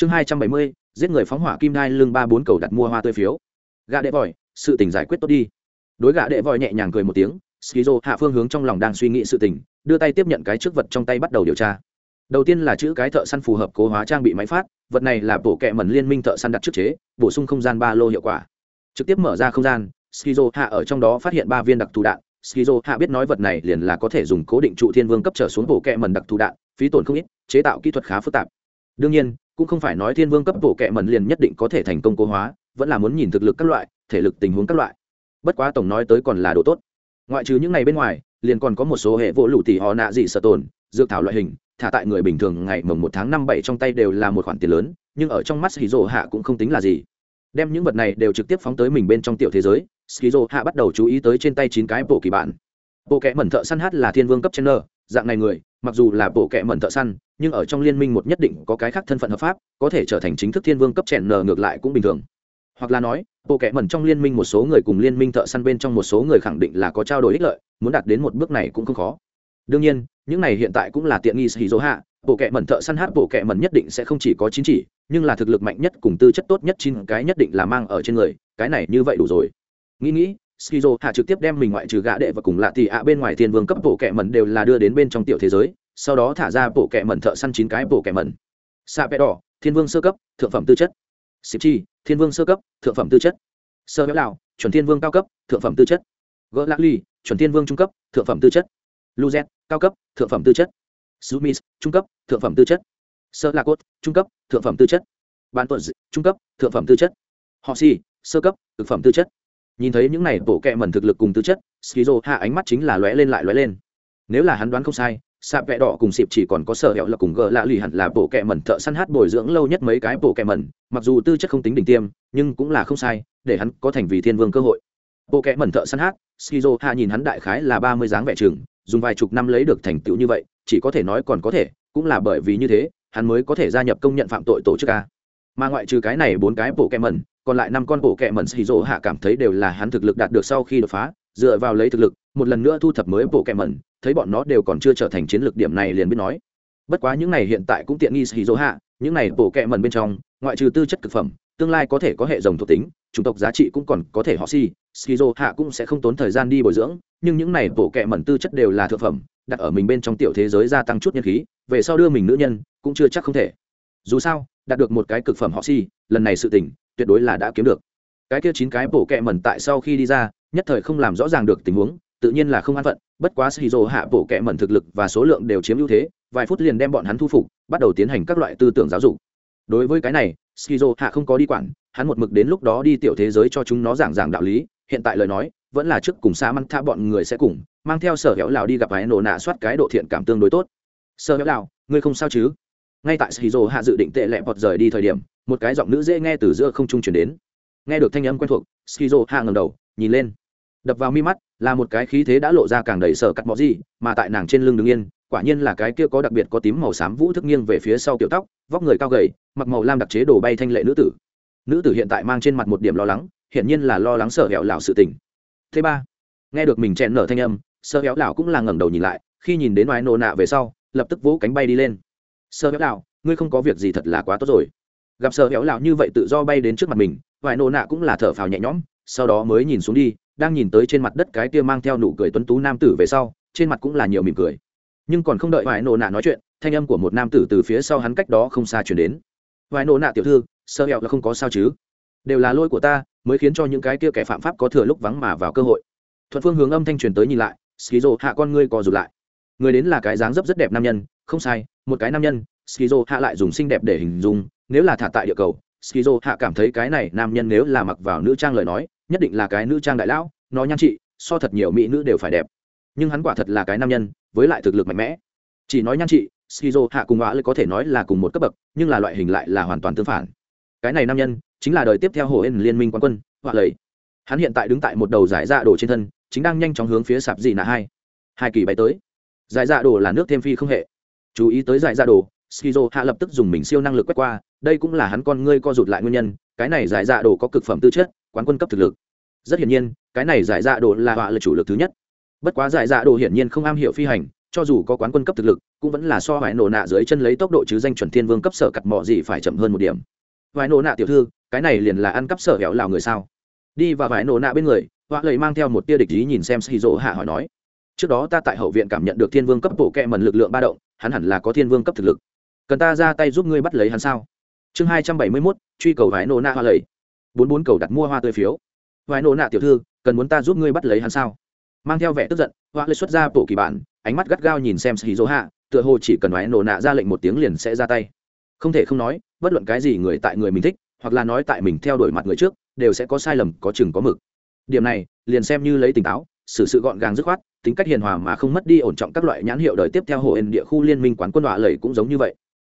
chương hai trăm bảy mươi, giết người phóng hỏa kim đai lưng ba bốn cầu đặt mua hoa tươi phiếu. Gạ đệ vòi sự tình giải quyết tốt đi. Đối gạ đệ vòi nhẹ nhàng cười một tiếng, skizo hạ phương hướng trong lòng đang suy nghĩ sự tình, đưa tay tiếp nhận cái trước vật trong tay bắt đầu điều tra. Đầu tiên là chữ cái thợ săn phù hợp cố hóa trang bị máy phát, vật này là bộ kẹ mẩn liên minh thợ săn đặt trước chế, bổ sung không gian ba lô hiệu quả. Trực tiếp mở ra không gian, skizo hạ ở trong đó phát hiện ba viên đặc thù đạn. Skizo hạ biết nói vật này liền là có thể dùng cố định trụ thiên vương cấp trở xuống bộ kẹ mẩn đặc thù đạn, phí tổn không ít, chế tạo kỹ thuật khá phức tạp. Đương nhiên cũng không phải nói thiên vương cấp bộ kệ mẩn liền nhất định có thể thành công cố hóa, vẫn là muốn nhìn thực lực các loại, thể lực tình huống các loại. Bất quá tổng nói tới còn là độ tốt. Ngoại trừ những ngày bên ngoài, liền còn có một số hệ vỗ lụ tỷ họ nạ dị sợ tồn, dược thảo loại hình, thả tại người bình thường ngày mồng một tháng năm bảy trong tay đều là một khoản tiền lớn, nhưng ở trong mắt shizu hạ cũng không tính là gì. Đem những vật này đều trực tiếp phóng tới mình bên trong tiểu thế giới shizu hạ bắt đầu chú ý tới trên tay chín cái bộ kỳ bản bộ kẽ mẩn thợ săn hát là thiên vương cấp chen dạng này người, mặc dù là bộ kẽ mẩn thợ săn, nhưng ở trong liên minh một nhất định có cái khác thân phận hợp pháp, có thể trở thành chính thức thiên vương cấp chèn nờ ngược lại cũng bình thường. Hoặc là nói, bộ kẽ mẩn trong liên minh một số người cùng liên minh thợ săn bên trong một số người khẳng định là có trao đổi ích lợi, muốn đạt đến một bước này cũng không khó. Đương nhiên, những này hiện tại cũng là tiện nghi sĩ dỗ hạ, bộ kệ mẩn thợ săn hát bộ kệ mẩn nhất định sẽ không chỉ có chín chỉ, nhưng là thực lực mạnh nhất cùng tư chất tốt nhất chín cái nhất định là mang ở trên người, cái này như vậy đủ rồi. Nghĩ nghĩ skizo hạ trực tiếp đem mình ngoại trừ gã đệ và cùng lạ thì ạ bên ngoài thiên vương cấp bộ kệ mẩn đều là đưa đến bên trong tiểu thế giới, sau đó thả ra bộ kệ mẩn thợ săn chín cái bộ kệ mẩn. Sa pẹ đỏ, thiên vương sơ cấp, thượng phẩm tư chất. Xịp chi, thiên vương sơ cấp, thượng phẩm tư chất. Sơ béo lào, chuẩn thiên vương cao cấp, thượng phẩm tư chất. Gỡ lạc ly, chuẩn thiên vương trung cấp, thượng phẩm tư chất. Luzet cao cấp, thượng phẩm tư chất. Sumis trung cấp, thượng phẩm tư chất. Sơ lạc cốt, trung cấp, thượng phẩm tư chất. Ban tuần trung cấp, thượng phẩm tư chất. Họ si, sơ cấp thực phẩm tư chất nhìn thấy những này bộ kệ mẩn thực lực cùng tư chất skizo hạ ánh mắt chính là lóe lên lại lóe lên. Nếu là hắn đoán không sai sạp vẽ đỏ cùng xịp chỉ còn có sở hẹo là cùng gờ lạ lì hẳn là bộ kẹ mẩn thợ săn hát bồi dưỡng lâu nhất mấy cái bộ kẹ mẩn. Mặc dù tư chất không tính đỉnh tiêm nhưng cũng là không sai để hắn có thành vì thiên vương cơ hội. Bộ kẹ mẩn thợ săn hát skizo hạ nhìn hắn đại khái là ba mươi dáng vẻ trường, dùng vài chục năm lấy được thành tựu như vậy chỉ có thể nói còn có thể cũng là bởi vì như thế hắn mới có thể gia nhập công nhận phạm tội tổ chức a mà ngoại trừ cái này bốn cái bộ kẹ mẩn, còn lại năm con bộ kẹ mẩn xì rỗ hạ cảm thấy đều là hắn thực lực đạt được sau khi đột phá, dựa vào lấy thực lực, một lần nữa thu thập mới bộ kẹ mẩn, thấy bọn nó đều còn chưa trở thành chiến lược điểm này liền biết nói. Bất quá những này hiện tại cũng tiện nghi xì rỗ hạ, những này bộ kẹ mẩn bên trong, ngoại trừ tư chất thực phẩm, tương lai có thể có hệ dòng thuộc tính, chủng tộc giá trị cũng còn có thể họ si skizo hạ cũng sẽ không tốn thời gian đi bồi dưỡng, nhưng những này bộ kẹ mẩn tư chất đều là thực phẩm, đặt ở mình bên trong tiểu thế giới gia tăng chút nhân khí, về sau đưa mình nữ nhân, cũng chưa chắc không thể. Dù sao đạt được một cái cực phẩm họ si, lần này sự tình, tuyệt đối là đã kiếm được. Cái kia chín cái bổ kẹ mẩn tại sau khi đi ra, nhất thời không làm rõ ràng được tình huống, tự nhiên là không an phận, bất quá shizu hạ bổ kẹ mẩn thực lực và số lượng đều chiếm ưu thế, vài phút liền đem bọn hắn thu phục, bắt đầu tiến hành các loại tư tưởng giáo dục. Đối với cái này skizo hạ không có đi quản, hắn một mực đến lúc đó đi tiểu thế giới cho chúng nó giảng giảng đạo lý, hiện tại lời nói, vẫn là trước cùng xa măng tha bọn người sẽ cùng, mang theo sở hẻo lào đi gặp ái nổ nạ soát cái độ thiện cảm tương đối tốt. Sở hẻo lào ngươi không sao chứ? Ngay tại skizo hạ dự định tệ lẹ bọt rời đi thời điểm, một cái giọng nữ dễ nghe từ giữa không trung chuyển đến. Nghe được thanh âm quen thuộc skizo hạ ngầm đầu, nhìn lên. Đập vào mi mắt, là một cái khí thế đã lộ ra càng đầy sở cắt mọ gì, mà tại nàng trên lưng đứng yên, quả nhiên là cái kia có đặc biệt có tím màu xám vũ thức nghiêng về phía sau kiểu tóc, vóc người cao gầy, mặc màu lam đặc chế đồ bay thanh lệ nữ tử. Nữ tử hiện tại mang trên mặt một điểm lo lắng, hiển nhiên là lo lắng sợ hẹo lão sự tình. Thứ ba, nghe được mình chèn nở thanh âm, sợ hẹo lão cũng là ngẩng đầu nhìn lại, khi nhìn đến oai nô nạ về sau, lập tức vỗ cánh bay đi lên sợ héo lão, ngươi không có việc gì thật là quá tốt rồi. Gặp sợ héo lão như vậy tự do bay đến trước mặt mình vài nô nạ cũng là thở phào nhẹ nhõm, sau đó mới nhìn xuống đi, đang nhìn tới trên mặt đất cái kia mang theo nụ cười tuấn tú nam tử về sau, trên mặt cũng là nhiều mỉm cười. Nhưng còn không đợi vài nổ nạ nói chuyện, thanh âm của một nam tử từ phía sau hắn cách đó không xa chuyển đến. Vài nổ nạ tiểu thư, sơ héo là không có sao chứ? Đều là lôi của ta, mới khiến cho những cái kia kẻ phạm pháp có thừa lúc vắng mà vào cơ hội. Thuận phương hướng âm thanh truyền tới nhìn lại, skizo, hạ con ngươi co rụt lại. Người đến là cái dáng dấp rất đẹp nam nhân không sai, một cái nam nhân, skizo hạ lại dùng xinh đẹp để hình dung, nếu là thả tại địa cầu, skizo hạ cảm thấy cái này nam nhân nếu là mặc vào nữ trang lời nói, nhất định là cái nữ trang đại lão, nó nhan trị, so thật nhiều mỹ nữ đều phải đẹp. Nhưng hắn quả thật là cái nam nhân, với lại thực lực mạnh mẽ. Chỉ nói nhan trị, skizo hạ cùng họa có thể nói là cùng một cấp bậc, nhưng là loại hình lại là hoàn toàn tương phản. Cái này nam nhân, chính là đời tiếp theo hồ ên liên minh quán quân, họa lầy hắn hiện tại đứng tại một đầu giải dạ đồ trên thân, chính đang nhanh chóng hướng phía sạp dị nạ hai. Hai kỳ bay tới. Giải dạ đồ là nước thêm phi không hệ chú ý tới giải dạ đồ, skizo hạ lập tức dùng mình siêu năng lực quét qua, đây cũng là hắn con ngươi co rụt lại nguyên nhân, cái này giải dạ đồ có cực phẩm tư chất, quán quân cấp thực lực. Rất hiển nhiên, cái này giải dạ đồ là họa là chủ lực thứ nhất. Bất quá giải dạ đồ hiển nhiên không am hiểu phi hành, cho dù có quán quân cấp thực lực, cũng vẫn là so vải nổ nạ dưới chân lấy tốc độ chứ danh chuẩn thiên vương cấp sở cặt mọ gì phải chậm hơn một điểm. Vải nổ nạ tiểu thư, cái này liền là ăn cắp sở hẻo lào người sao? Đi và vải nổ nạ bên người, họa lầy mang theo một tia địch ý nhìn xem xì rỗ hạ hỏi nói trước đó ta tại hậu viện cảm nhận được thiên vương cấp bộ kẹ mần lực lượng ba động, hắn hẳn là có thiên vương cấp thực lực. Cần ta ra tay giúp ngươi bắt lấy hắn sao? Chương hai trăm bảy mươi mốt, truy cầu vải nô na hoa lầy. Bốn bốn cầu đặt mua hoa tươi phiếu. Vải nô nạ tiểu thư, cần muốn ta giúp ngươi bắt lấy hắn sao? Mang theo vẻ tức giận, hoa lầy xuất ra bộ kỳ bản, ánh mắt gắt gao nhìn xem xì dỗ hạ, tựa hồ chỉ cần vải nô nạ ra lệnh một tiếng liền sẽ ra tay. Không thể không nói, bất luận cái gì người tại người mình thích, hoặc là nói tại mình theo đuổi mặt người trước, đều sẽ có sai lầm, có chừng có mực. Điểm này, liền xem như lấy tỉnh táo, xử sự gọn gàng dứt khoát tính cách hiền hòa mà không mất đi ổn trọng các loại nhãn hiệu đời tiếp theo hồ ên địa khu liên minh quán quân họa lầy cũng giống như vậy.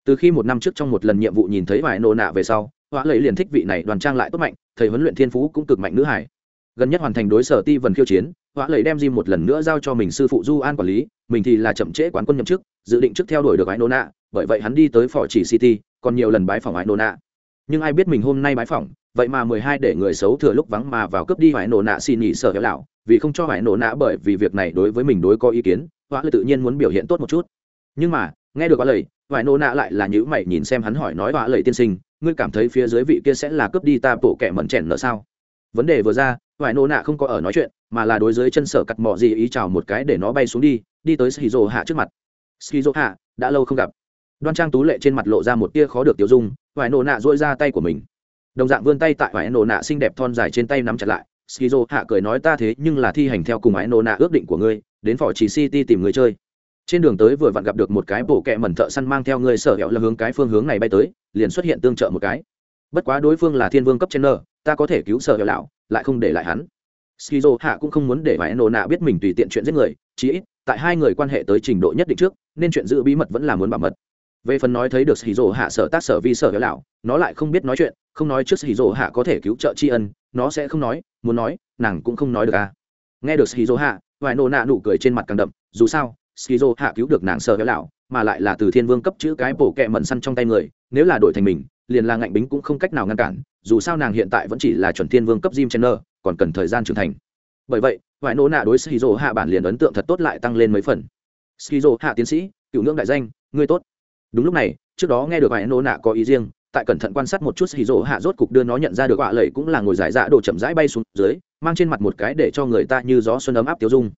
Từ khi một năm trước trong một lần nhiệm vụ nhìn thấy vài nô nạ về sau, họa lầy liền thích vị này đoàn trang lại tốt mạnh, thầy huấn luyện thiên phú cũng cực mạnh nữ hải. Gần nhất hoàn thành đối sở ti vần khiêu chiến, họa lầy đem di một lần nữa giao cho mình sư phụ du an quản lý, mình thì là chậm trễ quán quân nhậm chức, dự định trước theo đuổi được vài nô nạ, bởi vậy hắn đi tới phò chỉ city, còn nhiều lần bái phỏng vài nô nạ. Nhưng ai biết mình hôm nay bái phỏng, vậy mà mười hai để người xấu thừa lúc vắng mà vào cướp đi vài nổ nạ xin nghỉ sở hẻo lão vì không cho vài nổ nã bởi vì việc này đối với mình đối có ý kiến họa lệ tự nhiên muốn biểu hiện tốt một chút. Nhưng mà, nghe được họa lời vài nổ nã lại là nhữ mày nhìn xem hắn hỏi nói họa lời tiên sinh, ngươi cảm thấy phía dưới vị kia sẽ là cướp đi ta bộ kẻ mẩn chèn nợ sao? Vấn đề vừa ra vài nổ nạ không có ở nói chuyện, mà là đối dưới chân sở cặt mỏ gì ý chào một cái để nó bay xuống đi đi tới shizu hạ trước mặt. Shizu hạ đã lâu không gặp. Đoan trang tú lệ trên mặt lộ ra một tia khó được tiêu dung vài nổ nạ dỗi ra tay của mình. Đồng dạng vươn tay tại vải nổ nạ xinh đẹp thon dài trên tay nắm chặt lại skizo hạ cười nói ta thế nhưng là thi hành theo cùng ái nô nạ ước định của ngươi, đến phỏ chỉ city tìm người chơi. Trên đường tới vừa vặn gặp được một cái bộ kẹ mẩn thợ săn mang theo người sở hẹo là hướng cái phương hướng này bay tới, liền xuất hiện tương trợ một cái. Bất quá đối phương là thiên vương cấp trên nơ ta có thể cứu sở hẹo lão, lại không để lại hắn. Skizo hạ cũng không muốn để ái nô nạ biết mình tùy tiện chuyện giết người, chí ít, tại hai người quan hệ tới trình độ nhất định trước, nên chuyện giữ bí mật vẫn là muốn bảo mật về phần nói thấy được hì rỗ hạ sở tác sở vi sở hữu lão, nó lại không biết nói chuyện, không nói trước hì rỗ hạ có thể cứu trợ tri ân, nó sẽ không nói, muốn nói, nàng cũng không nói được à. Nghe được hì rỗ hạ, vài nô nạ nụ cười trên mặt càng đậm, dù sao skizo hạ cứu được nàng sở hữu lão, mà lại là từ thiên vương cấp chữ cái bổ kẹ mẩn săn trong tay người, nếu là đổi thành mình, liền là ngạnh bính cũng không cách nào ngăn cản, dù sao nàng hiện tại vẫn chỉ là chuẩn thiên vương cấp jim chenner còn cần thời gian trưởng thành. Bởi vậy, vài nô nạ đối skizo hạ bản liền ấn tượng thật tốt lại tăng lên mấy phần. Skizo hạ tiến sĩ, cựu ngưỡng đại danh, ngươi tốt đúng lúc này, trước đó nghe được vài nô nạ có ý riêng, tại cẩn thận quan sát một chút hì rỗ hạ rốt cục đưa nó nhận ra được họa lầy cũng là ngồi giải dạ đồ chậm rãi bay xuống dưới, mang trên mặt một cái để cho người ta như gió xuân ấm áp tiêu dung.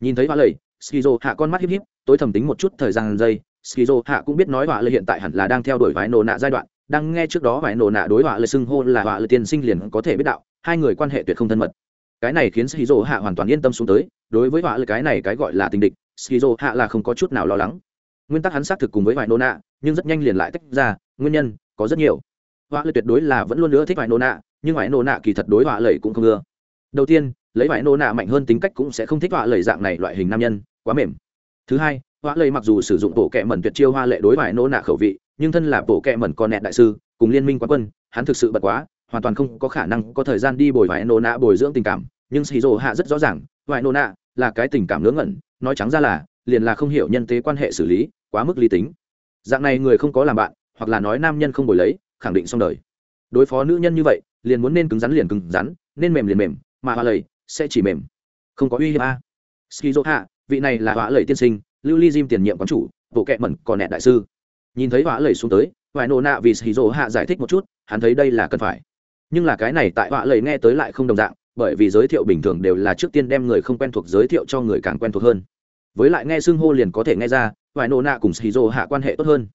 Nhìn thấy họa lầy skizo hạ con mắt híp híp, tối thầm tính một chút thời gian giây skizo hạ cũng biết nói họa lầy hiện tại hẳn là đang theo đuổi vài nô nạ giai đoạn, đang nghe trước đó vài nô nạ đối họa lầy xưng hô là họa lầy tiên sinh liền có thể biết đạo, hai người quan hệ tuyệt không thân mật. Cái này khiến skizo hạ hoàn toàn yên tâm xuống tới, đối với họa lầy cái này cái gọi là tình địch skizo hạ là không có chút nào lo lắng nguyên tắc hắn xác thực cùng với vài nô nạ, nhưng rất nhanh liền lại tách ra, nguyên nhân có rất nhiều. Họa lệ tuyệt đối là vẫn luôn nữa thích vài nô nạ, nhưng vài nô nạ kỳ thật đối họa lệ cũng không ưa. Đầu tiên, lấy vài nô nạ mạnh hơn tính cách cũng sẽ không thích họa lệ dạng này loại hình nam nhân, quá mềm. Thứ hai họa lệ mặc dù sử dụng bộ kệ mẩn tuyệt chiêu hoa lệ đối vài nô nạ khẩu vị, nhưng thân là bộ kệ mẩn con nẹt đại sư, cùng liên minh quán quân, hắn thực sự bật quá, hoàn toàn không có khả năng có thời gian đi bồi vài nô nạ bồi dưỡng tình cảm, nhưng xì rồ hạ rất rõ ràng vài nô nạ là cái tình cảm ngớ ngẩn, nói trắng ra là liền là không hiểu nhân tế quan hệ xử lý, quá mức lý tính. Dạng này người không có làm bạn, hoặc là nói nam nhân không bồi lấy, khẳng định xong đời. Đối phó nữ nhân như vậy, liền muốn nên cứng rắn liền cứng rắn, nên mềm liền mềm, mà hoa lầy sẽ chỉ mềm. Không có uy hiếp a. Skizo hạ vị này là hoa lầy tiên sinh, lưu ly diêm tiền nhiệm quán chủ, bộ kệ mẩn còn nẹt đại sư. Nhìn thấy hoa lầy xuống tới vài nổ nạ vì skizo hạ giải thích một chút, hắn thấy đây là cần phải. Nhưng là cái này tại hoa lầy nghe tới lại không đồng dạng, bởi vì giới thiệu bình thường đều là trước tiên đem người không quen thuộc giới thiệu cho người càng quen thuộc hơn với lại nghe xưng hô liền có thể nghe ra, vài nô nạ cùng skizo hạ quan hệ tốt hơn.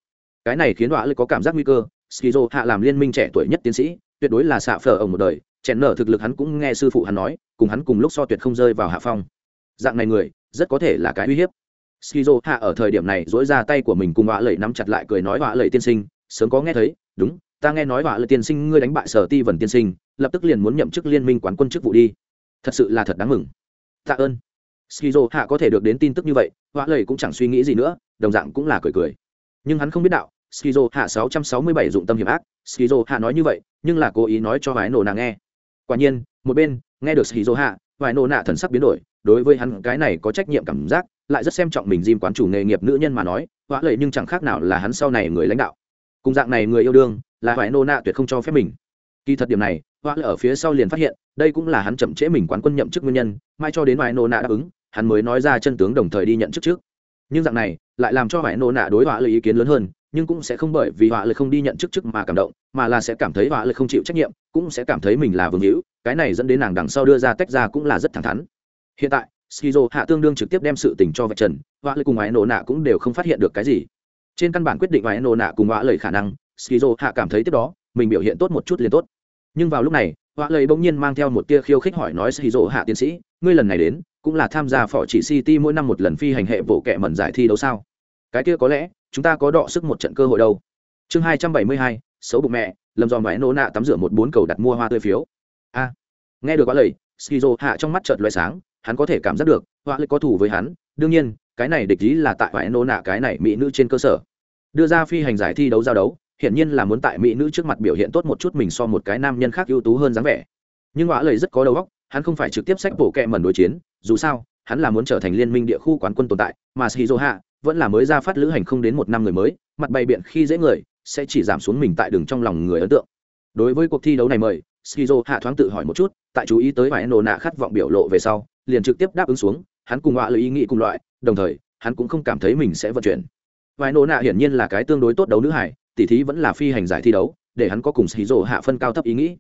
Cái này khiến họa lệ có cảm giác nguy cơ, skizo hạ làm liên minh trẻ tuổi nhất tiến sĩ, tuyệt đối là xạ phở ở một đời chèn nở thực lực hắn cũng nghe sư phụ hắn nói, cùng hắn cùng lúc so tuyệt không rơi vào hạ phong. Dạng này người, rất có thể là cái uy hiếp. Skizo hạ ở thời điểm này dỗi ra tay của mình cùng họa lệ nắm chặt lại cười nói họa lệ tiên sinh, sớm có nghe thấy, đúng, ta nghe nói họa lệ tiên sinh ngươi đánh bại sở ti vần tiên sinh, lập tức liền muốn nhậm chức liên minh quán quân chức vụ đi. Thật sự là thật đáng mừng. Tạ ơn skizo hạ có thể được đến tin tức như vậy, hoa lệ cũng chẳng suy nghĩ gì nữa, đồng dạng cũng là cười cười. Nhưng hắn không biết đạo, skizo hạ 667 dụng tâm hiểm ác, skizo hạ nói như vậy, nhưng là cố ý nói cho vài nổ nàng nghe. Quả nhiên, một bên, nghe được skizo hạ vài nổ nạ thần sắc biến đổi, đối với hắn cái này có trách nhiệm cảm giác, lại rất xem trọng mình diêm quán chủ nghề nghiệp nữ nhân mà nói, hoa lợi nhưng chẳng khác nào là hắn sau này người lãnh đạo. Cùng dạng này người yêu đương, là vài nổ nạ tuyệt không cho phép mình. Kỳ thật điểm này, hoa lợi ở phía sau liền phát hiện, đây cũng là hắn chậm trễ mình quán quân nhậm chức nguyên nhân, mai cho đến vài nô nạ đáp ứng hắn mới nói ra chân tướng đồng thời đi nhận chức trước. Nhưng dạng này, lại làm cho vải nô nạ đối họa lời ý kiến lớn hơn, nhưng cũng sẽ không bởi vì họa lời không đi nhận chức chức mà cảm động, mà là sẽ cảm thấy họa lời không chịu trách nhiệm, cũng sẽ cảm thấy mình là vương hữu, cái này dẫn đến nàng đằng sau đưa ra tách ra cũng là rất thẳng thắn. Hiện tại, skizo hạ tương đương trực tiếp đem sự tình cho vạch trần họa lời cùng vải nô nạ cũng đều không phát hiện được cái gì. Trên căn bản quyết định vải nô nạ cùng họa lời khả năng, skizo hạ cảm thấy tiếp đó, mình biểu hiện tốt một chút liền tốt. Nhưng vào lúc này họa lời bỗng nhiên mang theo một tia khiêu khích hỏi nói skizo hạ tiến sĩ, ngươi lần này đến cũng là tham gia phỏ chỉ city mỗi năm một lần phi hành hệ bộ kệ mẩn giải thi đấu sao? Cái kia có lẽ, chúng ta có đọ sức một trận cơ hội đâu. Chương hai trăm bảy mươi hai, xấu bụng mẹ, lầm dòm vải nô nạ tắm rửa một bốn cầu đặt mua hoa tươi phiếu. A. Nghe được quá lời, skizo hạ trong mắt chợt loại sáng, hắn có thể cảm giác được, hoa lại có thủ với hắn. Đương nhiên, cái này địch ý là tại vải nô nạ cái này mỹ nữ trên cơ sở. Đưa ra phi hành giải thi đấu giao đấu, hiển nhiên là muốn tại mỹ nữ trước mặt biểu hiện tốt một chút mình so một cái nam nhân khác ưu tú hơn dáng vẻ. Nhưng hoa lời rất có đầu óc hắn không phải trực tiếp sách bổ kẹ mẩn đối chiến, dù sao, hắn là muốn trở thành liên minh địa khu quán quân tồn tại, mà shizu hạ vẫn là mới ra phát lữ hành không đến một năm người mới, mặt bày biện khi dễ người, sẽ chỉ giảm xuống mình tại đường trong lòng người ấn tượng. Đối với cuộc thi đấu này mời shizu hạ thoáng tự hỏi một chút, tại chú ý tới vài nổ nạ khát vọng biểu lộ về sau, liền trực tiếp đáp ứng xuống, hắn cùng họa lời ý nghĩ cùng loại, đồng thời, hắn cũng không cảm thấy mình sẽ vận chuyển. Vài nổ nạ hiển nhiên là cái tương đối tốt đấu nữ hải tỉ thí vẫn là phi hành giải thi đấu, để hắn có cùng shizu hạ phân cao thấp ý nghĩ.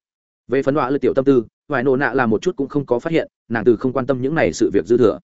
Về phấn họa lời tiểu tâm tư vài nổ nạ là một chút cũng không có phát hiện nàng từ không quan tâm những này sự việc dư thừa.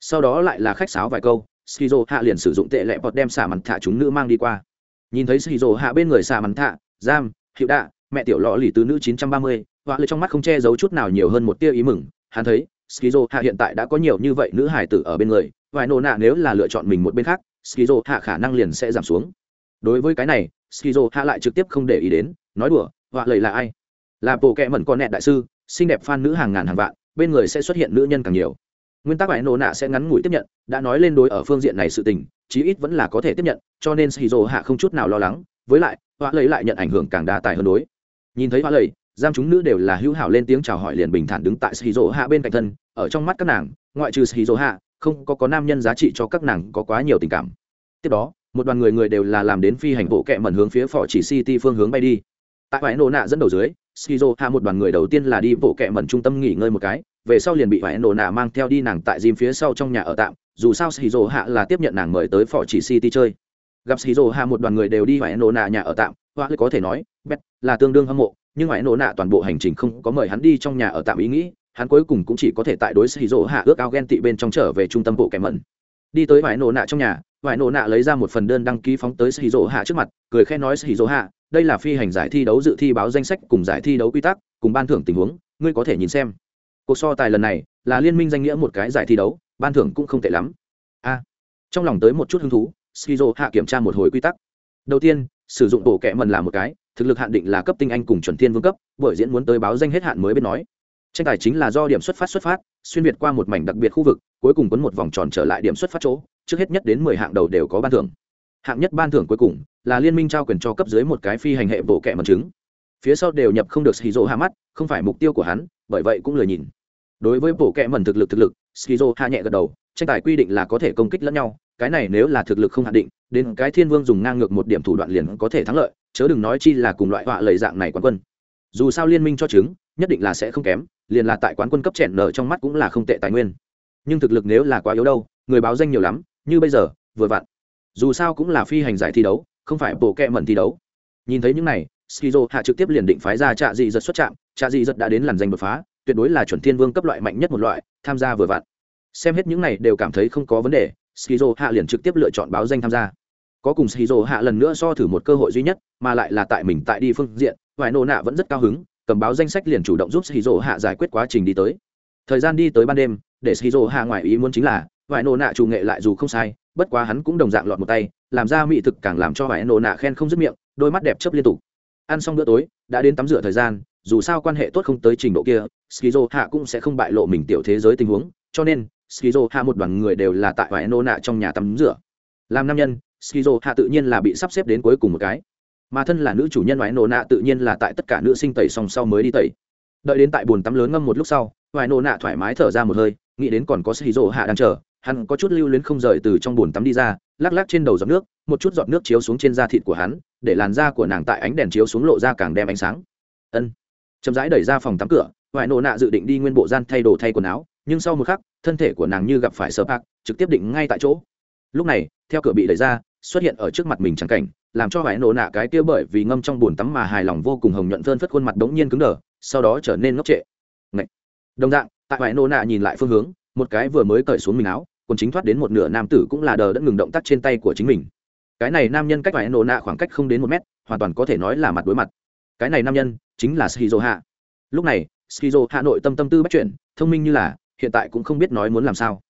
Sau đó lại là khách sáo vài câu skizo hạ liền sử dụng tệ lẹ bọt đem xả mắn thạ chúng nữ mang đi qua. Nhìn thấy skizo hạ bên người xả mắn thạ, giam hiệu đạ mẹ tiểu lọ lì từ nữ 930, và lời trong mắt không che giấu chút nào nhiều hơn một tia ý mừng. Hắn thấy skizo hạ hiện tại đã có nhiều như vậy nữ hải tử ở bên người vài nổ nạ nếu là lựa chọn mình một bên khác skizo hạ khả năng liền sẽ giảm xuống. Đối với cái này skizo hạ lại trực tiếp không để ý đến nói đùa và lời là ai? Là bộ kệ mẩn con nẹt đại sư xinh đẹp fan nữ hàng ngàn hàng vạn, bên người sẽ xuất hiện nữ nhân càng nhiều. Nguyên tắc bãi nổ nạ sẽ ngắn ngủi tiếp nhận, đã nói lên đối ở phương diện này sự tình, chí ít vẫn là có thể tiếp nhận, cho nên shizu hạ không chút nào lo lắng, với lại họa lấy lại nhận ảnh hưởng càng đa tài hơn đối. Nhìn thấy họa lầy giam chúng nữ đều là hữu hảo lên tiếng chào hỏi liền bình thản đứng tại shizu hạ bên cạnh thân, ở trong mắt các nàng, ngoại trừ shizu hạ, không có có nam nhân giá trị cho các nàng có quá nhiều tình cảm. Tiếp đó, một đoàn người người đều là làm đến phi hành bộ kệ mẩn hướng phía phỏ chỉ city phương hướng bay đi. Tại bãi nổ nạ dẫn đầu dưới skizo hạ một đoàn người đầu tiên là đi bộ kệ mẩn trung tâm nghỉ ngơi một cái, về sau liền bị vải nổ nạ mang theo đi nàng tại gym phía sau trong nhà ở tạm, dù sao skizo hạ là tiếp nhận nàng mời tới phỏ chỉ city chơi. Gặp skizo hạ một đoàn người đều đi vải nổ nạ nhà ở tạm, hoa có thể nói bet là tương đương hâm mộ, nhưng vải nổ nạ toàn bộ hành trình không có mời hắn đi trong nhà ở tạm ý nghĩ, hắn cuối cùng cũng chỉ có thể tại đối skizo hạ ước ao ghen tị bên trong trở về trung tâm bộ kệ mẩn. Đi tới vải nổ nạ trong nhà vải nổ nạ lấy ra một phần đơn đăng ký phóng tới shizu hạ trước mặt, cười khen nói shizu hạ đây là phi hành giải thi đấu dự thi báo danh sách cùng giải thi đấu quy tắc, cùng ban thưởng tình huống, ngươi có thể nhìn xem. Cuộc so tài lần này là liên minh danh nghĩa một cái giải thi đấu, ban thưởng cũng không tệ lắm. A, trong lòng tới một chút hứng thú, skizo hạ kiểm tra một hồi quy tắc. Đầu tiên, sử dụng bộ kẹ mần là một cái, thực lực hạn định là cấp tinh anh cùng chuẩn thiên vương cấp bởi diễn muốn tới báo danh hết hạn mới biết nói. Tranh tài chính là do điểm xuất phát xuất phát, xuyên việt qua một mảnh đặc biệt khu vực, cuối cùng quấn một vòng tròn trở lại điểm xuất phát chỗ, trước hết nhất đến mười hạng đầu đều có ban thưởng. Hạng nhất ban thưởng cuối cùng là liên minh trao quyền cho cấp dưới một cái phi hành hệ bộ kệ mật chứng. Phía sau đều nhập không được skizo hạ mắt, không phải mục tiêu của hắn, bởi vậy cũng lười nhìn. Đối với bộ kệ mẩn thực lực thực lực, skizo hạ nhẹ gật đầu, tranh tài quy định là có thể công kích lẫn nhau, cái này nếu là thực lực không hạn định, đến cái thiên vương dùng ngang ngược một điểm thủ đoạn liền có thể thắng lợi, chớ đừng nói chi là cùng loại họa lời dạng này quán quân. Dù sao liên minh cho chứng, nhất định là sẽ không kém, liền là tại quán quân cấp chèn nở trong mắt cũng là không tệ tài nguyên. Nhưng thực lực nếu là quá yếu đâu, người báo danh nhiều lắm, như bây giờ, vừa vặn. Dù sao cũng là phi hành giải thi đấu không phải bộ kẹ mẩn thi đấu. Nhìn thấy những này, skizo hạ trực tiếp liền định phái ra trạ dị giật xuất trạm. Trạ dị giật đã đến làn danh đột phá, tuyệt đối là chuẩn thiên vương cấp loại mạnh nhất một loại, tham gia vừa vặn. Xem hết những này đều cảm thấy không có vấn đề, skizo hạ liền trực tiếp lựa chọn báo danh tham gia. Có cùng skizo hạ lần nữa so thử một cơ hội duy nhất, mà lại là tại mình tại đi phương diện vài nô nạ vẫn rất cao hứng, cầm báo danh sách liền chủ động giúp skizo hạ giải quyết quá trình đi tới. Thời gian đi tới ban đêm, để skizo hạ ngoài ý muốn chính là vài nô nạ chủ nghệ lại dù không sai, bất quá hắn cũng đồng dạng lọt một tay làm ra mỹ thực càng làm cho vài nổ nạ khen không dứt miệng, đôi mắt đẹp chấp liên tục. Ăn xong bữa tối, đã đến tắm rửa thời gian, dù sao quan hệ tốt không tới trình độ kia skizo hạ cũng sẽ không bại lộ mình tiểu thế giới tình huống, cho nên skizo hạ một đoàn người đều là tại vài nô nạ trong nhà tắm rửa. Làm nam nhân skizo hạ tự nhiên là bị sắp xếp đến cuối cùng một cái. Mà thân là nữ chủ nhân vài nô nạ tự nhiên là tại tất cả nữ sinh tẩy xong sau mới đi tẩy. Đợi đến tại bồn tắm lớn ngâm một lúc sau vài nô nạ thoải mái thở ra một hơi, nghĩ đến còn có skizo hạ đang chờ hắn có chút lưu luyến không rời từ trong bồn tắm đi ra, lắc lắc trên đầu giọt nước, một chút giọt nước chiếu xuống trên da thịt của hắn, để làn da của nàng tại ánh đèn chiếu xuống lộ ra càng đem ánh sáng. Ân. Chậm rãi đẩy ra phòng tắm cửa ngoại nộ nạ dự định đi nguyên bộ gian thay đồ thay quần áo, nhưng sau một khắc, thân thể của nàng như gặp phải sơ bạc trực tiếp định ngay tại chỗ. Lúc này, theo cửa bị đẩy ra, xuất hiện ở trước mặt mình chẳng cảnh, làm cho vải nổ nạ cái kia bởi vì ngâm trong bồn tắm mà hài lòng vô cùng hồng nhuận phơn phất khuôn mặt đống nhiên cứng đờ, sau đó trở nên ngốc trệ. Ngậy. đồng dạng, tại vải nổ nạ nhìn lại phương hướng, một cái vừa mới cởi xuống mình áo còn chính thoát đến một nửa nam tử cũng là đờ đẫn ngừng động tác trên tay của chính mình. Cái này nam nhân cách vải nổ nạ khoảng cách không đến một mét, hoàn toàn có thể nói là mặt đối mặt. Cái này nam nhân chính là shizu hạ lúc này shizu hạ nội tâm tâm tư bắt chuyển, thông minh như là, hiện tại cũng không biết nói muốn làm sao.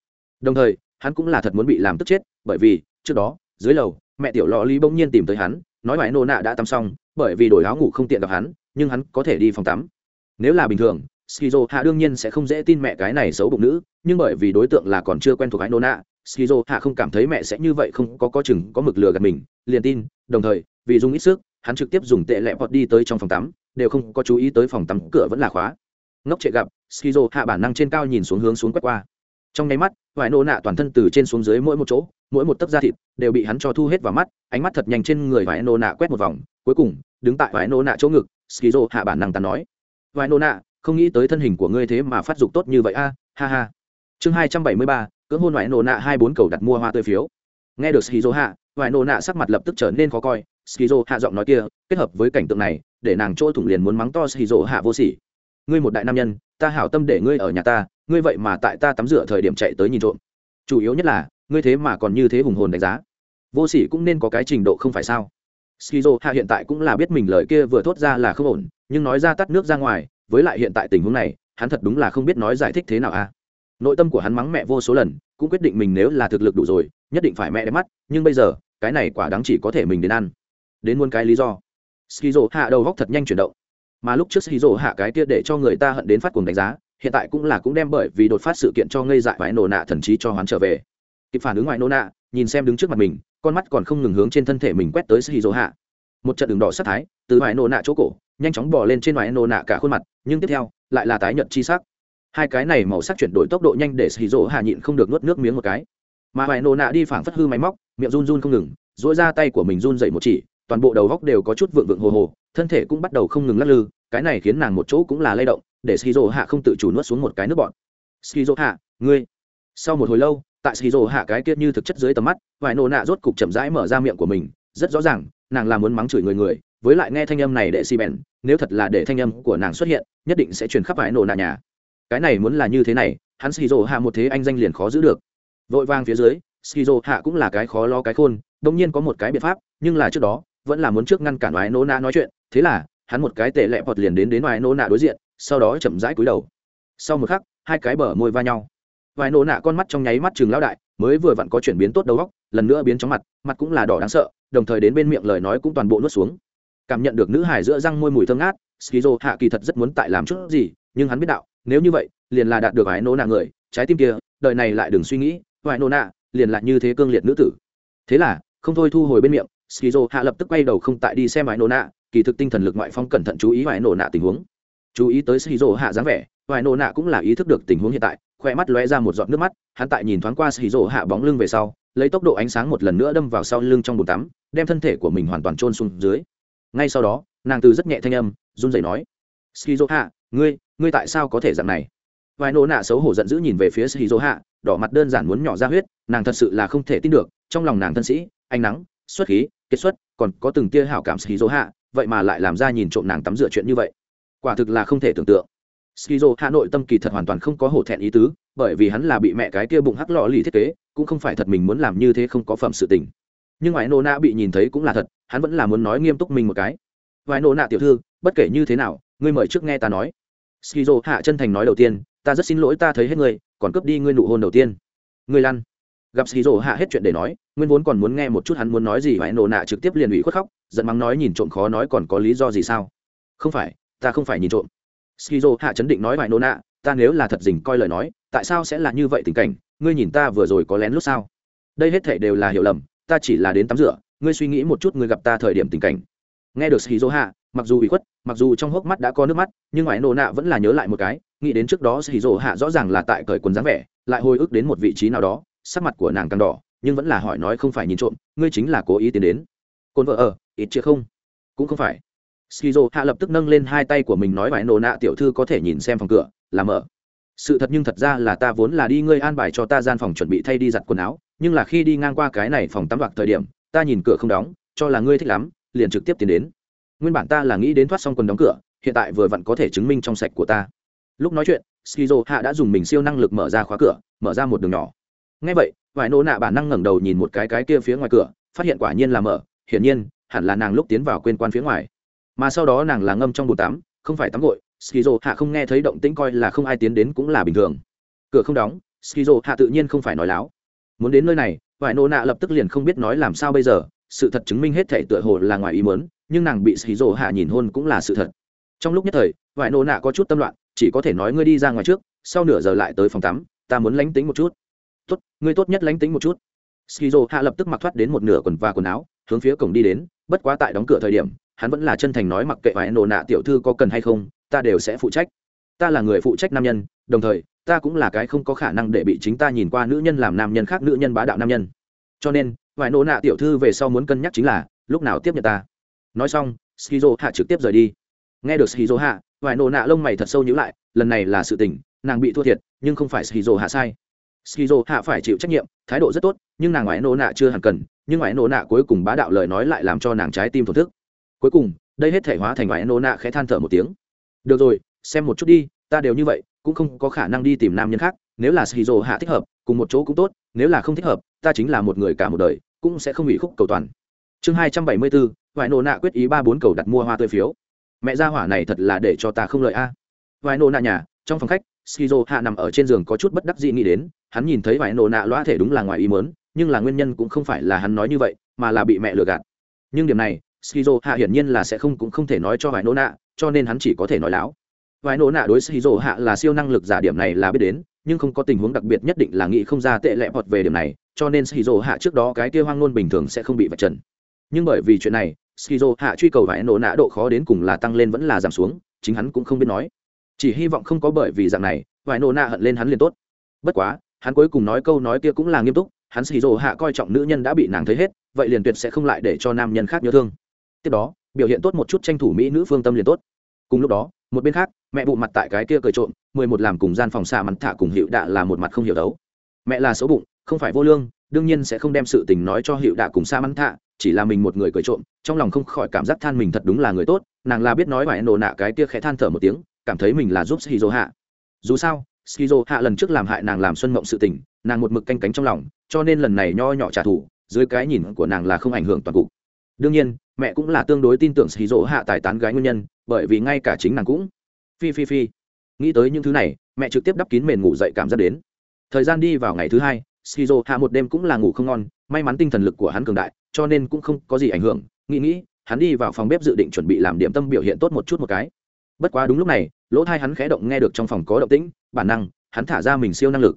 Đồng thời, hắn cũng là thật muốn bị làm tức chết, bởi vì, trước đó, dưới lầu, mẹ tiểu lò ly bỗng nhiên tìm tới hắn, nói vài nổ nạ đã tắm xong, bởi vì đổi áo ngủ không tiện gặp hắn, nhưng hắn có thể đi phòng tắm. Nếu là bình thường skizo hạ đương nhiên sẽ không dễ tin mẹ cái này xấu bụng nữ nhưng bởi vì đối tượng là còn chưa quen thuộc ái nô nạ skizo hạ không cảm thấy mẹ sẽ như vậy không có có chừng có mực lừa gạt mình, liền tin, đồng thời, vì dùng ít sức, hắn trực tiếp dùng tệ lẹ bọt đi tới trong phòng tắm, đều không có chú ý tới phòng tắm cửa vẫn là khóa. Ngốc trệ gặp, skizo hạ bản năng trên cao nhìn xuống hướng xuống quét qua. Trong nháy mắt, vài nô nạ toàn thân từ trên xuống dưới mỗi một chỗ, mỗi một tấc da thịt đều bị hắn cho thu hết vào mắt, ánh mắt thật nhanh trên người vài nô nạ quét một vòng, cuối cùng, đứng tại vài nô nạ chỗ ngực, skizo hạ bản năng tàn nói. Vài nô nạ, không nghĩ tới thân hình của ngươi thế mà phát dục tốt như vậy a, ha ha chương hai trăm bảy mươi ba, cưỡng hôn ngoại nô nạ hai bốn cầu đặt mua hoa tươi phiếu. Nghe được skizo hạ ngoại nô nạ sắc mặt lập tức trở nên khó coi. Skizo hạ giọng nói kia, kết hợp với cảnh tượng này, để nàng chỗ thủng liền muốn mắng to skizo hạ vô sỉ. Ngươi một đại nam nhân, ta hảo tâm để ngươi ở nhà ta, ngươi vậy mà tại ta tắm rửa thời điểm chạy tới nhìn trộm. Chủ yếu nhất là, ngươi thế mà còn như thế hùng hồn đánh giá. Vô sỉ cũng nên có cái trình độ không phải sao? Skizo hạ hiện tại cũng là biết mình lời kia vừa thốt ra là không ổn, nhưng nói ra tắt nước ra ngoài, với lại hiện tại tình huống này, hắn thật đúng là không biết nói giải thích thế nào a à nội tâm của hắn mắng mẹ vô số lần, cũng quyết định mình nếu là thực lực đủ rồi, nhất định phải mẹ đẹp mắt, nhưng bây giờ, cái này quả đáng chỉ có thể mình đến ăn. Đến muôn cái lý do. Skizo hạ đầu góc thật nhanh chuyển động. Mà lúc trước skizo hạ cái kia để cho người ta hận đến phát cuồng đánh giá, hiện tại cũng là cũng đem bởi vì đột phát sự kiện cho ngây dại vãi nổ nạ thần trí cho hắn trở về. Kịp phản ứng ngoại nổ nạ, nhìn xem đứng trước mặt mình, con mắt còn không ngừng hướng trên thân thể mình quét tới skizo hạ. Một trận đường đỏ sát thái, từ ngoại nổ nạ chỗ cổ, nhanh chóng bỏ lên trên ngoài nổ nạ cả khuôn mặt, nhưng tiếp theo, lại là tái nhợt chi sắc hai cái này màu sắc chuyển đổi tốc độ nhanh để skizo hạ nhịn không được nuốt nước miếng một cái. Mà vài nổ nạ đi phảng phất hư máy móc, miệng run run không ngừng dỗi ra tay của mình run dậy một chỉ, toàn bộ đầu góc đều có chút vượng vượng hồ hồ, thân thể cũng bắt đầu không ngừng lắc lư, cái này khiến nàng một chỗ cũng là lay động, để skizo hạ không tự chủ nuốt xuống một cái nước bọt. Rỗ hạ ngươi sau một hồi lâu, tại skizo hạ cái kia như thực chất dưới tầm mắt vài nổ nạ rốt cục chậm rãi mở ra miệng của mình, rất rõ ràng, nàng là muốn mắng chửi người người, với lại nghe thanh âm này để xì bèn, nếu thật là để thanh âm của nàng xuất hiện, nhất định sẽ truyền khắp vài nổ nạ nhà cái này muốn là như thế này, hắn skizo hạ một thế anh danh liền khó giữ được. Vội vang phía dưới, skizo hạ cũng là cái khó lo cái khôn đông nhiên có một cái biện pháp, nhưng là trước đó, vẫn là muốn trước ngăn cản oái nô nạ nói chuyện, thế là, hắn một cái tệ lẹ bọt liền đến đến oái nô nạ đối diện, sau đó chậm rãi cúi đầu. Sau một khắc, hai cái bờ môi va nhau. Vài nổ nạ con mắt trong nháy mắt chừng lão đại, mới vừa vặn có chuyển biến tốt đầu góc lần nữa biến chóng mặt mặt cũng là đỏ đáng sợ, đồng thời đến bên miệng lời nói cũng toàn bộ nuốt xuống. Cảm nhận được nữ hải giữa răng môi mùi thơm ngát, skizo hạ kỳ thật rất muốn tại làm chút gì, nhưng hắn biết đạo nếu như vậy, liền là đạt được ái nô nạ người, trái tim kia, đời này lại đừng suy nghĩ ái nô nạ liền lại như thế cương liệt nữ tử. Thế là, không thôi thu hồi bên miệng, skizo hạ lập tức quay đầu không tại đi xem ái nô nạ kỳ thực tinh thần lực ngoại phong cẩn thận chú ý ái nô nạ tình huống. Chú ý tới skizo hạ dáng vẻ ái nô nạ cũng là ý thức được tình huống hiện tại, khoe mắt lóe ra một giọt nước mắt, hắn tại nhìn thoáng qua skizo hạ bóng lưng về sau, lấy tốc độ ánh sáng một lần nữa đâm vào sau lưng trong bồn tắm, đem thân thể của mình hoàn toàn trôn xuống dưới. Ngay sau đó, nàng từ rất nhẹ thanh âm, run rẩy nói, skizo hạ, ngươi ngươi tại sao có thể dạng này? Vài nỗ nạ xấu hổ giận dữ nhìn về phía shizu hạ đỏ mặt đơn giản muốn nhỏ ra huyết, nàng thật sự là không thể tin được, trong lòng nàng thân sĩ, ánh nắng, xuất khí kết xuất, còn có từng tia hảo cảm shizu hạ vậy mà lại làm ra nhìn trộm nàng tắm rửa chuyện như vậy. Quả thực là không thể tưởng tượng. Skizo hà nội tâm kỳ thật hoàn toàn không có hổ thẹn ý tứ, bởi vì hắn là bị mẹ cái kia bụng hắc lọ lì thiết kế, cũng không phải thật mình muốn làm như thế không có phẩm sự tình. Nhưng ngoại nô nạ bị nhìn thấy cũng là thật, hắn vẫn là muốn nói nghiêm túc mình một cái. Vài nô nạ tiểu thư, bất kể như thế nào, ngươi mời trước nghe ta nói skizo hạ chân thành nói đầu tiên, ta rất xin lỗi, ta thấy hết ngươi, còn cướp đi ngươi nụ hôn đầu tiên. Ngươi lăn. Gặp skizo hạ hết chuyện để nói, nguyên vốn còn muốn nghe một chút hắn muốn nói gì vài nô nạ trực tiếp liền ủy khuất khóc, giận mắng nói nhìn trộm khó nói còn có lý do gì sao? Không phải, ta không phải nhìn trộm. Skizo hạ chấn định nói vài nô nạ, ta nếu là thật dình coi lời nói, tại sao sẽ là như vậy tình cảnh? Ngươi nhìn ta vừa rồi có lén lúc sao? Đây hết thể đều là hiểu lầm, ta chỉ là đến tắm rửa, ngươi suy nghĩ một chút, ngươi gặp ta thời điểm tình cảnh nghe được skizo hạ, mặc dù bị khuất, mặc dù trong hốc mắt đã có nước mắt, nhưng ngoại nô nạ vẫn là nhớ lại một cái, nghĩ đến trước đó skizo hạ rõ ràng là tại cởi quần dáng vẻ, lại hồi ức đến một vị trí nào đó, sắc mặt của nàng càng đỏ, nhưng vẫn là hỏi nói không phải nhìn trộm, ngươi chính là cố ý tiến đến. Cồn vợ ở, ít chưa không? Cũng không phải. Skizo hạ lập tức nâng lên hai tay của mình nói ngoại nổ nạ tiểu thư có thể nhìn xem phòng cửa làm mở. Sự thật nhưng thật ra là ta vốn là đi ngươi an bài cho ta gian phòng chuẩn bị thay đi giặt quần áo, nhưng là khi đi ngang qua cái này phòng tắm hoặc thời điểm, ta nhìn cửa không đóng, cho là ngươi thích lắm liền trực tiếp tiến đến. Nguyên bản ta là nghĩ đến thoát xong quần đóng cửa, hiện tại vừa vặn có thể chứng minh trong sạch của ta. Lúc nói chuyện, skizo hạ đã dùng mình siêu năng lực mở ra khóa cửa, mở ra một đường nhỏ. Ngay vậy, vài nô nạ bản năng ngẩng đầu nhìn một cái cái kia phía ngoài cửa, phát hiện quả nhiên là mở, hiển nhiên, hẳn là nàng lúc tiến vào quên quan phía ngoài. Mà sau đó nàng là ngâm trong bồn tắm, không phải tắm gội, skizo hạ không nghe thấy động tĩnh coi là không ai tiến đến cũng là bình thường. Cửa không đóng, skizo hạ tự nhiên không phải nói láo. Muốn đến nơi này, vài nô nạ lập tức liền không biết nói làm sao bây giờ sự thật chứng minh hết thể tựa hồ là ngoài ý muốn, nhưng nàng bị skizo hạ nhìn hôn cũng là sự thật. Trong lúc nhất thời vài nô nạ có chút tâm loạn, chỉ có thể nói ngươi đi ra ngoài trước, sau nửa giờ lại tới phòng tắm, ta muốn lánh tính một chút. Tốt, ngươi tốt nhất lánh tính một chút. Skizo hạ lập tức mặc thoát đến một nửa quần và quần áo, hướng phía cổng đi đến, bất quá tại đóng cửa thời điểm, hắn vẫn là chân thành nói mặc kệ vài nổ nạ tiểu thư có cần hay không, ta đều sẽ phụ trách. Ta là người phụ trách nam nhân, đồng thời, ta cũng là cái không có khả năng để bị chính ta nhìn qua nữ nhân làm nam nhân khác nữ nhân bá đạo nam nhân. Cho nên vài nô nạ tiểu thư về sau muốn cân nhắc chính là, lúc nào tiếp nhận ta. Nói xong, skizo hạ trực tiếp rời đi. Nghe được skizo hạ, vài nô nạ lông mày thật sâu nhữ lại, lần này là sự tình, nàng bị thua thiệt, nhưng không phải skizo hạ sai. Skizo hạ phải chịu trách nhiệm, thái độ rất tốt, nhưng nàng ngoại nô nạ chưa hẳn cần, nhưng ngoại nô nạ cuối cùng bá đạo lời nói lại làm cho nàng trái tim thổn thức. Cuối cùng, đây hết thể hóa thành ngoại nô nạ khẽ than thở một tiếng. Được rồi, xem một chút đi, ta đều như vậy, cũng không có khả năng đi tìm nam nhân khác nếu là shizu hạ thích hợp, cùng một chỗ cũng tốt, nếu là không thích hợp, ta chính là một người cả một đời, cũng sẽ không bị khúc cầu toàn. Chương hai trăm bảy mươi bốn vài nổ nạ quyết ý ba bốn cầu đặt mua hoa tươi phiếu. Mẹ gia hỏa này thật là để cho ta không lợi a. Vai nổ nạ nhà, trong phòng khách, shizu hạ nằm ở trên giường có chút bất đắc dĩ nghĩ đến, hắn nhìn thấy Vai nổ nạ loa thể đúng là ngoài ý mớn nhưng là nguyên nhân cũng không phải là hắn nói như vậy, mà là bị mẹ lừa gạt. Nhưng điểm này skizo hạ hiển nhiên là sẽ không cũng không thể nói cho Vai nổ nạ, cho nên hắn chỉ có thể nói láo. Vai nổ nạ đối skizo hạ là siêu năng lực giả điểm này là biết đến nhưng không có tình huống đặc biệt nhất định là nghĩ không ra tệ lẹ bọt về điểm này, cho nên skizo hạ trước đó cái kia hoang ngôn bình thường sẽ không bị vạch trần. Nhưng bởi vì chuyện này, skizo hạ truy cầu vài nổ nã độ khó đến cùng là tăng lên vẫn là giảm xuống, chính hắn cũng không biết nói. Chỉ hy vọng không có bởi vì dạng này vài nổ nã hận lên hắn liền tốt. Bất quá, hắn cuối cùng nói câu nói kia cũng là nghiêm túc, hắn xì hạ coi trọng nữ nhân đã bị nàng thấy hết, vậy liền tuyệt sẽ không lại để cho nam nhân khác nhớ thương. Tiếp đó, biểu hiện tốt một chút tranh thủ mỹ nữ phương tâm liền tốt. Cùng lúc đó một bên khác, mẹ bụ mặt tại cái kia cười trộm, mười một làm cùng gian phòng xa mắn thả cùng hiệu đạ là một mặt không hiểu đấu. Mẹ là xấu bụng, không phải vô lương, đương nhiên sẽ không đem sự tình nói cho hiệu đạ cùng xa mắn thả, chỉ là mình một người cười trộm, trong lòng không khỏi cảm giác than mình thật đúng là người tốt, nàng là biết nói phải nổ nạ cái kia khẽ than thở một tiếng, cảm thấy mình là giúp shizu hạ. Dù sao shizu hạ lần trước làm hại nàng làm xuân mộng sự tình, nàng một mực canh cánh trong lòng, cho nên lần này nho nhỏ trả thù, dưới cái nhìn của nàng là không ảnh hưởng toàn cục. Đương nhiên, mẹ cũng là tương đối tin tưởng xì rỗ hạ tài tán gái nguyên nhân bởi vì ngay cả chính nàng cũng phi phi phi. Nghĩ tới những thứ này, mẹ trực tiếp đắp kín mền ngủ dậy cảm giác đến. Thời gian đi vào ngày thứ hai shizu hạ một đêm cũng là ngủ không ngon, may mắn tinh thần lực của hắn cường đại, cho nên cũng không có gì ảnh hưởng. Nghĩ nghĩ, hắn đi vào phòng bếp dự định chuẩn bị làm điểm tâm biểu hiện tốt một chút một cái. Bất quá đúng lúc này, lỗ thai hắn khẽ động nghe được trong phòng có động tĩnh, bản năng, hắn thả ra mình siêu năng lực.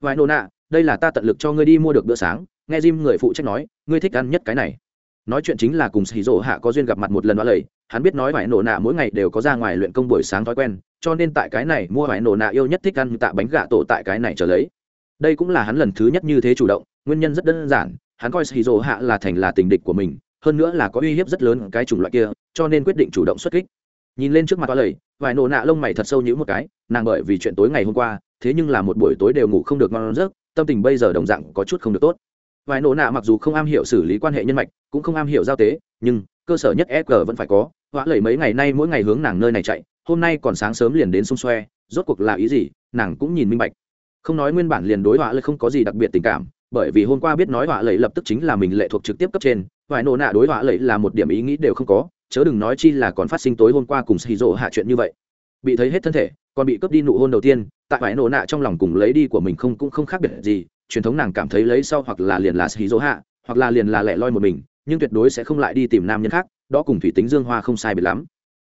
Vài nô nạ, đây là ta tận lực cho ngươi đi mua được bữa sáng. Nghe Jim người phụ trách nói, ngươi thích ăn nhất cái này nói chuyện chính là cùng xì rỗ hạ có duyên gặp mặt một lần đó lầy hắn biết nói vải nổ nạ mỗi ngày đều có ra ngoài luyện công buổi sáng thói quen, cho nên tại cái này mua vải nổ nạ yêu nhất thích ăn tạ bánh gà tổ tại cái này trở lấy. Đây cũng là hắn lần thứ nhất như thế chủ động, nguyên nhân rất đơn giản, hắn coi xì rỗ hạ là thành là tình địch của mình, hơn nữa là có uy hiếp rất lớn cái chủng loại kia, cho nên quyết định chủ động xuất kích. Nhìn lên trước mặt đó lầy vải nổ nạ lông mày thật sâu nhữ một cái, nàng bởi vì chuyện tối ngày hôm qua, thế nhưng là một buổi tối đều ngủ không được ngon giấc, tâm tình bây giờ đồng dạng có chút không được tốt. Vài nổ nạ mặc dù không am hiểu xử lý quan hệ nhân mạch cũng không am hiểu giao tế, nhưng cơ sở nhất sg vẫn phải có. Hóa lẩy mấy ngày nay mỗi ngày hướng nàng nơi này chạy, hôm nay còn sáng sớm liền đến xung xoe, rốt cuộc là ý gì, nàng cũng nhìn minh bạch. Không nói nguyên bản liền đối họa lẩy không có gì đặc biệt tình cảm, bởi vì hôm qua biết nói họa lẩy lập tức chính là mình lệ thuộc trực tiếp cấp trên, vài nổ nạ đối họa lẩy là một điểm ý nghĩ đều không có, chớ đừng nói chi là còn phát sinh tối hôm qua cùng xì rộ hạ chuyện như vậy. Bị thấy hết thân thể, còn bị cướp đi nụ hôn đầu tiên, tại vài nổ nạ trong lòng cùng lấy đi của mình không cũng không khác biệt gì, truyền thống nàng cảm thấy lấy sau hoặc là liền là xì rỗ hạ, hoặc là liền là lẻ loi một mình nhưng tuyệt đối sẽ không lại đi tìm nam nhân khác, đó cùng thủy tính dương hoa không sai biệt lắm.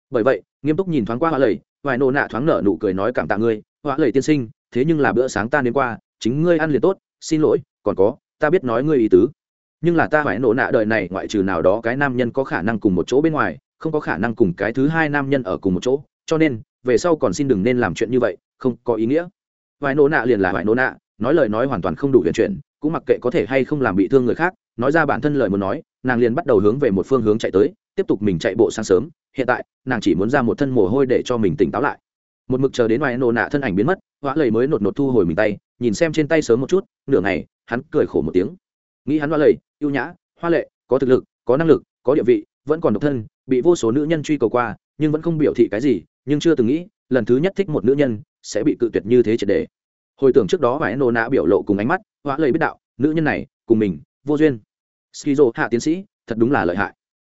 Bởi vậy, nghiêm túc nhìn thoáng qua hoa lầy vài nô nạ thoáng nở nụ cười nói cảm tạ ngươi, hoa lầy tiên sinh, thế nhưng là bữa sáng ta đến qua, chính ngươi ăn liền tốt, xin lỗi, còn có, ta biết nói ngươi ý tứ. Nhưng là ta phải nổ nạ đời này ngoại trừ nào đó cái nam nhân có khả năng cùng một chỗ bên ngoài, không có khả năng cùng cái thứ hai nam nhân ở cùng một chỗ, cho nên, về sau còn xin đừng nên làm chuyện như vậy, không có ý nghĩa. Vài nổ nạ liền là vài nổ nạ, nói lời nói hoàn toàn không đủ huyền chuyển, cũng mặc kệ có thể hay không làm bị thương người khác nói ra bản thân lời muốn nói, nàng liền bắt đầu hướng về một phương hướng chạy tới, tiếp tục mình chạy bộ sáng sớm, hiện tại, nàng chỉ muốn ra một thân mồ hôi để cho mình tỉnh táo lại. Một mực chờ đến ngoài nổ nạ thân ảnh biến mất hoã lầy mới nột nột thu hồi mình tay, nhìn xem trên tay sớm một chút, nửa ngày, hắn cười khổ một tiếng. Nghĩ hắn hoa lầy, ưu nhã, hoa lệ, có thực lực, có năng lực, có địa vị, vẫn còn độc thân, bị vô số nữ nhân truy cầu qua, nhưng vẫn không biểu thị cái gì, nhưng chưa từng nghĩ, lần thứ nhất thích một nữ nhân, sẽ bị cự tuyệt như thế triệt đề hồi tưởng trước đó và nô nạ biểu lộ cùng ánh mắt hoã lầy biết đạo, nữ nhân này, cùng mình vô duyên. Skizo hạ tiến sĩ, thật đúng là lợi hại.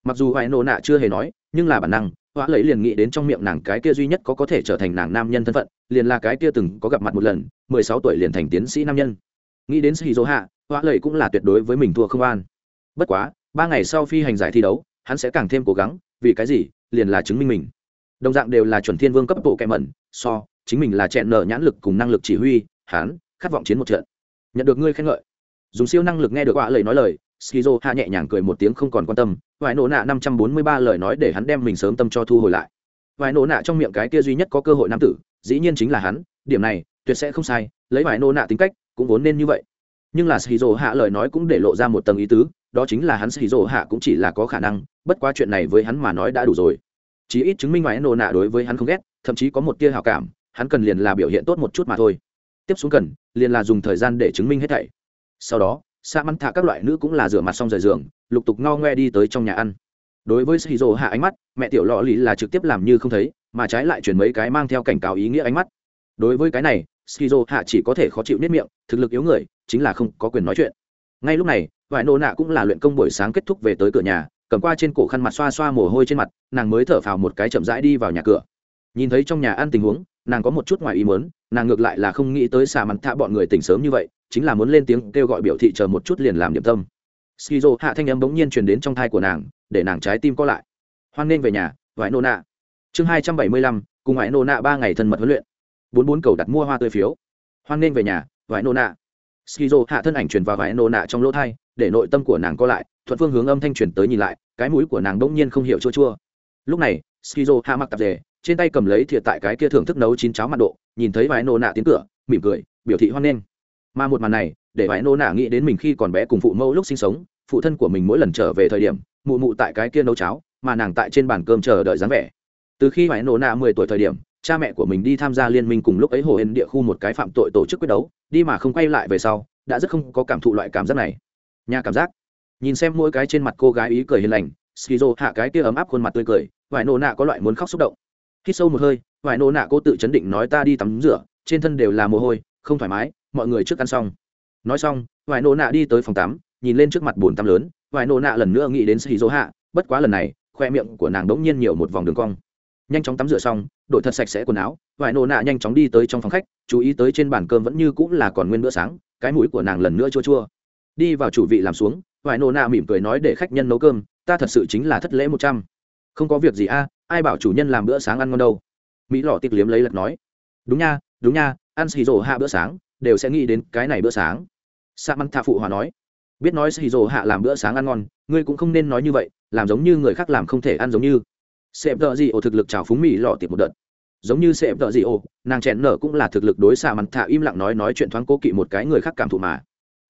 Mặc dù hoài nô nạ chưa hề nói, nhưng là bản năng hoa lấy liền nghĩ đến trong miệng nàng cái kia duy nhất có có thể trở thành nàng nam nhân thân phận, liền là cái kia từng có gặp mặt một lần, mười sáu tuổi liền thành tiến sĩ nam nhân. Nghĩ đến skizo hạ hoa lấy cũng là tuyệt đối với mình thua không an. Bất quá, ba ngày sau phi hành giải thi đấu, hắn sẽ càng thêm cố gắng, vì cái gì? Liền là chứng minh mình. Đồng dạng đều là chuẩn thiên vương cấp bộ kẹ mẩn, so, chính mình là chẹn nợ nhãn lực cùng năng lực chỉ huy, hắn, khát vọng chiến một trận. Nhận được ngươi khen ngợi dùng siêu năng lực nghe được họa lời nói lời, skizo hạ nhẹ nhàng cười một tiếng không còn quan tâm vài nổ nạ năm trăm bốn mươi ba lời nói để hắn đem mình sớm tâm cho thu hồi lại. Vài nổ nạ trong miệng cái kia duy nhất có cơ hội nam tử, dĩ nhiên chính là hắn, điểm này, tuyệt sẽ không sai, lấy vài nổ nạ tính cách, cũng vốn nên như vậy. Nhưng là skizo hạ lời nói cũng để lộ ra một tầng ý tứ, đó chính là hắn skizo hạ cũng chỉ là có khả năng, bất quá chuyện này với hắn mà nói đã đủ rồi. Chí ít chứng minh vài nổ nạ đối với hắn không ghét, thậm chí có một tia hảo cảm, hắn cần liền là biểu hiện tốt một chút mà thôi. Tiếp xuống cần, liền là dùng thời gian để chứng minh hết thảy sau đó xa mắn thả các loại nữ cũng là rửa mặt xong rời giường, lục tục ngao ngoe đi tới trong nhà ăn. Đối với shizu hạ ánh mắt, mẹ tiểu lọ lì là trực tiếp làm như không thấy, mà trái lại chuyển mấy cái mang theo cảnh cáo ý nghĩa ánh mắt. Đối với cái này, shizu hạ chỉ có thể khó chịu nết miệng, thực lực yếu người, chính là không có quyền nói chuyện. Ngay lúc này, vải nô nạ cũng là luyện công buổi sáng kết thúc về tới cửa nhà, cầm qua trên cổ khăn mặt xoa xoa mồ hôi trên mặt, nàng mới thở phào một cái chậm rãi đi vào nhà cửa. Nhìn thấy trong nhà ăn tình huống, nàng có một chút ngoài ý muốn, nàng ngược lại là không nghĩ tới xà mặt thạ bọn người tỉnh sớm như vậy chính là muốn lên tiếng kêu gọi biểu thị chờ một chút liền làm điểm tâm. Skizo hạ thanh âm bỗng nhiên truyền đến trong thai của nàng, để nàng trái tim co lại. Hoan nghênh về nhà vải nô nạ. Chương hai trăm bảy mươi lăm, cùng vải nô nạ ba ngày thân mật huấn luyện. Bốn bốn cầu đặt mua hoa tươi phiếu. Hoan nghênh về nhà vải nô nạ. Skizo hạ thân ảnh truyền vào vải nô nạ trong lỗ thai, để nội tâm của nàng co lại, thuận phương hướng âm thanh truyền tới nhìn lại, cái mũi của nàng bỗng nhiên không hiểu chua chua. Lúc này, skizo hạ mặc tạp dề, trên tay cầm lấy thìa tại cái kia thưởng thức nấu chín cháo mặt độ, nhìn thấy vải nô nạ tiến cửa, mỉm cười, biểu thị hoan nghênh mà một màn này, để Vải nô nạ nghĩ đến mình khi còn bé cùng phụ mẫu lúc sinh sống, phụ thân của mình mỗi lần trở về thời điểm, mụ mụ tại cái kia nấu cháo, mà nàng tại trên bàn cơm chờ đợi dáng vẻ. Từ khi Vải nô nạ mười tuổi thời điểm, cha mẹ của mình đi tham gia liên minh cùng lúc ấy hồ hên địa khu một cái phạm tội tổ chức quyết đấu, đi mà không quay lại về sau, đã rất không có cảm thụ loại cảm giác này. Nhà cảm giác. Nhìn xem mỗi cái trên mặt cô gái ý cười hiền lành, skizo hạ cái kia ấm áp khuôn mặt tươi cười Vải nô nạ có loại muốn khóc xúc động. Khi sâu một hơi Vải nô nạ cô tự chấn định nói ta đi tắm rửa, trên thân đều là mồ hôi, không thoải mái mọi người trước ăn xong. Nói xong vài nô nạ đi tới phòng tắm, nhìn lên trước mặt bồn tắm lớn. Vài nô nạ lần nữa nghĩ đến xì dỗ hạ, bất quá lần này, khoe miệng của nàng đống nhiên nhiều một vòng đường cong. Nhanh chóng tắm rửa xong đội thật sạch sẽ quần áo vài nô nạ nhanh chóng đi tới trong phòng khách, chú ý tới trên bàn cơm vẫn như cũng là còn nguyên bữa sáng, cái mũi của nàng lần nữa chua chua. Đi vào chủ vị làm xuống vài nô nạ mỉm cười nói để khách nhân nấu cơm, ta thật sự chính là thất lễ một trăm. Không có việc gì a, ai bảo chủ nhân làm bữa sáng ăn ngon đâu. Mỹ lọ tiệc liếm lấy lật nói. Đúng nha đúng nha, ăn xì rổ hạ bữa sáng đều sẽ nghĩ đến cái này bữa sáng. Sa măng thạ phụ hòa nói, biết nói xì rồ hạ làm bữa sáng ăn ngon, ngươi cũng không nên nói như vậy, làm giống như người khác làm không thể ăn giống như. Sẹp tợ gì ổ thực lực trào phúng mỹ lọ tiệp một đợt. Giống như sẹp tợ gì ổ nàng chèn nở cũng là thực lực đối xạ mặt thạ im lặng nói nói chuyện thoáng cố kỵ một cái người khác cảm thụ mà.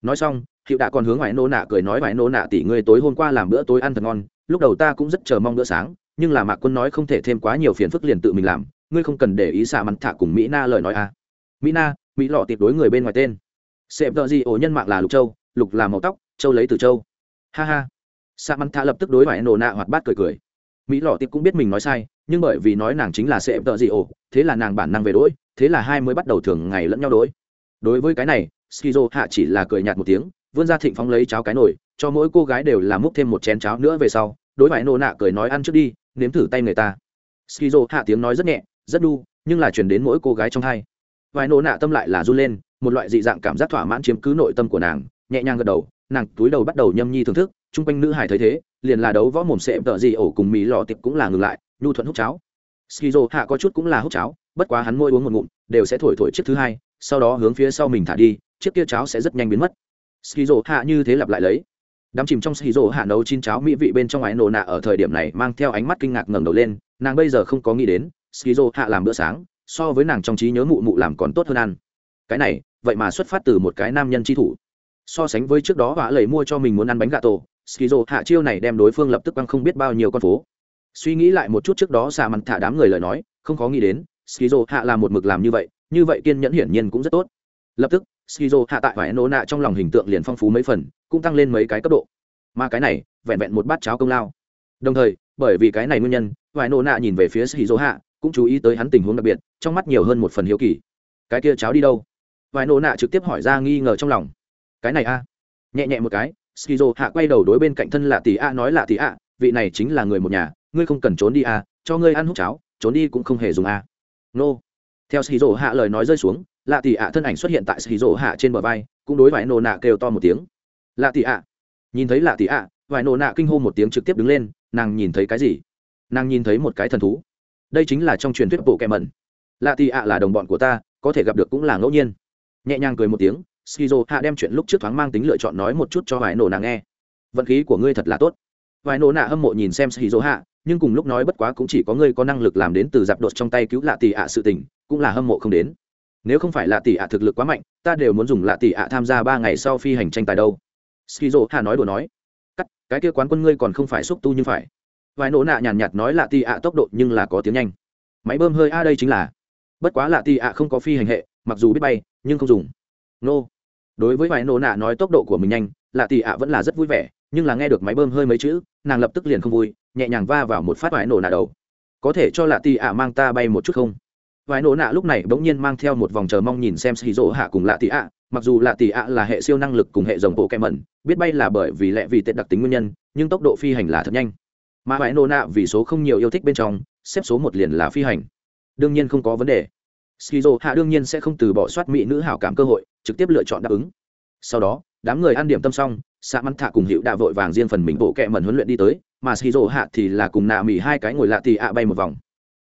Nói xong, hiệu đã còn hướng ngoài nô nạ cười nói ngoài nô nạ tỷ, ngươi tối hôm qua làm bữa tối ăn thật ngon, lúc đầu ta cũng rất chờ mong bữa sáng, nhưng là mạc quân nói không thể thêm quá nhiều phiền phức liền tự mình làm, ngươi không cần để ý xạ mặt thạ cùng mỹ na lời nói à. mỹ na mỹ lọ tiệp đối người bên ngoài tên. Sẹp tợ gì, ổ nhân mạng là lục châu, lục là màu tóc, châu lấy từ châu. Ha ha. Sa mặt thả lập tức đối vải nổ nạ hoạt bát cười cười. Mỹ lọ tiệp cũng biết mình nói sai, nhưng bởi vì nói nàng chính là sẹp tợ gì, ổ, thế là nàng bản năng về đỗi thế là hai mới bắt đầu thường ngày lẫn nhau đối. Đối với cái này, skizo hạ chỉ là cười nhạt một tiếng, vươn ra thịnh phóng lấy cháo cái nồi, cho mỗi cô gái đều làm múc thêm một chén cháo nữa về sau, đối vải nổ nạ cười nói ăn trước đi, nếm thử tay người ta. Skizo hạ tiếng nói rất nhẹ, rất đu, nhưng là chuyển đến mỗi cô gái trong hai vài nổ nạ tâm lại là run lên, một loại dị dạng cảm giác thỏa mãn chiếm cứ nội tâm của nàng, nhẹ nhàng gật đầu, nàng túi đầu bắt đầu nhâm nhi thưởng thức, chung quanh nữ hải thấy thế, liền là đấu võ mồm sệ tợ gì ổ cùng mì lò tiệp cũng là ngừng lại, nhu thuận hút cháo. Skizo hạ có chút cũng là hút cháo, bất quá hắn môi uống một ngụm, đều sẽ thổi thổi chiếc thứ hai, sau đó hướng phía sau mình thả đi, chiếc kia cháo sẽ rất nhanh biến mất. Skizo hạ như thế lặp lại lấy. Đám chìm trong Skizo hạ nấu chín cháo mỹ vị bên trong ái nổ nạ ở thời điểm này mang theo ánh mắt kinh ngạc ngẩng đầu lên, nàng bây giờ không có nghĩ đến, Skizo hạ làm bữa sáng so với nàng trong trí nhớ mụ mụ làm còn tốt hơn ăn. Cái này, vậy mà xuất phát từ một cái nam nhân tri thủ. So sánh với trước đó vã lầy mua cho mình muốn ăn bánh gà tổ, skizo hạ chiêu này đem đối phương lập tức băng không biết bao nhiêu con phố. Suy nghĩ lại một chút trước đó xà mặn thả đám người lời nói, không khó nghĩ đến, skizo hạ là một mực làm như vậy như vậy kiên nhẫn hiển nhiên cũng rất tốt. Lập tức, skizo hạ tại vải nổ nạ trong lòng hình tượng liền phong phú mấy phần, cũng tăng lên mấy cái cấp độ. Mà cái này, vẹn vẹn một bát cháo công lao. Đồng thời, bởi vì cái này nguyên nhân, vải nổ nạ nhìn về phía skizo hạ, cũng chú ý tới hắn tình huống đặc biệt trong mắt nhiều hơn một phần hiếu kỳ. Cái kia cháo đi đâu? Vài nổ nạ trực tiếp hỏi ra nghi ngờ trong lòng. Cái này a. Nhẹ nhẹ một cái, skizo hạ quay đầu đối bên cạnh thân lạ tỷ a nói lạ tỷ a, vị này chính là người một nhà, ngươi không cần trốn đi a, cho ngươi ăn hút cháo, trốn đi cũng không hề dùng a. Nô. Theo skizo hạ lời nói rơi xuống lạ tỷ a thân ảnh xuất hiện tại skizo hạ trên bờ vai, cũng đối vài nổ nạ kêu to một tiếng. Lạ tỷ a. Nhìn thấy lạ tỷ a, vài nổ nạ kinh hô một tiếng trực tiếp đứng lên, nàng nhìn thấy cái gì? Nàng nhìn thấy một cái thần thú. Đây chính là trong truyền thuyết bộ kẹ mẩn lạ tỷ ạ là đồng bọn của ta, có thể gặp được cũng là ngẫu nhiên. Nhẹ nhàng cười một tiếng, skizo hạ đem chuyện lúc trước thoáng mang tính lựa chọn nói một chút cho vài nổ nàng nghe. Vận khí của ngươi thật là tốt. Vài nổ nạ hâm mộ nhìn xem skizo hạ, nhưng cùng lúc nói bất quá cũng chỉ có ngươi có năng lực làm đến từ giặc đột trong tay cứu lạ tỷ ạ sự tình, cũng là hâm mộ không đến. Nếu không phải lạ tỷ ạ thực lực quá mạnh, ta đều muốn dùng lạ tỷ ạ tham gia ba ngày sau phi hành tranh tài đâu. Skizo hạ nói đùa nói. Cắt, cái kia quán quân ngươi còn không phải xúc tu như phải. Vài nổ nạ nhàn nhạt nói lạ tỷ ạ tốc độ nhưng là có tiếng nhanh. Máy bơm hơi a đây chính là bất quá lạ tì ạ không có phi hành hệ, mặc dù biết bay, nhưng không dùng. Nô. Đối với vài nổ nạ nói tốc độ của mình nhanh, lạ tì ạ vẫn là rất vui vẻ, nhưng là nghe được máy bơm hơi mấy chữ, nàng lập tức liền không vui, nhẹ nhàng va vào một phát vài nổ nạ đầu. Có thể cho lạ tì ạ mang ta bay một chút không? Vài nổ nạ lúc này bỗng nhiên mang theo một vòng chờ mong nhìn xem xì rỗ hạ cùng lạ tì ạ, mặc dù lạ tì ạ là hệ siêu năng lực cùng hệ dòng bộ kẹ mẩn, biết bay là bởi vì lẽ vì tệ đặc tính nguyên nhân, nhưng tốc độ phi hành là thật nhanh. Mà vài nổ nạ vì số không nhiều yêu thích bên trong, xếp số một liền là phi hành đương nhiên không có vấn đề. Skizo hạ đương nhiên sẽ không từ bỏ soát mỹ nữ hảo cảm cơ hội, trực tiếp lựa chọn đáp ứng. Sau đó, đám người ăn điểm tâm xong xạ mắn thạ cùng hiệu đã vội vàng riêng phần mình bộ kẹ mẩn huấn luyện đi tới, mà skizo hạ thì là cùng nạ mỹ hai cái ngồi lạ thì ạ bay một vòng.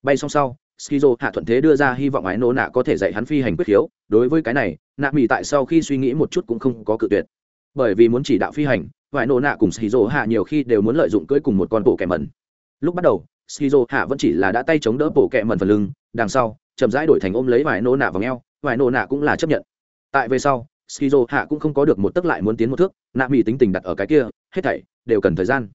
Bay xong sau, skizo hạ thuận thế đưa ra hy vọng ái nô nạ có thể dạy hắn phi hành quyết khiếu. Đối với cái này, nạ mỹ tại sau khi suy nghĩ một chút cũng không có cự tuyệt. Bởi vì muốn chỉ đạo phi hành vài nô nạ cùng skizo hạ nhiều khi đều muốn lợi dụng cưỡi cùng một con bộ kẹ mẩn. Lúc bắt đầu skizo hạ vẫn chỉ là đã tay chống đỡ bộ kẹ mẩn phần lưng, đằng sau, chậm rãi đổi thành ôm lấy vài nô nạ vào ngheo vài nô nạ cũng là chấp nhận. Tại về sau, skizo hạ cũng không có được một tấc lại muốn tiến một thước, nạ mỹ tính tình đặt ở cái kia, hết thảy đều cần thời gian.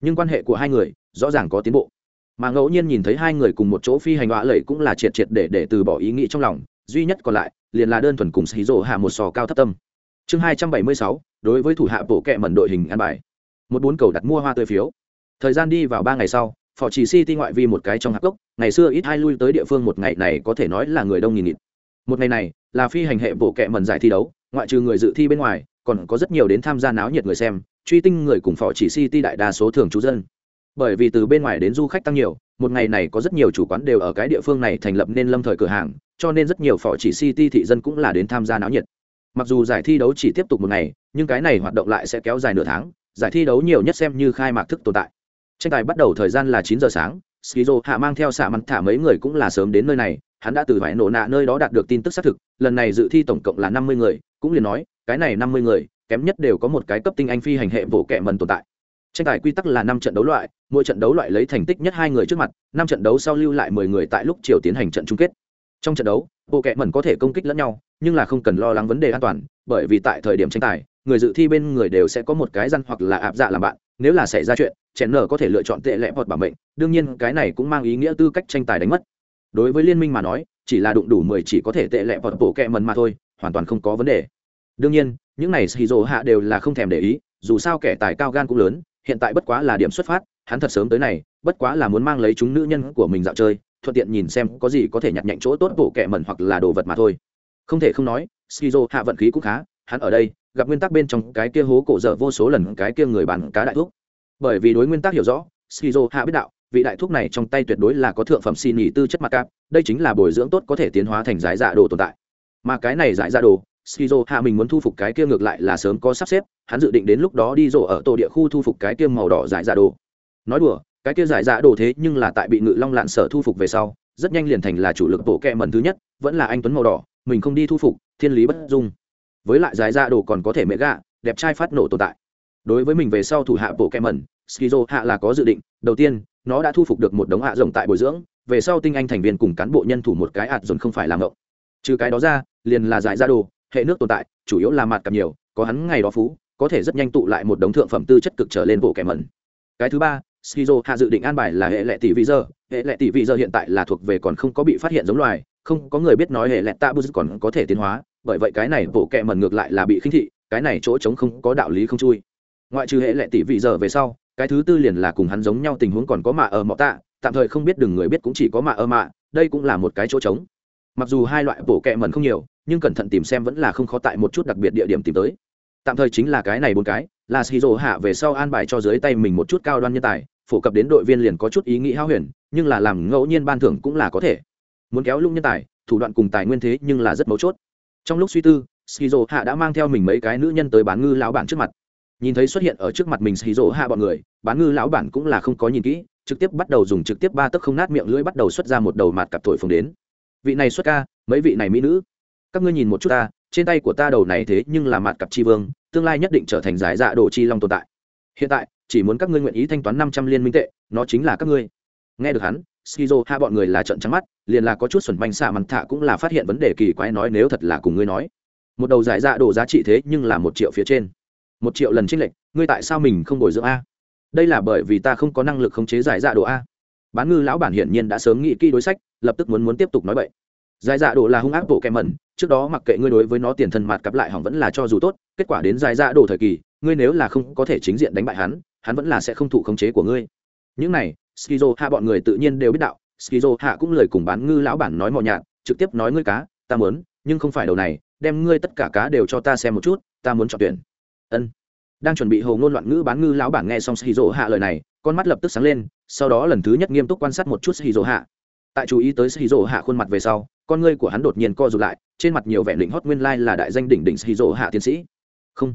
Nhưng quan hệ của hai người rõ ràng có tiến bộ. Mà ngẫu nhiên nhìn thấy hai người cùng một chỗ phi hành họa lẩy cũng là triệt triệt để để từ bỏ ý nghĩ trong lòng, duy nhất còn lại liền là đơn thuần cùng xí rộ hạ một sò cao thấp tâm. Chương hai trăm bảy mươi sáu, đối với thủ hạ bộ kệ mẩn đội hình ăn bài. Một bốn cầu đặt mua hoa tươi phiếu. Thời gian đi vào ba ngày sau phò chỉ city ngoại vi một cái trong hạp gốc ngày xưa ít hai lui tới địa phương một ngày này có thể nói là người đông nghìn nghịt. Một ngày này, là phi hành hệ bộ kệ mần giải thi đấu, ngoại trừ người dự thi bên ngoài, còn có rất nhiều đến tham gia náo nhiệt người xem, truy tinh người cùng phò chỉ city đại đa số thường trú dân. Bởi vì từ bên ngoài đến du khách tăng nhiều, một ngày này có rất nhiều chủ quán đều ở cái địa phương này thành lập nên lâm thời cửa hàng, cho nên rất nhiều phò chỉ city thị dân cũng là đến tham gia náo nhiệt. Mặc dù giải thi đấu chỉ tiếp tục một ngày, nhưng cái này hoạt động lại sẽ kéo dài nửa tháng, giải thi đấu nhiều nhất xem như khai mạc thức tồn tại tranh tài bắt đầu thời gian là chín giờ sáng, skizo hạ mang theo xạ mặt thả mấy người cũng là sớm đến nơi này, hắn đã từ vải nổ nạ nơi đó đạt được tin tức xác thực, lần này dự thi tổng cộng là năm mươi người, cũng liền nói, cái này năm mươi người, kém nhất đều có một cái cấp tinh anh phi hành hệ vỗ kẹ mần tồn tại. Tranh tài quy tắc là năm trận đấu loại, mỗi trận đấu loại lấy thành tích nhất hai người trước mặt, năm trận đấu sau lưu lại mười người tại lúc chiều tiến hành trận chung kết. Trong trận đấu bộ kẹ mẩn có thể công kích lẫn nhau, nhưng là không cần lo lắng vấn đề an toàn, bởi vì tại thời điểm tranh tài, người dự thi bên người đều sẽ có một cái răn hoặc là áp dạ làm bạn nếu là xảy ra chuyện chèn nở có thể lựa chọn tệ lẽ hoặc bảo mệnh, đương nhiên cái này cũng mang ý nghĩa tư cách tranh tài đánh mất. Đối với liên minh mà nói, chỉ là đụng đủ mười chỉ có thể tệ lẽ hoặc bộ kẹ mần mà thôi, hoàn toàn không có vấn đề. Đương nhiên, những này xì rồ hạ đều là không thèm để ý, dù sao kẻ tài cao gan cũng lớn, hiện tại bất quá là điểm xuất phát, hắn thật sớm tới này, bất quá là muốn mang lấy chúng nữ nhân của mình dạo chơi, thuận tiện nhìn xem có gì có thể nhặt nhạnh chỗ tốt bộ kẹ mẩn hoặc là đồ vật mà thôi. Không thể không nói skizo hạ vận khí cũng khá, hắn ở đây gặp nguyên tắc bên trong cái kia hố cổ dở vô số lần cái kia người bán cá đại thuốc bởi vì đối nguyên tắc hiểu rõ, skizo hạ biết đạo, vị đại thuốc này trong tay tuyệt đối là có thượng phẩm xin nghỉ tư chất mặc cạp, đây chính là bồi dưỡng tốt có thể tiến hóa thành giải dạ đồ tồn tại. Mà cái này giải dạ đồ, skizo hạ mình muốn thu phục cái kia ngược lại là sớm có sắp xếp, hắn dự định đến lúc đó đi rổ ở tổ địa khu thu phục cái kia màu đỏ giải dạ đồ. Nói đùa, cái kia giải dạ đồ thế nhưng là tại bị ngự long lạn sở thu phục về sau, rất nhanh liền thành là chủ lực bộ kệ mần thứ nhất, vẫn là anh tuấn màu đỏ, mình không đi thu phục, thiên lý bất dung với lại giải ra đồ còn có thể mẹ gạ, đẹp trai phát nổ tồn tại. Đối với mình về sau thủ hạ bộ kem mẩn, skizo hạ là có dự định, đầu tiên, nó đã thu phục được một đống hạ rồng tại bồi dưỡng, về sau tinh anh thành viên cùng cán bộ nhân thủ một cái ạt dồn không phải làm ngộng. Trừ cái đó ra, liền là giải ra đồ, hệ nước tồn tại, chủ yếu là mặt cặp nhiều, có hắn ngày đó phú, có thể rất nhanh tụ lại một đống thượng phẩm tư chất cực trở lên bộ kẻ mẩn. Cái thứ ba, skizo hạ dự định an bài là hệ lệ tỷ vị giờ, hệ lệ tỷ vị giờ hiện tại là thuộc về còn không có bị phát hiện giống loài, không có người biết nói hệ lệ tạ bus còn có thể tiến hóa bởi vậy cái này bộ kệ mẩn ngược lại là bị khinh thị, cái này chỗ trống không có đạo lý không chui. Ngoại trừ hệ lệ tỷ vị giờ về sau, cái thứ tư liền là cùng hắn giống nhau tình huống còn có mạ ở mọ tạ, tạm thời không biết đừng người biết cũng chỉ có mạ ở mạ đây cũng là một cái chỗ trống. Mặc dù hai loại bộ kệ mẩn không nhiều, nhưng cẩn thận tìm xem vẫn là không khó tại một chút đặc biệt địa điểm tìm tới. Tạm thời chính là cái này bốn cái, là shizu hạ về sau an bài cho dưới tay mình một chút cao đoan nhân tài, phổ cập đến đội viên liền có chút ý nghĩ hao huyền, nhưng là làm ngẫu nhiên ban thưởng cũng là có thể. Muốn kéo lung nhân tài, thủ đoạn cùng tài nguyên thế nhưng là rất mấu chốt trong lúc suy tư shizu hạ đã mang theo mình mấy cái nữ nhân tới bán ngư lão bản trước mặt. Nhìn thấy xuất hiện ở trước mặt mình shizu hạ bọn người, bán ngư lão bản cũng là không có nhìn kỹ, trực tiếp bắt đầu dùng trực tiếp ba tấc không nát miệng lưỡi bắt đầu xuất ra một đầu mặt cặp thổi phồng đến. Vị này xuất ca, mấy vị này mỹ nữ? Các ngươi nhìn một chút ta, trên tay của ta đầu này thế nhưng là mặt cặp chi vương, tương lai nhất định trở thành giải dạ đồ chi long tồn tại. Hiện tại, chỉ muốn các ngươi nguyện ý thanh toán năm trăm liên minh tệ, nó chính là các ngươi. Nghe được hắn skizo hai bọn người là trận trắng mắt, liền là có chút xuẩn banh xạ mặt thạ cũng là phát hiện vấn đề kỳ quái nói nếu thật là cùng ngươi nói. Một đầu giải dạ đồ giá trị thế nhưng là một triệu phía trên. Một triệu lần trích lệnh ngươi tại sao mình không bồi dưỡng a? Đây là bởi vì ta không có năng lực khống chế giải dạ đồ a. Bán ngư lão bản hiển nhiên đã sớm nghĩ kỹ đối sách, lập tức muốn muốn tiếp tục nói vậy giải dạ đồ là hung ác bộ kẹ mẩn, trước đó mặc kệ ngươi đối với nó tiền thân mặt cặp lại hỏng vẫn là cho dù tốt, kết quả đến giải dạ đồ thời kỳ, ngươi nếu là không có thể chính diện đánh bại hắn hắn vẫn là sẽ không thụ khống chế của ngươi những này, skizo hạ bọn người tự nhiên đều biết đạo, skizo hạ cũng lời cùng bán ngư lão bản nói mò nhạt, trực tiếp nói ngươi cá, ta muốn, nhưng không phải đầu này, đem ngươi tất cả cá đều cho ta xem một chút, ta muốn chọn tuyển. Ân. Đang chuẩn bị hồ ngôn loạn ngữ bán ngư lão bản nghe xong skizo hạ lời này, con mắt lập tức sáng lên, sau đó lần thứ nhất nghiêm túc quan sát một chút skizo hạ. Tại chú ý tới skizo hạ khuôn mặt về sau, con ngươi của hắn đột nhiên co rụt lại, trên mặt nhiều vẻ lĩnh hót nguyên lai là đại danh đỉnh đỉnh skizo hạ tiến sĩ. Không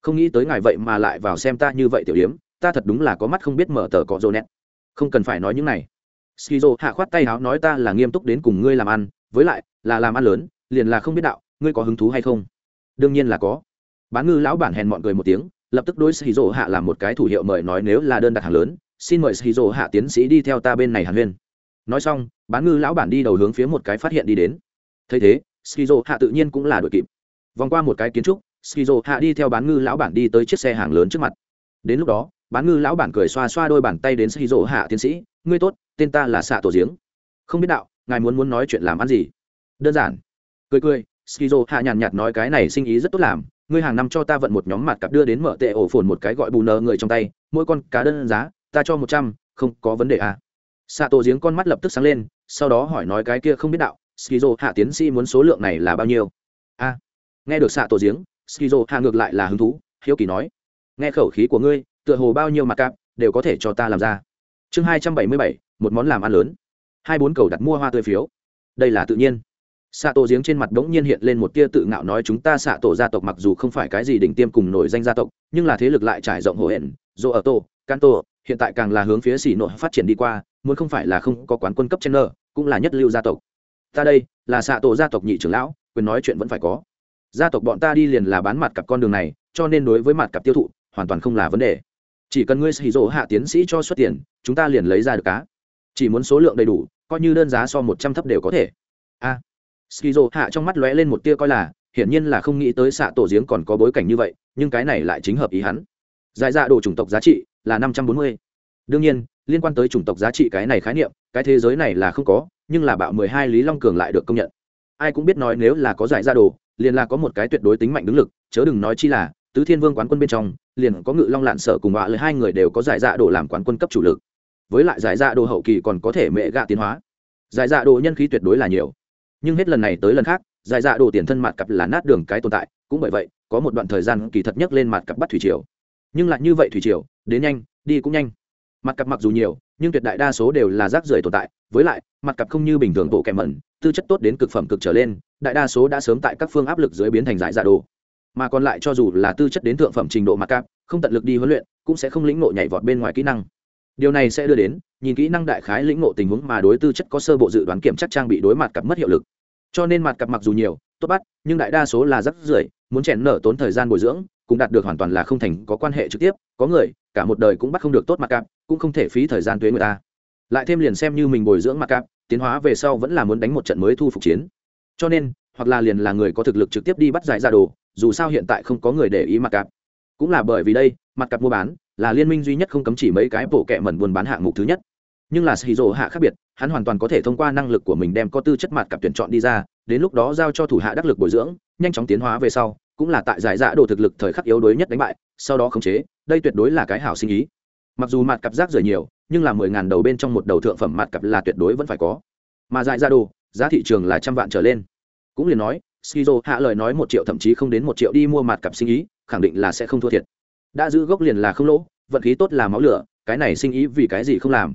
không nghĩ tới ngài vậy mà lại vào xem ta như vậy tiểu điếm ta thật đúng là có mắt không biết mở tờ có rô nét. Không cần phải nói những này. Skizo hạ khoát tay áo nói ta là nghiêm túc đến cùng ngươi làm ăn, với lại, là làm ăn lớn, liền là không biết đạo, ngươi có hứng thú hay không? Đương nhiên là có. Bán ngư lão bản hèn mọn cười một tiếng, lập tức đối skizo hạ làm một cái thủ hiệu mời nói nếu là đơn đặt hàng lớn, xin mời skizo hạ tiến sĩ đi theo ta bên này hàn huyên. Nói xong, bán ngư lão bản đi đầu hướng phía một cái phát hiện đi đến. Thấy thế, skizo hạ tự nhiên cũng là đội kịp. Vòng qua một cái kiến trúc, skizo hạ đi theo bán ngư lão bản đi tới chiếc xe hàng lớn trước mặt. Đến lúc đó bán ngư lão bản cười xoa xoa đôi bàn tay đến skizo hạ tiến sĩ, ngươi tốt, tên ta là xạ tổ giếng. Không biết đạo, ngài muốn muốn nói chuyện làm ăn gì? Đơn giản. Cười cười skizo hạ nhàn nhạt nói, cái này sinh ý rất tốt làm, ngươi hàng năm cho ta vận một nhóm mặt cặp đưa đến mở tệ ổ phồn một cái gọi bù nờ người trong tay, mỗi con cá đơn giá, ta cho một trăm, không có vấn đề à. xạ tổ giếng con mắt lập tức sáng lên, sau đó hỏi nói, cái kia không biết đạo skizo hạ tiến sĩ muốn số lượng này là bao nhiêu? A. Nghe được xạ tổ giếng skizo hạ ngược lại là hứng thú, hiếu kỳ nói, nghe khẩu khí của ngươi tựa hồ bao nhiêu mặt cạp đều có thể cho ta làm ra. Chương hai trăm bảy mươi bảy một món làm ăn lớn. Hai bốn cầu đặt mua hoa tươi phiếu. Đây là tự nhiên. Xạ tổ giếng trên mặt bỗng nhiên hiện lên một tia tự ngạo nói chúng ta xạ tổ gia tộc mặc dù không phải cái gì đỉnh tiêm cùng nổi danh gia tộc nhưng là thế lực lại trải rộng hổ hển dỗ ở căn tổ, hiện tại càng là hướng phía xỉ nội phát triển đi qua muốn không phải là không có quán quân cấp trên nợ cũng là nhất lưu gia tộc. Ta đây là xạ tổ gia tộc nhị trưởng lão quyền nói chuyện vẫn phải có. Gia tộc bọn ta đi liền là bán mặt cặp con đường này cho nên đối với mặt cặp tiêu thụ hoàn toàn không là vấn đề chỉ cần ngươi xì rỗ hạ tiến sĩ cho xuất tiền chúng ta liền lấy ra được cá. Chỉ muốn số lượng đầy đủ coi như đơn giá so một trăm thấp đều có thể. A. À, skizo hạ trong mắt lóe lên một tia coi là hiển nhiên là không nghĩ tới xạ tổ giếng còn có bối cảnh như vậy nhưng cái này lại chính hợp ý hắn. Giải dạ đồ chủng tộc giá trị là năm trăm bốn mươi. Đương nhiên liên quan tới chủng tộc giá trị cái này khái niệm cái thế giới này là không có nhưng là bạo mười hai lý long cường lại được công nhận. Ai cũng biết nói nếu là có giải ra đồ liền là có một cái tuyệt đối tính mạnh đứng lực chớ đừng nói chi là tứ thiên vương quán quân bên trong liền có ngự long lạn sở cùng họa lời hai người đều có giải dạ đồ làm quán quân cấp chủ lực. Với lại giải dạ đồ hậu kỳ còn có thể mẹ gạ tiến hóa. Giải dạ đồ nhân khí tuyệt đối là nhiều. Nhưng hết lần này tới lần khác, giải dạ đồ tiền thân mặt cặp là nát đường cái tồn tại, cũng bởi vậy, có một đoạn thời gian kỳ thật nhất lên mặt cặp bắt thủy triều. Nhưng lại như vậy thủy triều, đến nhanh, đi cũng nhanh. Mặt cặp mặc dù nhiều, nhưng tuyệt đại đa số đều là rác rưởi tồn tại, với lại, mặt cặp không như bình thường bộ kèm mẩn, tư chất tốt đến cực phẩm cực trở lên, đại đa số đã sớm tại các phương áp lực dưới biến thành giải dạ đồ mà còn lại cho dù là tư chất đến thượng phẩm trình độ mặc cạp, không tận lực đi huấn luyện, cũng sẽ không lĩnh ngộ nhảy vọt bên ngoài kỹ năng. Điều này sẽ đưa đến, nhìn kỹ năng đại khái lĩnh ngộ tình huống mà đối tư chất có sơ bộ dự đoán kiểm chắc trang bị đối mặt cặp mất hiệu lực. Cho nên mặt cặp mặc dù nhiều, tốt bắt, nhưng đại đa số là rất rưởi, muốn chèn nở tốn thời gian bồi dưỡng, cũng đạt được hoàn toàn là không thành có quan hệ trực tiếp, có người, cả một đời cũng bắt không được tốt mặt cặp cũng không thể phí thời gian tuế người ta. Lại thêm liền xem như mình bồi dưỡng mặt cặp tiến hóa về sau vẫn là muốn đánh một trận mới thu phục chiến. Cho nên, hoặc là liền là người có thực lực trực tiếp đi bắt giải ra đồ dù sao hiện tại không có người để ý mặt cặp cũng là bởi vì đây, mặt cặp mua bán là liên minh duy nhất không cấm chỉ mấy cái bộ kệ mẩn buôn bán hạng mục thứ nhất. Nhưng là shizu hạ khác biệt, hắn hoàn toàn có thể thông qua năng lực của mình đem có tư chất mặt cặp tuyển chọn đi ra, đến lúc đó giao cho thủ hạ đắc lực bồi dưỡng, nhanh chóng tiến hóa về sau, cũng là tại giải dạ đồ thực lực thời khắc yếu đuối nhất đánh bại, sau đó khống chế, đây tuyệt đối là cái hảo sinh ý. Mặc dù mặt cặp rác rời nhiều, nhưng là mười ngàn đầu bên trong một đầu thượng phẩm mặt cặp là tuyệt đối vẫn phải có. Mà giải dạ đồ, giá thị trường là trăm vạn trở lên. Cũng liền nói skizo hạ lời nói một triệu thậm chí không đến một triệu đi mua mặt cặp sinh ý, khẳng định là sẽ không thua thiệt. Đã giữ gốc liền là không lỗ, vận khí tốt là máu lửa, cái này sinh ý vì cái gì không làm?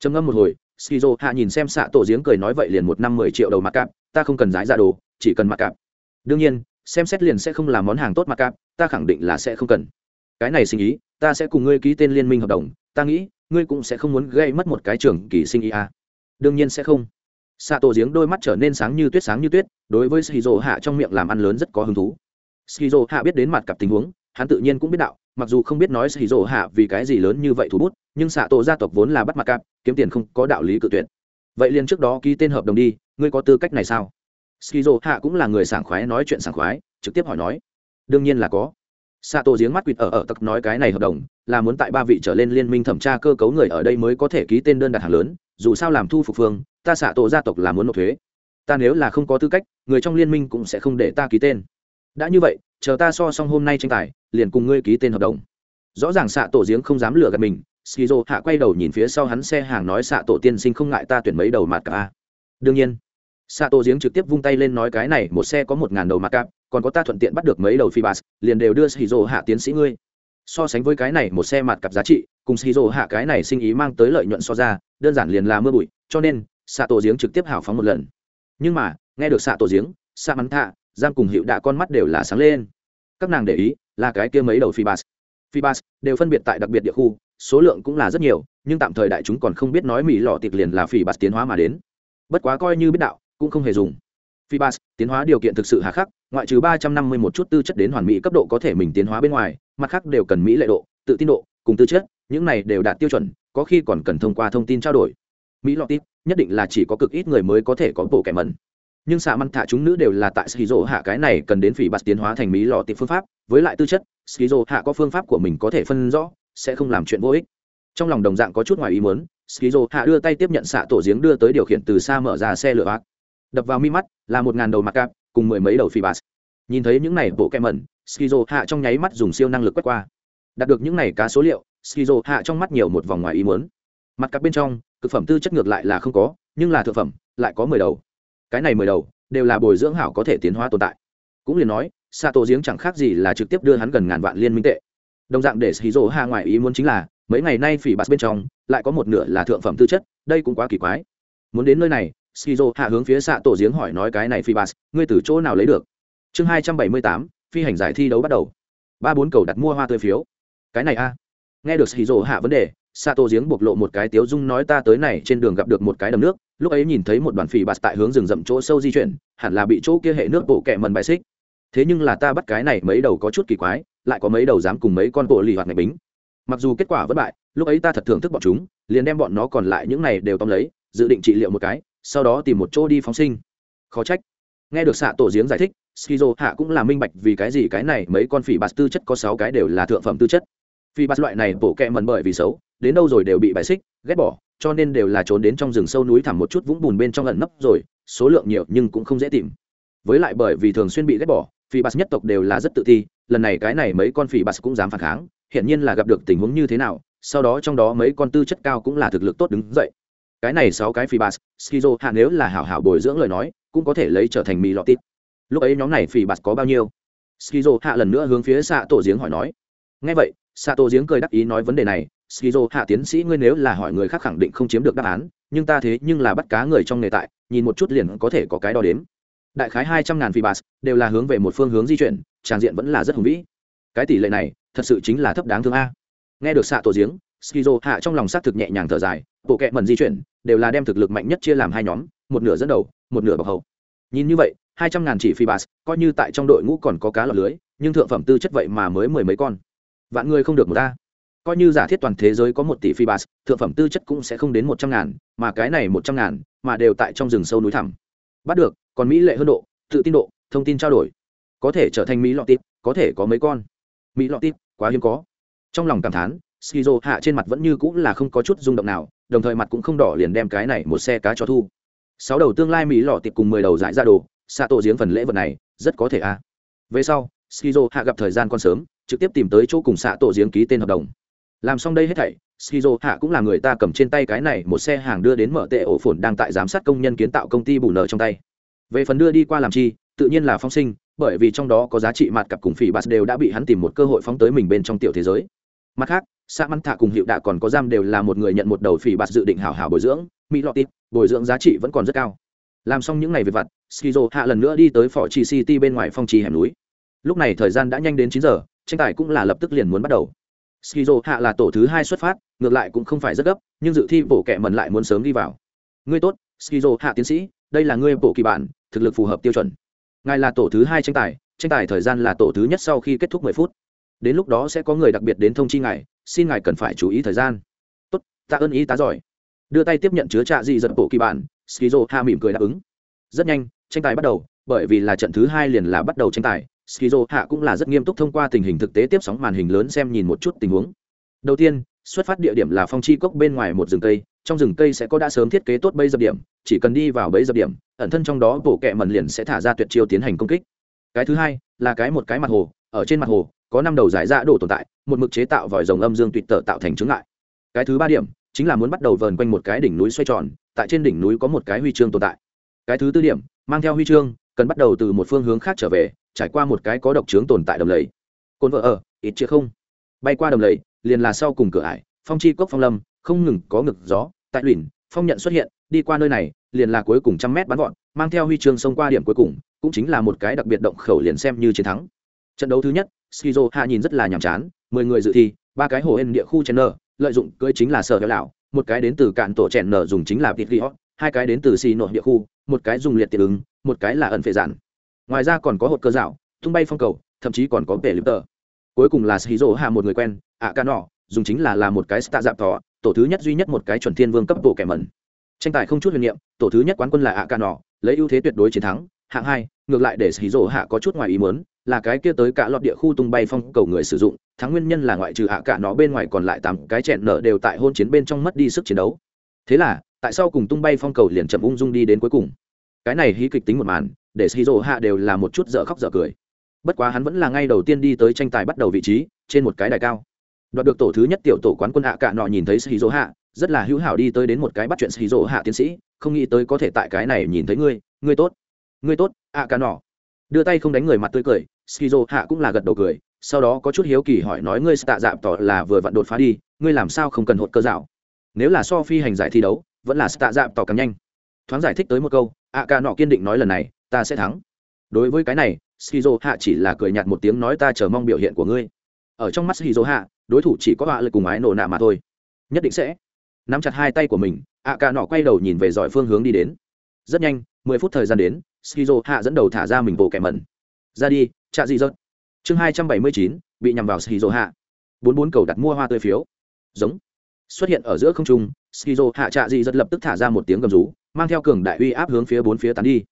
Trầm ngâm một hồi, skizo hạ nhìn xem xạ tổ giếng cười nói vậy liền một năm mười triệu đầu mặt cặp, ta không cần giải ra đồ, chỉ cần mặt cặp. Đương nhiên, xem xét liền sẽ không làm món hàng tốt mặt cặp, ta khẳng định là sẽ không cần. Cái này sinh ý, ta sẽ cùng ngươi ký tên liên minh hợp đồng, ta nghĩ, ngươi cũng sẽ không muốn gây mất một cái trường kỳ sinh ý à. đương nhiên sẽ không xạ tổ giếng đôi mắt trở nên sáng như tuyết sáng như tuyết, đối với shizu hạ trong miệng làm ăn lớn rất có hứng thú. Shizu hạ biết đến mặt cặp tình huống, hắn tự nhiên cũng biết đạo, mặc dù không biết nói shizu hạ vì cái gì lớn như vậy thủ bút, nhưng xạ tổ gia tộc vốn là bắt mặt cặp kiếm tiền không có đạo lý cự tuyệt. Vậy liền trước đó ký tên hợp đồng đi, ngươi có tư cách này sao? Skizo hạ cũng là người sảng khoái nói chuyện sảng khoái, trực tiếp hỏi nói. Đương nhiên là có. Xạ tổ giếng mắt quỵt ở ở tặc nói cái này hợp đồng, là muốn tại ba vị trở lên liên minh thẩm tra cơ cấu người ở đây mới có thể ký tên đơn đặt hàng lớn, dù sao làm thu phục phương ta xạ tổ gia tộc là muốn nộp thuế. Ta nếu là không có tư cách, người trong liên minh cũng sẽ không để ta ký tên. Đã như vậy, chờ ta so xong hôm nay tranh tài, liền cùng ngươi ký tên hợp đồng. Rõ ràng xạ tổ giếng không dám lừa gạt mình, skizo hạ quay đầu nhìn phía sau hắn xe hàng nói xạ tổ tiên sinh không ngại ta tuyển mấy đầu mặt cả. Đương nhiên, xạ tổ giếng trực tiếp vung tay lên nói cái này, một xe có một ngàn đầu mặt cạp còn có ta thuận tiện bắt được mấy đầu phi bas liền đều đưa shizu hạ tiến sĩ ngươi. So sánh với cái này, một xe mặt cặp giá trị, cùng shizu hạ cái này sinh ý mang tới lợi nhuận so ra, đơn giản liền là mưa bụi, cho nên xạ tổ giếng trực tiếp hào phóng một lần. Nhưng mà, nghe được xạ tổ giếng, xạ mắn thạ giam cùng hiệu đạ con mắt đều là sáng lên. Các nàng để ý là cái kia mấy đầu phi bas phi bas đều phân biệt tại đặc biệt địa khu, số lượng cũng là rất nhiều, nhưng tạm thời đại chúng còn không biết nói mỹ lò tiệc liền là phi bas tiến hóa mà đến. Bất quá coi như biết đạo, cũng không hề dùng. Phi bas tiến hóa điều kiện thực sự hà khắc, ngoại trừ ba trăm năm mươi một chút tư chất đến hoàn mỹ cấp độ có thể mình tiến hóa bên ngoài, mặt khác đều cần mỹ lệ độ, tự tin độ, cùng tư chất, những này đều đạt tiêu chuẩn, có khi còn cần thông qua thông tin trao đổi. Mỹ lọ tít nhất định là chỉ có cực ít người mới có thể có bộ kẻ mẩn. Nhưng xạ măn thả chúng nữ đều là tại skizo hạ cái này cần đến phỉ bạt tiến hóa thành mỹ lọ tiệp phương pháp, với lại tư chất, skizo hạ có phương pháp của mình có thể phân rõ, sẽ không làm chuyện vô ích. Trong lòng đồng dạng có chút ngoài ý muốn, skizo hạ đưa tay tiếp nhận xạ tổ giếng đưa tới điều khiển từ xa mở ra xe lửa ác đập vào mi mắt, là một ngàn đầu mặt cạp, cùng mười mấy đầu phỉ bạt. Nhìn thấy những này bộ kẻ mẩn, skizo hạ trong nháy mắt dùng siêu năng lực quét qua. Đạt được những này cá số liệu, skizo hạ trong mắt nhiều một vòng ngoài ý muốn. Mặt cặp bên trong thực phẩm tư chất ngược lại là không có, nhưng là thực phẩm, lại có mười đầu. Cái này mười đầu, đều là bồi dưỡng hảo có thể tiến hóa tồn tại. Cũng liền nói xạ tổ giếng chẳng khác gì là trực tiếp đưa hắn gần ngàn vạn liên minh tệ. Đồng dạng để skizo hạ ngoài ý muốn chính là, mấy ngày nay phỉ bạt bên trong, lại có một nửa là thượng phẩm tư chất, đây cũng quá kỳ quái. Muốn đến nơi này skizo hạ hướng phía xạ tổ giếng hỏi nói cái này phi bạt, ngươi từ chỗ nào lấy được? Chương hai trăm bảy mươi tám, phi hành giải thi đấu bắt đầu. Ba bốn cầu đặt mua hoa tươi phiếu. Cái này a. Nghe được skizo hạ vấn đề xạ tổ giếng bộc lộ một cái tiếu dung nói ta tới này trên đường gặp được một cái đầm nước, lúc ấy nhìn thấy một đoàn phỉ bạt tại hướng rừng rậm chỗ sâu di chuyển, hẳn là bị chỗ kia hệ nước bộ kẹ mần bài xích. Thế nhưng là ta bắt cái này mấy đầu có chút kỳ quái, lại có mấy đầu dám cùng mấy con bộ lì hoạt ngày bính. Mặc dù kết quả vất bại, lúc ấy ta thật thưởng thức bọn chúng, liền đem bọn nó còn lại những này đều tóm lấy, dự định trị liệu một cái, sau đó tìm một chỗ đi phóng sinh. Khó trách. Nghe được xạ tổ giếng giải thích, skizo hạ cũng là minh bạch vì cái gì cái này mấy con phỉ bạt tư chất có sáu cái đều là thượng phẩm tư chất. Phỉ bạt loại này bổ kẹ mần bởi vì xấu đến đâu rồi đều bị bài xích, ghét bỏ, cho nên đều là trốn đến trong rừng sâu núi thẳm một chút vũng bùn bên trong ẩn nấp rồi, số lượng nhiều nhưng cũng không dễ tìm. Với lại bởi vì thường xuyên bị ghét bỏ phỉ bạt nhất tộc đều là rất tự ti, lần này cái này mấy con phỉ bạt cũng dám phản kháng hiện nhiên là gặp được tình huống như thế nào, sau đó trong đó mấy con tư chất cao cũng là thực lực tốt đứng dậy. Cái này sáu cái phỉ bạt skizo hạ nếu là hảo hảo bồi dưỡng lời nói, cũng có thể lấy trở thành mì lọt tít. Lúc ấy nhóm này phỉ bạt có bao nhiêu? Skizo hạ lần nữa hướng phía xạ tổ giếng hỏi nói. Ngay vậy xạ tổ giếng cười đắc ý nói vấn đề này skizo hạ tiến sĩ ngươi nếu là hỏi người khác khẳng định không chiếm được đáp án, nhưng ta thế nhưng là bắt cá người trong nghề tại, nhìn một chút liền có thể có cái đo đếm. Đại khái hai trăm ngàn phi đều là hướng về một phương hướng di chuyển, tràng diện vẫn là rất hùng vĩ. Cái tỷ lệ này, thật sự chính là thấp đáng thương a. Nghe được xạ tổ giếng, skizo hạ trong lòng xác thực nhẹ nhàng thở dài, bộ kệ mần di chuyển, đều là đem thực lực mạnh nhất chia làm hai nhóm, một nửa dẫn đầu, một nửa bọc hậu nhìn như vậy, hai trăm ngàn chỉ phi coi như tại trong đội ngũ còn có cá lọc lưới, nhưng thượng phẩm tư chất vậy mà mới mười mấy con. Vạn người không được một ta coi như giả thiết toàn thế giới có một tỷ phi bas thượng phẩm tư chất cũng sẽ không đến một trăm ngàn, mà cái này một trăm ngàn mà đều tại trong rừng sâu núi thẳm. Bắt được, còn mỹ lệ hơn độ, tự tin độ, thông tin trao đổi. Có thể trở thành mỹ lọ tít, có thể có mấy con. Mỹ lọ tít, quá hiếm có. Trong lòng cảm thán, skizo hạ trên mặt vẫn như cũng là không có chút rung động nào, đồng thời mặt cũng không đỏ liền đem cái này một xe cá cho thu. Sáu đầu tương lai mỹ lọ tít cùng mười đầu giải ra đồ xạ tổ giếng phần lễ vật này, rất có thể a về sau, skizo hạ gặp thời gian còn sớm, trực tiếp tìm tới chỗ cùng xạ tổ giếng ký tên hợp đồng làm xong đây hết thảy, skizo hạ cũng là người ta cầm trên tay cái này, một xe hàng đưa đến mở tệ ổ phồn đang tại giám sát công nhân kiến tạo công ty bù nợ trong tay. Về phần đưa đi qua làm chi, tự nhiên là phong sinh, bởi vì trong đó có giá trị mặt cặp cùng phỉ bạt đều đã bị hắn tìm một cơ hội phóng tới mình bên trong tiểu thế giới. Mặt khác xã mắn thạ cùng hiệu đạ còn có giam đều là một người nhận một đầu phỉ bạt dự định hảo hảo bồi dưỡng, mỹ lọt tít, bồi dưỡng giá trị vẫn còn rất cao. Làm xong những ngày về vặt, skizo hạ lần nữa đi tới phỏ trì city bên ngoài phong trì hẻm núi. Lúc này thời gian đã nhanh đến chín giờ, tranh tài cũng là lập tức liền muốn bắt đầu skizo hạ là tổ thứ hai xuất phát, ngược lại cũng không phải rất gấp, nhưng dự thi bổ kẹ mần lại muốn sớm đi vào. Ngươi tốt, skizo hạ tiến sĩ, đây là ngươi bộ kỳ bản, thực lực phù hợp tiêu chuẩn. Ngài là tổ thứ hai tranh tài tranh tài thời gian là tổ thứ nhất sau khi kết thúc mười phút. Đến lúc đó sẽ có người đặc biệt đến thông chi ngài, xin ngài cần phải chú ý thời gian. Tốt, tạ ơn ý tá giỏi. Đưa tay tiếp nhận chứa trạ dị giật bộ kỳ bản, skizo hạ mỉm cười đáp ứng. Rất nhanh, tranh tài bắt đầu, bởi vì là trận thứ hai liền là bắt đầu tranh tài skizo hạ cũng là rất nghiêm túc thông qua tình hình thực tế tiếp sóng màn hình lớn xem nhìn một chút tình huống. Đầu tiên, xuất phát địa điểm là phong chi cốc bên ngoài một rừng cây, trong rừng cây sẽ có đã sớm thiết kế tốt bẫy dập điểm, chỉ cần đi vào bẫy dập điểm, ẩn thân trong đó bộ kẹ mần liền sẽ thả ra tuyệt chiêu tiến hành công kích. Cái thứ hai, là cái một cái mặt hồ, ở trên mặt hồ, có năm đầu giải ra đổ tồn tại, một mực chế tạo vòi rồng âm dương tuyệt tở tạo thành chứng ngại. Cái thứ ba điểm, chính là muốn bắt đầu vờn quanh một cái đỉnh núi xoay tròn, tại trên đỉnh núi có một cái huy chương tồn tại. Cái thứ tư điểm, mang theo huy chương, cần bắt đầu từ một phương hướng khác trở về trải qua một cái có độc trướng tồn tại đầm lầy. Cồn vợ ở, ít chưa không. Bay qua đầm lầy, liền là sau cùng cửa ải, phong chi cốc phong lâm, không ngừng có ngực gió, tại luyện, phong nhận xuất hiện, đi qua nơi này, liền là cuối cùng trăm mét bắn gọn mang theo huy chương xông qua điểm cuối cùng, cũng chính là một cái đặc biệt động khẩu liền xem như chiến thắng. Trận đấu thứ nhất, skizo hạ nhìn rất là nhàm chán, mười người dự thi, ba cái hồ hên địa khu chen nở, lợi dụng cưới chính là sở hữu lão, một cái đến từ cạn tổ chèn nở dùng chính là vịt ghi hai cái đến từ xì nội địa khu, một cái dùng liệt tiệt ứng, một cái là ẩn phệ giản ngoài ra còn có hột cơ dạo, tung bay phong cầu, thậm chí còn có vẻ lip tờ. Cuối cùng là shizu hạ một người quen ạ ca nọ dùng chính là là một cái stạ dạp thọ tổ thứ nhất duy nhất một cái chuẩn thiên vương cấp bộ kẻ mẩn. Tranh tài không chút huyền niệm, tổ thứ nhất quán quân là ạ ca nọ lấy ưu thế tuyệt đối chiến thắng. Hạng hai, ngược lại để shizu hạ có chút ngoài ý muốn, là cái kia tới cả lọt địa khu tung bay phong cầu người sử dụng, thắng nguyên nhân là ngoại trừ ạ cả nó bên ngoài còn lại tám cái chẹn nở đều tại hôn chiến bên trong mất đi sức chiến đấu. Thế là, tại sao cùng tung bay phong cầu liền chậm ung dung đi đến cuối cùng. Cái này hí kịch tính một màn để shizu hạ đều là một chút dở khóc dở cười. Bất quá hắn vẫn là ngay đầu tiên đi tới tranh tài bắt đầu vị trí, trên một cái đài cao. Đoạt được tổ thứ nhất tiểu tổ quán quân hạ cả nọ nhìn thấy shizu hạ, rất là hữu hảo đi tới đến một cái bắt chuyện shizu hạ tiến sĩ, không nghĩ tới có thể tại cái này nhìn thấy ngươi ngươi tốt ngươi tốt, ạ cả nọ. Đưa tay không đánh người mặt tươi cười Shiro hạ cũng là gật đầu cười, sau đó có chút hiếu kỳ hỏi nói ngươi tạ Dạm tỏ là vừa vặn đột phá đi, ngươi làm sao không cần hột cơ dạo? Nếu là so phi hành giải thi đấu, vẫn là tạ Dạm tỏ càng nhanh. Thoáng giải thích tới một câu, ạ ca nọ kiên định nói lần này ta sẽ thắng. Đối với cái này shizu hạ chỉ là cười nhạt một tiếng nói ta chờ mong biểu hiện của ngươi. Ở trong mắt shizu hạ đối thủ chỉ có họa lực cùng ái nổ nạ mà thôi. Nhất định sẽ nắm chặt hai tay của mình ạ cả nọ quay đầu nhìn về giỏi phương hướng đi đến. Rất nhanh, mười phút thời gian đến shizu hạ dẫn đầu thả ra mình bộ kẻ mẩn. Ra đi chạ dị dợt chương hai trăm bảy mươi chín, bị nhằm vào shizu hạ bốn bốn cầu đặt mua hoa tươi phiếu. Giống. Xuất hiện ở giữa không trung skizo hạ chạ dị dợt lập tức thả ra một tiếng gầm rú, mang theo cường đại uy áp hướng phía bốn phía tán đi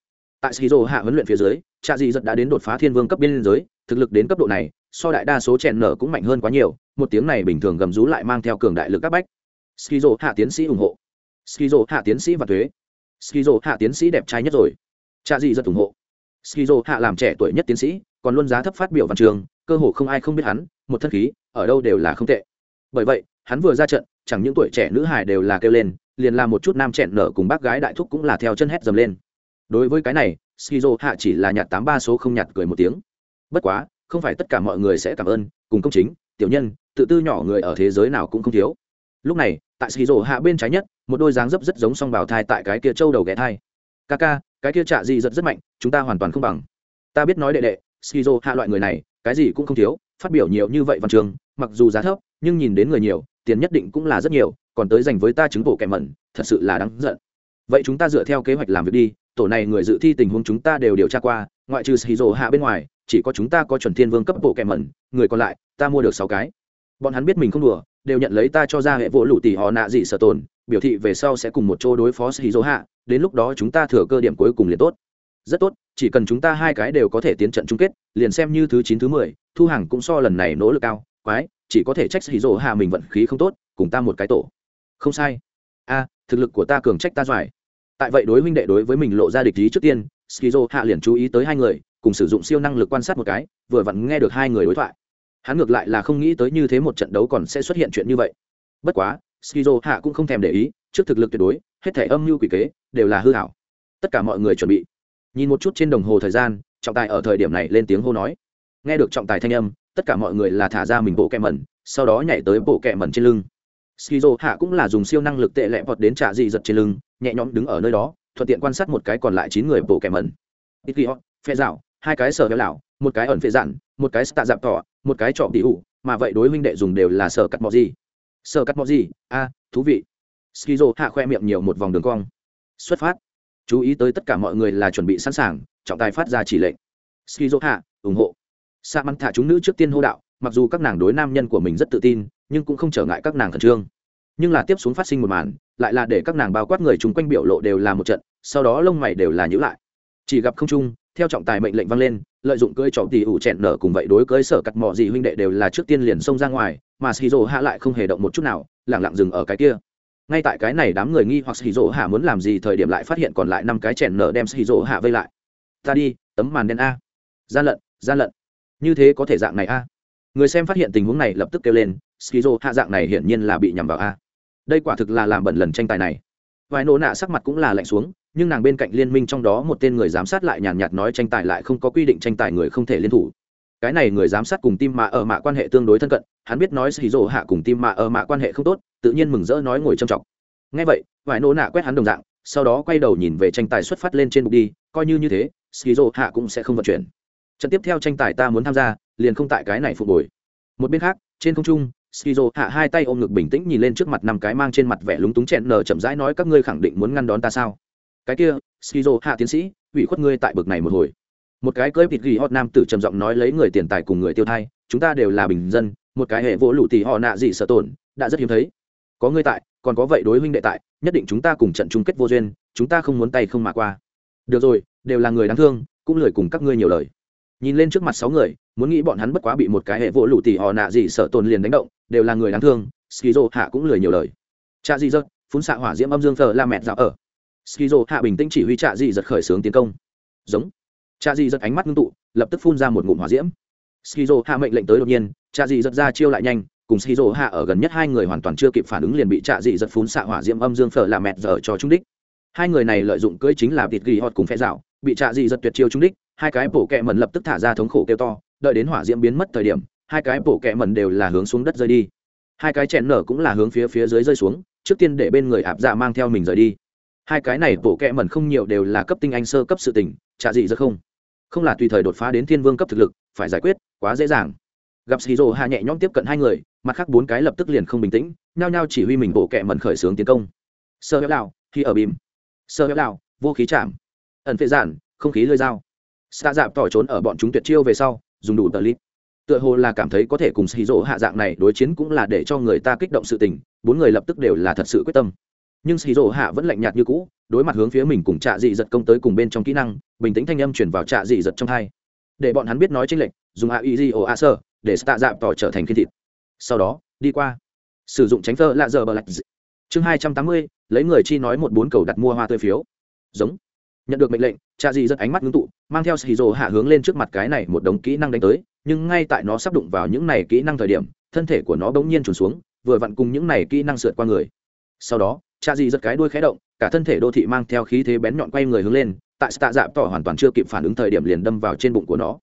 tại skizo hạ huấn luyện phía dưới trạ dị rất đã đến đột phá thiên vương cấp biên giới, thực lực đến cấp độ này, so đại đa số chèn nở cũng mạnh hơn quá nhiều, một tiếng này bình thường gầm rú lại mang theo cường đại lực các bách. Skizo hạ tiến sĩ ủng hộ. Skizo hạ tiến sĩ và thuế. Skizo hạ tiến sĩ đẹp trai nhất rồi. Cha dị rất ủng hộ. Skizo hạ làm trẻ tuổi nhất tiến sĩ, còn luôn giá thấp phát biểu văn trường, cơ hồ không ai không biết hắn, một thân khí, ở đâu đều là không tệ. Bởi vậy, hắn vừa ra trận, chẳng những tuổi trẻ nữ hài đều là kêu lên, liền làm một chút nam trẻ nở cùng bác gái đại thúc cũng là theo chân hét dầm lên đối với cái này, skizo hạ chỉ là nhặt tám ba số không nhặt cười một tiếng. Bất quá, không phải tất cả mọi người sẽ cảm ơn, cùng công chính, tiểu nhân, tự tư nhỏ người ở thế giới nào cũng không thiếu. Lúc này, tại skizo hạ bên trái nhất, một đôi dáng dấp rất giống song bào thai tại cái kia châu đầu ghé thai. Ca ca cái kia trạ gì giật rất mạnh, chúng ta hoàn toàn không bằng. Ta biết nói đệ đệ, skizo hạ loại người này, cái gì cũng không thiếu, phát biểu nhiều như vậy văn trường mặc dù giá thấp, nhưng nhìn đến người nhiều, tiền nhất định cũng là rất nhiều, còn tới dành với ta chứng bộ kẻ mẩn, thật sự là đáng giận. Vậy chúng ta dựa theo kế hoạch làm việc đi tổ này người dự thi tình huống chúng ta đều điều tra qua, ngoại trừ shizu hạ bên ngoài, chỉ có chúng ta có chuẩn thiên vương cấp bộ kẹm mẩn, người còn lại, ta mua được sáu cái. Bọn hắn biết mình không đùa, đều nhận lấy ta cho ra hệ vỗ lụ tỷ họ nạ dị sở tồn, biểu thị về sau sẽ cùng một chỗ đối phó shizu hạ, đến lúc đó chúng ta thừa cơ điểm cuối cùng liền tốt. Rất tốt, chỉ cần chúng ta hai cái đều có thể tiến trận chung kết, liền xem như thứ chín thứ mười, thu hàng cũng so lần này nỗ lực cao, quái, chỉ có thể trách shizu hạ mình vận khí không tốt, cùng ta một cái tổ. Không sai. A, thực lực của ta cường trách ta giỏi tại vậy đối huynh đệ đối với mình lộ ra địch ý trước tiên, skizo hạ liền chú ý tới hai người, cùng sử dụng siêu năng lực quan sát một cái, vừa vặn nghe được hai người đối thoại. Hắn ngược lại là không nghĩ tới như thế một trận đấu còn sẽ xuất hiện chuyện như vậy. Bất quá, skizo hạ cũng không thèm để ý, trước thực lực tuyệt đối, hết thể âm mưu quỷ kế, đều là hư hảo. Tất cả mọi người chuẩn bị. Nhìn một chút trên đồng hồ thời gian, trọng tài ở thời điểm này lên tiếng hô nói. Nghe được trọng tài thanh âm, tất cả mọi người là thả ra mình bộ kẹ mẩn, sau đó nhảy tới bộ kẹ mẩn trên lưng. Skizo hạ cũng là dùng siêu năng lực tệ lẹ vọt đến trả dị giật trên lưng nhẹ nhõm đứng ở nơi đó, thuận tiện quan sát một cái còn lại chín người bộ kẻ mẩn. Ít ghi họ phe dạo, hai cái sở heo lão một cái ẩn phệ dạn, một cái tạ dạp tỏ một cái trọ tỉ ủ, mà vậy đối huynh đệ dùng đều là sở cắt mọ gì. Sở cắt mọ gì? A, thú vị. Skizo hạ khoe miệng nhiều một vòng đường cong. Xuất phát. Chú ý tới tất cả mọi người là chuẩn bị sẵn sàng, trọng tài phát ra chỉ lệnh. Skizo hạ, ủng hộ. Sa mắn thả chúng nữ trước tiên hô đạo, mặc dù các nàng đối nam nhân của mình rất tự tin, nhưng cũng không trở ngại các nàng khẩn trương. Nhưng là tiếp xuống phát sinh một màn lại là để các nàng bao quát người chung quanh biểu lộ đều là một trận, sau đó lông mày đều là nhữ lại. Chỉ gặp không trung, theo trọng tài mệnh lệnh vang lên, lợi dụng cơi trọng tỷ ủ chẹn nở cùng vậy đối cơi sở cắt mò gì huynh đệ đều là trước tiên liền xông ra ngoài, mà shizu hạ lại không hề động một chút nào lẳng lặng dừng ở cái kia. Ngay tại cái này đám người nghi hoặc shizu hạ muốn làm gì thời điểm lại phát hiện còn lại năm cái chèn nở đem shizu hạ vây lại. Ta đi, tấm màn đen a. Gian lận gian lận. Như thế có thể dạng này a? Người xem phát hiện tình huống này lập tức kêu lên skizo hạ dạng này hiển nhiên là bị nhằm vào a đây quả thực là làm bẩn lần tranh tài này. Vài nổ nạ sắc mặt cũng là lạnh xuống, nhưng nàng bên cạnh liên minh trong đó một tên người giám sát lại nhàn nhạt nói tranh tài lại không có quy định tranh tài người không thể liên thủ. Cái này người giám sát cùng tim mạ ở mạ quan hệ tương đối thân cận, hắn biết nói xì rỗ hạ cùng tim mạ ở mạ quan hệ không tốt, tự nhiên mừng rỡ nói ngồi trầm trọng. Ngay vậy, vài nổ nạ quét hắn đồng dạng, sau đó quay đầu nhìn về tranh tài xuất phát lên trên bục đi, coi như như thế skizo hạ cũng sẽ không vận chuyển. Trận tiếp theo tranh tài ta muốn tham gia, liền không tại cái này phục hồi. Một bên khác, trên không trung skizo hạ hai tay ôm ngực bình tĩnh nhìn lên trước mặt năm cái mang trên mặt vẻ lúng túng chẹn nở chậm rãi nói các ngươi khẳng định muốn ngăn đón ta sao? Cái kia, skizo hạ tiến sĩ, ủy khuất ngươi tại bực này một hồi. Một cái cưỡi thịt ghi hot nam tử trầm giọng nói lấy người tiền tài cùng người tiêu thai, chúng ta đều là bình dân, một cái hệ vỗ lụ tỷ họ nạ gì sợ tổn, đã rất hiếm thấy. Có ngươi tại, còn có vậy đối huynh đệ tại, nhất định chúng ta cùng trận chung kết vô duyên, chúng ta không muốn tay không mà qua. Được rồi, đều là người đáng thương, cũng lười cùng các ngươi nhiều lời. Nhìn lên trước mặt sáu người muốn nghĩ bọn hắn bất quá bị một cái hệ vỗ lụ tỉ họ nạ gì sợ tồn liền đánh động, đều là người đáng thương, skizo hạ cũng lười nhiều lời. Cha gì giật, phun xạ hỏa diễm âm dương thờ la mẹ dạo ở. Skizo hạ bình tĩnh chỉ huy cha gì giật khởi xướng tiến công. Giống. Cha gì giật ánh mắt ngưng tụ, lập tức phun ra một ngụm hỏa diễm. Skizo hạ mệnh lệnh tới đột nhiên, cha gì giật ra chiêu lại nhanh, cùng skizo hạ ở gần nhất hai người hoàn toàn chưa kịp phản ứng liền bị cha gì giật phun xạ hỏa diễm âm dương phở la mẹ giờ cho trung đích. Hai người này lợi dụng cưỡi chính là thịt ghi họ cùng phe dạo, bị cha gì giật tuyệt chiêu trung đích, hai cái bổ kẹ mẩn lập tức thả ra thống khổ kêu to đợi đến hỏa diễm biến mất thời điểm, hai cái bổ kẹ mẩn đều là hướng xuống đất rơi đi. Hai cái chèn nở cũng là hướng phía phía dưới rơi xuống, trước tiên để bên người ạp dạ mang theo mình rời đi. Hai cái này bổ kẹ mẩn không nhiều đều là cấp tinh anh sơ cấp sự tỉnh trả gì ra không. Không là tùy thời đột phá đến thiên vương cấp thực lực, phải giải quyết, quá dễ dàng. Gặp shizu hạ nhẹ nhõm tiếp cận hai người, mặt khác bốn cái lập tức liền không bình tĩnh, nhao nhao chỉ huy mình bổ kẹ mẩn khởi xướng tiến công. Sơ hép lào, khi ở bìm. Sơ hép lào, vô khí chạm. Ẩn phệ giản, không khí lơi dao. Xa dạp tỏi trốn ở bọn chúng tuyệt chiêu về sau dùng đủ tờ lít. Tựa hồ là cảm thấy có thể cùng xì rỗ hạ dạng này đối chiến cũng là để cho người ta kích động sự tình, bốn người lập tức đều là thật sự quyết tâm. Nhưng xì rỗ hạ vẫn lạnh nhạt như cũ, đối mặt hướng phía mình cùng trạ dị giật công tới cùng bên trong kỹ năng, bình tĩnh thanh âm chuyển vào trạ dị giật trong hai. Để bọn hắn biết nói tranh lệch, dùng a e di o a sơ, để tạ dạp tỏ trở thành khiên thịt. Sau đó, đi qua. Sử dụng tránh thơ lạ giờ bờ lạch chương hai trăm tám mươi, lấy người chi nói một bốn cầu đặt mua hoa tươi phiếu. Giống nhận được mệnh lệnh, cha dì rất ánh mắt ngưng tụ, mang theo xì rồ hạ hướng lên trước mặt cái này một đống kỹ năng đánh tới, nhưng ngay tại nó sắp đụng vào những này kỹ năng thời điểm, thân thể của nó bỗng nhiên trùn xuống, vừa vặn cùng những này kỹ năng sượt qua người. Sau đó, cha dì giật cái đuôi khé động, cả thân thể đô thị mang theo khí thế bén nhọn quay người hướng lên, tại stạ dạp tỏ hoàn toàn chưa kịp phản ứng thời điểm liền đâm vào trên bụng của nó.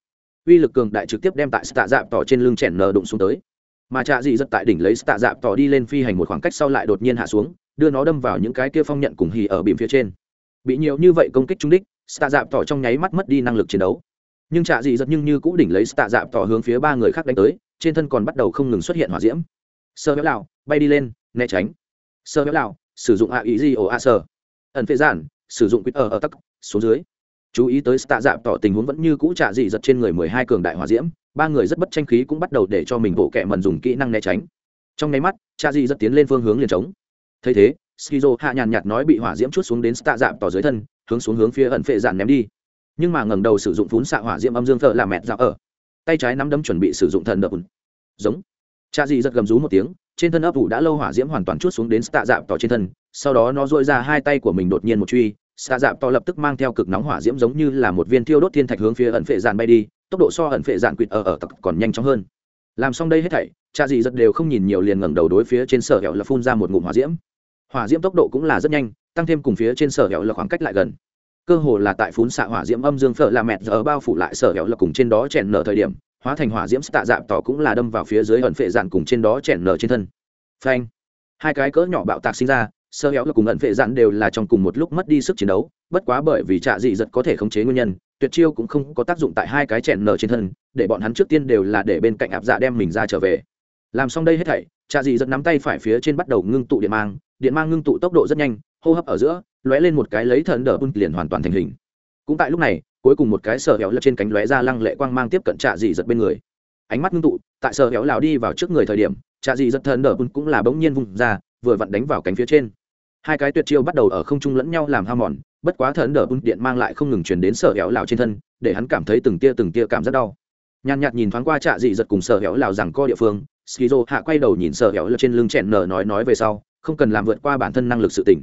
Uy lực cường đại trực tiếp đem tại stạ dạp tỏ trên lưng chèn nờ đụng xuống tới. Mà cha dì giật tại đỉnh lấy stạ dạp tỏ đi lên phi hành một khoảng cách sau lại đột nhiên hạ xuống, đưa nó đâm vào những cái kia phong nhận cùng hì ở bìm phía trên bị nhiều như vậy công kích trúng đích stạ dạp tỏ trong nháy mắt mất đi năng lực chiến đấu. Nhưng trạ dị giật nhưng như cũ đỉnh lấy stạ dạp tỏ hướng phía ba người khác đánh tới, trên thân còn bắt đầu không ngừng xuất hiện hỏa diễm. Sơ béo lào, bay đi lên, né tránh. Sơ béo lào, sử dụng a ý gì ồ a sơ. Ẩn phế giản, sử dụng quýt ở ở tắc, xuống dưới. Chú ý tới stạ dạp tỏ tình huống vẫn như cũ trạ dị giật trên người mười hai cường đại hỏa diễm, ba người rất bất tranh khí cũng bắt đầu để cho mình bộ kẹ mần dùng kỹ năng né tránh. Trong nháy mắt, trạ dị giật tiến lên phương hướng liền trống thấy thế skizo hạ nhàn nhạt nói bị hỏa diễm chút xuống đến stạ dạp tỏ dưới thân, hướng xuống hướng phía ẩn phệ giản ném đi. Nhưng mà ngẩng đầu sử dụng phún xạ hỏa diễm âm dương thợ là mẹt dạo ở. Tay trái nắm đấm chuẩn bị sử dụng thần đập giống. Cha dị giật gầm rú một tiếng, trên thân ấp ủ đã lâu hỏa diễm hoàn toàn chút xuống đến tạ dạp tỏ trên thân, sau đó nó dội ra hai tay của mình đột nhiên một truy tạ dạp tỏ lập tức mang theo cực nóng hỏa diễm giống như là một viên thiêu đốt thiên thạch hướng phía ẩn phệ dạn bay đi, tốc độ so ẩn phệ dạn quỵt ở ở tặc còn nhanh chóng hơn. Làm xong đây hết thảy, cha dị giật đều không nhìn nhiều liền ngẩng đầu đối phía trên sở hẻo là phun ra một ngụm hỏa diễm hỏa diễm tốc độ cũng là rất nhanh, tăng thêm cùng phía trên sở hẹo là khoảng cách lại gần. Cơ hồ là tại phun xạ hỏa diễm âm dương phở là mẹt giờ bao phủ lại sở hẹo là cùng trên đó chèn nở thời điểm, hóa thành hỏa diễm tạ dạp tỏ cũng là đâm vào phía dưới ẩn phệ dạn cùng trên đó chèn nở trên thân. Phanh! Hai cái cỡ nhỏ bạo tạc sinh ra sơ héo là cùng ẩn phệ dạn đều là trong cùng một lúc mất đi sức chiến đấu, bất quá bởi vì trạ dị giật có thể khống chế nguyên nhân, tuyệt chiêu cũng không có tác dụng tại hai cái chèn nở trên thân, để bọn hắn trước tiên đều là để bên cạnh áp dạ đem mình ra trở về. Làm xong đây hết thảy trạ dị giật nắm tay phải phía trên bắt đầu ngưng tụ điện mang điện mang ngưng tụ tốc độ rất nhanh, hô hấp ở giữa, lóe lên một cái lấy thần đờ bun liền hoàn toàn thành hình. Cũng tại lúc này, cuối cùng một cái sờ héo lật trên cánh lóe ra lăng lệ quang mang tiếp cận trạ dị giật bên người. Ánh mắt ngưng tụ, tại sờ héo lào đi vào trước người thời điểm trạ dị giật thần đờ bun cũng là bỗng nhiên vùng ra, vừa vặn đánh vào cánh phía trên. Hai cái tuyệt chiêu bắt đầu ở không trung lẫn nhau làm hao mòn, bất quá thần đờ bun điện mang lại không ngừng truyền đến sờ héo lào trên thân, để hắn cảm thấy từng tia từng tia cảm rất đau. Nhàn nhạt nhìn thoáng qua trạ dị giật cùng sờ héo lào rằng co địa phương skizo hạ quay đầu nhìn sợ hẻo lào trên lưng chẹn nở nói nói về sau, không cần làm vượt qua bản thân năng lực sự tỉnh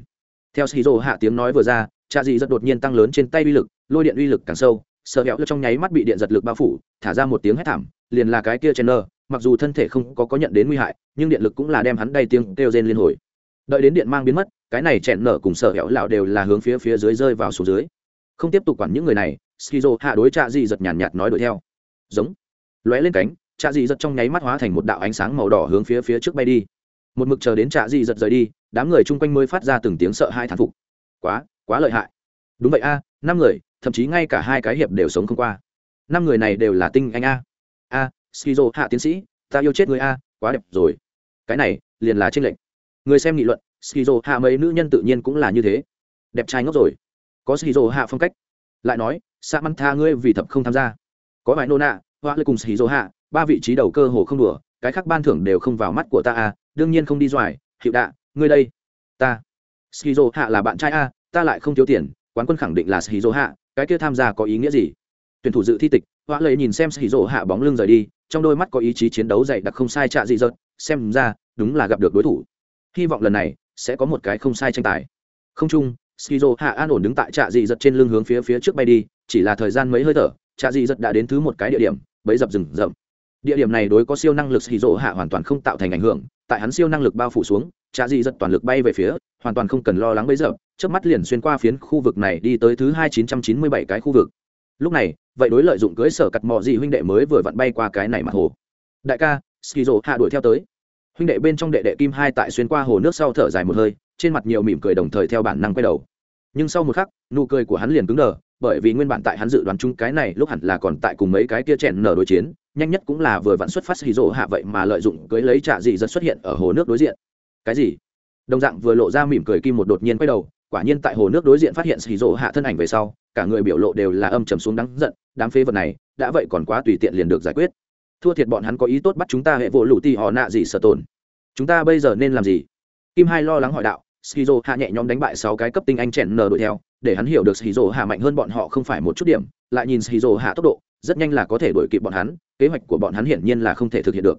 theo skizo hạ tiếng nói vừa ra trạ dị rất đột nhiên tăng lớn trên tay uy lực, lôi điện uy lực càng sâu sợ hẹo trong nháy mắt bị điện giật lực bao phủ, thả ra một tiếng hét thảm, liền là cái kia chen nơ mặc dù thân thể không có có nhận đến nguy hại, nhưng điện lực cũng là đem hắn đầy tiếng kêu rên liên hồi. Đợi đến điện mang biến mất, cái này chèn nở cùng sợ hẹo lão đều là hướng phía phía dưới rơi vào xuống dưới. Không tiếp tục quản những người này, skizo hạ đối trạ dị giật nhàn nhạt nói đuổi theo. Giống. Lóe lên cánh trạ dị giật trong nháy mắt hóa thành một đạo ánh sáng màu đỏ hướng phía phía trước bay đi. Một mực chờ đến trạ dị giật rời đi, đám người chung quanh mới phát ra từng tiếng sợ hai thán phục. Quá quá lợi hại. Đúng vậy a, năm người, thậm chí ngay cả hai cái hiệp đều sống không qua. Năm người này đều là tinh anh a. A, skizo, hạ tiến sĩ, ta yêu chết người a, quá đẹp rồi. Cái này, liền là tranh lệch. Người xem nghị luận, skizo, hạ mấy nữ nhân tự nhiên cũng là như thế. Đẹp trai ngốc rồi. Có skizo, hạ phong cách. Lại nói, sa măng tha ngươi vì thập không tham gia. Có vài nô nạ hoa lê cùng skizo, hạ ba vị trí đầu cơ hồ không đùa, cái khác ban thưởng đều không vào mắt của ta a đương nhiên không đi doài, hiệu đạ, ngươi đây. Ta. Skizo hạ là bạn trai a, ta lại không thiếu tiền, quán quân khẳng định là skizo hạ, cái kia tham gia có ý nghĩa gì? Tuyển thủ dự thi tịch, hoa lấy nhìn xem Skizo hạ bóng lưng rời đi, trong đôi mắt có ý chí chiến đấu dày đặc không sai trạ dị dợt xem ra, đúng là gặp được đối thủ. Hy vọng lần này, sẽ có một cái không sai tranh tài. Không chung, skizo hạ an ổn đứng tại trạ dị dật trên lưng hướng phía phía trước bay đi, chỉ là thời gian mấy hơi thở, trạ dị dật đã đến thứ một cái địa điểm bấy dập rừng rậm địa điểm này đối có siêu năng lực skizo hạ hoàn toàn không tạo thành ảnh hưởng, tại hắn siêu năng lực bao phủ xuống, trạ dị giật toàn lực bay về phía, hoàn toàn không cần lo lắng bấy giờ trước mắt liền xuyên qua phiến khu vực này đi tới thứ hai chín trăm chín mươi bảy cái khu vực. Lúc này, vậy đối lợi dụng cưới sở cặt mò gì huynh đệ mới vừa vặn bay qua cái này mặt hồ. Đại ca skizo hạ đuổi theo tới. Huynh đệ bên trong đệ đệ kim hai tại xuyên qua hồ nước sau thở dài một hơi, trên mặt nhiều mỉm cười đồng thời theo bản năng quay đầu. Nhưng sau một khắc, nụ cười của hắn liền cứng đờ bởi vì nguyên bản tại hắn dự đoán chung cái này lúc hẳn là còn tại cùng mấy cái kia chèn nở đối chiến, nhanh nhất cũng là vừa vặn xuất phát hì rỗ hạ vậy mà lợi dụng cưới lấy trả dị giật xuất hiện ở hồ nước đối diện. Cái gì? Đồng dạng vừa lộ ra mỉm cười kim một đột nhiên quay đầu, quả nhiên tại hồ nước đối diện phát hiện hì rỗ hạ thân ảnh về sau, cả người biểu lộ đều là âm trầm xuống đắng giận, đám phế vật này, đã vậy còn quá tùy tiện liền được giải quyết. Thua thiệt bọn hắn có ý tốt bắt chúng ta hệ vỗ lụ ti họ nạ gì sợ tồn. Chúng ta bây giờ nên làm gì? Kim hai lo lắng hỏi đạo skizo hạ nhẹ nhõm đánh bại sáu cái cấp tinh anh chèn nờ đuổi theo để hắn hiểu được skizo hạ mạnh hơn bọn họ không phải một chút điểm, lại nhìn skizo hạ tốc độ, rất nhanh là có thể đuổi kịp bọn hắn, kế hoạch của bọn hắn hiển nhiên là không thể thực hiện được.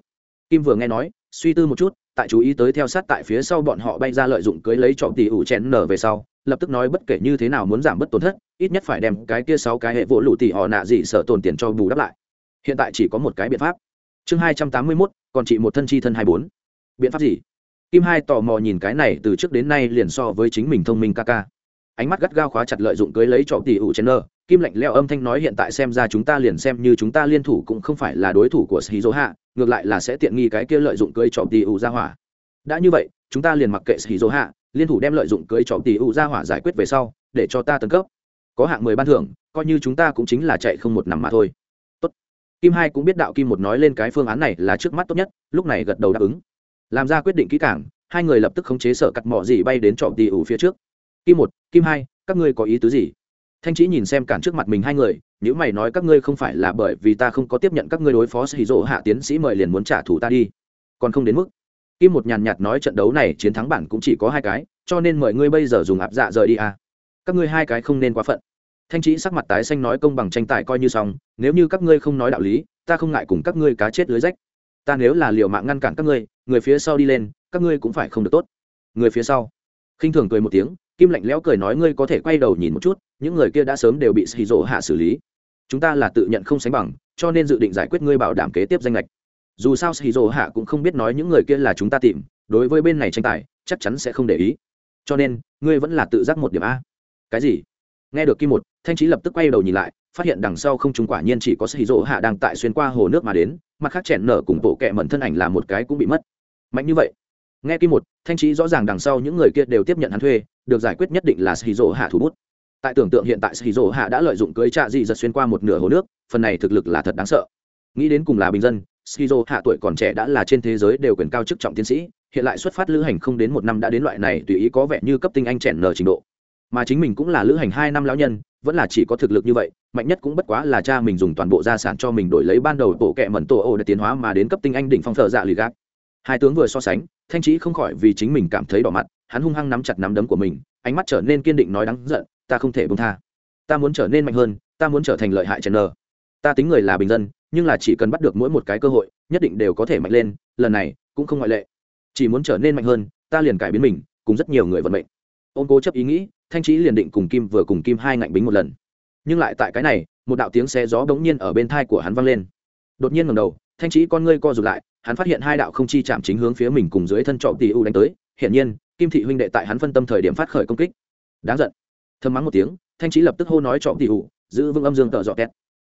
Kim vừa nghe nói, suy tư một chút, tại chú ý tới theo sát tại phía sau bọn họ bay ra lợi dụng cưới lấy trọng tỷ ủ chén nở về sau, lập tức nói bất kể như thế nào muốn giảm bất tổn thất, ít nhất phải đem cái kia sáu cái hệ vỗ lũ tỷ họ nạ gì sợ tổn tiền cho bù đắp lại. Hiện tại chỉ có một cái biện pháp. Chương hai trăm tám mươi mốt, còn chỉ một thân chi thân hai bốn. Biện pháp gì? Kim hai tò mò nhìn cái này từ trước đến nay liền so với chính mình thông minh ca ca ánh mắt gắt gao khóa chặt lợi dụng cưới lấy trọm tỷ ủ chen nơ. Kim lạnh leo âm thanh nói hiện tại xem ra chúng ta liền xem như chúng ta liên thủ cũng không phải là đối thủ của shizu hạ ngược lại là sẽ tiện nghi cái kia lợi dụng cưới trọm tỷ ủ ra hỏa. Đã như vậy, chúng ta liền mặc kệ shizu hạ liên thủ đem lợi dụng cưới trọm tỷ ủ ra hỏa giải quyết về sau, để cho ta tấn cấp. Có hạng mười ban thưởng, coi như chúng ta cũng chính là chạy không một nằm mà thôi. Tốt. kim hai cũng biết đạo kim một nói lên cái phương án này là trước mắt tốt nhất, lúc này gật đầu đáp ứng. Làm ra quyết định kỹ càng, hai người lập tức khống chế sở cặt mỏ gì bay đến trọ tỷ ủ phía trước kim một, kim hai, các ngươi có ý tứ gì? Thanh trí nhìn xem cản trước mặt mình hai người nếu mày nói các ngươi không phải là bởi vì ta không có tiếp nhận các ngươi đối phó sĩ dỗ hạ tiến sĩ mời liền muốn trả thù ta đi. Còn không đến mức. Kim một nhàn nhạt nói trận đấu này chiến thắng bản cũng chỉ có hai cái, cho nên mời ngươi bây giờ dùng áp dạ rời đi à. các ngươi hai cái không nên quá phận. Thanh trí sắc mặt tái xanh nói công bằng tranh tài coi như xong, nếu như các ngươi không nói đạo lý, ta không ngại cùng các ngươi cá chết lưới rách. Ta nếu là liều mạng ngăn cản các ngươi, người phía sau đi lên, các ngươi cũng phải không được tốt. Người phía sau. Khinh thường cười một tiếng kim lạnh lẽo cười nói, ngươi có thể quay đầu nhìn một chút, những người kia đã sớm đều bị xì rỗ hạ xử lý. Chúng ta là tự nhận không sánh bằng, cho nên dự định giải quyết ngươi bảo đảm kế tiếp danh lệch. Dù sao xì rỗ hạ cũng không biết nói những người kia là chúng ta tìm, đối với bên này tranh tài, chắc chắn sẽ không để ý. Cho nên, ngươi vẫn là tự giác một điểm a. Cái gì? Nghe được kim một, thanh trí lập tức quay đầu nhìn lại, phát hiện đằng sau không chúng quả nhiên chỉ có xì rỗ hạ đang tại xuyên qua hồ nước mà đến, mặt khác chèn nở cùng bộ kẹ mẩn thân ảnh là một cái cũng bị mất. Mạnh như vậy. Nghe kim một, thanh trí rõ ràng đằng sau những người kia đều tiếp nhận hắn thuê được giải quyết nhất định là xì hạ thủ bút. Tại tưởng tượng hiện tại xì hạ đã lợi dụng cưới trạ dị giật xuyên qua một nửa hồ nước, phần này thực lực là thật đáng sợ. Nghĩ đến cùng là bình dân skizo hạ tuổi còn trẻ đã là trên thế giới đều quyền cao chức trọng tiến sĩ, hiện lại xuất phát lữ hành không đến một năm đã đến loại này tùy ý có vẻ như cấp tinh anh chèn nở trình độ. Mà chính mình cũng là lữ hành hai năm lão nhân, vẫn là chỉ có thực lực như vậy, mạnh nhất cũng bất quá là cha mình dùng toàn bộ gia sản cho mình đổi lấy ban đầu tổ kệ mẩn tổ ổ để tiến hóa mà đến cấp tinh anh đỉnh phong thợ dạ lì gác. Hai tướng vừa so sánh, thanh trí không khỏi vì chính mình cảm thấy đỏ mặt hắn hung hăng nắm chặt nắm đấm của mình, ánh mắt trở nên kiên định nói đắng giận, ta không thể bông tha. Ta muốn trở nên mạnh hơn, ta muốn trở thành lợi hại chèn nờ ta tính người là bình dân, nhưng là chỉ cần bắt được mỗi một cái cơ hội, nhất định đều có thể mạnh lên, lần này cũng không ngoại lệ. Chỉ muốn trở nên mạnh hơn, ta liền cải biến mình, cùng rất nhiều người vận mệnh. Ôn cố chấp ý nghĩ, thanh trí liền định cùng kim vừa cùng kim hai ngạnh bính một lần. Nhưng lại tại cái này, một đạo tiếng xe gió bỗng nhiên ở bên thai của hắn vang lên. Đột nhiên ngầm đầu, thanh trí con ngươi co rụt lại, hắn phát hiện hai đạo không chi chạm chính hướng phía mình cùng dưới thân trọ tỷ u đánh tới. Hiển nhiên kim thị huynh đệ tại hắn phân tâm thời điểm phát khởi công kích. Đáng giận. Thơm mắng một tiếng, thanh trí lập tức hô nói trọ tỷ u giữ vững âm dương tợ dọ tét.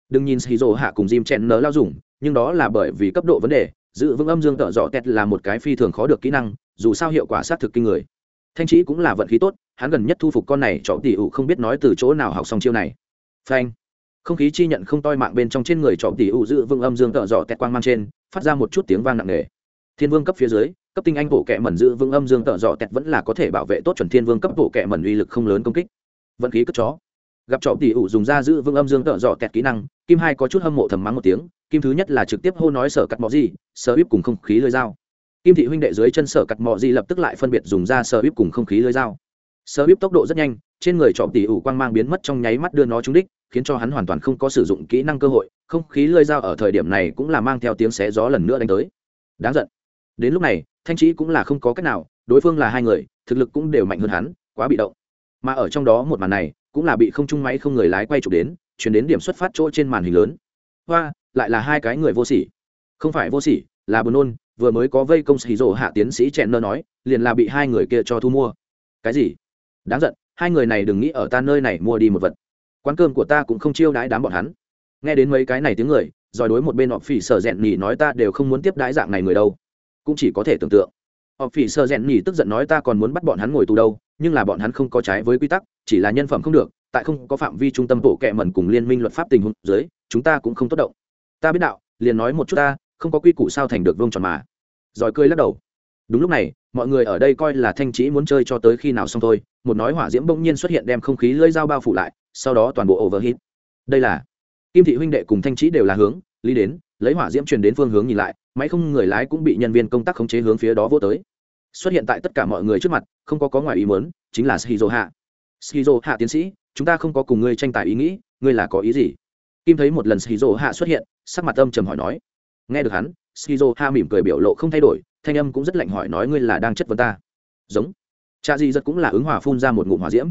đừng nhìn shizu hạ cùng dìm chen nở lao dùng, nhưng đó là bởi vì cấp độ vấn đề, giữ vững âm dương tợ dọ tét là một cái phi thường khó được kỹ năng, dù sao hiệu quả sát thực kinh người. Thanh trí cũng là vận khí tốt, hắn gần nhất thu phục con này trọ tỷ hụ không biết nói từ chỗ nào học xong chiêu này. Phanh. Không khí chi nhận không toi mạng bên trong trên người trọ tỷ hụ giữ vững âm dương tợ dọ tét quang mang trên, phát ra một chút tiếng vang nặng nề. Thiên vương cấp phía dưới cấp tinh anh bộ kệ mẩn giữ vững âm dương tợ dọ tẹt vẫn là có thể bảo vệ tốt chuẩn thiên vương cấp bộ kệ mẩn uy lực không lớn công kích. Vận khí cất chó. Gặp trọ tỷ ủ dùng ra giữ vững âm dương tợ dọ tẹt kỹ năng, kim hai có chút hâm mộ thầm mắng một tiếng, kim thứ nhất là trực tiếp hô nói sở cắt mọ gì, sở íp cùng không khí lơi dao. Kim thị huynh đệ dưới chân sở cắt mọ gì lập tức lại phân biệt dùng ra sở íp cùng không khí lơi dao. Sở íp tốc độ rất nhanh, trên người trọ tỷ ủ quang mang biến mất trong nháy mắt đưa nó trúng đích, khiến cho hắn hoàn toàn không có sử dụng kỹ năng cơ hội, không khí lơi dao ở thời điểm này cũng là mang theo tiếng xé gió lần nữa đánh tới. Đáng giận. Đến lúc này thanh trí cũng là không có cách nào, đối phương là hai người, thực lực cũng đều mạnh hơn hắn, quá bị động. Mà ở trong đó một màn này, cũng là bị không trung máy không người lái quay chụp đến, chuyển đến điểm xuất phát chỗ trên màn hình lớn. Hoa, lại là hai cái người vô sỉ. Không phải vô sỉ, là buồn nôn, vừa mới có vây công xì rổ hạ tiến sĩ chẹn nơ nói, liền là bị hai người kia cho thu mua. Cái gì? Đáng giận, hai người này đừng nghĩ ở ta nơi này mua đi một vật. Quán cơm của ta cũng không chiêu đãi đám bọn hắn. Nghe đến mấy cái này tiếng người, rồi đối một bên họ phỉ sở rẹn nhỉ nói ta đều không muốn tiếp đãi dạng này người đâu cũng chỉ có thể tưởng tượng. Họ phỉ sở rèn nhỉ tức giận nói ta còn muốn bắt bọn hắn ngồi tù đâu, nhưng là bọn hắn không có trái với quy tắc, chỉ là nhân phẩm không được, tại không có phạm vi trung tâm bộ kệ mẩn cùng liên minh luật pháp tình huống dưới, chúng ta cũng không tốt động. Ta biết đạo, liền nói một chút ta, không có quy củ sao thành được vương tròn mà. Rồi cười lắc đầu. Đúng lúc này, mọi người ở đây coi là thanh trí muốn chơi cho tới khi nào xong thôi, một nói hỏa diễm bỗng nhiên xuất hiện đem không khí lơi dao bao phủ lại, sau đó toàn bộ overheat. Đây là kim thị huynh đệ cùng thanh trí đều là hướng, lý đến lấy hỏa diễm truyền đến phương hướng nhìn lại, máy không người lái cũng bị nhân viên công tác khống chế hướng phía đó vô tới. Xuất hiện tại tất cả mọi người trước mặt, không có có ngoài ý muốn, chính là shizu hạ shizu hạ tiến sĩ, chúng ta không có cùng ngươi tranh tài ý nghĩ, ngươi là có ý gì? Kim thấy một lần shizu hạ xuất hiện, sắc mặt âm trầm hỏi nói. Nghe được hắn shizu hạ mỉm cười biểu lộ không thay đổi, thanh âm cũng rất lạnh hỏi nói ngươi là đang chất vấn ta. Giống. Cha di rất cũng là ứng hòa phun ra một ngụm hỏa diễm.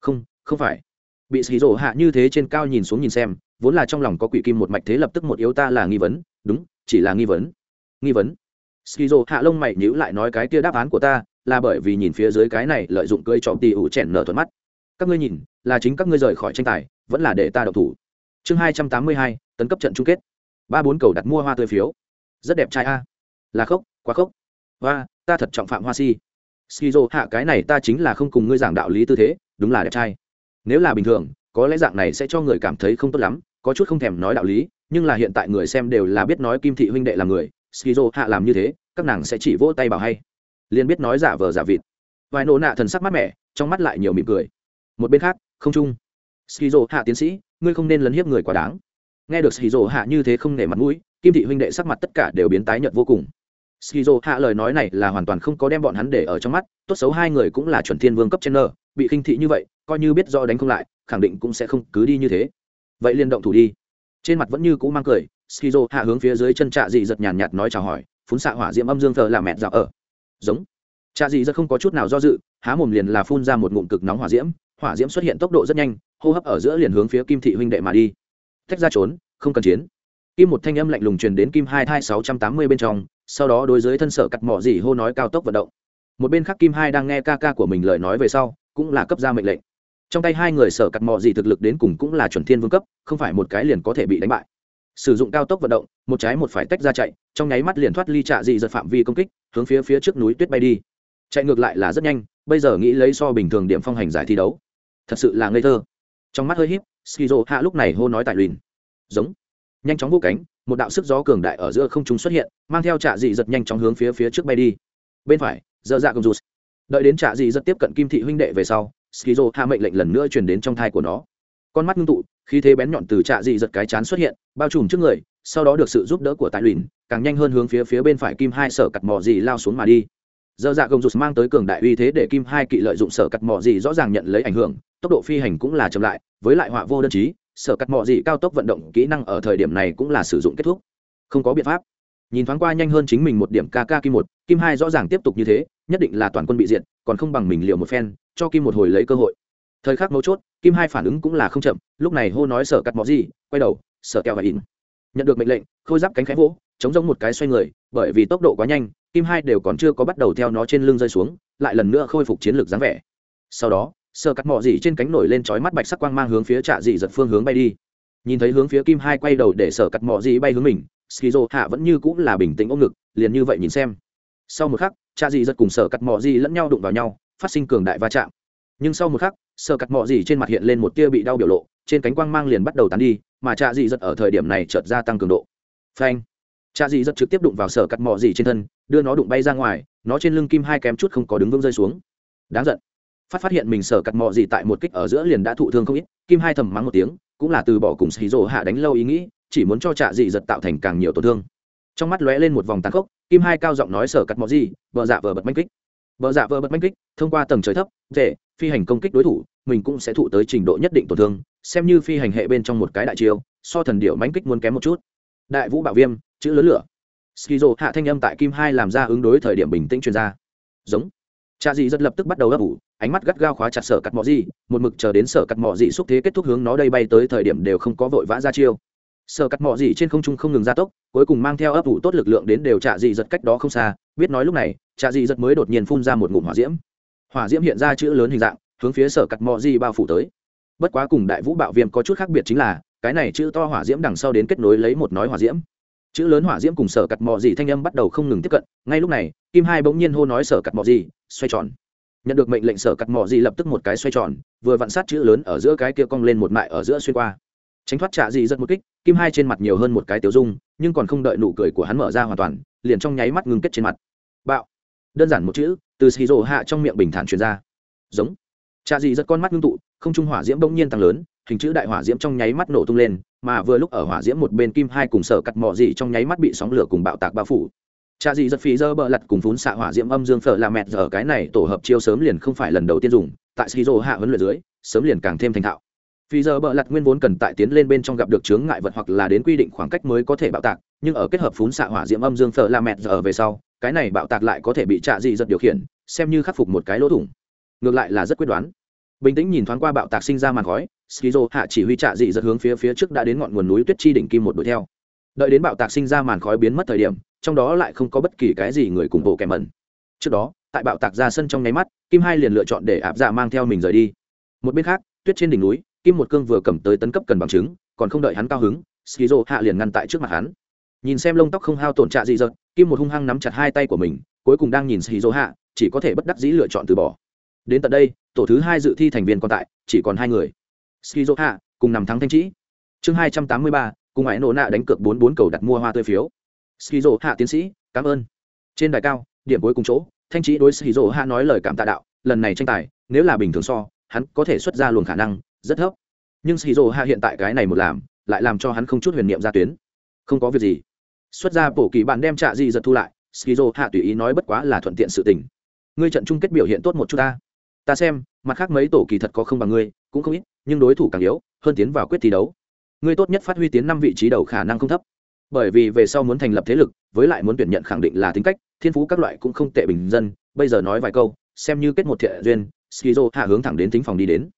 Không không phải. Bị shizu hạ như thế trên cao nhìn xuống nhìn xem vốn là trong lòng có quỷ kim một mạch thế lập tức một yếu ta là nghi vấn. Đúng, chỉ là nghi vấn. Nghi vấn. Skizo hạ lông mày nhữ lại nói cái kia đáp án của ta là bởi vì nhìn phía dưới cái này lợi dụng cơi trọm tì ủ chèn nở thuận mắt. Các ngươi nhìn, là chính các ngươi rời khỏi tranh tài, vẫn là để ta độc thủ. Chương hai trăm tám mươi hai, tấn cấp trận chung kết. Ba bốn cầu đặt mua hoa tươi phiếu. Rất đẹp trai a. Là khốc, quá khốc. Hoa, ta thật trọng phạm hoa si. Skizo hạ cái này ta chính là không cùng ngươi giảng đạo lý tư thế, đúng là đẹp trai. Nếu là bình thường có lẽ dạng này sẽ cho người cảm thấy không tốt lắm, có chút không thèm nói đạo lý, nhưng là hiện tại người xem đều là biết nói kim thị huynh đệ là người, skizo hạ làm như thế, các nàng sẽ chỉ vỗ tay bảo hay. Liền biết nói giả vờ giả vịt. Vài nổ nạ thần sắc mát mẻ, trong mắt lại nhiều mỉm cười. Một bên khác, không chung. Skizo hạ tiến sĩ, ngươi không nên lấn hiếp người quá đáng. Nghe được skizo hạ như thế không nể mặt mũi, kim thị huynh đệ sắc mặt tất cả đều biến tái nhợt vô cùng. Skizo hạ lời nói này là hoàn toàn không có đem bọn hắn để ở trong mắt, tốt xấu hai người cũng là chuẩn thiên vương cấp trên nơ bị khinh thị như vậy, coi như biết do đánh không lại, khẳng định cũng sẽ không cứ đi như thế. Vậy liên động thủ đi. Trên mặt vẫn như cũ mang cười, skizo hạ hướng phía dưới chân trạ dị giật nhàn nhạt nói chào hỏi phun xạ hỏa diễm âm dương thờ là mẹ dạo ở. Giống. Trạ dị rất không có chút nào do dự, há mồm liền là phun ra một ngụm cực nóng hỏa diễm hỏa diễm xuất hiện tốc độ rất nhanh, hô hấp ở giữa liền hướng phía kim thị huynh đệ mà đi. Tách ra trốn, không cần chiến. Kim một thanh âm lạnh lùng truyền đến kim hai thai sáu trăm tám mươi bên trong, sau đó đối dưới thân sở cắt mỏ dị hô nói cao tốc vận động. Một bên khác kim hai đang nghe ca ca của mình lời nói về sau cũng là cấp ra mệnh lệnh. Trong tay hai người sở cắt mỏ gì thực lực đến cùng cũng là chuẩn thiên vương cấp, không phải một cái liền có thể bị đánh bại. Sử dụng cao tốc vận động, một trái một phải tách ra chạy, trong nháy mắt liền thoát ly trạ dị giật phạm vi công kích, hướng phía phía trước núi tuyết bay đi. Chạy ngược lại là rất nhanh, bây giờ nghĩ lấy so bình thường điểm phong hành giải thi đấu. Thật sự là ngây thơ. Trong mắt hơi híp, skizo hạ lúc này hô nói tại lùn giống. Nhanh chóng vô cánh, một đạo sức gió cường đại ở giữa không trung xuất hiện, mang theo trạ dị giật nhanh chóng hướng phía phía trước bay đi. Bên phải dơ dạ công rụt đợi đến trạ dị giật tiếp cận kim thị huynh đệ về sau, skizo hạ mệnh lệnh lần nữa truyền đến trong thai của nó. Con mắt ngưng tụ khi thế bén nhọn từ trạ dị giật cái chán xuất hiện, bao trùm trước người, sau đó được sự giúp đỡ của tài lùn càng nhanh hơn hướng phía phía bên phải kim hai sở cặt mò dị lao xuống mà đi. Dơ dạ gồng rụt mang tới cường đại uy thế để kim hai kỵ lợi dụng sở cặt mò dị rõ ràng nhận lấy ảnh hưởng, tốc độ phi hành cũng là chậm lại, với lại họa vô đơn chí, sở cặt mò dị cao tốc vận động kỹ năng ở thời điểm này cũng là sử dụng kết thúc. Không có biện pháp nhìn thoáng qua nhanh hơn chính mình một điểm kk kim một, kim hai rõ ràng tiếp tục như thế, nhất định là toàn quân bị diện còn không bằng mình liều một phen, cho kim một hồi lấy cơ hội. Thời khắc mấu chốt, kim hai phản ứng cũng là không chậm, lúc này hô nói sở cắt mỏ gì, quay đầu, sở kẹo và in nhận được mệnh lệnh, khôi giáp cánh khẽ vỗ, chống giống một cái xoay người, bởi vì tốc độ quá nhanh, kim hai đều còn chưa có bắt đầu theo nó trên lưng rơi xuống, lại lần nữa khôi phục chiến lược dáng vẻ. Sau đó, sở cắt mỏ dị trên cánh nổi lên chói mắt bạch sắc quang mang hướng phía trạ dị giật phương hướng bay đi. Nhìn thấy hướng phía kim hai quay đầu để sở cắt mỏ dị bay hướng mình skizo hạ vẫn như cũng là bình tĩnh ôm ngực, liền như vậy nhìn xem. Sau một khắc, cha dị giật cùng sở cắt mọ dị lẫn nhau đụng vào nhau, phát sinh cường đại va chạm. Nhưng sau một khắc, sở cắt mọ dị trên mặt hiện lên một tia bị đau biểu lộ, trên cánh quang mang liền bắt đầu tán đi, mà cha dị giật ở thời điểm này chợt gia tăng cường độ. Phanh! Cha dị giật trực tiếp đụng vào sở cắt mọ dị trên thân, đưa nó đụng bay ra ngoài, nó trên lưng kim hai kém chút không có đứng vững rơi xuống. Đáng giận! Phát phát hiện mình sở cắt mò gì tại một kích ở giữa liền đã thụ thương không ít, kim hai thầm mắng một tiếng, cũng là từ bỏ cùng xì rổ hạ đánh lâu ý nghĩ chỉ muốn cho trạ dị giật tạo thành càng nhiều tổn thương. Trong mắt lóe lên một vòng tàn khốc, kim hai cao giọng nói sở cắt mọi gì, vợ dạ vợ bật manh kích. Vợ dạ vợ bật manh kích, thông qua tầng trời thấp dễ phi hành công kích đối thủ, mình cũng sẽ thụ tới trình độ nhất định tổn thương, xem như phi hành hệ bên trong một cái đại chiêu, so thần điệu manh kích muốn kém một chút. Đại vũ bảo viêm, chữ lớn lửa. Skizo hạ thanh âm tại kim hai làm ra ứng đối thời điểm bình tĩnh chuyên gia giống. Cha dị rất lập tức bắt đầu ấp ủ, ánh mắt gắt gao khóa chặt sở cắt mọ gì, một mực chờ đến sở cắt mọ gì xúc thế kết thúc hướng nó đây bay tới thời điểm đều không có vội vã ra chiêu sở cắt Mỏ gì trên không trung không ngừng gia tốc, cuối cùng mang theo ấp ủ tốt lực lượng đến đều trạ dị giật cách đó không xa, biết nói lúc này, trạ dị giật mới đột nhiên phun ra một ngụm hỏa diễm. Hỏa diễm hiện ra chữ lớn hình dạng, hướng phía sở cắt Mỏ gì bao phủ tới. Bất quá cùng đại vũ bạo viêm có chút khác biệt chính là, cái này chữ to hỏa diễm đằng sau đến kết nối lấy một nói hỏa diễm. Chữ lớn hỏa diễm cùng sở cắt Mỏ gì thanh âm bắt đầu không ngừng tiếp cận, ngay lúc này, kim hai bỗng nhiên hô nói sở cắt Mỏ gì xoay tròn. Nhận được mệnh lệnh sở cắt Mỏ gì lập tức một cái xoay tròn, vừa vặn sát chữ lớn ở giữa cái kia cong lên một mại ở giữa xuyên qua tránh thoát trả gì rất một kích, kim hai trên mặt nhiều hơn một cái tiểu dung, nhưng còn không đợi nụ cười của hắn mở ra hoàn toàn, liền trong nháy mắt ngưng kết trên mặt. Bạo. Đơn giản một chữ, từ xì rổ hạ trong miệng bình thản truyền ra. Giống. Trả gì rất con mắt ngưng tụ, không trung hỏa diễm bỗng nhiên tăng lớn, hình chữ đại hỏa diễm trong nháy mắt nổ tung lên, mà vừa lúc ở hỏa diễm một bên kim hai cùng sở cắt mỏ gì trong nháy mắt bị sóng lửa cùng bạo tạc bao phủ. Cha dị giật phí dơ bờ lặt cùng phún xạ hỏa diễm âm dương phở là mẹt giờ cái này tổ hợp chiêu sớm liền không phải lần đầu tiên dùng, tại skizo hạ huấn luyện dưới, sớm liền càng thêm thành thạo phí giờ bợ lật nguyên vốn cần tại tiến lên bên trong gặp được chướng ngại vật hoặc là đến quy định khoảng cách mới có thể bạo tạc, nhưng ở kết hợp phún xạ hỏa diễm âm dương phở là mẹt giờ về sau, cái này bạo tạc lại có thể bị trạ dị giật điều khiển, xem như khắc phục một cái lỗ thủng. Ngược lại là rất quyết đoán. Bình tĩnh nhìn thoáng qua bạo tạc sinh ra màn khói, skizo hạ chỉ huy trạ dị giật hướng phía phía trước đã đến ngọn nguồn núi tuyết chi đỉnh kim một đuổi theo. Đợi đến bạo tạc sinh ra màn khói biến mất thời điểm, trong đó lại không có bất kỳ cái gì người cùng bộ kèm mẩn. Trước đó, tại bạo tạc ra sân trong nháy mắt, kim hai liền lựa chọn để áp dạ mang theo mình rời đi. Một bên khác, tuyết trên đỉnh núi kim một cương vừa cầm tới tấn cấp cần bằng chứng, còn không đợi hắn cao hứng, skizo hạ liền ngăn tại trước mặt hắn. Nhìn xem lông tóc không hao tổn trạ gì giật, kim một hung hăng nắm chặt hai tay của mình, cuối cùng đang nhìn skizo hạ, chỉ có thể bất đắc dĩ lựa chọn từ bỏ. Đến tận đây, tổ thứ hai dự thi thành viên còn tại, chỉ còn hai người. Skizo hạ, cùng nằm thắng thanh trĩ chương hai trăm tám mươi ba, cùng ải nổ nạ đánh cược bốn bốn cầu đặt mua hoa tươi phiếu. Skizo hạ tiến sĩ, cảm ơn. Trên đài cao, điểm cuối cùng chỗ, thanh trí đối skizo hạ nói lời cảm tạ đạo, lần này tranh tài, nếu là bình thường so, hắn có thể xuất ra luồng khả năng rất thấp. Nhưng skizo hạ hiện tại cái này một làm, lại làm cho hắn không chút huyền niệm ra tuyến. Không có việc gì. Xuất ra bổ kỳ bạn đem trạ gì giật thu lại skizo hạ tùy ý nói bất quá là thuận tiện sự tình. Ngươi trận chung kết biểu hiện tốt một chút ta. Ta xem, mặt khác mấy tổ kỳ thật có không bằng ngươi, cũng không ít, nhưng đối thủ càng yếu, hơn tiến vào quyết thi đấu. Ngươi tốt nhất phát huy tiến năm vị trí đầu khả năng không thấp. Bởi vì về sau muốn thành lập thế lực, với lại muốn tuyển nhận khẳng định là tính cách, thiên phú các loại cũng không tệ bình dân, bây giờ nói vài câu, xem như kết một thiện duyên skizo hạ hướng thẳng đến tính phòng đi đến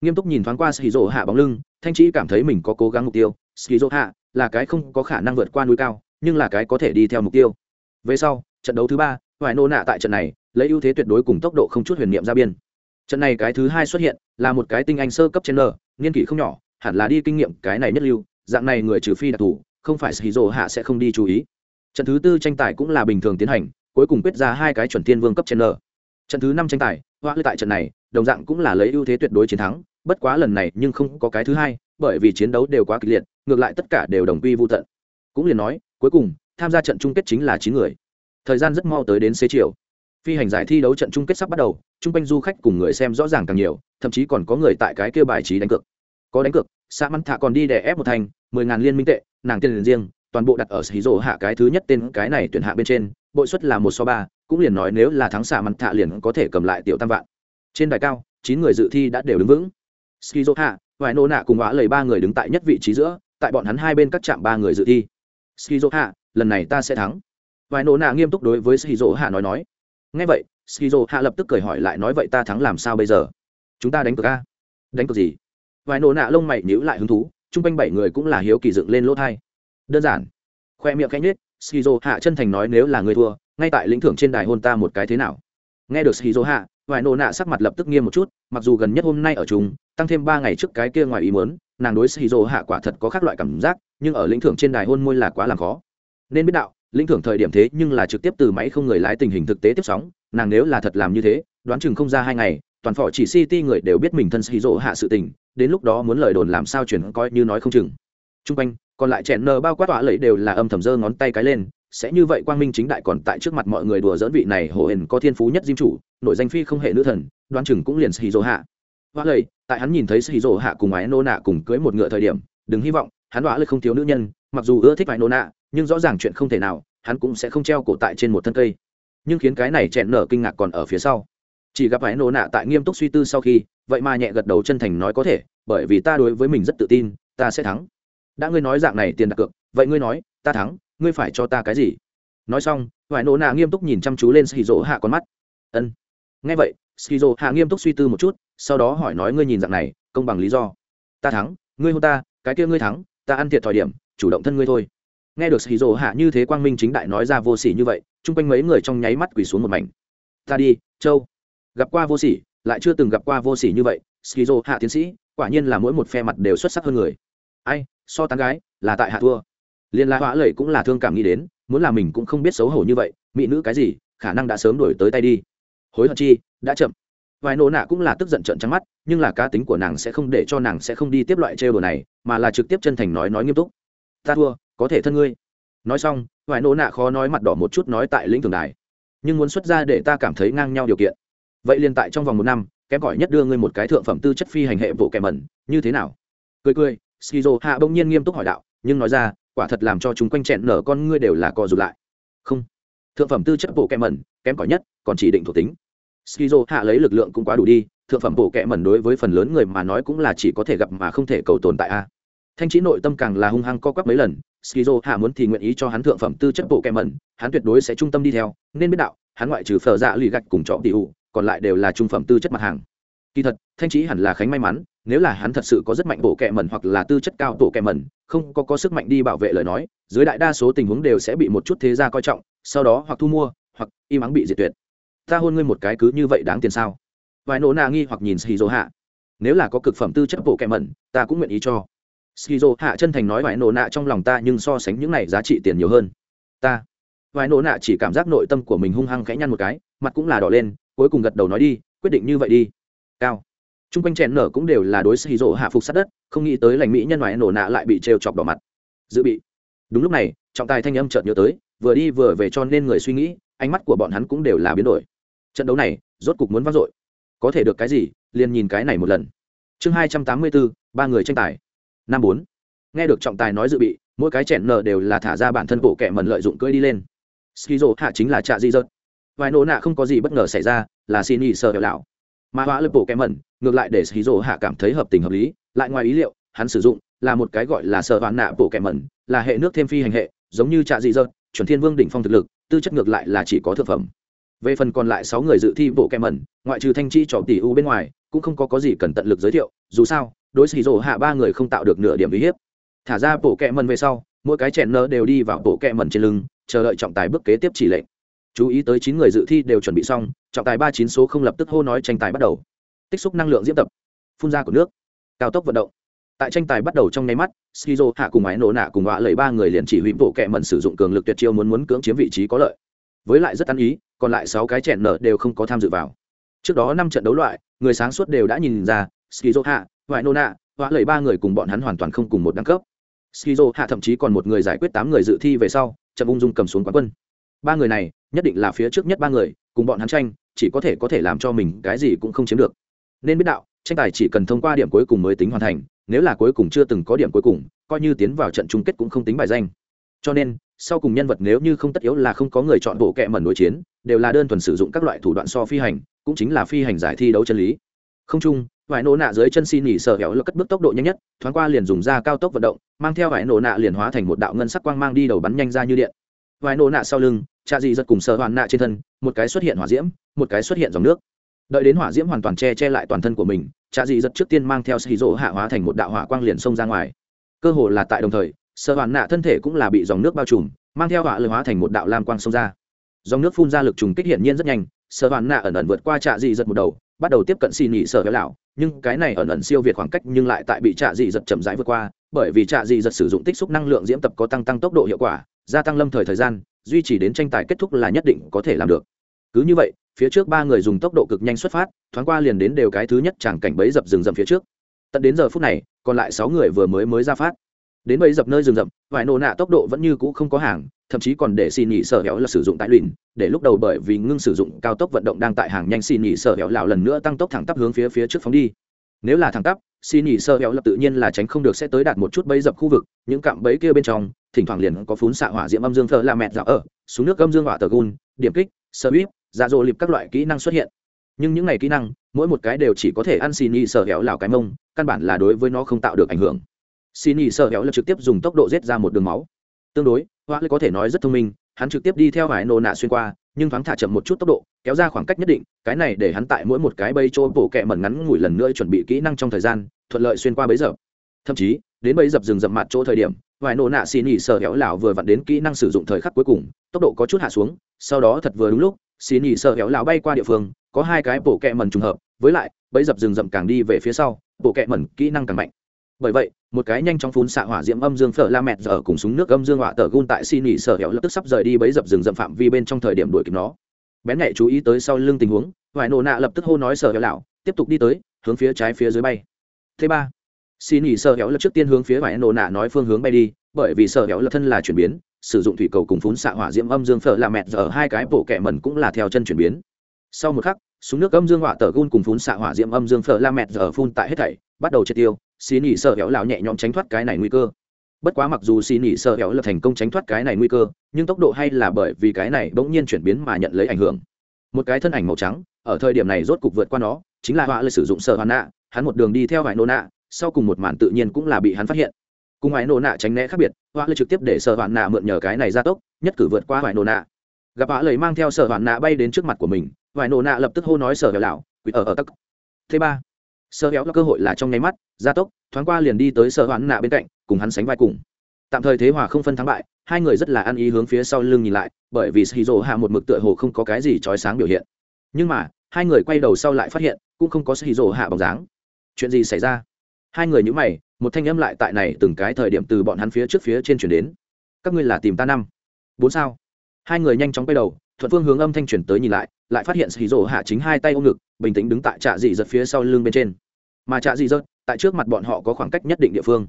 nghiêm túc nhìn thoáng qua skizo hạ bóng lưng, thanh trí cảm thấy mình có cố gắng mục tiêu. Skizo hạ là cái không có khả năng vượt qua núi cao, nhưng là cái có thể đi theo mục tiêu. Về sau, trận đấu thứ ba, hoài nô nạ tại trận này, lấy ưu thế tuyệt đối cùng tốc độ không chút huyền niệm ra biên. Trận này cái thứ hai xuất hiện, là một cái tinh anh sơ cấp trên n niên kỷ không nhỏ, hẳn là đi kinh nghiệm cái này nhất lưu, dạng này người trừ phi đặc thù, không phải xì rồ hạ sẽ không đi chú ý. Trận thứ tư tranh tài cũng là bình thường tiến hành, cuối cùng quyết ra hai cái chuẩn thiên vương cấp trên n trận thứ năm tranh tài, hoa lư tại trận này, đồng dạng cũng là lấy ưu thế tuyệt đối chiến thắng, bất quá lần này nhưng không có cái thứ hai, bởi vì chiến đấu đều quá kịch liệt, ngược lại tất cả đều đồng quy vô tận. Cũng liền nói, cuối cùng, tham gia trận chung kết chính là chín người. Thời gian rất mau tới đến xế chiều. Phi hành giải thi đấu trận chung kết sắp bắt đầu, chung quanh du khách cùng người xem rõ ràng càng nhiều, thậm chí còn có người tại cái kêu bài trí đánh cược. Có đánh cược xã mắn thạ còn đi để ép một thành, mười ngàn liên minh tệ, nàng tiền riêng toàn bộ đặt ở xí rổ hạ cái thứ nhất tên cái này tuyển hạ bên trên, bội suất là một so ba, cũng liền nói nếu là thắng xạ mặt thạ liền có thể cầm lại tiểu tam vạn. Trên đài cao, chín người dự thi đã đều đứng vững. Skizo hạ vài nô nạ cùng hóa lầy ba người đứng tại nhất vị trí giữa, tại bọn hắn hai bên các trạm ba người dự thi. Skizo hạ, lần này ta sẽ thắng. Vài nô nạ nghiêm túc đối với skizo hạ nói nói. Ngay vậy skizo hạ lập tức cười hỏi lại nói vậy ta thắng làm sao bây giờ? Chúng ta đánh cược a? Đánh cược gì? Vài nô nạ lông mày nhíu lại hứng thú, chung quanh bảy người cũng là hiếu kỳ dựng lên lỗ thai đơn giản. Khoe miệng cánh nết shizu hạ chân thành nói nếu là người thua, ngay tại lĩnh thưởng trên đài hôn ta một cái thế nào? Nghe được shizu hạ vài nô nạ sắc mặt lập tức nghiêm một chút, mặc dù gần nhất hôm nay ở chúng tăng thêm ba ngày trước cái kia ngoài ý muốn, nàng đối shizu hạ quả thật có các loại cảm giác, nhưng ở lĩnh thưởng trên đài hôn môi là quá làm khó. Nên biết đạo, lĩnh thưởng thời điểm thế nhưng là trực tiếp từ máy không người lái tình hình thực tế tiếp sóng, nàng nếu là thật làm như thế, đoán chừng không ra hai ngày, toàn phỏ chỉ city người đều biết mình thân shizu hạ sự tình, đến lúc đó muốn lời đồn làm sao chuyển coi như nói không chừng t r u n g quanh, còn lại chèn nờ bao quát tọa lấy đều là âm thầm dơ ngón tay cái lên, sẽ như vậy quang minh chính đại còn tại trước mặt mọi người đùa dỡn vị này hồ hển có thiên phú nhất diêm chủ, nội danh phi không hệ nữ thần, đoán chừng cũng liền xì rỗ hạ. Hoa lầy tại hắn nhìn thấy xì rỗ hạ cùng ái nô nạ cùng cưới một ngựa thời điểm, đừng hy vọng, hắn đoá lây không thiếu nữ nhân, mặc dù ưa thích ái nô nạ, nhưng rõ ràng chuyện không thể nào, hắn cũng sẽ không treo cổ tại trên một thân cây. Nhưng khiến cái này chẹn nở kinh ngạc còn ở phía sau. Chỉ gặp Ái Nô nạ tại nghiêm túc suy tư sau khi, vậy mà nhẹ gật đầu chân thành nói có thể, bởi vì ta đối với mình rất tự tin, ta sẽ thắng đã ngươi nói dạng này tiền đặt cược, vậy ngươi nói, ta thắng, ngươi phải cho ta cái gì? Nói xong, vải nổ nạ nghiêm túc nhìn chăm chú lên skizo hạ con mắt. Ân. Nghe vậy, skizo hạ nghiêm túc suy tư một chút, sau đó hỏi nói ngươi nhìn dạng này, công bằng lý do. Ta thắng, ngươi hô ta, cái kia ngươi thắng, ta ăn thiệt thời điểm, chủ động thân ngươi thôi. Nghe được skizo hạ như thế quang minh chính đại nói ra vô sỉ như vậy, chung quanh mấy người trong nháy mắt quỳ xuống một mảnh. Ta đi, châu. Gặp qua vô sỉ, lại chưa từng gặp qua vô sỉ như vậy, skizo hạ tiến sĩ, quả nhiên là mỗi một phe mặt đều xuất sắc hơn người ai, so tán gái, là tại hạ thua. Liên la hỏa lầy cũng là thương cảm nghĩ đến, muốn là mình cũng không biết xấu hổ như vậy, mỹ nữ cái gì, khả năng đã sớm đổi tới tay đi. Hối hận chi, đã chậm. Vài nổ nạ cũng là tức giận trợn trắng mắt, nhưng là cá tính của nàng sẽ không để cho nàng sẽ không đi tiếp loại trêu đồ này, mà là trực tiếp chân thành nói nói nghiêm túc. Ta thua, có thể thân ngươi. Nói xong, vài nổ nạ khó nói mặt đỏ một chút nói tại lĩnh thường đài. Nhưng muốn xuất ra để ta cảm thấy ngang nhau điều kiện. Vậy liền tại trong vòng một năm, kém cỏi nhất đưa ngươi một cái thượng phẩm tư chất phi hành hệ bộ kẻ mẩn, như thế nào? Cười cười skizo hạ bỗng nhiên nghiêm túc hỏi đạo, nhưng nói ra, quả thật làm cho chúng quanh chẹn nở con ngươi đều là co rụt lại. Không. Thượng phẩm tư chất bộ kẻ mẩn, kém cỏi nhất, còn chỉ định thuộc tính. Skizo hạ lấy lực lượng cũng quá đủ đi, thượng phẩm bộ kẻ mẩn đối với phần lớn người mà nói cũng là chỉ có thể gặp mà không thể cầu tồn tại a. Thanh trí nội tâm càng là hung hăng co quắp mấy lần, skizo hạ muốn thì nguyện ý cho hắn thượng phẩm tư chất bộ kẻ mẩn, hắn tuyệt đối sẽ trung tâm đi theo, nên biết đạo, hắn ngoại trừ phở dạ lì gạch cùng trọ tỷ còn lại đều là trung phẩm tư chất mặt hàng kỳ thật, thanh trí hẳn là khánh may mắn, nếu là hắn thật sự có rất mạnh bộ kẹ mẩn hoặc là tư chất cao tổ kẹ mẩn, không có có sức mạnh đi bảo vệ lời nói, dưới đại đa số tình huống đều sẽ bị một chút thế gia coi trọng, sau đó hoặc thu mua, hoặc im ắng bị diệt tuyệt. Ta hôn ngươi một cái cứ như vậy đáng tiền sao? Vài nỗ nà nghi hoặc nhìn shizu hạ. Nếu là có cực phẩm tư chất bộ kẹ mẩn, ta cũng nguyện ý cho. Shizu hạ chân thành nói vài nổ nạ trong lòng ta nhưng so sánh những này giá trị tiền nhiều hơn. Ta. Vài nổ nạ chỉ cảm giác nội tâm của mình hung hăng khẽ nhăn một cái, mặt cũng là đỏ lên, cuối cùng gật đầu nói đi, quyết định như vậy đi cao. T r u n g quanh chèn nở cũng đều là đối xì rộ hạ phục sát đất, không nghĩ tới lành mỹ nhân ngoại nổ nạ lại bị trêu chọc đỏ mặt. Dự bị. Đúng lúc này, trọng tài thanh âm chợt nhớ tới, vừa đi vừa về cho nên người suy nghĩ, ánh mắt của bọn hắn cũng đều là biến đổi. Trận đấu này, rốt cục muốn vang dội. Có thể được cái gì, liền nhìn cái này một lần. Chương hai trăm tám mươi bốn, ba người tranh tài. Năm bốn. Nghe được trọng tài nói dự bị, mỗi cái chèn nở đều là thả ra bản thân bộ kẻ mần lợi dụng cưỡi đi lên. Skizo hạ chính là trạ di rớt vài nổ nạ không có gì bất ngờ xảy ra, là xin ý sợ hiệu lão mà hóa lập bộ kém mẩn, ngược lại để hí rỗ hạ cảm thấy hợp tình hợp lý, lại ngoài ý liệu, hắn sử dụng là một cái gọi là sợ hoạn nạ bộ kém mẩn, là hệ nước thêm phi hành hệ, giống như trạ dị dơ chuẩn thiên vương đỉnh phong thực lực, tư chất ngược lại là chỉ có thực phẩm. Về phần còn lại sáu người dự thi bộ kẹ mẩn, ngoại trừ thanh chi trò tỷ u bên ngoài, cũng không có có gì cần tận lực giới thiệu, dù sao, đối xì rổ hạ ba người không tạo được nửa điểm uy hiếp. Thả ra bộ kẹ mẩn về sau, mỗi cái chèn nơ đều đi vào bộ kẹ mẩn trên lưng, chờ đợi trọng tài bước kế tiếp chỉ lệnh. Chú ý tới chín người dự thi đều chuẩn bị xong trọng tài ba chín số không lập tức hô nói tranh tài bắt đầu. Tích xúc năng lượng diễn tập. Phun ra của nước. Cao tốc vận động. Tại tranh tài bắt đầu trong nháy mắt, skizo, hạ cùng ái nổ nạ cùng họa lầy ba người liền chỉ huy bộ kệ mẩn sử dụng cường lực tuyệt chiêu muốn muốn cưỡng chiếm vị trí có lợi. Với lại rất ăn ý, còn lại sáu cái chèn nở đều không có tham dự vào. Trước đó năm trận đấu loại, người sáng suốt đều đã nhìn ra, skizo, hạ ngoại nô nạ, họa lầy ba người cùng bọn hắn hoàn toàn không cùng một đẳng cấp. Skizo, hạ thậm chí còn một người giải quyết tám người dự thi về sau, chậm ung dung cầm xuống quán quân. Ba người này, nhất định là phía trước nhất ba người, cùng bọn hắn tranh chỉ có thể có thể làm cho mình cái gì cũng không chiếm được. Nên biết đạo, tranh tài chỉ cần thông qua điểm cuối cùng mới tính hoàn thành, nếu là cuối cùng chưa từng có điểm cuối cùng, coi như tiến vào trận chung kết cũng không tính bài danh. Cho nên, sau cùng nhân vật nếu như không tất yếu là không có người chọn bộ kệ mẩn đối chiến, đều là đơn thuần sử dụng các loại thủ đoạn so phi hành, cũng chính là phi hành giải thi đấu chân lý. Không chung, vải nổ nạ dưới chân xin nhỉ sợ hẻo là cất bước tốc độ nhanh nhất, thoáng qua liền dùng ra cao tốc vận động, mang theo vải nổ nạ liền hóa thành một đạo ngân sắc quang mang đi đầu bắn nhanh ra như điện. Vải nổ nạ sau lưng cha dị giật cùng sợ hoàn nạ trên thân, một cái xuất hiện hỏa diễm, một cái xuất hiện dòng nước. Đợi đến hỏa diễm hoàn toàn che che lại toàn thân của mình cha dị giật trước tiên mang theo xì rỗ hạ hóa thành một đạo hỏa quang liền xông ra ngoài. Cơ hồ là tại đồng thời sợ hoàn nạ thân thể cũng là bị dòng nước bao trùm, mang theo hỏa lực hóa thành một đạo lam quang xông ra. Dòng nước phun ra lực trùng kích hiển nhiên rất nhanh sợ hoàn nạ ẩn ẩn vượt qua trạ dị giật một đầu, bắt đầu tiếp cận xì nhị sợ véo lão. Nhưng cái này ẩn ẩn siêu việt khoảng cách nhưng lại tại bị trạ dị giật chậm rãi vượt qua, bởi vì trạ dị giật sử dụng tích xúc năng lượng diễm tập có tăng tăng tốc độ hiệu quả, gia tăng lâm thời thời gian duy trì đến tranh tài kết thúc là nhất định có thể làm được. Cứ như vậy, phía trước ba người dùng tốc độ cực nhanh xuất phát, thoáng qua liền đến đều cái thứ nhất chẳng cảnh bấy dập rừng rậm phía trước. Tận đến giờ phút này, còn lại sáu người vừa mới mới ra phát. Đến bấy dập nơi rừng rậm, vài nổ nạ tốc độ vẫn như cũ không có hàng, thậm chí còn để xin nghỉ sở héo là sử dụng tại luyện, để lúc đầu bởi vì ngưng sử dụng cao tốc vận động đang tại hàng nhanh xin nghỉ sở héo lão lần nữa tăng tốc thẳng tắp hướng phía phía trước phóng đi nếu là thẳng tắp xin nhị sơ héo lập tự nhiên là tránh không được sẽ tới đạt một chút bấy dập khu vực, những cạm bẫy kia bên trong, thỉnh thoảng liền có phún xạ hỏa diễm âm dương thờ la mẹt dạo ở xuống nước âm dương hỏa tờ gun điểm kích, sơ bíp dạ dỗ lịp các loại kỹ năng xuất hiện. Nhưng những này kỹ năng, mỗi một cái đều chỉ có thể ăn xin nhị sơ héo lão cái mông, căn bản là đối với nó không tạo được ảnh hưởng. Xin nhị sơ héo lập trực tiếp dùng tốc độ giết ra một đường máu. Tương đối, hoa lê có thể nói rất thông minh, hắn trực tiếp đi theo hải nô nạ xuyên qua nhưng thoáng thả chậm một chút tốc độ, kéo ra khoảng cách nhất định, cái này để hắn tại mỗi một cái bây chỗ bổ kẹ mẩn ngắn ngủi lần nữa chuẩn bị kỹ năng trong thời gian, thuận lợi xuyên qua bấy giờ thậm chí, đến bấy dập rừng rậm mặt chỗ thời điểm, vài nổ nạ xì nhì sờ héo lão vừa vặn đến kỹ năng sử dụng thời khắc cuối cùng, tốc độ có chút hạ xuống, sau đó thật vừa đúng lúc, xì nhì sờ héo lão bay qua địa phương, có hai cái bổ kẹ mẩn trùng hợp, với lại bấy dập rừng rậm càng đi về phía sau bộ kẹ mẩn kỹ năng càng mạnh bởi vậy, một cái nhanh chóng phun xạ hỏa diễm âm dương phở la mẹt giờ cùng súng nước âm dương hỏa tờ gun tại xin nghỉ sở hẻo lập tức sắp rời đi bấy dập rừng rậm phạm vi bên trong thời điểm đuổi kịp nó. Bén nhạy chú ý tới sau lưng tình huống, hoài nổ nạ lập tức hô nói sở hẻo lão, tiếp tục đi tới, hướng phía trái phía dưới bay. Thứ ba, xin nghỉ sở hẻo lập trước tiên hướng phía hoài nổ nạ nói phương hướng bay đi, bởi vì sở hẻo lập thân là chuyển biến, sử dụng thủy cầu cùng phun xạ hỏa diễm âm dương phở la mẹt giờ hai cái bộ kẹ mẩn cũng là theo chân chuyển biến. Sau một khắc, súng nước âm dương hỏa tờ gun cùng phun xạ hỏa diễm âm dương phở la mẹt giờ phun tại hết thảy, bắt đầu triệt tiêu xì nỉ sợ héo lão nhẹ nhõm tránh thoát cái này nguy cơ. Bất quá mặc dù xì nỉ sợ héo là thành công tránh thoát cái này nguy cơ, nhưng tốc độ hay là bởi vì cái này bỗng nhiên chuyển biến mà nhận lấy ảnh hưởng. Một cái thân ảnh màu trắng, ở thời điểm này rốt cục vượt qua nó, chính là họa lời sử dụng sợ hoàn nạ, hắn một đường đi theo vài nô nạ, sau cùng một màn tự nhiên cũng là bị hắn phát hiện. Cùng vài nô nạ tránh né khác biệt họa lời trực tiếp để sợ hoàn nạ mượn nhờ cái này ra tốc, nhất cử vượt qua vài nô nạ. Gặp họa lời mang theo sợ hoàn nạ bay đến trước mặt của mình vài nô nạ lập tức hô nói sợ héo lão quỷ ở ở tắc. Thứ ba sơ héo là cơ hội là trong nháy mắt, gia tốc, thoáng qua liền đi tới sơ hoãn nạ bên cạnh, cùng hắn sánh vai cùng. Tạm thời thế hòa không phân thắng bại, hai người rất là ăn ý hướng phía sau lưng nhìn lại, bởi vì shizu hạ một mực tựa hồ không có cái gì trói sáng biểu hiện. Nhưng mà, hai người quay đầu sau lại phát hiện, cũng không có shizu hạ bóng dáng. Chuyện gì xảy ra? Hai người nhữ mày, một thanh âm lại tại này từng cái thời điểm từ bọn hắn phía trước phía trên chuyển đến. Các ngươi là tìm ta năm. Bốn sao? Hai người nhanh chóng quay đầu, thuận phương hướng âm thanh chuyển tới nhìn lại lại phát hiện shizu hạ chính hai tay ôm ngực, bình tĩnh đứng tại trạ dị giật phía sau lưng bên trên mà trạ dị dợt tại trước mặt bọn họ có khoảng cách nhất định địa phương.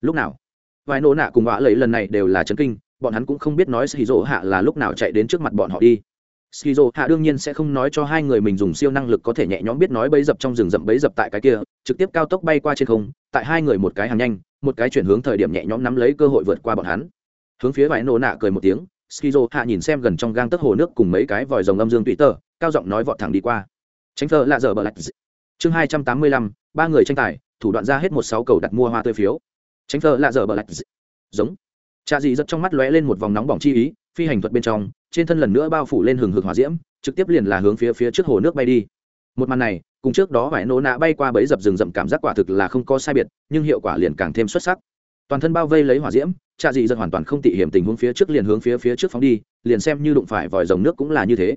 Lúc nào? Vài nô nạ cùng vã lấy lần này đều là chấn kinh, bọn hắn cũng không biết nói skizo hạ là lúc nào chạy đến trước mặt bọn họ đi. Skizo hạ đương nhiên sẽ không nói cho hai người mình dùng siêu năng lực có thể nhẹ nhõm biết nói bấy dập trong rừng rậm bấy dập tại cái kia, trực tiếp cao tốc bay qua trên không, tại hai người một cái hàng nhanh, một cái chuyển hướng thời điểm nhẹ nhõm nắm lấy cơ hội vượt qua bọn hắn. Hướng phía vài nô nạ cười một tiếng, skizo hạ nhìn xem gần trong gang tấc hồ nước cùng mấy cái vòi rồng âm dương tùy tờ, cao giọng nói vọt thẳng đi qua. Tránh thơ lạ dở bờ lạch chương hai trăm tám mươi lăm, ba người tranh tài, thủ đoạn ra hết một sáu cầu đặt mua hoa tươi phiếu. Tránh thơ lạ dở bờ lạch giống. Trà dị giật trong mắt lóe lên một vòng nóng bỏng chi ý, phi hành thuật bên trong, trên thân lần nữa bao phủ lên hừng hực hỏa diễm, trực tiếp liền là hướng phía phía trước hồ nước bay đi. Một màn này, cùng trước đó vải nô nạ bay qua bẫy dập rừng rậm cảm giác quả thực là không có sai biệt, nhưng hiệu quả liền càng thêm xuất sắc. Toàn thân bao vây lấy hỏa diễm trà dị giật hoàn toàn không tị hiểm tình huống phía trước liền hướng phía phía trước phóng đi, liền xem như đụng phải vòi rồng nước cũng là như thế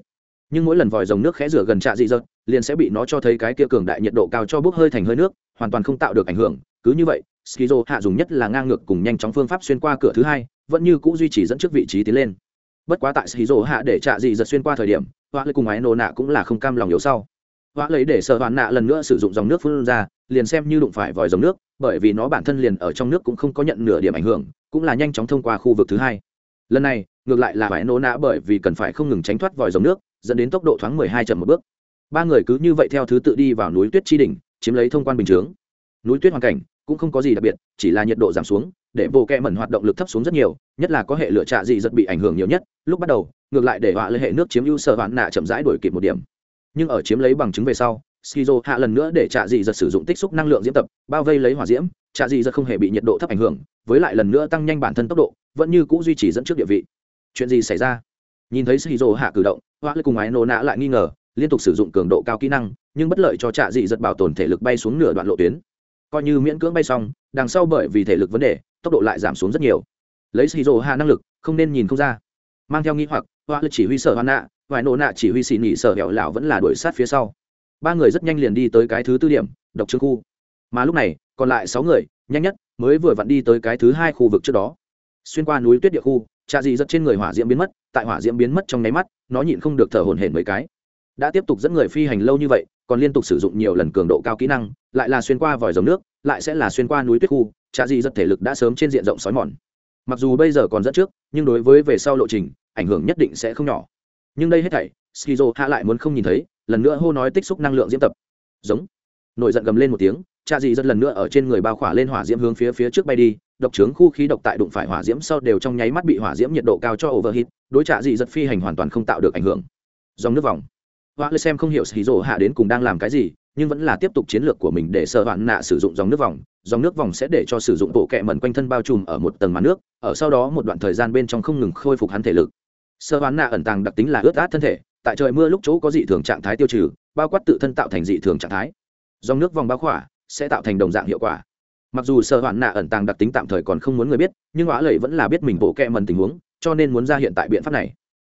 nhưng mỗi lần vòi rồng nước khẽ rửa gần trạ dị giật liền sẽ bị nó cho thấy cái kia cường đại nhiệt độ cao cho bốc hơi thành hơi nước, hoàn toàn không tạo được ảnh hưởng. Cứ như vậy, skizo hạ dùng nhất là ngang ngược cùng nhanh chóng phương pháp xuyên qua cửa thứ hai, vẫn như cũ duy trì dẫn trước vị trí tiến lên. Bất quá tại skizo hạ để trạ dị giật xuyên qua thời điểm, hoa lấy cùng ái nổ nạ cũng là không cam lòng yếu sau. Hoa lấy để sợ hoàn nạ lần nữa sử dụng dòng nước phun ra, liền xem như đụng phải vòi dòng nước, bởi vì nó bản thân liền ở trong nước cũng không có nhận nửa điểm ảnh hưởng, cũng là nhanh chóng thông qua khu vực thứ hai. Lần này, ngược lại là phải nổ nạ bởi vì cần phải không ngừng tránh thoát vòi dòng nước dẫn đến tốc độ thoáng mười hai chậm một bước. Ba người cứ như vậy theo thứ tự đi vào núi tuyết chi đỉnh, chiếm lấy thông quan bình chướng. Núi tuyết hoàn cảnh cũng không có gì đặc biệt, chỉ là nhiệt độ giảm xuống, để bộ kẹ mẩn hoạt động lực thấp xuống rất nhiều, nhất là có hệ lựa trạ dị giật bị ảnh hưởng nhiều nhất. Lúc bắt đầu, ngược lại để họa lệ hệ nước chiếm ưu sở hoạn nạ chậm rãi đổi kịp một điểm. Nhưng ở chiếm lấy bằng chứng về sau, skizo hạ lần nữa để trạ dị giật sử dụng tích xúc năng lượng diễm tập, bao vây lấy hỏa diễm, trạ dị giật không hề bị nhiệt độ thấp ảnh hưởng, với lại lần nữa tăng nhanh bản thân tốc độ, vẫn như c ũ duy trì dẫn trước địa vị. Chuyện gì xảy ra? Nhìn thấy skizo hạ cử động họa lệ cùng ái nô nạ lại nghi ngờ, liên tục sử dụng cường độ cao kỹ năng, nhưng bất lợi cho trạ dị giật bảo tồn thể lực bay xuống nửa đoạn lộ tuyến. Coi như miễn cưỡng bay xong, đằng sau bởi vì thể lực vấn đề, tốc độ lại giảm xuống rất nhiều. Lấy xì rồ hạ năng lực, không nên nhìn không ra. Mang theo nghi hoặc, hoa lực chỉ huy sở hoa nạ vài nổ nạ chỉ huy xì nhị sở hẻo lão vẫn là đuổi sát phía sau. Ba người rất nhanh liền đi tới cái thứ tư điểm, độc trương khu. Mà lúc này, còn lại sáu người, nhanh nhất, mới vừa vặn đi tới cái thứ hai khu vực trước đó. Xuyên qua núi tuyết địa khu, trạ dị giật trên người hỏa diễm biến mất tại hỏa diễm biến mất trong nháy mắt, nó nhịn không được thở hổn hển mấy cái. Đã tiếp tục dẫn người phi hành lâu như vậy, còn liên tục sử dụng nhiều lần cường độ cao kỹ năng, lại là xuyên qua vòi dòng nước, lại sẽ là xuyên qua núi tuyết khu trà dị giật thể lực đã sớm trên diện rộng sói mòn. Mặc dù bây giờ còn dẫn trước, nhưng đối với về sau lộ trình, ảnh hưởng nhất định sẽ không nhỏ. Nhưng đây hết thảy, skizo hạ lại muốn không nhìn thấy, lần nữa hô nói tích xúc năng lượng diễm tập. Giống. Nổi giận gầm lên một tiếng cha gì rất lần nữa ở trên người bao khỏa lên hỏa diễm hướng phía phía trước bay đi độc trướng khu khí độc tại đụng phải hỏa diễm sau đều trong nháy mắt bị hỏa diễm nhiệt độ cao cho overheat, đối trạ dị giật phi hành hoàn toàn không tạo được ảnh hưởng. Dòng nước vòng. Hoa lê xem không hiểu xì rổ hạ đến cùng đang làm cái gì, nhưng vẫn là tiếp tục chiến lược của mình để sợ hoạn nạ sử dụng dòng nước vòng. Dòng nước vòng sẽ để cho sử dụng bộ kẹ mẩn quanh thân bao trùm ở một tầng màn nước, ở sau đó một đoạn thời gian bên trong không ngừng khôi phục hắn thể lực. Sợ hoạn nạ ẩn tàng đặc tính là ướt át thân thể, tại trời mưa lúc chỗ có dị thường trạng thái tiêu trừ, bao quát tự thân tạo thành dị thường trạng thái. Dòng nước vòng bao khỏa sẽ tạo thành đồng dạng hiệu quả mặc dù sợ hoạn nạ ẩn tàng đặc tính tạm thời còn không muốn người biết, nhưng hóa lầy vẫn là biết mình bộ kẹ mần tình huống, cho nên muốn ra hiện tại biện pháp này.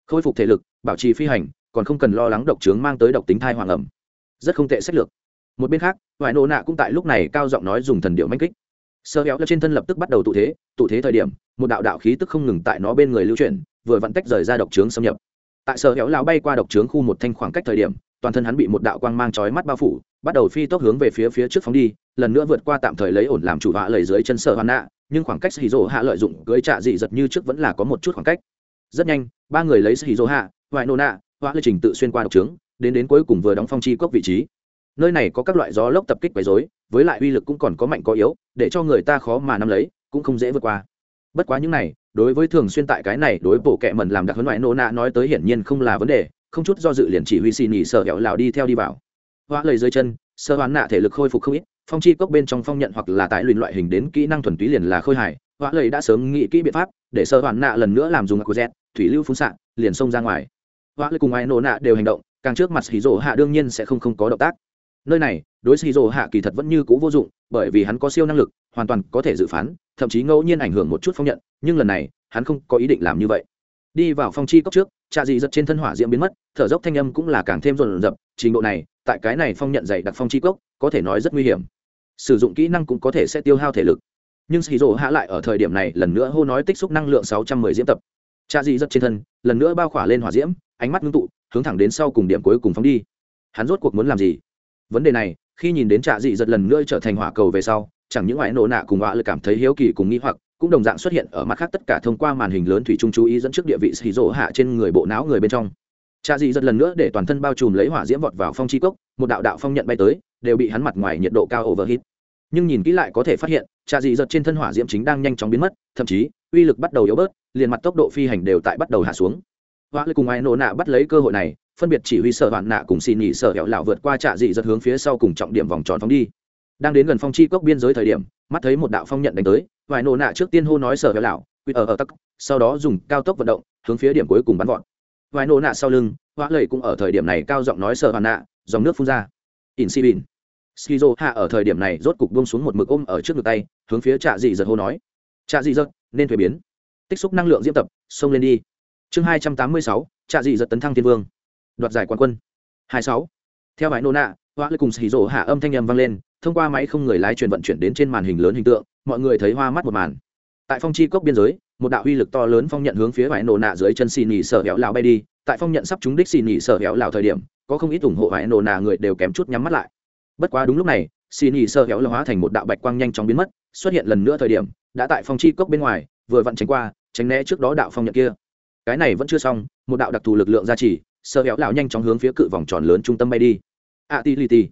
Khôi phục thể lực, bảo trì phi hành, còn không cần lo lắng độc trướng mang tới độc tính thai hoàng ẩm. Rất không tệ sách lược. Một bên khác ngoại nô nạ cũng tại lúc này cao giọng nói dùng thần điệu manh kích. Sơ héo trên thân lập tức bắt đầu tụ thế tụ thế thời điểm, một đạo đạo khí tức không ngừng tại nó bên người lưu chuyển, vừa vặn tách rời ra độc trướng xâm nhập. Tại sơ héo lao bay qua độc trướng khu một thanh khoảng cách thời điểm, toàn thân hắn bị một đạo quang mang chói mắt bao phủ, bắt đầu phi tốc hướng về phía phía trước phóng đi lần nữa vượt qua tạm thời lấy ổn làm chủ họa lầy dưới chân sở hoàn nạ, nhưng khoảng cách hì rỗ hạ lợi dụng cưới trạ dị giật như trước vẫn là có một chút khoảng cách. Rất nhanh, ba người lấy hì rỗ hạ hoại nô nạ họa lê trình tự xuyên qua độc trướng, đến đến cuối cùng vừa đóng phong chi cốc vị trí. Nơi này có các loại gió lốc tập kích quấy dối với lại uy lực cũng còn có mạnh có yếu, để cho người ta khó mà nắm lấy, cũng không dễ vượt qua. Bất quá những này, đối với thường xuyên tại cái này đối bộ kệ mần làm đặc huấn ngoại nô nạ nói tới hiển nhiên không là vấn đề, không chút do dự liền chỉ huy xì nhì sợ hẻo lào đi theo đi vào. Hoa lời dưới chân sơ hoán nạ thể lực khôi phục không ít phong chi cốc bên trong phong nhận hoặc là tại luyện loại hình đến kỹ năng thuần túy liền là khôi hài. Họa lầy đã sớm nghĩ kỹ biện pháp, để sơ hoàn nạ lần nữa làm dùng của z, thủy lưu phun xạ, liền xông ra ngoài. Họa lầy cùng ai nổ nạ đều hành động, càng trước mặt hì rỗ hạ đương nhiên sẽ không không có động tác. Nơi này, đối hì rỗ hạ kỳ thật vẫn như c ũ vô dụng, bởi vì hắn có siêu năng lực, hoàn toàn có thể dự phán, thậm chí ngẫu nhiên ảnh hưởng một chút phong nhận, nhưng lần này, hắn không có ý định làm như vậy. Đi vào phong chi cốc trước trà dị giật trên thân hỏa diễm biến mất, thở dốc thanh âm cũng là càng thêm rồn rập, trình độ này, tại cái này phong nhận dày đặc phong chi cốc, có thể nói rất nguy hiểm sử dụng kỹ năng cũng có thể sẽ tiêu hao thể lực. Nhưng xì rỗ hạ lại ở thời điểm này lần nữa hô nói tích xúc năng lượng sáu trăm mười diễm tập. Cha dị Dật trên thân, lần nữa bao khỏa lên hỏa diễm, ánh mắt ngưng tụ, hướng thẳng đến sau cùng điểm cuối cùng phóng đi. Hắn rốt cuộc muốn làm gì? Vấn đề này, khi nhìn đến trạ dị giật lần nữa trở thành hỏa cầu về sau, chẳng những ngoại nổ nạ cùng họa lại cảm thấy hiếu kỳ cùng nghi hoặc, cũng đồng dạng xuất hiện ở mặt khác tất cả thông qua màn hình lớn thủy chung chú ý dẫn trước địa vị xì rỗ hạ trên người bộ não người bên trong. Trạ dị giật lần nữa để toàn thân bao trùm lấy hỏa diễm vọt vào phong chi cốc, một đạo đạo phong nhận bay tới đều bị hắn mặt ngoài nhiệt độ cao overheat. Nhưng nhìn kỹ lại có thể phát hiện trà dị giật trên thân hỏa diễm chính đang nhanh chóng biến mất, thậm chí, uy lực bắt đầu yếu bớt, liền mặt tốc độ phi hành đều tại bắt đầu hạ xuống. Hoa lê cùng ai nổ nạ bắt lấy cơ hội này, phân biệt chỉ huy sở hoạn nạ cùng xin nhị sở hẹo lão vượt qua trạ dị giật hướng phía sau cùng trọng điểm vòng tròn phóng đi. Đang đến gần phong chi cốc biên giới thời điểm, mắt thấy một đạo phong nhận đánh tới vài nổ nạ trước tiên hô nói sở hẹo lão quýt ở ờ, ở ờ, tắc. Sau đó dùng cao tốc vận động, hướng phía điểm cuối cùng bắn vọt. Vài nổ nạ sau lưng, hoa lầy cũng ở thời điểm này cao giọng nói sở hoàn nạ, dòng nước phun ra. In si bin skizo hạ ở thời điểm này rốt cục buông xuống một mực ôm ở trước ngực tay, hướng phía trạ dị giật hô nói. Trạ dị giật, nên thuế biến. Tích xúc năng lượng diễm tập, xông lên đi. Chương hai trăm tám mươi sáu, trạ dị giật tấn thăng thiên vương. Đoạt giải quán quân. hai sáu. Theo vài nô nạ, hoa lầy cùng skizo hạ âm thanh âm vang lên, thông qua máy không người lái truyền vận chuyển đến trên màn hình lớn hình tượng, mọi người thấy hoa mắt một màn. Tại phong chi cốc biên giới, một đạo uy lực to lớn phong nhận hướng phía vải nổ nạ dưới chân xì nhì sở héo lào bay đi. Tại phong nhận sắp trúng đích xì nhì sở héo lào thời điểm, có không ít ủng hộ vải nổ nạ người đều kém chút nhắm mắt lại bất quá đúng lúc này xì nhì sơ héo lào hóa thành một đạo bạch quang nhanh chóng biến mất, xuất hiện lần nữa thời điểm, đã tại phong chi cốc bên ngoài, vừa vặn tránh qua, tránh né trước đó đạo phong nhận kia. Cái này vẫn chưa xong, một đạo đặc thù lực lượng gia trì, sơ héo lão nhanh chóng hướng phía cự vòng tròn lớn trung tâm bay đi. A ti li ti.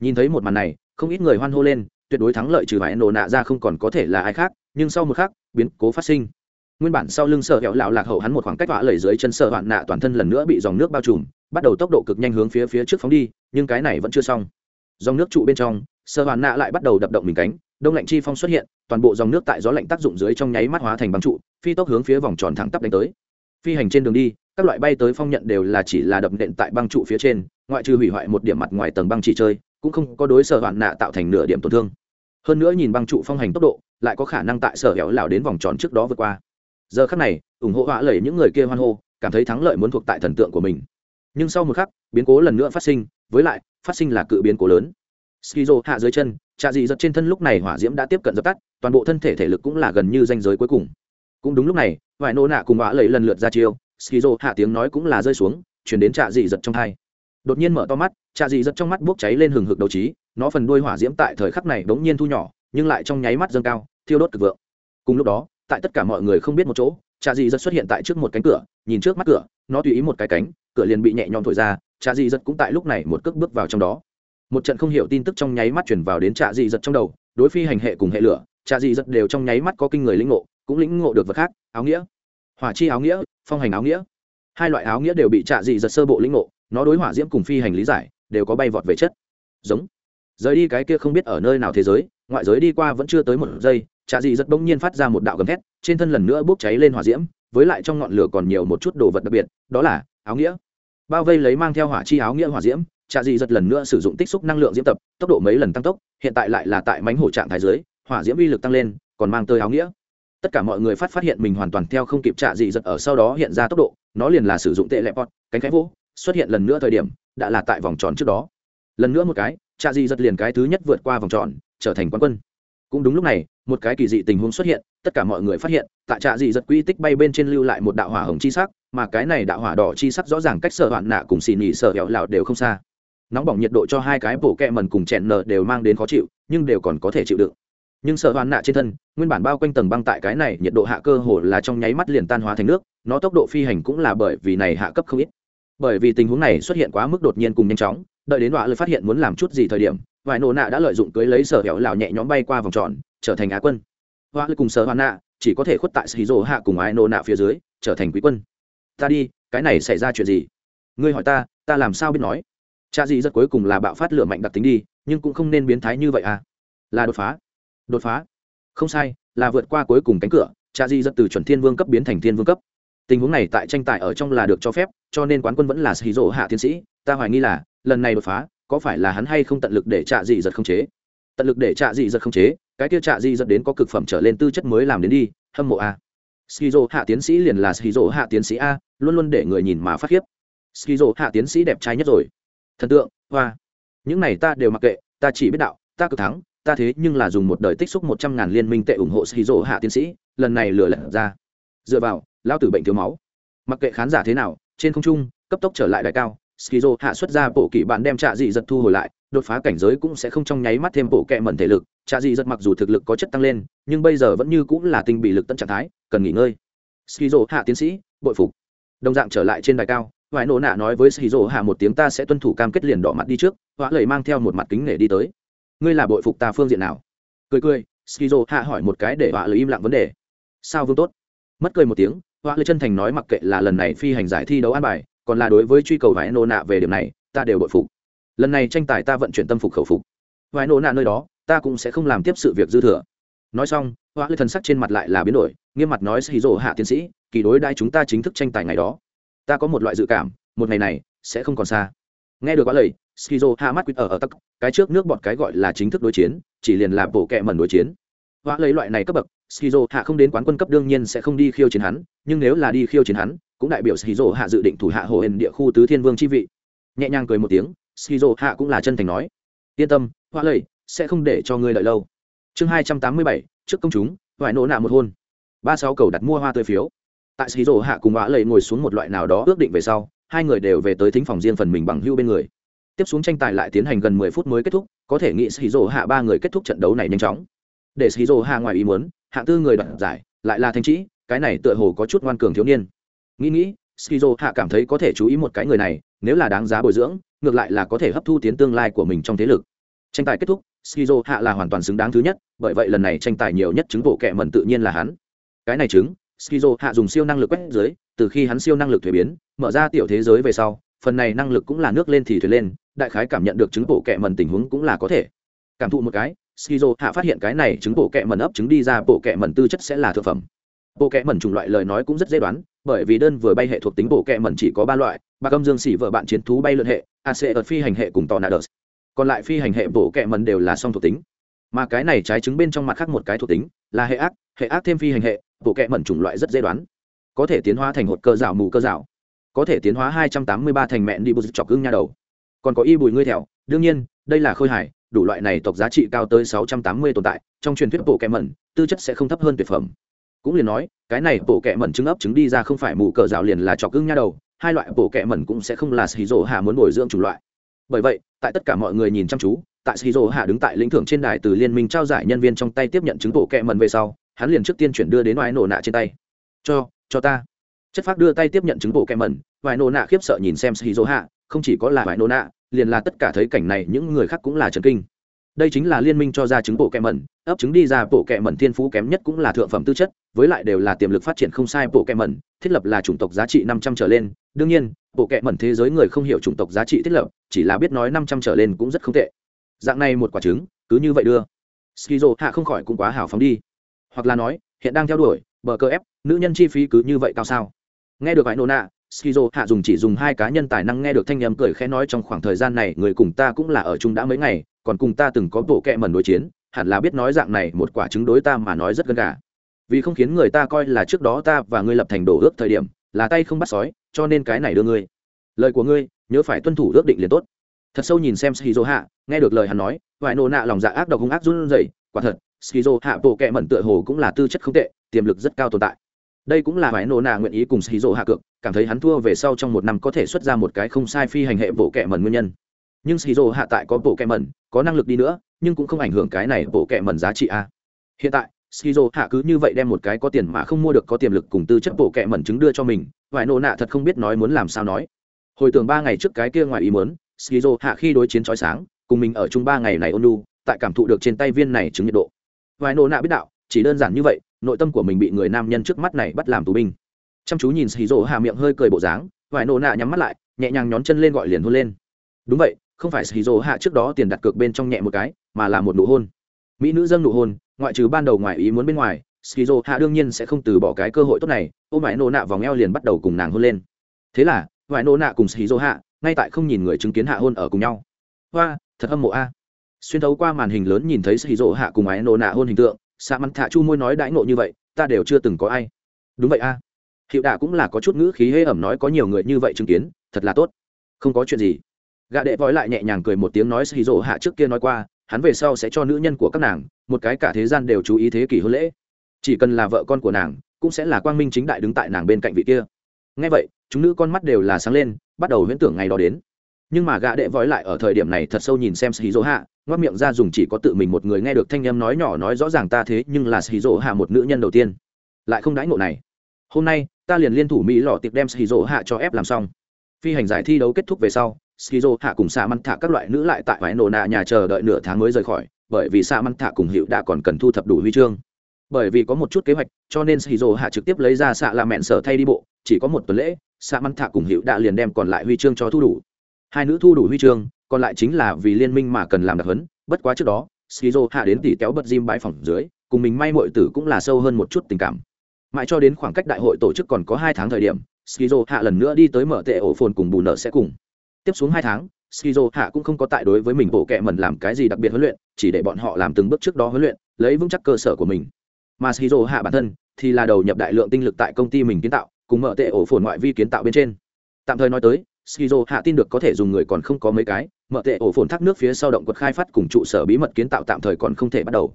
Nhìn thấy một màn này, không ít người hoan hô lên, tuyệt đối thắng lợi trừ vải nổ nạ ra không còn có thể là ai khác, nhưng sau một khắc, biến cố phát sinh. Nguyên bản sau lưng sơ hẹo lão lạc hậu hắn một khoảng cách vã lầy dưới chân sơ hoạn nạ toàn thân lần nữa bị dòng nước bao trùm, bắt đầu tốc độ cực nhanh hướng phía phía trước phóng đi, nhưng cái này vẫn chưa xong dòng nước trụ bên trong sơ hoàn nạ lại bắt đầu đập động mình cánh, đông lạnh chi phong xuất hiện, toàn bộ dòng nước tại gió lạnh tác dụng dưới trong nháy mắt hóa thành băng trụ, phi tốc hướng phía vòng tròn thẳng tắp đánh tới. Phi hành trên đường đi, các loại bay tới phong nhận đều là chỉ là đập nện tại băng trụ phía trên, ngoại trừ hủy hoại một điểm mặt ngoài tầng băng chỉ chơi, cũng không có đối sở hoạn nạ tạo thành nửa điểm tổn thương. Hơn nữa nhìn băng trụ phong hành tốc độ, lại có khả năng tại sở hẻo lảo đến vòng tròn trước đó vượt qua. Giờ khắc này, ủng hộ họa lẩy những người kia hoan hô, cảm thấy thắng lợi muốn thuộc tại thần tượng của mình. Nhưng sau một khắc, biến cố lần nữa phát sinh, với lại phát sinh là cự biến cố lớn. Skizo hạ dưới chân chà dị giật trên thân lúc này hỏa diễm đã tiếp cận dập tắt, toàn bộ thân thể thể lực cũng là gần như danh giới cuối cùng. Cũng đúng lúc này vài nô nạ cùng bã lầy lần lượt ra chiêu, skizo hạ tiếng nói cũng là rơi xuống, chuyển đến chà dị giật trong hai. Đột nhiên mở to mắt chà dị giật trong mắt bốc cháy lên hừng hực đầu trí, nó phần đuôi hỏa diễm tại thời khắc này bỗng nhiên thu nhỏ, nhưng lại trong nháy mắt dâng cao, thiêu đốt cực vượng. Cùng lúc đó, tại tất cả mọi người không biết một chỗ trà dị giật xuất hiện tại trước một cánh cửa, nhìn trước mắt cửa, nó tùy ý một cái cánh, cửa liền bị nhẹ nhõm thổi ra trạ dị giật cũng tại lúc này một cước bước vào trong đó. Một trận không hiểu tin tức trong nháy mắt chuyển vào đến trạ dị giật trong đầu, đối phi hành hệ cùng hệ lửa, trạ dị giật đều trong nháy mắt có kinh người lĩnh ngộ, cũng lĩnh ngộ được vật khác, áo nghĩa. Hỏa chi áo nghĩa, phong hành áo nghĩa. Hai loại áo nghĩa đều bị trạ dị giật sơ bộ lĩnh ngộ, nó đối hỏa diễm cùng phi hành lý giải, đều có bay vọt về chất. Giống. Rời đi cái kia không biết ở nơi nào thế giới, ngoại giới đi qua vẫn chưa tới một giây, trạ dị giật bỗng nhiên phát ra một đạo gầm thét, trên thân lần nữa bốc cháy lên hỏa diễm, với lại trong ngọn lửa còn nhiều một chút đồ vật đặc biệt, đó là áo nghĩa bao vây lấy mang theo hỏa chi áo nghĩa hỏa diễm trà dị giật lần nữa sử dụng tích xúc năng lượng diễm tập, tốc độ mấy lần tăng tốc, hiện tại lại là tại mánh hổ trạng thái dưới, hỏa diễm uy lực tăng lên, còn mang tới áo nghĩa. Tất cả mọi người phát phát hiện mình hoàn toàn theo không kịp trạ dị giật ở sau đó hiện ra tốc độ, nó liền là sử dụng tệ lệ pot cánh khẽ vỗ, xuất hiện lần nữa thời điểm, đã là tại vòng tròn trước đó. Lần nữa một cái, trạ dị giật liền cái thứ nhất vượt qua vòng tròn, trở thành quán quân. Cũng đúng lúc này, một cái kỳ dị tình huống xuất hiện tất cả mọi người phát hiện, tại trạ dị giật quy tích bay bên trên lưu lại một đạo hỏa hồng chi sắc, mà cái này đạo hỏa đỏ chi sắc rõ ràng cách sở hoạn nạ cùng xì nỉ sở hẹo lào đều không xa. Nóng bỏng nhiệt độ cho hai cái bổ kẹ mần cùng chẹn nở đều mang đến khó chịu, nhưng đều còn có thể chịu đựng. Nhưng sở hoạn nạ trên thân, nguyên bản bao quanh tầng băng tại cái này, nhiệt độ hạ cơ hồ là trong nháy mắt liền tan hóa thành nước, nó tốc độ phi hành cũng là bởi vì này hạ cấp không ít. Bởi vì tình huống này xuất hiện quá mức đột nhiên cùng nhanh chóng, đợi đến đoạn lời phát hiện muốn làm chút gì thời điểm, vài nổ nạ đã lợi dụng cưới lấy sở hẻo lào nhẹ nhõm bay qua vòng tròn, trở thành á quân hoa lư cùng sở hoa nạ, chỉ có thể khuất tại sĩ rỗ hạ cùng ai nô nạ phía dưới, trở thành quý quân. Ta đi, cái này xảy ra chuyện gì? Ngươi hỏi ta ta làm sao biết nói? Cha gì rất cuối cùng là bạo phát lửa mạnh đặc tính đi, nhưng cũng không nên biến thái như vậy à? Là đột phá. Đột phá? Không sai, là vượt qua cuối cùng cánh cửa, cha di rất từ chuẩn thiên vương cấp biến thành thiên vương cấp. Tình huống này tại tranh tài ở trong là được cho phép, cho nên quán quân vẫn là sĩ rỗ hạ tiến sĩ. Ta hoài nghi là, lần này đột phá, có phải là hắn hay không tận lực để trạ dị giật không chế? Tận lực để trạ dị giật không chế, cái kia trạ dị giật đến có cực phẩm trở lên tư chất mới làm đến đi, hâm mộ a. Skizo hạ tiến sĩ liền là skizo hạ tiến sĩ a, luôn luôn để người nhìn mà phát khiếp. Skizo hạ tiến sĩ đẹp trai nhất rồi. Thần tượng, hoa. Những này ta đều mặc kệ, ta chỉ biết đạo, ta cực thắng, ta thế nhưng là dùng một đời tích xúc một trăm ngàn liên minh tệ ủng hộ skizo hạ tiến sĩ, lần này lừa lật ra. Dựa vào lao tử bệnh thiếu máu. Mặc kệ khán giả thế nào, trên không trung, cấp tốc trở lại đại cao, skizo hạ xuất ra bộ kỷ bạn đem trạ dị giật thu hồi lại đột phá cảnh giới cũng sẽ không trong nháy mắt thêm bộ kẹ mẩn thể lực trạ dị giật mặc dù thực lực có chất tăng lên, nhưng bây giờ vẫn như cũng là tinh bị lực tận trạng thái, cần nghỉ ngơi. Skizo hạ tiến sĩ, bội phục. Đồng dạng trở lại trên đài cao vài nổ nạ nói với skizo hạ một tiếng ta sẽ tuân thủ cam kết liền đỏ mặt đi trước hóa lời mang theo một mặt kính nể đi tới. Ngươi là bội phục ta phương diện nào? Cười cười, skizo hạ hỏi một cái để họa lời im lặng vấn đề. Sao vương tốt? Mất cười một tiếng họa lời chân thành nói mặc kệ là lần này phi hành giải thi đấu an bài, còn là đối với truy cầu vài nô nạ về điểm này, ta đều bội phục lần này tranh tài ta vận chuyển tâm phục khẩu phục. Vài nô nạ nơi đó, ta cũng sẽ không làm tiếp sự việc dư thừa. Nói xong, hoa lư thần sắc trên mặt lại là biến đổi, nghiêm mặt nói xì rộ hạ tiến sĩ, kỳ đối đai chúng ta chính thức tranh tài ngày đó. Ta có một loại dự cảm, một ngày này sẽ không còn xa. Nghe được quá lời skizo hạ mắt quýt ở ở tắc, cái trước nước bọn cái gọi là chính thức đối chiến, chỉ liền là bộ kẹ mẩn đối chiến. Hoa lấy loại này cấp bậc skizo hạ không đến quán quân cấp đương nhiên sẽ không đi khiêu chiến hắn, nhưng nếu là đi khiêu chiến hắn, cũng đại biểu skizo hạ dự định thủ hạ hồ hền địa khu tứ thiên vương chi vị. Nhẹ nhàng cười một tiếng skizo hạ cũng là chân thành nói. Yên tâm, hoa lệ sẽ không để cho ngươi đợi lâu. Chương hai trăm tám mươi bảy, trước công chúng, vải nổ nạ một hôn. Ba sáu cầu đặt mua hoa tươi phiếu. Tại xí hạ cùng hoa lầy ngồi xuống một loại nào đó ước định về sau, hai người đều về tới thính phòng riêng phần mình bằng hưu bên người. Tiếp xuống tranh tài lại tiến hành gần mười phút mới kết thúc, có thể nghĩ xí hạ ba người kết thúc trận đấu này nhanh chóng. Để xí hạ ngoài ý muốn, hạng tư người đoạt giải, lại là thanh trĩ, cái này tựa hồ có chút ngoan cường thiếu niên. Nghĩ nghĩ, skizo hạ cảm thấy có thể chú ý một cái người này, nếu là đáng giá bồi dưỡng ngược lại là có thể hấp thu tiến tương lai của mình trong thế lực. Tranh tài kết thúc, skizo hạ là hoàn toàn xứng đáng thứ nhất, bởi vậy lần này tranh tài nhiều nhất chứng bộ kệ mẩn tự nhiên là hắn. Cái này chứng, skizo hạ dùng siêu năng lực quét dưới từ khi hắn siêu năng lực thuế biến, mở ra tiểu thế giới về sau, phần này năng lực cũng là nước lên thì thuyền lên, đại khái cảm nhận được chứng bộ kệ mẩn tình huống cũng là có thể. Cảm thụ một cái, skizo hạ phát hiện cái này chứng bộ kệ mẩn ấp trứng đi ra bộ kệ mẩn tư chất sẽ là thực phẩm. Bộ kệ mẩn chủng loại lời nói cũng rất dễ đoán, bởi vì đơn vừa bay hệ thuộc tính bộ kệ mẩn chỉ có ba loại, bạc âm dương xỉ vợ bạn chiến thú bay lượn hệ ac ở phi hành hệ cùng tornadoes còn lại phi hành hệ bộ kệ mẩn đều là song thuộc tính. Mà cái này trái trứng bên trong mặt khác một cái thuộc tính là hệ ác hệ ác thêm phi hành hệ bộ kệ mẩn chủng loại rất dễ đoán. Có thể tiến hóa thành hột cơ rào mù cơ rào. Có thể tiến hóa hai trăm tám mươi ba thành mẹn đi bút chọc gương nha đầu. Còn có y bùi ngươi thẹo. Đương nhiên, đây là khôi hải đủ loại này tộc giá trị cao tới sáu trăm tám mươi tồn tại, trong truyền thuyết bộ kệ mẩn tư chất sẽ không thấp hơn tuyệt phẩm. Cũng liền nói, cái này bộ kệ mẩn trứng ấp trứng đi ra không phải mù cờ rào liền là chọc gương nha đầu hai loại bộ kệ mẩn cũng sẽ không là Shizuo hạ muốn bồi dưỡng chủ loại. Bởi vậy, tại tất cả mọi người nhìn chăm chú, tại Shizuo hạ đứng tại lĩnh thưởng trên đài từ liên minh trao giải nhân viên trong tay tiếp nhận chứng bộ kệ mần về sau, hắn liền trước tiên chuyển đưa đến oai nổ nạ trên tay. Cho cho ta. Chất phác đưa tay tiếp nhận chứng bộ kệ mần oai nổ nạ khiếp sợ nhìn xem Shizuo hạ, không chỉ có là oai nổ nạ, liền là tất cả thấy cảnh này, những người khác cũng là chấn kinh đây chính là liên minh cho ra chứng bộ kẹ mẩn, ấp chứng đi ra bộ kẹ mẩn thiên phú kém nhất cũng là thượng phẩm tư chất, với lại đều là tiềm lực phát triển không sai bộ kẹ mẩn, thiết lập là chủng tộc giá trị năm trăm trở lên. Đương nhiên bộ kẹ mẩn thế giới người không hiểu chủng tộc giá trị thiết lập, chỉ là biết nói năm trăm trở lên cũng rất không tệ. Dạng này một quả trứng, cứ như vậy đưa. Skizo hạ không khỏi cũng quá hào phóng đi. Hoặc là nói, hiện đang theo đuổi, bờ cơ ép, nữ nhân chi phí cứ như vậy cao sao? Nghe được vài nô nạ, skizo hạ dùng chỉ dùng hai cá nhân tài năng nghe được thanh nhầm cười khẽ nói trong khoảng thời gian này người cùng ta cũng là ở chung đã mấy ngày còn cùng ta từng có bộ kẹ mẩn đối chiến, hẳn là biết nói dạng này một quả trứng đối ta mà nói rất gần gà. Vì không khiến người ta coi là trước đó ta và ngươi lập thành đổ ước thời điểm, là tay không bắt sói, cho nên cái này đưa ngươi. Lời của ngươi, nhớ phải tuân thủ ước định liền tốt. Thật sâu nhìn xem skizo hạ nghe được lời hắn nói, vài nô nạ lòng dạ ác độc hung ác run rẩy, quả thật skizo hạ bộ kẹ mẩn tựa hồ cũng là tư chất không tệ, tiềm lực rất cao tồn tại. Đây cũng là vài nô nạ nguyện ý cùng skizo hạ cược, cảm thấy hắn thua về sau trong một năm có thể xuất ra một cái không sai phi hành hệ bộ kẹ mẩn nguyên nhân nhưng Shiro hạ tại có bộ kẹ mẩn, có năng lực đi nữa, nhưng cũng không ảnh hưởng cái này bộ kẹ mẩn giá trị a. Hiện tại Shiro hạ cứ như vậy đem một cái có tiền mà không mua được có tiềm lực cùng tư chất bộ kẹ mẩn chứng đưa cho mình, vài nô nạ thật không biết nói muốn làm sao nói. Hồi tưởng ba ngày trước cái kia ngoài ý muốn Shiro hạ khi đối chiến chói sáng, cùng mình ở chung ba ngày này ôn lu tại cảm thụ được trên tay viên này chứng nhiệt độ. Vài nô nạ biết đạo, chỉ đơn giản như vậy, nội tâm của mình bị người nam nhân trước mắt này bắt làm tù binh. Chăm chú nhìn Shiro hạ miệng hơi cười bộ dáng, vài nô nạ nhắm mắt lại, nhẹ nhàng nhón chân lên gọi liền hôn lên. Đúng vậy không phải skizo hạ trước đó tiền đặt cược bên trong nhẹ một cái, mà là một nụ hôn. Mỹ nữ dâng nụ hôn, ngoại trừ ban đầu ngoài ý muốn bên ngoài skizo hạ đương nhiên sẽ không từ bỏ cái cơ hội tốt này, ôm mãi nô nạ vòng eo liền bắt đầu cùng nàng hôn lên. Thế là ngoại nô nạ cùng skizo hạ, ngay tại không nhìn người chứng kiến hạ hôn ở cùng nhau. Hoa, thật âm mộ a. Xuyên thấu qua màn hình lớn nhìn thấy sĩ hạ cùng ái nô nạ hôn hình tượng xạ mặt thạ chu môi nói đãi nộ như vậy, ta đều chưa từng có ai. Đúng vậy a. Hiệu đạ cũng là có chút ngữ khí hê ẩm nói có nhiều người như vậy chứng kiến, thật là tốt. Không có chuyện gì. Gã đệ vói lại nhẹ nhàng cười một tiếng nói xì rộ hạ trước kia nói qua, hắn về sau sẽ cho nữ nhân của các nàng, một cái cả thế gian đều chú ý thế kỷ hôn lễ. Chỉ cần là vợ con của nàng, cũng sẽ là quang minh chính đại đứng tại nàng bên cạnh vị kia. Ngay vậy, chúng nữ con mắt đều là sáng lên, bắt đầu huyễn tưởng ngày đó đến. Nhưng mà gã đệ vói lại ở thời điểm này thật sâu nhìn xem shizu hạ ngoắc miệng ra dùng chỉ có tự mình một người nghe được thanh em nói nhỏ nói rõ ràng ta thế nhưng là shizu hạ một nữ nhân đầu tiên. Lại không đãi ngộ này. Hôm nay, ta liền liên thủ mỹ lọ tiệp đem shizu hạ cho ép làm xong. Phi hành giải thi đấu kết thúc về sau skizo hạ cùng xạ măn thạ các loại nữ lại tại vải nổ nạ nhà chờ đợi nửa tháng mới rời khỏi, bởi vì xạ măn thạ cùng hiệu đã còn cần thu thập đủ huy chương. Bởi vì có một chút kế hoạch, cho nên skizo hạ trực tiếp lấy ra xạ là mẹn sở thay đi bộ, chỉ có một tuần lễ xạ măn thạ cùng hiệu đã liền đem còn lại huy chương cho thu đủ. Hai nữ thu đủ huy chương, còn lại chính là vì liên minh mà cần làm đặc hấn bất quá trước đó, skizo hạ đến tỉ kéo bật diêm bãi phòng dưới, cùng mình may mọi tử cũng là sâu hơn một chút tình cảm. Mãi cho đến khoảng cách đại hội tổ chức còn có hai tháng thời điểm, skizo hạ lần nữa đi tới mở tệ ổ phồn cùng bù nợ sẽ cùng tiếp xuống hai tháng, skizo hạ cũng không có tại đối với mình bộ kệ mần làm cái gì đặc biệt huấn luyện, chỉ để bọn họ làm từng bước trước đó huấn luyện, lấy vững chắc cơ sở của mình. Mà skizo hạ bản thân thì là đầu nhập đại lượng tinh lực tại công ty mình kiến tạo, cùng mở tệ ổ phồn ngoại vi kiến tạo bên trên. Tạm thời nói tới, skizo hạ tin được có thể dùng người còn không có mấy cái, mở tệ ổ phồn thác nước phía sau động quật khai phát cùng trụ sở bí mật kiến tạo tạm thời còn không thể bắt đầu.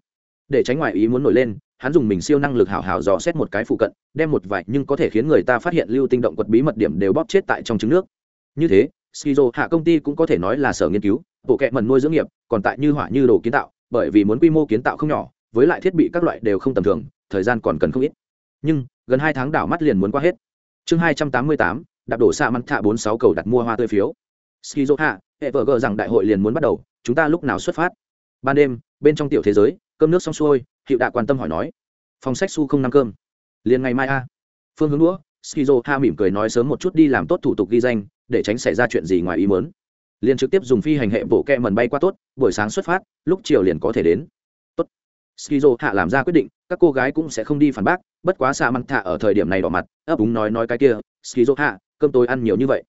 Để tránh ngoại ý muốn nổi lên, hắn dùng mình siêu năng lực hào hào dò xét một cái phụ cận, đem một vài nhưng có thể khiến người ta phát hiện lưu tinh động quật bí mật điểm đều bóp chết tại trong trứng nước. Như thế skizo hạ công ty cũng có thể nói là sở nghiên cứu, bộ kệ mần nuôi dưỡng nghiệp, còn tại như hỏa như đồ kiến tạo, bởi vì muốn quy mô kiến tạo không nhỏ, với lại thiết bị các loại đều không tầm thường, thời gian còn cần không ít. Nhưng, gần hai tháng đảo mắt liền muốn qua hết. Chương hai trăm tám mươi tám, đạp đổ xạ mắn thạ bốn sáu cầu đặt mua hoa tươi phiếu. Skizo hạ, hệ vợ gờ rằng đại hội liền muốn bắt đầu, chúng ta lúc nào xuất phát? Ban đêm, bên trong tiểu thế giới, cơm nước xong xuôi, hiệu đã quan tâm hỏi nói. Phòng sách su không năm cơm. Liền ngày mai a. Phương hướng đũa, skizo ha mỉm cười nói sớm một chút đi làm tốt thủ tục ghi danh để tránh xảy ra chuyện gì ngoài ý muốn, liền trực tiếp dùng phi hành hệ bộ kẹ mần bay qua tốt buổi sáng xuất phát lúc chiều liền có thể đến. Tốt. Skizo hạ làm ra quyết định các cô gái cũng sẽ không đi phản bác bất quá xa măng thạ ở thời điểm này đỏ mặt ấp úng nói nói cái kia skizo hạ cơm tôi ăn nhiều như vậy.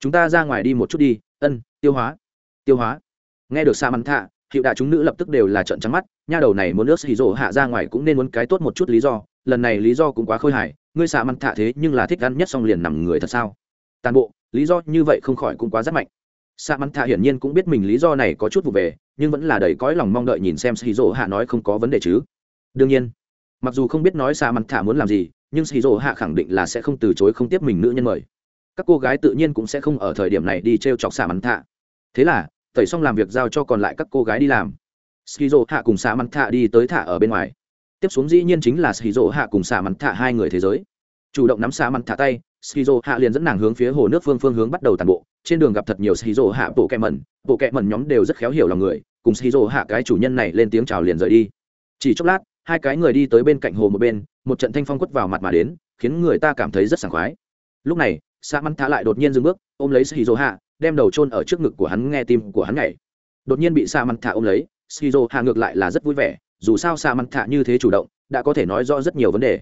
Chúng ta ra ngoài đi một chút đi ân tiêu hóa. Tiêu hóa. Nghe được xa măng thạ hiệu đại chúng nữ lập tức đều là trợn trắng mắt nha đầu này muốn nước xì rổ hạ ra ngoài cũng nên muốn cái tốt một chút lý do lần này lý do cũng quá khôi hài ngươi xạ măng thạ thế nhưng là thích ăn nhất xong liền nằm người thật sao? Tàn bộ lý do như vậy không khỏi cũng quá rất mạnh. Sa mắn thạ hiển nhiên cũng biết mình lý do này có chút vụ về, nhưng vẫn là đầy cõi lòng mong đợi nhìn xem xì rổ hạ nói không có vấn đề chứ. Đương nhiên, mặc dù không biết nói sa mắn thạ muốn làm gì, nhưng xì rổ hạ khẳng định là sẽ không từ chối không tiếp mình nữ nhân mời. Các cô gái tự nhiên cũng sẽ không ở thời điểm này đi t r e o chọc sa mắn thạ. Thế là, tẩy xong làm việc giao cho còn lại các cô gái đi làm. Skizo hạ cùng Sa mắn thạ đi tới thả ở bên ngoài. Tiếp xuống dĩ nhiên chính là skizo hạ cùng Sa mắn thạ hai người thế giới chủ động nắm xa mắn thả tay, skizo hạ liền dẫn nàng hướng phía hồ nước phương phương hướng bắt đầu tàn bộ. Trên đường gặp thật nhiều skizo hạ bộ kẹ mẩn, bộ kẹ mẩn nhóm đều rất khéo hiểu lòng người, cùng skizo hạ cái chủ nhân này lên tiếng chào liền rời đi. Chỉ chốc lát, hai cái người đi tới bên cạnh hồ một bên, một trận thanh phong quất vào mặt mà đến, khiến người ta cảm thấy rất sảng khoái. Lúc này xa mắn thả lại đột nhiên dừng bước, ôm lấy skizo hạ, đem đầu chôn ở trước ngực của hắn nghe tim của hắn nhảy. Đột nhiên bị xa măng thả ôm lấy, skizo hạ ngược lại là rất vui vẻ, dù sao xa măng thả như thế chủ động, đã có thể nói rõ rất nhiều vấn đề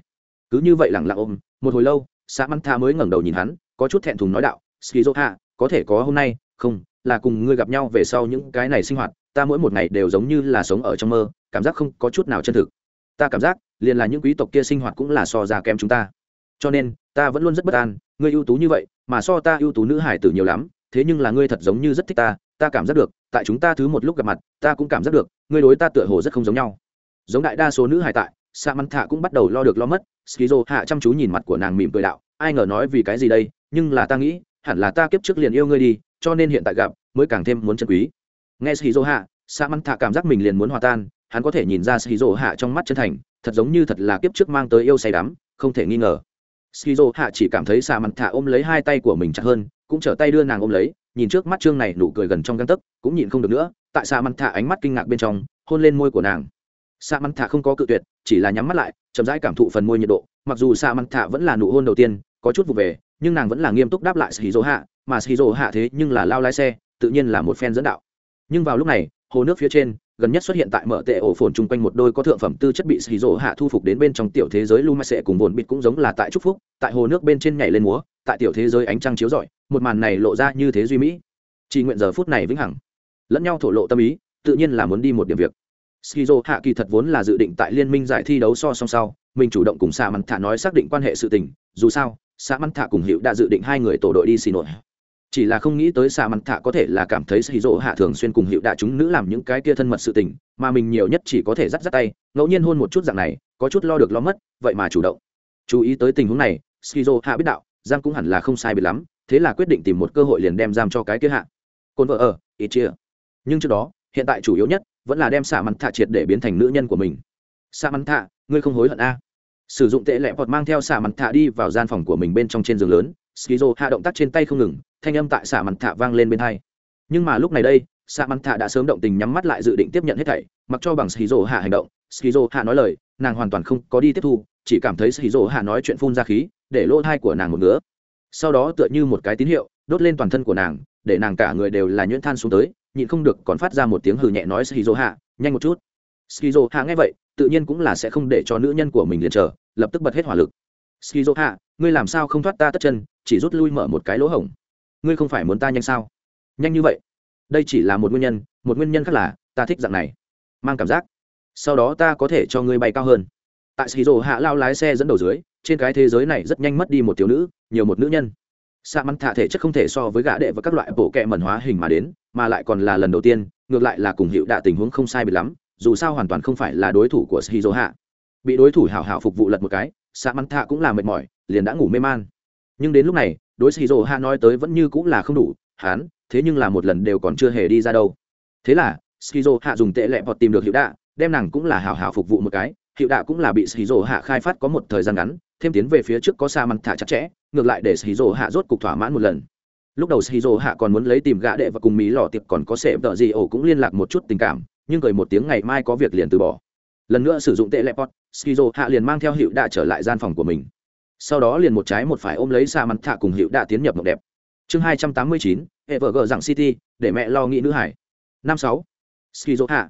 cứ như vậy lẳng lặng ôm, một hồi lâu xã măng tha mới ngẩng đầu nhìn hắn, có chút thẹn thùng nói đạo skizo hạ có thể có hôm nay, không, là cùng ngươi gặp nhau về sau những cái này sinh hoạt, ta mỗi một ngày đều giống như là sống ở trong mơ, cảm giác không có chút nào chân thực. Ta cảm giác, liền là những quý tộc kia sinh hoạt cũng là so ra kém chúng ta. Cho nên, ta vẫn luôn rất bất an, ngươi ưu tú như vậy, mà so ta ưu tú nữ hải tử nhiều lắm, thế nhưng là ngươi thật giống như rất thích ta ta cảm giác được, tại chúng ta thứ một lúc gặp mặt, ta cũng cảm giác được, ngươi đối ta tựa hồ rất không giống nhau. Giống đại đa số nữ hải tại, sa mắn thạ cũng bắt đầu lo được lo mất skizo hạ chăm chú nhìn mặt của nàng mỉm cười đạo, ai ngờ nói vì cái gì đây, nhưng là ta nghĩ, hẳn là ta kiếp trước liền yêu ngươi đi, cho nên hiện tại gặp, mới càng thêm muốn chân quý. Nghe skizo hạ sa mắn thạ cảm giác mình liền muốn hòa tan, hắn có thể nhìn ra skizo hạ trong mắt chân thành, thật giống như thật là kiếp trước mang tới yêu say đắm, không thể nghi ngờ. Skizo hạ chỉ cảm thấy sa mắn thạ ôm lấy hai tay của mình chặt hơn, cũng trở tay đưa nàng ôm lấy, nhìn trước mắt trương này nụ cười gần trong găng tấc, cũng nhìn không được nữa, tại Sa mắn thạ ánh mắt kinh ngạc bên trong, hôn lên môi của nàng. Sa mắn thạ không có cự tuyệt, chỉ là nhắm mắt lại chậm rãi cảm thụ phần môi nhiệt độ, mặc dù sa Măng thả vẫn là nụ hôn đầu tiên, có chút vụ về, nhưng nàng vẫn là nghiêm túc đáp lại shizu hạ, mà shizu hạ thế nhưng là lao lái xe, tự nhiên là một phen dẫn đạo. Nhưng vào lúc này, hồ nước phía trên, gần nhất xuất hiện tại mở tệ ổ phồn chung quanh một đôi có thượng phẩm tư chất bị xì rỗ hạ thu phục đến bên trong tiểu thế giới lu mai sệ cùng bồn bịt cũng giống là tại trúc phúc, tại hồ nước bên trên nhảy lên múa, tại tiểu thế giới ánh trăng chiếu rọi, một màn này lộ ra như thế duy mỹ. Chỉ nguyện giờ phút này vĩnh hằng. Lẫn nhau thổ lộ tâm ý, tự nhiên là muốn đi một điểm việc skizo hạ kỳ thật vốn là dự định tại liên minh giải thi đấu so song sau, mình chủ động cùng xạ mắn thả nói xác định quan hệ sự tình, dù sao xạ mắn thả cùng hiệu đã dự định hai người tổ đội đi xì nội chỉ là không nghĩ tới xạ mắn thả có thể là cảm thấy skizo hạ thường xuyên cùng hiệu đã chúng nữ làm những cái kia thân mật sự tình, mà mình nhiều nhất chỉ có thể dắt dắt tay, ngẫu nhiên hôn một chút dạng này, có chút lo được lo mất, vậy mà chủ động. Chú ý tới tình huống này skizo hạ biết đạo, giang cũng hẳn là không sai biệt lắm, thế là quyết định tìm một cơ hội liền đem giam cho cái kia hạ. Cồn vợ ở ít chia nhưng trước đó, hiện tại chủ yếu nhất vẫn là đem xạ mặn thạ triệt để biến thành nữ nhân của mình. Xạ mặn thạ, ngươi không hối hận a sử dụng tệ lẹ vọt mang theo xạ mặn thạ đi vào gian phòng của mình bên trong trên giường lớn, skizo hạ động tác trên tay không ngừng, thanh âm tại xạ mặn thạ vang lên bên hai. Nhưng mà lúc này đây, xạ mặn thạ đã sớm động tình nhắm mắt lại dự định tiếp nhận hết thảy, mặc cho bằng skizo hạ hành động. Skizo hạ nói lời, nàng hoàn toàn không có đi tiếp thu, chỉ cảm thấy skizo hạ nói chuyện phun ra khí, để lỗ thai của nàng một nữa sau đó tựa như một cái tín hiệu, đốt lên toàn thân của nàng, để nàng cả người đều là nhuyễn than xuống tới nhịn không được còn phát ra một tiếng hừ nhẹ nói skizo hạ, nhanh một chút. Skizo hạ nghe vậy, tự nhiên cũng là sẽ không để cho nữ nhân của mình liền chờ, lập tức bật hết hỏa lực. Skizo hạ, ngươi làm sao không thoát ta tất chân, chỉ rút lui mở một cái lỗ hổng. Ngươi không phải muốn ta nhanh sao? Nhanh như vậy? Đây chỉ là một nguyên nhân, một nguyên nhân khác là, ta thích dạng này. Mang cảm giác. Sau đó ta có thể cho ngươi bay cao hơn. Tại skizo hạ lao lái xe dẫn đầu dưới, trên cái thế giới này rất nhanh mất đi một thiếu nữ, nhiều một nữ nhân. Xạ mắn thạ thể chất không thể so với gã đệ và các loại bộ kẹ mẩn hóa hình mà đến mà lại còn là lần đầu tiên, ngược lại là cùng hiệu đạ tình huống không sai bị lắm, dù sao hoàn toàn không phải là đối thủ của shizu hạ bị đối thủ hảo hảo phục vụ lật một cái sa mắn thạ cũng là mệt mỏi, liền đã ngủ mê man. Nhưng đến lúc này, đối shizu hạ nói tới vẫn như cũng là không đủ, hán, thế nhưng là một lần đều còn chưa hề đi ra đâu. Thế là shizu hạ dùng tệ lẹ bọt tìm được hiệu đạ, đem nàng cũng là hảo hảo phục vụ một cái. Hiệu đạ cũng là bị shizu hạ khai phát có một thời gian ngắn, thêm tiến về phía trước có sa mắn thạ chặt chẽ, ngược lại để shizu hạ rốt cục thỏa mãn một lần lúc đầu shizu hạ còn muốn lấy tìm gã đệ và cùng mỹ lò tiệp còn có sệ tợ gì ổ cũng liên lạc một chút tình cảm, nhưng cười một tiếng ngày mai có việc liền từ bỏ. Lần nữa sử dụng tệ lẹp pot, shizu hạ liền mang theo hiệu đạ trở lại gian phòng của mình. Sau đó liền một trái một phải ôm lấy sa mắn thạ cùng hiệu đạ tiến nhập mộng đẹp. Chương hai trăm tám mươi chín hệ vợ gờ rằng city, để mẹ lo nghĩ nữ hải. Năm sáu, shizu hạ.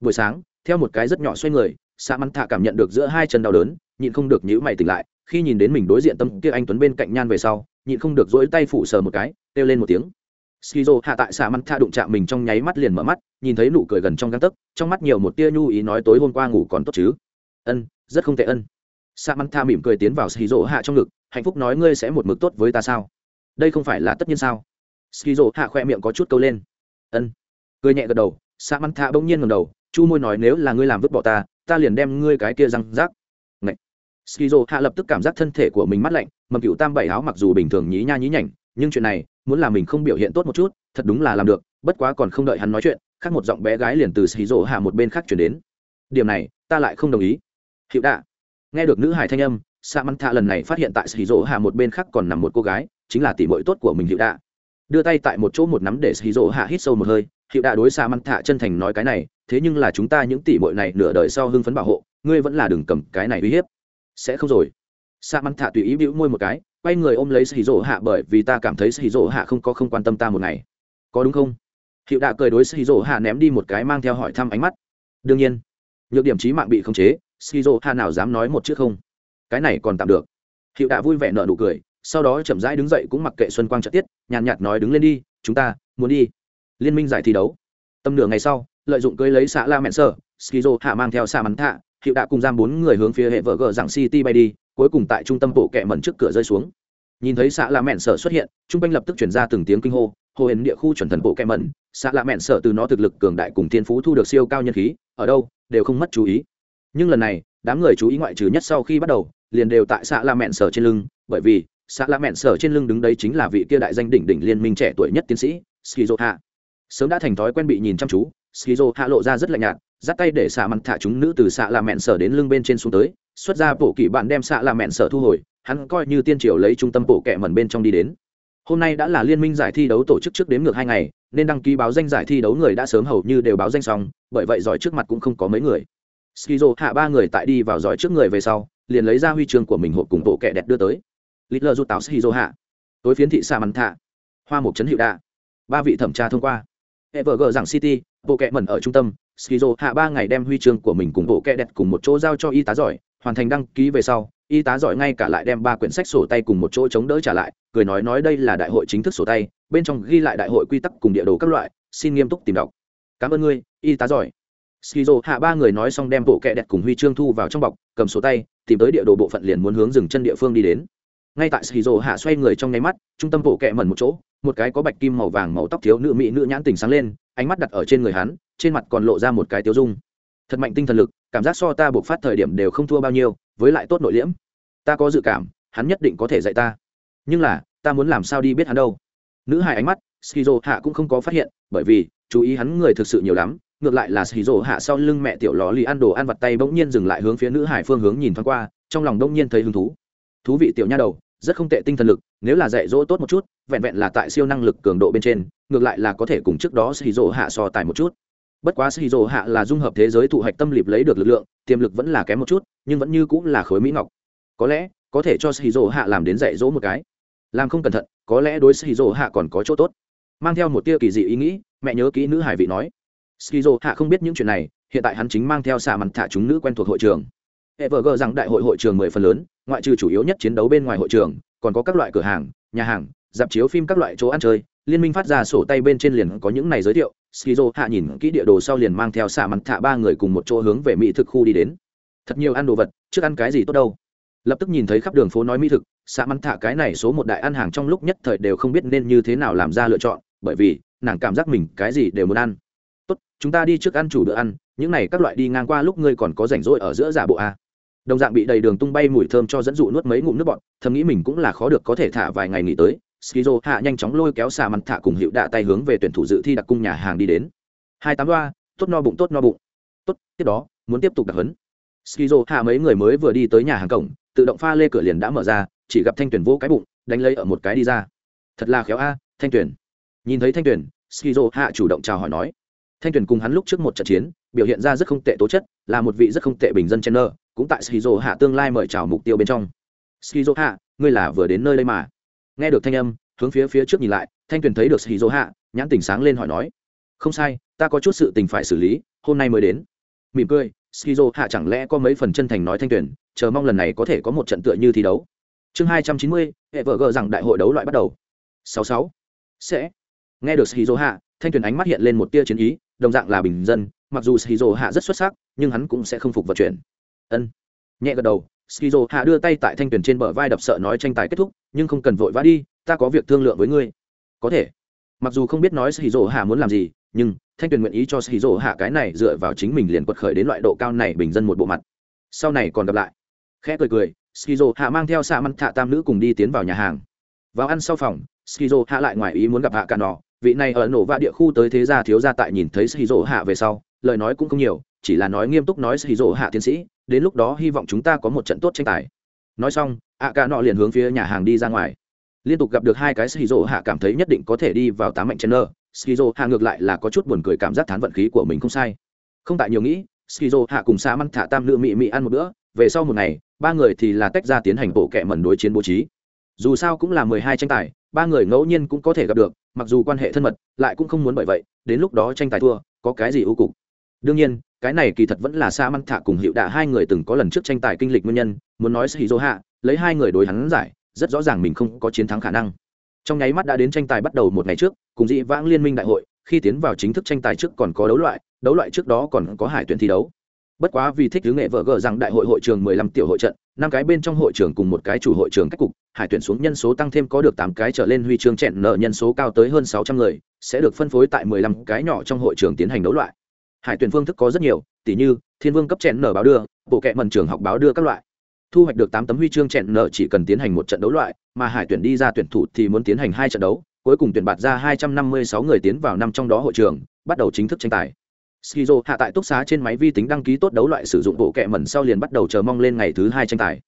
Buổi sáng, theo một cái rất nhỏ xoay người, sa mắn thạ cảm nhận được giữa hai chân đau đớn, nhịn không được nhữ mày tỉnh lại khi nhìn đến mình đối diện tâm kia anh tuấn bên cạnh nhan về sau, nhịn không được dỗi tay phủ sờ một cái, kêu lên một tiếng. Skizo hạ tại xạ mắn tha đụng chạm mình trong nháy mắt liền mở mắt, nhìn thấy nụ cười gần trong găng tấc, trong mắt nhiều một tia nhu ý nói tối hôm qua ngủ còn tốt chứ? Ân, rất không tệ ân. Xạ mắn tha mỉm cười tiến vào skizo hạ trong ngực, hạnh phúc nói ngươi sẽ một mực tốt với ta sao? Đây không phải là tất nhiên sao? Skizo hạ khoe miệng có chút câu lên. Ân. Cười nhẹ gật đầu, xạ mắn tha bỗng nhiên ngầm đầu, chu môi nói nếu là ngươi làm vứt bỏ ta ta liền đem ngươi cái kia răng rác skizo hạ lập tức cảm giác thân thể của mình mát lạnh mầm cựu tam bảy áo mặc dù bình thường nhí nha nhí nhảnh, nhưng chuyện này, muốn làm mình không biểu hiện tốt một chút, thật đúng là làm được, bất quá còn không đợi hắn nói chuyện, khác một giọng bé gái liền từ skizo hạ một bên khác chuyển đến. Điểm này, ta lại không đồng ý. Hiệu đạ. Nghe được nữ hải thanh âm, sa mắn thạ lần này phát hiện tại skizo hạ một bên khác còn nằm một cô gái, chính là tỷ muội tốt của mình hiệu đạ. Đưa tay tại một chỗ một nắm để skizo hạ hít sâu một hơi, hiệu đạ đối sa mắn thạ chân thành nói cái này, thế nhưng là chúng ta những tỷ muội này nửa đời sau hưng phấn bảo hộ, ngươi vẫn là đừng cầm cái này uy hiếp sẽ không rồi. Sa mắn thạ tùy ý bĩu môi một cái, quay người ôm lấy xì rỗ hạ bởi vì ta cảm thấy xì rỗ hạ không có không quan tâm ta một ngày. Có đúng không? Hiệu đạ cười đối xì rỗ hạ ném đi một cái mang theo hỏi thăm ánh mắt. Đương nhiên, nhược điểm trí mạng bị khống chế xì rỗ hạ nào dám nói một chữ không? Cái này còn tạm được. Hiệu đạ vui vẻ nợ nụ cười, sau đó chậm rãi đứng dậy cũng mặc kệ xuân quang trợ tiết, nhàn nhạt nói đứng lên đi, chúng ta muốn đi. Liên minh giải thi đấu. Tầm nửa ngày sau, lợi dụng cưới lấy xã la mẹn sơ skizo hạ mang theo xa mắn thạ hiệu đã cùng giam bốn người hướng phía hệ vợ gờ dạng city bay đi, cuối cùng tại trung tâm bộ kẹ mẩn trước cửa rơi xuống. Nhìn thấy xã lạ mẹn sở xuất hiện, trung quanh lập tức chuyển ra từng tiếng kinh hô, hồ hển địa khu chuẩn thần bộ kẹ mẩn xã lạ mẹn sở từ nó thực lực cường đại cùng thiên phú thu được siêu cao nhân khí, ở đâu, đều không mất chú ý. Nhưng lần này, đám người chú ý ngoại trừ nhất sau khi bắt đầu, liền đều tại xã la mẹn sở trên lưng, bởi vì xã la mẹn sở trên lưng đứng đấy chính là vị kia đại danh đỉnh đỉnh liên minh trẻ tuổi nhất tiến sĩ skizo hạ sớm đã thành thói quen bị nhìn chăm chú skizo hạ lộ ra rất lạnh nhạt dắt tay để xạ mặt thả chúng nữ từ xạ là mẹn sở đến lưng bên trên xuống tới, xuất ra bộ kỷ bạn đem xạ là mẹn sở thu hồi, hắn coi như tiên triều lấy trung tâm bộ kẹ mẩn bên trong đi đến. Hôm nay đã là liên minh giải thi đấu tổ chức trước đếm ngược hai ngày, nên đăng ký báo danh giải thi đấu người đã sớm hầu như đều báo danh xong, bởi vậy giỏi trước mặt cũng không có mấy người. Skizo hạ ba người tại đi vào giỏi trước người về sau, liền lấy ra huy chương của mình hộp cùng bộ kẹ đẹp đưa tới. Lít lơ rút táo skizo hạ. Tối phiến thị xạ mặn thạ hoa một chấn hiệu đạ ba vị thẩm tra thông qua. Everg rằng city, bộ kẹ mẩn ở trung tâm skizo hạ ba ngày đem huy chương của mình cùng bộ kẹ đẹp cùng một chỗ giao cho y tá giỏi, hoàn thành đăng ký về sau, y tá giỏi ngay cả lại đem ba quyển sách sổ tay cùng một chỗ chống đỡ trả lại, cười nói nói đây là đại hội chính thức sổ tay, bên trong ghi lại đại hội quy tắc cùng địa đồ các loại, xin nghiêm túc tìm đọc. Cảm ơn ngươi, y tá giỏi. Skizo hạ ba người nói xong đem bộ kẹ đẹp cùng huy chương thu vào trong bọc, cầm sổ tay, tìm tới địa đồ bộ phận liền muốn hướng dừng chân địa phương đi đến. Ngay tại skizo hạ xoay người trong nháy mắt, trung tâm bộ kẹ mẩn một chỗ, một cái có bạch kim màu vàng màu tóc thiếu nữ mỹ nữ nhãn tình sáng lên, ánh mắt đặt ở trên người hắn trên mặt còn lộ ra một cái tiêu dung. Thật mạnh tinh thần lực, cảm giác so ta buộc phát thời điểm đều không thua bao nhiêu, với lại tốt nội liễm. Ta có dự cảm, hắn nhất định có thể dạy ta. Nhưng là, ta muốn làm sao đi biết hắn đâu? Nữ hài ánh mắt, skizo hạ cũng không có phát hiện, bởi vì, chú ý hắn người thực sự nhiều lắm, ngược lại là skizo hạ sau lưng mẹ tiểu lò lì ăn đồ ăn vặt tay bỗng nhiên dừng lại hướng phía nữ hải phương hướng nhìn thoáng qua, trong lòng đông nhiên thấy hứng thú. Thú vị tiểu nha đầu, rất không tệ tinh thần lực, nếu là dạy dỗ tốt một chút, vẹn vẹn là tại siêu năng lực cường độ bên trên, ngược lại là có thể cùng trước đó shizu hạ so tài một chút bất quá shizu hạ là dung hợp thế giới thụ hạch tâm liệp lấy được lực lượng, tiềm lực vẫn là kém một chút, nhưng vẫn như cũng là khối mỹ ngọc. Có lẽ, có thể cho shizu hạ làm đến dạy dỗ một cái. Làm không cẩn thận, có lẽ đối shizu hạ còn có chỗ tốt. Mang theo một tia kỳ dị ý nghĩ, mẹ nhớ kỹ nữ hải vị nói. Shizu hạ không biết những chuyện này, hiện tại hắn chính mang theo xạ mặt thả chúng nữ quen thuộc hội trường. Hệ vợ gờ rằng đại hội hội trường mười phần lớn, ngoại trừ chủ yếu nhất chiến đấu bên ngoài hội trường, còn có các loại cửa hàng, nhà hàng, dạp chiếu phim các loại chỗ ăn chơi, liên minh phát ra sổ tay bên trên liền có những này giới thiệu skizo hạ nhìn kỹ địa đồ sau liền mang theo xạ mặt Thạ ba người cùng một chỗ hướng về mỹ thực khu đi đến. Thật nhiều ăn đồ vật, trước ăn cái gì tốt đâu. Lập tức nhìn thấy khắp đường phố nói mỹ thực, xạ mặt Thạ cái này số một đại ăn hàng trong lúc nhất thời đều không biết nên như thế nào làm ra lựa chọn, bởi vì, nàng cảm giác mình cái gì đều muốn ăn. Tốt, chúng ta đi trước ăn chủ bữa ăn, những này các loại đi ngang qua lúc ngươi còn có rảnh rỗi ở giữa giả bộ a đồng dạng bị đầy đường tung bay mùi thơm cho dẫn dụ nuốt mấy ngụm nước bọt, thầm nghĩ mình cũng là khó được có thể thả vài ngày nghỉ tới skizo hạ nhanh chóng lôi kéo xà mặt thạ cùng hiệu đạ tay hướng về tuyển thủ dự thi đặc cung nhà hàng đi đến. Hai tám đoa tốt no bụng, tốt no bụng. Tốt, tiếp đó, muốn tiếp tục đặc hấn skizo hạ mấy người mới vừa đi tới nhà hàng cổng, tự động pha lê cửa liền đã mở ra, chỉ gặp thanh tuyển vô cái bụng, đánh lấy ở một cái đi ra. Thật là khéo a, thanh tuyển. Nhìn thấy thanh tuyển, skizo hạ chủ động chào hỏi nói. Thanh tuyển cùng hắn lúc trước một trận chiến, biểu hiện ra rất không tệ tố chất, là một vị rất không tệ bình dân chen nơ cũng tại skizo hạ tương lai mời chào mục tiêu bên trong. Skizo hạ, ngươi là vừa đến nơi đây mà nghe được thanh âm, hướng phía phía trước nhìn lại, thanh tuyền thấy được skizo hạ, nhãn tỉnh sáng lên hỏi nói, không sai, ta có chút sự tình phải xử lý, hôm nay mới đến. Mỉm cười skizo hạ chẳng lẽ có mấy phần chân thành nói thanh tuyền, chờ mong lần này có thể có một trận tựa như thi đấu. Chương hai trăm chín mươi hệ vợ gờ rằng đại hội đấu loại bắt đầu. Sáu sáu. Sẽ. Nghe được skizo hạ, thanh tuyền ánh mắt hiện lên một tia chiến ý, đồng dạng là bình dân, mặc dù skizo hạ rất xuất sắc, nhưng hắn cũng sẽ không phục vận chuyển. Ân. Nhẹ gật đầu skizo hạ đưa tay tại thanh tuyển trên bờ vai đập sợ nói tranh tài kết thúc, nhưng không cần vội vã đi, ta có việc thương lượng với ngươi. Có thể. Mặc dù không biết nói skizo hạ muốn làm gì, nhưng thanh tuyển nguyện ý cho skizo hạ cái này dựa vào chính mình liền quật khởi đến loại độ cao này bình dân một bộ mặt. Sau này còn gặp lại. Khẽ cười cười, skizo hạ mang theo xạ măn thạ tam nữ cùng đi tiến vào nhà hàng. Vào ăn sau phòng, skizo hạ lại ngoài ý muốn gặp hạ cả nọ. Vị này ở nổ vạ địa khu tới thế gia thiếu gia tại nhìn thấy skizo hạ về sau, lời nói cũng không nhiều, chỉ là nói nghiêm túc nói skizo hạ tiến sĩ đến lúc đó hy vọng chúng ta có một trận tốt tranh tài. Nói xong, ạ cả nọ liền hướng phía nhà hàng đi ra ngoài. Liên tục gặp được hai cái skizo hạ cảm thấy nhất định có thể đi vào tám mạnh chen nơ skizo hạ ngược lại là có chút buồn cười cảm giác thán vận khí của mình không sai. Không tại nhiều nghĩ, skizo hạ cùng xa măn thả tam nữ mị mị ăn một bữa. Về sau một ngày, ba người thì là tách ra tiến hành bộ kệ mẩn đối chiến bố trí. Dù sao cũng là mười hai tranh tài, ba người ngẫu nhiên cũng có thể gặp được, mặc dù quan hệ thân mật, lại cũng không muốn bởi vậy, đến lúc đó tranh tài thua, có cái gì ưu cục. Đương nhiên cái này kỳ thật vẫn là sa măng thạ cùng hiệu đạ hai người từng có lần trước tranh tài kinh lịch nguyên nhân, muốn nói sĩ dỗ hạ, lấy hai người đối hắn giải, rất rõ ràng mình không có chiến thắng khả năng. Trong nháy mắt đã đến tranh tài bắt đầu một ngày trước, cùng dị vãng liên minh đại hội, khi tiến vào chính thức tranh tài trước còn có đấu loại đấu loại trước đó còn có hải tuyển thi đấu. Bất quá vì thích thứ nghệ vợ gờ rằng đại hội hội trường mười lăm tiểu hội trận, năm cái bên trong hội trường cùng một cái chủ hội trường cách cục, hải tuyển xuống nhân số tăng thêm có được tám cái trở lên huy chương chẹn nợ nhân số cao tới hơn sáu trăm người, sẽ được phân phối tại mười lăm cái nhỏ trong hội trường tiến hành đấu loại hải tuyển phương thức có rất nhiều tỷ như, thiên vương cấp chèn nở báo đưa, bộ kệ mần trường học báo đưa các loại. Thu hoạch được tám tấm huy chương chèn nở chỉ cần tiến hành một trận đấu loại, mà hải tuyển đi ra tuyển thủ thì muốn tiến hành hai trận đấu, cuối cùng tuyển bạt ra hai trăm năm mươi sáu người tiến vào năm trong đó hội trường, bắt đầu chính thức tranh tài. Skizo hạ tại túc xá trên máy vi tính đăng ký tốt đấu loại sử dụng bộ kệ mẩn sau liền bắt đầu chờ mong lên ngày thứ hai tranh tài.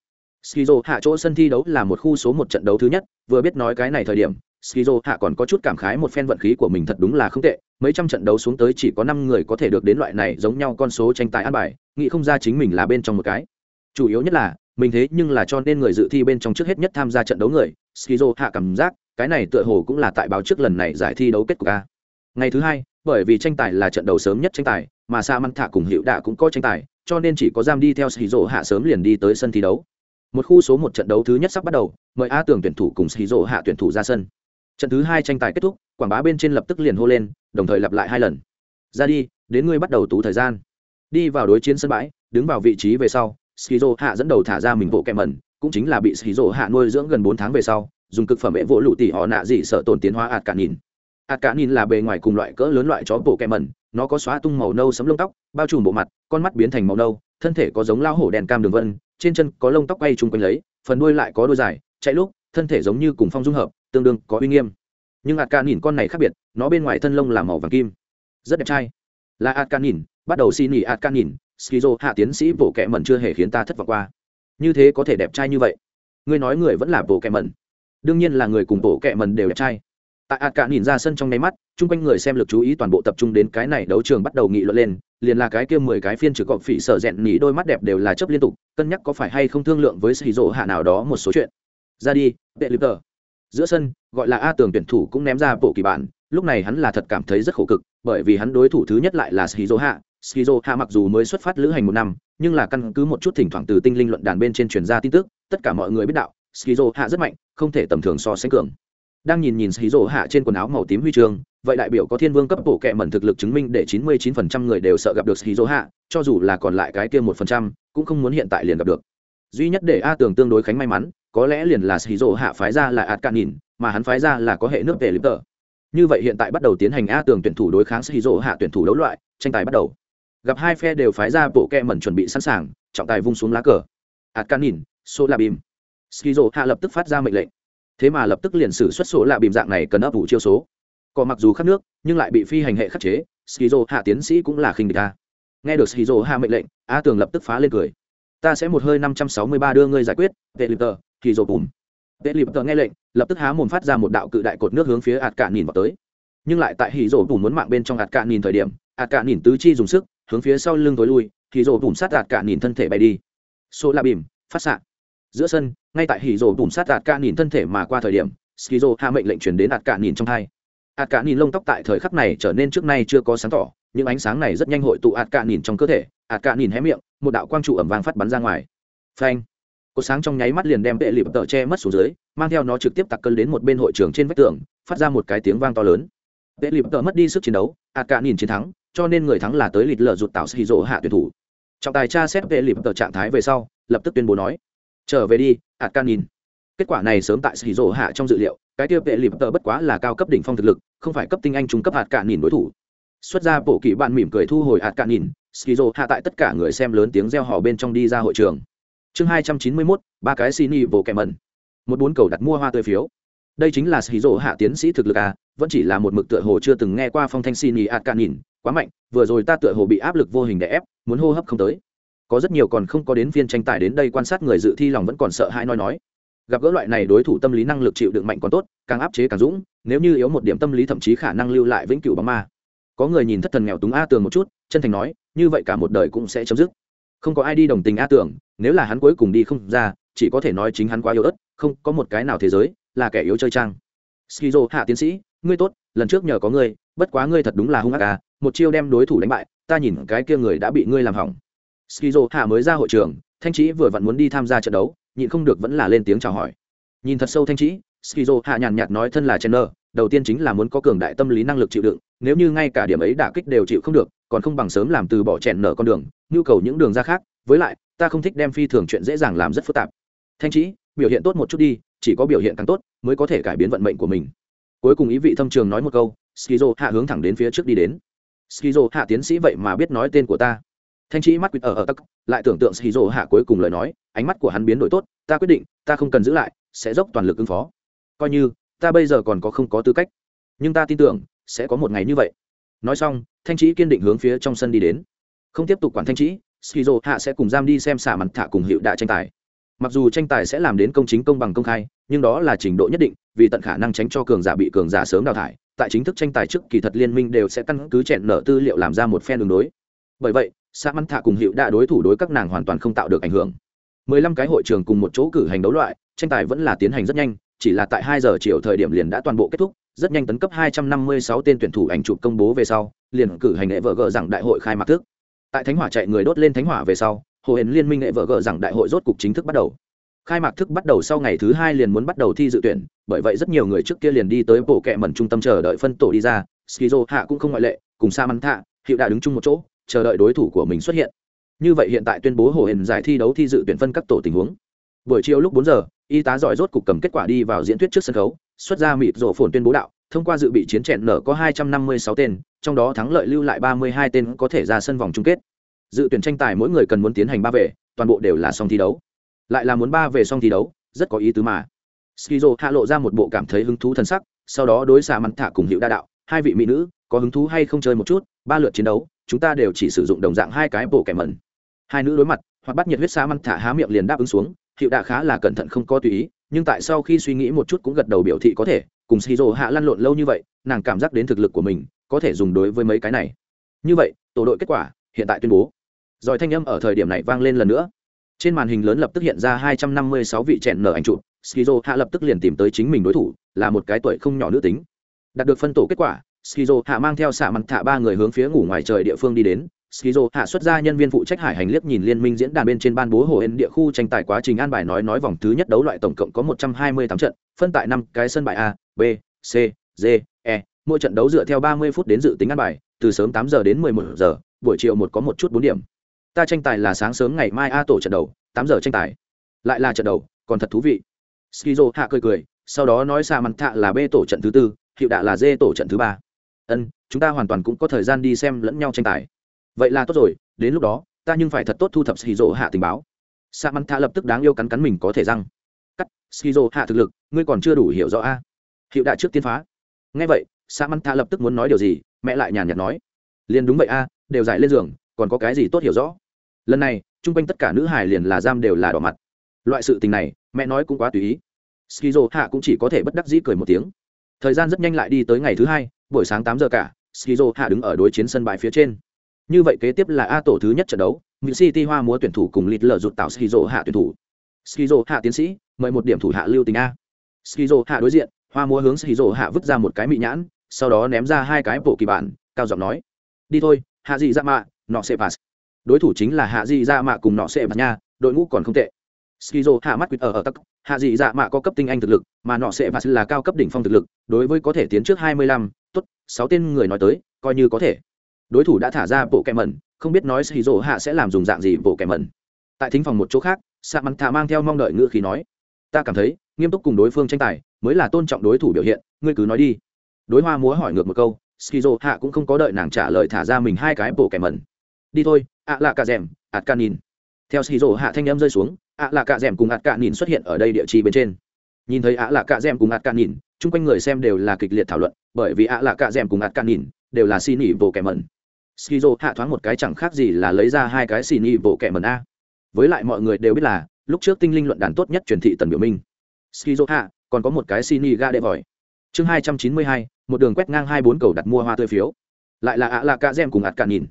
Skizo hạ chỗ sân thi đấu là một khu số một trận đấu thứ nhất, vừa biết nói cái này thời điểm, skizo hạ còn có chút cảm khái một phen vận khí của mình thật đúng là không tệ mấy trăm trận đấu xuống tới chỉ có năm người có thể được đến loại này giống nhau con số tranh tài an bài, nghĩ không ra chính mình là bên trong một cái. Chủ yếu nhất là, mình thế nhưng là cho nên người dự thi bên trong trước hết nhất tham gia trận đấu người, skizo hạ cảm giác, cái này tựa hồ cũng là tại báo trước lần này giải thi đấu kết cục a. Ngày thứ hai, bởi vì tranh tài là trận đấu sớm nhất tranh tài, mà sa Man thả cùng hiệu đạ cũng có tranh tài, cho nên chỉ có giam đi theo skizo hạ sớm liền đi tới sân thi đấu. Một khu số một trận đấu thứ nhất sắp bắt đầu, mời a tường tuyển thủ cùng skizo hạ tuyển thủ ra sân. Trận thứ hai tranh tài kết thúc quảng bá bên trên lập tức liền hô lên, đồng thời lặp lại hai lần. Ra đi, đến ngươi bắt đầu tú thời gian. Đi vào đối chiến sân bãi, đứng vào vị trí về sau, skizo hạ dẫn đầu thả ra mình bộ kẹm mẩn, cũng chính là bị skizo hạ nuôi dưỡng gần bốn tháng về sau, dùng cực phẩm hệ vỗ lụ tỉ họ nạ dị sợ tồn tiến hóa ạt cả nhìn. Ạt cả nhìn là bề ngoài cùng loại cỡ lớn loại chó bộ kẹm mẩn, nó có xóa tung màu nâu sấm lông tóc, bao trùm bộ mặt, con mắt biến thành màu nâu, thân thể có giống lao hổ đèn cam đường vân, trên chân có lông tóc quay chung quanh lấy, phần đuôi lại có đôi dài, chạy lúc, thân thể giống như cùng phong dung hợp, tương đương có uy nghiêm nhưng ạt ca nhìn con này khác biệt, nó bên ngoài thân lông là màu vàng kim. Rất đẹp trai. Là ạt ca nhìn, bắt đầu xin nghỉ ạt ca nhìn, skizo, hạ tiến sĩ bộ kẹ mẩn chưa hề khiến ta thất vọng qua. Như thế có thể đẹp trai như vậy? Ngươi nói người vẫn là bộ kẹ mẩn. Đương nhiên là người cùng bộ kẹ mẩn đều đẹp trai. Tại ạt ca nhìn ra sân trong nháy mắt, chung quanh người xem lực chú ý toàn bộ tập trung đến cái này đấu trường bắt đầu nghị luận lên, liền là cái kia mười cái phiên trực gọp phỉ sở rẹn nhỉ đôi mắt đẹp đều là chấp liên tục, cân nhắc có phải hay không thương lượng với sĩ rỗ hạ nào đó một số chuyện. Ra đi vệ lip tờ. Giữa sân gọi là a tường tuyển thủ cũng ném ra bộ kỳ bản. Lúc này hắn là thật cảm thấy rất khổ cực, bởi vì hắn đối thủ thứ nhất lại là shizu hạ skizo hạ mặc dù mới xuất phát lữ hành một năm, nhưng là căn cứ một chút thỉnh thoảng từ tinh linh luận đàn bên trên truyền ra tin tức, tất cả mọi người biết đạo skizo hạ rất mạnh, không thể tầm thường so sánh cường. Đang nhìn nhìn skizo hạ trên quần áo màu tím huy chương, vậy đại biểu có thiên vương cấp bộ kệ mẩn thực lực chứng minh để 99% người đều sợ gặp được skizo hạ cho dù là còn lại cái kia một phần trăm, cũng không muốn hiện tại liền gặp được. Duy nhất để a tường tương đối khánh may mắn, có lẽ liền là skizo hạ phái ra là ạt cạn nhìn mà hắn phái ra là có hệ nước về lip tờ. Như vậy hiện tại bắt đầu tiến hành a tường tuyển thủ đối kháng skizo hạ tuyển thủ đấu loại, tranh tài bắt đầu. Gặp hai phe đều phái ra bộ kẹ mẩn chuẩn bị sẵn sàng, trọng tài vung xuống lá cờ. Ạt can nhìn số là bìm skizo hạ lập tức phát ra mệnh lệnh. Thế mà lập tức liền xử xuất số là bìm dạng này cần ấp ủ chiêu số. Có mặc dù khắc nước, nhưng lại bị phi hành hệ khắc chế skizo hạ tiến sĩ cũng là khinh địch ta. nghe được skizo hạ mệnh lệnh, a tường lập tức phá lên cười. Ta sẽ một hơi năm trăm sáu mươi ba đưa ngươi giải quyết vệ lip tờ thì dỗ bùm vệ lip tờ nghe lệnh, lập tức há mồm phát ra một đạo cự đại cột nước hướng phía ạt cạn nhìn vào tới. Nhưng lại tại hỉ rổ bùm muốn mạng bên trong ạt cạn nhìn thời điểm, ạt cạn nhìn tứ chi dùng sức, hướng phía sau lưng tối lui, hỉ rổ bùm sát ạt cạn nhìn thân thể bay đi. Số la bìm, phát xạ. Giữa sân, ngay tại hỉ rổ bùm sát ạt cạn nhìn thân thể mà qua thời điểm skizo hạ mệnh lệnh chuyển đến ạt cạn nhìn trong hai. Ạt cạn nhìn lông tóc tại thời khắc này trở nên trước nay chưa có sáng tỏ, những ánh sáng này rất nhanh hội tụ ạt cạn nhìn trong cơ thể, ạt cạn nhìn hé miệng, một đạo quang trụ ẩm vàng phát bắn ra ngoài. Phanh cột sáng trong nháy mắt liền đem vệ lịp tợ che mất xuống dưới, mang theo nó trực tiếp tặc cân đến một bên hội trường trên vách tường, phát ra một cái tiếng vang to lớn. Vệ lịp tợ mất đi sức chiến đấu, ạt cạn nhìn chiến thắng, cho nên người thắng là tới lịt lợ rụt tạo xì rỗ hạ tuyển thủ. Trọng tài tra xét vệ lịp tợ trạng thái về sau, lập tức tuyên bố nói, trở về đi, ạt cạn nhìn. Kết quả này sớm tại xì rỗ hạ trong dự liệu, cái tiêu vệ lịp tợ bất quá là cao cấp đỉnh phong thực lực, không phải cấp tinh anh trung cấp hạt cạn nhìn đối thủ. Xuất ra bộ kỷ bạn mỉm cười thu hồi hạt cạn nhìn skizo hạ tại tất cả người xem lớn tiếng reo hò bên trong đi ra hội trường chương hai trăm chín mươi mốt, ba cái xin y bộ kèm mẩn. Một bốn cầu đặt mua hoa tươi phiếu. Đây chính là skizo hạ tiến sĩ thực lực à vẫn chỉ là một mực tựa hồ chưa từng nghe qua phong thanh xin y hạt cạn nhìn, quá mạnh, vừa rồi ta tựa hồ bị áp lực vô hình để ép, muốn hô hấp không tới. Có rất nhiều còn không có đến phiên tranh tài đến đây quan sát người dự thi lòng vẫn còn sợ hãi nói nói. Gặp gỡ loại này đối thủ tâm lý năng lực chịu đựng mạnh còn tốt, càng áp chế càng dũng, nếu như yếu một điểm tâm lý thậm chí khả năng lưu lại vĩnh cửu bóng ma. Có người nhìn thất thần nghèo túng a tường một chút, chân thành nói, như vậy cả một đời cũng sẽ chấm dứt không có ai đi đồng tình a tưởng. nếu là hắn cuối cùng đi không ra, chỉ có thể nói chính hắn quá yếu ớt, không có một cái nào thế giới là kẻ yếu chơi trang skizo, hạ tiến sĩ, ngươi tốt, lần trước nhờ có ngươi, bất quá ngươi thật đúng là hung ác à một chiêu đem đối thủ đánh bại, ta nhìn cái kia người đã bị ngươi làm hỏng skizo, hạ mới ra hội trường, thanh trí vừa vặn muốn đi tham gia trận đấu, nhịn không được vẫn là lên tiếng chào hỏi nhìn thật sâu thanh trí skizo, hạ nhàn nhạt nói thân là chen đầu tiên chính là muốn có cường đại tâm lý năng lực chịu đựng, nếu như ngay cả điểm ấy đả kích đều chịu không được còn không bằng sớm làm từ bỏ chèn nở con đường, nhu cầu những đường ra khác, với lại, ta không thích đem phi thường chuyện dễ dàng làm rất phức tạp. Thanh trí biểu hiện tốt một chút đi, chỉ có biểu hiện càng tốt, mới có thể cải biến vận mệnh của mình. Cuối cùng ý vị thâm trường nói một câu, skizo hạ hướng thẳng đến phía trước đi đến. Skizo hạ tiến sĩ vậy mà biết nói tên của ta. Thanh trí mắt quýt ở ở tắc, lại tưởng tượng skizo hạ cuối cùng lời nói, ánh mắt của hắn biến đổi tốt, ta quyết định, ta không cần giữ lại, sẽ dốc toàn lực ứng phó. Coi như, ta bây giờ còn có không có tư cách. Nhưng ta tin tưởng, sẽ có một ngày như vậy nói xong, thanh trí kiên định hướng phía trong sân đi đến. Không tiếp tục quản thanh trí skizo hạ sẽ cùng giam đi xem xả mặt thả cùng hiệu đại tranh tài. Mặc dù tranh tài sẽ làm đến công chính công bằng công khai, nhưng đó là trình độ nhất định, vì tận khả năng tránh cho cường giả bị cường giả sớm đào thải, tại chính thức tranh tài trước kỳ thật liên minh đều sẽ căn cứ chẹn nở tư liệu làm ra một phen đường đối. Bởi vậy xã mắn thạ cùng hiệu đã đối thủ đối các nàng hoàn toàn không tạo được ảnh hưởng. 15 cái hội trường cùng một chỗ cử hành đấu loại, tranh tài vẫn là tiến hành rất nhanh, chỉ là tại 2 giờ chiều thời điểm liền đã toàn bộ kết thúc rất nhanh tấn cấp 256 tên tuyển thủ ảnh chụp công bố về sau, liền cử hành lễ vợ gỡ rằng đại hội khai mạc thức. Tại thánh hỏa chạy người đốt lên thánh hỏa về sau, hồ hển liên minh lễ vợ gỡ rằng đại hội rốt cục chính thức bắt đầu. Khai mạc thức bắt đầu sau ngày thứ hai liền muốn bắt đầu thi dự tuyển, bởi vậy rất nhiều người trước kia liền đi tới bộ kệ mẩn trung tâm chờ đợi phân tổ đi ra, skizo hạ cũng không ngoại lệ, cùng sa thạ hiệu đã đứng chung một chỗ, chờ đợi đối thủ của mình xuất hiện. Như vậy hiện tại tuyên bố hồ hển giải thi đấu thi dự tuyển phân các tổ tình huống buổi chiều lúc bốn giờ, y tá giỏi rốt cục cầm kết quả đi vào diễn thuyết trước sân khấu, xuất ra mịt rổ phồn tuyên bố đạo, thông qua dự bị chiến trận nở có hai trăm năm mươi sáu tên, trong đó thắng lợi lưu lại ba mươi hai tên có thể ra sân vòng chung kết. Dự tuyển tranh tài mỗi người cần muốn tiến hành ba về, toàn bộ đều là song thi đấu. Lại là muốn ba về song thi đấu, rất có ý tứ mà. Skizo hạ lộ ra một bộ cảm thấy hứng thú thân sắc, sau đó đối xạ mắn thả cùng hiệu đa đạo, hai vị mỹ nữ, có hứng thú hay không chơi một chút, ba lượt chiến đấu, chúng ta đều chỉ sử dụng đồng dạng hai cái bộ kẻ mẩn. Hai nữ đối mặt, hoặc bắt nhiệt huyết xạ mắn thả há miệng liền đáp ứng xuống hiệu đã khá là cẩn thận không có tùy ý, nhưng tại sau khi suy nghĩ một chút cũng gật đầu biểu thị có thể, cùng shizu hạ lăn lộn lâu như vậy, nàng cảm giác đến thực lực của mình, có thể dùng đối với mấy cái này. Như vậy, tổ đội kết quả, hiện tại tuyên bố. Rồi thanh âm ở thời điểm này vang lên lần nữa. Trên màn hình lớn lập tức hiện ra 256 vị chẹn nở ảnh chụp skizo hạ lập tức liền tìm tới chính mình đối thủ, là một cái tuổi không nhỏ nữ tính. Đạt được phân tổ kết quả skizo hạ mang theo xạ mặt thả ba người hướng phía ngủ ngoài trời địa phương đi đến skizo hạ xuất ra nhân viên phụ trách hải hành liếc nhìn liên minh diễn đàn bên trên ban bố hồ ên địa khu tranh tài quá trình an bài nói nói vòng thứ nhất đấu loại tổng cộng có một trăm hai mươi tám trận, phân tại năm cái sân bài a, b, c, d e. Mỗi trận đấu dựa theo ba mươi phút đến dự tính an bài, từ sớm tám giờ đến mười một giờ, buổi chiều một có một chút bốn điểm. Ta tranh tài là sáng sớm ngày mai a tổ trận đầu, tám giờ tranh tài. Lại là trận đầu, còn thật thú vị. Skizo hạ cười cười, sau đó nói xa mặt thạ là b tổ trận thứ tư, hiệu đạ là d tổ trận thứ ba. Ân, chúng ta hoàn toàn cũng có thời gian đi xem lẫn nhau tranh tài vậy là tốt rồi, đến lúc đó, ta nhưng phải thật tốt thu thập skizo hạ tình báo. Sa mắn thạ lập tức đáng yêu cắn cắn mình có thể răng. Cắt, skizo hạ thực lực, ngươi còn chưa đủ hiểu rõ a. Hiệu đại trước tiên phá. Ngay vậy sa mắn thạ lập tức muốn nói điều gì, mẹ lại nhàn nhạt nói. Liền đúng vậy a, đều giải lên giường, còn có cái gì tốt hiểu rõ? Lần này, chung quanh tất cả nữ hài liền là giam đều là đỏ mặt. Loại sự tình này, mẹ nói cũng quá tùy ý. Skizo hạ cũng chỉ có thể bất đắc dĩ cười một tiếng. Thời gian rất nhanh lại đi tới ngày thứ hai, buổi sáng tám giờ cả, skizo hạ đứng ở đối chiến sân bãi phía trên như vậy kế tiếp là a tổ thứ nhất trận đấu mỹ city hoa múa tuyển thủ cùng lịt lờ rụt tạo skizo hạ tuyển thủ. Skizo hạ tiến sĩ, mời một điểm thủ hạ lưu tình a. Skizo hạ đối diện, hoa múa hướng skizo hạ vứt ra một cái mị nhãn, sau đó ném ra hai cái bộ kỳ bản, cao giọng nói. Đi thôi, hạ dị ra dạ mạ, nọ sẽ pass đối thủ chính là hạ dị ra dạ mạ cùng nọ sẽ pass nha, đội ngũ còn không tệ. Skizo hạ mắt quýt ở ở tắc, hạ dị dạ mạ có cấp tinh anh thực lực, mà nọ sẽ pass là cao cấp đỉnh phong thực lực, đối với có thể tiến trước hai mươi lăm, tốt, sáu tên người nói tới, coi như có thể đối thủ đã thả ra bộ kẹ mẩn không biết nói skizo hạ sẽ làm dùng dạng gì bộ kẹ mẩn tại thính phòng một chỗ khác sa mắn thả mang theo mong đợi ngữ khí nói, ta cảm thấy, nghiêm túc cùng đối phương tranh tài, mới là tôn trọng đối thủ biểu hiện, ngươi cứ nói đi. Đối hoa múa hỏi ngược một câu skizo hạ cũng không có đợi nàng trả lời thả ra mình hai cái bộ kẻ mẩn đi thôi ạ là cả rèm ạt ca nhìn theo skizo hạ thanh âm rơi xuống ạ là cả rèm cùng ạt ca nhìn xuất hiện ở đây địa chỉ bên trên. Nhìn thấy ạ là cả rèm cùng ạt ca nhìn chung quanh người xem đều là kịch liệt thảo luận, bởi vì ạ là cả rèm cùng ạt ca nhìn đều là xin nghỉ bộ kẻ mẩn skizo hạ thoáng một cái chẳng khác gì là lấy ra hai cái xì ni bộ kẻ mẩn a. Với lại mọi người đều biết là, lúc trước tinh linh luận đàn tốt nhất truyền thị tần biểu minh. Skizo hạ, còn có một cái xì ni ga đệ vòi. Chương hai trăm chín mươi hai, một đường quét ngang hai bốn cầu đặt mua hoa tươi phiếu. Lại là ạ là cả gem cùng ạt cả nhìn.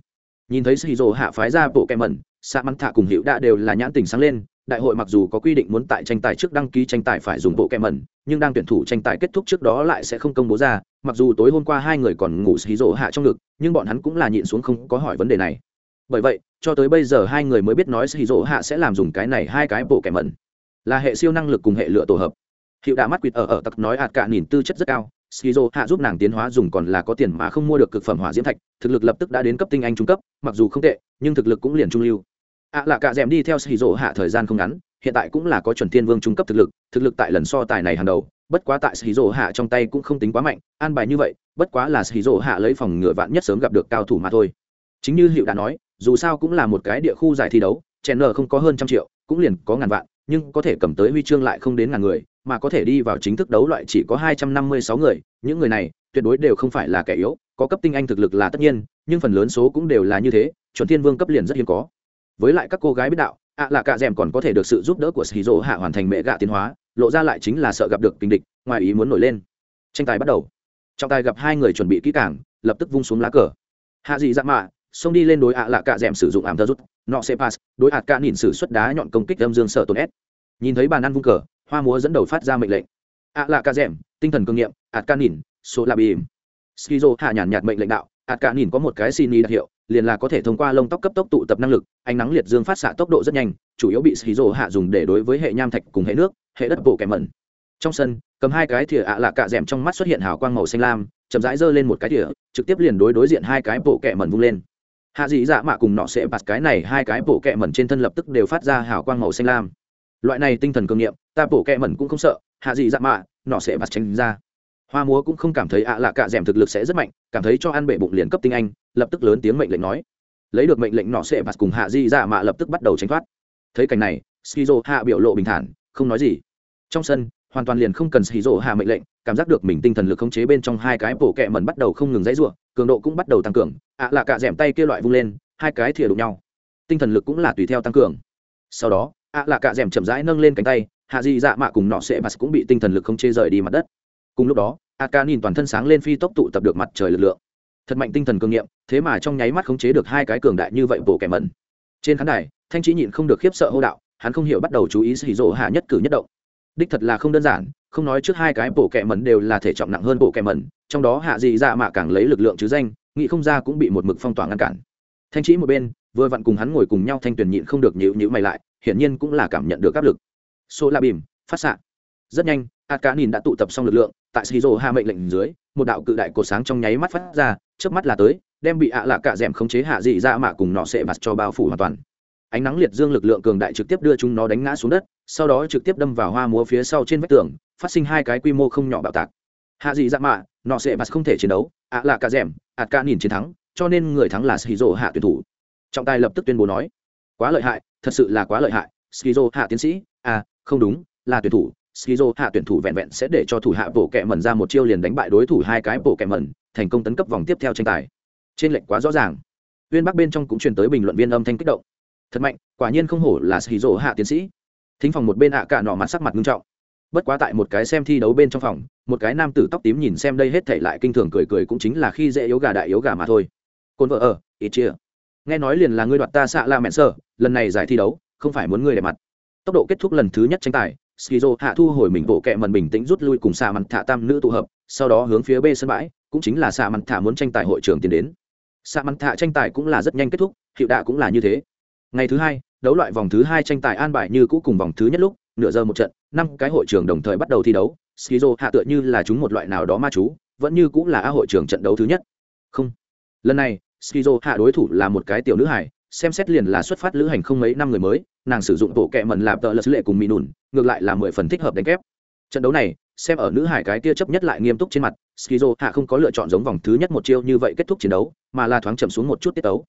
Nhìn thấy skizo hạ phái ra bộ kẹ mẩn sa măng thạ cùng hiệu đã đều là nhãn tình sáng lên. Đại hội mặc dù có quy định muốn tại tranh tài trước đăng ký tranh tài phải dùng bộ kẹ mẩn nhưng đang tuyển thủ tranh tài kết thúc trước đó lại sẽ không công bố ra mặc dù tối hôm qua hai người còn ngủ xí rộ hạ trong ngực, nhưng bọn hắn cũng là nhịn xuống không có hỏi vấn đề này. Bởi vậy, cho tới bây giờ hai người mới biết nói xì rộ hạ sẽ làm dùng cái này hai cái bộ kẻ mẩn. Là hệ siêu năng lực cùng hệ lựa tổ hợp. Hiệu đã mắt quỵt ở ở tặc nói ạt cả nhìn tư chất rất cao skizo hạ giúp nàng tiến hóa dùng còn là có tiền mà không mua được cực phẩm hỏa diễm thạch, thực lực lập tức đã đến cấp tinh anh trung cấp, mặc dù không tệ, nhưng thực lực cũng liền trung lưu. Ạ à là cả dèm đi theo skizo hạ thời gian không ngắn, hiện tại cũng là có chuẩn thiên vương trung cấp thực lực thực lực tại lần so tài này hàng đầu bất quá tại skizo hạ trong tay cũng không tính quá mạnh, an bài như vậy, bất quá là skizo hạ lấy phòng ngựa vạn nhất sớm gặp được cao thủ mà thôi. Chính như hiệu đã nói, dù sao cũng là một cái địa khu giải thi đấu chèn không có hơn trăm triệu, cũng liền có ngàn vạn, nhưng có thể cầm tới huy chương lại không đến ngàn người, mà có thể đi vào chính thức đấu loại chỉ có hai trăm năm mươi sáu người, những người này tuyệt đối đều không phải là kẻ yếu, có cấp tinh anh thực lực là tất nhiên, nhưng phần lớn số cũng đều là như thế, chuẩn thiên vương cấp liền rất hiếm có. Với lại các cô gái biết đạo, ạ là cả rèm còn có thể được sự giúp đỡ của sĩ hạ hoàn thành mẹ gạ tiến hóa lộ ra lại chính là sợ gặp được kinh địch, ngoài ý muốn nổi lên. Tranh tài bắt đầu. Trọng tài gặp hai người chuẩn bị kỹ càng, lập tức vung xuống lá cờ. Hạ dị dạ mạ, xông đi lên đối ạ lạ cả rèm sử dụng ảm thơ rút, nọ sẽ pass, đối ạt cả nhìn sử xuất đá nhọn công kích âm dương sợ tồn ép. Nhìn thấy bàn ăn vung cờ, hoa múa dẫn đầu phát ra mệnh lệnh. Ạ lạ ca rèm tinh thần cương nghiệm ạt cạ nhìn số la bìm. Skizo hạ nhàn nhạt mệnh lệnh đạo ạt cạ nhìn có một cái xin đặc hiệu liền là có thể thông qua lông tóc cấp tốc tụ tập năng lực, ánh nắng liệt dương phát xạ tốc độ rất nhanh, chủ yếu bị skizo hạ dùng để đối với hệ nham thạch cùng hệ nước, hệ đất bộ kẻ mẩn. Trong sân, cầm hai cái thìa ạ lạ cạ rèm trong mắt xuất hiện hào quang màu xanh lam, chậm rãi giơ lên một cái thìa, trực tiếp liền đối đối diện hai cái bộ kẹ mẩn vung lên. Hạ dị dạ mạ cùng nọ sẽ bạt cái này hai cái bộ kẹ mẩn trên thân lập tức đều phát ra hào quang màu xanh lam. Loại này tinh thần cường nghiệm, ta bổ kẹ mẩn cũng không sợ, hạ dị dạ mạ, nọ sẽ bạt tránh ra hoa múa cũng không cảm thấy ạ à lạ cạ d thực lực sẽ rất mạnh, cảm thấy cho ăn bể bụng liền cấp tinh anh, lập tức lớn tiếng mệnh lệnh nói. Lấy được mệnh lệnh nọ sẽ bắt cùng hạ di dạ mạ lập tức bắt đầu tránh thoát. Thấy cảnh này, skizo hạ biểu lộ bình thản, không nói gì. Trong sân, hoàn toàn liền không cần skizo hạ mệnh lệnh, cảm giác được mình tinh thần lực khống chế bên trong hai cái bổ kẹ mẩn bắt đầu không ngừng dãy ruộng cường độ cũng bắt đầu tăng cường, ạ à lạ cạ d tay kia loại vung lên, hai cái thìa đụng nhau. Tinh thần lực cũng là tùy theo tăng cường. Sau đó, ạ là cả rèm chậm rãi nâng lên cánh tay, hạ Di dạ mạ cùng nọ sẽ bạt cũng bị tinh thần lực không chế rời đi mặt đất cùng lúc đó a ca nhìn toàn thân sáng lên phi tốc tụ tập được mặt trời lực lượng. Thật mạnh tinh thần cường nghiệm, thế mà trong nháy mắt khống chế được hai cái cường đại như vậy bộ kẻ mẩn. Trên khán đài, thanh trí nhịn không được khiếp sợ hô đạo, hắn không hiểu bắt đầu chú ý xì rỗ hạ nhất cử nhất động. Đích thật là không đơn giản, không nói trước hai cái bộ kẻ mẩn đều là thể trọng nặng hơn bộ kẻ mẩn, trong đó hạ dị dạ mạ càng lấy lực lượng chứ danh nghị không ra cũng bị một mực phong tỏa ngăn cản. Thanh trí một bên, vừa vặn cùng hắn ngồi cùng nhau thanh tuyển nhịn không được nhịu nhịu mày lại, hiển nhiên cũng là cảm nhận được áp lực. Số la bìm, phát xạ. Rất nhanh a cá nhìn đã tụ tập xong lực lượng tại shizu hạ mệnh lệnh dưới, một đạo cự đại cột sáng trong nháy mắt phát ra trước mắt là tới, đem bị ạ à lạ cả rèm khống chế hạ dị ra mạ cùng nọ sẽ bạt cho bao phủ hoàn toàn. Ánh nắng liệt dương lực lượng cường đại trực tiếp đưa chúng nó đánh ngã xuống đất, sau đó trực tiếp đâm vào hoa múa phía sau trên vách tường, phát sinh hai cái quy mô không nhỏ bạo tạc. Hạ dị dạ mạ, nọ sẽ bạt không thể chiến đấu, ạ à lạ cả rèm ạt ca nhìn chiến thắng, cho nên người thắng là shizu hạ tuyển thủ. Trọng tài lập tức tuyên bố nói, quá lợi hại, thật sự là quá lợi hại skizo hạ tiến sĩ à không đúng, là tuyển thủ skizo hạ tuyển thủ vẹn vẹn sẽ để cho thủ hạ bộ kẹ mẩn ra một chiêu liền đánh bại đối thủ hai cái bộ kẹ mẩn, thành công tấn cấp vòng tiếp theo tranh tài. Trên lệnh quá rõ ràng. Viên bắc bên trong cũng truyền tới bình luận viên âm thanh kích động. Thật mạnh, quả nhiên không hổ là skizo hạ tiến sĩ. Thính phòng một bên ạ cả nọ mặt sắc mặt nghiêm trọng. Bất quá tại một cái xem thi đấu bên trong phòng, một cái nam tử tóc tím nhìn xem đây hết thảy lại kinh thường cười cười cũng chính là khi dễ yếu gà đại yếu gà mà thôi. Côn vợ ở, ít chia. Nghe nói liền là ngươi đoạt ta xạ la mẹn sơ lần này giải thi đấu, không phải muốn ngươi để mặt. Tốc độ kết thúc lần thứ nhất tranh tài skizo hạ thu hồi mình bộ kẹ mần bình tĩnh rút lui cùng xạ mặt thả tam nữ tụ hợp, sau đó hướng phía b sân bãi, cũng chính là xạ mặt thả muốn tranh tài hội trường tiến đến. Xạ mặt thả tranh tài cũng là rất nhanh kết thúc, hiệu đạ cũng là như thế. Ngày thứ hai, đấu loại vòng thứ hai tranh tài an bài như cũ cùng vòng thứ nhất lúc, nửa giờ một trận, năm cái hội trường đồng thời bắt đầu thi đấu. Skizo hạ tựa như là chúng một loại nào đó ma chú, vẫn như cũng là a hội trường trận đấu thứ nhất. Không. Lần này, skizo hạ đối thủ là một cái tiểu nữ hải xem xét liền là xuất phát lữ hành không mấy năm người mới nàng sử dụng bộ kẹ mần lạp tợ lật lệ cùng mỹ nùn, ngược lại là mười phần thích hợp đánh kép. Trận đấu này, xem ở nữ hải cái tia chấp nhất lại nghiêm túc trên mặt, skizo hạ không có lựa chọn giống vòng thứ nhất một chiêu như vậy kết thúc chiến đấu, mà là thoáng chậm xuống một chút tiết tấu.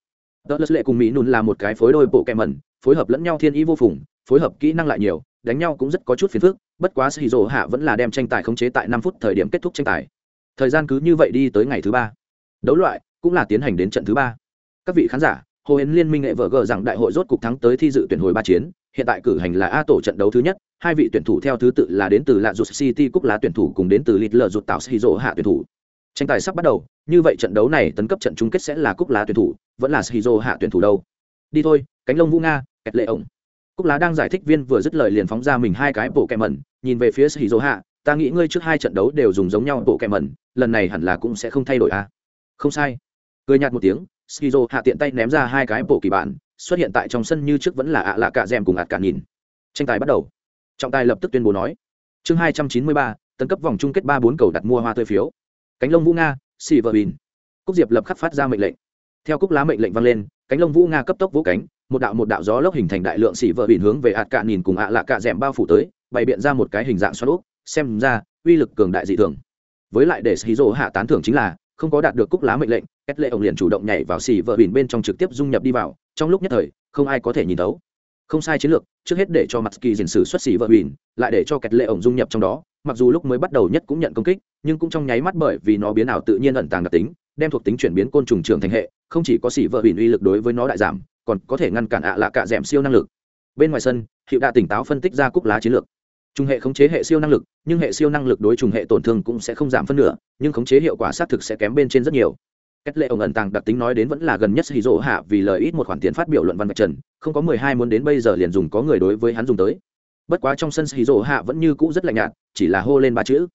Tợ lật lệ cùng mỹ nùn là một cái phối đôi bộ kẹ mần phối hợp lẫn nhau thiên ý vô phùng, phối hợp kỹ năng lại nhiều, đánh nhau cũng rất có chút phiền phức, bất quá skizo hạ vẫn là đem tranh tài khống chế tại năm phút thời điểm kết thúc tranh tài. Thời gian cứ như vậy đi tới ngày thứ ba. Đấu loại cũng là tiến hành đến trận thứ ba. Các vị khán giả hồ hến liên minh nghệ vợ gờ rằng đại hội rốt cục thắng tới thi dự tuyển hồi ba chiến, hiện tại cử hành là a tổ trận đấu thứ nhất, hai vị tuyển thủ theo thứ tự là đến từ lạ rụt city cúc lá tuyển thủ cùng đến từ lịt lờ rụt tạo xì rỗ hạ tuyển thủ. Tranh tài sắp bắt đầu, như vậy trận đấu này tấn cấp trận chung kết sẽ là cúc lá tuyển thủ, vẫn là shizu hạ tuyển thủ đâu? Đi thôi, cánh lông vũ nga, kẹt lệ ổng. Cúc lá đang giải thích viên vừa dứt lời liền phóng ra mình hai cái bộ kẹ mẩn, nhìn về phía shizu hạ, ta nghĩ ngươi trước hai trận đấu đều dùng giống nhau bộ kẹ mẩn, lần này hẳn là cũng sẽ không thay đổi a à? không sai. Cười nhạt một tiếng skizo hạ tiện tay ném ra hai cái bộ kỳ bản, xuất hiện tại trong sân như trước vẫn là ạ lạ cạ dèm cùng ạt cả nhìn. Tranh tài bắt đầu. Trọng tài lập tức tuyên bố nói. Chương hai trăm chín mươi ba, tấn cấp vòng chung kết ba bốn cầu đặt mua hoa tươi phiếu. Cánh lông vũ nga xì vợ bìn cúc diệp lập khắc phát ra mệnh lệnh. Theo cúc lá mệnh lệnh vang lên, cánh lông vũ nga cấp tốc vũ cánh, một đạo một đạo gió lốc hình thành đại lượng xì vợ bìn hướng về ạt cả nhìn cùng ạ lạ cạ dèm bao phủ tới, bày biện ra một cái hình dạng xoắn úp xem ra uy lực cường đại dị thường. Với lại để xì hạ tán thưởng chính là, không có đạt được cúc lá mệnh lệnh kết lệ ổng liền chủ động nhảy vào xì vợ bỉn bên trong trực tiếp dung nhập đi vào trong lúc nhất thời không ai có thể nhìn thấu. Không sai chiến lược trước hết để cho mặt kỳ dình sử xuất xì vợ bỉn, lại để cho kết lệ ổng dung nhập trong đó mặc dù lúc mới bắt đầu nhất cũng nhận công kích nhưng cũng trong nháy mắt bởi vì nó biến ảo tự nhiên ẩn tàng đặc tính đem thuộc tính chuyển biến côn trùng trưởng thành hệ không chỉ có xì vợ bỉn uy lực đối với nó đại giảm còn có thể ngăn cản ạ lạ cạ dẻm siêu năng lực. Bên ngoài sân hiệu đã tỉnh táo phân tích ra cúc lá chiến lược. Trung hệ khống chế hệ siêu năng lực, nhưng hệ siêu năng lực đối trùng hệ tổn thương cũng sẽ không giảm phân nửa, nhưng khống chế hiệu quả xác thực sẽ kém bên trên rất nhiều. Kết lệ ông ẩn tàng đặc tính nói đến vẫn là gần nhất Hỉ Dỗ hạ vì lời ít một khoản tiền phát biểu luận văn vạch trần, không có mười hai muốn đến bây giờ liền dùng có người đối với hắn dùng tới. Bất quá trong sân Hỉ Dỗ hạ vẫn như cũ rất lạnh nhạt, chỉ là hô lên ba chữ.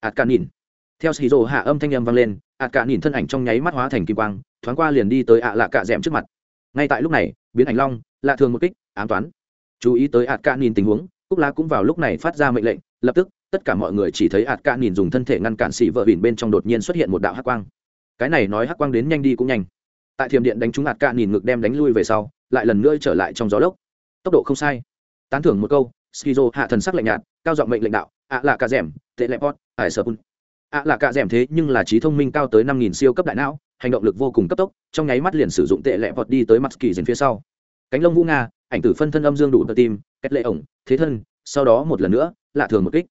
Ạt Cạn nhìn. Theo Hỉ Dỗ hạ âm thanh âm vang lên, Ạt Cạn nhìn thân ảnh trong nháy mắt hóa thành kim quang, thoáng qua liền đi tới ạ lạ cạ dẻm trước mặt. Ngay tại lúc này, biến ảnh long, lạ thường một kích, ám toán. Chú ý tới Ạt Cạn nhìn tình huống, cúc lá cũng vào lúc này phát ra mệnh lệnh lập tức tất cả mọi người chỉ thấy ạt ca nhìn dùng thân thể ngăn cản xỉ vợ bỉn bên trong đột nhiên xuất hiện một đạo hắc quang cái này nói hắc quang đến nhanh đi cũng nhanh. Tại thiềm điện đánh trúng hạt cạ nhìn ngực đem đánh lui về sau, lại lần nữa trở lại trong gió lốc. Tốc độ không sai. Tán thưởng một câu, skizo hạ thần sắc lạnh nhạt, cao giọng mệnh lệnh đạo ạ là cạ rẻm tệ lẹp pot ải sơ pun ạ là cạ rẻm thế nhưng là trí thông minh cao tới năm nghìn siêu cấp đại não, hành động lực vô cùng cấp tốc, trong nháy mắt liền sử dụng tệ lẹp pot đi tới mặt kỳ dền phía sau. Cánh lông vũ nga, ảnh tử phân thân âm dương đủ tờ tim, kết lệ ổng, thế thân, sau đó một lần nữa, lạ thường một kích.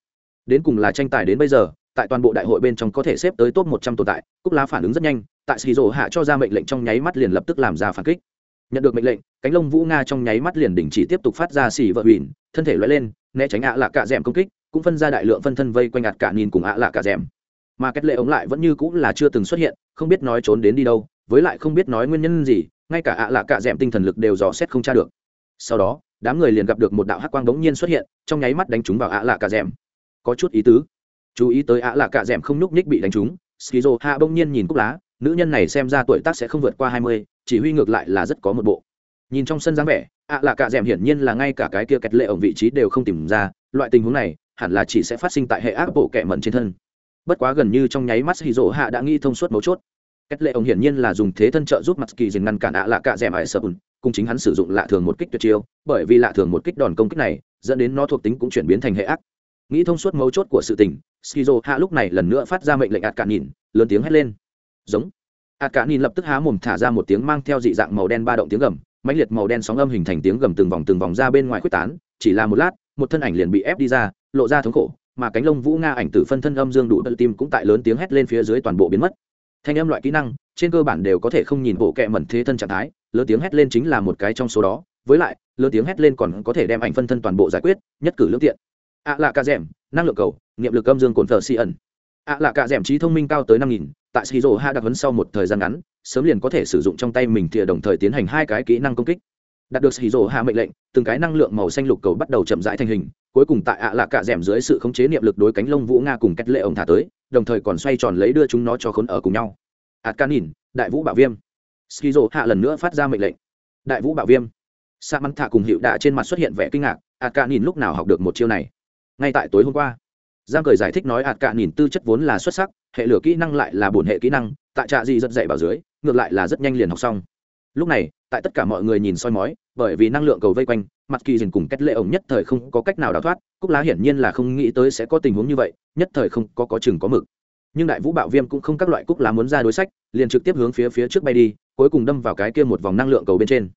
Đến cùng là tranh tài đến bây giờ tại toàn bộ đại hội bên trong có thể xếp tới top một trăm tồn tại, cúc lá phản ứng rất nhanh, tại xì rổ hạ cho ra mệnh lệnh trong nháy mắt liền lập tức làm ra phản kích. Nhận được mệnh lệnh, cánh lông vũ nga trong nháy mắt liền đình chỉ tiếp tục phát ra xì vợ huỳnh thân thể loại lên, né tránh ạ à lạ cạ d công kích, cũng phân ra đại lượng phân thân vây quanh ạt cả nhìn cùng ạ à lạ cạ d mà kết lệ ống lại vẫn như cũng là chưa từng xuất hiện, không biết nói trốn đến đi đâu, với lại không biết nói nguyên nhân gì, ngay cả ạ lạ cạ d tinh thần lực đều dò xét không tra được. Sau đó, đám người liền gặp được một đạo hắc quang bỗng nhiên xuất hiện, trong nháy mắt đánh trúng vào ạ lạ cạ rèm. Có chút ý tứ chú ý tới ạ là cạ rèm không nhúc nhích bị đánh trúng skizo hạ bỗng nhiên nhìn cúc lá nữ nhân này xem ra tuổi tác sẽ không vượt qua hai mươi chỉ huy ngược lại là rất có một bộ. Nhìn trong sân dáng vẻ ạ là cả rèm hiển nhiên là ngay cả cái kia kẹt lệ ổng vị trí đều không tìm ra loại tình huống này hẳn là chỉ sẽ phát sinh tại hệ ác bộ kẹ mẩn trên thân. Bất quá gần như trong nháy mắt hì hạ đã nghi thông suốt mấu chốt. Kẹt lệ ông hiển nhiên là dùng thế thân trợ giúp mặt kỳ dình ngăn cản ạ là cạ rèm ải sợ ùn, cùng chính hắn sử dụng lạ thường một kích tuyệt chiêu bởi vì lạ thường một kích đòn công kích này dẫn đến nó thuộc tính cũng chuyển biến thành hệ ác nghĩ thông suốt mấu chốt của sự tình, skizo hạ lúc này lần nữa phát ra mệnh lệnh ạt cạn nhìn lớn tiếng hét lên. Giống. Ạt cạn nhìn lập tức há mồm thả ra một tiếng mang theo dị dạng màu đen ba động tiếng gầm, mãnh liệt màu đen sóng âm hình thành tiếng gầm từng vòng từng vòng ra bên ngoài quyết tán, chỉ là một lát, một thân ảnh liền bị ép đi ra, lộ ra thống khổ, mà cánh lông vũ nga ảnh tử phân thân âm dương đủ tự tim cũng tại lớn tiếng hét lên phía dưới toàn bộ biến mất. Thanh âm loại kỹ năng, trên cơ bản đều có thể không nhìn bộ kẹ mẩn thế thân trạng thái, lớn tiếng hét lên chính là một cái trong số đó, với lại, lớn tiếng hét lên còn có thể đem ảnh phân thân toàn bộ giải quyết, nhất cử lương tiện ạ à là ca rèm năng lượng cầu, niệm lực âm dương cồn thờ si ẩn. ạ à là ca rèm trí thông minh cao tới năm nghìn, tại skizo ha đặc hấn sau một thời gian ngắn, sớm liền có thể sử dụng trong tay mình thìa đồng thời tiến hành hai cái kỹ năng công kích. Đạt được skizo ha mệnh lệnh, từng cái năng lượng màu xanh lục cầu bắt đầu chậm rãi thành hình, cuối cùng tại ạ à là cả rèm dưới sự khống chế niệm lực đối cánh lông vũ nga cùng cách lệ ổng thả tới, đồng thời còn xoay tròn lấy đưa chúng nó cho khốn ở cùng nhau. Ạt ca nhìn đại vũ bảo viêm. Skizo hạ lần nữa phát ra mệnh lệnh. Đại vũ bảo viêm. Sa mắn thạ cùng hiệu đạ trên mặt xuất hiện vẻ kinh ngạc ạt ca nhìn lúc nào học được một chiêu này? Ngay tại tối hôm qua, giang cười giải thích nói ạt cạn nhìn tư chất vốn là xuất sắc, hệ lửa kỹ năng lại là bổn hệ kỹ năng, tại trạ gì rất dạy bảo dưới, ngược lại là rất nhanh liền học xong. Lúc này, tại tất cả mọi người nhìn soi mói, bởi vì năng lượng cầu vây quanh, mặt kỳ dình cùng kết lệ ổng nhất thời không có cách nào đào thoát, cúc lá hiển nhiên là không nghĩ tới sẽ có tình huống như vậy, nhất thời không có có chừng có mực. Nhưng đại vũ bạo viêm cũng không các loại cúc lá muốn ra đối sách, liền trực tiếp hướng phía phía trước bay đi, cuối cùng đâm vào cái kia một vòng năng lượng cầu bên trên.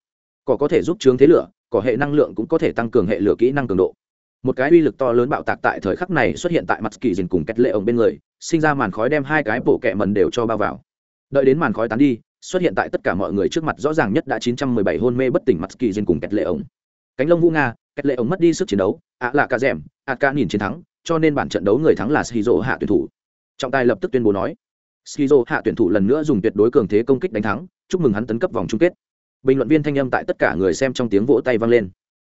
Cỏ có thể giúp chướng thế lửa, cỏ hệ năng lượng cũng có thể tăng cường hệ lửa kỹ năng cường độ một cái uy lực to lớn bạo tạc tại thời khắc này xuất hiện tại mặt kỳ dình cùng kẹt lệ ổng bên người, sinh ra màn khói đem hai cái bộ kẹ mần đều cho bao vào. Đợi đến màn khói tán đi, xuất hiện tại tất cả mọi người trước mặt rõ ràng nhất đã 917 hôn mê bất tỉnh mặt kỳ dình cùng kẹt lệ ổng cánh lông vũ nga kẹt lệ ổng mất đi sức chiến đấu, ạ là cả rèm, ạ ca nhìn chiến thắng, cho nên bản trận đấu người thắng là shizu hạ tuyển thủ. Trọng tài lập tức tuyên bố nói, shizu hạ tuyển thủ lần nữa dùng tuyệt đối cường thế công kích đánh thắng, chúc mừng hắn tấn cấp vòng chung kết. Bình luận viên thanh âm tại tất cả người xem trong tiếng vỗ tay vang lên.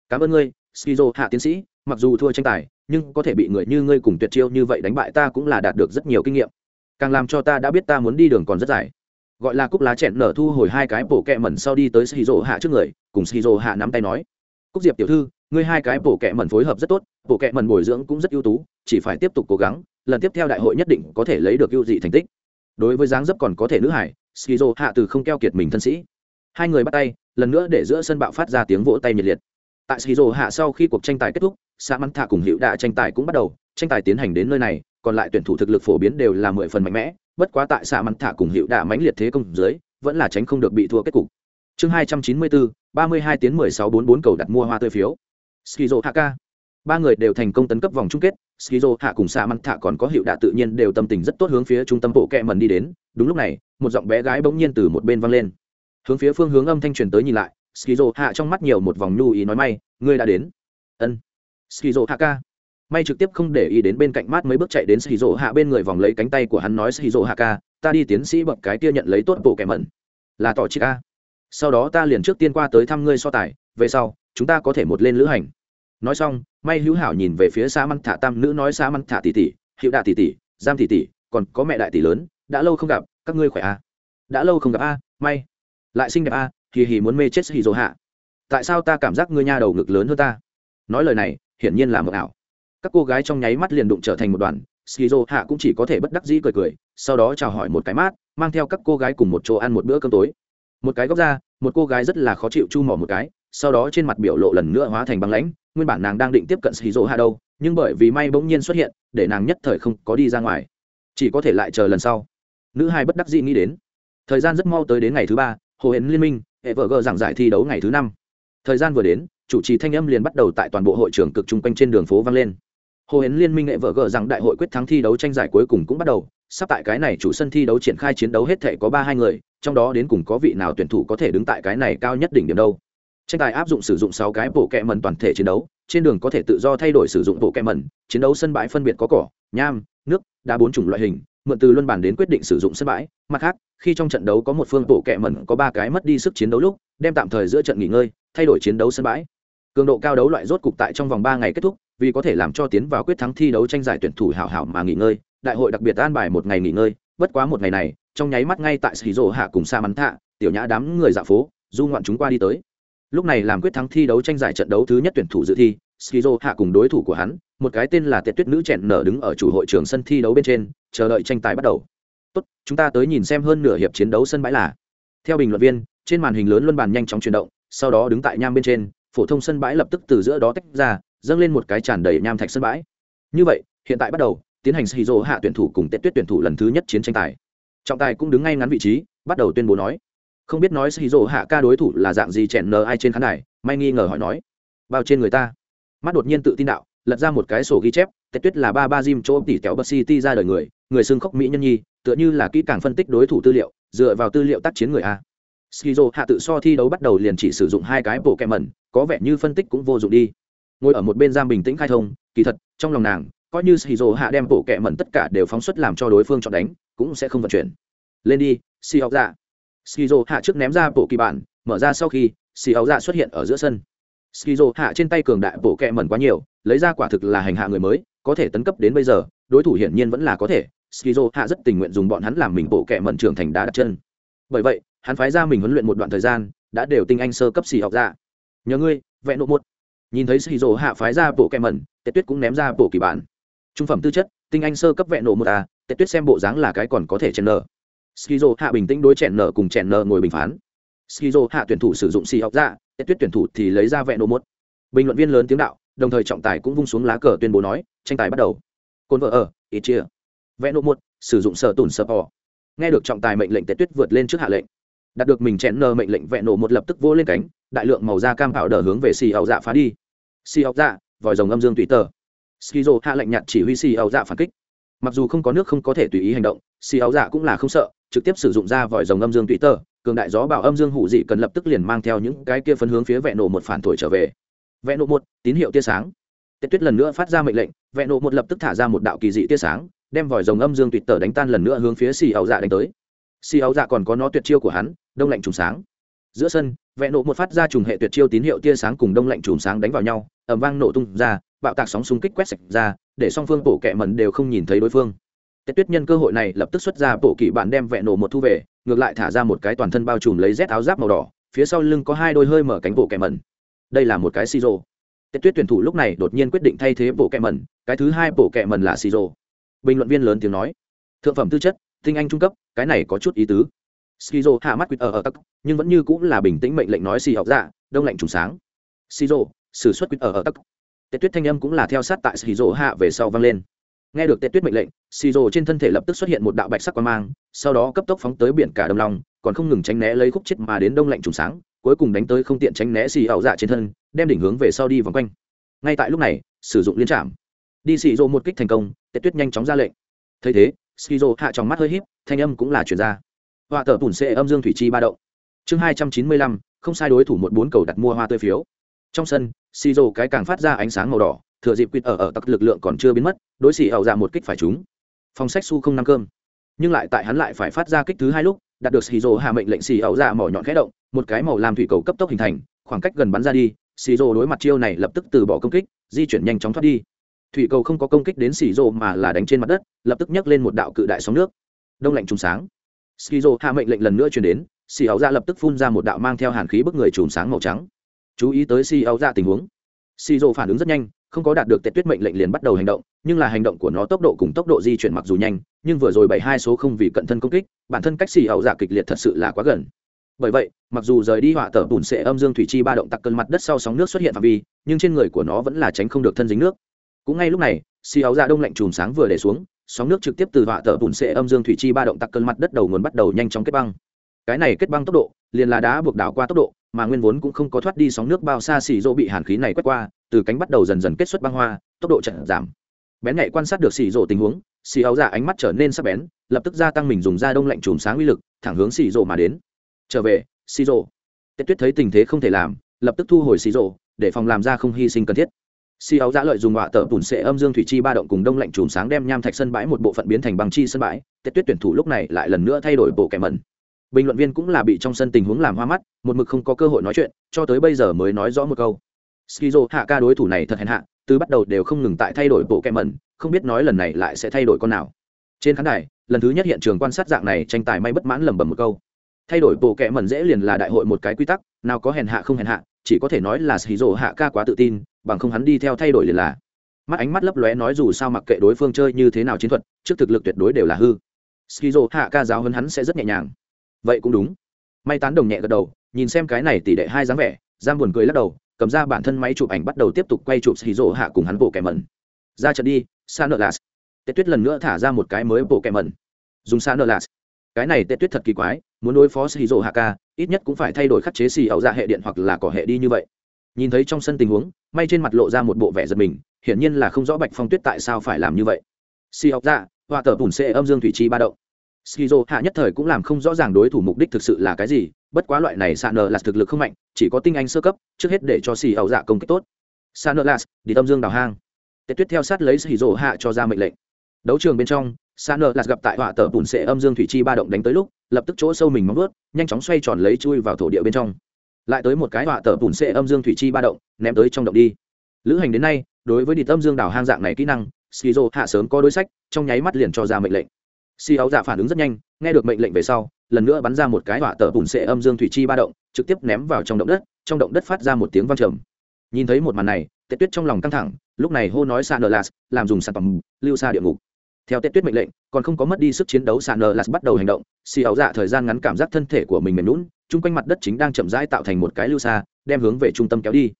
Cảm ơn ngươi, shizu hạ tiến sĩ mặc dù thua tranh tài, nhưng có thể bị người như ngươi cùng tuyệt chiêu như vậy đánh bại ta cũng là đạt được rất nhiều kinh nghiệm. Càng làm cho ta đã biết ta muốn đi đường còn rất dài. Gọi là cúc lá chẹn nở thu hồi hai cái bổ kẹ mẩn sau đi tới shizu hạ trước người, cùng shizu hạ nắm tay nói, cúc diệp tiểu thư, ngươi hai cái bổ kẹ mẩn phối hợp rất tốt, bổ kẹ mẩn bồi dưỡng cũng rất ưu tú, chỉ phải tiếp tục cố gắng, lần tiếp theo đại hội nhất định có thể lấy được ưu dị thành tích. Đối với dáng dấp còn có thể nữ hải, shizu hạ từ không keo kiệt mình thân sĩ. Hai người bắt tay, lần nữa để giữa sân bạo phát ra tiếng vỗ tay nhiệt liệt. Tại shizu hạ sau khi cuộc tranh tài kết thúc xã mắn thạ cùng hiệu đạ tranh tài cũng bắt đầu, tranh tài tiến hành đến nơi này, còn lại tuyển thủ thực lực phổ biến đều là mười phần mạnh mẽ, bất quá tại xã mắn thạ cùng hiệu đạ mãnh liệt thế công dưới, vẫn là tránh không được bị thua kết cục. Chương hai trăm chín mươi bốn, ba mươi hai tiếng mười sáu bốn bốn cầu đặt mua hoa tươi phiếu. Skizo hạ ca ba người đều thành công tấn cấp vòng chung kết skizo hạ cùng xã mắn thạ còn có hiệu đạ tự nhiên đều tâm tình rất tốt hướng phía trung tâm bộ kẹ mần đi đến, đúng lúc này, một giọng bé gái bỗng nhiên từ một bên vang lên. Hướng phía phương hướng âm thanh truyền tới nhìn lại skizo hạ trong mắt nhiều một vòng nhu ý nói may, ngươi đã đến. Ân skizo haka may trực tiếp không để ý đến bên cạnh mát mấy bước chạy đến skizo hạ bên người vòng lấy cánh tay của hắn nói skizo haka ta đi tiến sĩ bậc cái kia nhận lấy tốt bộ kẻ mẩn. Là tỏ chi ca. Sau đó ta liền trước tiên qua tới thăm ngươi so tài, về sau, chúng ta có thể một lên lữ hành. Nói xong, may hữu hảo nhìn về phía xa măng thả tam nữ nói xa măng thả tỷ tỷ hiệu đạ tỷ tỷ, giam tỷ tỷ, còn có mẹ đại tỷ lớn, đã lâu không gặp, các ngươi khỏe à? đã lâu không gặp a may. Lại xinh đẹp a hì hì muốn mê chết hì hạ tại sao ta cảm giác ngươi nha đầu ngực lớn hơn ta? Nói lời này hiển nhiên là mờ ảo. Các cô gái trong nháy mắt liền đụng trở thành một đoàn, skizo hạ cũng chỉ có thể bất đắc dĩ cười cười, sau đó chào hỏi một cái mát, mang theo các cô gái cùng một chỗ ăn một bữa cơm tối. Một cái góc ra, một cô gái rất là khó chịu chu mỏ một cái, sau đó trên mặt biểu lộ lần nữa hóa thành băng lãnh, nguyên bản nàng đang định tiếp cận skizo hạ đâu, nhưng bởi vì may bỗng nhiên xuất hiện, để nàng nhất thời không có đi ra ngoài. Chỉ có thể lại chờ lần sau. Nữ hai bất đắc dĩ nghĩ đến. Thời gian rất mau tới đến ngày thứ ba, hồ hến liên minh, hệ vợ gờ giảng giải thi đấu ngày thứ năm. Thời gian vừa đến chủ trì thanh âm liền bắt đầu tại toàn bộ hội trường cực chung quanh trên đường phố vang lên. Hồ hến liên minh nghệ vợ gờ rằng đại hội quyết thắng thi đấu tranh giải cuối cùng cũng bắt đầu, sắp tại cái này chủ sân thi đấu triển khai chiến đấu hết thể có ba hai người, trong đó đến cùng có vị nào tuyển thủ có thể đứng tại cái này cao nhất đỉnh điểm đâu. Tranh tài áp dụng sử dụng sáu cái bộ kẹ mần toàn thể chiến đấu, trên đường có thể tự do thay đổi sử dụng bộ kẹ mần chiến đấu sân bãi phân biệt có cỏ, nham, nước, đá bốn chủng loại hình, mượn từ luân bản đến quyết định sử dụng sân bãi. Mặt khác, khi trong trận đấu có một phương bộ kẹ mần có ba cái mất đi sức chiến đấu lúc, đem tạm thời giữa trận nghỉ ngơi, thay đổi chiến đấu sân bãi cường độ cao đấu loại rốt cục tại trong vòng ba ngày kết thúc, vì có thể làm cho tiến vào quyết thắng thi đấu tranh giải tuyển thủ hảo hảo mà nghỉ ngơi, đại hội đặc biệt an bài một ngày nghỉ ngơi, bất quá một ngày này, trong nháy mắt ngay tại xì hạ cùng sa mắn thạ, tiểu nhã đám người dạ phố, du ngoạn chúng qua đi tới. Lúc này làm quyết thắng thi đấu tranh giải trận đấu thứ nhất tuyển thủ dự thi skizo hạ cùng đối thủ của hắn, một cái tên là tệ tuyết nữ chẹn nở đứng ở chủ hội trường sân thi đấu bên trên, chờ đợi tranh tài bắt đầu. Tốt, chúng ta tới nhìn xem hơn nửa hiệp chiến đấu sân bãi là. Theo bình luận viên, trên màn hình lớn luân bàn nhanh chóng chuyển động, sau đó đứng tại nham bên trên phổ thông sân bãi lập tức từ giữa đó tách ra, dâng lên một cái tràn đầy nham thạch sân bãi. Như vậy, hiện tại bắt đầu, tiến hành shizu hạ tuyển thủ cùng tệ tuyết tuyển thủ lần thứ nhất chiến tranh tài. Trọng tài cũng đứng ngay ngắn vị trí, bắt đầu tuyên bố nói. Không biết nói shizu hạ ca đối thủ là dạng gì chèn nờ ai trên khán đài, may nghi ngờ hỏi nói. Bao trên người ta. Mắt đột nhiên tự tin đạo, lật ra một cái sổ ghi chép tệ tuyết là ba ba jim chỗ tỉ kéo bờ city ra đời người người xưng khóc mỹ nhân nhi, tựa như là kỹ càng phân tích đối thủ tư liệu, dựa vào tư liệu tác chiến người a skizo hạ tự so thi đấu bắt đầu liền chỉ sử dụng hai cái bộ kẹ mẩn có vẻ như phân tích cũng vô dụng đi. Ngồi ở một bên giam bình tĩnh khai thông, kỳ thật, trong lòng nàng, coi như skizo hạ đem bộ kẹ mẩn tất cả đều phóng xuất làm cho đối phương chọn đánh, cũng sẽ không vận chuyển. Lên đi si học dạ skizo hạ trước ném ra bộ kỳ bản mở ra sau khi si học dạ xuất hiện ở giữa sân. Skizo hạ trên tay cường đại bộ kẹ mẩn quá nhiều, lấy ra quả thực là hành hạ người mới, có thể tấn cấp đến bây giờ, đối thủ hiển nhiên vẫn là có thể. Skizo hạ rất tình nguyện dùng bọn hắn làm mình bộ kẹ mẩn trưởng thành đá đặt chân. Bởi vậy hắn phái ra mình huấn luyện một đoạn thời gian, đã đều tinh anh sơ cấp xì học ra nhờ ngươi, vẹn độ một. Nhìn thấy xì rồ hạ phái ra bộ kẹ mẩn, tệ tuyết cũng ném ra bộ kỳ bản. Trung phẩm tư chất, tinh anh sơ cấp vẹn độ một à tệ tuyết xem bộ dáng là cái còn có thể chèn nở. Skizo hạ bình tĩnh đối chèn nở cùng chèn nở ngồi bình phán. Skizo hạ tuyển thủ sử dụng xì học ra tệ tuyết tuyển thủ thì lấy ra vẹn độ một. Bình luận viên lớn tiếng đạo, đồng thời trọng tài cũng vung xuống lá cờ tuyên bố nói, tranh tài bắt đầu. Côn vợ ở ít chia vẹn độ một, sử dụng sở tùn sở bỏ nghe được trọng tài mệnh lệnh tệ tuyết vượt lên trước hạ lệnh đạt được mình chẹn nờ mệnh lệnh vẹn nổ một lập tức vô lên cánh, đại lượng màu da cam ảo đờ hướng về xì ảo dạ phá đi. Xì ảo dạ vòi rồng âm dương tùy tờ. Skizo hạ lệnh nhặt chỉ huy xì ảo dạ phản kích. Mặc dù không có nước không có thể tùy ý hành động, xì ảo dạ cũng là không sợ, trực tiếp sử dụng ra vòi rồng âm dương tùy tờ, cường đại gió bảo âm dương hủ dị cần lập tức liền mang theo những cái kia phân hướng phía vẹn nổ một phản thổi trở về. Vẹn nổ một, tín hiệu tia sáng. Tết tuyết lần nữa phát ra mệnh lệnh, vẹn nổ một lập tức thả ra một đạo kỳ dị tia sáng, đem vòi rồng âm dương tùy tờ đánh tan lần nữa hướng phía xì ảo dạ đánh tới xì áo dạ còn có nó tuyệt chiêu của hắn, đông lạnh trùng sáng. Giữa sân vẹn nổ một phát ra trùng hệ tuyệt chiêu tín hiệu tia sáng cùng đông lạnh trùng sáng đánh vào nhau ẩm vang nổ tung ra, bạo tạc sóng xung kích quét sạch ra, để song phương bổ kẹ mẩn đều không nhìn thấy đối phương. Tết tuyết nhân cơ hội này lập tức xuất ra bộ kỵ bản đem vẹn nổ một thu về, ngược lại thả ra một cái toàn thân bao trùm lấy rét áo giáp màu đỏ, phía sau lưng có hai đôi hơi mở cánh bộ kẹ mẩn. Đây là một cái xì rô tết tuyết tuyển thủ lúc này đột nhiên quyết định thay thế bộ kẹ mẩn, cái thứ hai bộ kẹ mẩn là xì rô bình luận viên lớn tiếng nói, thượng phẩm tư chất tinh anh trung cấp, cái này có chút ý tứ. Skizo hạ mắt quýt ở ở tắc, nhưng vẫn như cũng là bình tĩnh mệnh lệnh nói xì học dạ đông lạnh trùng sáng. Skizo, sử suất quýt ở ở tắc. Tết tuyết thanh âm cũng là theo sát tại skizo hạ về sau vang lên. Nghe được tết tuyết mệnh lệnh, skizo trên thân thể lập tức xuất hiện một đạo bạch sắc quang mang, sau đó cấp tốc phóng tới biển cả đông long, còn không ngừng tránh né lấy khúc chết mà đến đông lạnh trùng sáng, cuối cùng đánh tới không tiện tránh né xì ảo dạ trên thân, đem đỉnh hướng về sau đi vòng quanh. Ngay tại lúc này, sử dụng liên trạm đi xì rô một kích thành công tết tuyết nhanh chóng ra lệnh. Thấy thế skizo hạ trong mắt hơi híp, thanh âm cũng là chuyển ra. Họa tờ tủn xệ âm dương thủy chi ba động. Chương hai trăm chín mươi lăm, không sai đối thủ một bốn cầu đặt mua hoa tươi phiếu. Trong sân, skizo cái càng phát ra ánh sáng màu đỏ, thừa dịp quýt ở ở tặc lực lượng còn chưa biến mất, đối xì ẩu ra một kích phải chúng phòng sách su không năm cơm. Nhưng lại tại hắn lại phải phát ra kích thứ hai lúc, đạt được xì rồ hạ mệnh lệnh xì ẩu ra mỏ nhọn khẽ động, một cái màu làm thủy cầu cấp tốc hình thành, khoảng cách gần bắn ra đi xì rồ đối mặt chiêu này lập tức từ bỏ công kích, di chuyển nhanh chóng thoát đi thủy cầu không có công kích đến xì rô mà là đánh trên mặt đất, lập tức nhấc lên một đạo cự đại sóng nước. Đông lạnh trùng sáng. Skizo hạ mệnh lệnh lần nữa truyền đến xì áo ra lập tức phun ra một đạo mang theo hàn khí bức người trùng sáng màu trắng. Chú ý tới xì áo ra tình huống. Xì rô phản ứng rất nhanh, không có đạt được tệ tuyết mệnh lệnh liền bắt đầu hành động, nhưng là hành động của nó tốc độ cùng tốc độ di chuyển mặc dù nhanh, nhưng vừa rồi bảy hai số không vì cận thân công kích, bản thân cách xì áo dạ kịch liệt thật sự là quá gần. Bởi vậy, mặc dù rời đi họa tở bùn sệ âm dương thủy chi ba động tặc cơn mặt đất sau sóng nước xuất hiện phạm vi, nhưng trên người của nó vẫn là tránh không được thân dính nước cũng ngay lúc này xì áo ra đông lạnh chùm sáng vừa để xuống sóng nước trực tiếp từ họa tờ bùn xệ âm dương thủy chi ba động tắc cơn mặt đất đầu nguồn bắt đầu nhanh chóng kết băng. Cái này kết băng tốc độ liền là đá buộc đảo qua tốc độ mà nguyên vốn cũng không có thoát đi sóng nước bao xa xì rỗ bị hàn khí này quét qua từ cánh bắt đầu dần dần kết xuất băng hoa tốc độ chậm giảm. Bén nhạy quan sát được xì rỗ tình huống xì áo ra ánh mắt trở nên sắc bén lập tức gia tăng mình dùng da đông lạnh chùm sáng uy lực thẳng hướng xì rỗ mà đến. Trở về xì rỗ. tết tuyết thấy tình thế không thể làm lập tức thu hồi xì rỗ, để phòng làm ra không hy sinh cần thiết si áo giã lợi dùng họa tờ bùn sệ âm dương thủy chi ba động cùng đông lạnh chùm sáng đem nham thạch sân bãi một bộ phận biến thành bằng chi sân bãi, tết tuyết tuyển thủ lúc này lại lần nữa thay đổi bộ kẻ mẩn. Bình luận viên cũng là bị trong sân tình huống làm hoa mắt, một mực không có cơ hội nói chuyện, cho tới bây giờ mới nói rõ một câu. Skizo, hạ ca đối thủ này thật hèn hạ, từ bắt đầu đều không ngừng tại thay đổi bộ kẻ mẩn, không biết nói lần này lại sẽ thay đổi con nào. Trên khán đài, lần thứ nhất hiện trường quan sát dạng này tranh tài may bất mãn lẩm bẩm một câu. Thay đổi bộ kẻ mẩn dễ liền là đại hội một cái quy tắc, nào có hèn hạ không hèn hạ, chỉ có thể nói là skizo, hạ ca quá tự tin bằng không hắn đi theo thay đổi liền là. Mắt ánh mắt lấp lóe nói dù sao mặc kệ đối phương chơi như thế nào chiến thuật, trước thực lực tuyệt đối đều là hư. Skizo, hạ ca giáo hơn hắn sẽ rất nhẹ nhàng. Vậy cũng đúng. May tán đồng nhẹ gật đầu, nhìn xem cái này tỷ đệ hai dáng vẻ, giang buồn cười lắc đầu, cầm ra bản thân máy chụp ảnh bắt đầu tiếp tục quay chụp skizo hạ cùng hắn bộ kẻ mẩn. Ra trận đi sa nợ lạt tết tuyết lần nữa thả ra một cái mới bộ kẻ mẩn. Dùng sa nợ lạt cái này tết tuyết thật kỳ quái, muốn đối phó skizo hạ ca, ít nhất cũng phải thay đổi khắc chế xì ẩu ra hệ điện hoặc là cỏ hệ đi như vậy nhìn thấy trong sân tình huống, may trên mặt lộ ra một bộ vẻ giật mình, hiển nhiên là không rõ bạch phong tuyết tại sao phải làm như vậy. Xì học dạ, ra hòa tờ bùn xê âm dương thủy chi ba động. Skizo hạ nhất thời cũng làm không rõ ràng đối thủ mục đích thực sự là cái gì, bất quá loại này sạn nờ là thực lực không mạnh, chỉ có tinh anh sơ cấp, trước hết để cho xì ẩu dạ công kích tốt. Sạn nờ là, đi tâm dương đào hang. Tết tuyết theo sát lấy skizo hạ cho ra mệnh lệnh. Đấu trường bên trong sạn nờ là gặp tại họa tờ bùn xệ âm dương thủy chi ba động đánh tới lúc, lập tức chỗ sâu mình móng vớt nhanh chóng xoay tròn lấy chui vào thổ địa bên trong lại tới một cái họa tờ bùn xệ âm dương thủy chi ba động, ném tới trong động đi. Lữ hành đến nay, đối với đi tâm dương đảo hang dạng này kỹ năng, skizo hạ sớm có đối sách, trong nháy mắt liền cho ra mệnh lệnh. Si áo giả phản ứng rất nhanh, nghe được mệnh lệnh về sau, lần nữa bắn ra một cái họa tờ bùn xệ âm dương thủy chi ba động, trực tiếp ném vào trong động đất, trong động đất phát ra một tiếng vang trầm. Nhìn thấy một màn này tệ tuyết trong lòng căng thẳng, lúc này hô nói sa nờ las làm dùng sản phẩm, lưu xa địa ngục theo tết tuyết mệnh lệnh, còn không có mất đi sức chiến đấu sàn nờ las bắt đầu hành động. Xì ảo dạ thời gian ngắn cảm giác thân thể của mình mềm lún chung quanh mặt đất chính đang chậm rãi tạo thành một cái lưu xa, đem hướng về trung tâm kéo đi.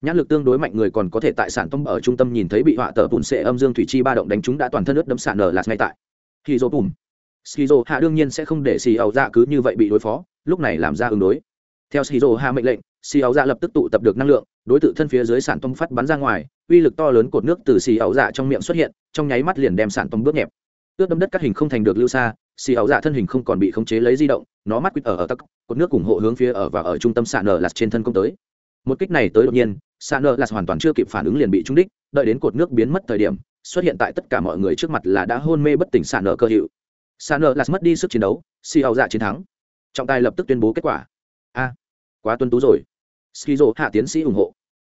Nhãn lực tương đối mạnh người còn có thể tại sản tông ở trung tâm nhìn thấy bị họa tờ bùn xệ âm dương thủy chi ba động đánh chúng đã toàn thân ướt đấm sàn nờ lạt ngay tại. Khi dô bùm skizo hạ đương nhiên sẽ không để xì ảo dạ cứ như vậy bị đối phó, lúc này làm ra ứng đối. Theo skizo hạ mệnh lệnh, xì ảo dạ lập tức tụ tập được năng lượng đối tượng thân phía dưới sản tông phát bắn ra ngoài, uy lực to lớn cột nước từ xì ẩu dạ trong miệng xuất hiện, trong nháy mắt liền đem sản tông bước nhẹp. Ướt đâm đất các hình không thành được lưu xa, xì ẩu dạ thân hình không còn bị khống chế lấy di động, nó mắt quýt ở ở tắc, cột nước ủng hộ hướng phía ở và ở trung tâm sạn nở lạt trên thân công tới. Một kích này tới đột nhiên sạn nở lạt hoàn toàn chưa kịp phản ứng liền bị trúng đích, đợi đến cột nước biến mất thời điểm, xuất hiện tại tất cả mọi người trước mặt là đã hôn mê bất tỉnh sạn nở cơ hiệu. Sạn nở lạt mất đi sức chiến đấu, xì ảo dạ chiến thắng. Trọng tài lập tức tuyên bố kết quả. A, quá tuân tú rồi. Skizo hạ tiến sĩ ủng hộ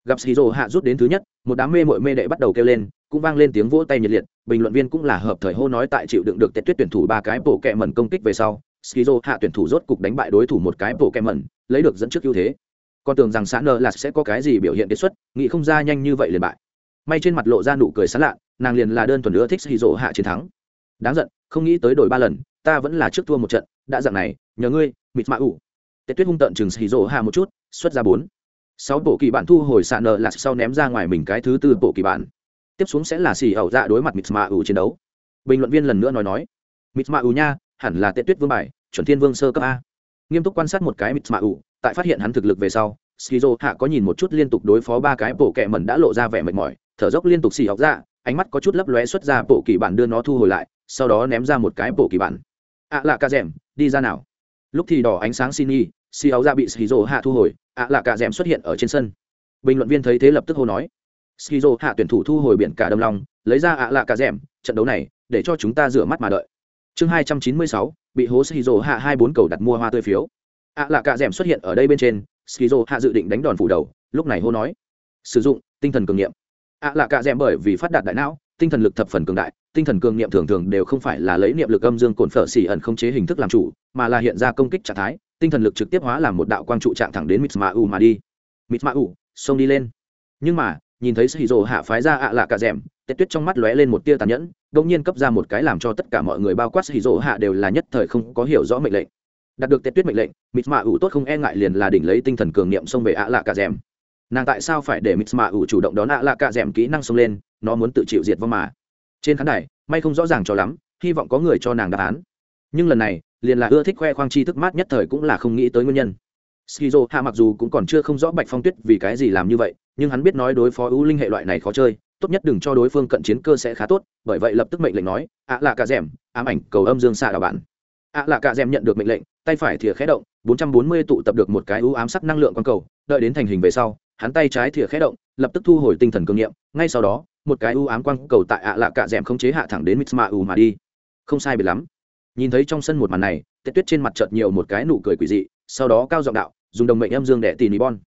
gặp Shiro hạ rút đến thứ nhất, một đám mê mội mê đệ bắt đầu kêu lên, cũng vang lên tiếng vỗ tay nhiệt liệt, bình luận viên cũng là hợp thời hô nói tại chịu đựng được tệ tuyết tuyển thủ ba cái bộ kẹ mẩn công kích về sau skizo hạ tuyển thủ rốt cục đánh bại đối thủ một cái bộ kẹ mẩn, lấy được dẫn trước ưu thế. Con tưởng rằng xã là sẽ có cái gì biểu hiện kết xuất, nghĩ không ra nhanh như vậy liền bại. May trên mặt lộ ra nụ cười sán lạ, nàng liền là đơn thuần nữa thích Shiro hạ chiến thắng. Đáng giận, không nghĩ tới đổi ba lần, ta vẫn là trước thua một trận, đã dạng này, nhờ ngươi mịt mạ ủ tết tuyết hung tận chừng Shiro hạ một chút, xuất ra bốn sáu bộ kỳ bản thu hồi xạ nợ là sau ném ra ngoài mình cái thứ tư bộ kỳ bản. Tiếp xuống sẽ là xì ẩu dạ đối mặt mịt mạ ủ chiến đấu. Bình luận viên lần nữa nói nói. Mịt mạ ủ nha, hẳn là tệ tuyết vương bài, chuẩn thiên vương sơ cấp a. Nghiêm túc quan sát một cái mịt mạ ủ, tại phát hiện hắn thực lực về sau, skizo hạ có nhìn một chút liên tục đối phó ba cái bộ kẹ mẩn đã lộ ra vẻ mệt mỏi, thở dốc liên tục xì ẩu ra ánh mắt có chút lấp lóe xuất ra bộ kỳ bản đưa nó thu hồi lại, sau đó ném ra một cái bộ kỳ bản. Ạ lạ ca rèm, đi ra nào. Lúc thì đỏ ánh sáng xin y xì áo ra bị skizo hạ thu hồi, ạ lạ cả rèm xuất hiện ở trên sân. Bình luận viên thấy thế lập tức hô nói. Skizo hạ tuyển thủ thu hồi biển cả đâm long lấy ra ạ lạ cả rèm, trận đấu này, để cho chúng ta rửa mắt mà đợi. Chương hai trăm chín mươi sáu, bị hố skizo hạ hai bốn cầu đặt mua hoa tươi phiếu. Ạ lạ cả rèm xuất hiện ở đây bên trên skizo hạ dự định đánh đòn phủ đầu, lúc này hô nói. Sử dụng, tinh thần cường nghiệm ạ lạ cả rèm bởi vì phát đạt đại não, tinh thần lực thập phần cường đại, tinh thần cường niệm thường thường đều không phải là lấy niệm lực âm dương cồn phở xỉ ẩn không chế hình thức làm chủ, mà là hiện ra công kích trạng thái tinh thần lực trực tiếp hóa làm một đạo quang trụ trạng thẳng đến Mitsmau u mà đi. Mitsmau, u xông đi lên. Nhưng mà nhìn thấy sĩ rồ hạ phái ra ạ lạ cả rèm tết tuyết trong mắt lóe lên một tia tàn nhẫn đông nhiên cấp ra một cái làm cho tất cả mọi người bao quát sĩ rồ hạ đều là nhất thời không có hiểu rõ mệnh lệnh. Đạt được tết tuyết mệnh lệnh mít u tốt không e ngại liền là đỉnh lấy tinh thần cường niệm xông về ạ lạ cả rèm. Nàng tại sao phải để mít mạ ủ chủ động đón ạ lạ cả d m kỹ năng xông lên? Nó muốn tự chịu diệt vong mà. Trên khán đài may không rõ ràng cho lắm hy vọng có người cho nàng đáp án nhưng lần này, liền là ưa thích khoe khoang chi thức mát nhất thời cũng là không nghĩ tới nguyên nhân. Skizo hạ mặc dù cũng còn chưa không rõ bạch phong tuyết vì cái gì làm như vậy, nhưng hắn biết nói đối phó ưu linh hệ loại này khó chơi, tốt nhất đừng cho đối phương cận chiến cơ sẽ khá tốt, bởi vậy lập tức mệnh lệnh nói, ạ lạ cả rèm, ám ảnh cầu âm dương xạ đào bản ạ lạ cả rèm nhận được mệnh lệnh, tay phải thìa khé động 440 tụ tập được một cái ưu ám sắc năng lượng quang cầu, đợi đến thành hình về sau, hắn tay trái thìa khé động, lập tức thu hồi tinh thần cương nghiệm ngay sau đó, một cái ưu ám quang cầu tại ạ lạ cả rèm không chế hạ thẳng đến mitsma u mà đi. Không sai biệt lắm nhìn thấy trong sân một màn này tết tuyết trên mặt chợt nhiều một cái nụ cười quỷ dị sau đó cao giọng đạo dùng đồng mệnh âm dương để tỉ nỉ bon.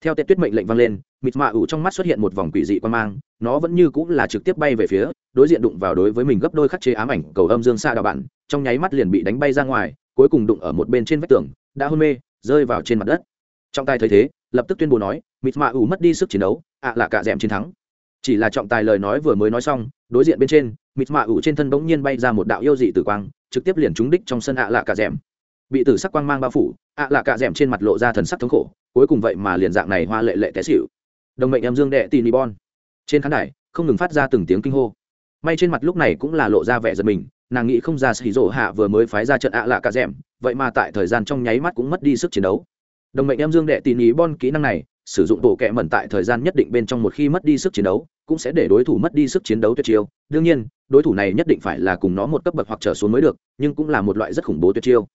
Theo tết tuyết mệnh lệnh vang lên mịt mạ ủ trong mắt xuất hiện một vòng quỷ dị quan mang nó vẫn như cũng là trực tiếp bay về phía đối diện đụng vào đối với mình gấp đôi khắc chế ám ảnh cầu âm dương xa đạo bạn, trong nháy mắt liền bị đánh bay ra ngoài cuối cùng đụng ở một bên trên vách tường đã hôn mê rơi vào trên mặt đất. Trọng tài thấy thế lập tức tuyên bố nói mịt mạ ủ mất đi sức chiến đấu ạ là cả dẻm chiến thắng. Chỉ là trọng tài lời nói vừa mới nói xong đối diện bên trên mịt mạ ủ trên thân bỗng nhiên bay ra một đạo yêu dị tử quang trực tiếp liền trúng đích trong sân ạ lạ cả dẻm bị tử sắc quang mang bao phủ, ạ lạ cả dẻm trên mặt lộ ra thần sắc thống khổ, cuối cùng vậy mà liền dạng này hoa lệ lệ té xịu đồng mệnh em dương đệ tì bon. Trên khán đài, không ngừng phát ra từng tiếng kinh hô. May trên mặt lúc này cũng là lộ ra vẻ giật mình, nàng nghĩ không ra xì rổ hạ vừa mới phái ra trận ạ lạ cả d vậy mà tại thời gian trong nháy mắt cũng mất đi sức chiến đấu. Đồng mệnh em dương đệ tì ni bon kỹ năng này, sử dụng bộ kẹ mẩn tại thời gian nhất định bên trong một khi mất đi sức chiến đấu cũng sẽ để đối thủ mất đi sức chiến đấu tuyệt chiêu. Đương nhiên, đối thủ này nhất định phải là cùng nó một cấp bậc hoặc trở xuống mới được, nhưng cũng là một loại rất khủng bố tuyệt chiêu.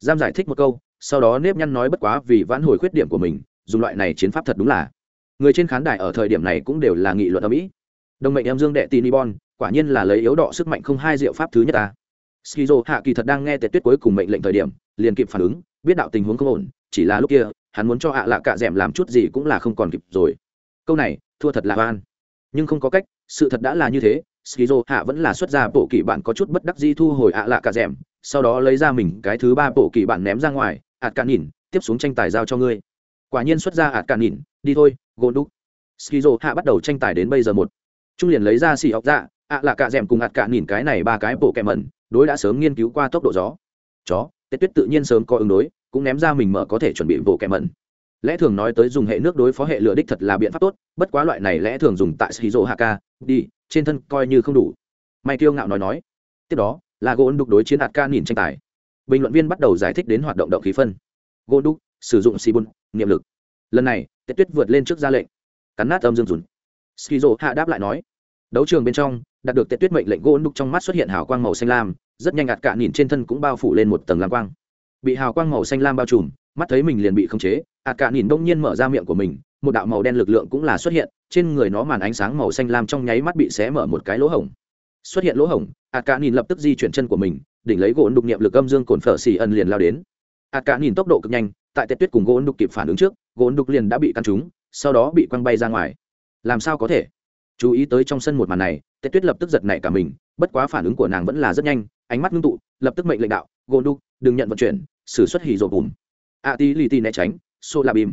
Giam giải thích một câu, sau đó nếp nhăn nói bất quá vì vãn hồi khuyết điểm của mình, dùng loại này chiến pháp thật đúng là. Người trên khán đài ở thời điểm này cũng đều là nghị luận ở mỹ. Đồng mệnh em dương đệ tin bon, quả nhiên là lấy yếu đọ sức mạnh không hai diệu pháp thứ nhất ta. Skizo hạ kỳ thật đang nghe tệ tuyết cuối cùng mệnh lệnh thời điểm, liền kịp phản ứng, biết đạo tình huống không ổn, chỉ là lúc kia, hắn muốn cho hạ lạ cạ d làm chút gì cũng là không còn kịp rồi. Câu này, thua thật là oan nhưng không có cách, sự thật đã là như thế, skizo hạ vẫn là xuất ra bộ kỳ bạn có chút bất đắc di thu hồi hạ lạ cả d sau đó lấy ra mình cái thứ ba bộ kỳ bạn ném ra ngoài, ạt cạn nhìn, tiếp xuống tranh tài giao cho ngươi. Quả nhiên xuất ra ạt cạn nhìn, đi thôi, gôn đúc. Skizo hạ bắt đầu tranh tài đến bây giờ một. Trung liền lấy ra xì ốc dạ ạ là cả d cùng ạt cạn nhìn cái này ba cái bộ kẹ mẩn, đối đã sớm nghiên cứu qua tốc độ gió. Chó, tết tuyết tự nhiên sớm có ứng đối, cũng ném ra mình mở có thể chuẩn bị bộ kẹ mẩn lẽ thường nói tới dùng hệ nước đối phó hệ lửa đích thật là biện pháp tốt, bất quá loại này lẽ thường dùng tại shizu haka đi, trên thân coi như không đủ. May kiêu ngạo nói nói. Tiếp đó, là gỗ đục đối chiến Hạt ca nhìn tranh tài. Bình luận viên bắt đầu giải thích đến hoạt động động khí phân. Gỗ đục sử dụng xì bun niệm lực. Lần này tết tuyết vượt lên trước ra lệnh. Cắn nát âm dương dùn skizo hạ đáp lại nói. Đấu trường bên trong, đạt được tết tuyết mệnh lệnh gỗ đục trong mắt xuất hiện hào quang màu xanh lam, rất nhanh ạt cả nhìn trên thân cũng bao phủ lên một tầng lam quang. Bị hào quang màu xanh lam bao trùm mắt thấy mình liền bị khống chế, ạt cả nhìn đông nhiên mở ra miệng của mình, một đạo màu đen lực lượng cũng là xuất hiện, trên người nó màn ánh sáng màu xanh lam trong nháy mắt bị xé mở một cái lỗ hổng. Xuất hiện lỗ hổng, ạt cả nhìn lập tức di chuyển chân của mình, đỉnh lấy gỗ đục niệm lực âm dương cồn phở xì ân liền lao đến. Ạt cả nhìn tốc độ cực nhanh, tại tết tuyết cùng gỗ đục kịp phản ứng trước gỗ đục liền đã bị căn trúng, sau đó bị quăng bay ra ngoài. Làm sao có thể? Chú ý tới trong sân một màn này tết tuyết lập tức giật nảy cả mình, bất quá phản ứng của nàng vẫn là rất nhanh, ánh mắt ngưng tụ, lập tức mệnh lệnh đạo gỗ đục, đừng nhận vận chuyển, xử xuất hì rộp bùm a tí lì tì né tránh xô la bìm.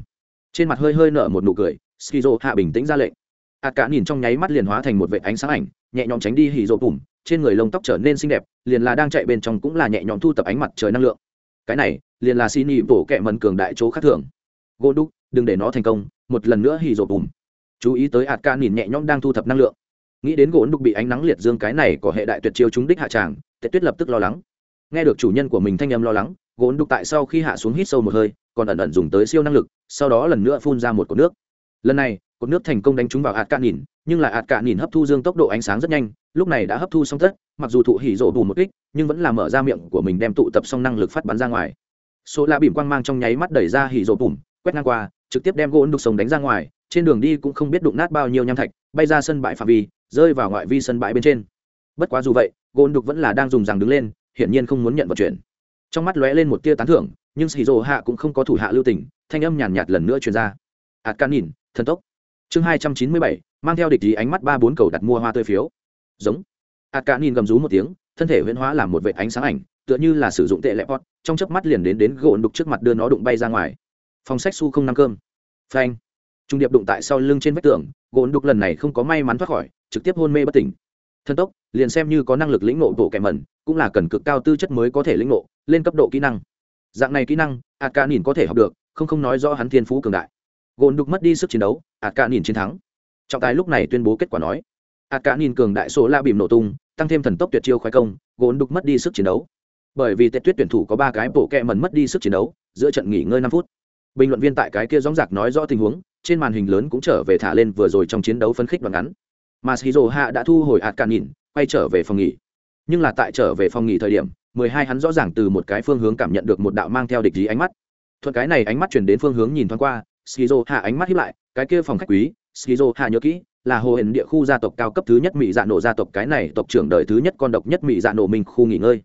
Trên mặt hơi hơi nở một nụ cười, skizo hạ bình tĩnh ra lệnh. A cả nhìn trong nháy mắt liền hóa thành một vệ ánh sáng ảnh, nhẹ nhõm tránh đi hì rộ bùm, trên người lông tóc trở nên xinh đẹp, liền là đang chạy bên trong cũng là nhẹ nhõm thu tập ánh mặt trời năng lượng. Cái này, liền là xin ý bổ kẹ mần cường đại chỗ khác thường. Gô đúc, đừng để nó thành công, một lần nữa hì rộ bùm. Chú ý tới ạt ca nhìn nhẹ nhõm đang thu thập năng lượng. Nghĩ đến gỗ đúc bị ánh nắng liệt dương cái này có hệ đại tuyệt chiêu chúng đích hạ tràng tệ tuyết lập tức lo lắng. Nghe được chủ nhân của mình thanh âm lo lắng gốn đục tại sau khi hạ xuống hít sâu một hơi, còn ẩn ẩn dùng tới siêu năng lực, sau đó lần nữa phun ra một cột nước. Lần này, cột nước thành công đánh trúng vào hạt cạn nhìn nhưng lại hạt cạn nhìn hấp thu dương tốc độ ánh sáng rất nhanh, lúc này đã hấp thu xong tất, mặc dù thụ hỉ rổ bù một kích, nhưng vẫn là mở ra miệng của mình đem tụ tập xong năng lực phát bắn ra ngoài. Số la bìm quang mang trong nháy mắt đẩy ra hỉ rổ bùm quét ngang qua, trực tiếp đem gỗ đục sông đánh ra ngoài, trên đường đi cũng không biết đụng nát bao nhiêu nham thạch, bay ra sân bãi phạm vi, rơi vào ngoại vi sân bãi bên trên. Bất quá dù vậy gỗ đục vẫn là đang dùng rằng đứng lên, hiển nhiên không muốn nhận vận chuyển trong mắt lóe lên một tia tán thưởng nhưng xì rồ hạ cũng không có thủ hạ lưu tình thanh âm nhàn nhạt, lần nữa truyền ra. Ạt can nhìn thần tốc. Chương hai trăm chín mươi bảy mang theo địch ý ánh mắt ba bốn cầu đặt mua hoa tươi phiếu. Giống. Ạt can nhìn gầm rú một tiếng thân thể huyễn hóa làm một vệ ánh sáng ảnh tựa như là sử dụng tệ lẹp pot trong chớp mắt liền đến đến gỗ đục trước mặt đưa nó đụng bay ra ngoài. Phòng sách su không năm cơm. Phanh. Trung điệp đụng tại sau lưng trên vách tường gỗ đục lần này không có may mắn thoát khỏi trực tiếp hôn mê bất tỉnh thân tốc, liền xem như có năng lực lĩnh nộ bộ kẻ mẩn, cũng là cần cực cao tư chất mới có thể lĩnh nộ lên cấp độ kỹ năng. Dạng này kỹ năng ạt ca nhìn có thể học được, không không nói rõ hắn thiên phú cường đại. Gồn đục mất đi sức chiến đấu ạt ca nhìn chiến thắng. Trọng tài lúc này tuyên bố kết quả nói ạt ca nhìn cường đại số la bìm nổ tung, tăng thêm thần tốc tuyệt chiêu khoái công, gồn đục mất đi sức chiến đấu. Bởi vì tệ tuyết tuyển thủ có ba cái bộ kẹ mẩn mất đi sức chiến đấu, giữa trận nghỉ ngơi năm phút. Bình luận viên tại cái kia dóng dạc nói rõ tình huống, trên màn hình lớn cũng trở về thả lên vừa rồi trong chiến đấu phấn khích đoạn ngắn mà shizu hạ đã thu hồi ạt cạn nhìn, quay trở về phòng nghỉ. Nhưng là tại trở về phòng nghỉ thời điểm, mười hai hắn rõ ràng từ một cái phương hướng cảm nhận được một đạo mang theo địch ý ánh mắt. Thuận cái này ánh mắt chuyển đến phương hướng nhìn thoáng qua shizu hạ ánh mắt hiếp lại, cái kia phòng khách quý shizu hạ nhớ kỹ, là hồ hển địa khu gia tộc cao cấp thứ nhất mỹ dạ nổ gia tộc, cái này tộc trưởng đời thứ nhất con độc nhất mỹ dạ nổ minh khu nghỉ ngơi.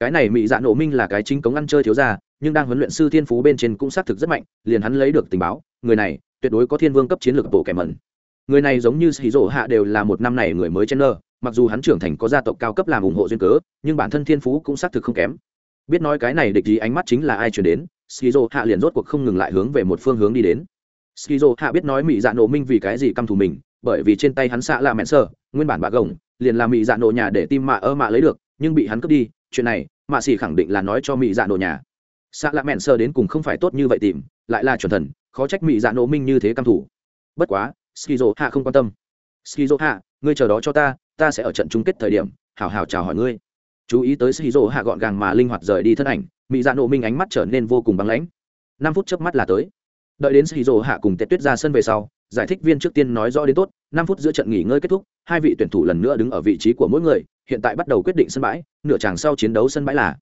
Cái này mỹ dạ nổ minh là cái chính cống ăn chơi thiếu gia, nhưng đang huấn luyện sư thiên phú bên trên cũng xác thực rất mạnh, liền hắn lấy được tình báo, người này tuyệt đối có thiên vương cấp chiến lược bộ kẻ mẩn người này giống như xì rổ hạ đều là một năm này người mới chen nơ mặc dù hắn trưởng thành có gia tộc cao cấp làm ủng hộ duyên cớ, nhưng bản thân thiên phú cũng xác thực không kém. Biết nói cái này địch ý ánh mắt chính là ai chuyển đến skizo hạ liền rốt cuộc không ngừng lại hướng về một phương hướng đi đến. Skizo hạ biết nói mỹ dạ nổ minh vì cái gì căm thù mình, bởi vì trên tay hắn xạ là mẹn sơ nguyên bản bạ gồng, liền làm mỹ dạ nổ nhà để tim mạ ơ mạ lấy được, nhưng bị hắn cướp đi, chuyện này, mạ xỉ khẳng định là nói cho mỹ dạ nổ nhà. Xạ là mẹn sơ đến cùng không phải tốt như vậy tìm, lại là chuẩn thần, khó trách mỹ dạ nổ minh như thế căm thù. bất quá skizo hạ không quan tâm. Skizo hạ, ngươi chờ đó cho ta ta sẽ ở trận chung kết thời điểm hào hào chào hỏi ngươi. Chú ý tới skizo hạ gọn gàng mà linh hoạt rời đi thân ảnh mỹ dạ nộ minh ánh mắt trở nên vô cùng băng lãnh. Năm phút trước mắt là tới. Đợi đến skizo hạ cùng Tuyết tuyết ra sân về sau, giải thích viên trước tiên nói rõ đến tốt, năm phút giữa trận nghỉ ngơi kết thúc, hai vị tuyển thủ lần nữa đứng ở vị trí của mỗi người, hiện tại bắt đầu quyết định sân bãi, nửa chàng sau chiến đấu sân bãi là.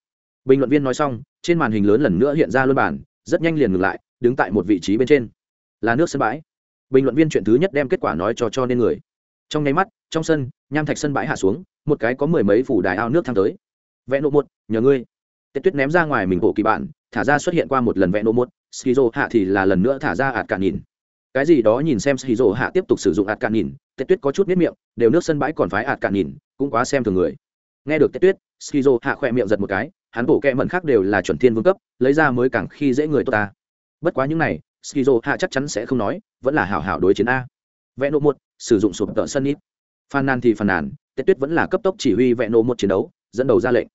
Bình luận viên nói xong, trên màn hình lớn lần nữa hiện ra luân bản rất nhanh liền ngừng lại, đứng tại một vị trí bên trên. Là nước sân bãi bình luận viên chuyện thứ nhất đem kết quả nói cho cho nên người. Trong nháy mắt, trong sân, nham thạch sân bãi hạ xuống, một cái có mười mấy phủ đài ao nước thang tới. Vẽ nộ một, nhờ ngươi. Tết tuyết ném ra ngoài mình bộ kỳ bản thả ra xuất hiện qua một lần vẽ nộ một, skizo hạ thì là lần nữa thả ra ạt cả nhìn. Cái gì đó nhìn xem skizo hạ tiếp tục sử dụng ạt cả nhìn, tết tuyết có chút miết miệng, đều nước sân bãi còn phái ạt cả nhìn, cũng quá xem thường người. Nghe được tết tuyết, skizo hạ khỏe miệng giật một cái, hắn bổ kẹ mận khác đều là chuẩn thiên vương cấp, lấy ra mới càng khi dễ người tốt ta. Bất quá những này skizo hạ chắc chắn sẽ không nói, vẫn là hảo hảo đối chiến a. Vẽ nộ một, sử dụng sụp tợ sân ít phàn nàn thì phàn nàn, tết tuyết vẫn là cấp tốc chỉ huy vẽ nộ một chiến đấu, dẫn đầu ra lệnh.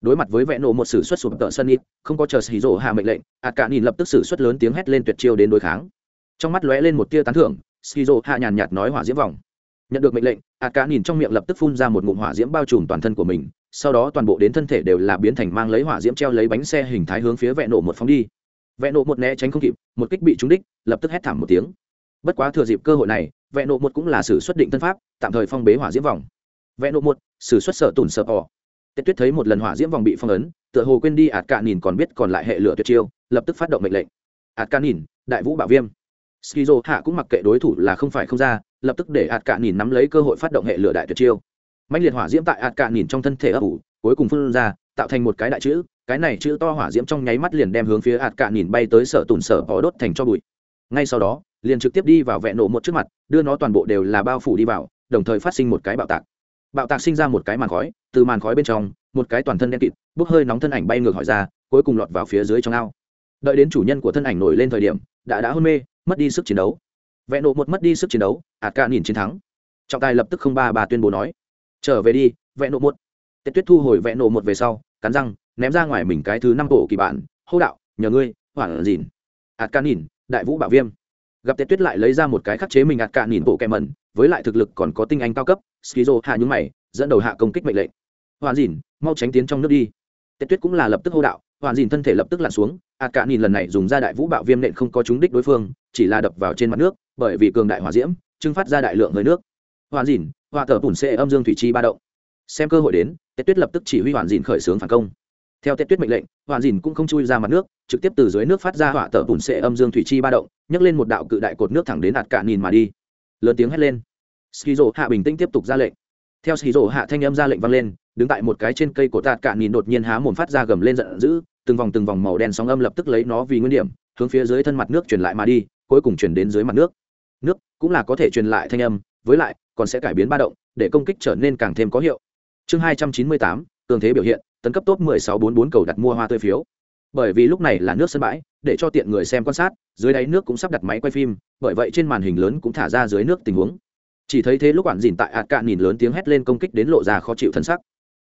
Đối mặt với vẽ nộ một sử xuất sụp tợ sân ít không có chờ skizo hạ mệnh lệnh ạt cả nhìn lập tức sử xuất lớn tiếng hét lên tuyệt chiêu đến đối kháng. Trong mắt lóe lên một tia tán thưởng, skizo hạ nhàn nhạt nói hỏa diễm vòng. Nhận được mệnh lệnh ạt cả nhìn trong miệng lập tức phun ra một ngụm hỏa diễm bao trùm toàn thân của mình, sau đó toàn bộ đến thân thể đều là biến thành mang lấy hỏa diễm treo lấy bánh xe hình thái hướng phía vẽ nổ một phóng đi vẽ nộ một né tránh không kịp, một kích bị trúng đích, lập tức hét thảm một tiếng. Bất quá thừa dịp cơ hội này, vẽ nộ một cũng là sự xuất định thân pháp, tạm thời phong bế hỏa diễm vòng. Vẽ nộ một, sử xuất sở tùn sợ ỏ. Tết tuyết thấy một lần hỏa diễm vòng bị phong ấn, tựa hồ quên đi ạt cạn nhìn còn biết còn lại hệ lửa tuyệt chiêu, lập tức phát động mệnh lệnh. Ạt cạn nhìn đại vũ bảo viêm. Skizo hạ cũng mặc kệ đối thủ là không phải không ra, lập tức để ạt cạn nhìn nắm lấy cơ hội phát động hệ lửa đại tuyệt chiêu. Mạnh liệt hỏa diễm tại ạt cạn nhìn trong thân thể ấp ủ, cuối cùng phun ra, tạo thành một cái đại chữ cái này chữ to hỏa diễm trong nháy mắt liền đem hướng phía ạt cạn nhìn bay tới sở tùn sở bỏ đốt thành cho bụi. Ngay sau đó, liền trực tiếp đi vào vẹn nổ một trước mặt, đưa nó toàn bộ đều là bao phủ đi vào, đồng thời phát sinh một cái bạo tạc. Bạo tạc sinh ra một cái màn khói, từ màn khói bên trong, một cái toàn thân đen kịt, bốc hơi nóng thân ảnh bay ngược hỏi ra, cuối cùng lọt vào phía dưới trong ao. Đợi đến chủ nhân của thân ảnh nổi lên thời điểm, đã đã hôn mê, mất đi sức chiến đấu. Vẹn nổ một mất đi sức chiến đấu ạt ca nhìn chiến thắng. Trọng tài lập tức không ba bà tuyên bố nói, trở về đi, vẹn nổ một. Tết tuyết thu hồi vẹn nổ một về sau, cắn răng ném ra ngoài mình cái thứ năm bộ kỳ bản hô đạo, nhờ ngươi hoảng dìn. Ạt ca nhìn đại vũ bảo viêm. Gặp tết tuyết lại lấy ra một cái khắc chế mình ạt ca nhìn bộ kẹ mẩn, với lại thực lực còn có tinh anh cao cấp, skizo hạ nhúng mày, dẫn đầu hạ công kích mệnh lệnh. Hoàn dìn, mau tránh tiến trong nước đi. Tết tuyết cũng là lập tức hô đạo hoàn dìn thân thể lập tức lặn xuống ạt cả nhìn lần này dùng ra đại vũ bạo viêm nện không có trúng đích đối phương, chỉ là đập vào trên mặt nước, bởi vì cường đại hỏa diễm trưng phát ra đại lượng hơi nước. Hoàn dìn hòa thở bùn xê âm dương thủy chi ba động. Xem cơ hội đến tết tuyết lập tức chỉ huy hoàn dìn khởi xướng phản công theo tết tuyết mệnh lệnh hoàn dìn cũng không chui ra mặt nước, trực tiếp từ dưới nước phát ra hỏa tở bùn sệ âm dương thủy chi ba động, nhấc lên một đạo cự đại cột nước thẳng đến ạt cả nhìn mà đi. Lớn tiếng hét lên. Skizo hạ bình tĩnh tiếp tục ra lệnh. Theo skizo hạ thanh âm ra lệnh vang lên, đứng tại một cái trên cây cột tạt cả nhìn đột nhiên há mồm phát ra gầm lên giận dữ, từng vòng từng vòng màu đen sóng âm lập tức lấy nó vì nguyên điểm, hướng phía dưới thân mặt nước truyền lại mà đi, cuối cùng truyền đến dưới mặt nước. Nước cũng là có thể truyền lại thanh âm, với lại còn sẽ cải biến ba động, để công kích trở nên càng thêm có hiệu. Chương hai trăm chín mươi tám cường thế biểu hiện, tấn cấp top mười sáu bốn bốn cầu đặt mua hoa tươi phiếu. Bởi vì lúc này là nước sân bãi, để cho tiện người xem quan sát, dưới đáy nước cũng sắp đặt máy quay phim, bởi vậy trên màn hình lớn cũng thả ra dưới nước tình huống. Chỉ thấy thế lúc quản dìn tại ạt cạn nhìn lớn tiếng hét lên công kích đến lộ ra khó chịu thân sắc.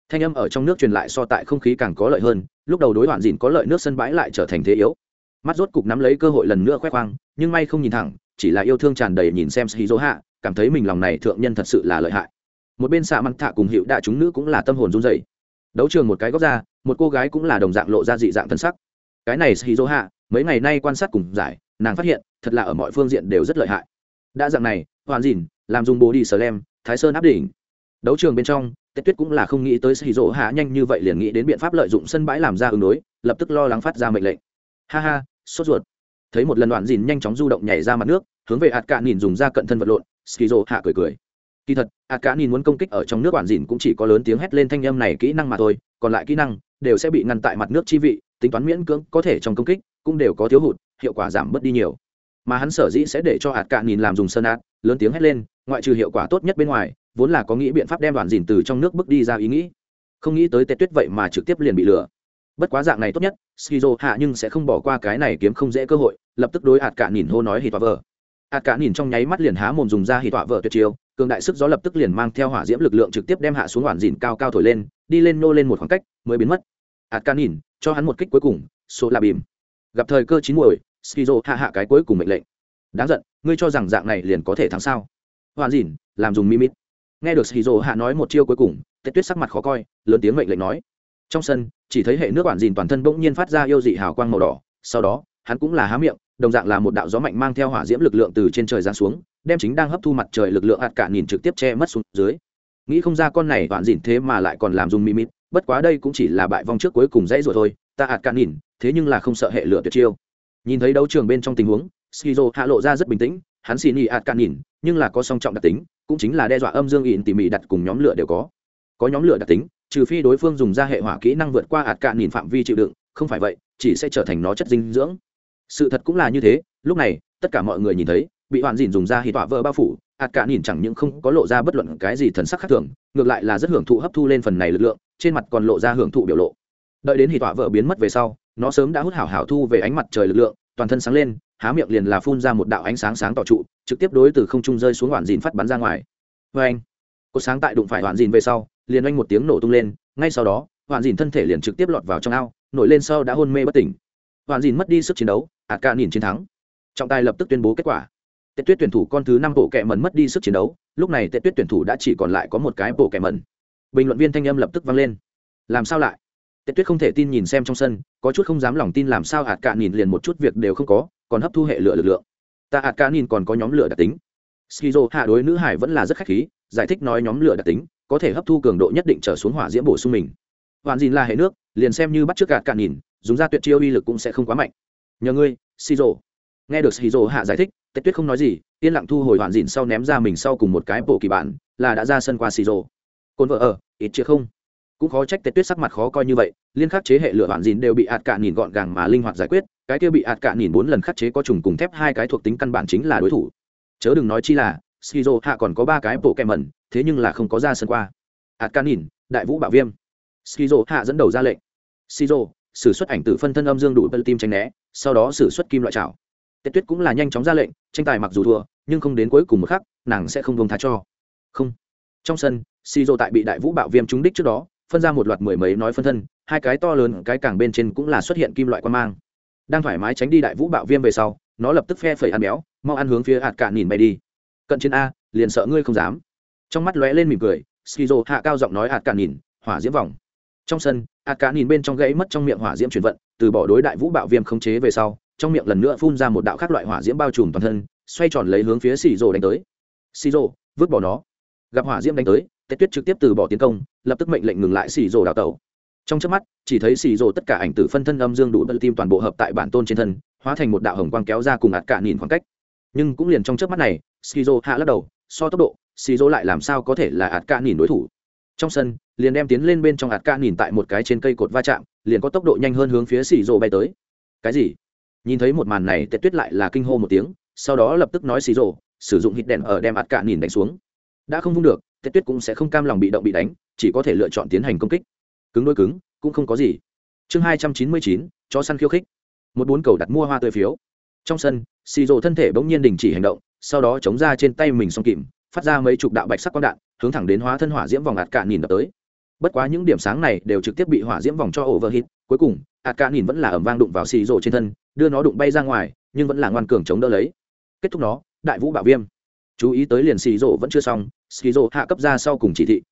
Thanh âm ở trong nước truyền lại so tại không khí càng có lợi hơn, lúc đầu đối đoạn dìn có lợi nước sân bãi lại trở thành thế yếu. Mắt rốt cục nắm lấy cơ hội lần nữa khoe khoang, nhưng may không nhìn thẳng, chỉ là yêu thương tràn đầy nhìn xem hí hạ cảm thấy mình lòng này thượng nhân thật sự là lợi hại. Một bên xạ măng thạ cùng hiệu đại chúng nữ cũng là tâm hồn run rẩy đấu trường một cái góc ra, một cô gái cũng là đồng dạng lộ ra dị dạng thân sắc. Cái này hí dỗ hạ mấy ngày nay quan sát cùng giải, nàng phát hiện, thật là ở mọi phương diện đều rất lợi hại. Đã dạng này, hoàn dìn, làm dùng bố đi sờ lem thái sơn áp đỉnh. Đấu trường bên trong, tết tuyết cũng là không nghĩ tới sĩ dỗ hạ nhanh như vậy liền nghĩ đến biện pháp lợi dụng sân bãi làm ra ứng đối, lập tức lo lắng phát ra mệnh lệnh. Ha ha, sốt ruột. Thấy một lần đoạn dìn nhanh chóng du động nhảy ra mặt nước, hướng về hạt cạn nhìn dùng ra cận thân vật lộn skizo hạ cười cười kỳ thật hạt cạn nhìn muốn công kích ở trong nước quản dìn cũng chỉ có lớn tiếng hét lên thanh âm này kỹ năng mà thôi, còn lại kỹ năng đều sẽ bị ngăn tại mặt nước chi vị, tính toán miễn cưỡng có thể trong công kích cũng đều có thiếu hụt, hiệu quả giảm bớt đi nhiều. Mà hắn sở dĩ sẽ để cho hạt cạn nhìn làm dùng sơn ạt, lớn tiếng hét lên, ngoại trừ hiệu quả tốt nhất bên ngoài, vốn là có nghĩ biện pháp đem đoàn dìn từ trong nước bước đi ra ý nghĩ. Không nghĩ tới tệ tuyết vậy mà trực tiếp liền bị lừa. Bất quá dạng này tốt nhất, skizo hạ nhưng sẽ không bỏ qua cái này kiếm không dễ cơ hội, lập tức đối hạt cạn nhìn hô nói hít và vờ. A cả nhìn trong nháy mắt liền há mồm dùng ra hì tọa vợ tuyệt chiêu, cường đại sức gió lập tức liền mang theo hỏa diễm lực lượng trực tiếp đem hạ xuống hoàn dìn cao cao thổi lên, đi lên nô lên một khoảng cách, mới biến mất. A cả nhìn, cho hắn một kích cuối cùng, số là bìm. Gặp thời cơ chín muồi, skizo hạ hạ cái cuối cùng mệnh lệnh. Đáng giận, ngươi cho rằng dạng này liền có thể thắng sao? Hoàn dìn làm dùng mimit. Nghe được skizo hạ nói một chiêu cuối cùng tết tuyết sắc mặt khó coi, lớn tiếng mệnh lệnh nói. Trong sân, chỉ thấy hệ nước hoàn dìn toàn thân bỗng nhiên phát ra yêu dị hào quang màu đỏ, sau đó, hắn cũng là há miệng đồng dạng là một đạo gió mạnh mang theo hỏa diễm lực lượng từ trên trời giáng xuống, đem chính đang hấp thu mặt trời lực lượng hạt cả nhìn trực tiếp che mất xuống dưới. Nghĩ không ra con này toàn dỉn thế mà lại còn làm dùng mimit bất quá đây cũng chỉ là bại vong trước cuối cùng dãy rồi thôi, ta hạt cả nhìn, thế nhưng là không sợ hệ lửa tuyệt chiêu. Nhìn thấy đấu trường bên trong tình huống, skizo hạ lộ ra rất bình tĩnh, hắn xin nhị hạt cả nhìn, nhưng là có song trọng đặc tính, cũng chính là đe dọa âm dương ỉn tỉ mỉ đặt cùng nhóm lửa đều có. Có nhóm lửa đặc tính, trừ phi đối phương dùng ra hệ hỏa kỹ năng vượt qua hạt cả nhìn phạm vi chịu đựng, không phải vậy, chỉ sẽ trở thành nó chất dinh dưỡng sự thật cũng là như thế, lúc này, tất cả mọi người nhìn thấy, bị hoàn dìn dùng ra hít tọa vỡ bao phủ, ạt cả nhìn chẳng những không có lộ ra bất luận cái gì thần sắc khác thường, ngược lại là rất hưởng thụ hấp thu lên phần này lực lượng, trên mặt còn lộ ra hưởng thụ biểu lộ. Đợi đến hít tọa vỡ biến mất về sau, nó sớm đã hút hảo hảo thu về ánh mặt trời lực lượng, toàn thân sáng lên, há miệng liền là phun ra một đạo ánh sáng sáng tỏ trụ, trực tiếp đối từ không trung rơi xuống hoàn dìn phát bắn ra ngoài. Vê anh có sáng tại đụng phải hoàn dìn về sau, liền oanh một tiếng nổ tung lên, ngay sau đó hoàn dìn thân thể liền trực tiếp lọt vào trong ao, nổi lên sau đã hôn mê bất tỉnh hoàn dìn mất đi sức chiến đấu ạt ca nhìn chiến thắng. Trọng tài lập tức tuyên bố kết quả. Tệ tuyết tuyển thủ con thứ năm bộ kẹ mần mất đi sức chiến đấu, lúc này tệ tuyết tuyển thủ đã chỉ còn lại có một cái bộ kẹ mần bình luận viên thanh âm lập tức vang lên. Làm sao lại? Tệ tuyết không thể tin nhìn xem trong sân, có chút không dám lòng tin làm sao ạt ca nhìn liền một chút việc đều không có, còn hấp thu hệ lửa lực lượng. Ta ạt ca nhìn còn có nhóm lửa đặc tính. Skizo hạ đối nữ hải vẫn là rất khách khí, giải thích nói nhóm lửa đặc tính có thể hấp thu cường độ nhất định trở xuống hỏa diễm bổ sung mình. Hoàn dìn là hệ nước, liền xem như bắt trước gạt cạn nhìn dùng ra tuyệt chiêu uy lực cũng sẽ không quá mạnh. Nhờ ngươi, shizu. Nghe được shizu hạ giải thích tết tuyết không nói gì, yên lặng thu hồi hoàn dịn sau ném ra mình sau cùng một cái bộ kỳ bản, là đã ra sân qua shizu. Cồn vợ ở, ít chưa không? Cũng khó trách tết tuyết sắc mặt khó coi như vậy, liên khắc chế hệ lửa hoàn dịn đều bị ạt cạn nhìn gọn gàng mà linh hoạt giải quyết, cái kia bị ạt cạn nhìn bốn lần khắc chế có trùng cùng thép hai cái thuộc tính căn bản chính là đối thủ. Chớ đừng nói chi là skizo hạ còn có ba cái bộ kẹm mẩn, thế nhưng là không có ra sân qua. Hạt cạn nhìn, đại vũ bạo viêm. Skizo hạ dẫn đầu ra lệnh. Skizo sử xuất ảnh tử phân thân âm dương đủ bơ tim tránh né, sau đó sử xuất kim loại trào tết tuyết cũng là nhanh chóng ra lệnh, tranh tài mặc dù thua, nhưng không đến cuối cùng một khắc, nàng sẽ không bông tha cho. Không. Trong sân skizo tại bị đại vũ bạo viêm trúng đích trước đó, phân ra một loạt mười mấy nói phân thân, hai cái to lớn, cái càng bên trên cũng là xuất hiện kim loại quan mang. Đang thoải mái tránh đi đại vũ bạo viêm về sau, nó lập tức phe phẩy ăn béo, mau ăn hướng phía hạt cạn nhìn bay đi. Cận chiến a, liền sợ ngươi không dám. Trong mắt lóe lên mỉm cười skizo hạ cao giọng nói hạt cạn nhìn, hỏa diễm vòng trong sân hạt cá nhìn bên trong gãy mất trong miệng hỏa diễm chuyển vận, từ bỏ đối đại vũ bạo viêm khống chế về sau, trong miệng lần nữa phun ra một đạo khác loại hỏa diễm bao trùm toàn thân, xoay tròn lấy hướng phía xì đánh tới. Xì vứt bỏ nó. Gặp hỏa diễm đánh tới, tết tuyết trực tiếp từ bỏ tiến công, lập tức mệnh lệnh ngừng lại xì đào tẩu. Trong trước mắt, chỉ thấy xì tất cả ảnh tử phân thân âm dương đủ bật tim toàn bộ hợp tại bản tôn trên thân, hóa thành một đạo hồng quang kéo ra cùng ạt cả nhìn khoảng cách. Nhưng cũng liền trong trước mắt này skizo hạ lắc đầu, so tốc độ skizo lại làm sao có thể là ạt ca nhìn đối thủ. Trong sân liền đem tiến lên bên trong hạt ca nhìn tại một cái trên cây cột va chạm, liền có tốc độ nhanh hơn hướng phía skizo bay tới. Cái gì? Nhìn thấy một màn này, tệ tuyết lại là kinh hô một tiếng, sau đó lập tức nói skizo sử dụng hít đèn ở đem hạt ca nhìn đánh xuống. Đã không vung được, tệ tuyết cũng sẽ không cam lòng bị động bị đánh, chỉ có thể lựa chọn tiến hành công kích. Cứng đôi cứng, cũng không có gì. Chương hai trăm chín mươi chín cho săn khiêu khích. Một bốn cầu đặt mua hoa tươi phiếu. Trong sân, xì rộ thân thể bỗng nhiên đình chỉ hành động, sau đó chống ra trên tay mình xong kìm, phát ra mấy chục đạo bạch sắc quang đạn, hướng thẳng đến hóa thân hỏa diễm vòng ạt cạn nhìn đập tới bất quá những điểm sáng này đều trực tiếp bị hỏa diễm vòng cho overhit cuối cùng ạt cạn nhìn vẫn là ẩm vang đụng vào xì rổ trên thân, đưa nó đụng bay ra ngoài, nhưng vẫn là ngoan cường chống đỡ lấy. Kết thúc nó, đại vũ bảo viêm. Chú ý tới liền xì rổ vẫn chưa xong, xì rổ hạ cấp ra sau cùng chỉ thị.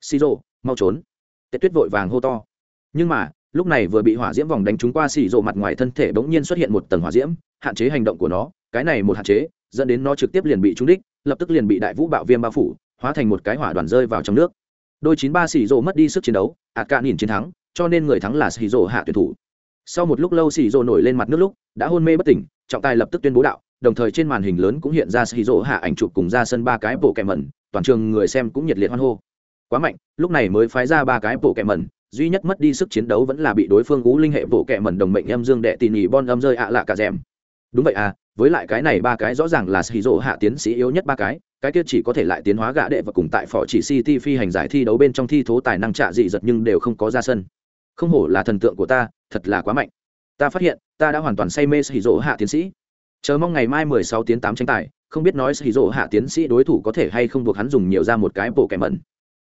Xì rổ mau trốn. Tết tuyết vội vàng hô to. Nhưng mà, lúc này vừa bị hỏa diễm vòng đánh trúng qua xì rổ mặt ngoài thân thể bỗng nhiên xuất hiện một tầng hỏa diễm, hạn chế hành động của nó, cái này một hạn chế, dẫn đến nó trực tiếp liền bị trúng đích, lập tức liền bị đại vũ bạo viêm bao phủ, hóa thành một cái hỏa đoàn rơi vào trong nước đôi chín ba xì rộ mất đi sức chiến đấu, ạt cạn nhìn chiến thắng, cho nên người thắng là xì rộ hạ tuyển thủ. Sau một lúc lâu xì rộ nổi lên mặt nước lúc, đã hôn mê bất tỉnh, trọng tài lập tức tuyên bố đạo, đồng thời trên màn hình lớn cũng hiện ra xì rộ hạ ảnh chụp cùng ra sân ba cái bộ kẹ mẩn, toàn trường người xem cũng nhiệt liệt hoan hô. Quá mạnh, lúc này mới phái ra ba cái bộ kẹ mẩn, duy nhất mất đi sức chiến đấu vẫn là bị đối phương cú linh hệ bộ kẹ mẩn đồng mệnh âm dương đệ tỉ nhỉ bon âm rơi ạ lạ cả rèm đúng vậy à với lại cái này ba cái rõ ràng là sĩ dỗ hạ tiến sĩ yếu nhất ba cái cái kia chỉ có thể lại tiến hóa gã đệ và cùng tại phỏ chỉ city phi hành giải thi đấu bên trong thi thố tài năng trạ dị giật nhưng đều không có ra sân. Không hổ là thần tượng của ta, thật là quá mạnh. Ta phát hiện, ta đã hoàn toàn say mê sĩ dỗ hạ tiến sĩ. Chờ mong ngày mai mười sáu tiếng tám tranh tài, không biết nói sĩ dỗ hạ tiến sĩ đối thủ có thể hay không buộc hắn dùng nhiều ra một cái bộ kẻ mẩn.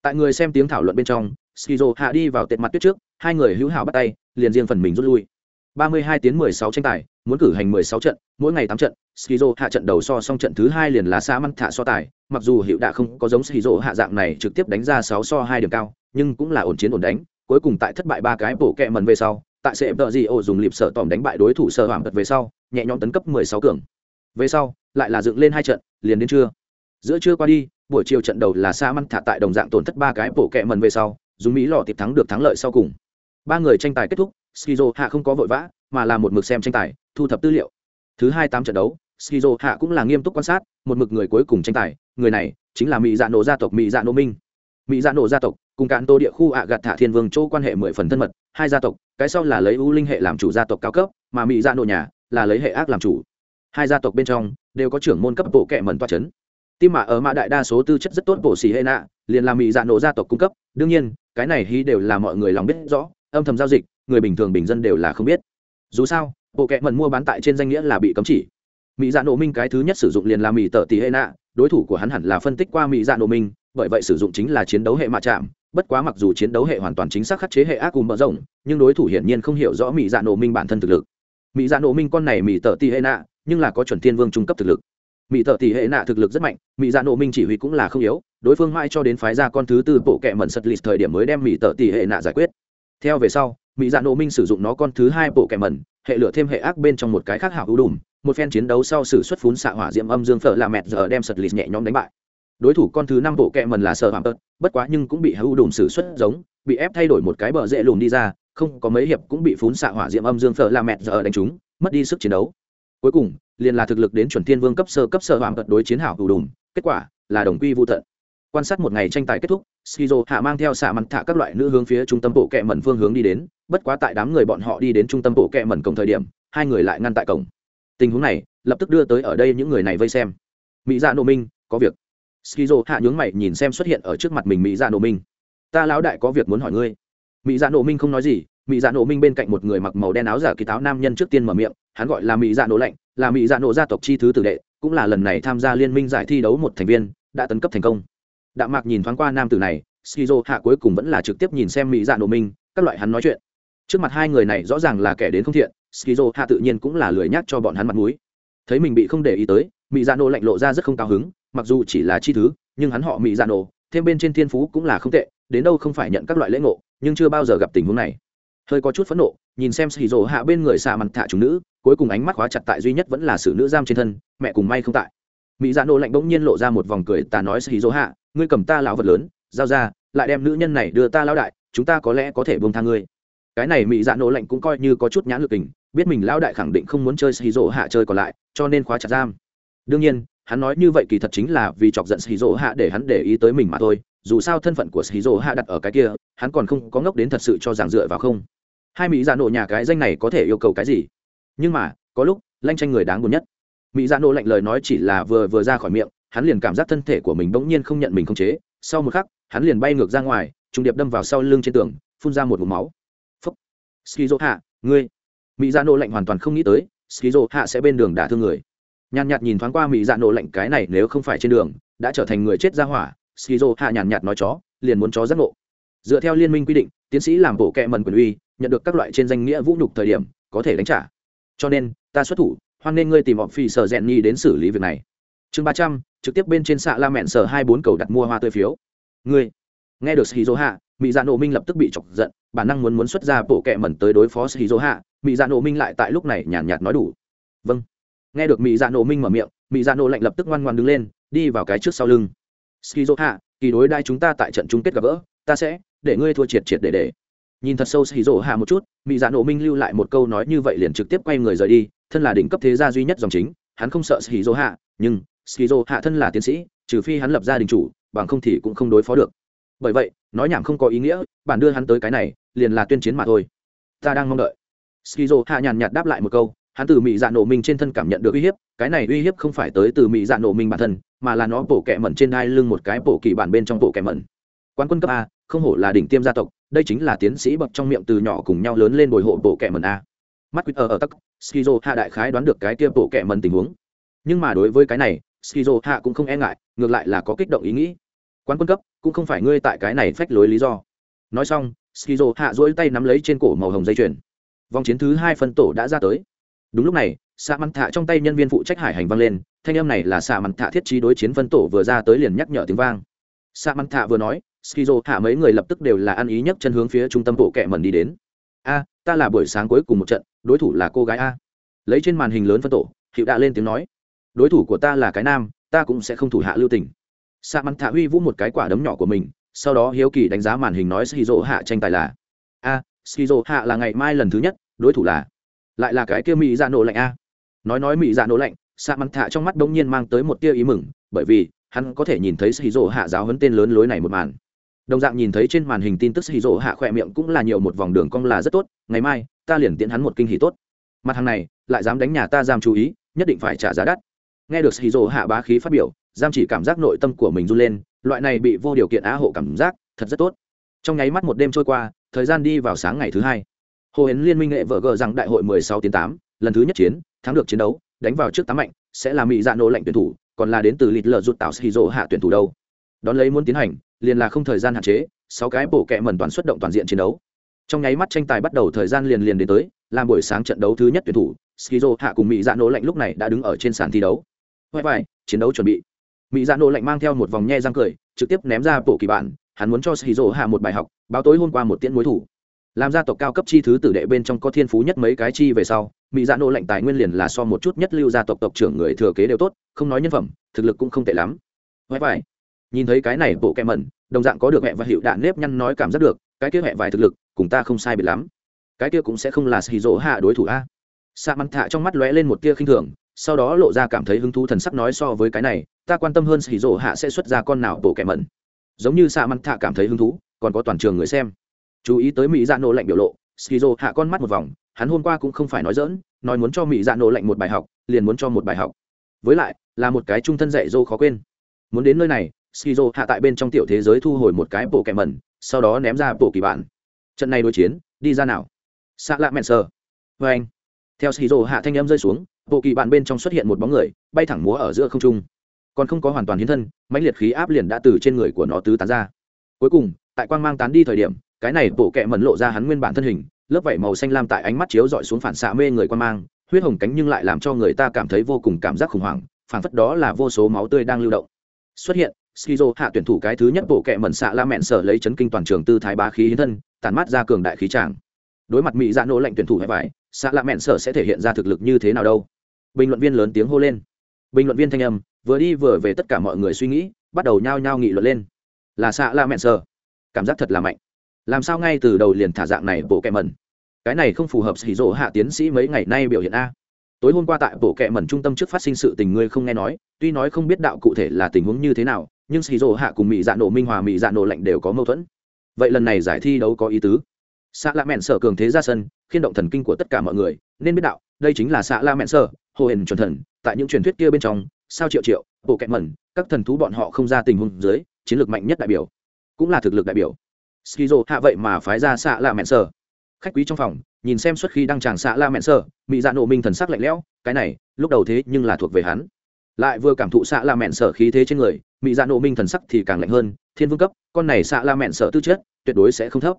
Tại người xem tiếng thảo luận bên trong skizo hạ đi vào tệ mặt tuyết trước, hai người hữu hảo bắt tay, liền riêng phần mình rút lui. 32 tiếng 16 tranh tài muốn cử hành 16 trận, mỗi ngày 8 trận, skizo hạ trận đầu so xong trận thứ hai liền lá xa măng thả so tài, mặc dù hiệu đã không có giống skizo hạ dạng này trực tiếp đánh ra 6 so 2 điểm cao, nhưng cũng là ổn chiến ổn đánh, cuối cùng tại thất bại ba cái bổ kẹ mần về sau, tại sẽ tờ gì ô dùng liệp sở tòm đánh bại đối thủ sơ hoàng tật về sau, nhẹ nhõm tấn cấp 16 cường. Về sau, lại là dựng lên hai trận, liền đến trưa. Giữa trưa qua đi, buổi chiều trận đầu là sa măng thả tại đồng dạng tổn thất ba cái bổ kẹ mần về sau, dùng mỹ lò tiệp thắng được thắng lợi sau cùng. Ba người tranh tài kết thúc, skizo hạ không có vội vã, mà là một mực xem tranh tài thu thập tư liệu. Thứ hai tám trận đấu, skizo hạ cũng là nghiêm túc quan sát, một mực người cuối cùng tranh tài, người này chính là mỹ dạ nổ gia tộc mỹ dạ nổ minh. Mỹ dạ nổ gia tộc cùng cạn tô địa khu ạ gạt thả thiên vương chỗ quan hệ mười phần thân mật, hai gia tộc, cái sau là lấy u linh hệ làm chủ gia tộc cao cấp, mà mỹ dạ nổ nhà là lấy hệ ác làm chủ. Hai gia tộc bên trong đều có trưởng môn cấp bộ kệ mẩn toa chấn. tim mạ ở mã đại đa số tư chất rất tốt bộ xì hệ nạ, liền làm mỹ dạ nổ gia tộc cung cấp, đương nhiên, cái này hy đều là mọi người lòng biết rõ, âm thầm giao dịch, người bình thường bình dân đều là không biết. Dù sao bộ kệ mần mua bán tại trên danh nghĩa là bị cấm chỉ. Mỹ dạ nổ minh cái thứ nhất sử dụng liền là mỹ tợ tỷ hệ nạ, đối thủ của hắn hẳn là phân tích qua mỹ dạ nổ minh, bởi vậy sử dụng chính là chiến đấu hệ mạ chạm. Bất quá mặc dù chiến đấu hệ hoàn toàn chính xác khắc chế hệ ác cùng mở rộng, nhưng đối thủ hiển nhiên không hiểu rõ mỹ dạ nổ minh bản thân thực lực. Mỹ dạ nổ minh con này mỹ tợ tỷ hệ nạ, nhưng là có chuẩn thiên vương trung cấp thực lực. Mỹ tợ tỷ hệ nạ thực lực rất mạnh, mỹ dạ nổ minh chỉ huy cũng là không yếu, đối phương mãi cho đến phái ra con thứ tư bộ kệ mẩn sật lịch thời điểm mới đem mỹ tợ tỷ hệ nạ giải quyết. Theo về sau, mỹ dạ nổ minh sử dụng nó con thứ hai bộ kệ mẩn hệ lửa thêm hệ ác bên trong một cái khác hảo ưu đùm, một phen chiến đấu sau sử xuất phún xạ hỏa diệm âm dương phở là mẹt giờ đem sật lịt nhẹ nhõm đánh bại. Đối thủ con thứ năm bộ kẹ mần là sợ hạm tật, bất quá nhưng cũng bị hữu đùm sử xuất giống, bị ép thay đổi một cái bờ dễ lùm đi ra, không có mấy hiệp cũng bị phún xạ hỏa diệm âm dương phở là mẹt giờ đánh trúng, mất đi sức chiến đấu. Cuối cùng, liền là thực lực đến chuẩn thiên vương cấp sơ cấp sơ hoàng tật đối chiến hảo hữu đùm, kết quả là đồng quy vô tận. Quan sát một ngày tranh tài kết thúc skizo hạ mang theo xạ mặt thạ các loại nữ hướng phía trung tâm bộ kẹ mẩn phương hướng đi đến, bất quá tại đám người bọn họ đi đến trung tâm bộ kẹ mẩn cổng thời điểm, hai người lại ngăn tại cổng. Tình huống này, lập tức đưa tới ở đây những người này vây xem. Mỹ dạ nộ minh, có việc. Skizo hạ nhướng mày nhìn xem xuất hiện ở trước mặt mình mỹ dạ nộ minh. Ta lão đại có việc muốn hỏi ngươi. Mỹ dạ nộ minh không nói gì, mỹ dạ nộ minh bên cạnh một người mặc màu đen áo giả kỳ táo nam nhân trước tiên mở miệng, hắn gọi là mỹ dạ nộ lạnh, là mỹ dạ nộ gia tộc chi thứ tử đệ, cũng là lần này tham gia liên minh giải thi đấu một thành viên, đã tấn cấp thành công đạm mạc nhìn thoáng qua nam tử này, skizo hạ cuối cùng vẫn là trực tiếp nhìn xem mỹ dạ nộ minh, các loại hắn nói chuyện. Trước mặt hai người này rõ ràng là kẻ đến không thiện, skizo hạ tự nhiên cũng là lười nhắc cho bọn hắn mặt mũi. Thấy mình bị không để ý tới, mỹ dạ nộ lạnh lộ ra rất không cao hứng, mặc dù chỉ là chi thứ, nhưng hắn họ mỹ dạ nộ, thêm bên trên thiên phú cũng là không tệ, đến đâu không phải nhận các loại lễ ngộ, nhưng chưa bao giờ gặp tình huống này. Hơi có chút phẫn nộ, nhìn xem xì rổ hạ bên người xạ mặt thả chúng nữ, cuối cùng ánh mắt khóa chặt tại duy nhất vẫn là sự nữ giam trên thân, mẹ cùng may không tại mỹ dạ Nô lạnh bỗng nhiên lộ ra một vòng cười, ta nói xì Dỗ hạ, ngươi cầm ta lão vật lớn, giao ra, lại đem nữ nhân này đưa ta lão đại, chúng ta có lẽ có thể buông tha ngươi. Cái này mỹ dạ Nô lạnh cũng coi như có chút nhãn lực tình biết mình lão đại khẳng định không muốn chơi xì Dỗ hạ chơi còn lại, cho nên khóa chặt giam. Đương nhiên, hắn nói như vậy kỳ thật chính là vì chọc giận xì Dỗ hạ để hắn để ý tới mình mà thôi, dù sao thân phận của xì Dỗ hạ đặt ở cái kia, hắn còn không có ngốc đến thật sự cho rằng dựa vào không. Hai mỹ dạ Nô nhà cái danh này có thể yêu cầu cái gì? Nhưng mà, có lúc, lanh tranh người đáng buồn nhất mỹ dạ nộ lạnh lời nói chỉ là vừa vừa ra khỏi miệng, hắn liền cảm giác thân thể của mình bỗng nhiên không nhận mình không chế. Sau một khắc, hắn liền bay ngược ra ngoài, trùng điệp đâm vào sau lưng trên tường, phun ra một vùng máu. Phúc. Skizo hạ ngươi. Mỹ dạ nộ lạnh hoàn toàn không nghĩ tới skizo hạ sẽ bên đường đả thương người. Nhàn nhạt nhìn thoáng qua mỹ dạ nộ lạnh, cái này nếu không phải trên đường, đã trở thành người chết ra hỏa skizo hạ nhàn nhạt nói chó, liền muốn chó giác ngộ. Dựa theo liên minh quy định, tiến sĩ làm bộ kệ mần quyền uy, nhận được các loại trên danh nghĩa vũ nhục thời điểm, có thể đánh trả. Cho nên, ta xuất thủ hoan nên ngươi tìm họ phi sở rèn nhi đến xử lý việc này. Chương ba trăm, trực tiếp bên trên xạ la mẹn sở hai bốn cầu đặt mua hoa tươi phiếu. Ngươi, nghe được shizu hạ mỹ dạ nộ minh lập tức bị chọc giận, bản năng muốn muốn xuất ra bộ kệ mẩn tới đối phó shizu hạ mỹ dạ nộ minh lại tại lúc này nhàn nhạt nói đủ. Vâng. Nghe được mỹ dạ nộ minh mở miệng mỹ dạ nộ lạnh lập tức ngoan ngoan đứng lên, đi vào cái trước sau lưng. Shizu hạ kỳ đối đai chúng ta tại trận chung kết gặp gỡ, ta sẽ để ngươi thua triệt triệt để để. Nhìn thật sâu shizu hạ một chút mỹ dạ Nộ minh lưu lại một câu nói như vậy liền trực tiếp quay người rời đi thân là đỉnh cấp thế gia duy nhất dòng chính, hắn không sợ Skizo hạ, nhưng Skizo hạ thân là tiến sĩ, trừ phi hắn lập gia đình chủ, bằng không thì cũng không đối phó được. Bởi vậy, nói nhảm không có ý nghĩa, bản đưa hắn tới cái này, liền là tuyên chiến mà thôi. Ta đang mong đợi. Skizo hạ nhàn nhạt đáp lại một câu, hắn từ mỹ dạ nổ minh trên thân cảm nhận được uy hiếp, cái này uy hiếp không phải tới từ mỹ dạ nổ minh bản thân, mà là nó bổ kẹ mẩn trên hai lưng một cái bổ kỳ bản bên trong bộ kẹ mẩn. Quan quân cấp a, không hổ là đỉnh tiêm gia tộc, đây chính là tiến sĩ bậc trong miệng từ nhỏ cùng nhau lớn lên bồi hộ bộ kẹ mẩn a. Mắt quýt ở ở tắc skizo hạ đại khái đoán được cái kia bộ kẻ mần tình huống. Nhưng mà đối với cái này, skizo hạ cũng không e ngại, ngược lại là có kích động ý nghĩ. Quán quân cấp, cũng không phải ngươi tại cái này phách lối lý do. Nói xong, skizo hạ dỗi tay nắm lấy trên cổ màu hồng dây chuyền. Vòng chiến thứ hai phân tổ đã ra tới. Đúng lúc này xạ mặn thạ trong tay nhân viên phụ trách hải hành vang lên, thanh âm này là xạ mặn thạ thiết trí đối chiến phân tổ vừa ra tới liền nhắc nhở tiếng vang. Xạ mặn thạ vừa nói, skizo hạ mấy người lập tức đều là ăn ý nhất chân hướng phía trung tâm bộ kẹ mần đi đến. A, ta là buổi sáng cuối cùng một trận đối thủ là cô gái a. Lấy trên màn hình lớn phân tổ hiệu đã lên tiếng nói, đối thủ của ta là cái nam, ta cũng sẽ không thủ hạ lưu tình. Sa mắn thạ huy vũ một cái quả đấm nhỏ của mình, sau đó hiếu kỳ đánh giá màn hình nói shizu hạ tranh tài là, a, shizu hạ là ngày mai lần thứ nhất, đối thủ là, lại là cái kia mỹ dạ nổ lạnh a. Nói nói mỹ dạ nổ lạnh sa mắn thạ trong mắt đông nhiên mang tới một tia ý mừng, bởi vì hắn có thể nhìn thấy shizu hạ giáo hấn tên lớn lối này một màn đồng dạng nhìn thấy trên màn hình tin tức skizo hạ khỏe miệng cũng là nhiều một vòng đường cong là rất tốt ngày mai ta liền tiễn hắn một kinh hỷ tốt. Mặt hàng này lại dám đánh nhà ta giam chú ý nhất định phải trả giá đắt. Nghe được skizo hạ bá khí phát biểu giam chỉ cảm giác nội tâm của mình run lên loại này bị vô điều kiện á hộ cảm giác thật rất tốt. Trong nháy mắt một đêm trôi qua thời gian đi vào sáng ngày thứ hai. Hồ hến liên minh nghệ vợ gờ rằng đại hội 16 tiến 8, lần thứ nhất chiến thắng được chiến đấu đánh vào trước tám mạnh sẽ là mỹ dạ nô lệnh tuyển thủ còn là đến từ lịt lợ rụt tạo shizu hạ tuyển thủ đâu. Đón lấy muốn tiến hành liền là không thời gian hạn chế sáu cái bổ kẹ mẩn toàn xuất động toàn diện chiến đấu. Trong nháy mắt tranh tài bắt đầu thời gian liền liền đến tới làm buổi sáng trận đấu thứ nhất tuyển thủ skizo hạ cùng mỹ dạ nổ lệnh lúc này đã đứng ở trên sàn thi đấu. Vậy vải, chiến đấu chuẩn bị. Mỹ dạ nổ lệnh mang theo một vòng nhe răng cười trực tiếp ném ra bộ kỳ bản hắn muốn cho skizo hạ một bài học báo tối hôm qua một tiễn mối thủ. Làm gia tộc cao cấp chi thứ tử đệ bên trong có thiên phú nhất mấy cái chi về sau mỹ dạ nổ lệnh tài nguyên liền là so một chút nhất lưu gia tộc tộc trưởng người thừa kế đều tốt không nói nhân phẩm thực lực cũng không tệ lắm. Vậy vải nhìn thấy cái này bộ kẹ mẩn, đồng dạng có được mẹ và hiệu đạn nếp nhăn nói cảm giác được, cái kia mẹ vài thực lực, cùng ta không sai biệt lắm. Cái kia cũng sẽ không là xì rỗ hạ đối thủ a. Sa măng thạ trong mắt lóe lên một tia khinh thường, sau đó lộ ra cảm thấy hứng thú thần sắc nói so với cái này, ta quan tâm hơn xì rỗ hạ sẽ xuất ra con nào bộ kẹ mẩn. Giống như sa măng thạ cảm thấy hứng thú, còn có toàn trường người xem. Chú ý tới mỹ dạ nổ lạnh biểu lộ skizo hạ con mắt một vòng, hắn hôm qua cũng không phải nói dỡn nói muốn cho mỹ dạ nổ lạnh một bài học, liền muốn cho một bài học. Với lại, là một cái trung thân dạy dô khó quên. Muốn đến nơi này skizo hạ tại bên trong tiểu thế giới thu hồi một cái bộ kẹ mẩn, sau đó ném ra bộ kỳ bản. Trận này đối chiến, đi ra nào? Xạ lạ mẹn sờ. vê anh. Theo skizo hạ thanh em rơi xuống, bộ kỳ bản bên trong xuất hiện một bóng người, bay thẳng múa ở giữa không trung. Còn không có hoàn toàn hiến thân, mãnh liệt khí áp liền đã từ trên người của nó tứ tán ra. Cuối cùng, tại quang mang tán đi thời điểm, cái này bộ kẹ mẩn lộ ra hắn nguyên bản thân hình, lớp vảy màu xanh lam tại ánh mắt chiếu dọi xuống phản xạ mê người quan mang, huyết hồng cánh nhưng lại làm cho người ta cảm thấy vô cùng cảm giác khủng hoảng phản phất đó là vô số máu tươi đang lưu động. Xuất hiện skizo hạ tuyển thủ cái thứ nhất bộ kệ mẩn xạ la mẹn sở lấy chấn kinh toàn trường tư thái bá khí hiến thân tàn mắt ra cường đại khí tràng. Đối mặt mỹ dạ nỗ lệnh tuyển thủ hay vải, xạ la mẹn sở sẽ thể hiện ra thực lực như thế nào đâu? Bình luận viên lớn tiếng hô lên. Bình luận viên thanh âm, vừa đi vừa về tất cả mọi người suy nghĩ, bắt đầu nhao nhao nghị luận lên. Là xạ la mẹn sở. Cảm giác thật là mạnh. Làm sao ngay từ đầu liền thả dạng này bộ kệ mẩn? Cái này không phù hợp xỉ rỗ hạ tiến sĩ mấy ngày nay biểu hiện a. Tối hôm qua tại bộ kệ mẩn trung tâm trước phát sinh sự tình ngươi không nghe nói, tuy nói không biết đạo cụ thể là tình huống như thế nào nhưng xì rỗ hạ cùng mỹ dạ nổ minh hòa mỹ dạ nổ lạnh đều có mâu thuẫn. Vậy lần này giải thi đấu có ý tứ? Xạ la mẹn sở cường thế ra sân khiên động thần kinh của tất cả mọi người, nên biết đạo, đây chính là xạ la mẹn sở, hồ hển chuẩn thần, tại những truyền thuyết kia bên trong, sao triệu triệu, bộ kẹt mẩn, các thần thú bọn họ không ra tình huống dưới, chiến lược mạnh nhất đại biểu, cũng là thực lực đại biểu. Skizo hạ vậy mà phái ra xạ la mẹn sở. Khách quý trong phòng, nhìn xem suốt khi đăng tràng xạ la mẹn sở mỹ dạ nổ minh thần sắc lạnh lẽo, cái này, lúc đầu thế nhưng là thuộc về hắn lại vừa cảm thụ xạ la mẹn sở khí thế trên người mỹ dạ nộ minh thần sắc thì càng lạnh hơn, thiên vương cấp, con này xạ la mẹn sở tư chất, tuyệt đối sẽ không thấp.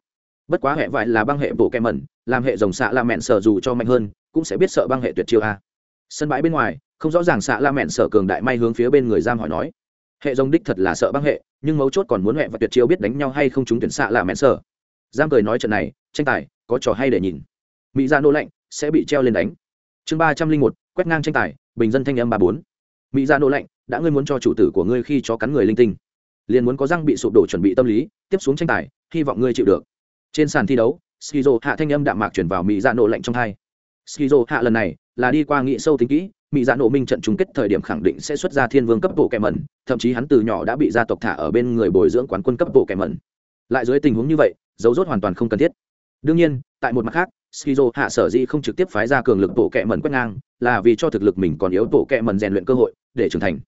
Bất quá hệ vải là băng hệ bộ kem mẩn, làm hệ dòng xạ la mẹn sở dù cho mạnh hơn, cũng sẽ biết sợ băng hệ tuyệt chiêu a. Sân bãi bên ngoài, không rõ ràng xạ la mẹn sở cường đại may hướng phía bên người giam hỏi nói. Hệ dòng đích thật là sợ băng hệ, nhưng mấu chốt còn muốn hệ và tuyệt chiêu biết đánh nhau hay không chúng tuyển xạ là mẹn sở. Giang cười nói trận này, tranh tài, có trò hay để nhìn. Mỹ ra nô lạnh, sẽ bị treo lên đánh. Chương ba trăm linh một, quét ngang tranh tài, bình dân thanh âm ba bốn mỹ ra nô lạnh, đã ngươi muốn cho chủ tử của ngươi khi cho cắn người linh tinh, liền muốn có răng bị sụp đổ chuẩn bị tâm lý, tiếp xuống tranh tài, hy vọng ngươi chịu được. Trên sàn thi đấu, skizo hạ thanh âm đạm mạc chuyển vào mỹ dạ nổ lạnh trong hai. Skizo hạ lần này là đi qua nghị sâu tính kỹ, mỹ dạ nổ minh trận chung kết thời điểm khẳng định sẽ xuất ra thiên vương cấp bộ kẻ mẩn, thậm chí hắn từ nhỏ đã bị gia tộc thả ở bên người bồi dưỡng quán quân cấp bộ kẻ mẩn. Lại dưới tình huống như vậy, dấu rốt hoàn toàn không cần thiết. Đương nhiên, tại một mặt khác, skizo hạ sở dĩ không trực tiếp phái ra cường lực bộ kẻ mẩn quét ngang, là vì cho thực lực mình còn yếu bộ kẻ mẩn rèn luyện cơ hội để trưởng thành.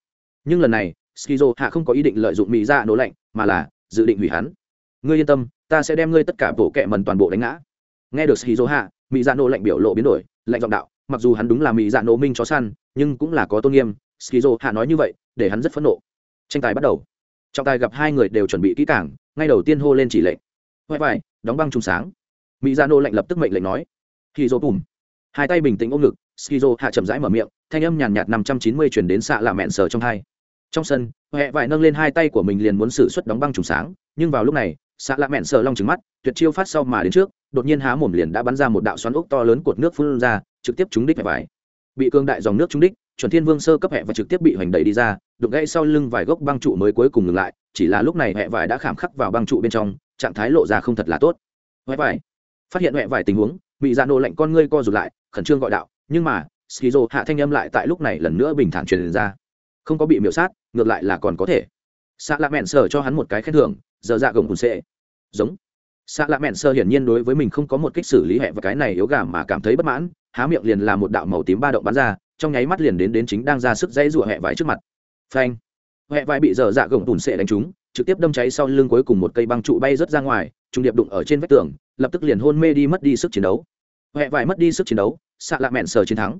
Nhưng lần này, skizo hạ không có ý định lợi dụng mỹ ra dạ nổ lạnh, mà là dự định hủy hắn. Ngươi yên tâm, ta sẽ đem ngươi tất cả bộ kệ mần toàn bộ đánh ngã. Nghe được skizo hạ mỹ ra dạ nổ lạnh biểu lộ biến đổi, lạnh giọng đạo, mặc dù hắn đúng là mỹ dạ nổ minh chó săn, nhưng cũng là có tôn nghiêm, skizo hạ nói như vậy, để hắn rất phẫn nộ. Tranh tài bắt đầu. Trọng tài gặp hai người đều chuẩn bị kỹ cảng ngay đầu tiên hô lên chỉ lệnh. Huệ vải đóng băng trùng sáng. Mỹ dạ nổ lạnh lập tức mệnh lệnh nói. Khi dỗ bùm. Hai tay bình tĩnh ôm ngực skizo hạ chậm rãi mở miệng, thanh âm nhàn nhạt năm trăm chín mươi chuyển đến xạ là mẹn sờ trong hai. Trong sân huệ vải nâng lên hai tay của mình liền muốn xử suất đóng băng trùng sáng, nhưng vào lúc này, xạ lạ mẹn sờ long trứng mắt, tuyệt chiêu phát sau mà đến trước, đột nhiên há mồm liền đã bắn ra một đạo xoắn ốc to lớn cột nước phun ra, trực tiếp trúng đích vải. Bị cương đại dòng nước trúng đích, chuẩn thiên vương sơ cấp hẹ và trực tiếp bị hoành đẩy đi ra đục gãy sau lưng vài gốc băng trụ mới cuối cùng ngừng lại, chỉ là lúc này hẹ vải đã khảm khắc vào băng trụ bên trong, trạng thái lộ ra không thật là tốt. Hệ vải, phát hiện hệ vải tình huống bị ra nô lạnh con ngươi co rụt lại, khẩn trương gọi đạo nhưng mà, skizo hạ thanh âm lại tại lúc này lần nữa bình thản truyền ra. Không có bị miễu sát, ngược lại là còn có thể. Xạ lạ mẹn sờ cho hắn một cái khen thưởng, giờ dạ gồng cùn sệ. giống. Xạ lạ mẹn sờ hiển nhiên đối với mình không có một cách xử lý hẹ và cái này yếu gà mà cảm thấy bất mãn, há miệng liền là một đạo màu tím ba động bắn ra, trong nháy mắt liền đến đến chính đang ra sức dãy rụa hẹ vải trước mặt. Phanh. Hẹ vải bị dở dạ gồng tùn sệ đánh trúng, trực tiếp đâm cháy sau lưng cuối cùng một cây băng trụ bay rớt ra ngoài, trung điệp đụng ở trên vách tường, lập tức liền hôn mê đi mất đi sức chiến đấu. Hẹ vải mất đi sức chiến đấu xạ lạ mẹn sờ chiến thắng.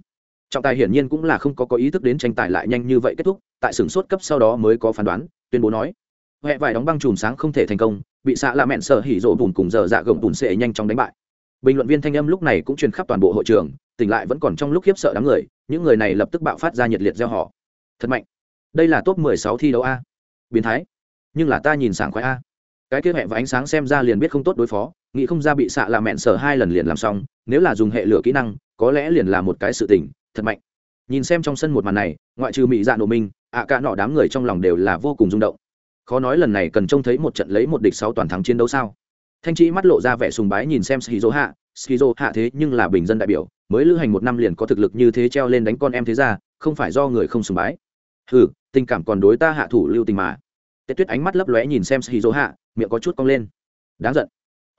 Trọng tài hiển nhiên cũng là không có có ý thức đến tranh tài lại nhanh như vậy kết thúc, tại sửng sốt cấp sau đó mới có phán đoán, tuyên bố nói. Huệ vải đóng băng chùm sáng không thể thành công, bị xạ lạ mẹn sờ hỉ rộ bùn cùng giờ dạ gồng bùn sệ nhanh chóng đánh bại. Bình luận viên thanh âm lúc này cũng truyền khắp toàn bộ hội trường, tỉnh lại vẫn còn trong lúc khiếp sợ đám người, những người này lập tức bạo phát ra nhiệt liệt gieo họ. Thật mạnh. Đây là top 16 thi đấu a. Biến thái. Nhưng là ta nhìn sảng khoái a. Cái kế hệ và ánh sáng xem ra liền biết không tốt đối phó, nghĩ không ra bị xạ là mẹn sở hai lần liền làm xong nếu là dùng hệ lửa kỹ năng, có lẽ liền là một cái sự tình, thật mạnh. Nhìn xem trong sân một màn này, ngoại trừ mỹ dạ nổ minh ạ cả nọ đám người trong lòng đều là vô cùng rung động. Khó nói lần này cần trông thấy một trận lấy một địch sáu toàn thắng chiến đấu sao? Thanh trí mắt lộ ra vẻ sùng bái nhìn xem skizo hạ. Skizo hạ thế nhưng là bình dân đại biểu, mới lưu hành một năm liền có thực lực như thế treo lên đánh con em thế ra, không phải do người không sùng bái. Hừ, tình cảm còn đối ta hạ thủ lưu tình mà. Tết tuyết ánh mắt lấp lóe nhìn xem skizo hạ, miệng có chút cong lên. Đáng giận.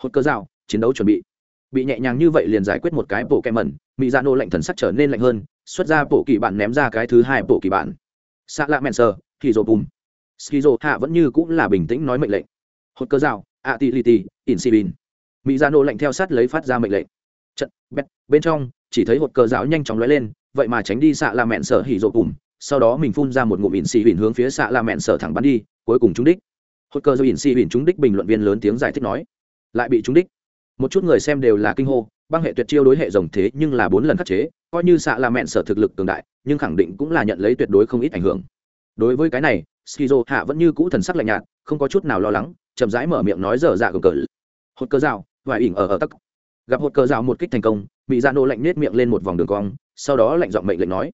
Hốt cơ dạo, chiến đấu chuẩn bị bị nhẹ nhàng như vậy liền giải quyết một cái bộ kem mẩn mỹ dạ nô lệnh thần sắc trở nên lạnh hơn, xuất ra bộ kỳ bản ném ra cái thứ hai bộ kỳ bản xạ lạ mẹn sờ, thì rồ bùm. Skizo hạ vẫn như cũng là bình tĩnh nói mệnh lệnh. Hốt cơ dạo a ti li ti in si bin mỹ dạ nô lệnh theo sát lấy phát ra mệnh lệnh. Trận bét bên trong, chỉ thấy hột cơ dạo nhanh chóng lóe lên, vậy mà tránh đi xạ lạ mẹn sờ hỉ rồ bùm, sau đó mình phun ra một ngụm ỉn xì huỳnh hướng phía xạ lạ mẹn sờ thẳng bắn đi, cuối cùng trúng đích. Hốt cơ do ỉn xì huỳnh trúng đích bình luận viên lớn tiếng giải thích nói. Lại bị trúng đích một chút người xem đều là kinh hô, băng hệ tuyệt chiêu đối hệ rồng thế nhưng là bốn lần khắc chế, coi như xạ là mẹn sở thực lực cường đại, nhưng khẳng định cũng là nhận lấy tuyệt đối không ít ảnh hưởng. Đối với cái này, skizo hạ vẫn như cũ thần sắc lạnh nhạt, không có chút nào lo lắng, chậm rãi mở miệng nói dở dạ cờ cờ. Hột cơ rào, vài ỉn ở ở tắc. Gặp hột cơ rào một kích thành công bị ra dạ nô lạnh nết miệng lên một vòng đường cong, sau đó lạnh giọng mệnh lệnh nói.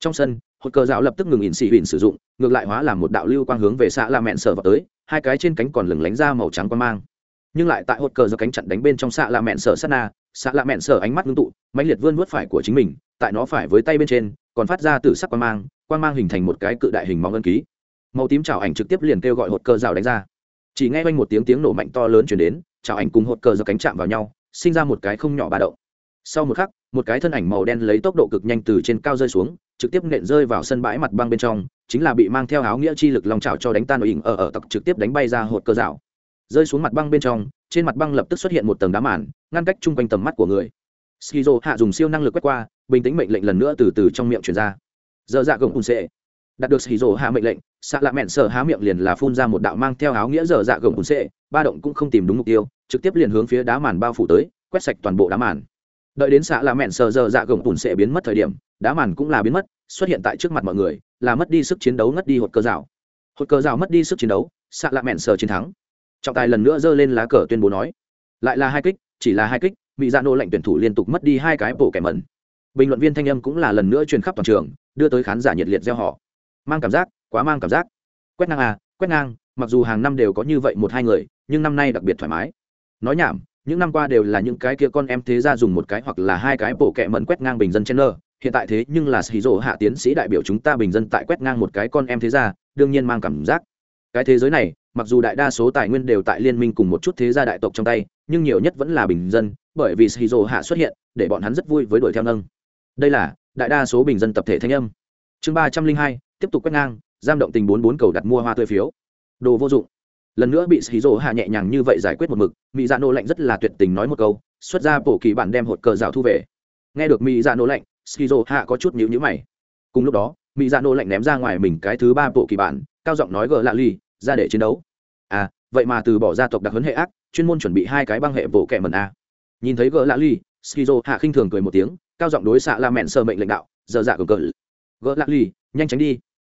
Trong sân, hột cơ rào lập tức ngừng ỉn xì ỉn sử dụng, ngược lại hóa làm một đạo lưu quang hướng về xạ là mẹn sở vào tới, hai cái trên cánh còn lừng lánh ra màu trắng quang mang nhưng lại tại hột cờ do cánh chặn đánh bên trong xạ lạ mẹn sở sát na, xạ lạ mẹn sở ánh mắt ngưng tụ, mãnh liệt vươn vớt phải của chính mình, tại nó phải với tay bên trên, còn phát ra từ sắc quang mang quang mang hình thành một cái cự đại hình móng ân ký. Màu tím chảo ảnh trực tiếp liền kêu gọi hột cờ rào đánh ra. Chỉ nghe quanh một tiếng tiếng nổ mạnh to lớn chuyển đến, chảo ảnh cùng hột cờ do cánh chạm vào nhau, sinh ra một cái không nhỏ ba động. Sau một khắc, một cái thân ảnh màu đen lấy tốc độ cực nhanh từ trên cao rơi xuống, trực tiếp nện rơi vào sân bãi mặt băng bên trong, chính là bị mang theo áo nghĩa chi lực lòng trào cho đánh tan đội hình ở ở tập trực tiếp đánh bay ra hột cơ rào rơi xuống mặt băng bên trong, trên mặt băng lập tức xuất hiện một tầng đá màn, ngăn cách chung quanh tầm mắt của người. Skizo hạ dùng siêu năng lực quét qua, bình tĩnh mệnh lệnh lần nữa từ từ trong miệng chuyển ra. Dơ dạ gồng ùn xệ đạt được skizo hạ mệnh lệnh xạ lạ mẹn sợ há miệng liền là phun ra một đạo mang theo áo nghĩa dở dạ gồng ùn xệ ba động cũng không tìm đúng mục tiêu, trực tiếp liền hướng phía đá màn bao phủ tới, quét sạch toàn bộ đá màn. Đợi đến xạ lạ mẹn sợ dở dạ gồng ùn xệ biến mất thời điểm, đá màn cũng là biến mất, xuất hiện tại trước mặt mọi người, là mất đi sức chiến đấu ngất đi hột cơ rào. Hột cơ rào mất đi sức chiến đấu xạ lạ mẹn sợ chiến thắng trọng tài lần nữa giơ lên lá cờ tuyên bố nói. Lại là hai kích, chỉ là hai kích bị dạ nô lệnh tuyển thủ liên tục mất đi hai cái bộ kẻ mẩn. Bình luận viên thanh âm cũng là lần nữa truyền khắp toàn trường, đưa tới khán giả nhiệt liệt gieo họ. Mang cảm giác, quá mang cảm giác. Quét ngang à quét ngang, mặc dù hàng năm đều có như vậy một hai người, nhưng năm nay đặc biệt thoải mái. Nói nhảm, những năm qua đều là những cái kia con em thế ra dùng một cái hoặc là hai cái bộ kẹ mẩn quét ngang bình dân trên nơ hiện tại thế nhưng là sĩ dỗ hạ tiến sĩ đại biểu chúng ta bình dân tại quét ngang một cái con em thế ra, đương nhiên mang cảm giác. Cái thế giới này mặc dù đại đa số tài nguyên đều tại liên minh cùng một chút thế gia đại tộc trong tay, nhưng nhiều nhất vẫn là bình dân, bởi vì shizu hạ xuất hiện, để bọn hắn rất vui với đuổi theo nâng. Đây là đại đa số bình dân tập thể thanh âm. Chương ba trăm linh hai, tiếp tục quét ngang, giam động tình bốn bốn cầu đặt mua hoa tươi phiếu. Đồ vô dụng. Lần nữa bị shizu hạ nhẹ nhàng như vậy giải quyết một mực, mỹ dạ nô lạnh rất là tuyệt tình nói một câu, xuất ra bổ kỳ bản đem hột cờ rào thu về. Nghe được mỹ dạ nô lạnh shizu hạ có chút nhíu nhíu mày. Cùng lúc đó, mỹ dạ nô lạnh ném ra ngoài mình cái thứ ba bộ kỳ bản, cao giọng nói gờ lạ ly ra để chiến đấu à vậy mà từ bỏ gia tộc đặc huấn hệ ác, chuyên môn chuẩn bị hai cái băng hệ vỗ kẹ mần a. Nhìn thấy gỡ lạ ly skizo hạ khinh thường cười một tiếng, cao giọng đối xạ la mẹn sơ mệnh lãnh đạo, giờ dạ cường cờ. Gỡ lạ ly nhanh tránh đi.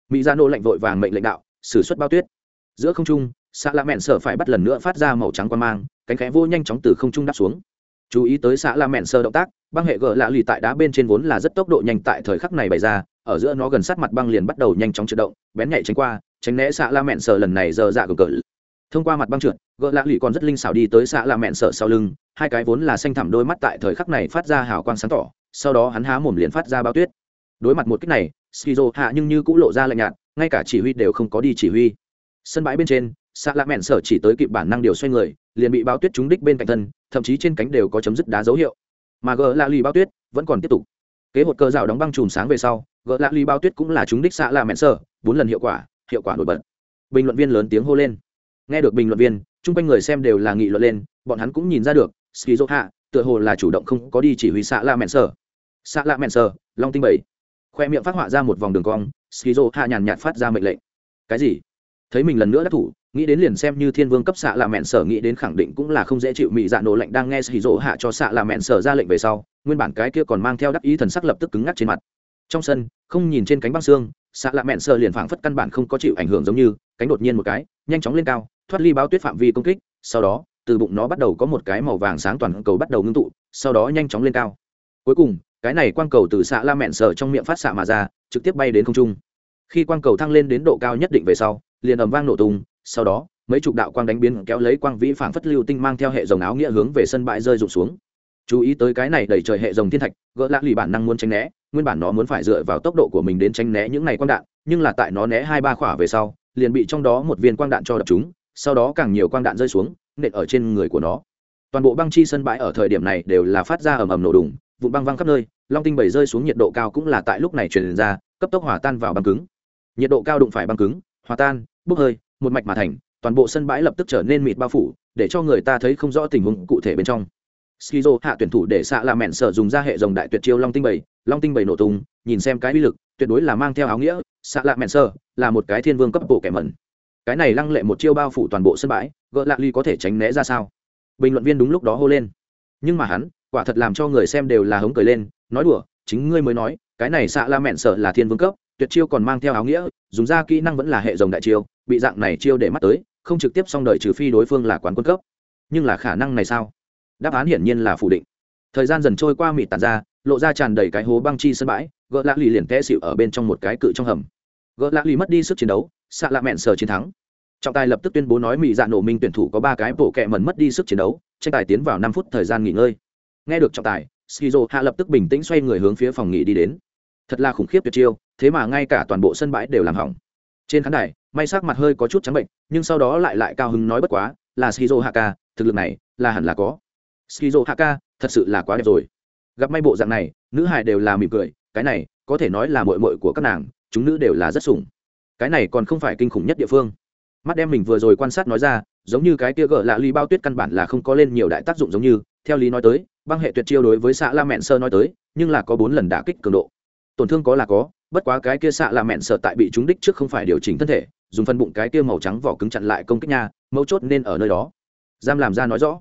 Mỹ gia nô lệnh vội vàng mệnh lãnh đạo xử suất bao tuyết. Giữa không trung, xạ la mẹn sơ phải bắt lần nữa phát ra màu trắng quan mang, cánh khẽ vô nhanh chóng từ không trung đáp xuống. Chú ý tới xạ la mẹn sơ động tác, băng hệ gỡ lạ lì tại đá bên trên vốn là rất tốc độ nhanh tại thời khắc này bày ra, ở giữa nó gần sát mặt băng liền bắt đầu nhanh chóng chuyển động, bén nhạy tránh qua, tránh né xạ la mẹn sơ lần này giờ dạ cường cờ thông qua mặt băng trượt, gỡ lạ lì còn rất linh xảo đi tới xã làm mẹn sợ sau lưng, hai cái vốn là xanh thẳm đôi mắt tại thời khắc này phát ra hào quang sáng tỏ, sau đó hắn há mồm liền phát ra bao tuyết. Đối mặt một cách này, skizo hạ nhưng như cũng lộ ra lạnh nhạt, ngay cả chỉ huy đều không có đi chỉ huy. Sân bãi bên trên xã lạ mẹn sở chỉ tới kịp bản năng điều xoay người, liền bị bao tuyết trúng đích bên cạnh thân, thậm chí trên cánh đều có chấm dứt đá dấu hiệu. Mà gỡ lạ lì bao tuyết vẫn còn tiếp tục. Kế hoạch cơ rào đóng băng chùm sáng về sau, gỡ lạ lì bao tuyết cũng là trúng đích xã lạ mẹn sở bốn lần hiệu quả hiệu quả nổi bật. Bình luận viên lớn tiếng hô lên nghe được bình luận viên, chung quanh người xem đều là nghị luận lên, bọn hắn cũng nhìn ra được skizo hạ tựa hồ là chủ động không có đi chỉ huy xạ lạ mẹn sở. Xạ lạ mẹn sở, long tinh bảy. Khoe miệng phát họa ra một vòng đường cong skizo hạ nhàn nhạt phát ra mệnh lệnh. Cái gì? Thấy mình lần nữa đắc thủ, nghĩ đến liền xem như thiên vương cấp xạ là mẹn sở nghĩ đến khẳng định cũng là không dễ chịu mị dạ nổ lệnh đang nghe xì rỗ hạ cho xạ là mẹn sở ra lệnh về sau, nguyên bản cái kia còn mang theo đắc ý thần sắc lập tức cứng ngắc trên mặt. Trong sân, không nhìn trên cánh băng xương xạ lạ mẹn sơ liền phảng phất căn bản không có chịu ảnh hưởng giống như, cánh đột nhiên một cái, nhanh chóng lên cao, thoát ly báo tuyết phạm vi công kích, sau đó, từ bụng nó bắt đầu có một cái màu vàng sáng toàn cầu bắt đầu ngưng tụ, sau đó nhanh chóng lên cao. Cuối cùng, cái này quang cầu từ xạ la mẹn sờ trong miệng phát xạ mà ra, trực tiếp bay đến không trung. Khi quang cầu thăng lên đến độ cao nhất định về sau, liền ầm vang nổ tung, sau đó, mấy chục đạo quang đánh biến kéo lấy quang vĩ phảng phất lưu tinh mang theo hệ dòng áo nghĩa hướng về sân bãi rơi rụng xuống. Chú ý tới cái này đẩy trời hệ dòng thiên thạch, gỡ lạ lì bản năng muốn tránh né nguyên bản nó muốn phải dựa vào tốc độ của mình đến tránh né những này quang đạn, nhưng là tại nó né hai ba khỏa về sau, liền bị trong đó một viên quang đạn cho đập chúng sau đó càng nhiều quang đạn rơi xuống, nện ở trên người của nó. Toàn bộ băng chi sân bãi ở thời điểm này đều là phát ra ầm ầm nổ đùng vụ băng văng khắp nơi, long tinh bảy rơi xuống nhiệt độ cao cũng là tại lúc này truyền ra, cấp tốc hòa tan vào băng cứng. Nhiệt độ cao đụng phải băng cứng, hòa tan, bốc hơi, một mạch mà thành, toàn bộ sân bãi lập tức trở nên mịt bao phủ, để cho người ta thấy không rõ tình huống cụ thể bên trong. Skizo hạ tuyển thủ để xạ là mẹn sở dùng ra hệ dòng đại tuyệt chiêu long tinh bảy long tinh bảy nổ tung, nhìn xem cái uy lực, tuyệt đối là mang theo áo nghĩa, xạ lạ mẹn sơ là một cái thiên vương cấp bộ kẻ mẩn. Cái này lăng lệ một chiêu bao phủ toàn bộ sân bãi, gỡ lạ ly có thể tránh né ra sao? Bình luận viên đúng lúc đó hô lên. Nhưng mà hắn, quả thật làm cho người xem đều là hống cười lên, nói đùa, chính ngươi mới nói, cái này xạ la mẹn sợ là thiên vương cấp, tuyệt chiêu còn mang theo áo nghĩa, dùng ra kỹ năng vẫn là hệ dòng đại chiêu, bị dạng này chiêu để mắt tới, không trực tiếp xong đời trừ phi đối phương là quán quân cấp. Nhưng là khả năng này sao? Đáp án hiển nhiên là phủ định. Thời gian dần trôi qua mịt tàn ra lộ ra tràn đầy cái hố băng chi sân bãi, gỡ lạ lì liền té xịu ở bên trong một cái cự trong hầm. Gỡ lạ lì mất đi sức chiến đấu, xạ lạ mẹn sờ chiến thắng. Trọng tài lập tức tuyên bố nói mỹ dạ nổ minh tuyển thủ có ba cái bộ kẹ mần mất đi sức chiến đấu, tranh tài tiến vào năm phút thời gian nghỉ ngơi. Nghe được trọng tài shizu hạ lập tức bình tĩnh xoay người hướng phía phòng nghỉ đi đến. Thật là khủng khiếp tuyệt chiêu, thế mà ngay cả toàn bộ sân bãi đều làm hỏng. Trên khán đài, may sắc mặt hơi có chút trắng bệnh, nhưng sau đó lại lại cao hứng nói bất quá, là skizo haka thực lực này, là hẳn là có. Skizo haka thật sự là quá đẹp rồi gặp may bộ dạng này, nữ hài đều là mỉm cười, cái này, có thể nói là mội mội của các nàng, chúng nữ đều là rất sủng. Cái này còn không phải kinh khủng nhất địa phương. Mắt đem mình vừa rồi quan sát nói ra, giống như cái kia gỡ lạ ly bao tuyết căn bản là không có lên nhiều đại tác dụng giống như, theo lý nói tới, băng hệ tuyệt chiêu đối với xạ la mẹn sơ nói tới, nhưng là có bốn lần đả kích cường độ. Tổn thương có là có, bất quá cái kia xạ la mẹn sợ tại bị trúng đích trước không phải điều chỉnh thân thể, dùng phân bụng cái kia màu trắng vỏ cứng chặn lại công kích nha, mấu chốt nên ở nơi đó. Giam làm ra nói rõ.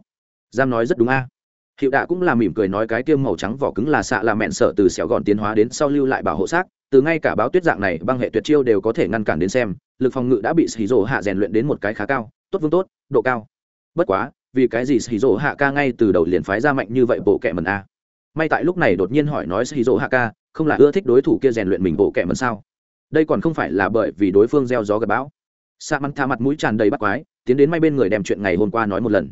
Giam nói rất đúng a hiệu đạ cũng là mỉm cười nói cái kia màu trắng vỏ cứng là xạ là mẹn sợ từ xẻo gọn tiến hóa đến sau lưu lại bảo hộ xác. Từ ngay cả báo tuyết dạng này, băng hệ tuyệt chiêu đều có thể ngăn cản đến xem. Lực phòng ngự đã bị xì rổ hạ rèn luyện đến một cái khá cao. Tốt vương tốt, độ cao. Bất quá, vì cái gì xì rổ hạ ca ngay từ đầu liền phái ra mạnh như vậy bộ kệ mần a? May tại lúc này đột nhiên hỏi nói xì rổ hạ ca, không là ưa thích đối thủ kia rèn luyện mình bộ kệ mần sao? Đây còn không phải là bởi vì đối phương gieo gió gặp bão. Sa măng tha mặt mũi tràn đầy bắt quái, tiến đến may bên người đem chuyện ngày hôm qua nói một lần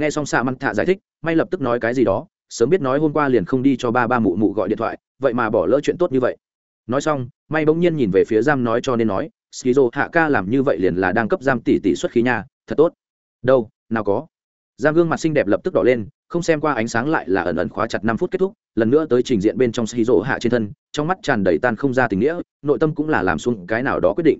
nghe xong xạ măng thạ giải thích, may lập tức nói cái gì đó, sớm biết nói hôm qua liền không đi cho ba ba mụ mụ gọi điện thoại, vậy mà bỏ lỡ chuyện tốt như vậy. Nói xong, may bỗng nhiên nhìn về phía giam nói cho nên nói, skizo, hạ ca làm như vậy liền là đang cấp giam tỷ tỷ xuất khí nha, thật tốt. Đâu, nào có. Giang gương mặt xinh đẹp lập tức đỏ lên, không xem qua ánh sáng lại là ẩn ẩn khóa chặt năm phút kết thúc, lần nữa tới trình diện bên trong skizo hạ trên thân, trong mắt tràn đầy tan không ra tình nghĩa, nội tâm cũng là làm xuống cái nào đó quyết định.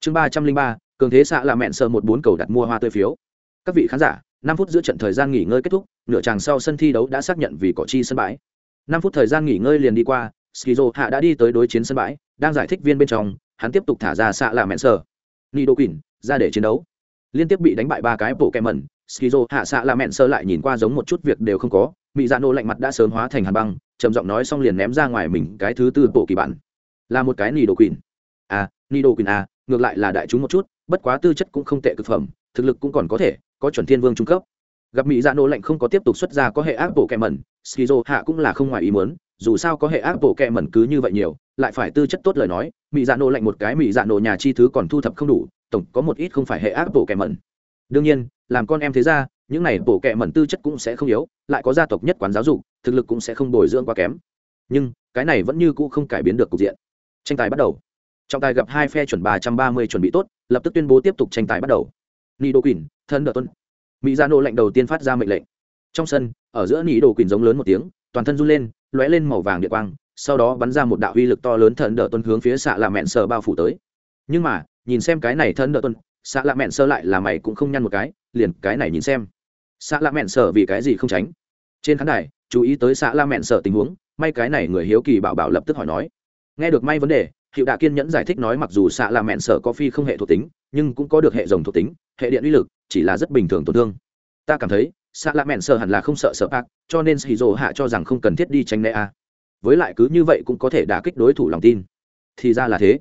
Chương ba trăm linh ba, cường thế xạ là mẹn sơ một bốn cầu đặt mua hoa tươi phiếu. Các vị khán giả năm phút giữa trận thời gian nghỉ ngơi kết thúc, nửa chàng sau sân thi đấu đã xác nhận vì cỏ chi sân bãi. Năm phút thời gian nghỉ ngơi liền đi qua, skizo hạ đã đi tới đối chiến sân bãi, đang giải thích viên bên trong, hắn tiếp tục thả ra xạ là mẹn sơ nido quỳnh, ra để chiến đấu. Liên tiếp bị đánh bại ba cái bộ kẹ mẩn, skizo hạ xạ là mẹn sơ lại nhìn qua giống một chút việc đều không có mỹ dạ nô lạnh mặt đã sớm hóa thành hàn băng, trầm giọng nói xong liền ném ra ngoài mình cái thứ tư bộ kỳ bản. Là một cái nido quỳnh. À nido quỳnh à ngược lại là đại chúng một chút, bất quá tư chất cũng không tệ cực phẩm, thực lực cũng còn có thể có chuẩn thiên vương trung cấp. Gặp mỹ dạ nô lạnh không có tiếp tục xuất ra có hệ ác bộ kẹ mẩn, skizo hạ cũng là không ngoài ý muốn, dù sao có hệ ác bộ kẹ mẩn cứ như vậy nhiều, lại phải tư chất tốt lời nói, mỹ dạ nô lạnh một cái mỹ dạ nổ nhà chi thứ còn thu thập không đủ, tổng có một ít không phải hệ ác bộ kẹ mẩn. Đương nhiên, làm con em thế ra những này bộ kẹ mẩn tư chất cũng sẽ không yếu, lại có gia tộc nhất quán giáo dục, thực lực cũng sẽ không bồi dưỡng quá kém. Nhưng, cái này vẫn như cũ không cải biến được cục diện. Tranh tài bắt đầu. Trọng tài gặp hai phe chuẩn ba trăm ba mươi chuẩn bị tốt, lập tức tuyên bố tiếp tục tranh tài bắt đầu. Nido đô quỳnh thân đợt tuân. Mỹ gia nô lệnh đầu tiên phát ra mệnh lệnh. Trong sân, ở giữa nỉ đồ quỳnh giống lớn một tiếng, toàn thân run lên, lóe lên màu vàng địa quang, sau đó bắn ra một đạo uy lực to lớn thần đỡ tuân hướng phía xạ lạ mẹn sờ bao phủ tới. Nhưng mà, nhìn xem cái này thần đỡ tuân xạ lạ mẹn sơ lại là mày cũng không nhăn một cái, liền cái này nhìn xem. Xạ lạ mẹn sờ vì cái gì không tránh? Trên khán đài, chú ý tới xạ lạ mẹn sờ tình huống, may cái này người hiếu kỳ bảo bảo lập tức hỏi nói. Nghe được may vấn đề hiệu đạ kiên nhẫn giải thích nói mặc dù xạ là mẹn sở có phi không hệ thuộc tính, nhưng cũng có được hệ dòng thuộc tính, hệ điện uy lực, chỉ là rất bình thường tổn thương. Ta cảm thấy xạ là mẹn sở hẳn là không sợ sợ bạc, cho nên hì dồ hạ cho rằng không cần thiết đi tránh né a. Với lại cứ như vậy cũng có thể đả kích đối thủ lòng tin. Thì ra là thế.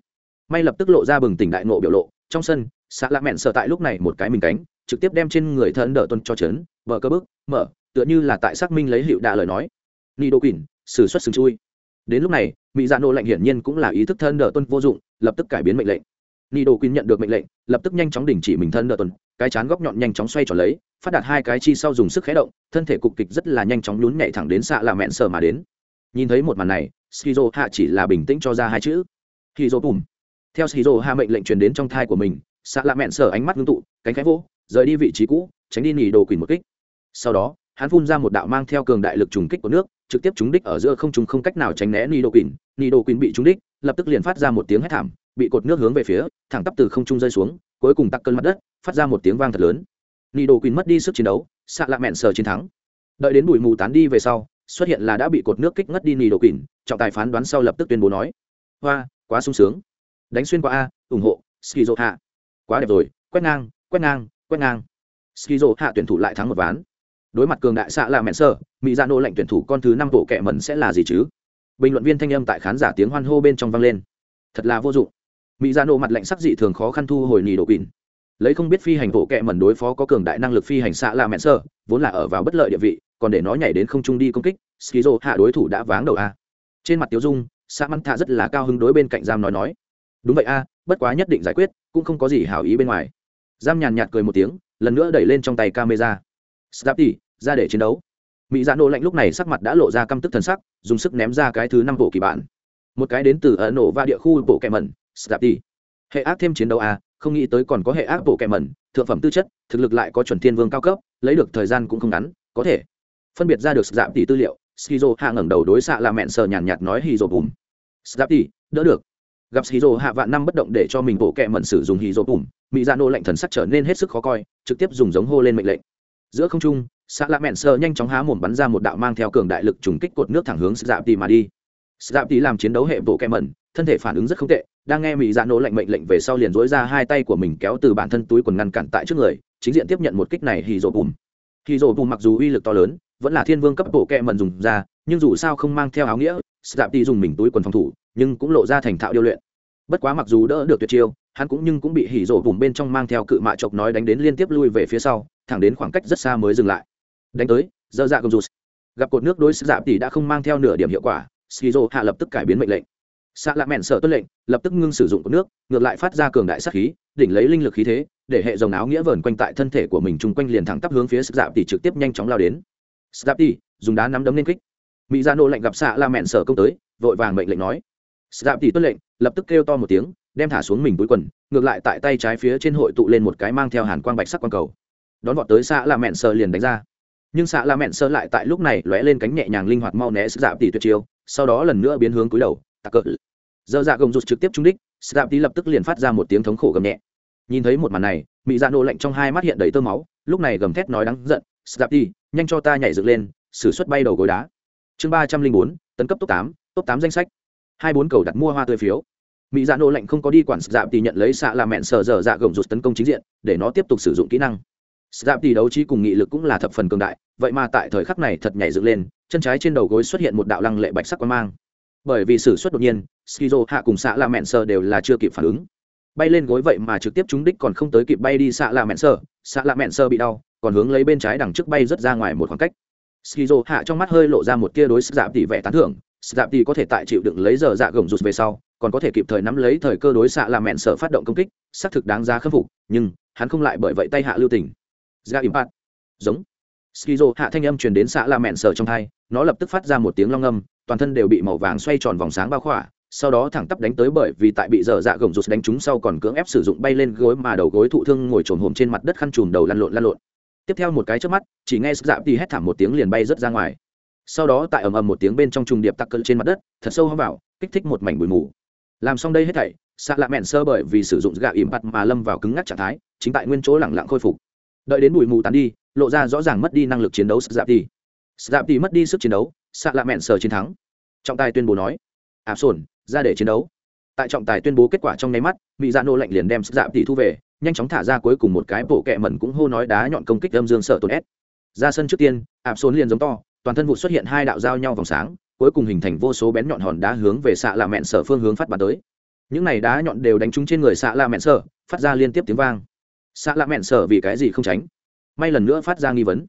May lập tức lộ ra bừng tỉnh đại nộ biểu lộ, trong sân xạ lạ mẹn sợ tại lúc này một cái mình cánh, trực tiếp đem trên người thân đỡ tuân cho chấn vợ cơ bức, mở, tựa như là tại xác minh lấy hiệu đạ lời nói. Ni đô quỳnh xử xuất sừng chui. Đến lúc này mỹ dạ nô lệnh hiển nhiên cũng là ý thức thân đờ tuân vô dụng, lập tức cải biến mệnh lệnh. Ni đô quỳnh nhận được mệnh lệnh, lập tức nhanh chóng đình chỉ mình thân đờ tuân, cái chán góc nhọn nhanh chóng xoay tròn lấy, phát đạt hai cái chi sau dùng sức khé động, thân thể cục kịch rất là nhanh chóng nhún nhảy thẳng đến xạ là mẹn sờ mà đến. Nhìn thấy một màn này shizu hạ chỉ là bình tĩnh cho ra hai chữ. Shizu bùm. Theo shizu hạ mệnh lệnh truyền đến trong thai của mình, xạ là mẹn sờ ánh mắt ngưng tụ, cánh khẽ vỗ, rời đi vị trí cũ, tránh đi nỉ đồ quỳnh một kích. Sau đó hắn phun ra một đạo mang theo cường đại lực trùng kích của nước, trực tiếp trúng đích ở giữa không trùng không cách nào tránh né nido đồ quỳnh. Nỉ quỳnh bị trúng đích, lập tức liền phát ra một tiếng hét thảm, bị cột nước hướng về phía, thẳng tắp từ không trung rơi xuống, cuối cùng tắc cơn mặt đất, phát ra một tiếng vang thật lớn. Nido đồ quỳnh mất đi sức chiến đấu, xạ lạ mẹn sờ chiến thắng. Đợi đến bụi mù tán đi về sau, xuất hiện là đã bị cột nước kích ngất đi nido đồ quỳnh, trọng tài phán đoán sau lập tức tuyên bố nói. Hoa, quá sung sướng. Đánh xuyên qua a, ủng hộ, skizo hạ. Quá đẹp rồi, quét ngang quét ngang quét ngang. Skizo hạ tuyển thủ lại thắng một ván đối mặt cường đại xạ là mẹn sơ mỹ ra nô lệnh tuyển thủ con thứ năm bộ kẻ mẩn sẽ là gì chứ? Bình luận viên thanh âm tại khán giả tiếng hoan hô bên trong vang lên. Thật là vô dụng. Mỹ ra nô mặt lệnh sắc dị thường khó khăn thu hồi nỉ độ quỳnh. Lấy không biết phi hành bộ kệ mẩn đối phó có cường đại năng lực phi hành xạ là mẹn sơ vốn là ở vào bất lợi địa vị, còn để nó nhảy đến không trung đi công kích, skizo hạ đối thủ đã váng đầu a. Trên mặt tiểu dung xạ mắn thạ rất là cao hứng đối bên cạnh giam nói nói. Đúng vậy a, bất quá nhất định giải quyết, cũng không có gì hảo ý bên ngoài. Giam nhàn nhạt cười một tiếng, lần nữa đẩy lên trong tay camera. Stapti, ra để chiến đấu. Mỹ dạ Nộ lạnh lúc này sắc mặt đã lộ ra căm tức thần sắc dùng sức ném ra cái thứ năm bộ kỳ bản. Một cái đến từ ấn nổ và địa khu bộ kẹ mẩn Stapti. hệ ác thêm chiến đấu à? không nghĩ tới còn có hệ ác bộ kẹ mẩn thượng phẩm tư chất thực lực lại có chuẩn thiên vương cao cấp lấy được thời gian cũng không ngắn có thể. Phân biệt ra được Stapti tư liệu skizo hạ ngẩng đầu đối xạ là mẹn sờ nhàn nhạt nói hì bùm. Stapti, đỡ được. Gặp skizo hạ vạn năm bất động để cho mình bộ kệ mẩn sử dụng hì bùm Mị dạ nô lệnh thần sắc trở nên hết sức khó coi trực tiếp dùng giống hô lên mệnh lệnh giữa không trung xạ lạ mẹn sơ nhanh chóng há mồm bắn ra một đạo mang theo cường đại lực trùng kích cột nước thẳng hướng dạp tỷ mà đi. Dạp tỷ làm chiến đấu hệ bộ kẹ mẩn, thân thể phản ứng rất không tệ, đang nghe mỹ dạ nỗ lệnh mệnh lệnh về sau liền dối ra hai tay của mình kéo từ bản thân túi quần ngăn cản tại trước người, chính diện tiếp nhận một kích này hì rộ bùm. Hì rộ bùm mặc dù uy lực to lớn, vẫn là thiên vương cấp bộ kẹ mẩn dùng ra, nhưng dù sao không mang theo áo nghĩa sạp tì dùng mình túi quần phòng thủ, nhưng cũng lộ ra thành thạo điêu luyện. Bất quá mặc dù đỡ được tuyệt chiêu, hắn cũng nhưng cũng bị hỉ rổ vùng bên trong mang theo cự mạ chọc nói đánh đến liên tiếp lui về phía sau thẳng đến khoảng cách rất xa mới dừng lại. Đánh tới dơ dạ gầm rụt. Gặp cột nước đối sức giảm tỷ đã không mang theo nửa điểm hiệu quả skizo hạ lập tức cải biến mệnh lệnh. Xạ lạ mẹn sợ tuân lệnh lập tức ngưng sử dụng cột nước ngược lại phát ra cường đại sát khí đỉnh lấy linh lực khí thế để hệ dòng áo nghĩa vờn quanh tại thân thể của mình chung quanh liền thẳng tắp hướng phía sức giảm tỷ trực tiếp nhanh chóng lao đến. Sức giảm tỷ dùng đá nắm đấm lên kích. Mỹ gia dạ nô lệnh gặp xạ la mẹn sợ công tới vội vàng mệnh lệnh nói. Sạp tỷ tuân lệnh, lập tức kêu to một tiếng, đem thả xuống mình túi quần, ngược lại tại tay trái phía trên hội tụ lên một cái mang theo hàn quang bạch sắc quang cầu. Đón vọt tới xạ là mẹn sờ liền đánh ra. Nhưng xạ là mẹn sờ lại tại lúc này lóe lên cánh nhẹ nhàng linh hoạt mau né Sạp tỷ tuyệt chiêu, sau đó lần nữa biến hướng cúi đầu, tạc cỡ. Giờ dạ gồng rụt trực tiếp trúng đích, Sạp tỷ lập tức liền phát ra một tiếng thống khổ gầm nhẹ. Nhìn thấy một màn này, mỹ Dạ nổ lạnh trong hai mắt hiện đầy tơ máu, lúc này gầm thét nói đáng giận, "Sạp tỷ, nhanh cho ta nhảy dựng lên!" Sử xuất bay đầu gối đá. Chương ba trăm linh bốn, tấn cấp top tám, top tám danh sách hai bốn cầu đặt mua hoa tươi phiếu mỹ dạ nổ lệnh không có đi quản dạp thì nhận lấy xạ là mẹn sờ dở dạ gồng rụt tấn công chính diện để nó tiếp tục sử dụng kỹ năng dạp tỷ đấu trí cùng nghị lực cũng là thập phần cường đại vậy mà tại thời khắc này thật nhảy dựng lên chân trái trên đầu gối xuất hiện một đạo lăng lệ bạch sắc quang mang. Bởi vì sự xuất đột nhiên skizo hạ cùng xạ là mện sờ đều là chưa kịp phản ứng. Bay lên gối vậy mà trực tiếp trúng đích còn không tới kịp bay đi xạ là mện sờ xạ là mện sờ bị đau còn hướng lấy bên trái đằng trước bay rất ra ngoài một khoảng cách. Skizo hạ trong mắt hơi lộ ra một tia đối sức tỷ vẻ tán thưởng Sạp tỷ có thể tại chịu đựng lấy giờ dạ gồng rụt về sau, còn có thể kịp thời nắm lấy thời cơ đối xạ là mện sờ phát động công kích, xác thực đáng giá khâm phục, nhưng hắn không lại bởi vậy tay hạ lưu tình. Dạ ra bạt, Giống. Skizo hạ thanh âm truyền đến xã la mẹn sở trong thai nó lập tức phát ra một tiếng long âm, toàn thân đều bị màu vàng xoay tròn vòng sáng bao khỏa, sau đó thẳng tắp đánh tới bởi vì tại bị dở dạ gồng rụt đánh trúng sau còn cưỡng ép sử dụng bay lên gối mà đầu gối thụ thương ngồi trồn hồm trên mặt đất khăn trùm đầu lăn lộn lăn lộn. Tiếp theo một cái chớp mắt, chỉ nghe dạ thì hét thảm một tiếng liền bay rất ra ngoài sau đó tại ầm ầm một tiếng bên trong trùng điệp tắc cỡ trên mặt đất thật sâu hóng vào kích thích một mảnh bụi mù làm xong đây hết thảy xạ lạ mẹn sơ bởi vì sử dụng gạo ỉm bặt mà lâm vào cứng ngắc trạng thái chính tại nguyên chỗ lẳng lặng khôi phục đợi đến bụi mù tán đi, lộ ra rõ ràng mất đi năng lực chiến đấu sạp đi sạp đi mất đi sức chiến đấu xạ lạ mẹn sờ chiến thắng. Trọng tài tuyên bố nói ạp sồn ra để chiến đấu. Tại trọng tài tuyên bố kết quả trong nháy mắt mỹ dạ nô lạnh liền đem sạp đi thu về, nhanh chóng thả ra cuối cùng một cái bộ kẹ mẩn cũng hô nói đá nhọn công kích âm dương sợ tổn ép. Ra sân trước tiên ạp sồn liền giống to, toàn thân vụ xuất hiện hai đạo giao nhau vòng sáng, cuối cùng hình thành vô số bén nhọn hòn đá hướng về xạ lạ mẹn sở phương hướng phát bắn tới. Những này đá nhọn đều đánh trúng trên người xạ lạ mẹn sở phát ra liên tiếp tiếng vang xạ lạ mẹn sở vì cái gì không tránh? May lần nữa phát ra nghi vấn.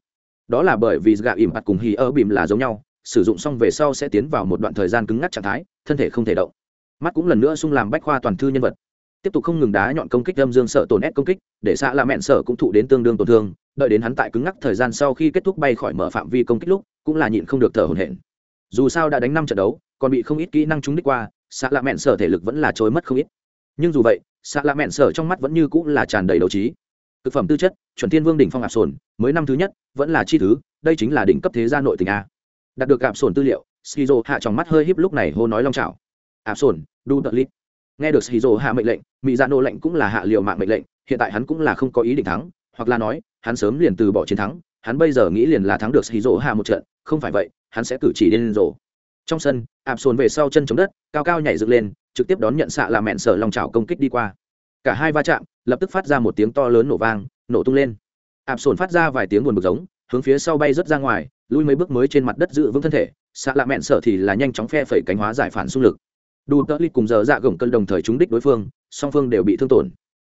Đó là bởi vì gạ ỉm mặt cùng hì ơ bìm là giống nhau, sử dụng xong về sau sẽ tiến vào một đoạn thời gian cứng ngắc trạng thái, thân thể không thể động. Mắt cũng lần nữa sung làm bách khoa toàn thư nhân vật. Tiếp tục không ngừng đá nhọn công kích âm dương sợ tổn ép công kích, để xạ lạ mẹn sở cũng thụ đến tương đương tổn thương, đợi đến hắn tại cứng ngắc thời gian sau khi kết thúc bay khỏi mở phạm vi công kích lúc, cũng là nhịn không được thở hổn hển. Dù sao đã đánh năm trận đấu, còn bị không ít kỹ năng trúng đích qua xạ lạ mẹn sở thể lực vẫn là trôi mất không ít. Nhưng dù vậy xạ lạ mẹn sở trong mắt vẫn như cũng là tràn đầy đấu trí. Thực phẩm tư chất, chuẩn thiên vương đỉnh phong ạp sồn mới năm thứ nhất, vẫn là chi thứ, đây chính là đỉnh cấp thế gia nội tình a. Đạt được ạp sồn tư liệu, skizo hạ trong mắt hơi híp lúc này hô nói long trào ạp sồn đu đợt lít. Nghe được skizo hạ mệnh lệnh mỹ dạ nô lệnh cũng là hạ liệu mạng mệnh lệnh, hiện tại hắn cũng là không có ý định thắng, hoặc là nói, hắn sớm liền từ bỏ chiến thắng, hắn bây giờ nghĩ liền là thắng được skizo hạ một trận, không phải vậy, hắn sẽ cử chỉ điên rồ. Trong sân ạp sồn về sau chân chống đất, cao cao nhảy dựng lên trực tiếp đón nhận xạ là mẹn sở lòng trào công kích đi qua. Cả hai va chạm, lập tức phát ra một tiếng to lớn nổ vang, nổ tung lên. Ạp sồn phát ra vài tiếng buồn bực giống, hướng phía sau bay rớt ra ngoài, lui mấy bước mới trên mặt đất giữ vững thân thể, xạ lạ mẹn sở thì là nhanh chóng phe phẩy cánh hóa giải phản xung lực. Đủ tớ lít cùng giờ dạ gồng cân đồng thời trúng đích đối phương, song phương đều bị thương tổn.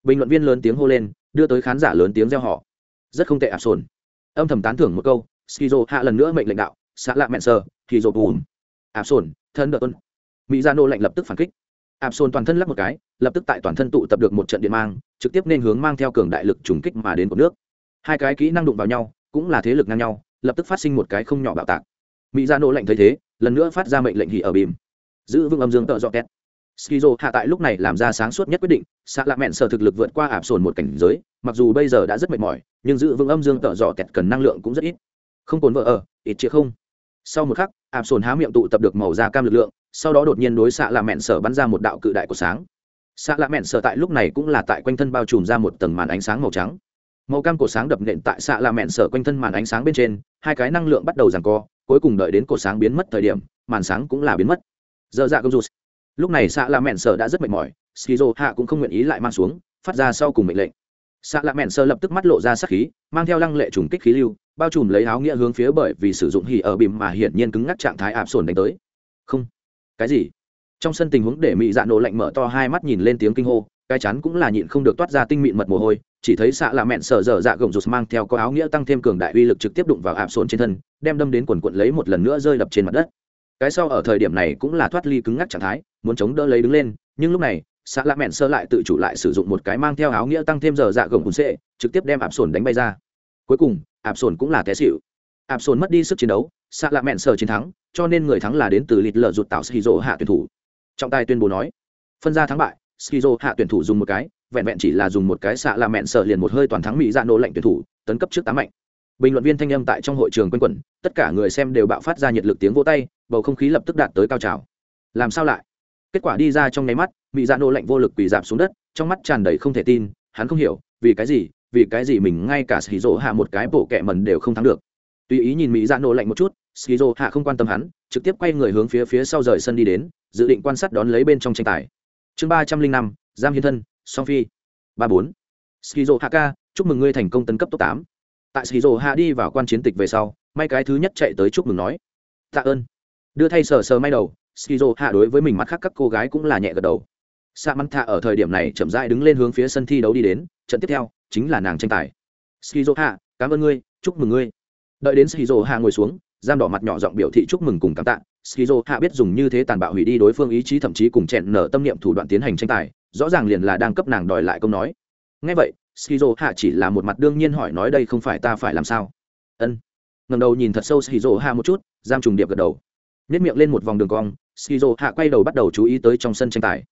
Bình luận viên lớn tiếng hô lên, đưa tới khán giả lớn tiếng reo họ rất không tệ, ạp sồn âm thầm tán thưởng một câu, skizo hạ lần nữa mệnh lệnh đạo, xạ lạ mẹn sở thì rộp bùm áp sồn thân đợt tuân mỹ gia nô lệnh lập tức phản kích áp sồn toàn thân lắp một cái, lập tức tại toàn thân tụ tập được một trận điện mang, trực tiếp nên hướng mang theo cường đại lực trùng kích mà đến của nước. Hai cái kỹ năng đụng vào nhau, cũng là thế lực ngang nhau, lập tức phát sinh một cái không nhỏ bạo tạc. Mỹ dạ gia nô lệnh thấy thế, lần nữa phát ra mệnh lệnh hỉ ở bìm. Giữ vững âm dương tợ dọ két skizo hạ tại lúc này làm ra sáng suốt nhất quyết định xạ lạ mẹn sở thực lực vượt qua áp sồn một cảnh giới, mặc dù bây giờ đã rất mệt mỏi, nhưng giữ vững âm dương tợ dọ kẹt cần năng lượng cũng rất ít. Không cồn vợ ở, ít chĩa không. Sau một khắc, áp sồn há miệng tụ tập được màu da cam lực lượng sau đó đột nhiên đối xạ lạ mẹn sở bắn ra một đạo cự đại của sáng. Xạ lạ mẹn sở tại lúc này cũng là tại quanh thân bao trùm ra một tầng màn ánh sáng màu trắng. Màu cam cổ sáng đập nện tại xạ lạ mẹn sở quanh thân màn ánh sáng bên trên, hai cái năng lượng bắt đầu ràng co, cuối cùng đợi đến cổ sáng biến mất thời điểm, màn sáng cũng là biến mất. Giờ dạ công rụt lúc này xạ lạ mẹn sở đã rất mệt mỏi, skizo hạ cũng không nguyện ý lại mang xuống, phát ra sau cùng mệnh lệnh. Xạ lạ mẹn sơ lập tức mắt lộ ra sắc khí, mang theo lăng lệ trùng kích khí lưu, bao trùm lấy áo nghĩa hướng phía bởi vì sử dụng hỉ ở bìm mà hiển nhiên cứng ngắc trạng thái áp sồn đánh tới. Không cái gì? Trong sân tình huống để mị dạ nổ lạnh mở to hai mắt nhìn lên tiếng kinh hô, cái chắn cũng là nhịn không được toát ra tinh mịn mật mồ hôi, chỉ thấy xạ là mẹn sờ dở dạ gồng rụt mang theo có áo nghĩa tăng thêm cường đại uy lực trực tiếp đụng vào ạp sồn trên thân, đem đâm đến quần quận lấy một lần nữa rơi đập trên mặt đất. Cái sau ở thời điểm này cũng là thoát ly cứng ngắc trạng thái, muốn chống đỡ lấy đứng lên, nhưng lúc này, xạ lạ mẹn sơ lại tự chủ lại sử dụng một cái mang theo áo nghĩa tăng thêm giờ dạ gồng cùn xệ, trực tiếp đem ạp sồn đánh bay ra. Cuối cùng, ạp sồn cũng là té xịu ạp sồn mất đi sức chiến đấu xạ lạ mẹn sở chiến thắng, cho nên người thắng là đến từ lịt lợ rụt tạo skizo hạ tuyển thủ. Trọng tài tuyên bố nói, phân ra thắng bại skizo hạ tuyển thủ dùng một cái, vẹn vẹn chỉ là dùng một cái xạ là mẹn sở liền một hơi toàn thắng mỹ ra nô lệnh tuyển thủ, tấn cấp trước tám mạnh. Bình luận viên thanh âm tại trong hội trường quanh quẩn, tất cả người xem đều bạo phát ra nhiệt lực tiếng vỗ tay, bầu không khí lập tức đạt tới cao trào. Làm sao lại? Kết quả đi ra trong nháy mắt, mỹ dạ nô lệnh vô lực quỳ dạp xuống đất, trong mắt tràn đầy không thể tin, hắn không hiểu, vì cái gì, vì cái gì mình ngay cả xì rỗ hạ một cái bộ kẹ mần đều không thắng được. Tùy ý nhìn mỹ dạ nô lệnh một chút skizo hạ không quan tâm hắn, trực tiếp quay người hướng phía phía sau rời sân đi đến, dự định quan sát đón lấy bên trong tranh tài. Chương ba trăm linh năm giam hiến thân, song phi, ba bốn. Skizo hạ chúc mừng ngươi thành công tấn cấp top tám. Tại skizo hạ đi vào quan chiến tịch về sau, may cái thứ nhất chạy tới chúc mừng nói. Tạ ơn. Đưa thay sờ sờ may đầu, skizo hạ đối với mình mắt khác các cô gái cũng là nhẹ gật đầu. Sa mắn thạ ở thời điểm này chậm rãi đứng lên hướng phía sân thi đấu đi đến, trận tiếp theo chính là nàng tranh tài. Skizo hạ, cảm ơn ngươi, chúc mừng ngươi. Đợi đến skizo hạ ngồi xuống giam đỏ mặt nhỏ giọng biểu thị chúc mừng cùng cảm tạ. Skizo hạ biết dùng như thế tàn bạo hủy đi đối phương ý chí thậm chí cùng chèn nở tâm niệm thủ đoạn tiến hành tranh tài, rõ ràng liền là đang cấp nàng đòi lại câu nói. Ngay vậy, skizo hạ chỉ là một mặt đương nhiên hỏi nói đây không phải ta phải làm sao? Ân. Ngầm đầu nhìn thật sâu skizo hạ một chút, giam trùng điệp gật đầu. Nếp miệng lên một vòng đường cong, skizo hạ quay đầu bắt đầu chú ý tới trong sân tranh tài.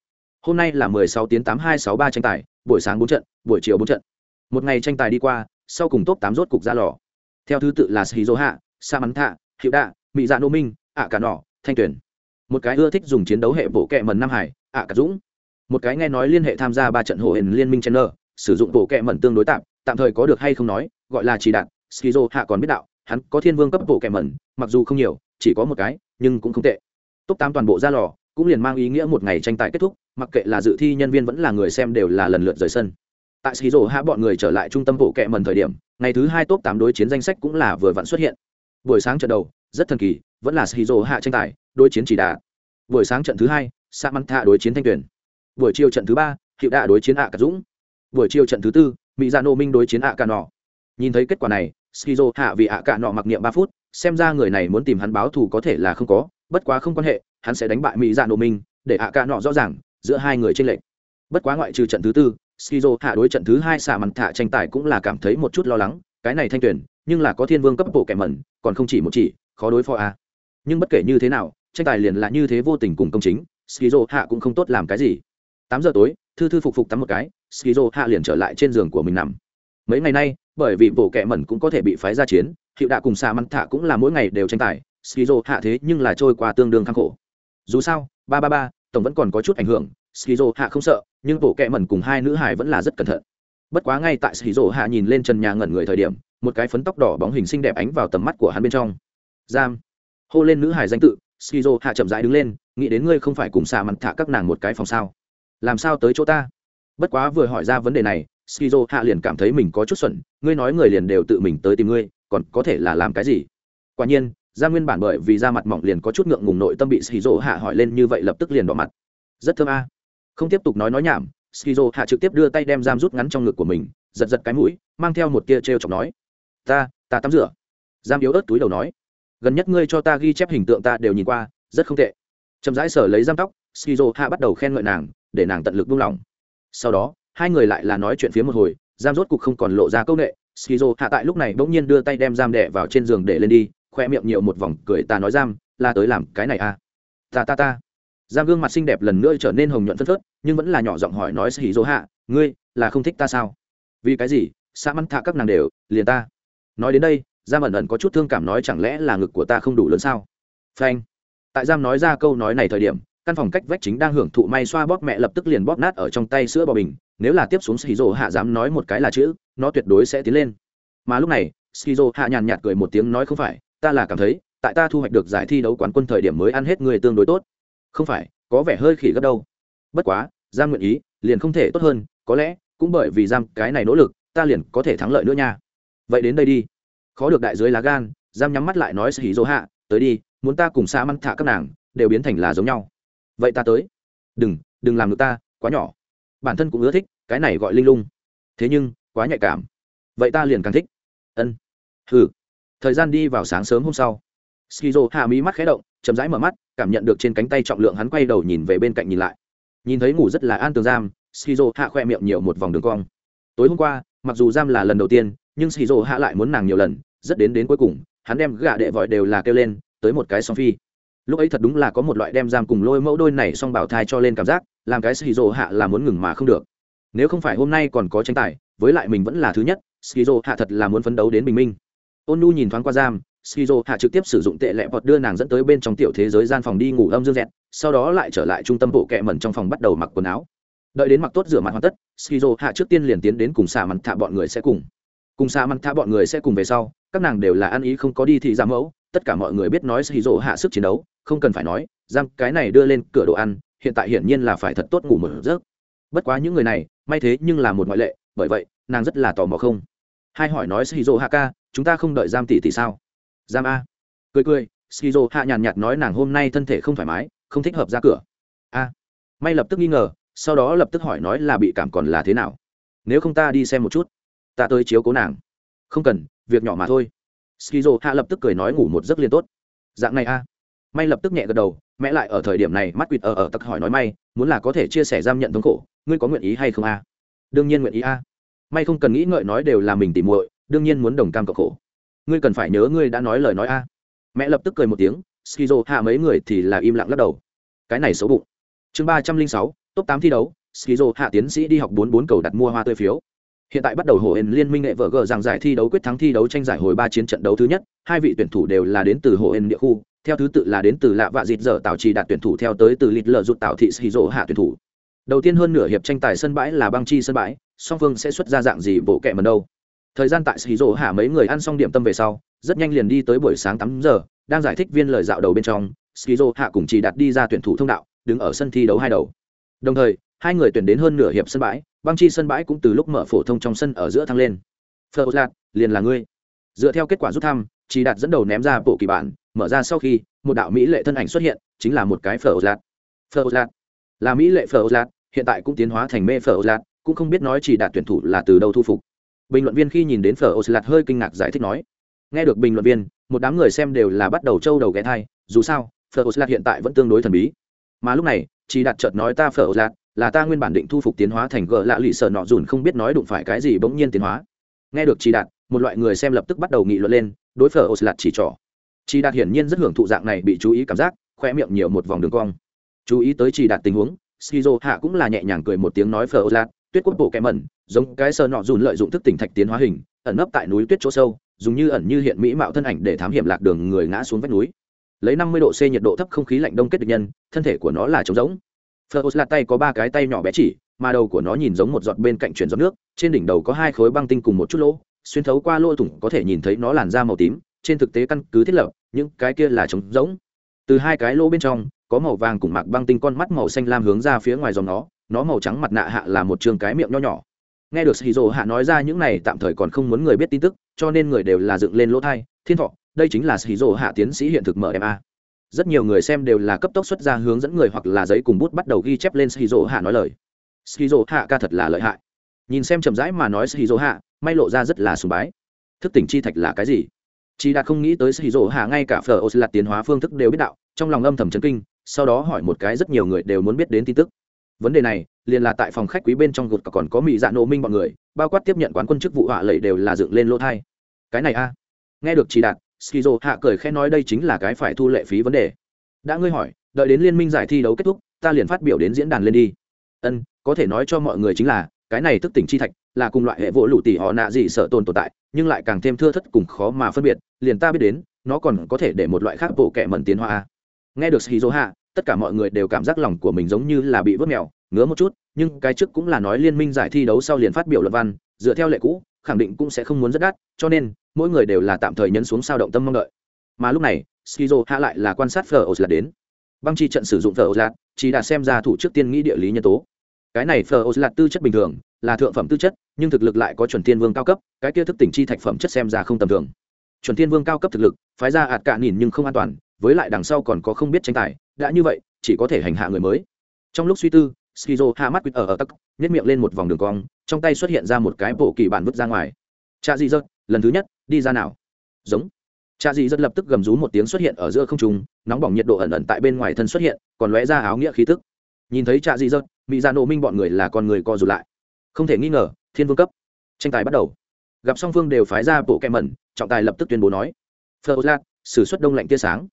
Hôm nay là 16 tiếng 8263 tranh tài, buổi sáng 4 trận, buổi chiều 4 trận. Một ngày tranh tài đi qua, sau cùng top 8 rốt cục ra lò. Theo thứ tự là skizo hạ sa mắn thạ hiệu đạ mỹ dạ nô minh, ạ cả nỏ thanh tuyển một cái ưa thích dùng chiến đấu hệ bộ kệ mần nam hải, ạ cả dũng. Một cái nghe nói liên hệ tham gia ba trận hộ hình liên minh chen sử dụng bộ kệ mần tương đối tạm tạm thời có được hay không nói, gọi là chỉ đạn, skizo hạ còn biết đạo, hắn có thiên vương cấp bộ kệ mần mặc dù không nhiều, chỉ có một cái, nhưng cũng không tệ. Top tám toàn bộ ra lò, cũng liền mang ý nghĩa một ngày tranh tài kết thúc, mặc kệ là dự thi nhân viên vẫn là người xem đều là lần lượt rời sân. Tại skizo hạ bọn người trở lại trung tâm bộ kệ mần thời điểm, ngày thứ hai top tám đối chiến danh sách cũng là vừa vặn xuất hiện buổi sáng trận đầu, rất thần kỳ, vẫn là skizo hạ tranh tài, đối chiến chỉ đà. Buổi sáng trận thứ hai sa măng thạ đối chiến thanh tuyển. Buổi chiều trận thứ ba hiệu đạ đối chiến ạ cả dũng. Buổi chiều trận thứ tư mỹ gia nô minh đối chiến ạ cả nọ. Nhìn thấy kết quả này skizo hạ vì ạ cả nọ mặc niệm ba phút, xem ra người này muốn tìm hắn báo thù có thể là không có, bất quá không quan hệ, hắn sẽ đánh bại mỹ dạ nô minh để ạ cả nọ rõ ràng, giữa hai người trên lệnh bất quá ngoại trừ trận thứ tư skizo hạ đối trận thứ hai xạ mặt thạ tranh tài cũng là cảm thấy một chút lo lắng, cái này thanh tuyển nhưng là có thiên vương cấp bộ kẻ mẩn, còn không chỉ một chỉ, khó đối phó a. Nhưng bất kể như thế nào, tranh tài liền là như thế vô tình cùng công chính, skizo hạ cũng không tốt làm cái gì. Tám giờ tối, thư thư phục phục tắm một cái, skizo hạ liền trở lại trên giường của mình nằm. Mấy ngày nay, bởi vì bộ kẻ mẩn cũng có thể bị phái ra chiến, hiệu đạ cùng xà măn thạ cũng là mỗi ngày đều tranh tài, skizo hạ thế nhưng là trôi qua tương đương khắc khổ. Dù sao, ba ba ba, tổng vẫn còn có chút ảnh hưởng, skizo hạ không sợ, nhưng bộ kẻ mẩn cùng hai nữ hải vẫn là rất cẩn thận. Bất quá ngay tại skizo hạ nhìn lên trần nhà ngẩn người thời điểm một cái phấn tóc đỏ bóng hình xinh đẹp ánh vào tầm mắt của hắn bên trong. Giam. Hô lên nữ hải danh tự, skizo, hạ chậm rãi đứng lên, nghĩ đến ngươi không phải cùng xà mặt thả các nàng một cái phòng sao. Làm sao tới chỗ ta? Bất quá vừa hỏi ra vấn đề này, skizo, hạ liền cảm thấy mình có chút xuẩn, ngươi nói người liền đều tự mình tới tìm ngươi, còn có thể là làm cái gì? Quả nhiên, ra nguyên bản bởi vì da mặt mỏng liền có chút ngượng ngùng nội tâm bị skizo, hạ hỏi lên như vậy lập tức liền đỏ mặt. Rất thơm a. Không tiếp tục nói nói nhảm, skizo, hạ trực tiếp đưa tay đem giam rút ngắn trong ngực của mình, giật giật cái mũi, mang theo một tia t r e o chọc nói ta ta tắm rửa. Giam yếu ớt túi đầu nói. Gần nhất ngươi cho ta ghi chép hình tượng ta đều nhìn qua, rất không tệ. Chậm rãi sở lấy giam tóc shizu hạ bắt đầu khen ngợi nàng, để nàng tận lực buông lỏng. Sau đó, hai người lại là nói chuyện phía một hồi, giam rốt cục không còn lộ ra câu nghệ shizu hạ tại lúc này bỗng nhiên đưa tay đem giam đẻ vào trên giường để lên đi, khoe miệng nhiều một vòng cười ta nói giam, là tới làm cái này à? Ta ta ta. Giam gương mặt xinh đẹp lần nữa trở nên hồng nhuận phân phớt, nhưng vẫn là nhỏ giọng hỏi nói shizu hạ, ngươi là không thích ta sao? Vì cái gì? Sa mắn thạ các nàng đều, liền ta nói đến đây, giam ẩn ẩn có chút thương cảm nói chẳng lẽ là ngực của ta không đủ lớn sao? Phanh. Tại giam nói ra câu nói này thời điểm, căn phòng cách vách chính đang hưởng thụ may xoa bóp mẹ lập tức liền bóp nát ở trong tay sữa bò bình, nếu là tiếp xuống skizo hạ dám nói một cái là chữ, nó tuyệt đối sẽ tiến lên. Mà lúc này skizo hạ nhàn nhạt cười một tiếng nói không phải, ta là cảm thấy, tại ta thu hoạch được giải thi đấu quán quân thời điểm mới ăn hết người tương đối tốt. Không phải, có vẻ hơi khỉ gấp đâu. Bất quá, giam nguyện ý, liền không thể tốt hơn, có lẽ, cũng bởi vì giam cái này nỗ lực, ta liền có thể thắng lợi nữa nha vậy đến đây đi. Khó được đại dưới lá gan, giam nhắm mắt lại nói sĩ dỗ hạ, tới đi, muốn ta cùng xa măng thả các nàng, đều biến thành là giống nhau. Vậy ta tới. Đừng đừng làm được ta, quá nhỏ. Bản thân cũng ưa thích, cái này gọi linh lung. Thế nhưng, quá nhạy cảm. Vậy ta liền càng thích. Ân. Ừ thời gian đi vào sáng sớm hôm sau skizo hạ mí mắt khé động, chậm rãi mở mắt, cảm nhận được trên cánh tay trọng lượng hắn quay đầu nhìn về bên cạnh nhìn lại. Nhìn thấy ngủ rất là an tường giam skizo hạ khoe miệng nhiều một vòng đường cong. Tối hôm qua, mặc dù giam là lần đầu tiên nhưng skizo hạ lại muốn nàng nhiều lần, rất đến đến cuối cùng, hắn đem gạ đệ vội đều là kêu lên, tới một cái song phi. Lúc ấy thật đúng là có một loại đem giam cùng lôi mẫu đôi này xong bảo thai cho lên cảm giác, làm cái skizo hạ là muốn ngừng mà không được. Nếu không phải hôm nay còn có tranh tài, với lại mình vẫn là thứ nhất skizo hạ thật là muốn phấn đấu đến bình minh. Ôn nu nhìn thoáng qua giam skizo hạ trực tiếp sử dụng tệ lệ bọt đưa nàng dẫn tới bên trong tiểu thế giới gian phòng đi ngủ âm dương dẹt, sau đó lại trở lại trung tâm bộ kệ mẩn trong phòng bắt đầu mặc quần áo. Đợi đến mặc tốt rửa mặt hoàn tất skizo hạ trước tiên liền tiến đến cùng xả mặt thạ bọn người sẽ cùng cùng xa mặn tha bọn người sẽ cùng về sau, các nàng đều là ăn ý không có đi thì ra mẫu, tất cả mọi người biết nói skizo hạ sức chiến đấu, không cần phải nói, giam cái này đưa lên cửa đồ ăn, hiện tại hiển nhiên là phải thật tốt ngủ một giấc. Bất quá những người này, may thế nhưng là một ngoại lệ, bởi vậy, nàng rất là tò mò không. Hai hỏi nói skizo hạ ca, chúng ta không đợi giam tỷ tỷ sao? Giam a. Cười cười skizo hạ nhàn nhạt nói nàng hôm nay thân thể không thoải mái, không thích hợp ra cửa. A. May lập tức nghi ngờ, sau đó lập tức hỏi nói là bị cảm còn là thế nào? Nếu không ta đi xem một chút ta tới chiếu cố nàng. Không cần, việc nhỏ mà thôi. Skizo hạ lập tức cười nói ngủ một giấc liền tốt. Dạng này a. May lập tức nhẹ gật đầu, mẹ lại ở thời điểm này mắt quỵt ở ở tặc hỏi nói may, muốn là có thể chia sẻ giam nhận thống khổ, ngươi có nguyện ý hay không a? Đương nhiên nguyện ý a. May không cần nghĩ ngợi nói đều là mình tỉ muội, đương nhiên muốn đồng cam cộng khổ. Ngươi cần phải nhớ ngươi đã nói lời nói a. Mẹ lập tức cười một tiếng, skizo hạ mấy người thì là im lặng lắc đầu. Cái này xấu bụng. Chương ba trăm linh sáu, top tám thi đấu, skizo hạ tiến sĩ đi học bốn bốn cầu đặt mua hoa tươi phiếu hiện tại bắt đầu hồ hển liên minh nghệ vợ gờ rằng giải thi đấu quyết thắng thi đấu tranh giải hồi ba chiến trận đấu thứ nhất, hai vị tuyển thủ đều là đến từ hồ hển địa khu, theo thứ tự là đến từ lạ vạ dịt dở tạo trì đạt tuyển thủ theo tới từ lịt lở rụt tạo thị skizo hạ tuyển thủ. Đầu tiên hơn nửa hiệp tranh tài sân bãi là băng chi sân bãi, song phương sẽ xuất ra dạng gì bộ kệ mần đâu. Thời gian tại skizo hạ mấy người ăn xong điểm tâm về sau, rất nhanh liền đi tới buổi sáng tám giờ, đang giải thích viên lời dạo đầu bên trong skizo hạ cùng chỉ đặt đi ra tuyển thủ thông đạo, đứng ở sân thi đấu hai đầu. Đồng thời hai người tuyển đến hơn nửa hiệp sân bãi, băng chi sân bãi cũng từ lúc mở phổ thông trong sân ở giữa thăng lên. Phờ lạt, liền là ngươi. Dựa theo kết quả rút thăm chỉ đạt dẫn đầu ném ra bộ kỳ bản, mở ra sau khi, một đạo mỹ lệ thân ảnh xuất hiện, chính là một cái phờ lạt. Phờ lạt là mỹ lệ phờ lạt, hiện tại cũng tiến hóa thành mê phờ lạt, cũng không biết nói chỉ đạt tuyển thủ là từ đâu thu phục. Bình luận viên khi nhìn đến phở lạt hơi kinh ngạc giải thích nói, nghe được bình luận viên, một đám người xem đều là bắt đầu trâu đầu ghé thai, dù sao, phở lạt hiện tại vẫn tương đối thần bí. Mà lúc này chỉ đạt chợt nói ta phở lạt là ta nguyên bản định thu phục tiến hóa thành gờ lạ lụy sợ nọ dùn không biết nói đụng phải cái gì bỗng nhiên tiến hóa. Nghe được chỉ đạt, một loại người xem lập tức bắt đầu nghị luận lên, đối phở lạt chỉ trỏ. Chỉ đạt hiển nhiên rất hưởng thụ dạng này bị chú ý cảm giác khoe miệng nhiều một vòng đường cong. Chú ý tới chỉ đạt tình huống, skizo hạ cũng là nhẹ nhàng cười một tiếng nói phở lạt tuyết quốc bộ kẹ mẩn, giống cái sợ nọ dùn lợi dụng thức tỉnh thạch tiến hóa hình, ẩn nấp tại núi tuyết chỗ sâu, dùng như ẩn như hiện mỹ mạo thân ảnh để thám hiểm lạc đường người ngã xuống vách núi. Lấy năm mươi độ c nhiệt độ thấp không khí lạnh đông kết được nhân, thân thể của nó là trống rỗng phơ là tay có ba cái tay nhỏ bé chỉ mà đầu của nó nhìn giống một giọt bên cạnh chuyển giọt nước trên đỉnh đầu có hai khối băng tinh cùng một chút lỗ xuyên thấu qua lỗ thủng có thể nhìn thấy nó làn da màu tím trên thực tế căn cứ thiết lập những cái kia là trống rỗng từ hai cái lỗ bên trong có màu vàng cùng mạc băng tinh con mắt màu xanh lam hướng ra phía ngoài dòng nó nó màu trắng mặt nạ hạ là một trường cái miệng nho nhỏ nghe được Hiro hạ nói ra những này tạm thời còn không muốn người biết tin tức cho nên người đều là dựng lên lỗ tai, thiên thọ đây chính là Hiro hạ tiến sĩ hiện thực mở ma rất nhiều người xem đều là cấp tốc xuất ra hướng dẫn người hoặc là giấy cùng bút bắt đầu ghi chép lên shizu hạ nói lời. Shizu hạ ca thật là lợi hại. Nhìn xem chậm rãi mà nói shizu hạ may lộ ra rất là sùng bái. Thức tỉnh chi thạch là cái gì? Chị đã không nghĩ tới shizu hạ ngay cả phở oslat tiến hóa phương thức đều biết đạo, trong lòng âm thầm chấn kinh, sau đó hỏi một cái rất nhiều người đều muốn biết đến tin tức. Vấn đề này, liền là tại phòng khách quý bên trong gột còn có mỹ dạ nộ minh bọn người, bao quát tiếp nhận quán quân chức vụ họa lầy đều là dựng lên lỗ thai. Cái này a. Nghe được chỉ đạt skizo hạ cười khẽ nói đây chính là cái phải thu lệ phí vấn đề. Đã ngươi hỏi, đợi đến liên minh giải thi đấu kết thúc, ta liền phát biểu đến diễn đàn lên đi. Ân, có thể nói cho mọi người chính là, cái này thức tỉnh chi thạch là cùng loại hệ vỗ lụ tỷ họ nạ gì sợ tồn tồn tại, nhưng lại càng thêm thưa thất cùng khó mà phân biệt, liền ta biết đến, nó còn có thể để một loại khác bộ kệ mẩn tiến hóa. Nghe được skizo hạ, tất cả mọi người đều cảm giác lòng của mình giống như là bị vớt mèo, ngứa một chút, nhưng cái trước cũng là nói liên minh giải thi đấu sau liền phát biểu luận văn, dựa theo lệ cũ, khẳng định cũng sẽ không muốn rất đắt, cho nên mỗi người đều là tạm thời nhấn xuống sao động tâm mong đợi. Mà lúc này, skizo hạ lại là quan sát phở ổ đến. Băng chi trận sử dụng phở ổ chỉ đã xem ra thủ trước tiên nghĩ địa lý nhân tố. Cái này phở ổ tư chất bình thường, là thượng phẩm tư chất, nhưng thực lực lại có chuẩn tiên vương cao cấp, cái kia thức tỉnh chi thạch phẩm chất xem ra không tầm thường. Chuẩn tiên vương cao cấp thực lực, phái ra ạt cả nhìn nhưng không an toàn, với lại đằng sau còn có không biết tranh tài, đã như vậy, chỉ có thể hành hạ người mới. Trong lúc suy tư, skizo hạ mắt quýt ở ở tắc nhét miệng lên một vòng đường cong, trong tay xuất hiện ra một cái bộ kỳ bản vứt ra ngoài. Cha di dơ lần thứ nhất, đi ra nào. Giống. Cha dị dật lập tức gầm rú một tiếng xuất hiện ở giữa không trung, nóng bỏng nhiệt độ ẩn ẩn tại bên ngoài thân xuất hiện, còn lóe ra áo nghĩa khí tức. Nhìn thấy cha dị dật mỹ ra nộ minh bọn người là con người co rụt lại. Không thể nghi ngờ, thiên vương cấp. Tranh tài bắt đầu. Gặp song phương đều phái ra bộ kem mẩn, trọng tài lập tức tuyên bố nói. Phơ lát sử xuất đông lạnh tia sáng.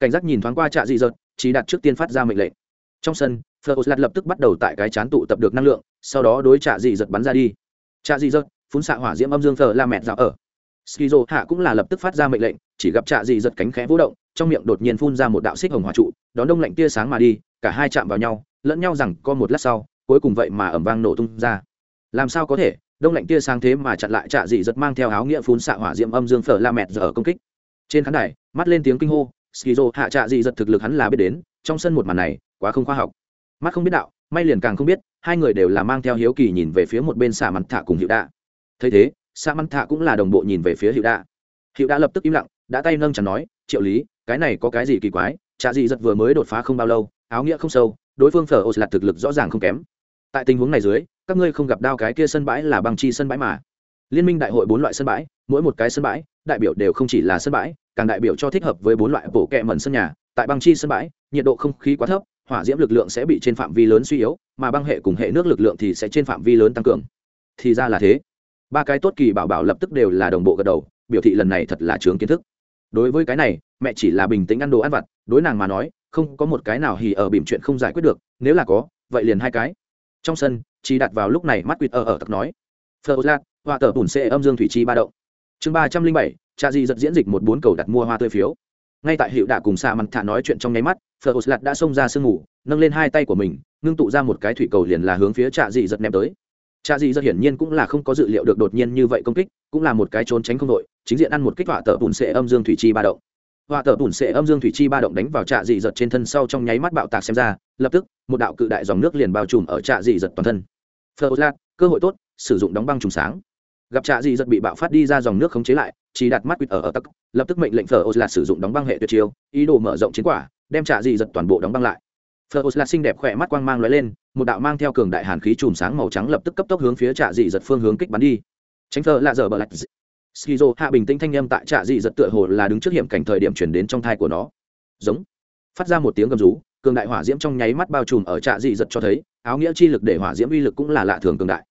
Cảnh giác nhìn thoáng qua trạ dị dật chỉ đặt trước tiên phát ra mệnh lệnh. Trong sân phờ lạt lập tức bắt đầu tại cái chán tụ tập được năng lượng, sau đó đối trạ dị dật bắn ra đi. Trạ dị dật phun xạ hỏa diễm âm dương phờ la mẹt dạo ở skizo hạ cũng là lập tức phát ra mệnh lệnh, chỉ gặp trạ dị dật cánh khẽ vũ động, trong miệng đột nhiên phun ra một đạo xích hồng hỏa trụ, đón đông lạnh tia sáng mà đi, cả hai chạm vào nhau, lẫn nhau rằng có một lát sau, cuối cùng vậy mà ẩm vang nổ tung ra. Làm sao có thể, đông lạnh tia sáng thế mà chặn lại trạ dị dật mang theo áo nghĩa phun xạ hỏa diễm âm dương phở la mẹt giờ ở công kích. Trên khán đài, mắt lên tiếng kinh hô, skizo hạ trạ dị giật thực lực hắn là biết đến, trong sân một màn này, quá không khoa học. Mắt không biết đạo, may liền càng không biết, hai người đều là mang theo hiếu kỳ nhìn về phía một bên xạ mặt thả cùng hiệu đạ. Thấy thế sa măng thạ cũng là đồng bộ nhìn về phía hiệu đạ hiệu đạ lập tức im lặng, đã tay nâng chẳng nói, triệu lý, cái này có cái gì kỳ quái? Trạ dị giật vừa mới đột phá không bao lâu, áo nghĩa không sâu, đối phương phở ô là thực lực rõ ràng không kém. Tại tình huống này dưới, các ngươi không gặp đao cái kia sân bãi là bằng chi sân bãi mà. Liên minh đại hội bốn loại sân bãi, mỗi một cái sân bãi, đại biểu đều không chỉ là sân bãi, càng đại biểu cho thích hợp với bốn loại bổ kẹ mẩn sân nhà. Tại băng chi sân bãi, nhiệt độ không khí quá thấp, hỏa diễm lực lượng sẽ bị trên phạm vi lớn suy yếu, mà băng hệ cùng hệ nước lực lượng thì sẽ trên phạm vi lớn tăng cường. Thì ra là thế ba cái tốt kỳ bảo bảo lập tức đều là đồng bộ gật đầu, biểu thị lần này thật là chướng kiến thức. Đối với cái này, mẹ chỉ là bình tĩnh ăn đồ ăn vặt, đối nàng mà nói, không có một cái nào hì ở bìm chuyện không giải quyết được, nếu là có, vậy liền hai cái. Trong sân chỉ đặt vào lúc này mắt quýt ở ở tặc nói, phờ lạc hoa tờ bùn xê âm dương thủy chi ba động. Chương ba trăm linh bảy, cha di giật diễn dịch một bốn cầu đặt mua hoa tươi phiếu. Ngay tại hiệu đạ cùng xạ mặt thả nói chuyện trong nháy mắt, phờ lạt đã xông ra sương ngủ, nâng lên hai tay của mình, ngưng tụ ra một cái thủy cầu liền là hướng phía trạ dị giật ném tới cha dị giật hiển nhiên cũng là không có dự liệu được đột nhiên như vậy công kích, cũng là một cái trốn tránh không đội, chính diện ăn một kích họa tờ bùn sệ âm dương thủy chi ba động. Họa tờ bùn sệ âm dương thủy chi ba động đánh vào trạ dị giật trên thân sau trong nháy mắt bạo tạc xem ra, lập tức, một đạo cự đại dòng nước liền bao trùm ở trạ dị giật toàn thân. Phờ cơ hội tốt, sử dụng đóng băng trùng sáng. Gặp trạ dị giật bị bạo phát đi ra dòng nước khống chế lại, chỉ đặt mắt quýt ở ở tắc, lập tức mệnh lệnh phờ sử dụng đóng băng hệ tuyệt chiêu, ý đồ mở rộng chiến quả, đem trạ dị giật toàn bộ đóng băng lại. Phờ xinh đẹp khỏe mắt quang mang lóe lên một đạo mang theo cường đại hàn khí chùm sáng màu trắng lập tức cấp tốc hướng phía trạ dị giật phương hướng kích bắn đi. Tránh phờ lạ dở bờ lạch skizo hạ bình tĩnh thanh âm tại trạ dị giật tựa hồ là đứng trước hiểm cảnh thời điểm chuyển đến trong thai của nó. Giống. Phát ra một tiếng gầm rú cường đại hỏa diễm trong nháy mắt bao trùm ở trạ dị giật cho thấy áo nghĩa chi lực để hỏa diễm uy lực cũng là lạ thường cường đại.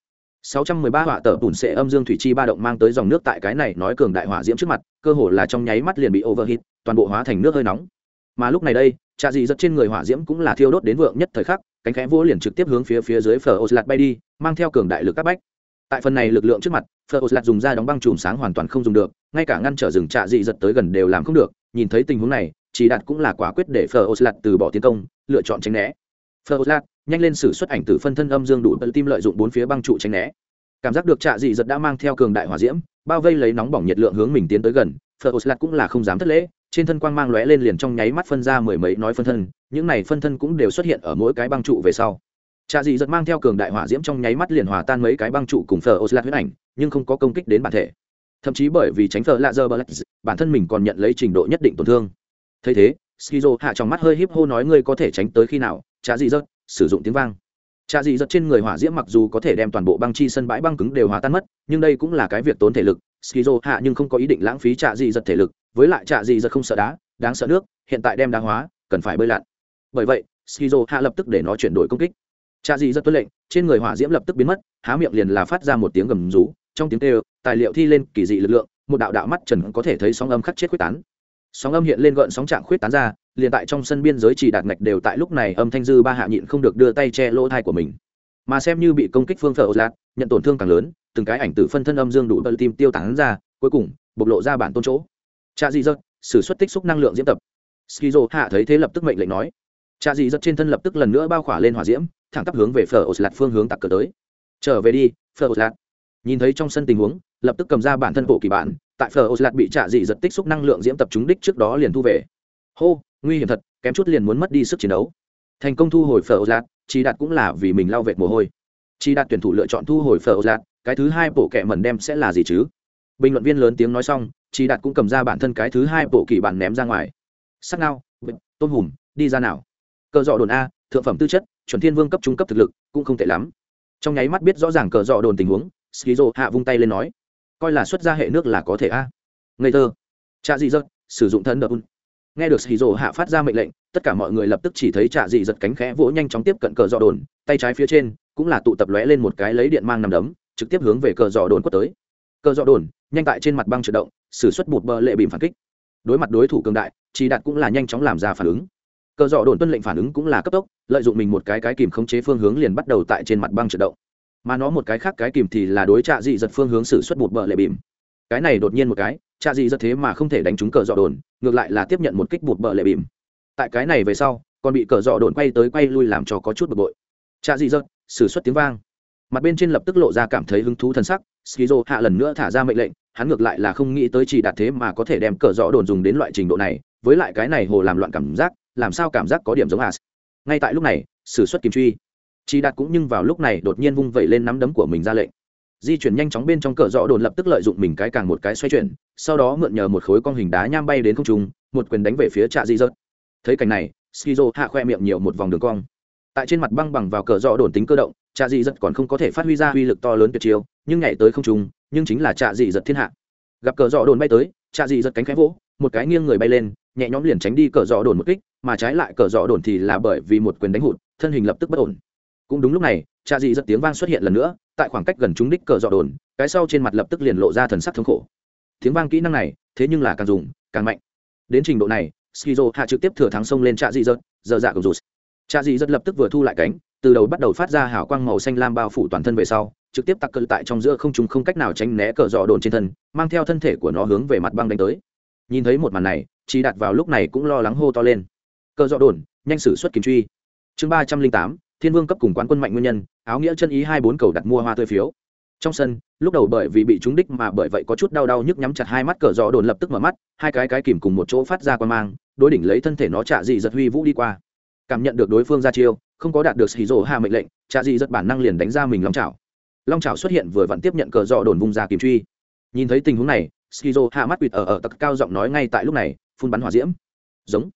613 hỏa tở bùn sẽ âm dương thủy chi ba động mang tới dòng nước tại cái này nói cường đại hỏa diễm trước mặt, cơ hồ là trong nháy mắt liền bị overheat, toàn bộ hóa thành nước hơi nóng. Mà lúc này đây, trà dị giật trên người hỏa diễm cũng là thiêu đốt đến vượng nhất thời khắc, cánh khẽ vỗ liền trực tiếp hướng phía phía dưới Phở Oslat bay đi, mang theo cường đại lực các bách. Tại phần này lực lượng trước mặt, Phở Oslat dùng ra đóng băng chùm sáng hoàn toàn không dùng được, ngay cả ngăn trở rừng trà dị giật tới gần đều làm không được, nhìn thấy tình huống này, chỉ đạt cũng là quả quyết để Phở Oslat từ bỏ tiến công, lựa chọn tránh né. Phở Oslat, nhanh lên sử xuất ảnh tử phân thân âm dương đủ tim lợi dụng bốn phía băng trụ tránh né cảm giác được trạ dị giật đã mang theo cường đại hỏa diễm bao vây lấy nóng bỏng nhiệt lượng hướng mình tiến tới gần phờ ô slat cũng là không dám thất lễ trên thân quang mang lóe lên liền trong nháy mắt phân ra mười mấy nói phân thân, những này phân thân cũng đều xuất hiện ở mỗi cái băng trụ về sau. Trà dị giật mang theo cường đại hỏa diễm trong nháy mắt liền hòa tan mấy cái băng trụ cùng phờ ô slat huyết ảnh, nhưng không có công kích đến bản thể. Thậm chí bởi vì tránh phờ lạ dơ bờ bản thân mình còn nhận lấy trình độ nhất định tổn thương. Thấy thế, skizo hạ trong mắt hơi híp hô nói ngươi có thể tránh tới khi nào trà dị giật, sử dụng tiếng vang. Trà dị giật trên người hỏa diễm mặc dù có thể đem toàn bộ băng chi sân bãi băng cứng đều hòa tan mất, nhưng đây cũng là cái việc tốn thể lực, skizo hạ nhưng không có ý định lãng phí trà dị giật thể lực với lại trạ dị giật không sợ đá, đáng sợ nước, hiện tại đem đá hóa, cần phải bơi lặn. Bởi vậy, skizo hạ lập tức để nó chuyển đổi công kích. Trạ dị giật tuân lệnh, trên người hỏa diễm lập tức biến mất, há miệng liền là phát ra một tiếng gầm rú, trong tiếng kêu, tài liệu thi lên kỳ dị lực lượng, một đạo đạo mắt trần có thể thấy sóng âm khắc chết quyết tán. Sóng âm hiện lên gợn sóng trạng khuyết tán ra, liền tại trong sân biên giới chỉ đạt ngạch đều tại lúc này âm thanh dư ba hạ nhịn không được đưa tay che lỗ thai của mình. Mà xem như bị công kích phương phở lạt, nhận tổn thương càng lớn, từng cái ảnh tử phân thân âm dương đủ tự tim tiêu tán ra, cuối cùng, bộc lộ ra bản tôn chỗ cha dị dật, sử xuất tích xúc năng lượng diễm tập. Skizo hạ thấy thế lập tức mệnh lệnh nói. Cha dị dật trên thân lập tức lần nữa bao khỏa lên hỏa diễm, thẳng tắp hướng về phở lạt phương hướng tặc cờ tới. Trở về đi, phở lạt nhìn thấy trong sân tình huống, lập tức cầm ra bản thân bộ kỳ bản, tại phở lạt bị cha dị dật tích xúc năng lượng diễm tập trúng đích trước đó liền thu về. Hô, nguy hiểm thật, kém chút liền muốn mất đi sức chiến đấu. Thành công thu hồi phở ô lạt chỉ đạt cũng là vì mình lau vệt mồ hôi. Chỉ đạt tuyển thủ lựa chọn thu hồi phở ô lạt cái thứ hai bộ kệ mẩn đem sẽ là gì chứ? Bình luận viên lớn tiếng nói xong chỉ đạt cũng cầm ra bản thân cái thứ hai bộ kỳ bản ném ra ngoài. Sắc ngao tôm hùm, đi ra nào. Cờ dọ đồn a, thượng phẩm tư chất, chuẩn thiên vương cấp trung cấp thực lực, cũng không tệ lắm. Trong nháy mắt biết rõ ràng cờ dọ đồn tình huống, skizo hạ vung tay lên nói, coi là xuất ra hệ nước là có thể a. Ngây thơ. Trạ dị dật, sử dụng thân đợt nghe được skizo hạ phát ra mệnh lệnh, tất cả mọi người lập tức chỉ thấy trạ dị Dật cánh khẽ vỗ nhanh chóng tiếp cận cờ dọ đồn, tay trái phía trên cũng là tụ tập lóe lên một cái lấy điện mang nằm đấm, trực tiếp hướng về cờ dọ đồn quất tới. Cờ dọ đồn, nhanh tại trên mặt băng trượt động sử suất một bờ lệ bìm phản kích. Đối mặt đối thủ cường đại chỉ đạt cũng là nhanh chóng làm ra phản ứng. Cờ dọ đồn tuân lệnh phản ứng cũng là cấp tốc, lợi dụng mình một cái cái kìm khống chế phương hướng liền bắt đầu tại trên mặt băng trận động. Mà nó một cái khác cái kìm thì là đối trạ dị giật phương hướng xử suất bụt bờ lệ bìm. Cái này đột nhiên một cái, trạ dị giật thế mà không thể đánh trúng cờ dọ đồn, ngược lại là tiếp nhận một kích bụt bờ lệ bìm. Tại cái này về sau, còn bị cờ dọ đồn quay tới quay lui làm cho có chút bực bội. Trạ dị giật, xử suất tiếng vang. Mặt bên trên lập tức lộ ra cảm thấy hứng thú thân sắc, skizo hạ lần nữa thả ra mệnh lệnh hắn ngược lại là không nghĩ tới chỉ đạt thế mà có thể đem cờ dọ đồn dùng đến loại trình độ này, với lại cái này hồ làm loạn cảm giác, làm sao cảm giác có điểm giống as. Ngay tại lúc này, sử xuất kim truy. Chỉ đạt cũng nhưng vào lúc này đột nhiên vung vẩy lên nắm đấm của mình ra lệnh. Di chuyển nhanh chóng bên trong cờ dọ đồn lập tức lợi dụng mình cái càng một cái xoay chuyển, sau đó mượn nhờ một khối con hình đá nham bay đến không trung, một quyền đánh về phía trạ di rớt thấy cảnh này, skizo hạ khoe miệng nhiều một vòng đường cong. Tại trên mặt băng bằng vào cờ dọ đồn tính cơ động, trạ di rớt còn không có thể phát huy ra uy lực to lớn tuyệt chiêu, nhưng nhảy tới không trung nhưng chính là trạ dị giật thiên hạ. Gặp cờ dọ đồn bay tới, trạ dị giật cánh khẽ vỗ, một cái nghiêng người bay lên, nhẹ nhõm liền tránh đi cờ dọ đồn một kích, mà trái lại cờ dọ đồn thì là bởi vì một quyền đánh hụt, thân hình lập tức bất ổn. Cũng đúng lúc này, trạ dị giật tiếng vang xuất hiện lần nữa, tại khoảng cách gần trúng đích cờ dọ đồn, cái sau trên mặt lập tức liền lộ ra thần sắc thống khổ. Tiếng vang kỹ năng này, thế nhưng là càng dùng, càng mạnh. Đến trình độ này, skizo hạ trực tiếp thừa thắng sông lên trạ dị giật, giờ dạ cùng rụt trạ dị giật lập tức vừa thu lại cánh, từ đầu bắt đầu phát ra hào quang màu xanh lam bao phủ toàn thân về sau trực tiếp tặc cự tại trong giữa không trung không cách nào tránh né cờ dọ đồn trên thân, mang theo thân thể của nó hướng về mặt băng đánh tới. Nhìn thấy một màn này chỉ đặt vào lúc này cũng lo lắng hô to lên. Cờ dọ đồn, nhanh xử xuất kiếm truy. Chương ba trăm linh tám, thiên vương cấp cùng quán quân mạnh nguyên nhân, áo nghĩa chân ý hai bốn cầu đặt mua hoa tươi phiếu. Trong sân, lúc đầu bởi vì bị trúng đích mà bởi vậy có chút đau đau nhức nhắm chặt hai mắt, cờ dọ đồn lập tức mở mắt, hai cái cái kìm cùng một chỗ phát ra quan mang, đối đỉnh lấy thân thể nó trả dị giật huy vũ đi qua. Cảm nhận được đối phương ra chiêu, không có đạt được xì rổ hạ mệnh lệnh trả dị giật bản năng liền đánh ra mình lòng chảo long trào xuất hiện vừa vặn tiếp nhận cờ dọ đồn vung ra kim truy. Nhìn thấy tình huống này, skizo hạ mắt quỵt ở ở tặc cao giọng nói ngay tại lúc này, phun bắn hỏa diễm. Giống.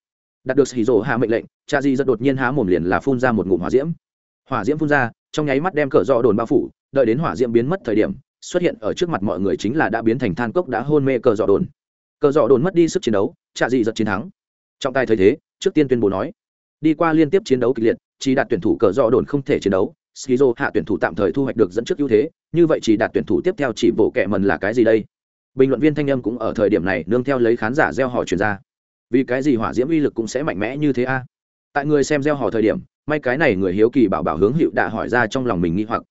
Đạt được skizo hạ mệnh lệnh cha di rất đột nhiên há mồm liền là phun ra một ngụm hỏa diễm. Hỏa diễm phun ra, trong nháy mắt đem cờ dọ đồn bao phủ, đợi đến hỏa diễm biến mất thời điểm, xuất hiện ở trước mặt mọi người chính là đã biến thành than cốc đã hôn mê cờ dọ đồn. Cờ dọ đồn mất đi sức chiến đấu cha di giật chiến thắng. Trọng tài thấy thế, trước tiên tuyên bố nói, đi qua liên tiếp chiến đấu kịch liệt, chỉ đạt tuyển thủ cờ dọ đồn không thể chiến đấu skizo hạ tuyển thủ tạm thời thu hoạch được dẫn trước ưu thế, như vậy chỉ đạt tuyển thủ tiếp theo chỉ bộ kệ mần là cái gì đây? Bình luận viên thanh âm cũng ở thời điểm này nương theo lấy khán giả gieo hỏi truyền ra. Vì cái gì hỏa diễm uy lực cũng sẽ mạnh mẽ như thế a? Tại người xem gieo hỏi thời điểm, may cái này người hiếu kỳ bảo bảo hướng hiệu đã hỏi ra trong lòng mình nghi hoặc.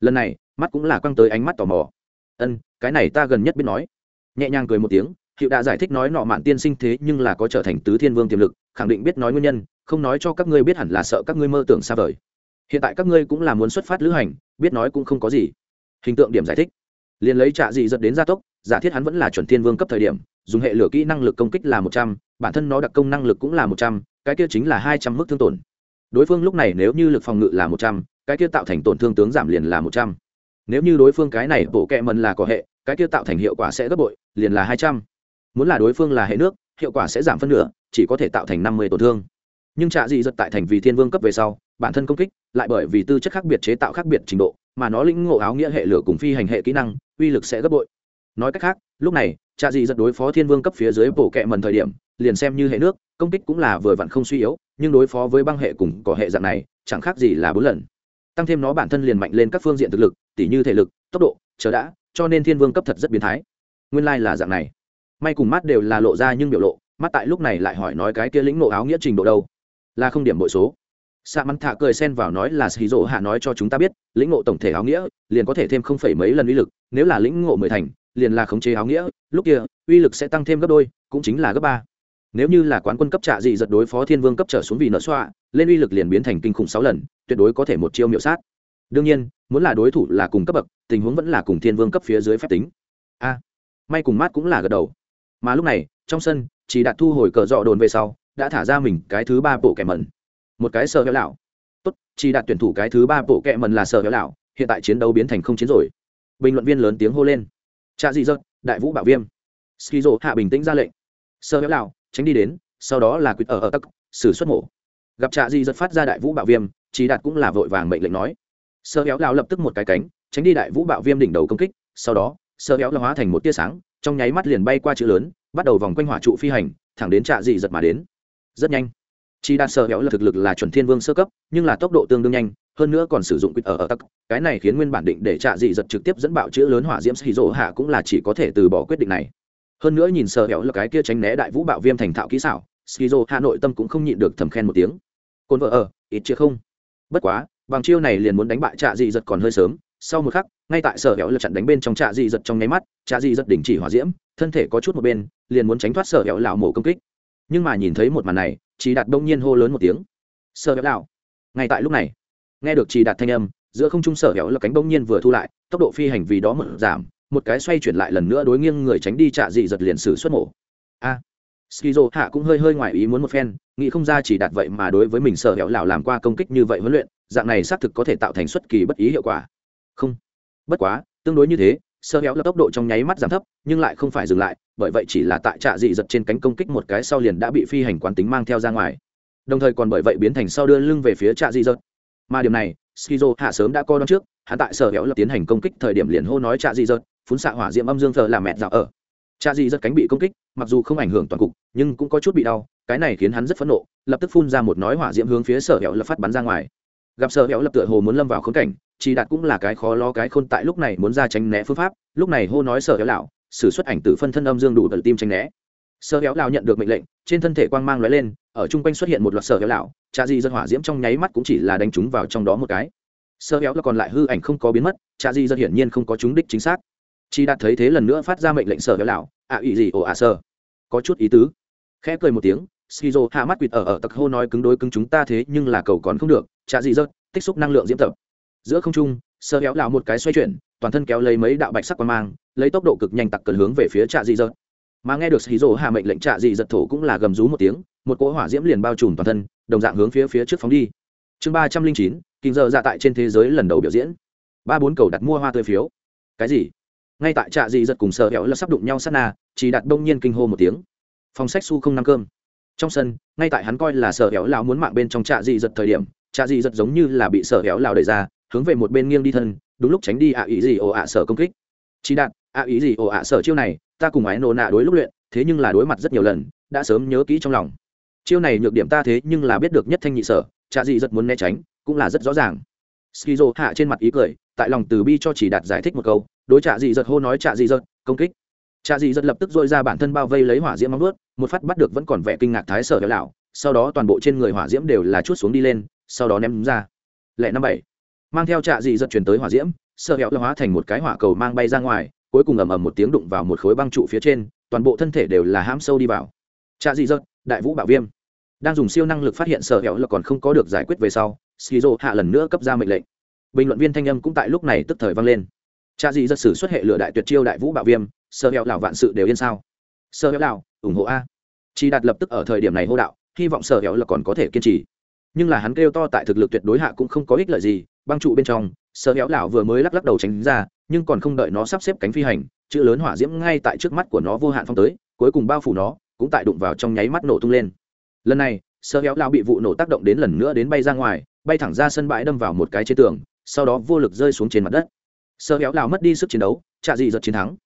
Lần này, mắt cũng là quăng tới ánh mắt tò mò. Ân, cái này ta gần nhất biết nói. Nhẹ nhàng cười một tiếng, hiệu đã giải thích nói nọ mạn tiên sinh thế nhưng là có trở thành tứ thiên vương tiềm lực, khẳng định biết nói nguyên nhân, không nói cho các ngươi biết hẳn là sợ các ngươi mơ tưởng xa vời hiện tại các ngươi cũng là muốn xuất phát lữ hành, biết nói cũng không có gì. Hình tượng điểm giải thích. Liền lấy trạ dị giật đến gia tốc, giả thiết hắn vẫn là chuẩn thiên vương cấp thời điểm, dùng hệ lửa kỹ năng lực công kích là một trăm, bản thân nó đặc công năng lực cũng là một trăm, cái kia chính là hai trăm mức thương tổn. Đối phương lúc này nếu như lực phòng ngự là một trăm, cái kia tạo thành tổn thương tướng giảm liền là một trăm. Nếu như đối phương cái này bổ kẹ mần là có hệ, cái kia tạo thành hiệu quả sẽ gấp bội, liền là hai trăm. Muốn là đối phương là hệ nước, hiệu quả sẽ giảm phân nửa, chỉ có thể tạo thành năm mươi tổn thương. Nhưng trạ dị giật tại thành vì thiên vương cấp về sau bản thân công kích, lại bởi vì tư chất khác biệt, chế tạo khác biệt trình độ, mà nó lĩnh ngộ áo nghĩa hệ lửa cùng phi hành hệ kỹ năng, uy lực sẽ gấp bội. Nói cách khác, lúc này, trạ dị giật đối phó thiên vương cấp phía dưới bộ kệ mần thời điểm, liền xem như hệ nước, công kích cũng là vừa vặn không suy yếu, nhưng đối phó với băng hệ cùng cỏ hệ dạng này, chẳng khác gì là bốn lần. Tăng thêm nó bản thân liền mạnh lên các phương diện thực lực, tỉ như thể lực, tốc độ, chờ đã, cho nên thiên vương cấp thật rất biến thái. Nguyên lai、like、là dạng này. May cùng mắt đều là lộ ra nhưng biểu lộ, mắt tại lúc này lại hỏi nói cái kia lĩnh nộ áo nghĩa trình độ đâu? Là không điểm bội số. Sạ Mãn thạ cười xen vào nói là xì rỗ hạ nói cho chúng ta biết, lĩnh ngộ tổng thể áo nghĩa, liền có thể thêm không phẩy mấy lần uy lực, nếu là lĩnh ngộ mười thành, liền là khống chế áo nghĩa, lúc kia, uy lực sẽ tăng thêm gấp đôi, cũng chính là gấp ba. Nếu như là quán quân cấp trạ dị giật đối phó thiên vương cấp trở xuống vì nợ xoa, lên uy lực liền biến thành kinh khủng sáu lần, tuyệt đối có thể một chiêu miểu sát. Đương nhiên, muốn là đối thủ là cùng cấp bậc, tình huống vẫn là cùng thiên vương cấp phía dưới phép tính. A, may cùng mát cũng là gật đầu. Mà lúc này, trong sân, chỉ đạt thu hồi cờ dọ đồn về sau, đã thả ra mình cái thứ ba bộ kẻ mẩn một cái sờ héo lão. Tốt, chỉ đạt tuyển thủ cái thứ ba bộ kẹ mần là sờ héo lão, hiện tại chiến đấu biến thành không chiến rồi. Bình luận viên lớn tiếng hô lên. Cha dị dật đại vũ bảo viêm. Skizo hạ bình tĩnh ra lệnh. Sờ héo lão, tránh đi đến, sau đó là quyết ở ở tắc, xử xuất mổ. Gặp trạ dị dật phát ra đại vũ bảo viêm, chỉ đạt cũng là vội vàng mệnh lệnh nói. Sơ héo lão lập tức một cái cánh, tránh đi đại vũ bạo viêm đỉnh đầu công kích, sau đó, sơ héo lão hóa thành một tia sáng, trong nháy mắt liền bay qua chữ lớn, bắt đầu vòng quanh hỏa trụ phi hành, thẳng đến trạ dị giật mà đến. Rất nhanh chi đạt sở héo là thực lực là chuẩn thiên vương sơ cấp, nhưng là tốc độ tương đương nhanh, hơn nữa còn sử dụng quýt ở ở tắc. Cái này khiến nguyên bản định để trạ dị giật trực tiếp dẫn bạo chữ lớn hỏa diễm xì rỗ hạ cũng là chỉ có thể từ bỏ quyết định này. Hơn nữa nhìn sở hẻo là cái kia tránh né đại vũ bạo viêm thành thạo kỹ xảo skizo hà nội tâm cũng không nhịn được thầm khen một tiếng. Cồn vợ ở, ít chưa không? Bất quá, bằng chiêu này liền muốn đánh bại trạ dị giật còn hơi sớm. Sau một khắc, ngay tại sở hẻo lật chặn đánh bên trong trạ dị giật trong nháy mắt, trạ dị giật đình chỉ hỏa diễm, thân thể có chút một bên, liền muốn tránh thoát sở hẻo lão mổ công kích. Nhưng mà nhìn thấy một màn này chỉ đạt đông nhiên hô lớn một tiếng. Sợ hẻo lão ngay tại lúc này, nghe được chỉ đạt thanh âm, giữa không trung sở hẻo là cánh bỗng nhiên vừa thu lại, tốc độ phi hành vì đó một giảm, một cái xoay chuyển lại lần nữa đối nghiêng người tránh đi trạ dị giật liền sử xuất mổ. A. Skizo hạ cũng hơi hơi ngoài ý muốn một phen, nghĩ không ra chỉ đạt vậy mà đối với mình sở hẻo lão làm qua công kích như vậy huấn luyện, dạng này xác thực có thể tạo thành xuất kỳ bất ý hiệu quả. Không. Bất quá, tương đối như thế sơ héo là tốc độ trong nháy mắt giảm thấp, nhưng lại không phải dừng lại, bởi vậy chỉ là tại trạ dị giật trên cánh công kích một cái sau liền đã bị phi hành quán tính mang theo ra ngoài. Đồng thời còn bởi vậy biến thành sau đưa lưng về phía trạ dị giật. Mà điểm này, skizo hạ sớm đã coi đón trước hạ tại sở héo là tiến hành công kích thời điểm liền hô nói trạ dị giật phun xạ hỏa diệm âm dương thờ là mẹ dạo ở. Trạ dị giật cánh bị công kích, mặc dù không ảnh hưởng toàn cục, nhưng cũng có chút bị đau, cái này khiến hắn rất phẫn nộ, lập tức phun ra một nói hỏa diễm hướng phía sở héo là phát bắn ra ngoài. Gặp sở héo lập tựa hồ muốn lâm vào khốn cảnh chỉ đạt cũng là cái khó lo cái khôn tại lúc này muốn ra tránh né phương pháp lúc này hô nói sở héo lão sử xuất ảnh tử phân thân âm dương đủ tận tim tránh né. Sở héo lão nhận được mệnh lệnh trên thân thể quang mang lóe lên ở chung quanh xuất hiện một loạt sở héo lão cha di dân hỏa diễm trong nháy mắt cũng chỉ là đánh chúng vào trong đó một cái. Sở héo là còn lại hư ảnh không có biến mất cha di dân hiển nhiên không có trúng đích chính xác. Chỉ đạt thấy thế lần nữa phát ra mệnh lệnh sở héo lão ạ à, gì ồ ạ à sơ? Có chút ý tứ. Khẽ cười một tiếng skizo hạ mắt quỵt ở ở tặc hô nói cứng đối cứng chúng ta thế nhưng là cầu còn không được cha di dân tích xúc năng lượng diễm tập giữa không trung, sơ kéo lào một cái xoay chuyển, toàn thân kéo lấy mấy đạo bạch sắc quan mang, lấy tốc độ cực nhanh tặc cần hướng về phía trạ dị dật. Mà nghe được hí rỗ hạ mệnh lệnh trạ dị dật thổ cũng là gầm rú một tiếng, một cỗ hỏa diễm liền bao trùm toàn thân, đồng dạng hướng phía phía trước phóng đi. Chương ba trăm linh chín, kinh giờ ra dạ tại trên thế giới lần đầu biểu diễn. Ba bốn cầu đặt mua hoa tươi phiếu. Cái gì? Ngay tại trạ dị dợt cùng sơ kéo là sắp đụng nhau sát na chỉ đặt đông nhiên kinh hô một tiếng. Phòng sách su không năm cơm. Trong sân, ngay tại hắn coi là sở héo lão muốn mạng bên trong trạ dị giật thời điểm, trạ dị giật giống như là bị sở héo lão đẩy ra hướng về một bên nghiêng đi thân, đúng lúc tránh đi ạ ý gì ồ ạ sở công kích. Chỉ đạt, ạ ý gì ồ ạ sở chiêu này, ta cùng ái nổ nạ đối lúc luyện, thế nhưng là đối mặt rất nhiều lần, đã sớm nhớ kỹ trong lòng. Chiêu này nhược điểm ta thế nhưng là biết được nhất thanh nhị sở trạ dị rất muốn né tránh, cũng là rất rõ ràng. Skizo hạ trên mặt ý cười, tại lòng từ bi cho chỉ đạt giải thích một câu, đối trạ dị giật hô nói trạ dị giật công kích. Trạ dị giật lập tức dội ra bản thân bao vây lấy hỏa diễm móng vuốt, một phát bắt được vẫn còn vẻ kinh ngạc thái sở héo lão, sau đó toàn bộ trên người hỏa diễm đều là chút xuống đi lên, sau đó ném ra. Lẻ năm bảy mang theo trạ dị giật chuyển tới hỏa diễm, sợ hẹo hóa thành một cái hỏa cầu mang bay ra ngoài, cuối cùng ầm ầm một tiếng đụng vào một khối băng trụ phía trên, toàn bộ thân thể đều là hãm sâu đi vào. Trạ dị giật, đại vũ bảo viêm. Đang dùng siêu năng lực phát hiện sợ hẹo là còn không có được giải quyết về sau, skizo hạ lần nữa cấp ra mệnh lệnh. Bình luận viên thanh âm cũng tại lúc này tức thời vang lên. Trạ dị giật sử xuất hệ lửa đại tuyệt chiêu đại vũ bảo viêm, sợ hẹo lào vạn sự đều yên sao? Sợ hẹo lào ủng hộ a. Chỉ đạt lập tức ở thời điểm này hô đạo, hy vọng sợ hẹo là còn có thể kiên trì. Nhưng là hắn kêu to tại thực lực tuyệt đối hạ cũng không có ích lợi gì băng trụ bên trong sợ héo lão vừa mới lắc lắc đầu tránh ra, nhưng còn không đợi nó sắp xếp cánh phi hành, chữ lớn hỏa diễm ngay tại trước mắt của nó vô hạn phong tới, cuối cùng bao phủ nó, cũng tại đụng vào trong nháy mắt nổ tung lên. Lần này sợ héo lão bị vụ nổ tác động đến lần nữa đến bay ra ngoài, bay thẳng ra sân bãi đâm vào một cái chế tường, sau đó vô lực rơi xuống trên mặt đất. Sợ héo lão mất đi sức chiến đấu chạ dị giật chiến thắng.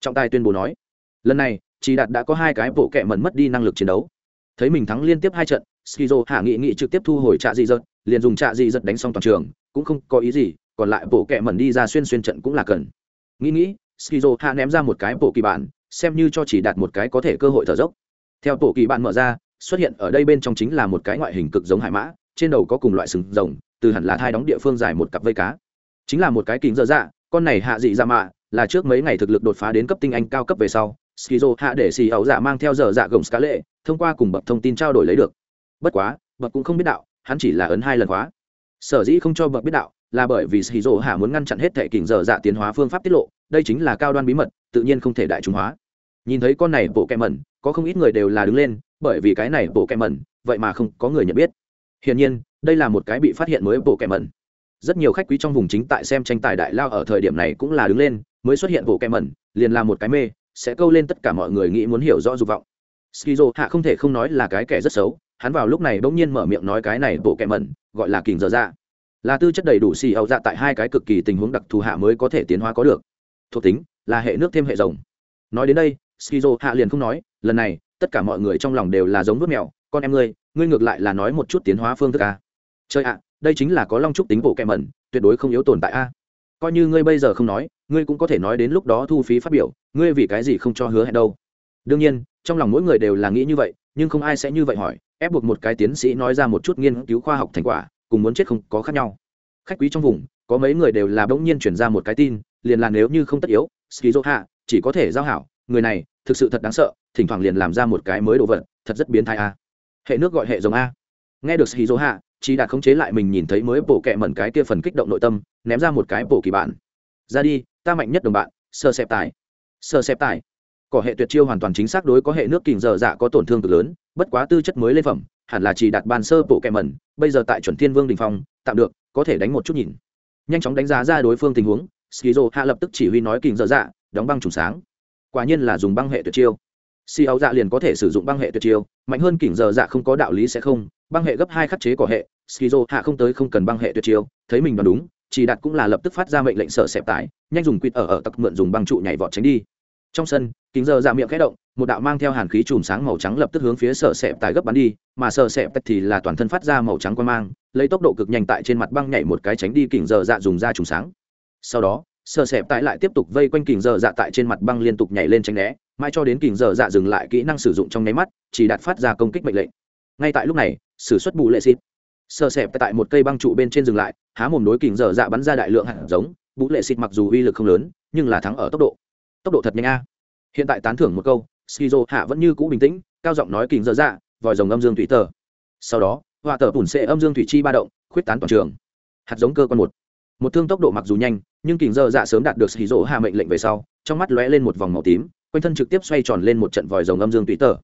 Trọng tài tuyên bố nói, lần này chỉ đạt đã có hai cái bộ kẹ mẩn mất đi năng lực chiến đấu. Thấy mình thắng liên tiếp hai trận, skizo hạ nghị nghị trực tiếp thu hồi trạ dị giật liền dùng trạ dị giật đánh xong toàn trường, cũng không có ý gì, còn lại bộ kẹ mẩn đi ra xuyên xuyên trận cũng là cần. Nghĩ nghĩ, skizo hạ ném ra một cái bộ kỳ bản, xem như cho chỉ đạt một cái có thể cơ hội thở dốc. Theo bộ kỳ bản mở ra, xuất hiện ở đây bên trong chính là một cái ngoại hình cực giống hải mã, trên đầu có cùng loại sừng rồng, từ hẳn là thai đóng địa phương dài một cặp vây cá. Chính là một cái kính dơ dạ con này hạ dị ra mạ, là trước mấy ngày thực lực đột phá đến cấp tinh anh cao cấp về sau, skizo hạ để xì ẩu dạ mang theo giờ dạ gồng ska lệ thông qua cùng bậc thông tin trao đổi lấy được. Bất quá, bậc cũng không biết đạo hắn chỉ là ấn hai lần khóa. Sở dĩ không cho bậc biết đạo là bởi vì sĩ dỗ hạ muốn ngăn chặn hết thệ kình dở dạ tiến hóa phương pháp tiết lộ, đây chính là cao đoan bí mật, tự nhiên không thể đại chúng hóa. Nhìn thấy con này bộ kẹ mẩn, có không ít người đều là đứng lên, bởi vì cái này bộ kẹ mẩn, vậy mà không có người nhận biết. Hiển nhiên, đây là một cái bị phát hiện mới bộ kẹ mẩn. Rất nhiều khách quý trong vùng chính tại xem tranh tài đại lao ở thời điểm này cũng là đứng lên, mới xuất hiện bộ kẹ mẩn, liền là một cái mê, sẽ câu lên tất cả mọi người nghĩ muốn hiểu rõ dục vọng. Skizo hạ không thể không nói là cái kẻ rất xấu hắn vào lúc này bỗng nhiên mở miệng nói cái này bộ kẹ mẩn, gọi là kình dở dạ. Là tư chất đầy đủ xì ẩu dạ tại hai cái cực kỳ tình huống đặc thù hạ mới có thể tiến hóa có được. Thuộc tính, là hệ nước thêm hệ rồng. Nói đến đây, skizo hạ liền không nói, lần này, tất cả mọi người trong lòng đều là giống vớt mèo, con em ngươi ngươi ngược lại là nói một chút tiến hóa phương thức à? a chơi ạ, đây chính là có long trúc tính bộ kẹ mẩn, tuyệt đối không yếu tồn tại a. Coi như ngươi bây giờ không nói, ngươi cũng có thể nói đến lúc đó thu phí phát biểu, ngươi vì cái gì không cho hứa hẹn đâu? Đương nhiên, trong lòng mỗi người đều là nghĩ như vậy nhưng không ai sẽ như vậy hỏi, ép buộc một cái tiến sĩ nói ra một chút nghiên cứu khoa học thành quả, cùng muốn chết không có khác nhau. Khách quý trong vùng, có mấy người đều là bỗng nhiên chuyển ra một cái tin, liền là nếu như không tất yếu skizo hạ chỉ có thể giao hảo, người này, thực sự thật đáng sợ, thỉnh thoảng liền làm ra một cái mới đồ vật, thật rất biến thái a. Hệ nước gọi hệ giống a. Nghe được skizo hạ chỉ đạt khống chế lại mình nhìn thấy mới bộ kẹ mẩn cái kia phần kích động nội tâm, ném ra một cái bộ kỳ bản ra đi, ta mạnh nhất đồng bạn, sơ xẹp tài. Sơ xẹp tài có hệ tuyệt chiêu hoàn toàn chính xác đối có hệ nước kình dở dạ có tổn thương cực lớn, bất quá tư chất mới lên phẩm, hẳn là chỉ đạt bàn sơ bộ kẹ mẩn, bây giờ tại chuẩn thiên vương đình phong, tạm được, có thể đánh một chút nhìn. Nhanh chóng đánh giá ra đối phương tình huống, skizo hạ lập tức chỉ huy nói kình dở dạ đóng băng trùng sáng. Quả nhiên là dùng băng hệ tuyệt chiêu. Si áo dạ liền có thể sử dụng băng hệ tuyệt chiêu, mạnh hơn kình dở dạ không có đạo lý sẽ không, băng hệ gấp hai khắc chế của hệ, skizo hạ không tới không cần băng hệ tuyệt chiêu, thấy mình đoán đúng, chỉ đạt cũng là lập tức phát ra mệnh lệnh sở xẹp tải, nhanh dùng quýt ở ở tặc mượn dùng băng trụ nhảy vọt tránh đi trong sân, kính giờ dạ miệng khẽ động, một đạo mang theo hàn khí chùm sáng màu trắng lập tức hướng phía sợ sẹp tại gấp bắn đi, mà sợ sẹp thì là toàn thân phát ra màu trắng quan mang, lấy tốc độ cực nhanh tại trên mặt băng nhảy một cái tránh đi kính giờ dạ dùng ra chùm sáng. Sau đó sợ sẹp tại lại tiếp tục vây quanh kính giờ dạ tại trên mặt băng liên tục nhảy lên tránh né, mãi cho đến kính giờ dạ dừng lại kỹ năng sử dụng trong nháy mắt, chỉ đạt phát ra công kích mệnh lệnh. Ngay tại lúc này, sử xuất bù lệ xịt. Sợ sẹp tại một cây băng trụ bên trên dừng lại, há mồm đối kính giờ dạ bắn ra đại lượng hạt giống, bù lệ xịt mặc dù uy lực không lớn, nhưng là thắng ở tốc độ tốc độ thật nhanh a. Hiện tại tán thưởng một câu, skizo hạ vẫn như cũ bình tĩnh, cao giọng nói kình dở dạ vòi rồng âm dương thủy tờ. Sau đó, họa tờ bùn xệ âm dương thủy chi ba động, khuyết tán toàn trường. Hạt giống cơ quan một. Một thương tốc độ mặc dù nhanh, nhưng kình dơ dạ sớm đạt được skizo hạ mệnh lệnh về sau, trong mắt lóe lên một vòng màu tím, quanh thân trực tiếp xoay tròn lên một trận vòi rồng âm dương thủy tờ.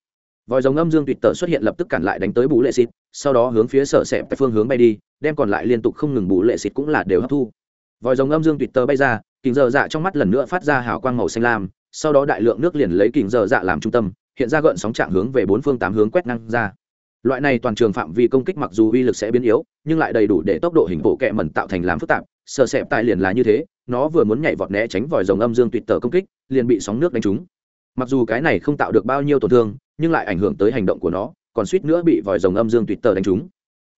Vòi rồng âm dương thủy tờ xuất hiện lập tức cản lại đánh tới bú lệ xịt, sau đó hướng phía sở xẹp tại phương hướng bay đi, đem còn lại liên tục không ngừng bú lệ xịt cũng là đều hấp thu. Vòi rồng âm dương thủy tờ bay ra kính dở dạ trong mắt lần nữa phát ra hào quang màu xanh lam, sau đó đại lượng nước liền lấy kình dở dạ làm trung tâm, hiện ra gợn sóng trạng hướng về bốn phương tám hướng quét năng ra. Loại này toàn trường phạm vi công kích mặc dù uy lực sẽ biến yếu, nhưng lại đầy đủ để tốc độ hình bộ kẹ mẩn tạo thành làm phức tạp, sợ sẹp tại liền là như thế, nó vừa muốn nhảy vọt né tránh vòi rồng âm dương tuyệt tờ công kích, liền bị sóng nước đánh trúng. Mặc dù cái này không tạo được bao nhiêu tổn thương, nhưng lại ảnh hưởng tới hành động của nó, còn suýt nữa bị vòi rồng âm dương tuyệt tờ đánh trúng.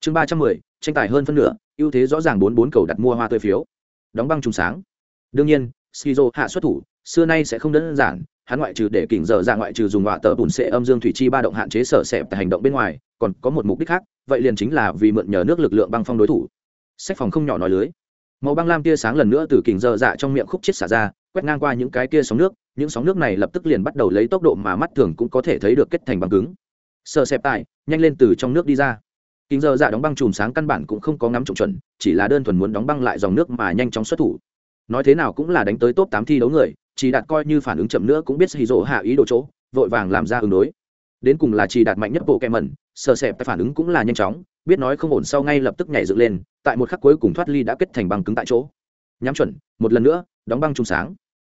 Chương ba trăm mười, tranh tài hơn phân nửa, ưu thế rõ ràng bốn bốn cầu đặt mua hoa tươi phiếu. Đóng băng trùng sáng đương nhiên, skizo hạ xuất thủ, xưa nay sẽ không đơn giản, hắn ngoại trừ để kỉnh dở ra ngoại trừ dùng họa tờ bùn sệ âm dương thủy chi ba động hạn chế sở sẹp tại hành động bên ngoài, còn có một mục đích khác, vậy liền chính là vì mượn nhờ nước lực lượng băng phong đối thủ. Sách phòng không nhỏ nói lưới. Màu băng lam tia sáng lần nữa từ kỉnh dở dạ trong miệng khúc chết xả ra, quét ngang qua những cái kia sóng nước, những sóng nước này lập tức liền bắt đầu lấy tốc độ mà mắt thường cũng có thể thấy được kết thành băng cứng. Sợ sẹp tại, nhanh lên từ trong nước đi ra. Kính giờ dạ đóng băng chùm sáng căn bản cũng không có ngắm trộm chuẩn, chỉ là đơn thuần muốn đóng băng lại dòng nước mà nhanh chóng xuất thủ nói thế nào cũng là đánh tới top tám thi đấu người, chỉ đạt coi như phản ứng chậm nữa cũng biết hì rỗ hạ ý đồ chỗ, vội vàng làm ra ứng đối. Đến cùng là chỉ đạt mạnh nhất bộ kẹ mẩn, sợ sẹp phản ứng cũng là nhanh chóng, biết nói không ổn sau ngay lập tức nhảy dựng lên, tại một khắc cuối cùng thoát ly đã kết thành băng cứng tại chỗ. Nhắm chuẩn, một lần nữa, đóng băng trung sáng.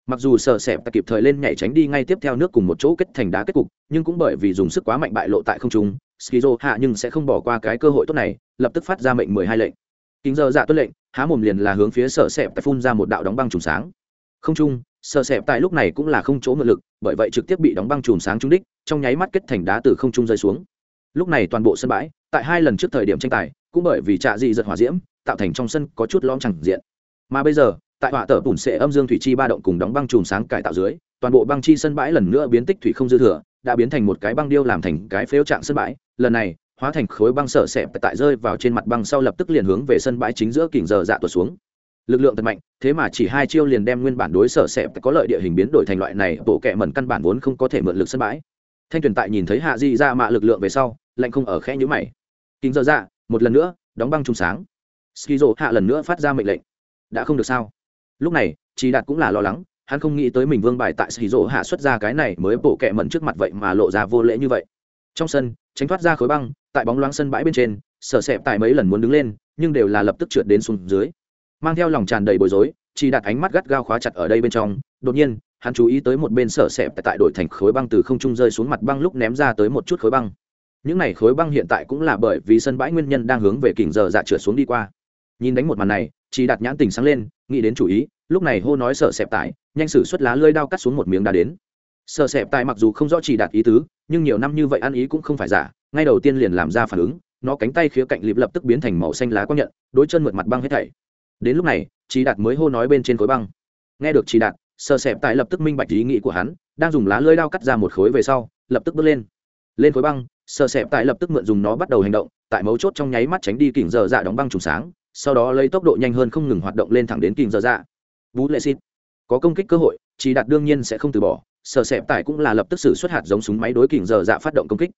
Mặc dù sợ sẹp ta kịp thời lên nhảy tránh đi ngay tiếp theo nước cùng một chỗ kết thành đá kết cục, nhưng cũng bởi vì dùng sức quá mạnh bại lộ tại không trung skizo hạ nhưng sẽ không bỏ qua cái cơ hội tốt này, lập tức phát ra mệnh mười hai lệnh kính giờ dạ tuân lệnh, há mồm liền là hướng phía sợ sẹp tại phun ra một đạo đóng băng trùng sáng. Không trung sợ sẹp tại lúc này cũng là không chỗ mượn lực, bởi vậy trực tiếp bị đóng băng chùm sáng trúng đích, trong nháy mắt kết thành đá từ không trung rơi xuống. Lúc này toàn bộ sân bãi, tại hai lần trước thời điểm tranh tài, cũng bởi vì trạ dị giật hỏa diễm, tạo thành trong sân có chút lõm chẳng diện. Mà bây giờ, tại họa tờ bùn sệ âm dương thủy chi ba động cùng đóng băng chùm sáng cải tạo dưới, toàn bộ băng chi sân bãi lần nữa biến tích thủy không dư thừa, đã biến thành một cái băng điêu làm thành cái phếu trạng sân bãi. Lần này hóa thành khối băng sợ sẹp tại rơi vào trên mặt băng sau lập tức liền hướng về sân bãi chính giữa kỉnh giờ dạ tuột xuống. Lực lượng thật mạnh, thế mà chỉ hai chiêu liền đem nguyên bản đối sở sẹp có lợi địa hình biến đổi thành loại này, bộ kệ mẩn căn bản vốn không có thể mượn lực sân bãi. Thanh tuyền tại nhìn thấy hạ di ra mạ lực lượng về sau, lạnh không ở khẽ nhữ mày. Kính dơ dạ một lần nữa, đóng băng trùng sáng. Ski skizo hạ lần nữa phát ra mệnh lệnh. Đã không được sao? Lúc này chỉ đạt cũng là lo lắng, hắn không nghĩ tới mình vương bài tại ski skizo hạ xuất ra cái này mới bộ kệ mẩn trước mặt vậy mà lộ ra vô lễ như vậy. Trong sân, tránh thoát ra khối băng tại bóng loáng sân bãi bên trên, sở sẹp tại mấy lần muốn đứng lên, nhưng đều là lập tức trượt đến xuống dưới. Mang theo lòng tràn đầy bối rối, chỉ đặt ánh mắt gắt gao khóa chặt ở đây bên trong, đột nhiên, hắn chú ý tới một bên sở sẹp tại đội thành khối băng từ không trung rơi xuống mặt băng lúc ném ra tới một chút khối băng. Những này khối băng hiện tại cũng là bởi vì sân bãi nguyên nhân đang hướng về kỉnh giờ dạ trượt xuống đi qua. Nhìn đánh một màn này, chỉ đặt nhãn tình sáng lên, nghĩ đến chủ ý, lúc này hô nói sở sẹp tại, nhanh sử xuất lá lơi đao cắt xuống một miếng đá đến. Sở sẹp tại mặc dù không rõ chỉ đạt ý tứ, nhưng nhiều năm như vậy ăn ý cũng không phải giả ngay đầu tiên liền làm ra phản ứng, nó cánh tay khía cạnh lịp lập tức biến thành màu xanh lá quang nhận đối chân mượt mặt băng hết thảy. Đến lúc này chị đạt mới hô nói bên trên khối băng. Nghe được chị đạt sợ sẹp tại lập tức minh bạch ý nghĩ của hắn, đang dùng lá lơi đao cắt ra một khối về sau, lập tức bước lên. Lên khối băng sợ sẹp tại lập tức mượn dùng nó bắt đầu hành động, tại mấu chốt trong nháy mắt tránh đi kỉnh giờ dạ đóng băng trùng sáng, sau đó lấy tốc độ nhanh hơn không ngừng hoạt động lên thẳng đến kỉnh giờ dạ. Vũ lệ xịt. Có công kích cơ hội chỉ đạt đương nhiên sẽ không từ bỏ sợ sẹp tại cũng là lập tức xử xuất hạt giống súng máy đối kỉnh giờ dạ phát động công kích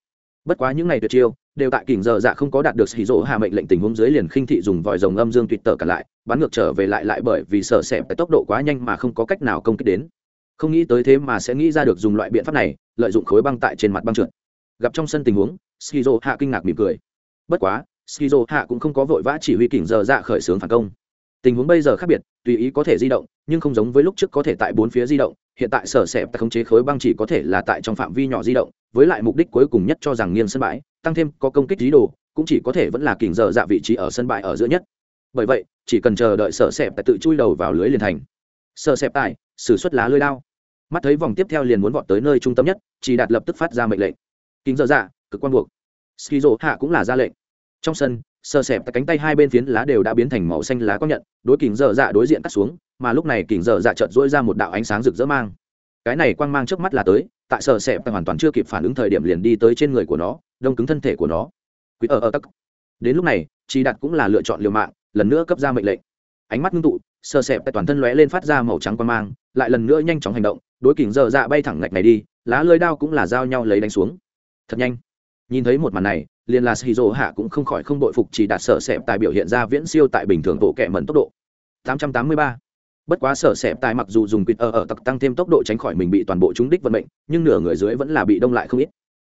bất quá những ngày tuyệt chiêu, đều tại kỉnh giờ dạ không có đạt được hỉ rỗ hạ mệnh lệnh tình huống dưới liền khinh thị dùng vòi rồng âm dương tuyệt tở cả lại, bắn ngược trở về lại lại bởi vì sợ sẹp tại tốc độ quá nhanh mà không có cách nào công kích đến. Không nghĩ tới thế mà sẽ nghĩ ra được dùng loại biện pháp này, lợi dụng khối băng tại trên mặt băng trượt. Gặp trong sân tình huống shizu hạ kinh ngạc mỉm cười. Bất quá shizu hạ cũng không có vội vã chỉ huy kỉnh giờ dạ khởi xướng phản công tình huống bây giờ khác biệt, tùy ý có thể di động, nhưng không giống với lúc trước có thể tại bốn phía di động. Hiện tại sở sẹp khống chế khối băng chỉ có thể là tại trong phạm vi nhỏ di động, với lại mục đích cuối cùng nhất cho rằng nghiêng sân bãi, tăng thêm có công kích dí đồ, cũng chỉ có thể vẫn là kỉnh giờ dạ vị trí ở sân bãi ở giữa nhất. Bởi vậy, chỉ cần chờ đợi sở xẹp tại tự chui đầu vào lưới liền thành. Sở xẹp tại xử suất lá lưới đao. Mắt thấy vòng tiếp theo liền muốn vọt tới nơi trung tâm nhất, chỉ đạt lập tức phát ra mệnh lệnh. Kính dở dạ cực quan buộc. Skizo hạ cũng là ra lệnh. Trong sân sờ sẹp cánh tay hai bên phiến lá đều đã biến thành màu xanh lá có nhận, đối kình dở dạ đối diện cắt xuống, mà lúc này kình dở dạ chợt dỗi ra một đạo ánh sáng rực rỡ mang. Cái này quang mang trước mắt là tới, tại sờ sẹp hoàn toàn chưa kịp phản ứng thời điểm liền đi tới trên người của nó, đông cứng thân thể của nó. Quý ở ờ ở ờ tắc. Đến lúc này, chi đạt cũng là lựa chọn liều mạng, lần nữa cấp ra mệnh lệnh. Ánh mắt ngưng tụ, sờ sẹp tại toàn thân lóe lên phát ra màu trắng quang mang, lại lần nữa nhanh chóng hành động, đối kình dở dạ bay thẳng ngạch này đi, lá lơi đao cũng là giao nhau lấy đánh xuống. Thật nhanh nhìn thấy một màn này, liền là shizu hạ cũng không khỏi không đội phục chỉ đạt sở sẹp tài biểu hiện ra viễn siêu tại bình thường bộ kệ mẩn tốc độ. 883. bất quá sở sẹp tài mặc dù dùng quýt ở ở tặc tăng thêm tốc độ tránh khỏi mình bị toàn bộ trúng đích vận mệnh, nhưng nửa người dưới vẫn là bị đông lại không ít.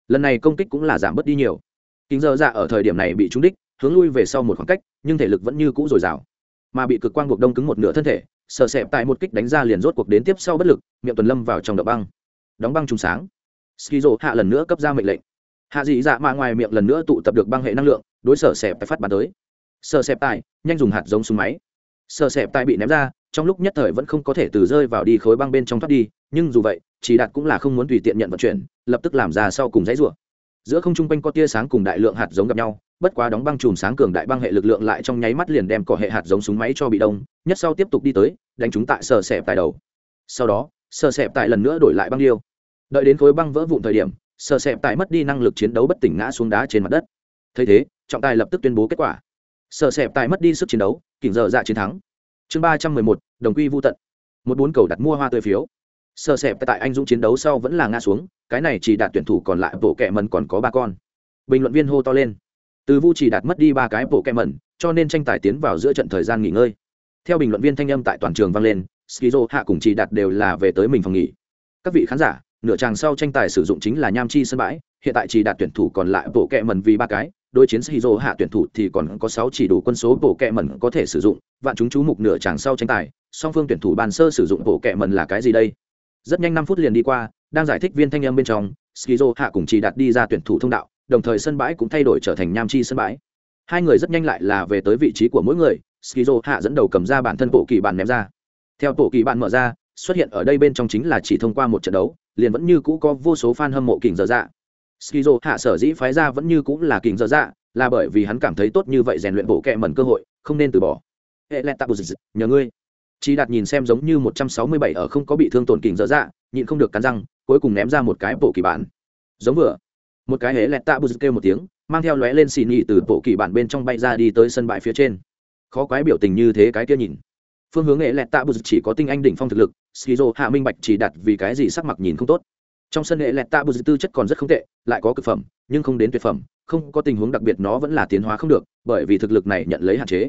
Lần này công kích cũng là giảm bớt đi nhiều. Kính dơ dạ ra ở thời điểm này bị trúng đích, hướng lui về sau một khoảng cách, nhưng thể lực vẫn như cũ dồi dào. Mà bị cực quang buộc đông cứng một nửa thân thể, sở sẹp tại một kích đánh ra liền rốt cuộc đến tiếp sau bất lực, miệng tuần lâm vào trong đậu băng. Đóng băng trùng sáng. Skizo hạ lần nữa cấp ra mệnh lệnh hạ dị dạ mạ ngoài miệng lần nữa tụ tập được băng hệ năng lượng, đối sở xẹp tài phát bắn tới. Sở xẹp tài nhanh dùng hạt giống súng máy. Sở xẹp tài bị ném ra, trong lúc nhất thời vẫn không có thể từ rơi vào đi khối băng bên trong thoát đi, nhưng dù vậy, chỉ đạt cũng là không muốn tùy tiện nhận vận chuyển, lập tức làm ra sau cùng dãy rủa. Giữa không trung quanh có tia sáng cùng đại lượng hạt giống gặp nhau, bất quá đóng băng chùm sáng cường đại băng hệ lực lượng lại trong nháy mắt liền đem cỏ hệ hạt giống súng máy cho bị đông, nhất sau tiếp tục đi tới, đánh chúng tại sở xẹp tại đầu. Sau đó, sở xẹp tại lần nữa đổi lại băng điêu. Đợi đến khối băng vỡ vụn thời điểm sợ sẹp tại mất đi năng lực chiến đấu bất tỉnh ngã xuống đá trên mặt đất. Thấy thế, trọng tài lập tức tuyên bố kết quả. Sợ sẹp tại mất đi sức chiến đấu, kỉnh giờ dạ chiến thắng. Chương ba trăm mười một, đồng quy vô tận. Một bốn cầu đặt mua hoa tươi phiếu. Sợ sẹp tại anh dũng chiến đấu sau vẫn là ngã xuống, cái này chỉ đạt tuyển thủ còn lại, bộ kẹ mần còn có ba con. Bình luận viên hô to lên. Từ vu chỉ đạt mất đi ba cái, bộ kẹ mần cho nên tranh tài tiến vào giữa trận thời gian nghỉ ngơi. Theo bình luận viên thanh âm tại toàn trường vang lên, skizo hạ cùng chỉ đạt đều là về tới mình phòng nghỉ. Các vị khán giả nửa tràng sau tranh tài sử dụng chính là nham chi sân bãi, hiện tại chỉ đạt tuyển thủ còn lại bộ kẹ mần vì ba cái, đối chiến Shizuo hạ tuyển thủ thì còn có sáu chỉ đủ quân số bộ kẹ mần có thể sử dụng, vạn chúng chú mục nửa tràng sau tranh tài, song phương tuyển thủ bàn sơ sử dụng bộ kẹ mần là cái gì đây? Rất nhanh năm phút liền đi qua, đang giải thích viên thanh âm bên trong Shizuo hạ cùng chỉ đạt đi ra tuyển thủ thông đạo, đồng thời sân bãi cũng thay đổi trở thành nham chi sân bãi. Hai người rất nhanh lại là về tới vị trí của mỗi người Skizo hạ dẫn đầu cầm ra bản thân bộ kỳ bản ném ra. Theo bộ kỳ bản mở ra xuất hiện ở đây bên trong chính là chỉ thông qua một trận đấu, liền vẫn như cũ có vô số fan hâm mộ kình dở dạ. Skizo hạ sở dĩ phái ra vẫn như cũ là kình dở dạ là bởi vì hắn cảm thấy tốt như vậy rèn luyện bộ kẹ mẩn cơ hội, không nên từ bỏ. Hệ lẹt tạ bù nhờ ngươi. Chỉ đạt nhìn xem giống như một trăm sáu mươi bảy ở không có bị thương tổn kình dở dạ nhịn không được cắn răng, cuối cùng ném ra một cái bộ kỳ bản. Giống vừa. Một cái hệ lẹt tạ bù kêu một tiếng, mang theo lóe lên xì nhị từ bộ kỳ bản bên trong bay ra đi tới sân bãi phía trên. Khó quái biểu tình như thế cái kia nhìn phương hướng nghệ lẹt tạ bù chỉ có tinh anh đỉnh phong thực lực, skizo hạ minh bạch chỉ đặt vì cái gì sắc mặt nhìn không tốt. Trong sân nghệ lẹt tạ bù tư chất còn rất không tệ, lại có cực phẩm, nhưng không đến tuyệt phẩm, không có tình huống đặc biệt nó vẫn là tiến hóa không được, bởi vì thực lực này nhận lấy hạn chế.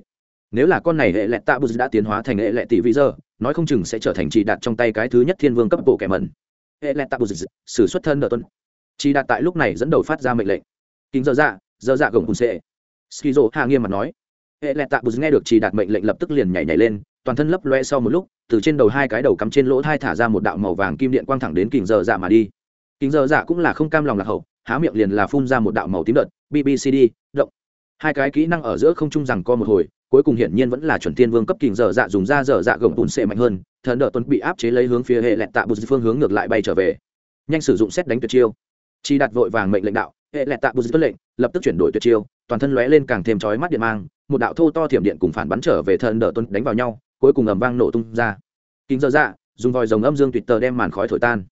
Nếu là con này hệ lẹt tạ bù đã tiến hóa thành hệ lẹt tỷ vị giờ, nói không chừng sẽ trở thành chỉ đạt trong tay cái thứ nhất thiên vương cấp bộ kẻ mẩn. Hệ lẹt tạ bù sử xuất thân ở tuân. Chỉ đạt tại lúc này dẫn đầu phát ra mệnh lệnh. Kính dơ dạ dơ dạ gồng hùn sệ. Skizo hạ nghiêm mặt nói. Hệ lẹt tạ bù nghe được chỉ đạt mệnh lệnh lập tức liền nhảy nhảy lên toàn thân lấp loe sau một lúc, từ trên đầu hai cái đầu cắm trên lỗ thai thả ra một đạo màu vàng kim điện quang thẳng đến kình giờ dạ mà đi. Kình giờ dạ cũng là không cam lòng lạc hậu, há miệng liền là phun ra một đạo màu tím đợt bbcd động. Hai cái kỹ năng ở giữa không trung rằng co một hồi, cuối cùng hiển nhiên vẫn là chuẩn tiên vương cấp kình giờ dạ dùng ra giờ dạ gồng bùn sệ mạnh hơn, thần đợt tuấn bị áp chế lấy hướng phía hệ lẹt tạ bùn phương hướng ngược lại bay trở về. Nhanh sử dụng xét đánh tuyệt chiêu. Chi đặt vội vàng mệnh lệnh đạo, hệ lẹt tạ bùn tuân lệnh, lập tức chuyển đổi tuyệt chiêu, toàn thân lóe lên càng thêm chói mắt điện mang, một đạo thô to thiểm điện cùng phản bắn trở về thần đợt tuấn đánh vào nhau cuối cùng ầm vang nổ tung ra. Kính dơ dạ dùng vòi rồng âm dương tuyệt tờ đem màn khói thổi tan.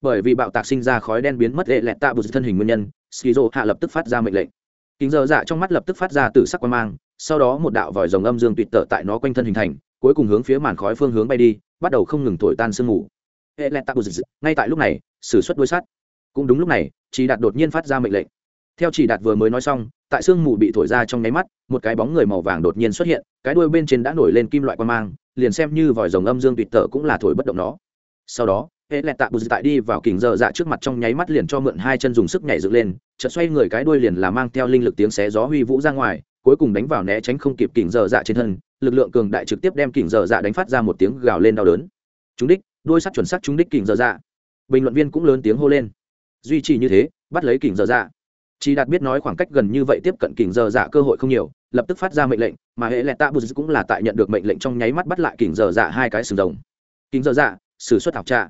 Bởi vì bạo tạc sinh ra khói đen biến mất hệ lẹt tạ bụt thân hình nguyên nhân, skizo hạ lập tức phát ra mệnh lệnh. Kính giờ dạ trong mắt lập tức phát ra từ sắc quan mang, sau đó một đạo vòi rồng âm dương tuyệt tờ tại nó quanh thân hình thành, cuối cùng hướng phía màn khói phương hướng bay đi, bắt đầu không ngừng thổi tan sương mù. Hệ lẹt tạ bụt, ngay tại lúc này xử suất đuôi sắt. Cũng đúng lúc này chỉ đạt đột nhiên phát ra mệnh lệnh theo chỉ đạt vừa mới nói xong, tại sương mù bị thổi ra trong nháy mắt, một cái bóng người màu vàng đột nhiên xuất hiện, cái đuôi bên trên đã nổi lên kim loại quan mang, liền xem như vòi rồng âm dương tuyệt tở cũng là thổi bất động nó. Sau đó, hệ lẹt tạ bù tại đi vào kình dơ dạ trước mặt trong nháy mắt liền cho mượn hai chân dùng sức nhảy dựng lên, chợt xoay người cái đuôi liền là mang theo linh lực tiếng xé gió huy vũ ra ngoài, cuối cùng đánh vào né tránh không kịp kình dơ dạ trên thân, lực lượng cường đại trực tiếp đem kình dơ dạ đánh phát ra một tiếng gào lên đau đớn. Chúng đích, đuôi sắt chuẩn xác chúng đích kình dơ dạ. Bình luận viên cũng lớn tiếng hô lên. Duy trì như thế, bắt lấy kình dơ dạ chỉ đạt biết nói khoảng cách gần như vậy tiếp cận kình giờ dạ cơ hội không nhiều, lập tức phát ra mệnh lệnh, mà hệ lệ tạ bù cũng là tại nhận được mệnh lệnh trong nháy mắt bắt lại kình giờ dạ hai cái sừng rồng. Kình giờ dạ sử suất thảo trạ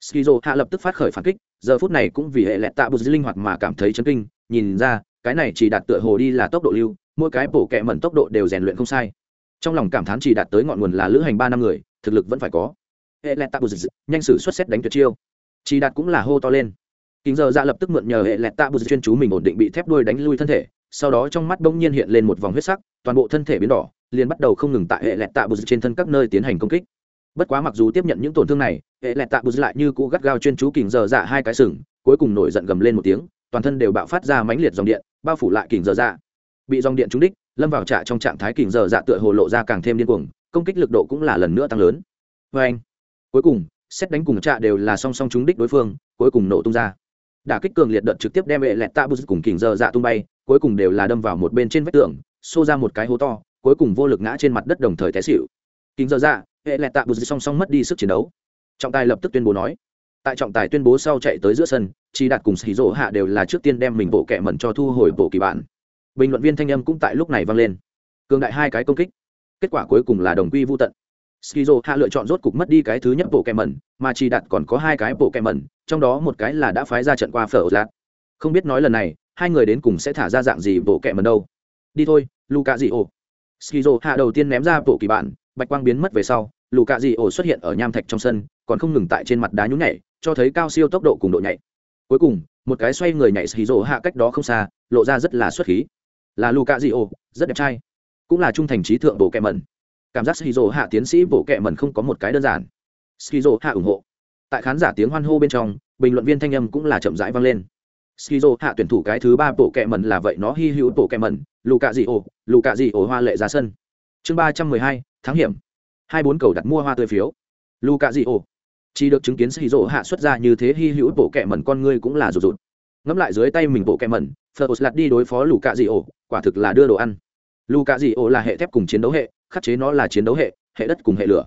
skizo hạ lập tức phát khởi phản kích, giờ phút này cũng vì hệ lệ tạ bù linh hoạt mà cảm thấy chấn kinh, nhìn ra, cái này chỉ đạt tựa hồ đi là tốc độ lưu, mỗi cái bổ kẹ mẩn tốc độ đều rèn luyện không sai. Trong lòng cảm thán chỉ đạt tới ngọn nguồn là lữ hành ba năm người, thực lực vẫn phải có. Hệ lệ tạ bù nhanh sử xuất xét đánh tuyệt chiêu. Chỉ đạt cũng là hô to lên kính giờ ra dạ lập tức mượn nhờ hệ lẹt tạ bù chuyên chú mình ổn định bị thép đuôi đánh lui thân thể, sau đó trong mắt bỗng nhiên hiện lên một vòng huyết sắc, toàn bộ thân thể biến đỏ, liền bắt đầu không ngừng tại hệ lẹt tạ bù trên thân các nơi tiến hành công kích. Bất quá mặc dù tiếp nhận những tổn thương này, hệ lẹt tạ bù lại như cũ gắt gao chuyên chú kình giờ dạ hai cái sừng, cuối cùng nổi giận gầm lên một tiếng, toàn thân đều bạo phát ra mãnh liệt dòng điện, bao phủ lại kình giờ dạ. Bị dòng điện trúng đích, lâm vào trạ trong trạng thái kình giờ dạ tựa hồ lộ ra càng thêm điên cuồng, công kích lực độ cũng là lần nữa tăng lớn. Vê anh cuối cùng, xét đánh cùng trạ đều là song song trúng đích đối phương, cuối cùng nổ tung ra đả kích cường liệt đợt trực tiếp đem hệ lẹt tạ bút cùng kình dơ dạ tung bay, cuối cùng đều là đâm vào một bên trên vách tường, xô ra một cái hố to, cuối cùng vô lực ngã trên mặt đất đồng thời té xịu kình dơ dạ hệ lẹt tạ bút song song mất đi sức chiến đấu. Trọng tài lập tức tuyên bố nói, tại trọng tài tuyên bố sau chạy tới giữa sân, chi đạt cùng xì rỗ hạ đều là trước tiên đem mình bộ kẹ mẩn cho thu hồi bộ kỳ bản. Bình luận viên thanh âm cũng tại lúc này vang lên. Cường đại hai cái công kích, kết quả cuối cùng là đồng quy vô tận. Skizo hạ lựa chọn rốt cục mất đi cái thứ nhất bộ kẹ mẩn, mà chi đạt còn có hai cái bộ kẹ mẩn trong đó một cái là đã phái ra trận qua phở lạt. Không biết nói lần này, hai người đến cùng sẽ thả ra dạng gì bộ kẹ mần đâu. Đi thôi luka dị ồ skizo hạ đầu tiên ném ra bộ kỳ bản bạch quang biến mất về sau Luca cạ dị ổ xuất hiện ở nham thạch trong sân, còn không ngừng tại trên mặt đá nhún nhảy, cho thấy cao siêu tốc độ cùng độ nhảy. Cuối cùng, một cái xoay người nhảy Skizo hạ cách đó không xa, lộ ra rất là xuất khí. Là Luca cạ dị ổ rất đẹp trai. Cũng là trung thành trí thượng bộ kẹ mần cảm giác Skizo hạ tiến sĩ bộ kẹ mần không có một cái đơn giản. Skizo hạ ủng hộ tại khán giả tiếng hoan hô bên trong, bình luận viên thanh âm cũng là chậm rãi vang lên. Skizo hạ tuyển thủ cái thứ ba bộ kẹ mẩn là vậy, nó hy hữu bộ kẹ mẩn lù cạ dị ổ lù cạ dị ổ hoa lệ ra sân. Chương ba trăm mười hai, thắng hiểm. Hai bốn cầu đặt mua hoa tươi phiếu. Lù cạ dị ổ chỉ được chứng kiến skizo hạ xuất ra như thế hy hữu bộ kẹ mẩn con ngươi cũng là rụt rụt. Ngẫm lại dưới tay mình bộ kẹ mẩn phật lạt đi đối phó lù cạ dị ổ quả thực là đưa đồ ăn. Lù cạ dị ổ là hệ thép cùng chiến đấu hệ, khắc chế nó là chiến đấu hệ hệ đất cùng hệ lửa.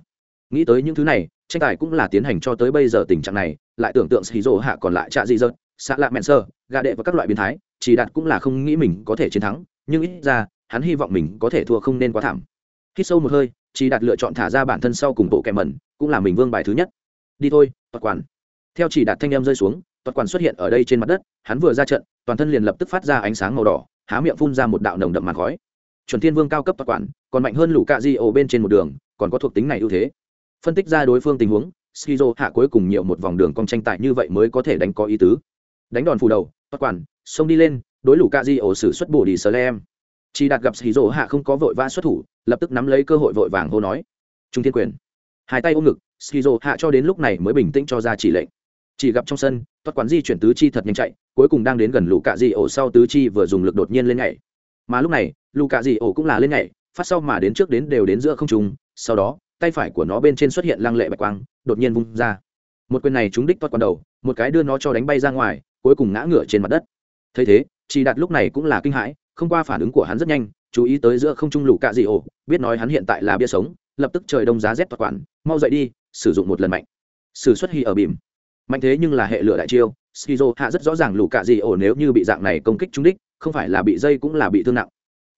Nghĩ tới những thứ này tranh tài cũng là tiến hành cho tới bây giờ tình trạng này, lại tưởng tượng sĩ rỗ hạ còn lại trạ dị dợt xạ lạ mẹn sơ gà đệ và các loại biến thái, chỉ đạt cũng là không nghĩ mình có thể chiến thắng, nhưng ít ra, hắn hy vọng mình có thể thua không nên quá thảm. Khi sâu một hơi, chỉ đạt lựa chọn thả ra bản thân sau cùng bộ kèm mẩn, cũng là mình vương bài thứ nhất. Đi thôi toàn quản. Theo chỉ đạt thanh em rơi xuống toàn quản xuất hiện ở đây trên mặt đất, hắn vừa ra trận, toàn thân liền lập tức phát ra ánh sáng màu đỏ, há miệng phun ra một đạo nồng đậm màn khói. Chuẩn thiên vương cao cấp toàn quản, còn mạnh hơn lũ cạ di ổ bên trên một đường, còn có thuộc tính này ưu thế phân tích ra đối phương tình huống, skizo hạ cuối cùng nhiều một vòng đường cong tranh tài như vậy mới có thể đánh có ý tứ. Đánh đòn phù đầu Toát quản, xông đi lên, đối lũ ca di ổ xử xuất bổ đi sờ lem chỉ đạt gặp skizo hạ không có vội vã xuất thủ, lập tức nắm lấy cơ hội vội vàng hô nói. Trung thiên quyền. Hai tay ôm ngực, skizo hạ cho đến lúc này mới bình tĩnh cho ra chỉ lệnh. Chỉ gặp trong sân toát quản di chuyển tứ chi thật nhanh chạy, cuối cùng đang đến gần lũ ca di ổ sau tứ chi vừa dùng lực đột nhiên lên nhảy. Mà lúc này, lũ ca di ổ cũng là lên nhảy, phát sau mà đến trước đến đều đến giữa không trùng sau đó tay phải của nó bên trên xuất hiện lăng lệ bạch quang, đột nhiên vung ra. Một quyền này trúng đích toát quần đầu, một cái đưa nó cho đánh bay ra ngoài, cuối cùng ngã ngửa trên mặt đất. Thấy thế chỉ đạt lúc này cũng là kinh hãi, không qua phản ứng của hắn rất nhanh, chú ý tới giữa không trung lũ cạ dị ổ, biết nói hắn hiện tại là bia sống, lập tức trời đông giá rét toát quản mau dậy đi, sử dụng một lần mạnh. Sử xuất hy ở bìm. Mạnh thế nhưng là hệ lửa đại chiêu, skizo hạ rất rõ ràng lũ cạ dị ổ nếu như bị dạng này công kích trúng đích, không phải là bị dây cũng là bị thương nặng.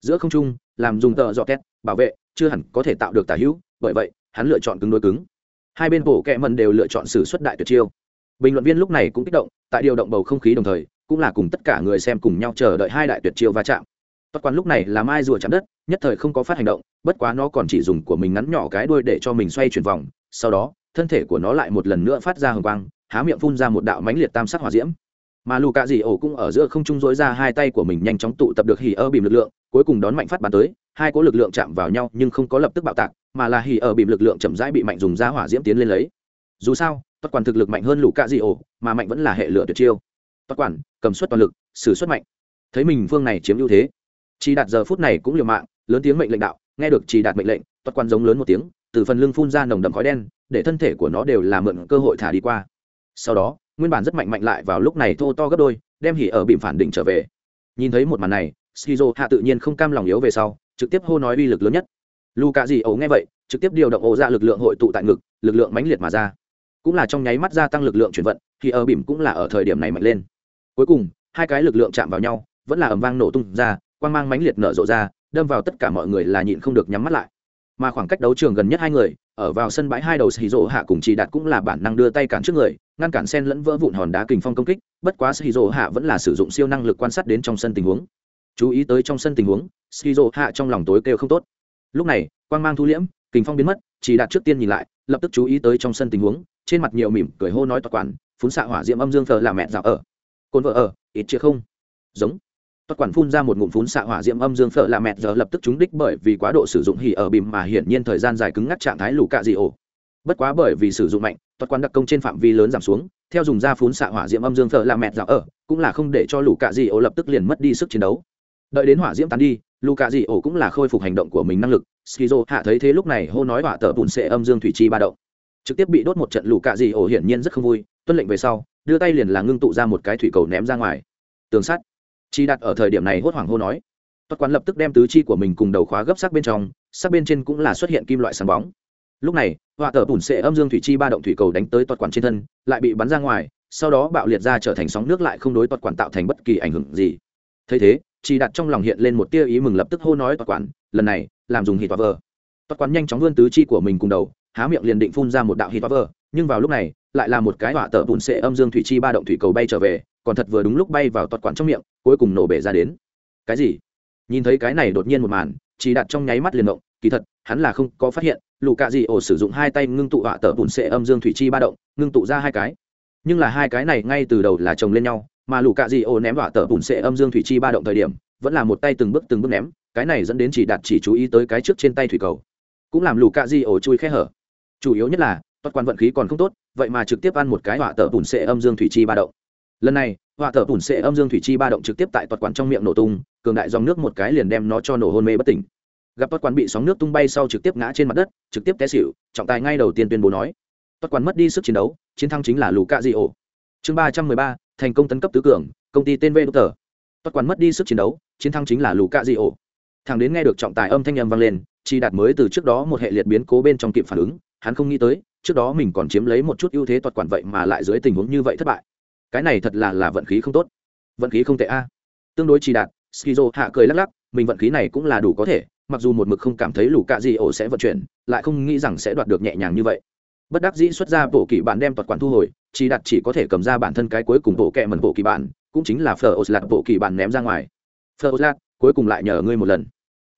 Giữa không trung, làm dùng tờ dọ két bảo vệ, chưa hẳn có thể tạo được tả hữu bởi vậy hắn lựa chọn cứng đối cứng. Hai bên bổ kẹ mần đều lựa chọn sử xuất đại tuyệt chiêu. Bình luận viên lúc này cũng kích động tại điều động bầu không khí đồng thời cũng là cùng tất cả người xem cùng nhau chờ đợi hai đại tuyệt chiêu va chạm. Tất quán lúc này là mai rùa chạm đất, nhất thời không có phát hành động, bất quá nó còn chỉ dùng của mình ngắn nhỏ cái đuôi để cho mình xoay chuyển vòng, sau đó, thân thể của nó lại một lần nữa phát ra hồng quang, há miệng phun ra một đạo mãnh liệt tam sắc hỏa diễm. Mà lù cạ dị ổ cũng ở giữa không trung dối ra hai tay của mình nhanh chóng tụ tập được hỉ ơ bìm lực lượng cuối cùng đón mạnh phát bắn tới hai cỗ lực lượng chạm vào nhau nhưng không có lập tức bạo tạc, mà là hỉ ở bìm lực lượng chậm rãi bị mạnh dùng ra hỏa diễm tiến lên lấy. Dù sao toàn quản thực lực mạnh hơn lũ cạ dị ổ, mà mạnh vẫn là hệ lửa tuyệt chiêu. Toàn quản cầm suất toàn lực xử suất mạnh. Thấy mình phương này chiếm ưu thế chỉ đạt giờ phút này cũng liều mạng, lớn tiếng mệnh lệnh đạo, nghe được chỉ đạt mệnh lệnh toàn quản giống lớn một tiếng, từ phần lưng phun ra nồng đậm khói đen, để thân thể của nó đều là mượn cơ hội thả đi qua. Sau đó, nguyên bản rất mạnh mạnh lại vào lúc này thô to gấp đôi, đem hỉ ở bìm phản đỉnh trở về. Nhìn thấy một màn này, skizo hạ tự nhiên không cam lòng yếu về sau trực tiếp hô nói uy lực lớn nhất. Luka gì ấu nghe vậy, trực tiếp điều động ổ ra lực lượng hội tụ tại ngực, lực lượng mãnh liệt mà ra. Cũng là trong nháy mắt gia tăng lực lượng chuyển vận, thì ở bìm cũng là ở thời điểm này mạnh lên. Cuối cùng, hai cái lực lượng chạm vào nhau, vẫn là ầm vang nổ tung ra, quang mang mãnh liệt nở rộ ra, đâm vào tất cả mọi người là nhịn không được nhắm mắt lại. Mà khoảng cách đấu trường gần nhất hai người, ở vào sân bãi hai đầu xì rỗ hạ cùng chỉ đạt cũng là bản năng đưa tay cản trước người, ngăn cản sen lẫn vỡ vụn hòn đá kình phong công kích, bất quá xì rỗ hạ vẫn là sử dụng siêu năng lực quan sát đến trong sân tình huống chú ý tới trong sân tình huống, skizo hạ trong lòng tối kêu không tốt. Lúc này, quang mang thu liễm, kình phong biến mất, chỉ đạt trước tiên nhìn lại, lập tức chú ý tới trong sân tình huống, trên mặt nhiều mỉm cười hô nói toạc quản phun xạ hỏa diệm âm dương thờ là mẹ dạo ở. Cồn vợ ở, ít chưa không. Giống. Toạc quản phun ra một ngụm phun xạ hỏa diệm âm dương phở là mẹ giờ lập tức trúng đích bởi vì quá độ sử dụng hỉ ở bìm mà hiển nhiên thời gian dài cứng ngắc trạng thái lù cạ dị ổ. Bất quá bởi vì sử dụng mạnh, toạc quản đặc công trên phạm vi lớn giảm xuống, theo dùng da phun xạ hỏa diệm âm dương phở là mẹ dạo ở, cũng là không để cho lù cạ dị ổ lập tức liền mất đi sức chiến đấu đợi đến hỏa diễm tán đi lù cạ dị ổ cũng là khôi phục hành động của mình năng lực. Skizo hạ thấy thế lúc này hô nói hỏa tờ bùn sệ âm dương thủy chi ba động. Trực tiếp bị đốt một trận lù cạ dị ổ hiển nhiên rất không vui, tuân lệnh về sau, đưa tay liền là ngưng tụ ra một cái thủy cầu ném ra ngoài. Tường sắt. Chi đặt ở thời điểm này hốt hoảng hô nói. Tuất quán lập tức đem tứ chi của mình cùng đầu khóa gấp sắc bên trong sắc bên trên cũng là xuất hiện kim loại sáng bóng. Lúc này họa tờ bùn sệ âm dương thủy chi ba động thủy cầu đánh tới toát quản trên thân, lại bị bắn ra ngoài, sau đó bạo liệt ra trở thành sóng nước lại không đối toát quản tạo thành bất kỳ ảnh hưởng gì. Thấy thế chi đặt trong lòng hiện lên một tia ý mừng lập tức hô nói toát quản lần này, làm dùng hít toát vờ. Toát quản nhanh chóng vươn tứ chi của mình cùng đầu, há miệng liền định phun ra một đạo hít toát vờ, nhưng vào lúc này, lại là một cái họa tờ bùn sệ âm dương thủy chi ba động thủy cầu bay trở về, còn thật vừa đúng lúc bay vào toát quản trong miệng, cuối cùng nổ bể ra đến. Cái gì? Nhìn thấy cái này đột nhiên một màn, chỉ đặt trong nháy mắt liền động, kỳ thật, hắn là không có phát hiện lù cạ dị ổ sử dụng hai tay ngưng tụ họa tờ bùn sệ âm dương thủy chi ba động, ngưng tụ ra hai cái. Nhưng là hai cái này ngay từ đầu là chồng lên nhau mà lù cạ dị ổ ném họa tờ bùn sệ âm dương thủy chi ba động thời điểm, vẫn là một tay từng bước từng bước ném, cái này dẫn đến chỉ đạt chỉ chú ý tới cái trước trên tay thủy cầu. Cũng làm lù cạ dị ổ chui khe hở. Chủ yếu nhất là, toát quan vận khí còn không tốt, vậy mà trực tiếp ăn một cái họa tờ bùn sệ âm dương thủy chi ba động. Lần này, họa tờ bùn sệ âm dương thủy chi ba động trực tiếp tại toạt quan trong miệng nổ tung, cường đại dòng nước một cái liền đem nó cho nổ hôn mê bất tỉnh. Gặp toạt quan bị sóng nước tung bay sau trực tiếp ngã trên mặt đất, trực tiếp té xỉu, trọng tài ngay đầu tiên tuyên bố nói toạt quan mất đi sức chiến đấu, chiến thắng chính là lù cạ di ổ. Chương ba trăm mười ba thành công tấn cấp tứ cường, công ty tên v đốc tờ toạt quản mất đi sức chiến đấu, chiến thắng chính là lù cạ di ổ. Thằng đến nghe được trọng tài âm thanh âm vang lên, chi đạt mới từ trước đó một hệ liệt biến cố bên trong kịp phản ứng, hắn không nghĩ tới, trước đó mình còn chiếm lấy một chút ưu thế toạt quản vậy mà lại dưới tình huống như vậy thất bại. Cái này thật là là vận khí không tốt. Vận khí không tệ a. Tương đối chi đạt, skizo hạ cười lắc lắc, mình vận khí này cũng là đủ có thể, mặc dù một mực không cảm thấy lũ cạ gì ổ sẽ vận chuyển, lại không nghĩ rằng sẽ đoạt được nhẹ nhàng như vậy bất đắc dĩ xuất ra bộ kỳ bạn đem toàn quản thu hồi chỉ đạt chỉ có thể cầm ra bản thân cái cuối cùng bộ kẹ mần bộ kỳ bạn, cũng chính là phờ oslat bộ kỳ bạn ném ra ngoài. Phờ oslat cuối cùng lại nhờ ngươi một lần.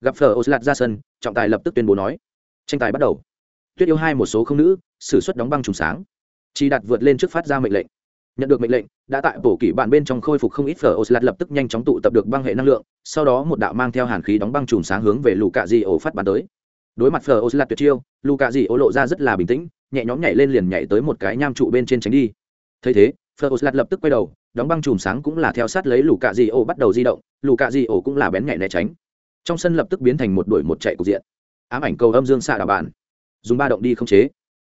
Gặp phờ oslat ra sân trọng tài lập tức tuyên bố nói. Tranh tài bắt đầu. Tuyết yêu hai một số không nữ s ử suất đóng băng trùng sáng. Chỉ đạt vượt lên trước phát ra mệnh lệnh. Nhận được mệnh lệnh đã tại bổ kỷ bạn bên trong khôi phục không ít phở oslat lập tức nhanh chóng tụ tập được băng hệ năng lượng sau đó một đạo mang theo hàn khí đóng băng chùm sáng hướng về lù cạ di ổ phát bắn tới đối mặt phở oslat tuyệt chiêu lù cạ di lộ ra rất là bình tĩnh, nhẹ nhõm nhảy lên liền nhảy tới một cái nham trụ bên trên tránh đi. Thấy thế phở oslat lập tức quay đầu, đóng băng chùm sáng cũng là theo sát lấy lù cạ di bắt đầu di động lù cạ di cũng là bén nhảy né tránh. Trong sân lập tức biến thành một đuổi một chạy cục diện. Ám ảnh cầu âm dương xạ đà bản dùng ba động đi không chế.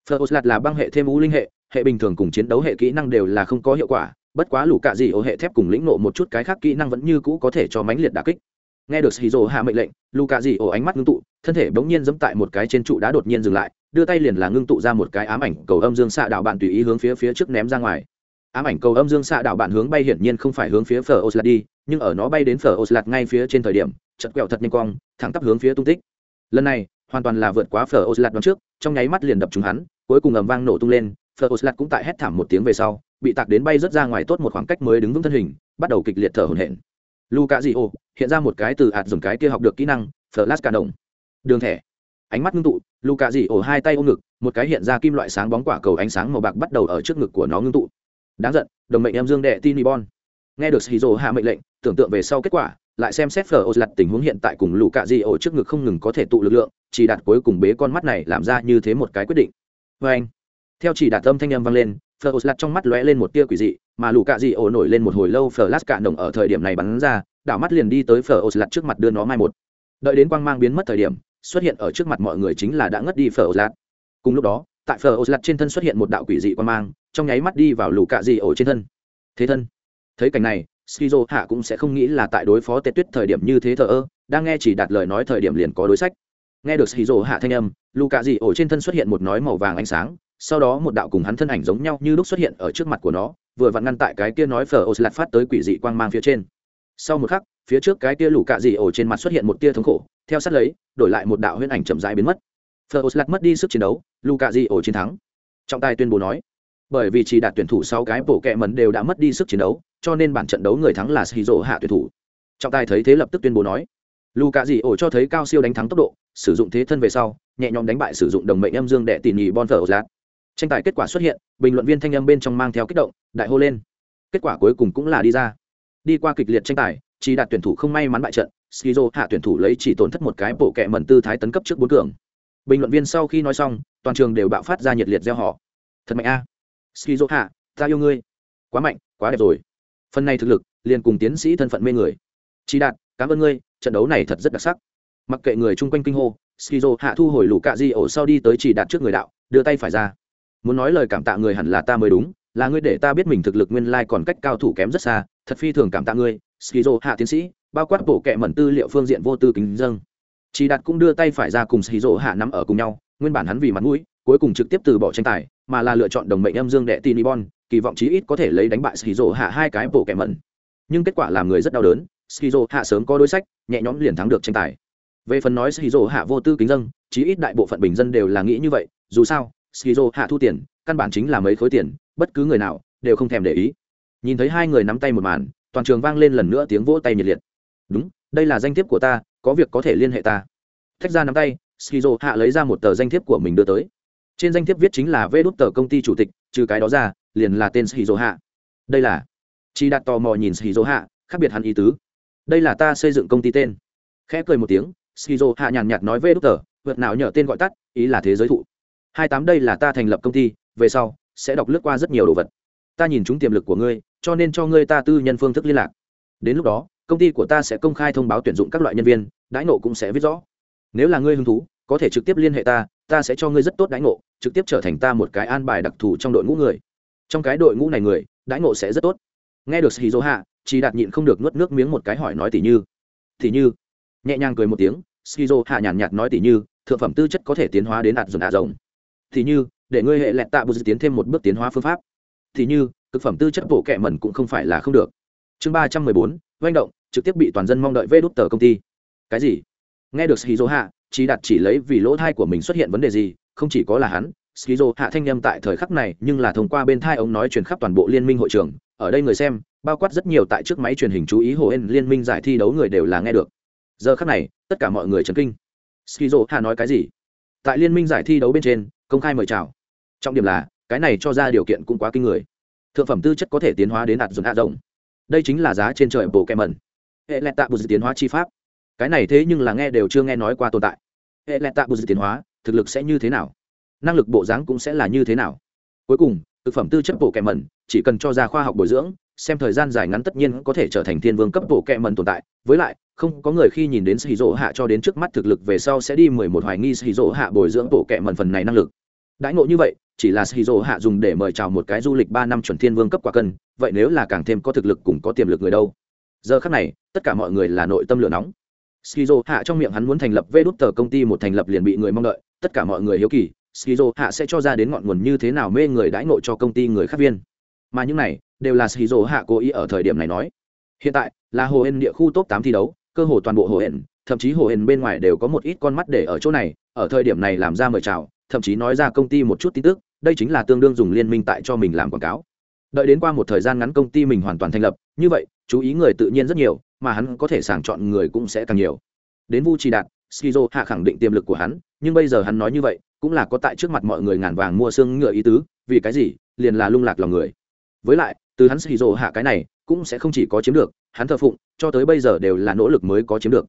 Phờ oslat là băng hệ thêm u linh hệ hệ bình thường cùng chiến đấu hệ kỹ năng đều là không có hiệu quả, bất quá lũ cạ dị ô hệ thép cùng lĩnh nộ một chút cái khác kỹ năng vẫn như cũ có thể cho mãnh liệt đà kích nghe được shizu hạ mệnh lệnh lũ cạ dị ánh mắt ngưng tụ, thân thể bỗng nhiên dẫm tại một cái trên trụ đá đột nhiên dừng lại, đưa tay liền là ngưng tụ ra một cái ám ảnh cầu âm dương xạ đạo bạn tùy ý hướng phía phía trước ném ra ngoài. Ám ảnh cầu âm dương xạ đạo bạn hướng bay hiển nhiên không phải hướng phía phở oslat đi, nhưng ở nó bay đến phở oslat ngay phía trên thời điểm chật quẹo thật nhanh cong thẳng tắp hướng phía tung tích. Lần này, hoàn toàn là vượt quá phở oslat đón trước, trong nháy mắt liền đập trúng hắn, cuối cùng ầm vang nổ tung lên, phở oslat cũng tại hét thảm một tiếng về sau, bị tạc đến bay rất ra ngoài tốt một khoảng cách mới đứng vững thân hình, bắt đầu kịch liệt thở hổn hển. Luca di hiện ra một cái từ hạt dùng cái kia học được kỹ năng, flash cả đồng. Đường thẻ. Ánh mắt ngưng tụ Luca Dio hai tay ôm ngực, một cái hiện ra kim loại sáng bóng quả cầu ánh sáng màu bạc bắt đầu ở trước ngực của nó ngưng tụ. Đáng giận, đồng mệnh em dương đệ tin bon. Nghe được shizu hạ mệnh lệnh, tưởng tượng về sau kết quả, lại xem xét phở ô lặt tình huống hiện tại cùng Luca cạ ổ trước ngực không ngừng có thể tụ lực lượng, chỉ đạt cuối cùng bế con mắt này làm ra như thế một cái quyết định. Vê anh theo chỉ đạt âm thanh âm vang lên phở ô trong mắt lóe lên một tia quỷ dị, mà lũ cạ dị ổ nổi lên một hồi lâu Flash lát cạn đồng ở thời điểm này bắn ra, đảo mắt liền đi tới phở ô trước mặt đưa nó mai một. Đợi đến quang mang biến mất thời điểm, xuất hiện ở trước mặt mọi người chính là đã ngất đi phở ô cùng lúc đó, tại phở ô trên thân xuất hiện một đạo quỷ dị quang mang, trong nháy mắt đi vào lũ cạ dị ổ trên thân. Thế thân. Thấy cảnh này, skizo hạ cũng sẽ không nghĩ là tại đối phó tết tuyết thời điểm như thế thờ ơ, đang nghe chỉ đạt lời nói thời điểm liền có đối sách. Nghe được skizo hạ thanh âm, lũ cạ dị ổ trên thân xuất hiện một nói màu vàng ánh sáng sau đó một đạo cùng hắn thân ảnh giống nhau như lúc xuất hiện ở trước mặt của nó, vừa vặn ngăn tại cái kia nói phở ô lạt phát tới quỷ dị quang mang phía trên. Sau một khắc, phía trước cái kia lù cạ dị ổ trên mặt xuất hiện một tia thống khổ, theo sát lấy, đổi lại một đạo huyễn ảnh chậm rãi biến mất. Phở ô lạt mất đi sức chiến đấu lù cạ dị ổ chiến thắng. Trọng tài tuyên bố nói, bởi vì chỉ đạt tuyển thủ sáu cái bổ kẹ mần đều đã mất đi sức chiến đấu, cho nên bản trận đấu người thắng là shizu hạ tuyển thủ. Trọng tài thấy thế lập tức tuyên bố nói lù cạ dị ổ cho thấy cao siêu đánh thắng tốc độ, sử dụng thế thân về sau, nhẹ nhõm đánh bại sử dụng đồng mệnh âm dương đệ tỉ nhì bon thờ lạt tranh tài kết quả xuất hiện, bình luận viên thanh âm bên trong mang theo kích động, đại hô lên. Kết quả cuối cùng cũng là đi ra. Đi qua kịch liệt tranh tài, chỉ đạt tuyển thủ không may mắn bại trận, skizo hạ tuyển thủ lấy chỉ tổn thất một cái bộ kẹ mẩn tư thái tấn cấp trước bốn cường. Bình luận viên sau khi nói xong, toàn trường đều bạo phát ra nhiệt liệt gieo họ thật mạnh a. À. skizo hạ, ta yêu ngươi. Quá mạnh, quá đẹp rồi. Phần này thực lực, liền cùng tiến sĩ thân phận mê người. Chỉ đạt, cảm ơn ngươi, trận đấu này thật rất đặc sắc. Mặc kệ người chung quanh kinh hô, skizo hạ thu hồi lũ cạ di ổ sau đi tới chỉ đạt trước người đạo, đưa tay phải ra muốn nói lời cảm tạ người hẳn là ta mới đúng, là ngươi để ta biết mình thực lực nguyên lai còn cách cao thủ kém rất xa, thật phi thường cảm tạ ngươi, skizo, hạ tiến sĩ, bao quát bộ kệ mẩn tư liệu phương diện vô tư kính dâng chỉ đạt cũng đưa tay phải ra cùng skizo, hạ nắm ở cùng nhau, nguyên bản hắn vì mặt mũi, cuối cùng trực tiếp từ bỏ tranh tài, mà là lựa chọn đồng mệnh âm dương đệ tin bon kỳ vọng chí ít có thể lấy đánh bại skizo, hạ hai cái bộ kệ mẩn. Nhưng kết quả làm người rất đau đớn, skizo, hạ sớm có đối sách, nhẹ nhõm liền thắng được tranh tài. Về phần nói skizo, hạ vô tư kính dâng chí ít đại bộ phận bình dân đều là nghĩ như vậy, dù sao skizo hạ thu tiền, căn bản chính là mấy khối tiền, bất cứ người nào đều không thèm để ý. Nhìn thấy hai người nắm tay một màn, toàn trường vang lên lần nữa tiếng vỗ tay nhiệt liệt. Đúng, đây là danh thiếp của ta, có việc có thể liên hệ ta. Thách ra nắm tay, skizo hạ lấy ra một tờ danh thiếp của mình đưa tới. Trên danh thiếp viết chính là vê đút tờ công ty chủ tịch, trừ cái đó ra, liền là tên skizo hạ. Đây là chi đạt tò mò nhìn skizo hạ, khác biệt hắn ý tứ. Đây là ta xây dựng công ty tên. Khẽ cười một tiếng, skizo hạ nhàn nhạt nói vê đút tờ, vượt nào nhờ tên gọi tắt, ý là thế giới thụ hai tám đây là ta thành lập công ty, về sau, sẽ đọc lướt qua rất nhiều đồ vật. Ta nhìn chúng tiềm lực của ngươi, cho nên cho ngươi ta tư nhân phương thức liên lạc. Đến lúc đó, công ty của ta sẽ công khai thông báo tuyển dụng các loại nhân viên, đãi nộ cũng sẽ viết rõ. Nếu là ngươi hứng thú, có thể trực tiếp liên hệ ta ta sẽ cho ngươi rất tốt đãi ngộ, trực tiếp trở thành ta một cái an bài đặc thù trong đội ngũ người. Trong cái đội ngũ này người, đãi ngộ sẽ rất tốt. Nghe được shizu hạ chỉ đạt nhịn không được nuốt nước miếng một cái hỏi nói tỉ như tỉ như? Nhẹ nhàng cười một tiếng shizu hạ nhàn nhạt nói tỉ như, thượng phẩm tư chất có thể tiến hóa đến đạt dồn hạ rồng thì như, để ngươi hệ lẹt tạ bù tiến thêm một bước tiến hóa phương pháp. Thì như, thực phẩm tư chất bộ kệ mẩn cũng không phải là không được. Chương ba trăm mười bốn manh động, trực tiếp bị toàn dân mong đợi vê đút tờ công ty. Cái gì? Nghe được shizu hạ chỉ đặt chỉ lấy vì lỗ thai của mình xuất hiện vấn đề gì, không chỉ có là hắn skizo hạ thanh â tại thời khắc này nhưng là thông qua bên thai ông nói truyền khắp toàn bộ liên minh hội trường. Ở đây người xem, bao quát rất nhiều tại trước máy truyền hình chú ý hồ hên liên minh giải thi đấu người đều là nghe được. Giờ khắc này, tất cả mọi người chấn kinh. Skizo hạ nói cái gì? Tại liên minh giải thi đấu bên trên công khai mời chào. Trọng điểm là, cái này cho ra điều kiện cũng quá kinh người. Thượng phẩm tư chất có thể tiến hóa đến đạt dùng hạ rộng đây chính là giá trên trời bồ kẹ mẩn. Hệ lẹt tạ bù tiến hóa chi pháp. Cái này thế nhưng là nghe đều chưa nghe nói qua tồn tại. Hệ lẹt tạ bù tiến hóa, thực lực sẽ như thế nào? Năng lực bộ dáng cũng sẽ là như thế nào? Cuối cùng, thực phẩm tư chất bộ kẹ mẩn, chỉ cần cho ra khoa học bồi dưỡng, xem thời gian dài ngắn tất nhiên có thể trở thành thiên vương cấp bộ kẹ mẩn tồn tại. Với lại không có người khi nhìn đến sĩ hạ cho đến trước mắt thực lực về sau sẽ đi mười một hoài nghi sĩ hạ bồi dưỡng bộ kệ mẩn phần này năng lực. Đãi ngộ như vậy, chỉ là sĩ hạ dùng để mời chào một cái du lịch ba năm chuẩn thiên vương cấp quả cân, vậy nếu là càng thêm có thực lực cùng có tiềm lực người đâu? Giờ khắc này, tất cả mọi người là nội tâm lửa nóng. Skizo hạ trong miệng hắn muốn thành lập vê đút tờ công ty một thành lập liền bị người mong đợi, tất cả mọi người hiếu kỳ skizo hạ sẽ cho ra đến ngọn nguồn như thế nào mê người đãi ngộ cho công ty người khác viên. Mà những này, đều là skizo hạ cố ý ở thời điểm này nói. Hiện tại, là hồ hên địa khu top tám thi đấu cơ hồ toàn bộ hồ hển, thậm chí hồ hển bên ngoài đều có một ít con mắt để ở chỗ này ở thời điểm này làm ra mời chào thậm chí nói ra công ty một chút tin tức đây chính là tương đương dùng liên minh tại cho mình làm quảng cáo. Đợi đến qua một thời gian ngắn công ty mình hoàn toàn thành lập như vậy chú ý người tự nhiên rất nhiều mà hắn có thể sàng chọn người cũng sẽ càng nhiều. Đến vu trì đạt skizo hạ khẳng định tiềm lực của hắn nhưng bây giờ hắn nói như vậy cũng là có tại trước mặt mọi người ngàn vàng mua xương ngựa ý tứ vì cái gì liền là lung lạc lòng người. Với lại từ hắn skizo hạ cái này cũng sẽ không chỉ có chiếm được, hắn thờ phụng, cho tới bây giờ đều là nỗ lực mới có chiếm được.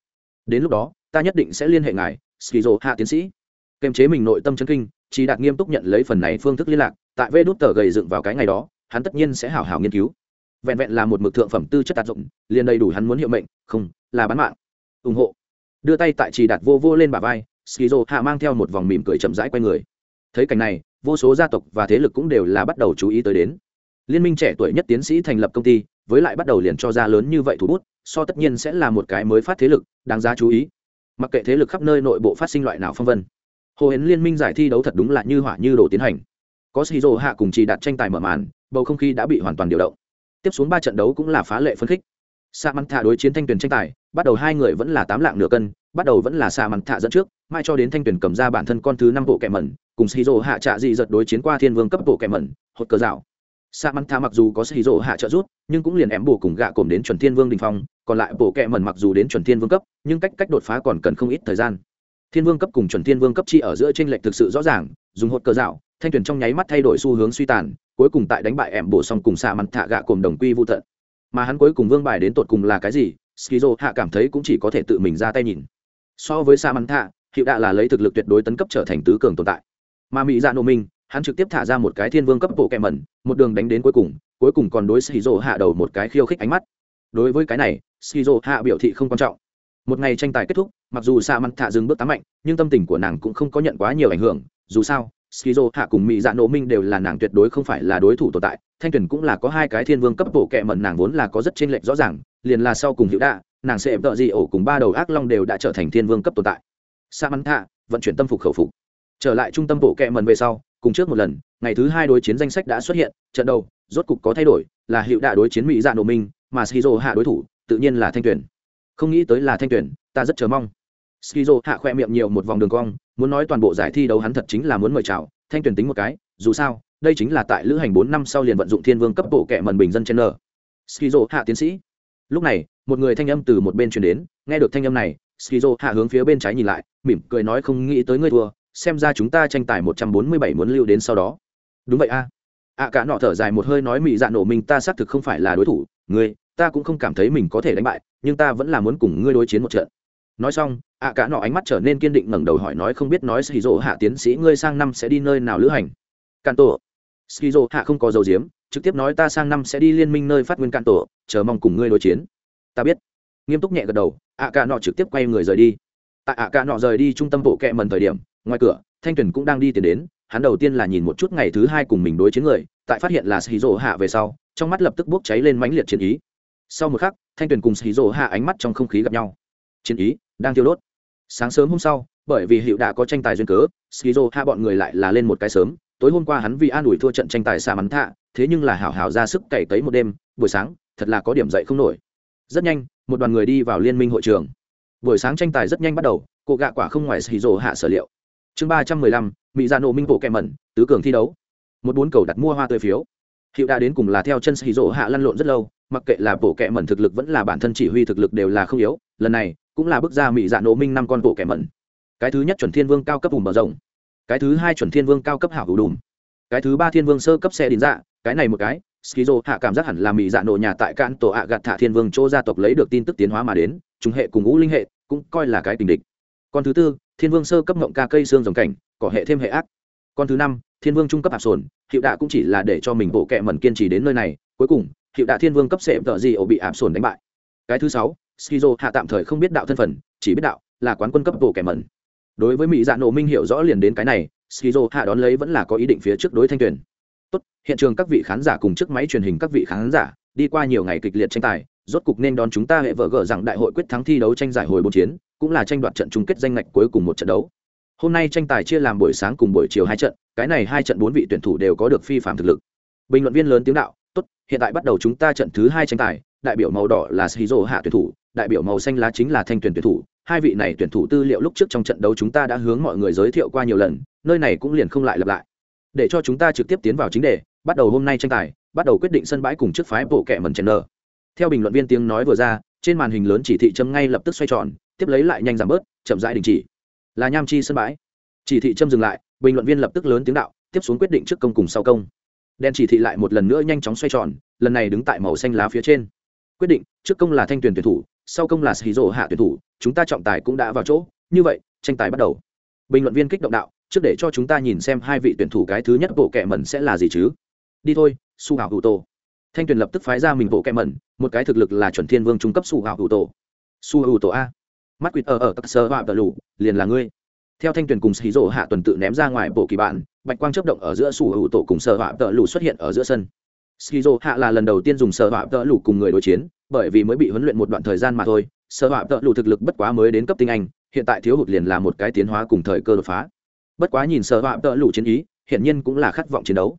Đến lúc đó, ta nhất định sẽ liên hệ ngài, skizo hạ tiến sĩ. Kiềm chế mình nội tâm chân kinh chỉ đạt nghiêm túc nhận lấy phần này phương thức liên lạc, tại vê đút tờ gầy dựng vào cái ngày đó, hắn tất nhiên sẽ hảo hảo nghiên cứu. Vẹn vẹn là một mực thượng phẩm tư chất tạt dụng, liền đầy đủ hắn muốn hiệu mệnh, không, là bán mạng. Ủng hộ. Đưa tay tại chỉ đạt vô vô lên bả vai, skizo hạ mang theo một vòng mỉm cười chậm rãi quay người. Thấy cảnh này, vô số gia tộc và thế lực cũng đều là bắt đầu chú ý tới đến. Liên minh trẻ tuổi nhất tiến sĩ thành lập công ty với lại bắt đầu liền cho ra lớn như vậy thủ bút, so tất nhiên sẽ là một cái mới phát thế lực, đáng giá chú ý. Mặc kệ thế lực khắp nơi nội bộ phát sinh loại nào phong vân, hồ hến liên minh giải thi đấu thật đúng là như hỏa như đồ tiến hành. Có xì rồ hạ cùng chỉ đạt tranh tài mở màn, bầu không khí đã bị hoàn toàn điều động. Tiếp xuống ba trận đấu cũng là phá lệ phấn khích. Sa mắn thạ đối chiến thanh tuyển tranh tài, bắt đầu hai người vẫn là tám lạng nửa cân, bắt đầu vẫn là sa mắn thạ dẫn trước mai cho đến thanh tuyển cầm ra bản thân con thứ năm bộ kẻ mẩn, cùng xì rồ hạ trạ dị giật đối chiến qua thiên vương cấp bộ kẻ mẩn, hột cờ rào sa mắn Tha mặc dù có sĩ dỗ hạ trợ rút nhưng cũng liền ém bổ cùng gạ cồm đến chuẩn thiên vương đình phong, còn lại bộ kẹ mẩn mặc dù đến chuẩn thiên vương cấp, nhưng cách cách đột phá còn cần không ít thời gian. Thiên vương cấp cùng chuẩn thiên vương cấp chi ở giữa tranh lệch thực sự rõ ràng, dùng hột cờ dạo, thanh tuyển trong nháy mắt thay đổi xu hướng suy tàn, cuối cùng tại đánh bại ẻm bổ xong cùng xạ mặt thạ gạ cồm đồng quy vô tận. Mà hắn cuối cùng vương bài đến tột cùng là cái gì skizo hạ cảm thấy cũng chỉ có thể tự mình ra tay nhìn. So với xạ mặt thạ hiệu đạ là lấy thực lực tuyệt đối tấn cấp trở thành tứ cường tồn tại. Mà mỹ dạ nộ minh hắn trực tiếp thả ra một cái thiên vương cấp bộ kẹ mẩn, một đường đánh đến cuối cùng cuối cùng còn đối skizo hạ đầu một cái khiêu khích ánh mắt. Đối với cái này, skizo hạ biểu thị không quan trọng. Một ngày tranh tài kết thúc, mặc dù xạ mặt Thả dừng bước tám mạnh, nhưng tâm tình của nàng cũng không có nhận quá nhiều ảnh hưởng. Dù sao, skizo hạ cùng mỹ dạ Nộ minh đều là nàng tuyệt đối không phải là đối thủ tồn tại, thanh tuyển cũng là có hai cái thiên vương cấp bộ kệ mẩn nàng vốn là có rất chênh lệch rõ ràng, liền là sau cùng hữu đạ, nàng sẽ đợi gì ổ cùng ba đầu ác long đều đã trở thành thiên vương cấp tồn tại. Sa mắn Thả vận chuyển tâm phục khẩu phục trở lại trung tâm bộ kẹ mần về sau, cùng trước một lần, ngày thứ hai đối chiến danh sách đã xuất hiện, trận đầu, rốt cục có thay đổi, là hiệu đạ đối chiến mỹ dạ nổ minh, mà skizo hạ đối thủ, tự nhiên là thanh tuyển. Không nghĩ tới là thanh tuyển, ta rất chờ mong. Skizo hạ khoe miệng nhiều một vòng đường cong, muốn nói toàn bộ giải thi đấu hắn thật chính là muốn mời chào, thanh tuyển tính một cái, dù sao, đây chính là tại lữ hành bốn năm sau liền vận dụng thiên vương cấp bộ kệ mần bình dân trên n skizo hạ tiến sĩ. Lúc này, một người thanh âm từ một bên truyền đến, nghe được thanh âm này, skizo hạ hướng phía bên trái nhìn lại, mỉm cười nói không nghĩ tới ngươi thua xem ra chúng ta tranh tài một trăm bốn mươi bảy muốn lưu đến sau đó. Đúng vậy a. Ạ cả nọ thở dài một hơi nói mị dạ nổ mình, ta xác thực không phải là đối thủ. Ngươi, ta cũng không cảm thấy mình có thể đánh bại, nhưng ta vẫn là muốn cùng ngươi đối chiến một trận. Nói xong ạ cả nọ ánh mắt trở nên kiên định ngẩng đầu hỏi nói không biết nói skizo hạ tiến sĩ ngươi sang năm sẽ đi nơi nào lữ hành? Cạn tổ skizo hạ không có dầu diếm, trực tiếp nói ta sang năm sẽ đi liên minh nơi phát nguyên cạn tổ chờ mong cùng ngươi đối chiến. Ta biết. Nghiêm túc nhẹ gật đầu ạ cả nọ trực tiếp quay người rời đi. Tại ạ cả nọ rời đi trung tâm bộ kẹ mần thời điểm ngoài cửa, thanh Tuyền cũng đang đi tiến đến, hắn đầu tiên là nhìn một chút ngày thứ hai cùng mình đối chiến người, tại phát hiện là skizo hạ về sau, trong mắt lập tức bốc cháy lên mãnh liệt chiến ý. Sau một khắc, thanh Tuyền cùng skizo hạ ánh mắt trong không khí gặp nhau. Chiến ý đang thiêu đốt. Sáng sớm hôm sau, bởi vì hiệu đã có tranh tài duyên cớ skizo hạ bọn người lại là lên một cái sớm. Tối hôm qua hắn vì an ủi thua trận tranh tài xa mắn thạ, thế nhưng là hảo hảo ra sức cày tới một đêm, buổi sáng, thật là có điểm dậy không nổi. Rất nhanh, một đoàn người đi vào liên minh hội trường. Buổi sáng tranh tài rất nhanh bắt đầu cụ gạ quả không ngoài skizo hạ sở liệu chương ba trăm mười lăm, mỹ dạ gia nộ minh bộ kẹ mẩn, tứ cường thi đấu. Một bốn cầu đặt mua hoa tươi phiếu. Hiệu đã đến cùng là theo chân skizo hạ lăn lộn rất lâu, mặc kệ là bộ kẹ mẩn thực lực vẫn là bản thân chỉ huy thực lực đều là không yếu, lần này cũng là bước ra mỹ dạ nổ minh năm con bộ kẹ mẩn. Cái thứ nhất chuẩn thiên vương cao cấp vùng mở rộng, cái thứ hai chuẩn thiên vương cao cấp hảo hữu đùm, cái thứ ba thiên vương sơ cấp xe đến dạ cái này một cái skizo hạ cảm giác hẳn là mỹ dạ nổ nhà tại cạn tổ hạ gạt thả thiên vương chỗ gia tộc lấy được tin tức tiến hóa mà đến, chúng hệ cùng ngũ linh hệ cũng coi là cái tình địch. Con thứ tư thiên vương sơ cấp ngộng ca cây xương rồng cảnh cỏ hệ thêm hệ ác. Con thứ năm, thiên vương trung cấp hạp sồn, hiệu đạ cũng chỉ là để cho mình bộ kẹ mẩn kiên trì đến nơi này, cuối cùng, hiệu đạ thiên vương cấp sệ tợ gì ổ bị hạp sồn đánh bại. Cái thứ sáu, skizo hạ tạm thời không biết đạo thân phận, chỉ biết đạo là quán quân cấp bộ kẹ mẩn. Đối với mỹ dạ nổ minh hiểu rõ liền đến cái này, skizo hạ đón lấy vẫn là có ý định phía trước đối thanh tuyển. Tốt, hiện trường các vị khán giả cùng chiếc máy truyền hình các vị khán giả, đi qua nhiều ngày kịch liệt tranh tài, rốt cục nên đón chúng ta hệ vợ gỡ rằng đại hội quyết thắng thi đấu tranh giải hồi bốn chiến cũng là tranh đoạt trận chung kết danh ngạch cuối cùng một trận đấu. Hôm nay tranh tài chia làm buổi sáng cùng buổi chiều hai trận, cái này hai trận bốn vị tuyển thủ đều có được phi phạm thực lực. Bình luận viên lớn tiếng đạo, tốt, hiện tại bắt đầu chúng ta trận thứ hai tranh tài, đại biểu màu đỏ là shizu hạ tuyển thủ, đại biểu màu xanh lá chính là thanh tuyển tuyển thủ. Hai vị này tuyển thủ tư liệu lúc trước trong trận đấu chúng ta đã hướng mọi người giới thiệu qua nhiều lần, nơi này cũng liền không lại lặp lại. Để cho chúng ta trực tiếp tiến vào chính đề, bắt đầu hôm nay tranh tài, bắt đầu quyết định sân bãi cùng trước phái bộ kẹ mần chen theo bình luận viên tiếng nói vừa ra, trên màn hình lớn chỉ thị châm ngay lập tức xoay tròn tiếp lấy lại nhanh giảm bớt, chậm rãi đình chỉ. Là nham chi sân bãi. Chỉ thị châm dừng lại, bình luận viên lập tức lớn tiếng đạo, tiếp xuống quyết định trước công cùng sau công. Đèn chỉ thị lại một lần nữa nhanh chóng xoay tròn, lần này đứng tại màu xanh lá phía trên. Quyết định, trước công là thanh tuyển tuyển thủ, sau công là xì rổ hạ tuyển thủ, chúng ta trọng tài cũng đã vào chỗ, như vậy, tranh tài bắt đầu. Bình luận viên kích động đạo, trước để cho chúng ta nhìn xem hai vị tuyển thủ cái thứ nhất bộ kẹ mẩn sẽ là gì chứ? Đi thôi, su hảo hữu tổ thanh tuyển lập tức phái ra mình bộ kẹ mẩn, một cái thực lực là chuẩn thiên vương trung cấp su hảo hữu tổ su hữu tổ a mắt quýt ở ở tắc sơ họa tờ lù, liền là ngươi. Theo thanh tuyền cùng xí rổ hạ tuần tự ném ra ngoài bộ kỳ bạn bạch quang chấp động ở giữa sủ hữu tổ cùng sơ họa tờ lù xuất hiện ở giữa sân. Skizo hạ là lần đầu tiên dùng sơ họa tờ lù cùng người đối chiến, bởi vì mới bị huấn luyện một đoạn thời gian mà thôi, sơ họa tợ lù thực lực bất quá mới đến cấp tinh anh, hiện tại thiếu hụt liền là một cái tiến hóa cùng thời cơ đột phá. Bất quá nhìn sơ họa tợ lù chiến ý hiện nhiên cũng là khát vọng chiến đấu.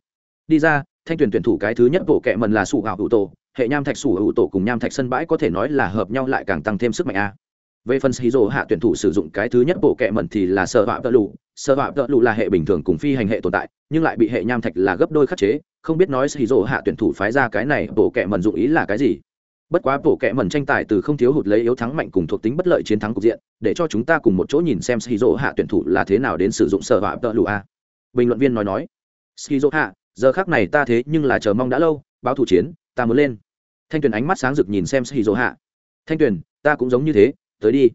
Đi ra, thanh tuyển tuyển thủ cái thứ nhất bộ kệ mần là sủ hảo hữu tổ, hệ nham thạch sủ hữu tổ cùng nham thạch sân bãi có thể nói là hợp nhau lại càng tăng thêm sức mạnh a về phần xí rồ hạ tuyển thủ sử dụng cái thứ nhất bộ kệ mẩn thì là sơ họa tợ lụ. Sơ họa tợ lụ là hệ bình thường cùng phi hành hệ tồn tại, nhưng lại bị hệ nham thạch là gấp đôi khắc chế. Không biết nói xí rồ hạ tuyển thủ phái ra cái này bộ kệ mẩn dụng ý là cái gì? Bất quá bộ kệ mẩn tranh tài từ không thiếu hụt lấy yếu thắng mạnh cùng thuộc tính bất lợi chiến thắng cục diện, để cho chúng ta cùng một chỗ nhìn xem xí rồ hạ tuyển thủ là thế nào đến sử dụng sơ họa tợ lụ a. Bình luận viên nói nói xí rồ hạ, giờ khác này ta thế nhưng là chờ mong đã lâu, báo thủ chiến, ta muốn lên. Thanh tuyền ánh mắt sáng rực nhìn xem xí rồ hạ. Thanh tuyền, ta cũng giống như thế tới đi.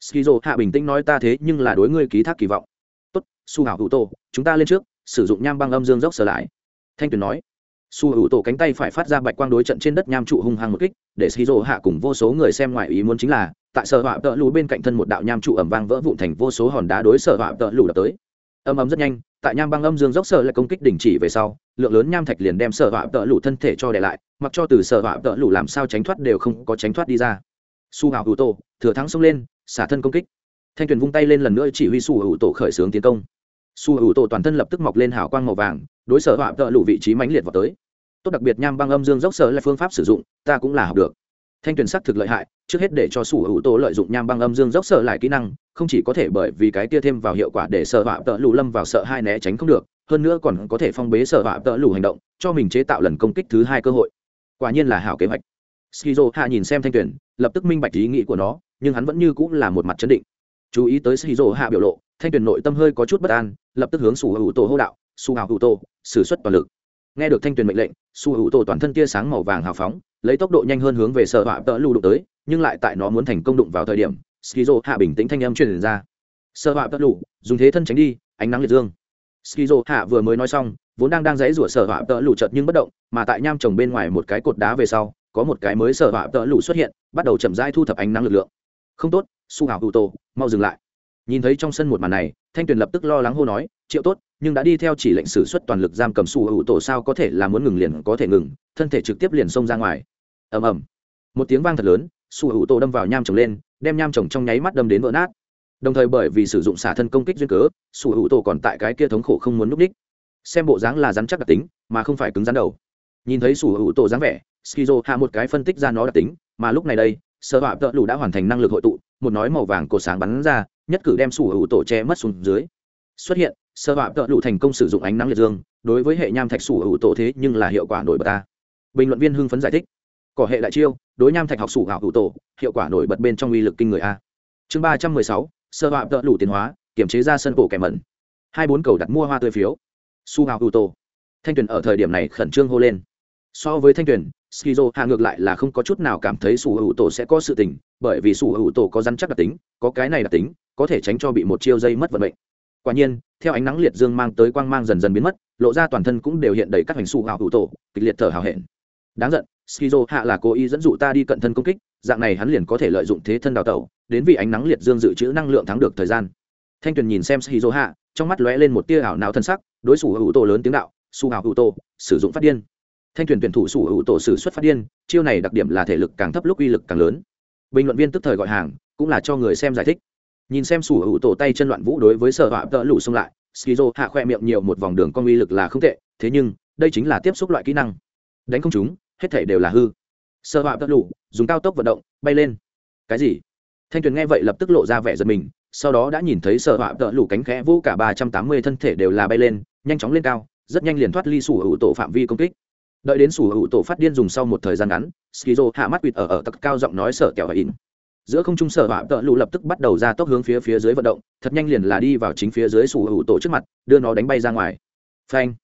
Skizo hạ bình tĩnh nói ta thế nhưng là đối ngươi ký thác kỳ vọng. Tốt, su hảo hữu tổ, chúng ta lên trước, sử dụng nham băng âm dương dốc sở lại. Thanh tuyền nói. Su hữu tổ cánh tay phải phát ra bạch quang đối trận trên đất nham trụ hung hăng một kích, để skizo hạ cùng vô số người xem ngoài ý muốn chính là, tại sở họa tợ lù bên cạnh thân một đạo nham trụ ẩm vang vỡ vụn thành vô số hòn đá đối sở họa tợ lù đập tới. Âm ấm rất nhanh, tại nham băng âm dương dốc sở lại công kích đình chỉ về sau, lượng lớn nham thạch liền đem sở họa tợ lù thân thể cho để lại, mặc cho từ sở họa tợ lù làm sao tránh thoát đều không có tránh thoát đi ra su Hào hữu tổ, thừa thắng xông lên, xả thân công kích. Thanh tuyền vung tay lên lần nữa chỉ huy su hữu tổ khởi xướng tiến công. Su hữu tổ toàn thân lập tức mọc lên hào quang màu vàng, đối sở họa tợ lụ vị trí mãnh liệt vào tới. Tốt đặc biệt nham băng âm dương dốc sở là phương pháp sử dụng, ta cũng là học được. Thanh tuyền sắc thực lợi hại, trước hết để cho su hữu tổ lợi dụng nham băng âm dương dốc sở lại kỹ năng, không chỉ có thể bởi vì cái tia thêm vào hiệu quả để sở họa tợ lụ lâm vào sợ hai né tránh không được, hơn nữa còn có thể phong bế sở họa tợ lụ hành động, cho mình chế tạo lần công kích thứ hai cơ hội. Quả nhiên là hảo kế hoạch skizo hạ nhìn xem thanh tuyển, lập tức minh bạch ý nghĩ của nó nhưng hắn vẫn như cũng là một mặt chấn định. Chú ý tới skizo hạ biểu lộ thanh tuyển nội tâm hơi có chút bất an lập tức hướng su hữu tổ hô đạo su hào hữu tổ xử suất toàn lực. Nghe được thanh tuyển mệnh lệnh su hữu tổ toàn thân tia sáng màu vàng hào phóng lấy tốc độ nhanh hơn hướng về sở họa tợ lù đụng tới nhưng lại tại nó muốn thành công đụng vào thời điểm skizo hạ bình tĩnh thanh âm truyền ra. Sở họa tợ lù dùng thế thân tránh đi ánh nắng liệt dương. Skizo hạ vừa mới nói xong vốn đang đang dãy rủa sở họa tợ lù chợt nhưng bất động mà tại nham trồng bên ngoài một cái cột đá về sau có một cái mới sở họa tợ lũ xuất hiện, bắt đầu chậm rãi thu thập ánh nắng lực lượng. Không tốt, su hảo hữu tô mau dừng lại. Nhìn thấy trong sân một màn này, thanh tuyền lập tức lo lắng hô nói, triệu tốt, nhưng đã đi theo chỉ lệnh xử suất toàn lực giam cầm su hữu tổ sao có thể là muốn ngừng liền có thể ngừng, thân thể trực tiếp liền xông ra ngoài. Ầm ầm. Một tiếng vang thật lớn, su hữu tổ đâm vào nham trồng lên, đem nham trồng trong nháy mắt đâm đến vỡ nát. Đồng thời bởi vì sử dụng xả thân công kích duyên cớ, su hữu tổ còn tại cái kia thống khổ không muốn núp đích. Xem bộ dáng là rắn chắc đặc tính, mà không phải cứng rắn đầu. Nhìn thấy su hữu tổ dáng vẻ skizo hạ một cái phân tích ra nó đặc tính, mà lúc này đây sơ họa tợ lù đã hoàn thành năng lực hội tụ, một nói màu vàng cổ sáng bắn ra, nhất cử đem sủ hữu tổ che mất xuống dưới. Xuất hiện sơ họa tợ lụ thành công sử dụng ánh nắng liệt dương, đối với hệ nham thạch sủ hữu tổ thế nhưng là hiệu quả nổi bật ta. Bình luận viên hưng phấn giải thích, cỏ hệ đại chiêu, đối nham thạch học sủ hữu tổ, hiệu quả nổi bật bên trong uy lực kinh người a. Chương ba trăm mười sáu sơ họa tợ lụ tiến hóa, kiểm chế ra sân cổ kẻ mẩn. Hai bốn cầu đặt mua hoa tươi phiếu. Su hữu tổ. Thanh tuyền ở thời điểm này khẩn trương hô lên. So với thanh tuyền skizo hạ ngược lại là không có chút nào cảm thấy sủ hữu tổ sẽ có sự tình, bởi vì sủ hữu tổ có rắn chắc đặc tính, có cái này đặc tính, có thể tránh cho bị một chiêu dây mất vận mệnh. Quả nhiên, theo ánh nắng liệt dương mang tới quang mang dần dần biến mất, lộ ra toàn thân cũng đều hiện đầy các hành sủ hữu tổ, kịch liệt thở hào hẹn. Đáng giận, skizo hạ là cố ý dẫn dụ ta đi cận thân công kích, dạng này hắn liền có thể lợi dụng thế thân đào tẩu, đến vì ánh nắng liệt dương dự trữ năng lượng thắng được thời gian. Thanh tuyền nhìn xem skizo hạ, trong mắt lóe lên một tia ảo não thân sắc, đối sủ hữu tổ lớn tiếng đạo su hào hữu tổ, sử dụng phát điên thanh thuyền tuyển thủ sủ hữu tổ sử xuất phát điên, chiêu này đặc điểm là thể lực càng thấp lúc uy lực càng lớn. Bình luận viên tức thời gọi hàng, cũng là cho người xem giải thích. Nhìn xem sủ hữu tổ tay chân loạn vũ đối với sở họa tợ lụ xông lại, skizo hạ khoe miệng nhiều một vòng đường con uy lực là không tệ, thế nhưng, đây chính là tiếp xúc loại kỹ năng. Đánh không chúng hết thể đều là hư. Sở họa tợ lụ dùng cao tốc vận động, bay lên. Cái gì? Thanh tuyền nghe vậy lập tức lộ ra vẻ giật mình, sau đó đã nhìn thấy sở họa tợ lụ cánh khẽ vũ cả ba trăm tám mươi thân thể đều là bay lên, nhanh chóng lên cao, rất nhanh liền thoát ly sủ hữu tổ phạm vi công kích đợi đến sủ hữu tổ phát điên dùng sau một thời gian ngắn, skizo hạ mắt quỵt ở ở tặc cao giọng nói sở kẹo in giữa không trung sở hạ tợ lụ lập tức bắt đầu ra tốc hướng phía phía dưới vận động, thật nhanh liền là đi vào chính phía dưới sủ hữu tổ trước mặt, đưa nó đánh bay ra ngoài. Phanh.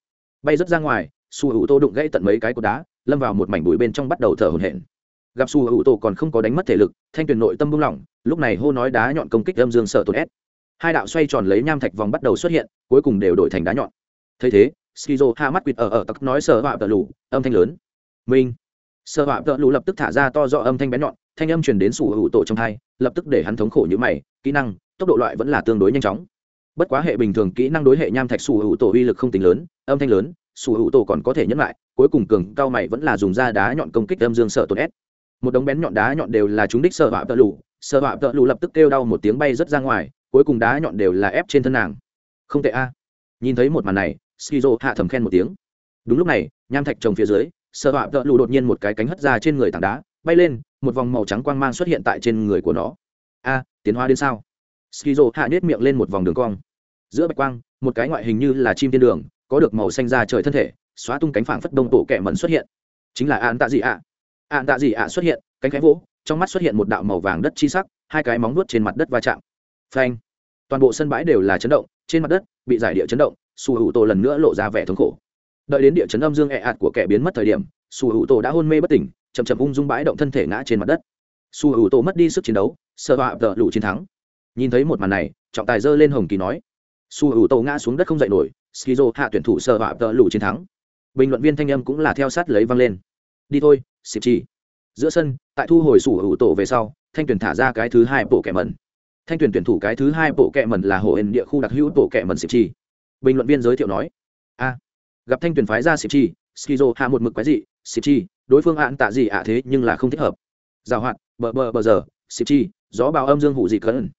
Bay rất ra ngoài, sủ hữu tổ đụng gãy tận mấy cái cột đá, lâm vào một mảnh bụi bên trong bắt đầu thở hổn hển. Gặp sủ hữu tổ còn không có đánh mất thể lực, thanh tuyền nội tâm buông lỏng, lúc này hô nói đá nhọn công kích âm dương sở tổn s hai đạo xoay tròn lấy nham thạch vòng bắt đầu xuất hiện, cuối cùng đều đổi thành đá nhọn. Thấy thế skizo hạ mắt quịt ở ở tặc nói sợ họa tợ lũ. âm thanh lớn minh Sợ họa tợ lũ lập tức thả ra to do âm thanh bén nhọn, thanh âm truyền đến sủ hữu tổ trong hai, lập tức để hắn thống khổ như mày, kỹ năng, tốc độ loại vẫn là tương đối nhanh chóng bất quá hệ bình thường kỹ năng đối hệ nham thạch sủ hữu tổ uy lực không tính lớn, âm thanh lớn, sủ hữu tổ còn có thể nhẫn lại, cuối cùng cường cao mày vẫn là dùng da đá nhọn công kích âm dương sợ tổn ép một đống bén nhọn đá nhọn đều là chúng đích sợ họa tợ lũ. sợ họa tợ lũ lập tức kêu đau một tiếng bay rất ra ngoài, cuối cùng đá nhọn đều là ép trên thân nàng không tệ a nhìn thấy một màn này skizo hạ thầm khen một tiếng. Đúng lúc này, nham thạch trồng phía dưới sợ họa tợ lụ đột nhiên một cái cánh hất ra trên người tảng đá, bay lên, một vòng màu trắng quang mang xuất hiện tại trên người của nó. A, tiến hóa đến sao? Skizo hạ nhét miệng lên một vòng đường cong. Giữa bạch quang, một cái ngoại hình như là chim thiên đường, có được màu xanh da trời thân thể, xóa tung cánh phảng phất đông tổ kẻ mẩn xuất hiện. Chính là an tạ dị ạ. An tạ dị ạ xuất hiện, cánh khẽ vỗ, trong mắt xuất hiện một đạo màu vàng đất chi sắc, hai cái móng nuốt trên mặt đất va chạm. Phanh. Toàn bộ sân bãi đều là chấn động, trên mặt đất bị giải địa chấn động su hữu tổ lần nữa lộ ra vẻ thống khổ. Đợi đến địa chấn âm dương ẹ、e、ạt ạt của kẻ biến mất thời điểm, su hữu tổ đã hôn mê bất tỉnh, chậm chậm ung dung bãi động thân thể ngã trên mặt đất. Su hữu tổ mất đi sức chiến đấu, sợ họa vợ lụ chiến thắng. Nhìn thấy một màn này, trọng tài giơ lên hồng kỳ nói, su hữu tổ ngã xuống đất không dậy nổi, skizo hạ tuyển thủ sợ họa vợ lụ chiến thắng. Bình luận viên thanh âm cũng là theo sát lấy văng lên. Đi thôi xịp chi giữa sân, tại thu hồi su hữu tổ về sau, thanh tuyển thả ra cái thứ hai bộ kẻ mẩn. Thanh tuyển tuyển thủ cái thứ hai bộ kẻ mẩn là hồ hền địa khu đặc hữu bộ kẻ mẩn xịp chi bình luận viên giới thiệu nói, a, gặp thanh tuyển phái ra xịp chi skizo hạ một mực quái dị xịp chi, đối phương hạn tạ gì ạ thế nhưng là không thích hợp. Giảo hoạt, bờ bờ bờ giờ xịp chi, gió bào âm dương hủ dị cấn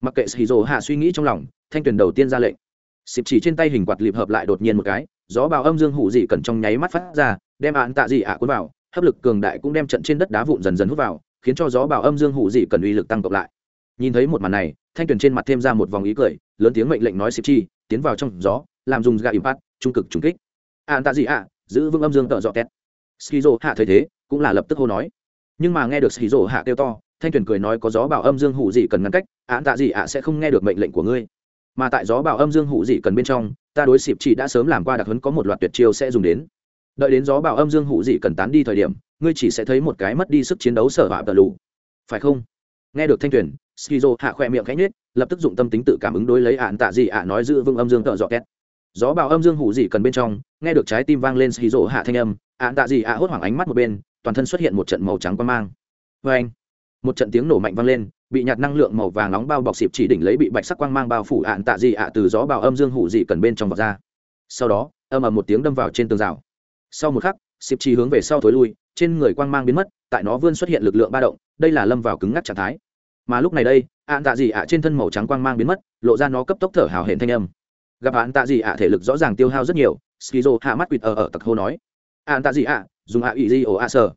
mặc kệ skizo hạ suy nghĩ trong lòng, thanh tuyển đầu tiên ra lệnh. Xịp chỉ trên tay hình quạt lịp hợp lại đột nhiên một cái, gió bào âm dương hủ dị cẩn trong nháy mắt phát ra, đem hạn tạ gì ạ cuốn vào, hấp lực cường đại cũng đem trận trên đất đá vụn dần dần hút vào, khiến cho gió bào âm dương hủ dị cần uy lực tăng cộng lại. Nhìn thấy một màn này, thanh tuyển trên mặt thêm ra một vòng ý cười, lớn tiếng mệnh lệnh nói xịp chi tiến vào trong gió, làm dùng gà impact, trung cực trùng kích. An tạ gì ạ, giữ vững âm dương tợ dọ tét skizo hạ thấy thế, cũng là lập tức hô nói. Nhưng mà nghe được skizo hạ kêu to, thanh tuyền cười nói có gió bảo âm dương hủ dị cần ngăn cách, an tạ gì ạ sẽ không nghe được mệnh lệnh của ngươi. Mà tại gió bảo âm dương hủ dị cần bên trong, ta đối xịp chỉ đã sớm làm qua đặc huấn có một loạt tuyệt chiêu sẽ dùng đến. Đợi đến gió bảo âm dương hủ dị cần tán đi thời điểm, ngươi chỉ sẽ thấy một cái mất đi sức chiến đấu sở hạ tờ lù. Phải không? Nghe được thanh tuyền, skizo hạ khoe miệng cánh nhết lập tức dụng tâm tính tự cảm ứng đối lấy ạn tạ dị ạ nói giữ vững âm dương tợ dọ két. Gió bào âm dương hủ dị cần bên trong, nghe được trái tim vang lên skizo hạ thanh âm, ạn tạ dị ạ hốt hoảng ánh mắt một bên, toàn thân xuất hiện một trận màu trắng quang mang. Vê anh. Một trận tiếng nổ mạnh vang lên, bị nhạt năng lượng màu vàng nóng bao bọc xịp chỉ đỉnh lấy bị bạch sắc quang mang bao phủ ạn tạ dị ạ từ gió bào âm dương hủ dị cần bên trong vọt ra. Sau đó, âm ầm một tiếng đâm vào trên tường rào. Sau một khắc, xịp chỉ hướng về sau thối lui, trên người quang mang biến mất, tại nó vươn xuất hiện lực lượng ba động, đây là lâm vào cứng ngắc trạng thái. Mà lúc này đây ạn tạ dị ạ trên thân màu trắng quang mang biến mất, lộ ra nó cấp tốc thở hào hển thanh âm. Gặp ạn tạ dị ạ thể lực rõ ràng tiêu hao rất nhiều, skizo hạ mắt quỵt ở ở tặc hô nói. Ạn tạ dị ạ, dùng ạ ủy di ổ ạ sờ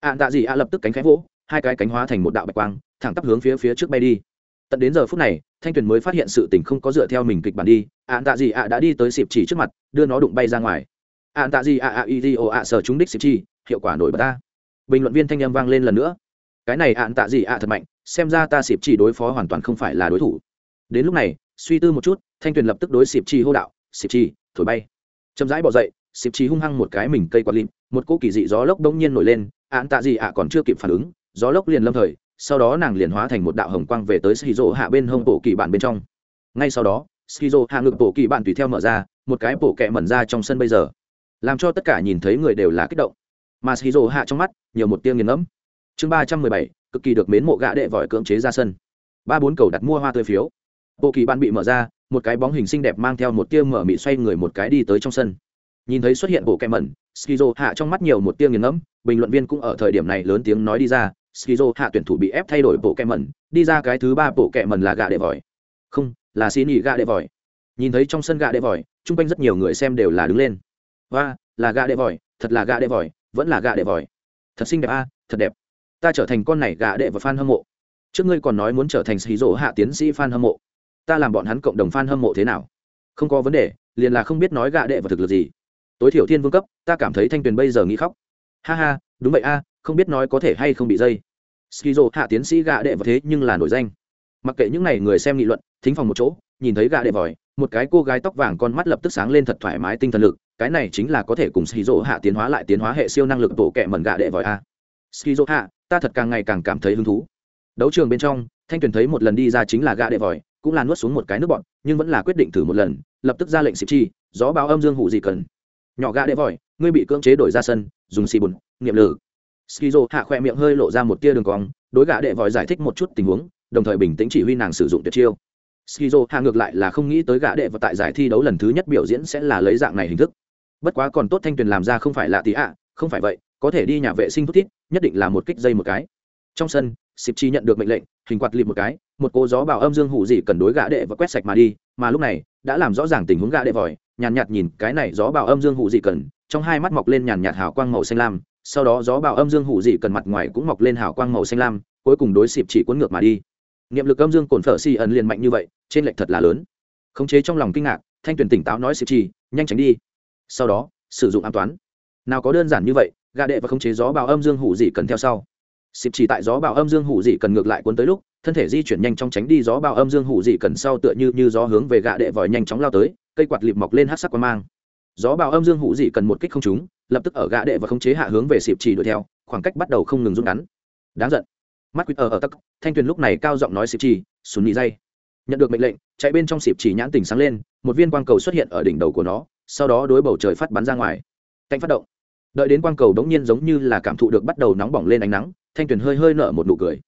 ạn tạ dị ạ lập tức cánh khẽ vỗ, hai cái cánh hóa thành một đạo bạch quang, thẳng tắp hướng phía phía trước bay đi. Tận đến giờ phút này, thanh tuyền mới phát hiện sự tình không có dựa theo mình kịch bản đi ạn tạ dị ạ đã đi tới xịp chỉ trước mặt, đưa nó đụng bay ra ngoài. Ạn tạ dị ạ ạ y di ổ ạ sờ trúng đích xịp chi hiệu quả nổi bật ta. Bình luận viên thanh âm vang lên lần nữa. Cái này ạn tạ dị ạ thật mạnh xem ra ta xịp chỉ đối phó hoàn toàn không phải là đối thủ. Đến lúc này, suy tư một chút, thanh tuyền lập tức đối xịp chi hô đạo, xịp chi thổi bay. Chậm rãi bỏ dậy, xịp chi hung hăng một cái mình cây quạt lim một cỗ kỳ dị gió lốc đông nhiên nổi lên án tạ gì ạ, còn chưa kịp phản ứng. Gió lốc liền lâm thời, sau đó nàng liền hóa thành một đạo hồng quang về tới skizo hạ bên hông bộ kỳ bản bên trong. Ngay sau đó, skizo hạ ngực bộ kỳ bản tùy theo mở ra, một cái bộ kẹ mẩn ra trong sân bây giờ. Làm cho tất cả nhìn thấy người đều là kích động. Mà skizo hạ trong mắt, nhiều một tiếng nghiền ngẫm. Chương ba trăm mười bảy cực kỳ được mến mộ gã đệ vòi cưỡng chế ra sân. Ba bốn cầu đặt mua hoa tươi phiếu. Bộ kỳ ban bị mở ra, một cái bóng hình xinh đẹp mang theo một tia mở mị xoay người một cái đi tới trong sân. Nhìn thấy xuất hiện bộ kẹ mẩn, skizo hạ trong mắt nhiều một tia nghiền ngẫm, bình luận viên cũng ở thời điểm này lớn tiếng nói đi ra, skizo hạ tuyển thủ bị ép thay đổi bộ kẹ mẩn, đi ra cái thứ ba bộ kẹ mẩn là gạ đệ vòi. Không, là xin ỉ gạ đệ vòi. Nhìn thấy trong sân gạ đệ vòi, chung quanh rất nhiều người xem đều là đứng lên. Và là gạ đệ vòi, thật là gạ đệ vòi, vẫn là gạ đệ vòi. Thật xinh đẹp a, thật đẹp ta trở thành con này gạ đệ và fan hâm mộ. Trước ngươi còn nói muốn trở thành xí rỗ hạ tiến sĩ fan hâm mộ. Ta làm bọn hắn cộng đồng fan hâm mộ thế nào? Không có vấn đề, liền là không biết nói gạ đệ và thực lực gì. Tối thiểu thiên vương cấp, ta cảm thấy thanh tuyền bây giờ nghĩ khóc. Ha ha, đúng vậy a, không biết nói có thể hay không bị dây. Skizo hạ tiến sĩ gạ đệ và thế nhưng là nổi danh. Mặc kệ những n à y người xem nghị luận, thính phòng một chỗ, nhìn thấy gạ đệ vòi, một cái cô gái tóc vàng con mắt lập tức sáng lên thật thoải mái tinh thần lực, cái này chính là có thể cùng skizo hạ tiến hóa lại tiến hóa hệ siêu năng lực tổ kệ mẩn gạ đệ vòi a. Skizo hạ ta thật càng ngày càng cảm thấy hứng thú. Đấu trường bên trong, thanh tuyền thấy một lần đi ra chính là gã đệ vòi, cũng là nuốt xuống một cái nước bọn nhưng vẫn là quyết định thử một lần, lập tức ra lệnh xịt chi, gió báo âm dương hụ gì cần. Nhỏ gã đệ vòi, ngươi bị cưỡng chế đổi ra sân, dùng xì bùn nghiệm lử. Skizo hạ khoe miệng hơi lộ ra một tia đường cong, đối gã đệ vòi giải thích một chút tình huống, đồng thời bình tĩnh chỉ huy nàng sử dụng tuyệt chiêu. Skizo hạ ngược lại là không nghĩ tới gã đệ và tại giải thi đấu lần thứ nhất biểu diễn sẽ là lấy dạng này hình thức. Bất quá còn tốt thanh tuyền làm ra không phải là tí ạ, không phải vậy có thể đi nhà vệ sinh thút thít, nhất định là một kích dây một cái. Trong sân xịp chi nhận được mệnh lệnh, hình quạt lịp một cái, một cô gió bảo âm dương hủ dị cần đối gã đệ và quét sạch mà đi, mà lúc này, đã làm rõ ràng tình huống gã đệ vòi, nhàn nhạt nhìn cái này gió bảo âm dương hủ dị cần, trong hai mắt mọc lên nhàn nhạt hào quang màu xanh lam, sau đó gió bảo âm dương hủ dị cần mặt ngoài cũng mọc lên hào quang màu xanh lam, cuối cùng đối xịp chỉ cuốn ngược mà đi. Niệm lực âm dương cồn phở xì ẩn liền mạnh như vậy, trên lệnh thật là lớn. Khống chế trong lòng kinh ngạc, thanh tuyển tỉnh táo nói xịp chỉ nhanh tránh đi. Sau đó, sử dụng an toán. Nào có đơn giản như vậy gà đệ và khống chế gió bào âm dương hủ dị cần theo sau. Xịp chỉ tại gió bào âm dương hủ dị cần ngược lại cuốn tới lúc, thân thể di chuyển nhanh chóng tránh đi gió bào âm dương hủ dị cần sau tựa như như gió hướng về gạ đệ vòi nhanh chóng lao tới, cây quạt lịp mọc lên hát sắc quang mang. Gió bào âm dương hủ dị cần một kích không trúng, lập tức ở gạ đệ và khống chế hạ hướng về xịp chỉ đuổi theo, khoảng cách bắt đầu không ngừng rút ngắn. Đáng giận. Mắt quýt ở ở tắc, thanh tuyền lúc này cao giọng nói xịp chỉ, sùn nhị dây. Nhận được mệnh lệnh, chạy bên trong xịp chỉ nhãn tình sáng lên, một viên quang cầu xuất hiện ở đỉnh đầu của nó, sau đó đối bầu trời phát bắn ra ngoài. Canh phát động đợi đến quang cầu đống nhiên giống như là cảm thụ được bắt đầu nóng bỏng lên ánh nắng, thanh tuyền hơi hơi nở một nụ cười.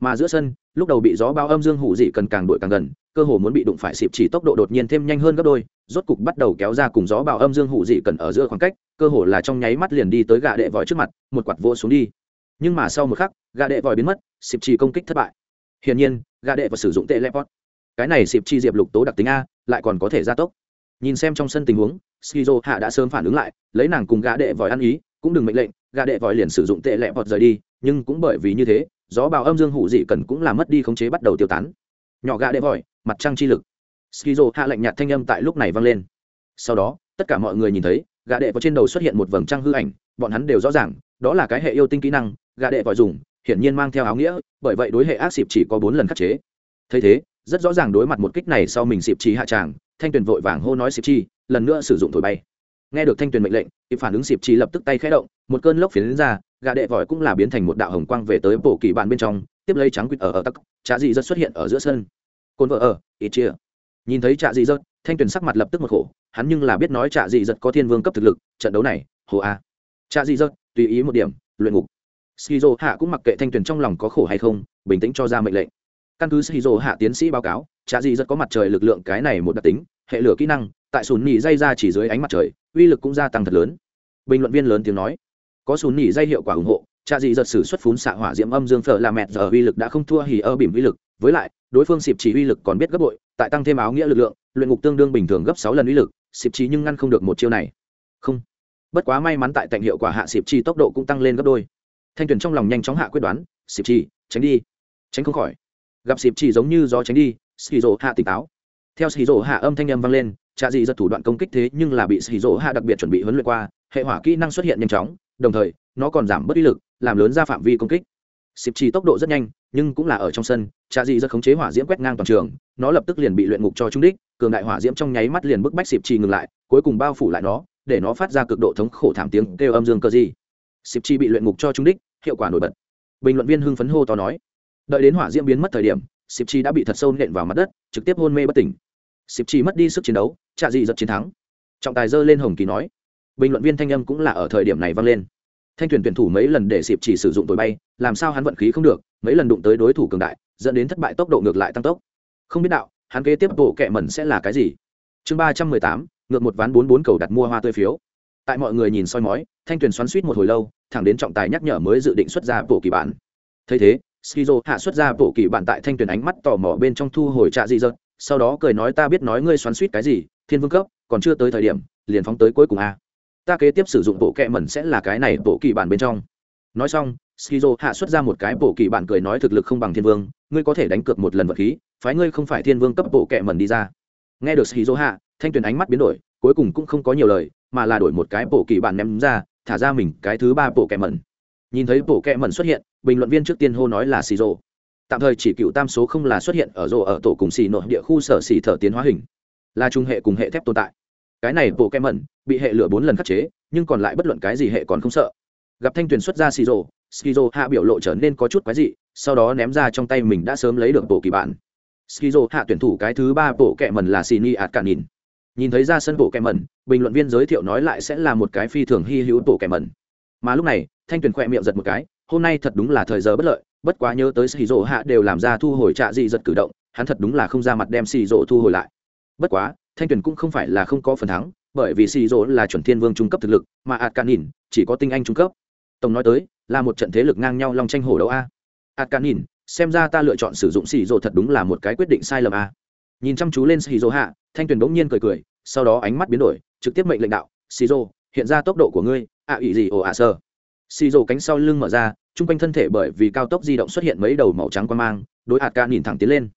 Mà giữa sân, lúc đầu bị gió bao âm dương hủ dị cần càng đuổi càng gần, cơ hồ muốn bị đụng phải xịp chỉ tốc độ đột nhiên thêm nhanh hơn gấp đôi, rốt cục bắt đầu kéo ra cùng gió bao âm dương hủ dị cần ở giữa khoảng cách, cơ hồ là trong nháy mắt liền đi tới gạ đệ vòi trước mặt, một quạt vô xuống đi. Nhưng mà sau một khắc gạ đệ vòi biến mất, xịp chỉ công kích thất bại. Hiển nhiên gạ đệ và sử dụng tệ lepot cái này xịp chi diệp lục tố đặc tính a, lại còn có thể gia tốc. Nhìn xem trong sân tình huống skizo hạ đã sớm phản ứng lại, lấy nàng cùng gã đệ vòi ăn ý, cũng đừng mệnh lệnh, gã đệ vòi liền sử dụng tệ lepot rời đi, nhưng cũng bởi vì như thế, gió bào âm dương hủ dị cần cũng là mất đi khống chế bắt đầu tiêu tán. Nhỏ gã đệ vòi, mặt trăng chi lực. Skizo hạ lạnh nhạt thanh âm tại lúc này vang lên. Sau đó, tất cả mọi người nhìn thấy, gã đệ vòi trên đầu xuất hiện một vầng trăng hư ảnh, bọn hắn đều rõ ràng, đó là cái hệ yêu tinh kỹ năng, gã đệ vòi dùng, hiển nhiên mang theo áo nghĩa, bởi vậy đối hệ ác xịp chỉ có bốn lần khắc chế. Thấy thế, rất rõ ràng đối mặt một kích này sau mình xịp chỉ hạ tràng thanh tuyền vội vàng hô nói xịp chi, lần nữa sử dụng thổi bay. Nghe được thanh tuyền mệnh lệnh, kịp phản ứng xịp chi lập tức tay khẽ động, một cơn lốc phiến ra gà đệ vòi cũng là biến thành một đạo hồng quang về tới bộ kỳ bạn bên trong, tiếp lấy trắng quýt ở ở tắc, trạ dị rất xuất hiện ở giữa sân. Cồn vợ ở ít chia. Nhìn thấy trạ dị rất thanh tuyền sắc mặt lập tức một khổ, hắn nhưng là biết nói trạ dị rất có thiên vương cấp thực lực, trận đấu này hồ a. Trạ dị rất tùy ý một điểm, luyện ngục. Skizo hạ cũng mặc kệ thanh tuyền trong lòng có khổ hay không, bình tĩnh cho ra mệnh lệnh. Căn cứ skizo hạ tiến sĩ báo cáo, trạ dị rất có mặt trời lực lượng cái này một đặc tính hệ lửa kỹ năng, tại sùn nhì dây ra chỉ dưới ánh mặt trời, uy lực cũng gia tăng thật lớn. Bình luận viên lớn tiếng nói, có sùn nhì dây hiệu quả ủng hộ, trạ dị giật sử xuất phún xạ hỏa diễm âm dương phở là mẹt giờ uy lực đã không thua hỉ ơ bìm uy lực, với lại, đối phương xịp chỉ uy lực còn biết gấp bội, tại tăng thêm áo nghĩa lực lượng, luyện ngục tương đương bình thường gấp sáu lần uy lực, xịp chỉ nhưng ngăn không được một chiêu này. Không. Bất quá may mắn tại tạnh hiệu quả hạ xịp chi tốc độ cũng tăng lên gấp đôi. Thanh tuyển trong lòng nhanh chóng hạ quyết đoán, xịp chi tránh đi. Tránh không khỏi. Gặp xịp chi giống như gió tránh đi xì rộ hạ tỉnh táo theo xì rỗ hạ âm thanh âm vang lên, trạ dị giật thủ đoạn công kích thế nhưng là bị xì rỗ hạ đặc biệt chuẩn bị huấn luyện qua, hệ hỏa kỹ năng xuất hiện nhanh chóng, đồng thời, nó còn giảm bớt uy lực, làm lớn ra phạm vi công kích. Xịp trì tốc độ rất nhanh, nhưng cũng là ở trong sân, trạ dị rất khống chế hỏa diễm quét ngang toàn trường, nó lập tức liền bị luyện ngục cho trung đích, cường đại hỏa diễm trong nháy mắt liền bức bách xịp trì ngừng lại, cuối cùng bao phủ lại nó, để nó phát ra cực độ thống khổ thảm tiếng kêu âm dương cơ di. Xịp trì bị luyện ngục cho trung đích, hiệu quả nổi bật. Bình luận viên hưng phấn hô to nói, đợi đến hỏa diễm biến mất thời điểm xịp chi đã bị thật sâu nện vào mặt đất, trực tiếp hôn mê bất tỉnh. Xịp chi mất đi sức chiến đấu, trạ dị giật chiến thắng. Trọng tài dơ lên hồng kỳ nói, bình luận viên thanh âm cũng là ở thời điểm này vang lên. Thanh tuyển tuyển thủ mấy lần để xịp chỉ sử dụng tối bay, làm sao hắn vận khí không được, mấy lần đụng tới đối thủ cường đại, dẫn đến thất bại tốc độ ngược lại tăng tốc. Không biết đạo, hắn kế tiếp bộ kẹ mẩn sẽ là cái gì? Chương ba trăm mười tám, ngược một ván bốn bốn cầu đặt mua hoa tươi phiếu. Tại mọi người nhìn soi mói, thanh tuyền xoắn suýt một hồi lâu, thẳng đến trọng tài nhắc nhở mới dự định xuất ra bộ kỳ bản. Thấy thế skizo hạ xuất ra bộ kỳ bản tại thanh tuyển ánh mắt tò mò bên trong thu hồi trạ dị dợt, sau đó cười nói ta biết nói ngươi xoắn suýt cái gì, thiên vương cấp, còn chưa tới thời điểm, liền phóng tới cuối cùng a. Ta kế tiếp sử dụng bộ kẹ mẩn sẽ là cái này bộ kỳ bản bên trong. Nói xong, skizo hạ xuất ra một cái bộ kỳ bản cười nói thực lực không bằng thiên vương, ngươi có thể đánh cược một lần vật khí, phái ngươi không phải thiên vương cấp bộ kẹ mẩn đi ra. Nghe được skizo hạ, thanh tuyền ánh mắt biến đổi, cuối cùng cũng không có nhiều lời, mà là đổi một cái bộ kỳ bản ném ra, thả ra mình cái thứ ba bộ kẹ mẩn nhìn thấy bộ kẹ mẩn xuất hiện, bình luận viên trước tiên hô nói là xì rồ. Tạm thời chỉ cựu tam số không là xuất hiện ở rồ ở tổ cùng xì nội địa khu sở xì thở tiến hóa hình. Là trung hệ cùng hệ thép tồn tại. Cái này bộ kẹ mẩn bị hệ lửa bốn lần khắc chế, nhưng còn lại bất luận cái gì hệ còn không sợ. Gặp thanh tuyền xuất ra xì rồ skizo hạ biểu lộ trở nên có chút quái dị, sau đó ném ra trong tay mình đã sớm lấy được bộ kỳ bản. Skizo hạ tuyển thủ cái thứ ba bộ kẹ mẩn là sini ạt cả nhìn. Nhìn thấy ra sân bộ kẹ mẩn, bình luận viên giới thiệu nói lại sẽ là một cái phi thường hy hữu bộ kẹ mẩn mà lúc này, thanh tuyền khỏe miệng giật một cái, hôm nay thật đúng là thời giờ bất lợi, bất quá nhớ tới xì rỗ hạ đều làm ra thu hồi trạ dị giật cử động, hắn thật đúng là không ra mặt đem xì rỗ thu hồi lại. Bất quá, thanh tuyền cũng không phải là không có phần thắng, bởi vì xì rỗ là chuẩn thiên vương trung cấp thực lực, mà ạt can nhìn chỉ có tinh anh trung cấp. Tổng nói tới, là một trận thế lực ngang nhau long tranh hổ đấu a. Ạt can nhìn xem ra ta lựa chọn sử dụng xì rỗ thật đúng là một cái quyết định sai lầm a. Nhìn chăm chú lên xì rỗ hạ, thanh tuyền bỗng nhiên cười cười, sau đó ánh mắt biến đổi, trực tiếp mệnh lệnh đạo xì rỗ hiện ra tốc độ của ngươi ạ à, gì ồ ạ sơ. Xì rỗ cánh sau lưng mở ra chung quanh thân thể bởi vì cao tốc di động xuất hiện mấy đầu màu trắng quan mang đối ạt ca nhìn thẳng tiến lên.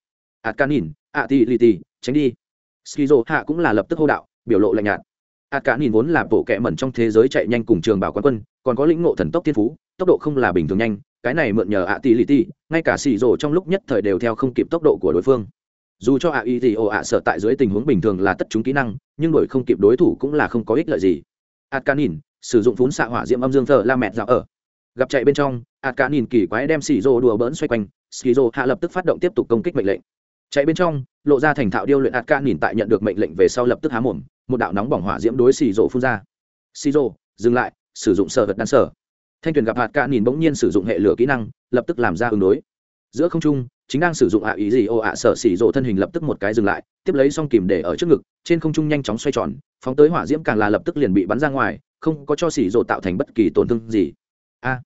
Ạt ca nhìn ạ tì lì tì tránh đi. Skizo hạ cũng là lập tức hô đạo biểu lộ lạnh nhạt. Ạt ca nhìn vốn là bộ kẹ mẩn trong thế giới chạy nhanh cùng trường bảo quán quân còn có lĩnh ngộ thần tốc thiên phú tốc độ không là bình thường nhanh cái này mượn nhờ ạ tì lì tì ngay cả xì rồ trong lúc nhất thời đều theo không kịp tốc độ của đối phương. Dù cho ạ y thì ồ ạ sợ tại dưới tình huống bình thường là tất chúng kỹ năng nhưng đổi không kịp đối thủ cũng là không có ích lợi gì. Ạt ca nhìn sử dụng phún xạ hỏa diễm âm dương thờ la mẹt dạo ở. Gặp chạy bên trong, ạt cả nhìn kỳ quái đem xì rô đùa bỡn xoay quanh, xì rô hạ lập tức phát động tiếp tục công kích mệnh lệnh. Chạy bên trong, lộ ra thành thạo điêu luyện ạt cả nhìn tại nhận được mệnh lệnh về sau lập tức há mồm, một đạo nóng bỏng hỏa diễm đối xì rô phun ra. Xì rô, dừng lại, sử dụng sở vật đan sở. Thanh tuyền gặp ạt cả nhìn bỗng nhiên sử dụng hệ lửa kỹ năng, lập tức làm ra ứng đối. Giữa không trung, chính đang sử dụng ạ ý gì ô ạ sở xì rộ thân hình lập tức một cái dừng lại, tiếp lấy xong kìm để ở trước ngực, trên không trung nhanh chóng xoay tròn, phóng tới hỏa diễm càng là lập tức liền bị bắn ra ngoài không có cho xì rộ tạo thành bất kỳ tổn thương gì. A,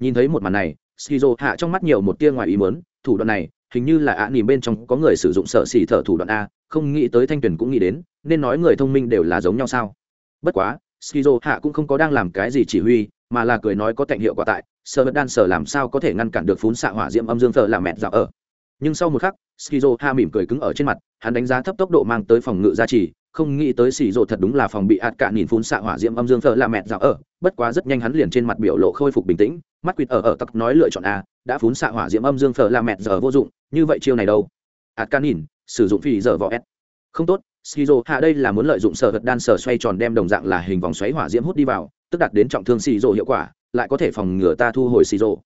nhìn thấy một màn này skizo hạ trong mắt nhiều một tia ngoài ý mớn thủ đoạn này, hình như là ạ nỉm bên trong có người sử dụng sợ xì thở thủ đoạn a, không nghĩ tới thanh tuyển cũng nghĩ đến, nên nói người thông minh đều là giống nhau sao. Bất quá skizo hạ cũng không có đang làm cái gì chỉ huy, mà là cười nói có cạnh hiệu quả tại, sợ bất đan sở làm sao có thể ngăn cản được phún xạ hỏa diễm âm dương thờ làm mẹt dạo ở. Nhưng sau một khắc skizo hạ mỉm cười cứng ở trên mặt, hắn đánh giá thấp tốc độ mang tới phòng ngự gia trì không nghĩ tới xì rộ thật đúng là phòng bị ạt cạn nhìn phun xạ hỏa diễm âm dương thợ là mẹt dạo ở bất quá rất nhanh hắn liền trên mặt biểu lộ khôi phục bình tĩnh mắt quýt ở ở tặc nói lựa chọn a đã phun xạ hỏa diễm âm dương thợ là mẹt giờ vô dụng như vậy chiêu này đâu ạt cạn nhìn sử dụng phi giờ vỏ s không tốt Skizo hạ đây là muốn lợi dụng sở vật đan sở xoay tròn đem đồng dạng là hình vòng xoáy hỏa diễm hút đi vào, tức đạt đến trọng thương Skizo hiệu quả, lại có thể phòng ngừa ta thu hồi Skizo.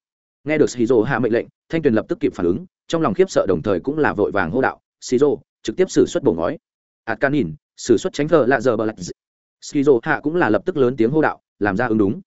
Nghe được Skizo hạ mệnh lệnh, Thanh Tuyền lập tức kịp phản ứng, trong lòng khiếp sợ đồng thời cũng là vội vàng hô đạo, Skizo, trực tiếp sử xuất bổ ngói. Atkanin, sử xuất tránh thờ lạ giờ bờ lạch skizo hạ cũng là lập tức lớn tiếng hô đạo, làm ra ứng đúng.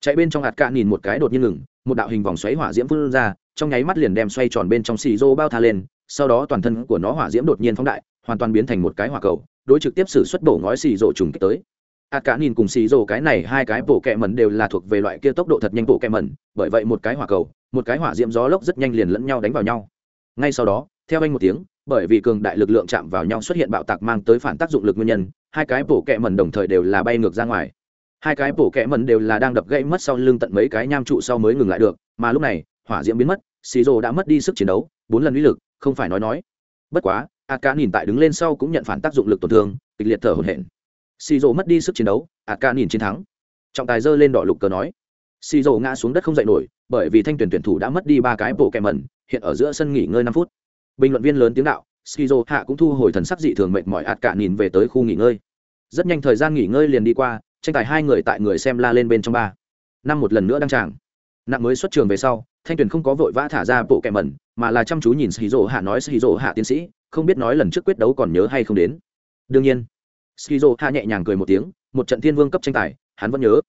Chạy bên trong hạt cạn nhìn một cái đột nhiên ngừng, một đạo hình vòng xoáy hỏa diễm phun ra, trong nháy mắt liền đem xoay tròn bên trong xì rô bao tha lên, sau đó toàn thân của nó hỏa diễm đột nhiên phóng đại, hoàn toàn biến thành một cái hỏa cầu, đối trực tiếp xử xuất bổ ngói xì rô trùng kích tới. Hạt cạn nhìn cùng xì rô cái này hai cái bổ kẹ mẩn đều là thuộc về loại kia tốc độ thật nhanh bổ kẹ mẩn, bởi vậy một cái hỏa cầu, một cái hỏa diễm gió lốc rất nhanh liền lẫn nhau đánh vào nhau. Ngay sau đó, theo anh một tiếng bởi vì cường đại lực lượng chạm vào nhau xuất hiện bạo tạc mang tới phản tác dụng lực nguyên nhân, hai cái bổ kẹ mẩn đồng thời đều là bay ngược ra ngoài. Hai cái bổ kẹ mẩn đều là đang đập gãy mất sau lưng tận mấy cái nham trụ sau mới ngừng lại được, mà lúc này, hỏa diễm biến mất xì rồ đã mất đi sức chiến đấu, bốn lần uy lực, không phải nói nói. Bất quá a ca nhìn tại đứng lên sau cũng nhận phản tác dụng lực tổn thương, kịch liệt thở hổn hển. Xì rồ mất đi sức chiến đấu a ca nhìn chiến thắng. Trọng tài giơ lên đỏ lục cờ nói. Xì rồ ngã xuống đất không dậy nổi, bởi vì thanh tuyển tuyển thủ đã mất đi ba cái bổ kẹ mẩn, hiện ở giữa sân nghỉ ngơi năm phút bình luận viên lớn tiếng đạo, skizo hạ cũng thu hồi thần sắc dị thường mệt mỏi ạt cả nhìn về tới khu nghỉ ngơi. Rất nhanh thời gian nghỉ ngơi liền đi qua, tranh tài hai người tại người xem la lên bên trong ba. Năm một lần nữa đăng tràng. Nặng mới xuất trường về sau, thanh tuyền không có vội vã thả ra bộ kẹ mẩn, mà là chăm chú nhìn skizo hạ nói skizo hạ tiến sĩ, không biết nói lần trước quyết đấu còn nhớ hay không đến. Đương nhiên, skizo hạ nhẹ nhàng cười một tiếng, một trận thiên vương cấp tranh tài, hắn vẫn nhớ.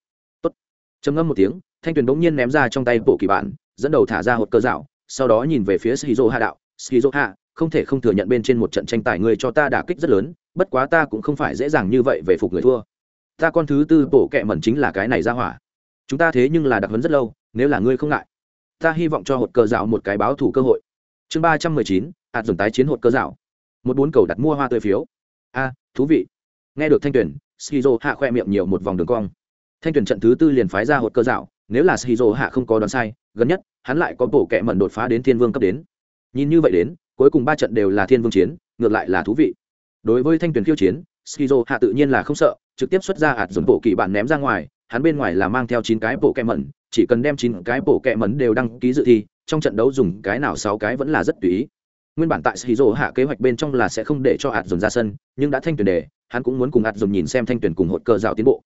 Tốt. Trầm ngâm một tiếng, thanh tuyền bỗng nhiên ném ra trong tay bộ kỳ bản, dẫn đầu thả ra hột cơ dạo, sau đó nhìn về phía skizo hạ đạo skizo hạ không thể không thừa nhận bên trên một trận tranh tài người cho ta đả kích rất lớn, bất quá ta cũng không phải dễ dàng như vậy về phục người thua. Ta con thứ tư bổ kẹ mẩn chính là cái này ra hỏa. Chúng ta thế nhưng là đặc hấn rất lâu, nếu là ngươi không ngại, ta hy vọng cho hột cờ dạo một cái báo thủ cơ hội. Chương ba trăm mười chín ạt dùng tái chiến hột cơ dạo. Một bốn cầu đặt mua hoa tươi phiếu. A, thú vị. Nghe được thanh tuyển skizo hạ khoe miệng nhiều một vòng đường cong. Thanh tuyển trận thứ tư liền phái ra hột cơ dạo, nếu là skizo hạ không có đoán sai, gần nhất, hắn lại có bổ kẹ mẩn đột phá đến thiên vương cấp đến nhìn như vậy đến, cuối cùng ba trận đều là thiên vương chiến, ngược lại là thú vị. Đối với thanh tuyển khiêu chiến, skizo hạ tự nhiên là không sợ, trực tiếp xuất ra hạt dùng bộ kỳ bản ném ra ngoài, hắn bên ngoài là mang theo chín cái bộ kẹ mẩn, chỉ cần đem chín cái bộ kẹ mẩn đều đăng ký dự thi, trong trận đấu dùng cái nào sáu cái vẫn là rất tùy ý. Nguyên bản tại skizo hạ kế hoạch bên trong là sẽ không để cho hạt dồn ra sân, nhưng đã thanh tuyển đề, hắn cũng muốn cùng hạt dồn nhìn xem thanh tuyển cùng hột cơ rào tiến bộ.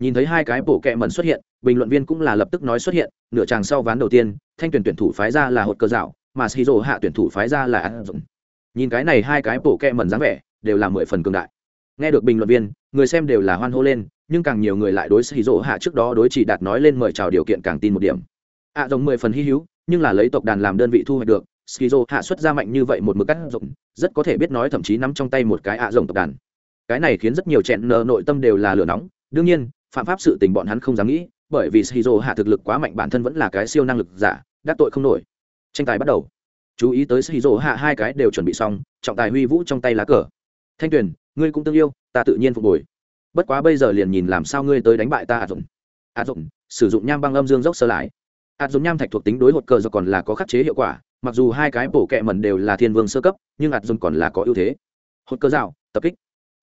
Nhìn thấy hai cái bộ kẹ mẩn xuất hiện, bình luận viên cũng là lập tức nói xuất hiện, nửa tràng sau ván đầu tiên, thanh tuyển tuyển thủ phái ra là hột cơ rào mà shizu hạ tuyển thủ phái ra là hạt nhìn cái này hai cái bổ kẹ mẩn dáng vẻ đều là mười phần cường đại. Nghe được bình luận viên người xem đều là hoan hô lên nhưng càng nhiều người lại đối xì hạ trước đó đối chỉ đạt nói lên mời chào điều kiện càng tin một điểm. Ạ à, rồng mười phần hy hữu nhưng là lấy tộc đàn làm đơn vị thu hoạch được skizo hạ xuất ra mạnh như vậy một mực cắt rộng rất có thể biết nói thậm chí nắm trong tay một cái ạ rồng tộc đàn. Cái này khiến rất nhiều chẹn nờ nội tâm đều là lửa nóng. Đương nhiên phạm pháp sự tình bọn hắn không dám nghĩ bởi vì skizo hạ thực lực quá mạnh bản thân vẫn là cái siêu năng lực giả đắc tội không nổi tranh tài bắt đầu. Chú ý tới skizo hạ hai cái đều chuẩn bị xong, trọng tài huy vũ trong tay lá cờ. Thanh tuyền, ngươi cũng tương yêu, ta tự nhiên phục hồi. Bất quá bây giờ liền nhìn làm sao ngươi tới đánh bại ta ạt dụng ạt dụng sử dụng nham băng âm dương dốc sơ lại. Ạt dụng nham thạch thuộc tính đối hột cờ do còn là có khắc chế hiệu quả, mặc dù hai cái bổ kẹ mẩn đều là thiên vương sơ cấp, nhưng ạt dụng còn là có ưu thế. Hột cơ rào tập kích.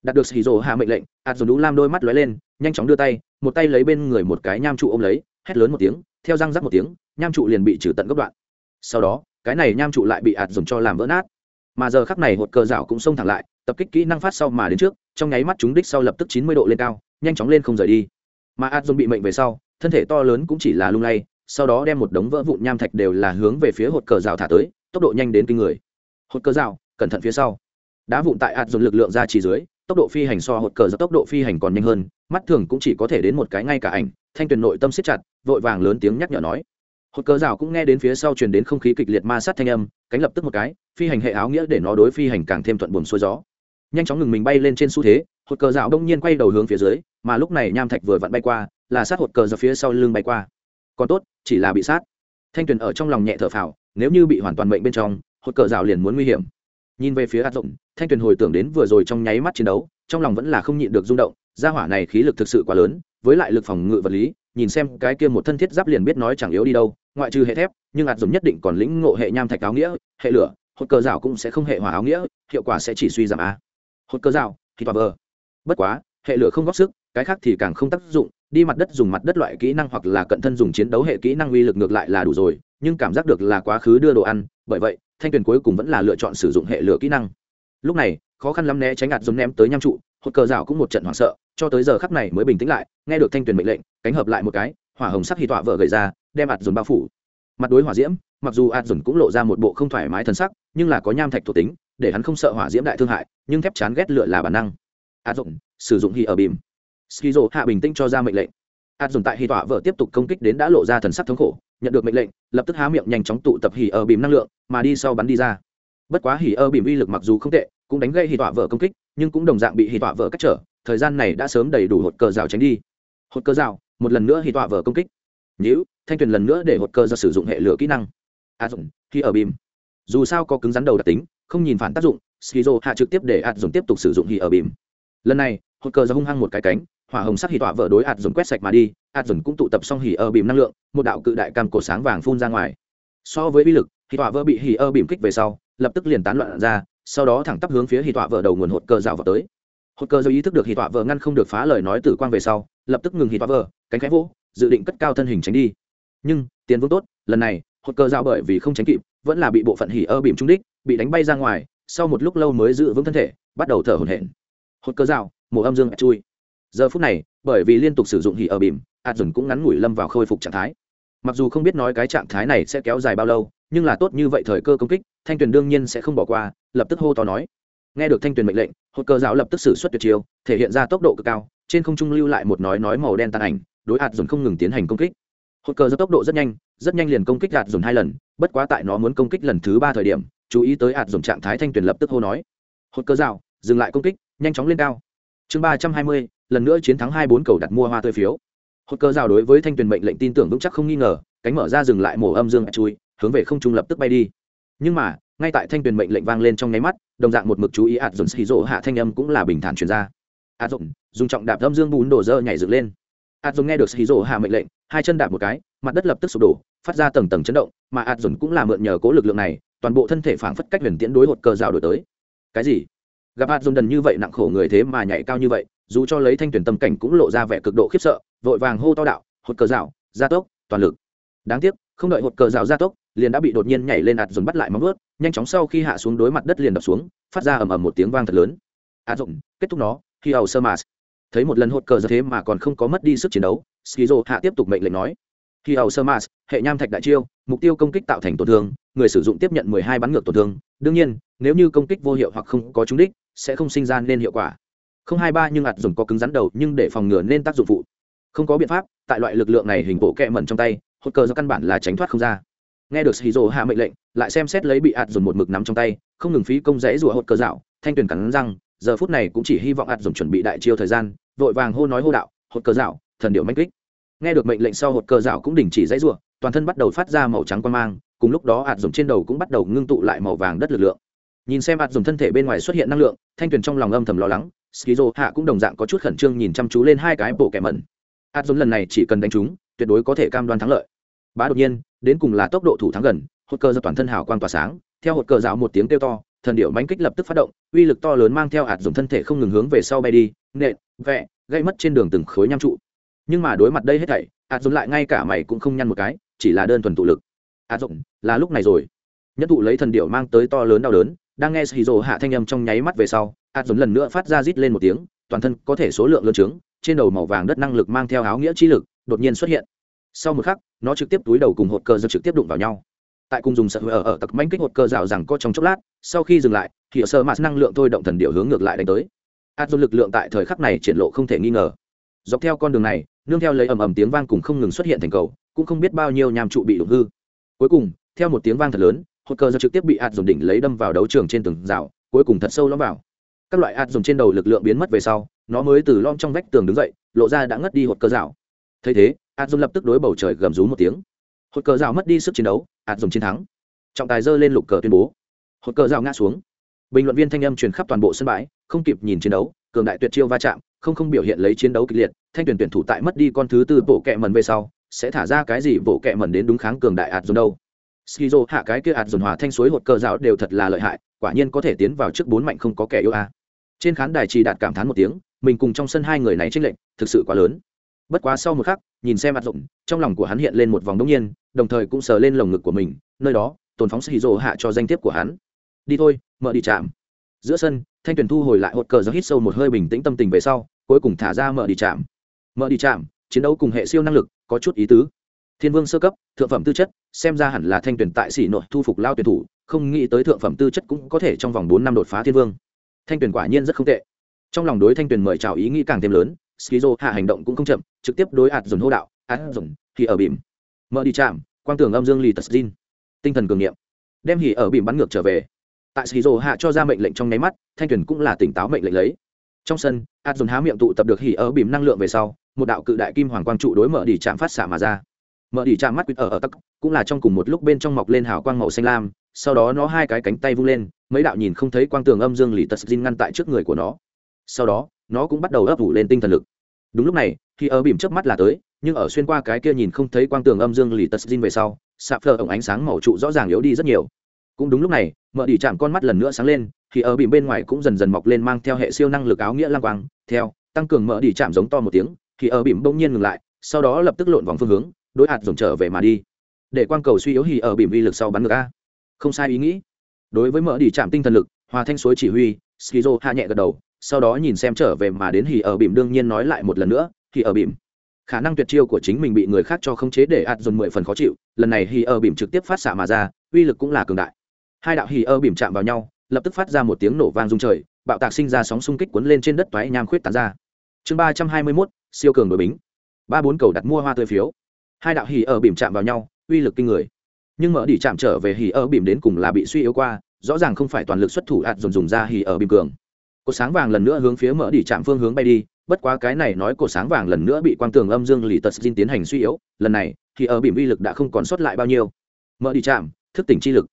Đạt được sĩ rồ hạ mệnh lệnh ạt dùng đũ lam đôi mắt lóe lên, nhanh chóng đưa tay, một tay lấy bên người một cái nham trụ ôm lấy, hét lớn một tiếng, theo răng rắc một tiếng, nham trụ liền bị trừ tận gốc đoạn sau đó, cái này nham trụ lại bị ạt dùng cho làm vỡ nát. Mà giờ khắc này hột cờ rào cũng xông thẳng lại, tập kích kỹ năng phát sau mà đến trước, trong nháy mắt chúng đích sau lập tức chín mươi độ lên cao, nhanh chóng lên không rời đi. Mà ạt bị mệnh về sau, thân thể to lớn cũng chỉ là lung lay, sau đó đem một đống vỡ vụn nham thạch đều là hướng về phía hột cờ rào thả tới, tốc độ nhanh đến kinh người. Hột cờ rào, cẩn thận phía sau. Đá vụn tại ạt lực lượng ra chỉ dưới, tốc độ phi hành so hột cờ rào tốc độ phi hành còn nhanh hơn, mắt thường cũng chỉ có thể đến một cái ngay cả ảnh, thanh tuyền nội tâm siết chặt, vội vàng lớn tiếng nhắc nhở nói hột cờ rào cũng nghe đến phía sau truyền đến không khí kịch liệt ma sát thanh âm, cánh lập tức một cái, phi hành hệ áo nghĩa để nó đối phi hành càng thêm thuận buồm xuôi gió. Nhanh chóng ngừng mình bay lên trên xu thế hột cờ rào đông nhiên quay đầu hướng phía dưới, mà lúc này nham thạch vừa vặn bay qua, là sát hột cờ ra phía sau lưng bay qua. Còn tốt, chỉ là bị sát. Thanh tuyền ở trong lòng nhẹ thở phào, nếu như bị hoàn toàn mệnh bên trong hột cờ rào liền muốn nguy hiểm. Nhìn về phía át rộng, thanh tuyền hồi tưởng đến vừa rồi trong nháy mắt chiến đấu, trong lòng vẫn là không nhịn được rung động, gia hỏa này khí lực thực sự quá lớn, với lại lực phòng ngự vật lý nhìn xem cái kia một thân thiết giáp liền biết nói chẳng yếu đi đâu, ngoại trừ hệ thép, nhưng ạt dùng nhất định còn lĩnh ngộ hệ nham thạch áo nghĩa, hệ lửa, hột cờ rào cũng sẽ không hệ hỏa áo nghĩa, hiệu quả sẽ chỉ suy giảm a. Hột cờ rào, thì tòa vờ. Bất quá, hệ lửa không góp sức, cái khác thì càng không tác dụng, đi mặt đất dùng mặt đất loại kỹ năng hoặc là cận thân dùng chiến đấu hệ kỹ năng uy lực ngược lại là đủ rồi, nhưng cảm giác được là quá khứ đưa đồ ăn, bởi vậy, thanh tuyền cuối cùng vẫn là lựa chọn sử dụng hệ lửa kỹ năng. Lúc này, khó khăn lắm né tránh ạt dùng ném tới nham trụ hột cờ rào cũng một trận hoảng sợ, cho tới giờ khắc này mới bình tĩnh lại, nghe được thanh tuyền mệnh lệnh, cánh hợp lại một cái, hỏa hồng sắc hì tọa vợ gầy ra, đem ạt dùng bao phủ. Mặt đối hỏa diễm, mặc dù ạt dùng cũng lộ ra một bộ không thoải mái thân sắc, nhưng là có nham thạch thuộc tính, để hắn không sợ hỏa diễm đại thương hại, nhưng thép chán ghét lựa là bản năng. Ạt dùng sử dụng hì ở bìm. Skizo hạ bình tĩnh cho ra mệnh lệnh. Ạt dùng tại hì tọa vợ tiếp tục công kích đến đã lộ ra thần sắc thống khổ, nhận được mệnh lệnh, lập tức há miệng nhanh chóng tụ tập hì ở bìm năng lượng, mà đi sau bắn đi ra. Bất quá hì ở bìm uy lực mặc dù không tệ, cũng đánh gây hì tọa vợ công kích nhưng cũng đồng dạng bị hì tọa vợ cách trở, thời gian này đã sớm đầy đủ hột cờ rào tránh đi. Hột cờ rào, một lần nữa hì tọa vợ công kích. Nhữ thanh tuyền lần nữa để hột cờ rào sử dụng hệ lửa kỹ năng. Ạt dùng khi ở bìm. Dù sao có cứng rắn đầu đặc tính, không nhìn phản tác dụng, skizo hạ trực tiếp để ạt dùng tiếp tục sử dụng hì ở bìm. Lần này, hột cờ rào hung hăng một cái cánh, hỏa hồng sắc hì tọa vợ đối ạt dùng quét sạch mà đi, ạt dùng cũng tụ tập xong hì ở bìm năng lượng, một đạo cự đại cam cổ sáng vàng phun ra ngoài. So với uy lực, hì tọa vợ bị hì ở bìm kích về sau, lập tức liền tán loạn ra sau đó thẳng tắp hướng phía hì tọa vợ đầu nguồn hột cờ rào vào tới. Hột cờ do ý thức được hì tọa vợ ngăn không được phá lời nói tử quang về sau, lập tức ngừng hì tọa vợ, cánh khẽ vỗ, dự định cất cao thân hình tránh đi. Nhưng, tiền vương tốt, lần này, hột cờ rào bởi vì không tránh kịp, vẫn là bị bộ phận hỉ ơ bìm trúng đích, bị đánh bay ra ngoài, sau một lúc lâu mới giữ vững thân thể, bắt đầu thở hổn hển. Hột cờ rào mổ âm dương chui. Giờ phút này, bởi vì liên tục sử dụng hỉ ơ bìm ạt dần cũng ngắn ngủi lâm vào khôi phục trạng thái. Mặc dù không biết nói cái trạng thái này sẽ kéo dài bao lâu, nhưng là tốt như vậy thời cơ công kích, thanh tuyền đương nhiên sẽ không bỏ qua lập tức hô to nói. Nghe được thanh tuyền mệnh lệnh, hột cờ giáo lập tức xử suất tuyệt chiêu, thể hiện ra tốc độ cực cao, trên không trung lưu lại một nói nói màu đen tàn ảnh, đối hạt dồn không ngừng tiến hành công kích. Hột cờ do tốc độ rất nhanh rất nhanh liền công kích hạt dồn hai lần, bất quá tại nó muốn công kích lần thứ ba thời điểm, chú ý tới hạt dồn trạng thái thanh tuyển lập tức hô nói. Hột cờ rào dừng lại công kích, nhanh chóng lên cao. Chương ba trăm hai mươi, lần nữa chiến thắng hai bốn cầu đặt mua hoa tươi phiếu. Hột cờ rào đối với thanh tuyển mệnh lệnh tin tưởng vững chắc không nghi ngờ, cánh mở ra dừng lại mổ âm dương chui, hướng về không trung lập tức bay đi. Nhưng mà ngay tại thanh tuyển mệnh lệnh vang lên trong nháy mắt, đồng dạng một mực chú ý ạt dồn xì rỗ hạ thanh âm cũng là bình thản truyền ra. Ạt dồn dùng trọng đạp âm dương bún đổ dơ nhảy dựng lên. Ạt dồn nghe được xì rỗ hạ mệnh lệnh, hai chân đạp một cái, mặt đất lập tức sụp đổ, phát ra tầng tầng chấn động, mà ạt dồn cũng là mượn nhờ cố lực lượng này, toàn bộ thân thể phảng phất cách huyền tiễn đối hột cờ rào đổi tới. Cái gì? Gặp ạt dồn đần như vậy nặng khổ người thế mà nhảy cao như vậy, dù cho lấy thanh tuyển tâm cảnh cũng lộ ra vẻ cực độ khiếp sợ, vội vàng hô to đạo, hột cờ rào, gia tốc, toàn lực. Đáng tiếc, không đợi hột cờ rào gia tốc liền đã bị đột nhiên nhảy lên ạt dồn bắt lại móng vớt nhanh chóng sau khi hạ xuống đối mặt đất liền đập xuống, phát ra ầm ầm một tiếng vang thật lớn. Ạt dồn, kết thúc nó khi hầu sơ mạt thấy một lần hột cờ ra thế mà còn không có mất đi sức chiến đấu, skizo hạ tiếp tục mệnh lệnh nói khi hầu sơ mạt hệ nham thạch đại chiêu, mục tiêu công kích tạo thành tổn thương, người sử dụng tiếp nhận mười hai bắn ngược tổn thương, đương nhiên, nếu như công kích vô hiệu hoặc không có trúng đích, sẽ không sinh ra nên hiệu quả. Không hai ba nhưng ạt dùng có cứng rắn đầu nhưng để phòng ngừa nên tác dụng phụ. Không có biện pháp, tại loại lực lượng này hình bộ kẹ mẩn trong tay, hột cờ do căn bản là tránh thoát không ra nghe được shizu hạ mệnh lệnh, lại xem xét lấy bị ạt dùng một mực nắm trong tay, không ngừng phí công rẽ rủa hột cơ dạo, thanh tuyền cắn răng, giờ phút này cũng chỉ hy vọng ạt dùng chuẩn bị đại chiêu thời gian, vội vàng hô nói hô đạo, hột cơ dạo, thần điệu mãnh kích. Nghe được mệnh lệnh sau hột cơ dạo cũng đình chỉ rẽ rủa, toàn thân bắt đầu phát ra màu trắng quan mang, cùng lúc đó ạt dùng trên đầu cũng bắt đầu ngưng tụ lại màu vàng đất lực lượng. Nhìn xem ạt dùng thân thể bên ngoài xuất hiện năng lượng, thanh tuyền trong lòng âm thầm lo lắng skizo hạ cũng đồng dạng có chút khẩn trương nhìn chăm chú lên hai cái bộ kẻ mẩn. Ạt dùng lần này chỉ cần đánh chúng, tuyệt đối có thể cam đoan thắng lợi bá đột nhiên, đến cùng là tốc độ thủ thắng gần, hột cờ do toàn thân hào quang tỏa sáng, theo hột cờ dạo một tiếng kêu to, thần điệu mánh kích lập tức phát động, uy lực to lớn mang theo hạt dùng thân thể không ngừng hướng về sau bay đi, nện, vẹ, gây mất trên đường từng khối nham trụ. Nhưng mà đối mặt đây hết thảy, hạt dùng lại ngay cả mày cũng không nhăn một cái, chỉ là đơn thuần tụ lực. Hạt dùng, là lúc này rồi. Nhất thụ lấy thần điệu mang tới to lớn đau đớn, đang nghe shizu hạ thanh âm trong nháy mắt về sau, hạt dùng lần nữa phát ra rít lên một tiếng, toàn thân có thể số lượng lớn trứng trên đầu màu vàng đất năng lực mang theo áo nghĩa chi lực, đột nhiên xuất hiện sau một khắc, nó trực tiếp túi đầu cùng hột cơ giật trực tiếp đụng vào nhau. Tại cùng dùng sợ hở ở ở tặc manh kích hột cơ rào rằng có trong chốc lát, sau khi dừng lại, thì ở sơ mạt năng lượng thôi động thần điệu hướng ngược lại đánh tới. Át dồn lực lượng tại thời khắc này triển lộ không thể nghi ngờ. Dọc theo con đường này, nương theo lấy ầm ầm tiếng vang cùng không ngừng xuất hiện thành cầu, cũng không biết bao nhiêu nham trụ bị đụng hư. Cuối cùng, theo một tiếng vang thật lớn, hột cơ giật trực tiếp bị ạt dồn đỉnh lấy đâm vào đấu trường trên tường rào, cuối cùng thật sâu lõm vào. Các loại ạt dồn trên đầu lực lượng biến mất về sau, nó mới từ lom trong vách tường đứng dậy, lộ ra đã ngất đi hột cơ rào. Thấy thế ạt dùng lập tức đối bầu trời gầm rú một tiếng. Hột cờ rào mất đi sức chiến đấu ạt dùng chiến thắng. Trọng tài dơ lên lục cờ tuyên bố. Hột cờ rào ngã xuống. Bình luận viên thanh âm truyền khắp toàn bộ sân bãi, không kịp nhìn chiến đấu, cường đại tuyệt chiêu va chạm, không không biểu hiện lấy chiến đấu kịch liệt, thanh tuyển tuyển thủ tại mất đi con thứ tư bộ kẹ mần về sau, sẽ thả ra cái gì bộ kẹ mần đến đúng kháng cường đại ạt dùng đâu? Skizo hạ cái kia ạt dùng hòa thanh suối hột cờ rào đều thật là lợi hại, quả nhiên có thể tiến vào trước bốn mạnh không có kẻ yêu a. Trên khán đài chỉ đạt cảm thán một tiếng, mình cùng trong sân hai người này tranh lệnh thực sự quá lớn bất quá sau một khắc, nhìn xem mặt rộng trong lòng của hắn hiện lên một vòng đông nhiên, đồng thời cũng sờ lên lồng ngực của mình, nơi đó, tồn phóng xì rồ hạ cho danh thiếp của hắn. Đi thôi, mở đi chạm giữa sân, thanh Tuyền thu hồi lại hột cờ do hít sâu một hơi bình tĩnh tâm tình về sau, cuối cùng thả ra mở đi chạm mở đi chạm chiến đấu cùng hệ siêu năng lực, có chút ý tứ. Thiên vương sơ cấp, thượng phẩm tư chất, xem ra hẳn là thanh tuyển tại xỉ nội thu phục lao tuyển thủ, không nghĩ tới thượng phẩm tư chất cũng có thể trong vòng bốn năm đột phá thiên vương. Thanh tuyển quả nhiên rất không tệ. Trong lòng đối thanh tuyển mời chào ý nghĩ càng thêm lớn skizo hạ hành động cũng không chậm, trực tiếp đối ạt dùng hô đạo, ạt dùng thì ở bìm. Mở đi chạm quang tưởng âm dương lì tật zin tinh thần cường nghiệm đem hỉ ở bìm bắn ngược trở về. Tại skizo hạ cho ra mệnh lệnh trong nháy mắt, thanh tuyển cũng là tỉnh táo mệnh lệnh lấy. Trong sân, ạt dùng há miệng tụ tập được hỉ ở bìm năng lượng về sau, một đạo cự đại kim hoàng quang trụ đối mở đi chạm phát xạ mà ra. Mở đi chạm mắt quýt ở ở tắc, cũng là trong cùng một lúc bên trong mọc lên hào quang màu xanh lam, sau đó nó hai cái cánh tay vung lên, mấy đạo nhìn không thấy quang tường âm dương lì tật zin ngăn tại trước người của nó sau đó, nó cũng bắt đầu ấp ủ lên tinh thần lực. Đúng lúc này, khi ở bìm trước mắt là tới, nhưng ở xuyên qua cái kia nhìn không thấy quang tường âm dương lì tật xin về sau, sạp phờ ổng ánh sáng màu trụ rõ ràng yếu đi rất nhiều. Cũng đúng lúc này mở đi chạm con mắt lần nữa sáng lên thì ở bìm bên ngoài cũng dần dần mọc lên mang theo hệ siêu năng lực áo nghĩa lang quang, theo, tăng cường mở đi chạm giống to một tiếng thì ở bìm bỗng nhiên ngừng lại, sau đó lập tức lộn vòng phương hướng, đối hạt dùng trở về mà đi. Để quang cầu suy yếu hì ở bìm vi lực sau bắn ngược a. Không sai ý nghĩ. Đối với mở đi chạm tinh thần lực, hòa thanh suối chỉ huy, skizo hạ nhẹ gật đầu sau đó nhìn xem trở về mà đến hỉ ở bìm đương nhiên nói lại một lần nữa, hỉ ở bìm khả năng tuyệt chiêu của chính mình bị người khác cho khống chế để ạt dồn mười phần khó chịu, lần này hỉ ở bìm trực tiếp phát xạ mà ra, uy lực cũng là cường đại. Hai đạo hỉ ở bìm chạm vào nhau, lập tức phát ra một tiếng nổ vang rung trời, bạo tạc sinh ra sóng xung kích cuốn lên trên đất toái nham khuyết tán ra. Chương ba trăm hai mươi mốt, siêu cường đội bính. Ba bốn cầu đặt mua hoa tươi phiếu. Hai đạo hỉ ở bìm chạm vào nhau, uy lực kinh người. Nhưng mở đi chạm trở về hỉ ở bìm đến cùng là bị suy yếu qua, rõ ràng không phải toàn lực xuất thủ ạt dồn dùng ra hỉ ở bìm cường cột sáng vàng lần nữa hướng phía mở đi chạm phương hướng bay đi, bất quá cái này nói cột sáng vàng lần nữa bị quang tường âm dương lì tật xin tiến hành suy yếu, lần này, thì ở bỉm uy lực đã không còn sót lại bao nhiêu. Mở đi chạm, thức tỉnh chi lực.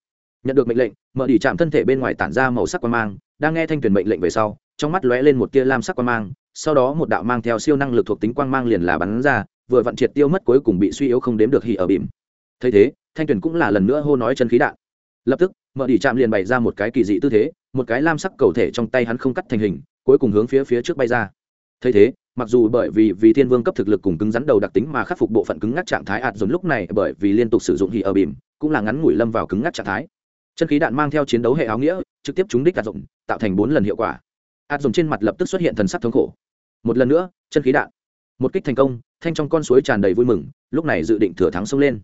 Nhận được mệnh lệnh, mở đi chạm thân thể bên ngoài tản ra màu sắc quan mang, đang nghe thanh tuyển mệnh lệnh về sau, trong mắt lóe lên một tia lam sắc quan mang, sau đó một đạo mang theo siêu năng lực thuộc tính quang mang liền là bắn ra, vừa vặn triệt tiêu mất cuối cùng bị suy yếu không đếm được hì ở bìm thấy thế, thanh tuyển cũng là lần nữa hô nói chân khí đạn. Lập tức, mở đi chạm liền bày ra một cái kỳ dị tư thế một cái lam sắc cầu thể trong tay hắn không cắt thành hình, cuối cùng hướng phía phía trước bay ra. Thấy thế, mặc dù bởi vì vì thiên vương cấp thực lực cùng cứng rắn đầu đặc tính mà khắc phục bộ phận cứng ngắc trạng thái ạt dồn lúc này bởi vì liên tục sử dụng hì ở bìm, cũng là ngắn ngủi lâm vào cứng ngắc trạng thái. Chân khí đạn mang theo chiến đấu hệ áo nghĩa, trực tiếp trúng đích ạt dồn, tạo thành bốn lần hiệu quả. Ạt dồn trên mặt lập tức xuất hiện thần sắc thống khổ. Một lần nữa, chân khí đạn. Một kích thành công, thanh trong con suối tràn đầy vui mừng, lúc này dự định thừa thắng xông lên.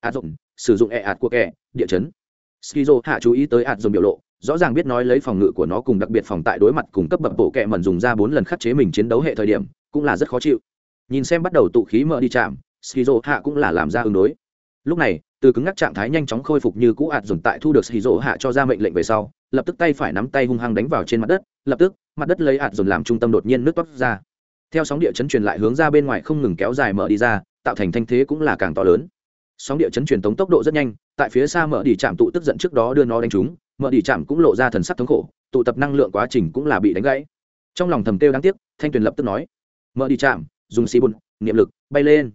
Ạt dồn, sử dụng e ạt của kẻ, địa chấn. Skizo hạ chú ý tới ạt dồn biểu lộ rõ ràng biết nói lấy phòng ngự của nó cùng đặc biệt phòng tại đối mặt cùng cấp bậc bộ kệ mẩn dùng ra bốn lần khắc chế mình chiến đấu hệ thời điểm, cũng là rất khó chịu. Nhìn xem bắt đầu tụ khí mở đi chạm shizu hạ cũng là làm ra ứng đối. Lúc này, từ cứng ngắc trạng thái nhanh chóng khôi phục như cũ ạt dồn tại thu được shizu hạ cho ra mệnh lệnh về sau, lập tức tay phải nắm tay hung hăng đánh vào trên mặt đất, lập tức, mặt đất lấy ạt dồn làm trung tâm đột nhiên nước toát ra. Theo sóng địa chấn truyền lại hướng ra bên ngoài không ngừng kéo dài mở đi ra, tạo thành thanh thế cũng là càng to lớn. Sóng địa chấn truyền tống tốc độ rất nhanh, tại phía xa mở đi chạm tụ tức giận trước đó đưa nó đánh trúng mở đi chạm cũng lộ ra thần sắc thống khổ, tụ tập năng lượng quá trình cũng là bị đánh gãy. Trong lòng thầm kêu đáng tiếc, thanh tuyền lập tức nói mở đi chạm dùng xì bùn, niệm lực, bay lên.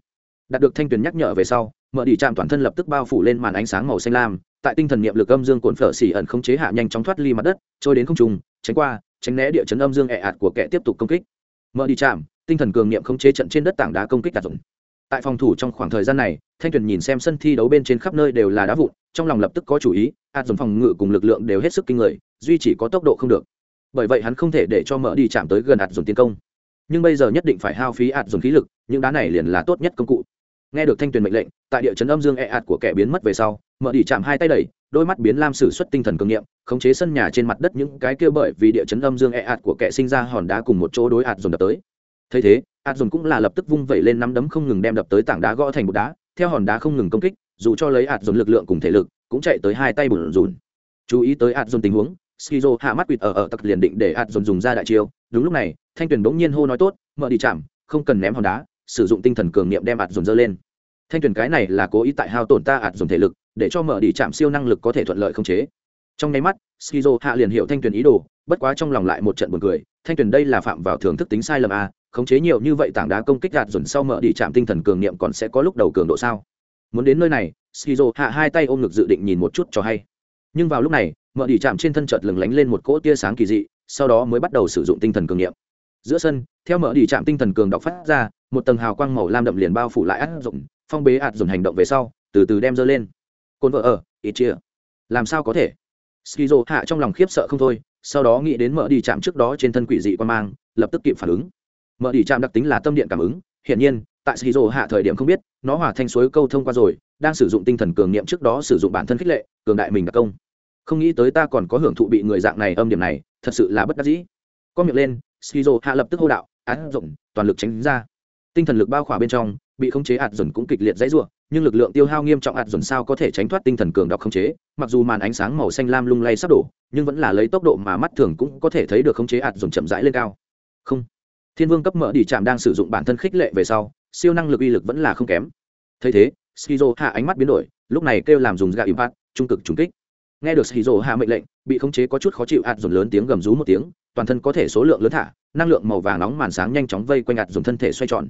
Đạt được thanh tuyền nhắc nhở về sau mở đi chạm toàn thân lập tức bao phủ lên màn ánh sáng màu xanh lam, tại tinh thần niệm lực âm dương cồn phở xỉ ẩn không chế hạ nhanh chóng thoát ly mặt đất, trôi đến không trùng tránh qua, tránh né địa chấn âm dương ẹ ạt của kẻ tiếp tục công kích. Mở đi chạm tinh thần cường niệm không chế trận trên đất tảng đá công kích đạt dụng. Tại phòng thủ trong khoảng thời gian này, thanh tuyền nhìn xem sân thi đấu bên trên khắp nơi đều là đá vụn, trong lòng lập tức có chủ ý hạt dùng phòng ngự cùng lực lượng đều hết sức kinh người, duy chỉ có tốc độ không được. Bởi vậy hắn không thể để cho mở đi chạm tới gần hạt dùng tiến công. Nhưng bây giờ nhất định phải hao phí hạt dùng khí lực, những đá này liền là tốt nhất công cụ. Nghe được thanh tuyền mệnh lệnh, tại địa chấn âm dương e ạt của kẻ biến mất về sau, mở đi chạm hai tay đẩy, đôi mắt biến lam sử xuất tinh thần cường nghiệm khống chế sân nhà trên mặt đất những cái kia bởi vì địa chấn âm dương e ạt của kẻ sinh ra hòn đá cùng một chỗ đối ạt dồn đập tới. Thấy thế, ạt Dồn cũng là lập tức vung vẩy lên nắm đấm không ngừng đem đập tới tảng đá gõ thành một đá, theo hòn đá không ngừng công kích, dù cho lấy ạt Dồn lực lượng cùng thể lực cũng chạy tới hai tay bùn rùn. Chú ý tới ạt dùng tình huống, skizo hạ mắt quỵt ở ở tặc liền định để ạt dùng dùng ra đại chiêu. Đúng lúc này, thanh tuyền bỗng nhiên hô nói tốt, mở đi chạm, không cần ném hòn đá, sử dụng tinh thần cường niệm đem ạt dùng dơ lên. Thanh tuyền cái này là cố ý tại hao tổn ta ạt dùng thể lực, để cho mở đi chạm siêu năng lực có thể thuận lợi không chế. Trong nháy mắt, skizo hạ liền hiểu thanh tuyền ý đồ, bất quá trong lòng lại một trận buồn cười. Thanh tuyền đây là phạm vào thưởng thức tính sai lầm à khống chế nhiều như vậy tảng đá công kích gạt dồn sau mở đi chạm tinh thần cường niệm còn sẽ có lúc đầu cường độ sao? Muốn đến nơi này skizo hạ hai tay ôm ngực dự định nhìn một chút cho hay. Nhưng vào lúc này, mợ đi chạm trên thân chợt lừng lánh lên một cỗ tia sáng kỳ dị, sau đó mới bắt đầu sử dụng tinh thần cường niệm. Giữa sân, theo mở đi chạm tinh thần cường đọc phát ra, một tầng hào quang màu lam đậm liền bao phủ lại át dụng, phong bế ạt dồn hành động về sau, từ từ đem dơ lên. Cồn vợ ở, ít chia. Làm sao có thể? Skizo hạ trong lòng khiếp sợ không thôi, sau đó nghĩ đến mở đi chạm trước đó trên thân quỷ dị quan mang, lập tức kịp phản ứng. Mở đi chạm đặc tính là tâm điện cảm ứng, hiển nhiên, tại skizo hạ thời điểm không biết, nó hòa thanh suối câu thông qua rồi đang sử dụng tinh thần cường niệm trước đó sử dụng bản thân khích lệ, cường đại mình đặc công. Không nghĩ tới ta còn có hưởng thụ bị người dạng này âm điểm này, thật sự là bất đắc dĩ. Có miệng lên, skizo hạ lập tức hô đạo án dụng toàn lực tránh ra. Tinh thần lực bao khỏa bên trong, bị khống chế ạt dồn cũng kịch liệt dãy rủa, nhưng lực lượng tiêu hao nghiêm trọng ạt dồn sao có thể tránh thoát tinh thần cường đọc khống chế? Mặc dù màn ánh sáng màu xanh lam lung lay sắp đổ, nhưng vẫn là lấy tốc độ mà mắt thường cũng có thể thấy được khống chế ạt dồn chậm rãi lên cao. Không. Thiên vương cấp mở đi chạm đang sử dụng bản thân khích lệ về sau, siêu năng lực uy lực vẫn là không kém. Thấy thế skizo hạ ánh mắt biến đổi, lúc này kêu làm dùng gà impact trung cực trùng kích. Nghe được skizo hạ mệnh lệnh, bị khống chế có chút khó chịu, ạt dồn lớn tiếng gầm rú một tiếng, toàn thân có thể số lượng lớn thả, năng lượng màu vàng nóng màn sáng nhanh chóng vây quanh ạt dồn thân thể xoay tròn.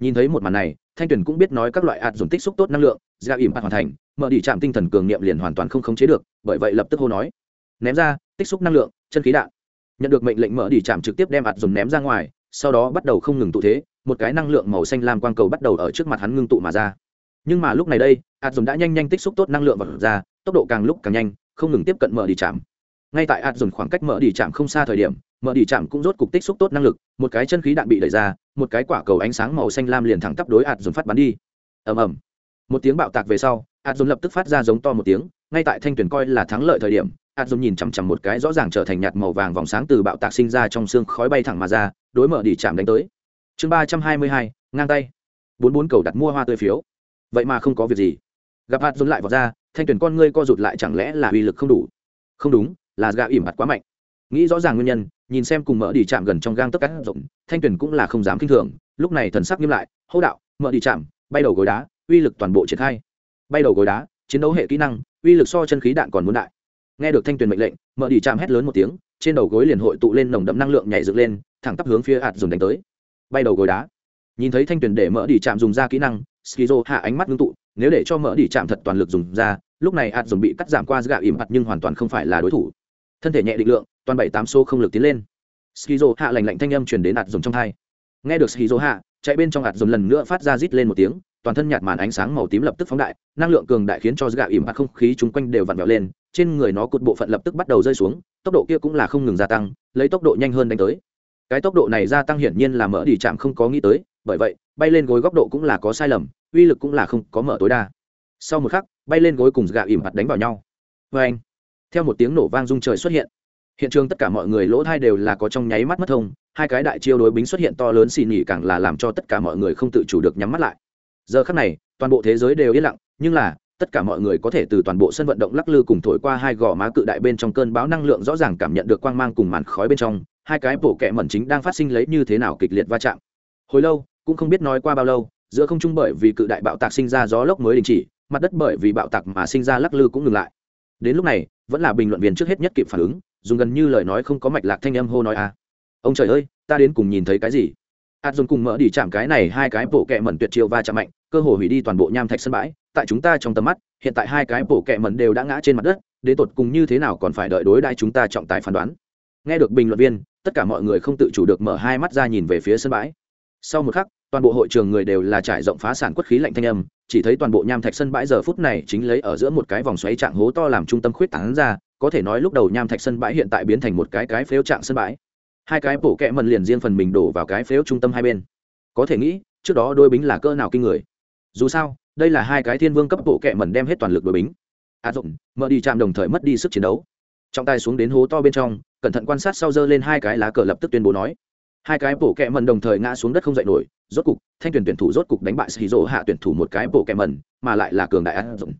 Nhìn thấy một màn này, thanh tuyển cũng biết nói các loại ạt dồn tích xúc tốt năng lượng ra impact hoàn thành, mở đi chạm tinh thần cường niệm liền hoàn toàn không khống chế được, bởi vậy lập tức hô nói. Ném ra, tích xúc năng lượng, chân khí đạn. Nhận được mệnh lệnh mở đi chạm trực tiếp đem ạt dồn ném ra ngoài, sau đó bắt đầu không ngừng tụ thế, một cái năng lượng màu xanh lam quang cầu bắt đầu ở trước mặt hắn ngưng tụ mà ra nhưng mà lúc này đây, hạt dùng đã nhanh nhanh tích xúc tốt năng lượng và ra, tốc độ càng lúc càng nhanh, không ngừng tiếp cận mở đi chạm. Ngay tại hạt dùng khoảng cách mở đi chạm không xa thời điểm, mở đi chạm cũng rốt cục tích xúc tốt năng lực, một cái chân khí đạn bị đẩy ra, một cái quả cầu ánh sáng màu xanh lam liền thẳng tắp đối hạt dùng phát bắn đi. Ầm ầm. Một tiếng bạo tạc về sau, hạt dùng lập tức phát ra giống to một tiếng, ngay tại thanh tuyển coi là thắng lợi thời điểm, hạt dùng nhìn chằm chằm một cái rõ ràng trở thành nhạt màu vàng vòng sáng từ bạo tạc sinh ra trong xương khói bay thẳng mà ra, đối mở đi chạm đánh tới. Chương ba trăm hai mươi hai, ngang tay. Bốn bốn cầu đặt mua hoa tươi phiếu vậy mà không có việc gì. Gặp hạt dồn lại vào ra, thanh tuyển con ngươi co rụt lại chẳng lẽ là uy lực không đủ? Không đúng, là gà ỉm mặt quá mạnh. Nghĩ rõ ràng nguyên nhân, nhìn xem cùng mở đi chạm gần trong gang tất cắt rộng, thanh tuyển cũng là không dám kinh thường, lúc này thần sắc nghiêm lại, hô đạo mở đi chạm, bay đầu gối đá, uy lực toàn bộ triển khai. Bay đầu gối đá, chiến đấu hệ kỹ năng, uy lực so chân khí đạn còn muốn đại. Nghe được thanh tuyển mệnh lệnh mở đi chạm hét lớn một tiếng, trên đầu gối liền hội tụ lên nồng đậm năng lượng nhảy dựng lên, thẳng tắp hướng phía hạt dùng đánh tới. Bay đầu gối đá. Nhìn thấy thanh tuyển để mở đi chạm dùng ra kỹ năng skizo hạ ánh mắt ngưng tụ, nếu để cho mở đi chạm thật toàn lực dùng ra, lúc này hạt dùng bị cắt giảm qua gạo ỉm hạt nhưng hoàn toàn không phải là đối thủ. Thân thể nhẹ định lượng, toàn bảy tám số không lực tiến lên. Skizo hạ lành lạnh thanh âm chuyển đến hạt dùng trong thai nghe được skizo hạ, chạy bên trong hạt dồn lần nữa phát ra rít lên một tiếng, toàn thân nhạt màn ánh sáng màu tím lập tức phóng đại, năng lượng cường đại khiến cho gạo ỉm mặt không khí chung quanh đều vặn vẹo lên, trên người nó cột bộ phận lập tức bắt đầu rơi xuống, tốc độ kia cũng là không ngừng gia tăng, lấy tốc độ nhanh hơn đánh tới. Cái tốc độ này gia tăng hiển nhiên là mỡ đi chạm không có nghĩ tới bởi vậy, bay lên gối góc độ cũng là có sai lầm, uy lực cũng là không có mở tối đa. Sau một khắc, bay lên gối cùng gạo ỉm mặt đánh vào nhau. Vê anh, theo một tiếng nổ vang rung trời xuất hiện hiện trường tất cả mọi người lỗ thai đều là có trong nháy mắt mất thông, hai cái đại chiêu đối bính xuất hiện to lớn xì nhỉ càng là làm cho tất cả mọi người không tự chủ được nhắm mắt lại. Giờ khắc này, toàn bộ thế giới đều yên lặng, nhưng là, tất cả mọi người có thể từ toàn bộ sân vận động lắc lư cùng thổi qua hai gò má cự đại bên trong cơn bão năng lượng rõ ràng cảm nhận được quang mang cùng màn khói bên trong, hai cái bổ kẹ mẩn chính đang phát sinh lấy như thế nào kịch liệt va chạm. Hồi lâu cũng không biết nói qua bao lâu, giữa không trung bởi vì cự đại bạo tạc sinh ra gió lốc mới đình chỉ, mặt đất bởi vì bạo tạc mà sinh ra lắc lư cũng ngừng lại. Đến lúc này, vẫn là bình luận viên trước hết nhất kịp phản ứng, dùng gần như lời nói không có mạch lạc thanh âm hô nói à. Ông trời ơi, ta đến cùng nhìn thấy cái gì? Hạt dùng cùng mở đi chạm cái này hai cái bộ kẹ mẩn tuyệt chiêu va chạm mạnh, cơ hồ hủy đi toàn bộ nham thạch sân bãi, tại chúng ta trong tầm mắt, hiện tại hai cái bộ kẹ mẩn đều đã ngã trên mặt đất, đến tột cùng như thế nào còn phải đợi đối đại chúng ta trọng tài phán đoán. Nghe được bình luận viên, tất cả mọi người không tự chủ được mở hai mắt ra nhìn về phía sân bãi sau một khắc, toàn bộ hội trường người đều là trải rộng phá sản quất khí lạnh thanh âm, chỉ thấy toàn bộ nham thạch sân bãi giờ phút này chính lấy ở giữa một cái vòng xoáy trạng hố to làm trung tâm khuyết tán ra, có thể nói lúc đầu nham thạch sân bãi hiện tại biến thành một cái cái phếu trạng sân bãi. Hai cái bổ kẹ mần liền riêng phần mình đổ vào cái phếu trung tâm hai bên. Có thể nghĩ, trước đó đôi bính là cỡ nào kinh người. Dù sao, đây là hai cái thiên vương cấp bộ kẹ mần đem hết toàn lực đôi bính. A à dụng mở đi chạm đồng thời mất đi sức chiến đấu. Trọng tài xuống đến hố to bên trong, cẩn thận quan sát sau dơ lên hai cái lá cờ lập tức tuyên bố nói hai cái bộ kẹ mần đồng thời ngã xuống đất không dậy nổi, rốt cục, thanh tuyển tuyển thủ rốt cục đánh bại xì rỗ hạ tuyển thủ một cái bộ kẹ mần, mà lại là cường đại áp dụng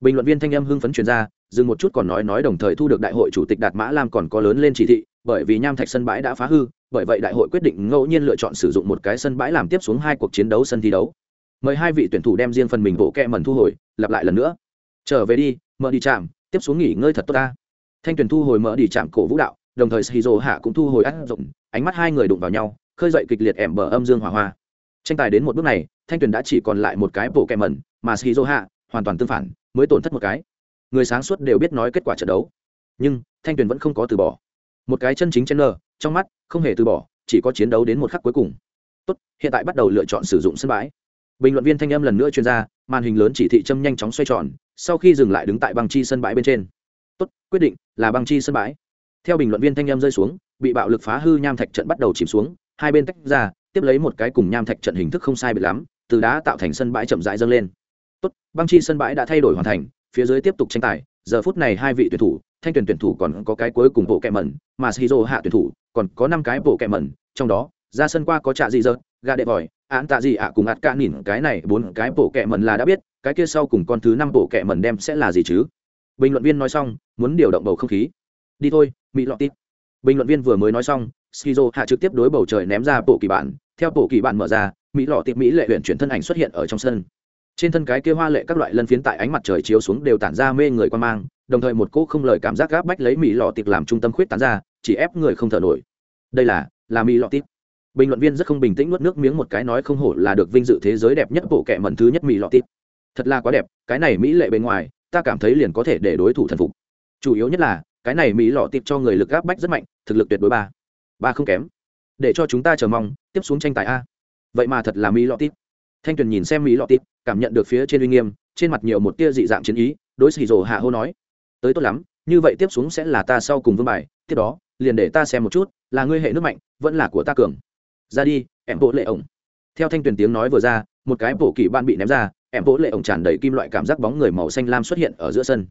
bình luận viên thanh âm hưng phấn chuyên gia dừng một chút còn nói nói đồng thời thu được đại hội chủ tịch đạt mã lam còn có lớn lên chỉ thị, bởi vì nham thạch sân bãi đã phá hư, bởi vậy đại hội quyết định ngẫu nhiên lựa chọn sử dụng một cái sân bãi làm tiếp xuống hai cuộc chiến đấu sân thi đấu. Mời hai vị tuyển thủ đem riêng phần mình bộ kẹ mần thu hồi, lặp lại lần nữa. Trở về đi, mở đi chạm tiếp xuống nghỉ ngơi thật tốt ta. Thanh tuyển thu hồi mở đi chạm cổ vũ đạo, đồng thời shizu hạ cũng thu hồi áp dụng ánh mắt hai người đụng vào nhau, khơi dậy kịch liệt ẻm bờ âm dương hỏa hoa. Tranh tài đến một bước này, thanh Tuyền đã chỉ còn lại một cái bộ kẹ mần mà shizu hạ hoàn toàn tương phản, mới tổn thất một cái. Người sáng suốt đều biết nói kết quả trận đấu. Nhưng, thanh tuyền vẫn không có từ bỏ. Một cái chân chính chen lờ trong mắt, không hề từ bỏ, chỉ có chiến đấu đến một khắc cuối cùng. Tốt, hiện tại bắt đầu lựa chọn sử dụng sân bãi. Bình luận viên thanh âm lần nữa chuyên gia màn hình lớn chỉ thị châm nhanh chóng xoay tròn, sau khi dừng lại đứng tại băng chi sân bãi bên trên. Tốt, quyết định là băng chi sân bãi. Theo bình luận viên thanh âm rơi xuống bị bạo lực phá hư nham thạch trận bắt đầu chìm xuống, hai bên tách ra, tiếp lấy một cái cùng nham thạch trận hình thức không sai biệt lắm, từ đá tạo thành sân bãi chậm rãi dâng lên. Tốt, băng chi sân bãi đã thay đổi hoàn thành, phía dưới tiếp tục tranh tài, giờ phút này hai vị tuyển thủ, thanh tuyển tuyển thủ còn có cái cuối cùng bộ kẹ mẩn, mà shizu hạ tuyển thủ, còn có năm cái bộ kẹ mẩn, trong đó, ra sân qua có trạ gì dơ gà đệ vòi, án tạ gì ạ cùng ạt ca nhìn cái này bốn cái bộ kẹ mẩn là đã biết, cái kia sau cùng con thứ năm bộ kẹ mẩn đem sẽ là gì chứ? Bình luận viên nói xong, muốn điều động bầu không khí. Đi thôi, mỹ lọt tít bình luận viên vừa mới nói xong, skizo hạ trực tiếp đối bầu trời ném ra bộ kỳ bản. Theo bộ kỳ bản mở ra, mỹ lọ tiệp mỹ lệ huyện chuyển thân ảnh xuất hiện ở trong sân. Trên thân cái kia hoa lệ các loại lân phiến tại ánh mặt trời chiếu xuống đều tản ra mê người quan mang, đồng thời một cô không lời cảm giác gáp bách lấy mỹ lọ tiệp làm trung tâm khuyết tán ra, chỉ ép người không thở nổi. Đây là là mỹ lọ tiệp. Bình luận viên rất không bình tĩnh nuốt nước miếng một cái nói không hổ là được vinh dự thế giới đẹp nhất bộ kệ mẩn thứ nhất mỹ lọ tiệp. Thật là quá đẹp, cái này mỹ lệ bên ngoài, ta cảm thấy liền có thể để đối thủ thần phục. Chủ yếu nhất là cái này mỹ lọ tiệp cho người lực gáp bách rất mạnh, thực lực tuyệt đối ba. Ba không kém. Để cho chúng ta chờ mong, tiếp xuống tranh tài a. Vậy mà thật là mỹ lọ tiệp thanh tuyền nhìn xem mỹ lọ tiệp cảm nhận được phía trên uy nghiêm, trên mặt nhiều một tia dị dạng chiến ý, đối xì rồ hạ hô nói, tới tốt lắm, như vậy tiếp xuống sẽ là ta sau cùng vương bài, tiếp đó, liền để ta xem một chút, là ngươi hệ nước mạnh, vẫn là của ta cường. Ra đi, em bộ lệ ổng. Theo thanh tuyền tiếng nói vừa ra, một cái bộ kỳ ban bị ném ra, em vỗ lệ ổng tràn đầy kim loại cảm giác bóng người màu xanh lam xuất hiện ở giữa sân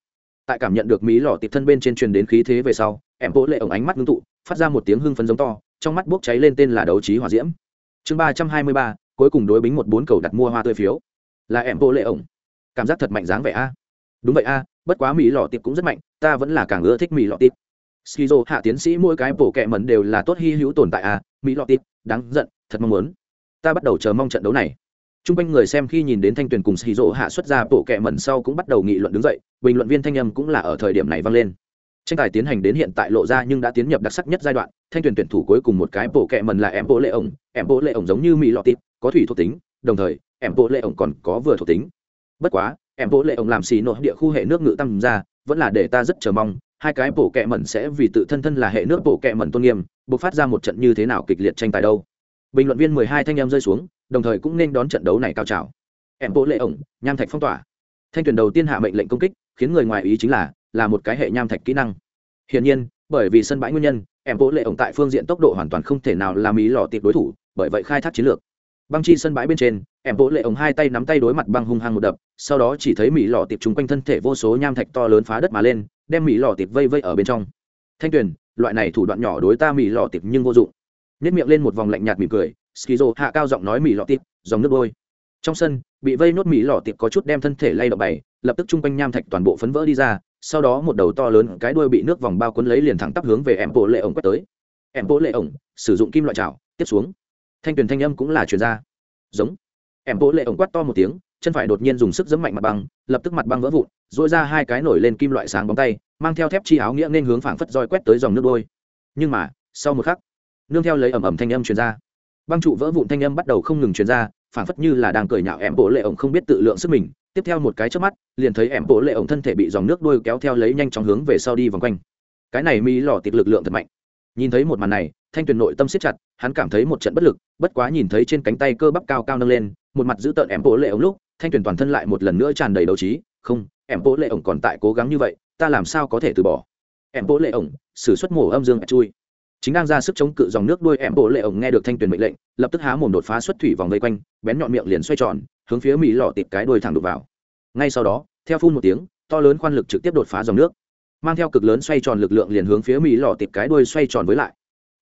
tại cảm nhận được mỹ lò tịp thân bên trên truyền đến khí thế về sau, em vỗ lệ ổng ánh mắt ngưng tụ, phát ra một tiếng hưng phấn giống to, trong mắt bốc cháy lên tên là đấu trí hỏa diễm. Chương ba trăm hai mươi ba, cuối cùng đối bính một bốn cầu đặt mua hoa tươi phiếu. Là em vỗ lệ ổng. Cảm giác thật mạnh dáng vẻ a. Đúng vậy a, bất quá mỹ lò tịp cũng rất mạnh, ta vẫn là càng ưa thích mỹ lọ tiệp skizo hạ tiến sĩ mỗi cái bổ kẹ mẩn đều là tốt hy hữu tồn tại a mỹ lò tịp đáng giận, thật mong muốn. Ta bắt đầu chờ mong trận đấu này t r u n g quanh người xem khi nhìn đến thanh tuyền cùng xì rỗ hạ xuất ra bộ kẹ mẩn sau cũng bắt đầu nghị luận đứng dậy, bình luận viên thanh âm cũng là ở thời điểm này vang lên. Tranh tài tiến hành đến hiện tại lộ ra nhưng đã tiến nhập đặc sắc nhất giai đoạn, thanh tuyển tuyển thủ cuối cùng một cái bộ kẹ mần là em bộ lệ ổng. Em bộ lệ ổng giống như mỹ lọ tít có thủy thuộc tính, đồng thời em bộ lệ ổng còn có vừa thuộc tính. Bất quá em bộ lệ ổng làm xì nội địa khu hệ nước ngự tăng ra, vẫn là để ta rất chờ mong, hai cái bộ kẹ mẩn sẽ vì tự thân thân là hệ nước bộ kẹ mẩn tôn nghiêm buộc phát ra một trận như thế nào kịch liệt tranh tài đâu bình luận viên mười hai thanh em rơi xuống, đồng thời cũng nên đón trận đấu này cao trào. Em bộ lệ ổng, nham thạch phong tỏa. Thanh tuyển đầu tiên hạ mệnh lệnh công kích, khiến người ngoài ý chính là là một cái hệ nham thạch kỹ năng. Hiển nhiên, bởi vì sân bãi nguyên nhân, em bộ lệ ổng tại phương diện tốc độ hoàn toàn không thể nào làm ý lò tiệp đối thủ, bởi vậy khai thác chiến lược. Băng chi sân bãi bên trên, em bộ lệ ổng hai tay nắm tay đối mặt băng hung hăng một đập, sau đó chỉ thấy mỹ lò tiệp chung quanh thân thể vô số nham thạch to lớn phá đất mà lên, đem mỹ lò tiệp vây vây ở bên trong. Thanh tuyển, loại này thủ đoạn nhỏ đối ta mỹ lò tiệp nhưng vô dụng nhất miệng lên một vòng lạnh nhạt mỉm cười, skizo hạ cao giọng nói mỹ lọ tiệp dòng nước đôi trong sân, bị vây nốt mỹ lọ tiệp có chút đem thân thể lay động bày, lập tức chung quanh nham thạch toàn bộ phấn vỡ đi ra, sau đó một đầu to lớn cái đuôi bị nước vòng bao cuốn lấy liền thẳng tắp hướng về em bộ lệ ổng quét tới. Em bộ lệ ổng sử dụng kim loại trào tiếp xuống. Thanh tuyền thanh âm cũng là chuyển ra. Giống. Em bộ lệ ổng quát to một tiếng, chân phải đột nhiên dùng sức giẫm mạnh mặt băng, lập tức mặt băng vỡ vụn dội ra hai cái nổi lên kim loại sáng bóng tay, mang theo thép chi áo nghĩa nên hướng phảng phất roi quét tới dòng nước đôi nhưng mà, sau một khắc nương theo lấy ẩm ẩm thanh âm truyền ra. Băng trụ vỡ vụn thanh âm bắt đầu không ngừng truyền ra, phảng phất như là đang cười nhạo em bộ lệ ổng không biết tự lượng sức mình. Tiếp theo một cái trước mắt, liền thấy em bộ lệ ổng thân thể bị dòng nước đôi kéo theo lấy nhanh chóng hướng về sau đi vòng quanh. Cái này mỹ lò tịt lực lượng thật mạnh. Nhìn thấy một màn này, thanh tuyền nội tâm siết chặt, hắn cảm thấy một trận bất lực, bất quá nhìn thấy trên cánh tay cơ bắp cao cao nâng lên, một mặt giữ tợn em bộ lệ ổng lúc, thanh tuyền toàn thân lại một lần nữa tràn đầy đấu trí, không em bộ lệ ổng còn tại cố gắng như vậy, ta làm sao có thể từ bỏ? Em bộ lệ ổng xử suất mổ âm dương chui chính đang ra sức chống cự dòng nước đuôi em bộ lệ ổng nghe được thanh tuyền mệnh lệnh, lập tức há mồm đột phá xuất thủy vòng vây quanh, bén nhọn miệng liền xoay tròn, hướng phía mỹ lọ tịt cái đuôi thẳng đục vào. Ngay sau đó, theo phun một tiếng, to lớn khoan lực trực tiếp đột phá dòng nước, mang theo cực lớn xoay tròn lực lượng liền hướng phía mỹ lọ tịt cái đuôi xoay tròn với lại.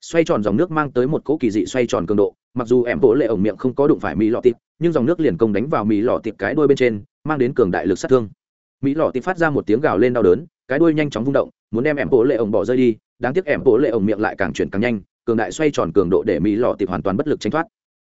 Xoay tròn dòng nước mang tới một cỗ kỳ dị xoay tròn cường độ, mặc dù em bộ lệ ổng miệng không có đụng phải mỹ lọ tịt, nhưng dòng nước liền công đánh vào mỹ lọ tịt cái đuôi bên trên, mang đến cường đại lực sát thương. Mỹ lọ tịt phát ra một tiếng gào lên đau đớn, cái đuôi nhanh chóng vung động, muốn đem em bộ lệ ổng bỏ rơi đi đáng tiếc em bố lệ ổng miệng lại càng chuyển càng nhanh, cường đại xoay tròn cường độ để mỹ lọ tịt hoàn toàn bất lực tránh thoát.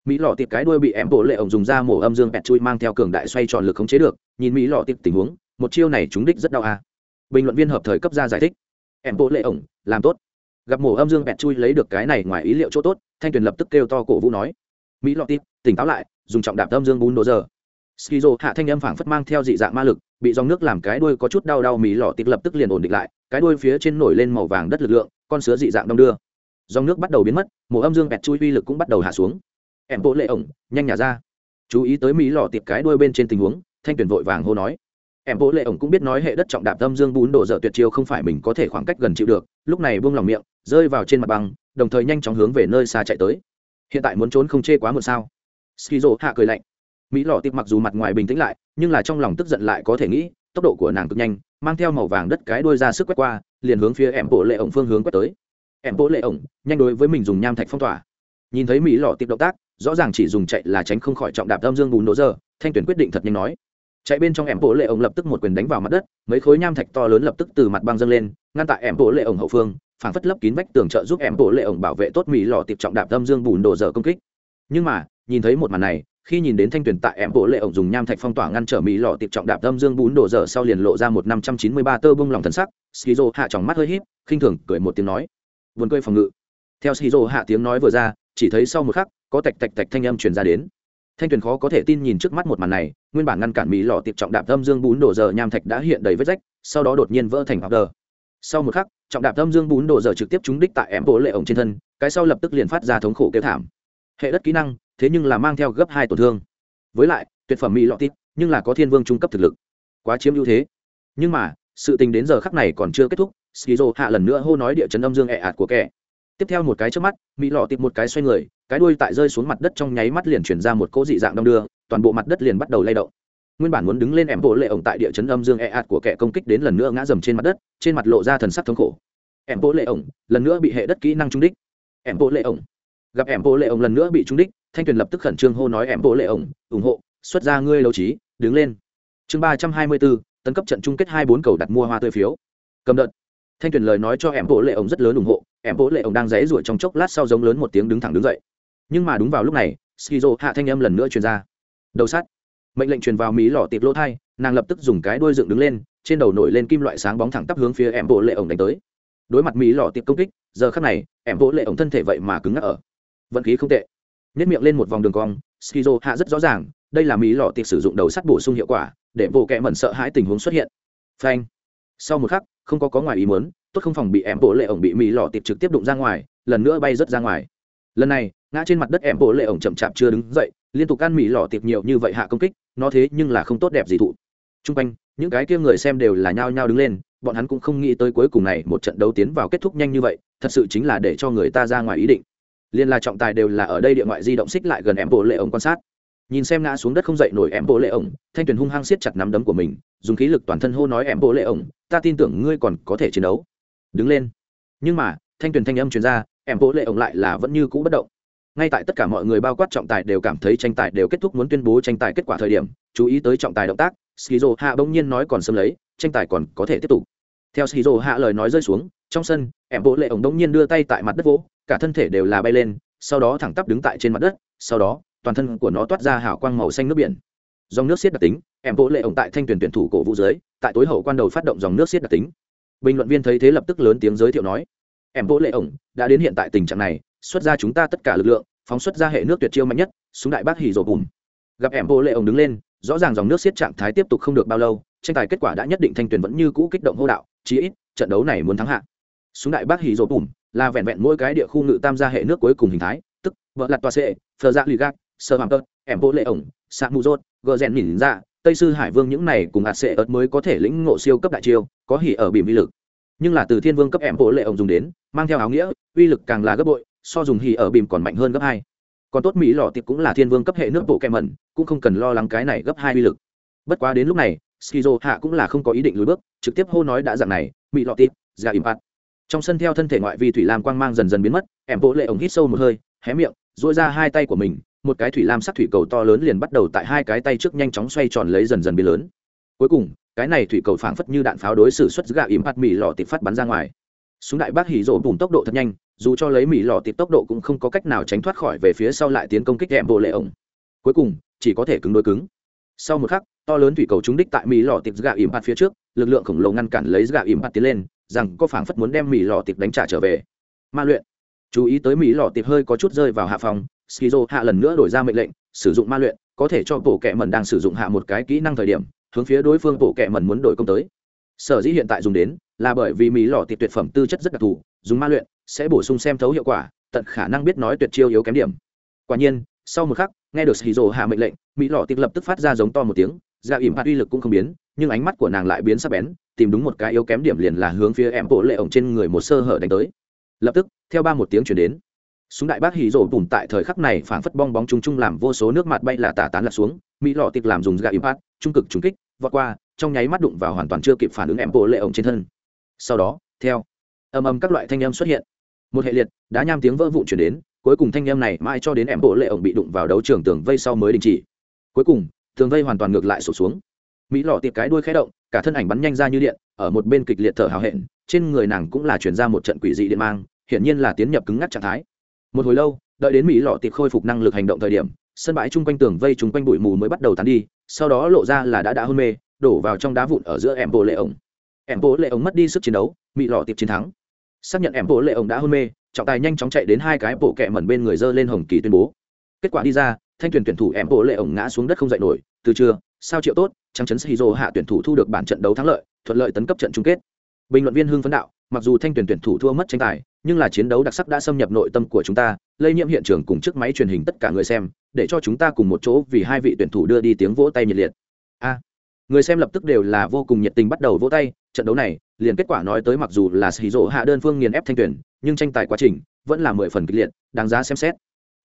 Mỹ lọ tịt cái đuôi bị em bố lệ ổng dùng ra mổ âm dương pẹt chui mang theo cường đại xoay tròn lực khống chế được, nhìn mỹ lọ tịt tình huống, một chiêu này trúng đích rất đau à. bình luận viên hợp thời cấp ra giải thích. Em bố lệ ổng, làm tốt. Gặp mổ âm dương pẹt chui lấy được cái này ngoài ý liệu chỗ tốt, thanh tuyền lập tức kêu to cổ vũ nói. Mỹ lọ tịt tỉnh táo lại, dùng trọng đạp âm dương bún đồ giờ. Skizo hạ thanh âm phảng phất mang theo dị dạng ma lực, bị dòng nước làm cái đuôi có chút đau đau mỹ lọ tịt lập tức liền ổn định lại cái đuôi phía trên nổi lên màu vàng đất lực lượng, con sứa dị dạng đông đưa. Dòng nước bắt đầu biến mất mổ âm dương bẹt chui uy lực cũng bắt đầu hạ xuống. Em bộ lệ ổng, nhanh nhả ra. Chú ý tới mỹ lò tiệp cái đuôi bên trên tình huống, thanh tuyển vội vàng hô nói. Em bộ lệ ổng cũng biết nói hệ đất trọng đạp âm dương bún đổ dở tuyệt chiêu không phải mình có thể khoảng cách gần chịu được, lúc này buông lòng miệng, rơi vào trên mặt băng, đồng thời nhanh chóng hướng về nơi xa chạy tới. Hiện tại muốn trốn không chê quá một sao? Skizo hạ cười lạnh. Mỹ lò tiệp mặc dù mặt ngoài bình tĩnh lại, nhưng là trong lòng tức giận lại có thể nghĩ tốc độ của nàng cực nhanh, mang theo màu vàng đất cái đuôi ra sức quét qua, liền hướng phía em bộ lệ ổng phương hướng quét tới. Em bộ lệ ổng, nhanh đối với mình dùng nham thạch phong tỏa. Nhìn thấy mỹ lọ tiệp động tác, rõ ràng chỉ dùng chạy là tránh không khỏi trọng đạp âm dương bùn đỗ giờ thanh tuyển quyết định thật nhanh nói. Chạy bên trong em bộ lệ ổng lập tức một quyền đánh vào mặt đất, mấy khối nham thạch to lớn lập tức từ mặt băng dâng lên, ngăn tại em bộ lệ ổng hậu phương, phảng phất lấp kín vách tường trợ giúp em bộ lệ ổng bảo vệ tốt mỹ lọ tiệp trọng đạp âm dương bùn đổ dở công kích. Nhưng mà, nhìn thấy một màn này khi nhìn đến thanh tuyển tại em bộ lệ ổng dùng nham thạch phong tỏa ngăn trở mỹ lọ tiệp trọng đạp âm dương bún đổ dở sau liền lộ ra một năm trăm chín mươi ba tơ bông lòng thân sắc, skizo hạ tròng mắt hơi híp, khinh thường cười một tiếng nói. Vườn cười phòng ngự. Theo skizo hạ tiếng nói vừa ra, chỉ thấy sau một khắc, có tạch tạch tạch thanh âm truyền ra đến. Thanh tuyền khó có thể tin nhìn trước mắt một màn này, nguyên bản ngăn cản mỹ lò tiệp trọng đạp âm dương bún đổ dở nham thạch đã hiện đầy vết rách, sau đó đột nhiên vỡ thành hoặc đờ sau một khắc, trọng đạp âm dương bún đổ dở trực tiếp trúng đích tại em bộ lệ ổng trên thân, cái sau lập tức liền phát ra thống khổ kêu thảm. Hệ đất kỹ năng thế nhưng là mang theo gấp hai tổn thương. Với lại, tuyệt phẩm mỹ lọ tít, nhưng là có thiên vương trung cấp thực lực. Quá chiếm ưu thế. Nhưng mà, sự tình đến giờ khắc này còn chưa kết thúc, skizo hạ lần nữa hô nói địa chấn âm dương ẹ ạt của kẻ. Tiếp theo một cái trước mắt, mỹ lọ tít một cái xoay người, cái đuôi tại rơi xuống mặt đất trong nháy mắt liền chuyển ra một cỗ dị dạng đong đưa, toàn bộ mặt đất liền bắt đầu lay động. Nguyên bản muốn đứng lên em bộ lệ ổng tại địa chấn âm dương e ạt của kẻ công kích đến lần nữa ngã dầm trên mặt đất, trên mặt lộ ra thần sắc thống khổ. Em bộ lệ ổng, lần nữa bị hệ đất kỹ năng trung đích. Em bộ lệ ổng. Gặp em bộ lệ ổng lần nữa bị trung đích thanh tuyền lập tức khẩn trương hô nói em bộ lệ ổng, ủng hộ, xuất ra ngươi lâu trí, đứng lên. Chương ba trăm hai mươi bốn, tấn cấp trận chung kết hai bốn cầu đặt mua hoa tươi phiếu. Cầm đợt. Thanh tuyền lời nói cho em bộ lệ ổng rất lớn ủng hộ, em bộ lệ ổng đang dãy ruổi trong chốc lát sau giống lớn một tiếng đứng thẳng đứng dậy. Nhưng mà đúng vào lúc này, skizo hạ thanh âm lần nữa truyền ra. Đầu sắt. Mệnh lệnh truyền vào mỹ lò tiệp lỗ thai, nàng lập tức dùng cái đuôi dựng đứng lên, trên đầu nổi lên kim loại sáng bóng thẳng tắp hướng phía em bộ lệ ổng đánh tới. Đối mặt mỹ lò tiệp công kích, giờ khắc này, em bộ lệ ổng thân thể vậy mà cứng ngắc ở. Vận khí không tệ nếp miệng lên một vòng đường cong, skizo hạ rất rõ ràng, đây là mỹ lò tiệp sử dụng đầu sắt bổ sung hiệu quả, để bộ kẹ mẩn sợ hãi tình huống xuất hiện. Phanh. Sau một khắc, không có có ngoài ý muốn, tốt không phòng bị em bộ lệ ổng bị mỹ lò tiệp trực tiếp đụng ra ngoài, lần nữa bay rớt ra ngoài. Lần này, ngã trên mặt đất em bộ lệ ổng chậm chạp chưa đứng dậy, liên tục ăn mì lò tiệp nhiều như vậy hạ công kích, nó thế nhưng là không tốt đẹp gì thụ. T r u n g quanh, những cái kia người xem đều là nhao nhao đứng lên, bọn hắn cũng không nghĩ tới cuối cùng này một trận đấu tiến vào kết thúc nhanh như vậy, thật sự chính là để cho người ta ra ngoài ý định liên là trọng tài đều là ở đây địa ngoại di động xích lại gần em bộ lệ ổng quan sát. Nhìn xem ngã xuống đất không dậy nổi em bộ lệ ổng, thanh tuyền hung hăng siết chặt nắm đấm của mình, dùng khí lực toàn thân hô nói em bộ lệ ổng, ta tin tưởng ngươi còn có thể chiến đấu. Đứng lên. Nhưng mà, thanh tuyền thanh âm truyền ra em bộ lệ ổng lại là vẫn như cũ bất động. Ngay tại tất cả mọi người bao quát trọng tài đều cảm thấy tranh tài đều kết thúc muốn tuyên bố tranh tài kết quả thời điểm, chú ý tới trọng tài động tác, skizo hạ bỗng nhiên nói còn xâm lấy, tranh tài còn có thể tiếp tục. Theo skizo hạ lời nói rơi xuống, trong sân em bộ lệ ổng bỗng nhiên đưa tay tại mặt đất vỗ cả thân thể đều là bay lên, sau đó thẳng tắp đứng tại trên mặt đất, sau đó, toàn thân của nó toát ra hào quang màu xanh nước biển. Dòng nước xiết đặc tính, em vỗ lệ ổng tại thanh tuyển tuyển thủ cổ vũ dưới, tại tối hậu quan đầu phát động dòng nước xiết đặc tính. Bình luận viên thấy thế lập tức lớn tiếng giới thiệu nói, em vỗ lệ ổng, đã đến hiện tại tình trạng này, xuất ra chúng ta tất cả lực lượng, phóng xuất ra hệ nước tuyệt chiêu mạnh nhất, súng đại bác hỉ rổ bùm. Gặp em vỗ lệ ổng đứng lên, rõ ràng dòng nước xiết trạng thái tiếp tục không được bao lâu, tranh tài kết quả đã nhất định thanh tuyển vẫn như cũ kích động hô đạo, chí ít, trận đấu này muốn thắng hạ. Súng đại bác hỉ rổ bùm là vẹn vẹn mỗi cái địa khu ngự tam gia hệ nước cuối cùng hình thái, tức, vợ lặt toa sệ, phờ dạ lì gác sơ hàm tớt em bộ lệ ổng, sạ mù rốt, gờ rèn mỉn ra tây sư hải vương những này cùng ạt sệ ớt mới có thể lĩnh ngộ siêu cấp đại chiêu, có hỉ ở bìm vi lực. Nhưng là từ thiên vương cấp em bộ lệ ổng dùng đến, mang theo áo nghĩa, uy lực càng là gấp bội, so dùng hỉ ở bìm còn mạnh hơn gấp hai. Còn tốt mỹ lọ tiệp cũng là thiên vương cấp hệ nước bộ kẹ mẩn, cũng không cần lo lắng cái này gấp hai uy lực. Bất quá đến lúc này, skizo hạ cũng là không có ý định lùi bước, trực tiếp hô nói đã dạng này, mỹ lọ tiệp dạ ra impact trong sân theo thân thể ngoại vi thủy lam quang mang dần dần biến mất em bộ lệ ổng hít sâu một hơi, hé miệng dỗi ra hai tay của mình, một cái thủy lam sắc thủy cầu to lớn liền bắt đầu tại hai cái tay trước nhanh chóng xoay tròn lấy dần dần biến lớn. Cuối cùng, cái này thủy cầu phảng phất như đạn pháo đối xử xuất gạ ìm hạt mì lò tịp phát bắn ra ngoài. Súng đại bác hỉ rộ bùn tốc độ thật nhanh, dù cho lấy mì lò tịp tốc độ cũng không có cách nào tránh thoát khỏi về phía sau lại tiến công kích em bộ lệ ổng. Cuối cùng, chỉ có thể cứng đối cứng. Sau một khắc, to lớn thủy cầu trúng đích tại mỹ lò tiệp gà ìm hạt phía trước, lực lượng khổng lồ ngăn cản lấy gà ìm hạt tiến lên rằng có phảng phất muốn đem mỹ lò tiệp đánh trả trở về. Ma luyện. Chú ý tới mỹ lò tiệp hơi có chút rơi vào hạ phòng, skizo hạ lần nữa đổi ra mệnh lệnh, sử dụng ma luyện, có thể cho bộ kệ mẩn đang sử dụng hạ một cái kỹ năng thời điểm, hướng phía đối phương bộ kệ mẩn muốn đổi công tới. Sở dĩ hiện tại dùng đến, là bởi vì mỹ lò tiệp tuyệt phẩm tư chất rất đặc thù, dùng ma luyện sẽ bổ sung xem thấu hiệu quả, tận khả năng biết nói tuyệt chiêu yếu kém điểm. Quả nhiên, sau một khắc, nghe được skizo hạ mệnh lệnh mỹ lò tiệp lập tức phát ra giống to một tiếng ra ỉm hạt uy lực cũng không biến nhưng ánh mắt của nàng lại biến sắc bén, tìm đúng một cái yếu kém điểm liền là hướng phía em bộ lệ ổng trên người một sơ hở đánh tới. Lập tức, theo ba một tiếng chuyển đến, súng đại bác hì rổ bùn tại thời khắc này phảng phất bong bóng chung chung làm vô số nước mặt bay là tả tán lật xuống, mỹ lọ tịch làm dùng gà impact trung cực trúng kích, vọt qua, trong nháy mắt đụng vào hoàn toàn chưa kịp phản ứng em bộ lệ ổng trên thân. Sau đó, theo, âm âm các loại thanh âm xuất hiện. Một hệ liệt đã nham tiếng vỡ vụn chuyển đến, cuối cùng thanh âm này mãi cho đến em bộ lệ ổng bị đụng vào đấu trường tường vây sau mới đình chỉ. Cuối cùng, tường vây hoàn toàn ngược lại sụp xuống mỹ lọ tiệp cái đuôi khé động, cả thân ảnh bắn nhanh ra như điện, ở một bên kịch liệt thở hào hẹn, trên người nàng cũng là chuyển ra một trận quỷ dị điện mang, hiển nhiên là tiến nhập cứng ngắc trạng thái. Một hồi lâu, đợi đến mỹ lọ tiệp khôi phục năng lực hành động thời điểm, sân bãi chung quanh tường vây chung quanh bụi mù mới bắt đầu tán đi, sau đó lộ ra là đã đã hôn mê, đổ vào trong đá vụn ở giữa em bộ lệ ổng. Em bộ lệ ổng mất đi sức chiến đấu, mỹ lọ tiệp chiến thắng. Xác nhận em bộ lệ ổng đã hôn mê, trọng tài nhanh chóng chạy đến hai cái bộ kẹ mẩn bên người dơ lên hồng kỳ tuyên bố. Kết quả đi ra, thanh tuyển tuyển thủ em bộ lệ ổng ngã xuống đất không dậy nổi, từ trưa, sao triệu tốt trắng chấn shizu hạ tuyển thủ thu được bản trận đấu thắng lợi, thuận lợi tấn cấp trận chung kết. Bình luận viên hưng phấn đạo, mặc dù thanh tuyển tuyển thủ thua mất tranh tài, nhưng là chiến đấu đặc sắc đã xâm nhập nội tâm của chúng ta, lây nhiễm hiện trường cùng chiếc máy truyền hình tất cả người xem, để cho chúng ta cùng một chỗ vì hai vị tuyển thủ đưa đi tiếng vỗ tay nhiệt liệt. A, người xem lập tức đều là vô cùng nhiệt tình bắt đầu vỗ tay, trận đấu này, liền kết quả nói tới mặc dù là xì hạ đơn phương nghiền ép thanh tuyển, nhưng tranh tài quá trình vẫn là mười phần kịch liệt, đáng giá xem xét.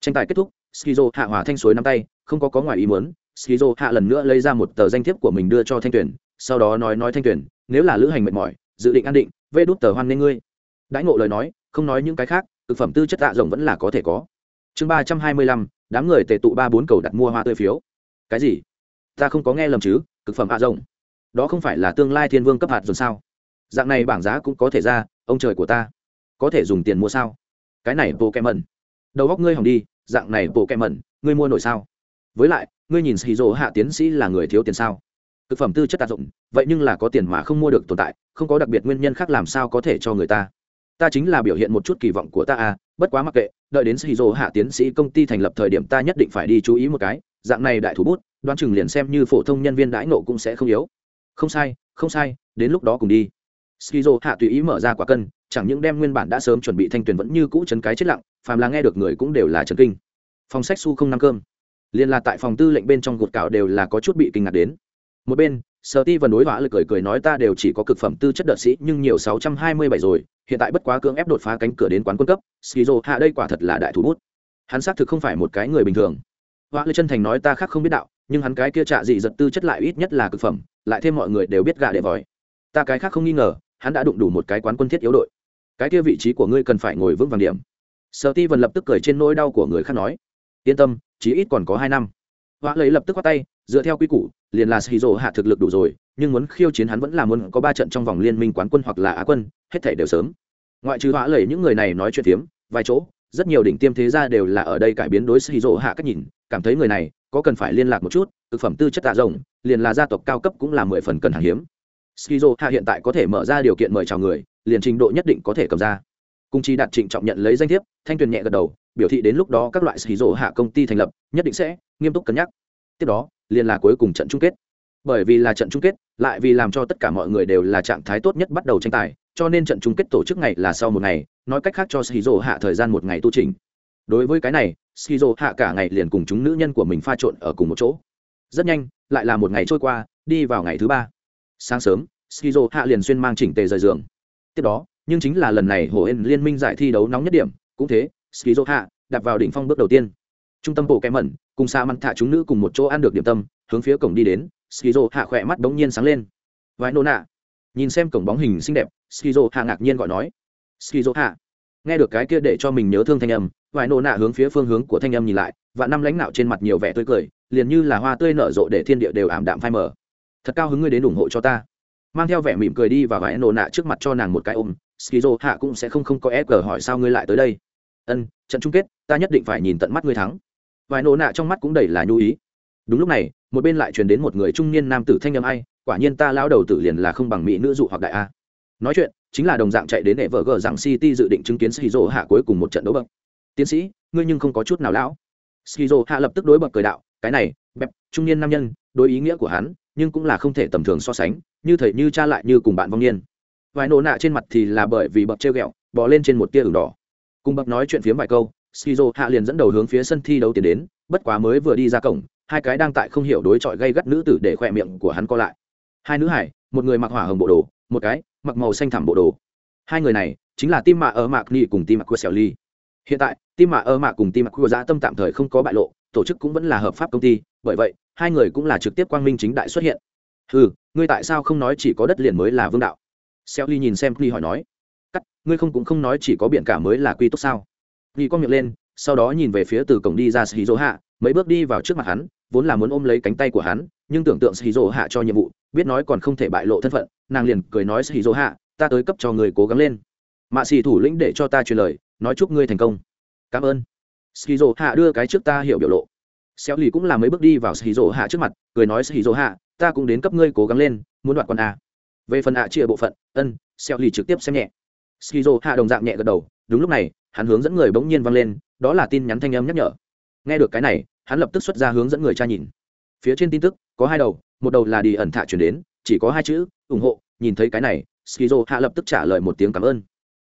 Tranh tài kết thúc skizo hạ hòa thanh suối năm tay, không có có ngoài ý muốn skizo hạ lần nữa lấy ra một tờ danh thiếp của mình đưa cho thanh tuyển sau đó nói nói thanh tuyển nếu là lữ hành mệt mỏi, dự định an định, vê đút tờ hoan nên ngươi. Đãi ngộ lời nói, không nói những cái khác, thực phẩm tư chất tạ rộng vẫn là có thể có. Chương ba trăm hai mươi lăm, đám người tề tụ ba bốn cầu đặt mua hoa tươi phiếu. Cái gì? Ta không có nghe lầm chứ cực phẩm hạ rộng đó không phải là tương lai thiên vương cấp hạt rồi sao? Dạng này bảng giá cũng có thể ra, ông trời của ta. Có thể dùng tiền mua sao? Cái này bộ kẹ mẩn đầu góc ngươi hỏng đi, dạng này bộ kẹ mẩn ngươi mua nổi sao? Với lại, ngươi nhìn xì rỗ hạ tiến sĩ là người thiếu tiền sao? Thực phẩm tư chất tác dụng, vậy nhưng là có tiền mà không mua được tồn tại, không có đặc biệt nguyên nhân khác làm sao có thể cho người ta. Ta chính là biểu hiện một chút kỳ vọng của ta à bất quá mặc kệ, đợi đến xì rỗ hạ tiến sĩ công ty thành lập thời điểm ta nhất định phải đi chú ý một cái, dạng này đại thủ bút, đoán chừng liền xem như phổ thông nhân viên đãi nộ cũng sẽ không yếu. Không sai không sai, đến lúc đó cùng đi. Skizo hạ tùy ý mở ra quả cân, chẳng những đem nguyên bản đã sớm chuẩn bị thanh tuyển vẫn như cũ chấn cái chết lặng, phàm là nghe được người cũng đều là chấn kinh. Phòng sách su không năm cơm liên là tại phòng tư lệnh bên trong gột cạo đều là có chút bị kinh ngạc đến. Một bên, sở ti vần đối họa lực cười cười nói ta đều chỉ có cực phẩm tư chất đợt sĩ, nhưng nhiều sáu trăm hai mươi bảy rồi, hiện tại bất quá cưỡng ép đột phá cánh cửa đến quán quân cấp, skizo hạ đây quả thật là đại thủ bút. Hắn xác thực không phải một cái người bình thường. Họa lực chân thành nói ta khác không biết đạo, nhưng hắn cái kia trạ dị giật tư chất lại ít nhất là cực phẩm, lại thêm mọi người đều biết gạ để vòi. Ta cái khác không nghi ngờ, hắn đã đụng đủ một cái quán quân thiết yếu đội. Cái kia vị trí của ngươi cần phải ngồi vững vàng điểm. Sở ti vần lập tức cười trên nỗi đau của người khác nói yên tâm, chí ít còn có hai năm. Hoa lấy lập tức khoát tay, dựa theo quy củ, liền là shizu hạ thực lực đủ rồi, nhưng muốn khiêu chiến hắn vẫn là muốn có ba trận trong vòng liên minh quán quân hoặc là á quân, hết thể đều sớm. Ngoại trừ hoa lấy những người này nói chuyện phiếm, vài chỗ, rất nhiều đỉnh tiêm thế gia đều là ở đây cải biến đối shizu hạ cách nhìn, cảm thấy người này có cần phải liên lạc một chút, thực phẩm tư chất tạ rồng liền là gia tộc cao cấp cũng là mười phần cần hàng hiếm. Skizo hạ hiện tại có thể mở ra điều kiện mời chào người, liền trình độ nhất định có thể cầm ra cung chi đạt trịnh trọng nhận lấy danh thiếp, thanh tuyền nhẹ gật đầu, biểu thị đến lúc đó các loại skizo hạ công ty thành lập, nhất định sẽ nghiêm túc cân nhắc. Tiếp đó, liền là cuối cùng trận chung kết. Bởi vì là trận chung kết, lại vì làm cho tất cả mọi người đều là trạng thái tốt nhất bắt đầu tranh tài, cho nên trận chung kết tổ chức ngày là sau một ngày, nói cách khác cho skizo hạ thời gian một ngày tu trình đối với cái này skizo hạ cả ngày liền cùng chúng nữ nhân của mình pha trộn ở cùng một chỗ. Rất nhanh, lại là một ngày trôi qua, đi vào ngày thứ ba. Sáng sớm skizo hạ liền xuyên mang chỉnh tề rời giường. Tiếp đó nhưng chính là lần này hồ ên liên minh giải thi đấu nóng nhất điểm, cũng thế skizo hạ đạp vào đỉnh phong bước đầu tiên. Trung tâm bộ kém mẩn cùng xa mặn thả chúng nữ cùng một chỗ ăn được điểm tâm, hướng phía cổng đi đến skizo hạ khỏe mắt bỗng nhiên sáng lên. Vài nô nạ. Nhìn xem cổng bóng hình xinh đẹp skizo hạ ngạc nhiên gọi nói skizo hạ nghe được cái kia để cho mình nhớ thương thanh âm vài nô nạ hướng phía phương hướng của thanh âm nhìn lại, và năm lãnh nạo trên mặt nhiều vẻ tươi cười, liền như là hoa tươi nở rộ để thiên địa đều ảm đạm phai mờ. Thật cao hứng ngươi đến ủng hộ cho ta. Mang theo vẻ mỉm cười đi và vài nô nạ trước mặt cho nàng một cái ôm skizo hạ cũng sẽ không không có ép hỏi sao ngươi lại tới đây. Ân, trận chung kết, ta nhất định phải nhìn tận mắt ngươi thắng. Vài nổ nạ trong mắt cũng đầy là nhu ý. Đúng lúc này, một bên lại truyền đến một người trung niên nam tử thanh âm ai, quả nhiên ta lao đầu tử liền là không bằng mỹ nữ dụ hoặc đại a. Nói chuyện, chính là đồng dạng chạy đến để vợ gờ rằng city dự định chứng kiến skizo hạ cuối cùng một trận đấu bậc. Tiến sĩ, ngươi nhưng không có chút nào lão. Skizo hạ lập tức đối bậc cười đạo, cái này, bẹp, trung niên nam nhân, đối ý nghĩa của hắn, nhưng cũng là không thể tầm thường so sánh, như thầy, như cha lại, như cùng bạn vong niên vài nổ nạ trên mặt thì là bởi vì bậc treo ghẹo, bò lên trên một tia ửng đỏ. Cùng bậc nói chuyện phiếm vài câu, skizo hạ liền dẫn đầu hướng phía sân thi đấu tiến đến, bất quá mới vừa đi ra cổng, hai cái đang tại không hiểu đối chọi gây gắt nữ tử để khỏe miệng của hắn co lại. Hai nữ hải, một người mặc hỏa hồng bộ đồ, một cái mặc màu xanh thẳm bộ đồ. Hai người này chính là tim mạ ở mạc ni cùng tim mạc của xèo ly. Hiện tại, tim mạ ở mạc cùng tim mạc của giã tâm tạm thời không có bại lộ, tổ chức cũng vẫn là hợp pháp công ty, bởi vậy, hai người cũng là trực tiếp quang minh chính đại xuất hiện. Ừ ngươi tại sao không nói chỉ có đất liền mới là vương đạo? Xẻo ly nhìn xem ni hỏi nói, cắt, ngươi không cũng không nói chỉ có biển cả mới là quy tốt sao? Ni con miệng lên, sau đó nhìn về phía từ cổng đi ra shizu hạ, mấy bước đi vào trước mặt hắn, vốn là muốn ôm lấy cánh tay của hắn, nhưng tưởng tượng shizu hạ cho nhiệm vụ, biết nói còn không thể bại lộ thân phận, nàng liền cười nói shizu hạ, ta tới cấp cho người cố gắng lên. Mạ xì thủ lĩnh để cho ta truyền lời, nói chúc ngươi thành công. Cảm ơn. Shizu hạ đưa cái trước ta hiểu biểu lộ. Xéo lì cũng là mấy bước đi vào shizu hạ trước mặt, cười nói shizu hạ, ta cũng đến cấp ngươi cố gắng lên, muốn đoạt con a về phần ạ, chia bộ phận, ân xeo lì trực tiếp xem nhẹ. Skizo hạ đồng dạng nhẹ gật đầu, đúng lúc này, hắn hướng dẫn người bỗng nhiên vang lên, đó là tin nhắn thanh âm nhắc nhở. Nghe được cái này, hắn lập tức xuất ra hướng dẫn người tra nhìn. Phía trên tin tức, có hai đầu, một đầu là đi ẩn thạ chuyển đến, chỉ có hai chữ, ủng hộ, nhìn thấy cái này, skizo hạ lập tức trả lời một tiếng cảm ơn.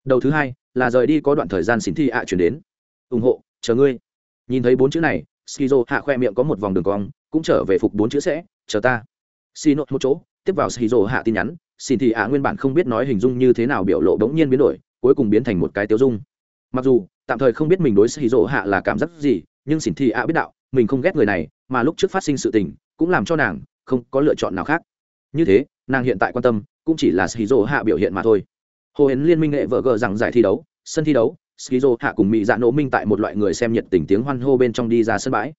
Đầu thứ hai, là rời đi có đoạn thời gian xin thi ạ chuyển đến. Ủng hộ, chờ ngươi. Nhìn thấy bốn chữ này, skizo hạ khoe miệng có một vòng đường cong, cũng trở về phục bốn chữ sẽ, chờ ta. Xin nốt một chỗ, tiếp vào skizo hạ tin nhắn xin thì ạ nguyên bản không biết nói hình dung như thế nào biểu lộ bỗng nhiên biến đổi, cuối cùng biến thành một cái tiêu dung. Mặc dù, tạm thời không biết mình đối xì rỗ hạ là cảm giác gì, nhưng xỉn thị ạ biết đạo, mình không ghét người này, mà lúc trước phát sinh sự tình, cũng làm cho nàng không có lựa chọn nào khác. Như thế, nàng hiện tại quan tâm, cũng chỉ là xì rỗ hạ biểu hiện mà thôi. Hồ hến liên minh nghệ vợ gờ rằng giải thi đấu, sân thi đấu skizo hạ cùng mỹ dạ nỗ minh tại một loại người xem nhiệt tình tiếng hoan hô bên trong đi ra sân bãi.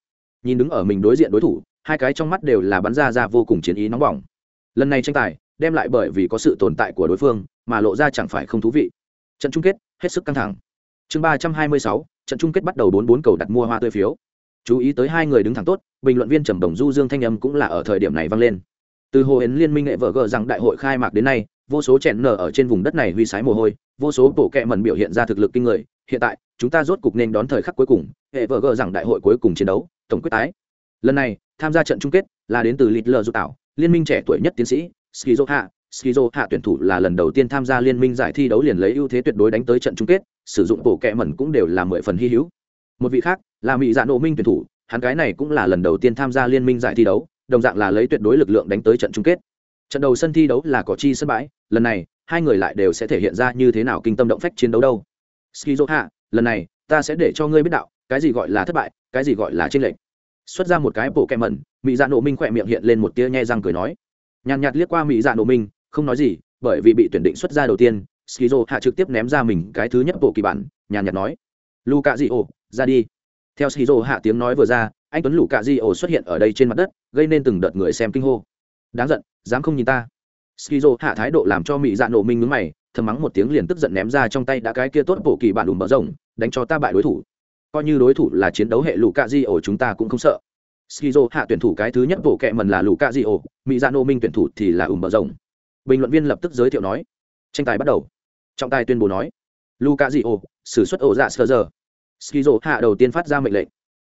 Nhìn đứng ở mình đối diện đối thủ, hai cái trong mắt đều là bắn ra ra vô cùng chiến ý nóng bỏng. Lần này tranh tài đem lại bởi vì có sự tồn tại của đối phương mà lộ ra chẳng phải không thú vị. Trận chung kết, hết sức căng thẳng. Chương ba trăm hai mươi sáu, trận chung kết bắt đầu bốn bốn cầu đặt mua hoa tươi phiếu. Chú ý tới hai người đứng thẳng tốt, bình luận viên trầm đồng du dương thanh âm cũng là ở thời điểm này vang lên. Từ hồ hến liên minh nghệ vợ gờ rằng đại hội khai mạc đến nay, vô số chèn nở ở trên vùng đất này huy sái mồ hôi, vô số bộ kẹ mẩn biểu hiện ra thực lực kinh người. Hiện tại, chúng ta rốt cục nên đón thời khắc cuối cùng hệ vợ gờ rằng đại hội cuối cùng chiến đấu, tổng quyết tái. Lần này, tham gia trận chung kết là đến từ lịt lờ du tảo, liên minh trẻ tuổi nhất tiến sĩ skizo hạ skizo hạ tuyển thủ là lần đầu tiên tham gia liên minh giải thi đấu liền lấy ưu thế tuyệt đối đánh tới trận chung kết, sử dụng bộ kẹ mẩn cũng đều là mười phần hy hữu. Một vị khác, là mỹ dạ nộ minh tuyển thủ, hắn cái này cũng là lần đầu tiên tham gia liên minh giải thi đấu, đồng dạng là lấy tuyệt đối lực lượng đánh tới trận chung kết. Trận đầu sân thi đấu là cỏ chi sân bãi, lần này, hai người lại đều sẽ thể hiện ra như thế nào kinh tâm động phách chiến đấu đâu. Skizo hạ lần này, ta sẽ để cho ngươi biết đạo, cái gì gọi là thất bại, cái gì gọi là tranh lệch. Xuất ra một cái bộ kẹ mẩn mỹ dạ nộ minh khỏe miệng hiện lên một tia nhe răng cười nói nhàn nhạt liếc qua mỹ dạ nộ minh, không nói gì, bởi vì bị tuyển định xuất ra đầu tiên, skizo hạ trực tiếp ném ra mình cái thứ nhất bộ kỳ bản, nhàn nhạt nói luka di ổ ra đi. Theo skizo hạ tiếng nói vừa ra, anh tuấn luka di ổ xuất hiện ở đây trên mặt đất, gây nên từng đợt người xem kinh hô. Đáng giận, dám không nhìn ta. Skizo hạ thái độ làm cho mỹ dạ nộ minh ngứng mày, thầm mắng một tiếng liền tức giận ném ra trong tay đã cái kia tốt bộ kỳ bản đùm bờ rồng, đánh cho ta bại đối thủ. Coi như đối thủ là chiến đấu hệ lũ cạ di ổ chúng ta cũng không sợ skizo hạ tuyển thủ cái thứ nhất bộ kệ mần là lũ cạ di ổ mỹ nô minh tuyển thủ thì là ủng bờ rồng. Bình luận viên lập tức giới thiệu nói, tranh tài bắt đầu. Trọng tài tuyên bố nói lũ cạ di ổ xử suất ổ dạ sơ giờ. Skizo hạ đầu tiên phát ra mệnh lệnh.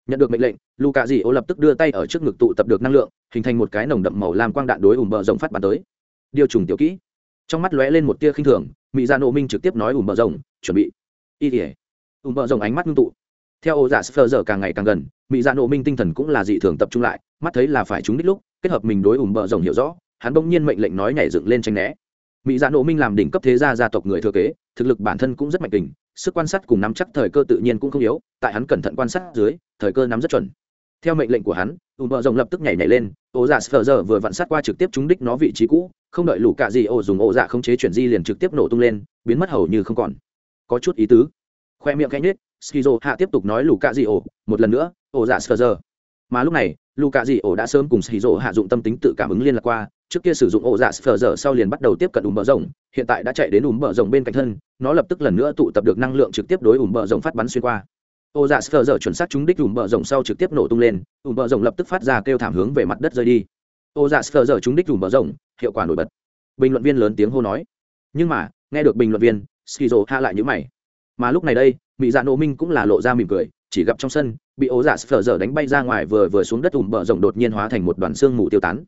Nhận được mệnh lệnh lũ cạ di lập tức đưa tay ở trước ngực tụ tập được năng lượng, hình thành một cái nồng đậm màu lam quang đạn đối ủng bờ rồng phát bắn tới. Điều trùng tiểu kỹ. Trong mắt lóe lên một tia khinh thường mỹ dạ nô minh trực tiếp nói ủng bờ rồng, chuẩn bị. Y tỉa ủng bờ rồng ánh mắt ngưng tụ theo ô dạ sờ giờ càng ngày càng gần, mỹ dạ nộ minh tinh thần cũng là dị thường tập trung lại, mắt thấy là phải trúng đích lúc, kết hợp mình đối ủng bờ rồng hiểu rõ, hắn bỗng nhiên mệnh lệnh nói nhảy dựng lên tranh né. Mỹ dạ nộ minh làm đỉnh cấp thế gia gia tộc người thừa kế, thực lực bản thân cũng rất mạnh tình, sức quan sát cùng nắm chắc thời cơ tự nhiên cũng không yếu, tại hắn cẩn thận quan sát dưới, thời cơ nắm rất chuẩn. Theo mệnh lệnh của hắn, ủng bờ rồng lập tức nhảy nhảy lên, ô dạ sờ giờ vừa vặn sát qua trực tiếp trúng đích nó vị trí cũ, không đợi lũ cạ gì ô dùng ô dạ không chế chuyển di liền trực tiếp nổ tung lên, biến mất hầu như không còn. Có chút ý tứ. Khoe miệng khẽ nhếch skizo hạ tiếp tục nói lù cạ dị ổ một lần nữa, ổ dạ sờ giờ. Mà lúc này lù cạ dị ổ đã sớm cùng skizo hạ dụng tâm tính tự cảm ứng liên lạc qua, trước kia sử dụng ổ dạ sờ giờ sau liền bắt đầu tiếp cận ủng bờ rồng, hiện tại đã chạy đến ủng bờ rồng bên cạnh thân, nó lập tức lần nữa tụ tập được năng lượng trực tiếp đối ủng bờ rồng phát bắn xuyên qua. Ổ dạ sờ giờ chuẩn xác trúng đích ủng bờ rồng sau trực tiếp nổ tung lên ủng bờ rồng lập tức phát ra kêu thảm hướng về mặt đất rơi đi. Ổ dạ sờ giờ trúng đích ủng bờ rồng, hiệu quả nổi bật. Bình luận viên lớn tiếng hô nói. Nhưng mà, nghe được bình luận viên, skizo hạ lại nhữ mày. Mà lúc này đây mỹ dạ nộ minh cũng là lộ ra mỉm cười, chỉ gặp trong sân, bị ố giả phở dở đánh bay ra ngoài vừa vừa xuống đất, ùm bờ rồng đột nhiên hóa thành một đoàn xương mù tiêu tán.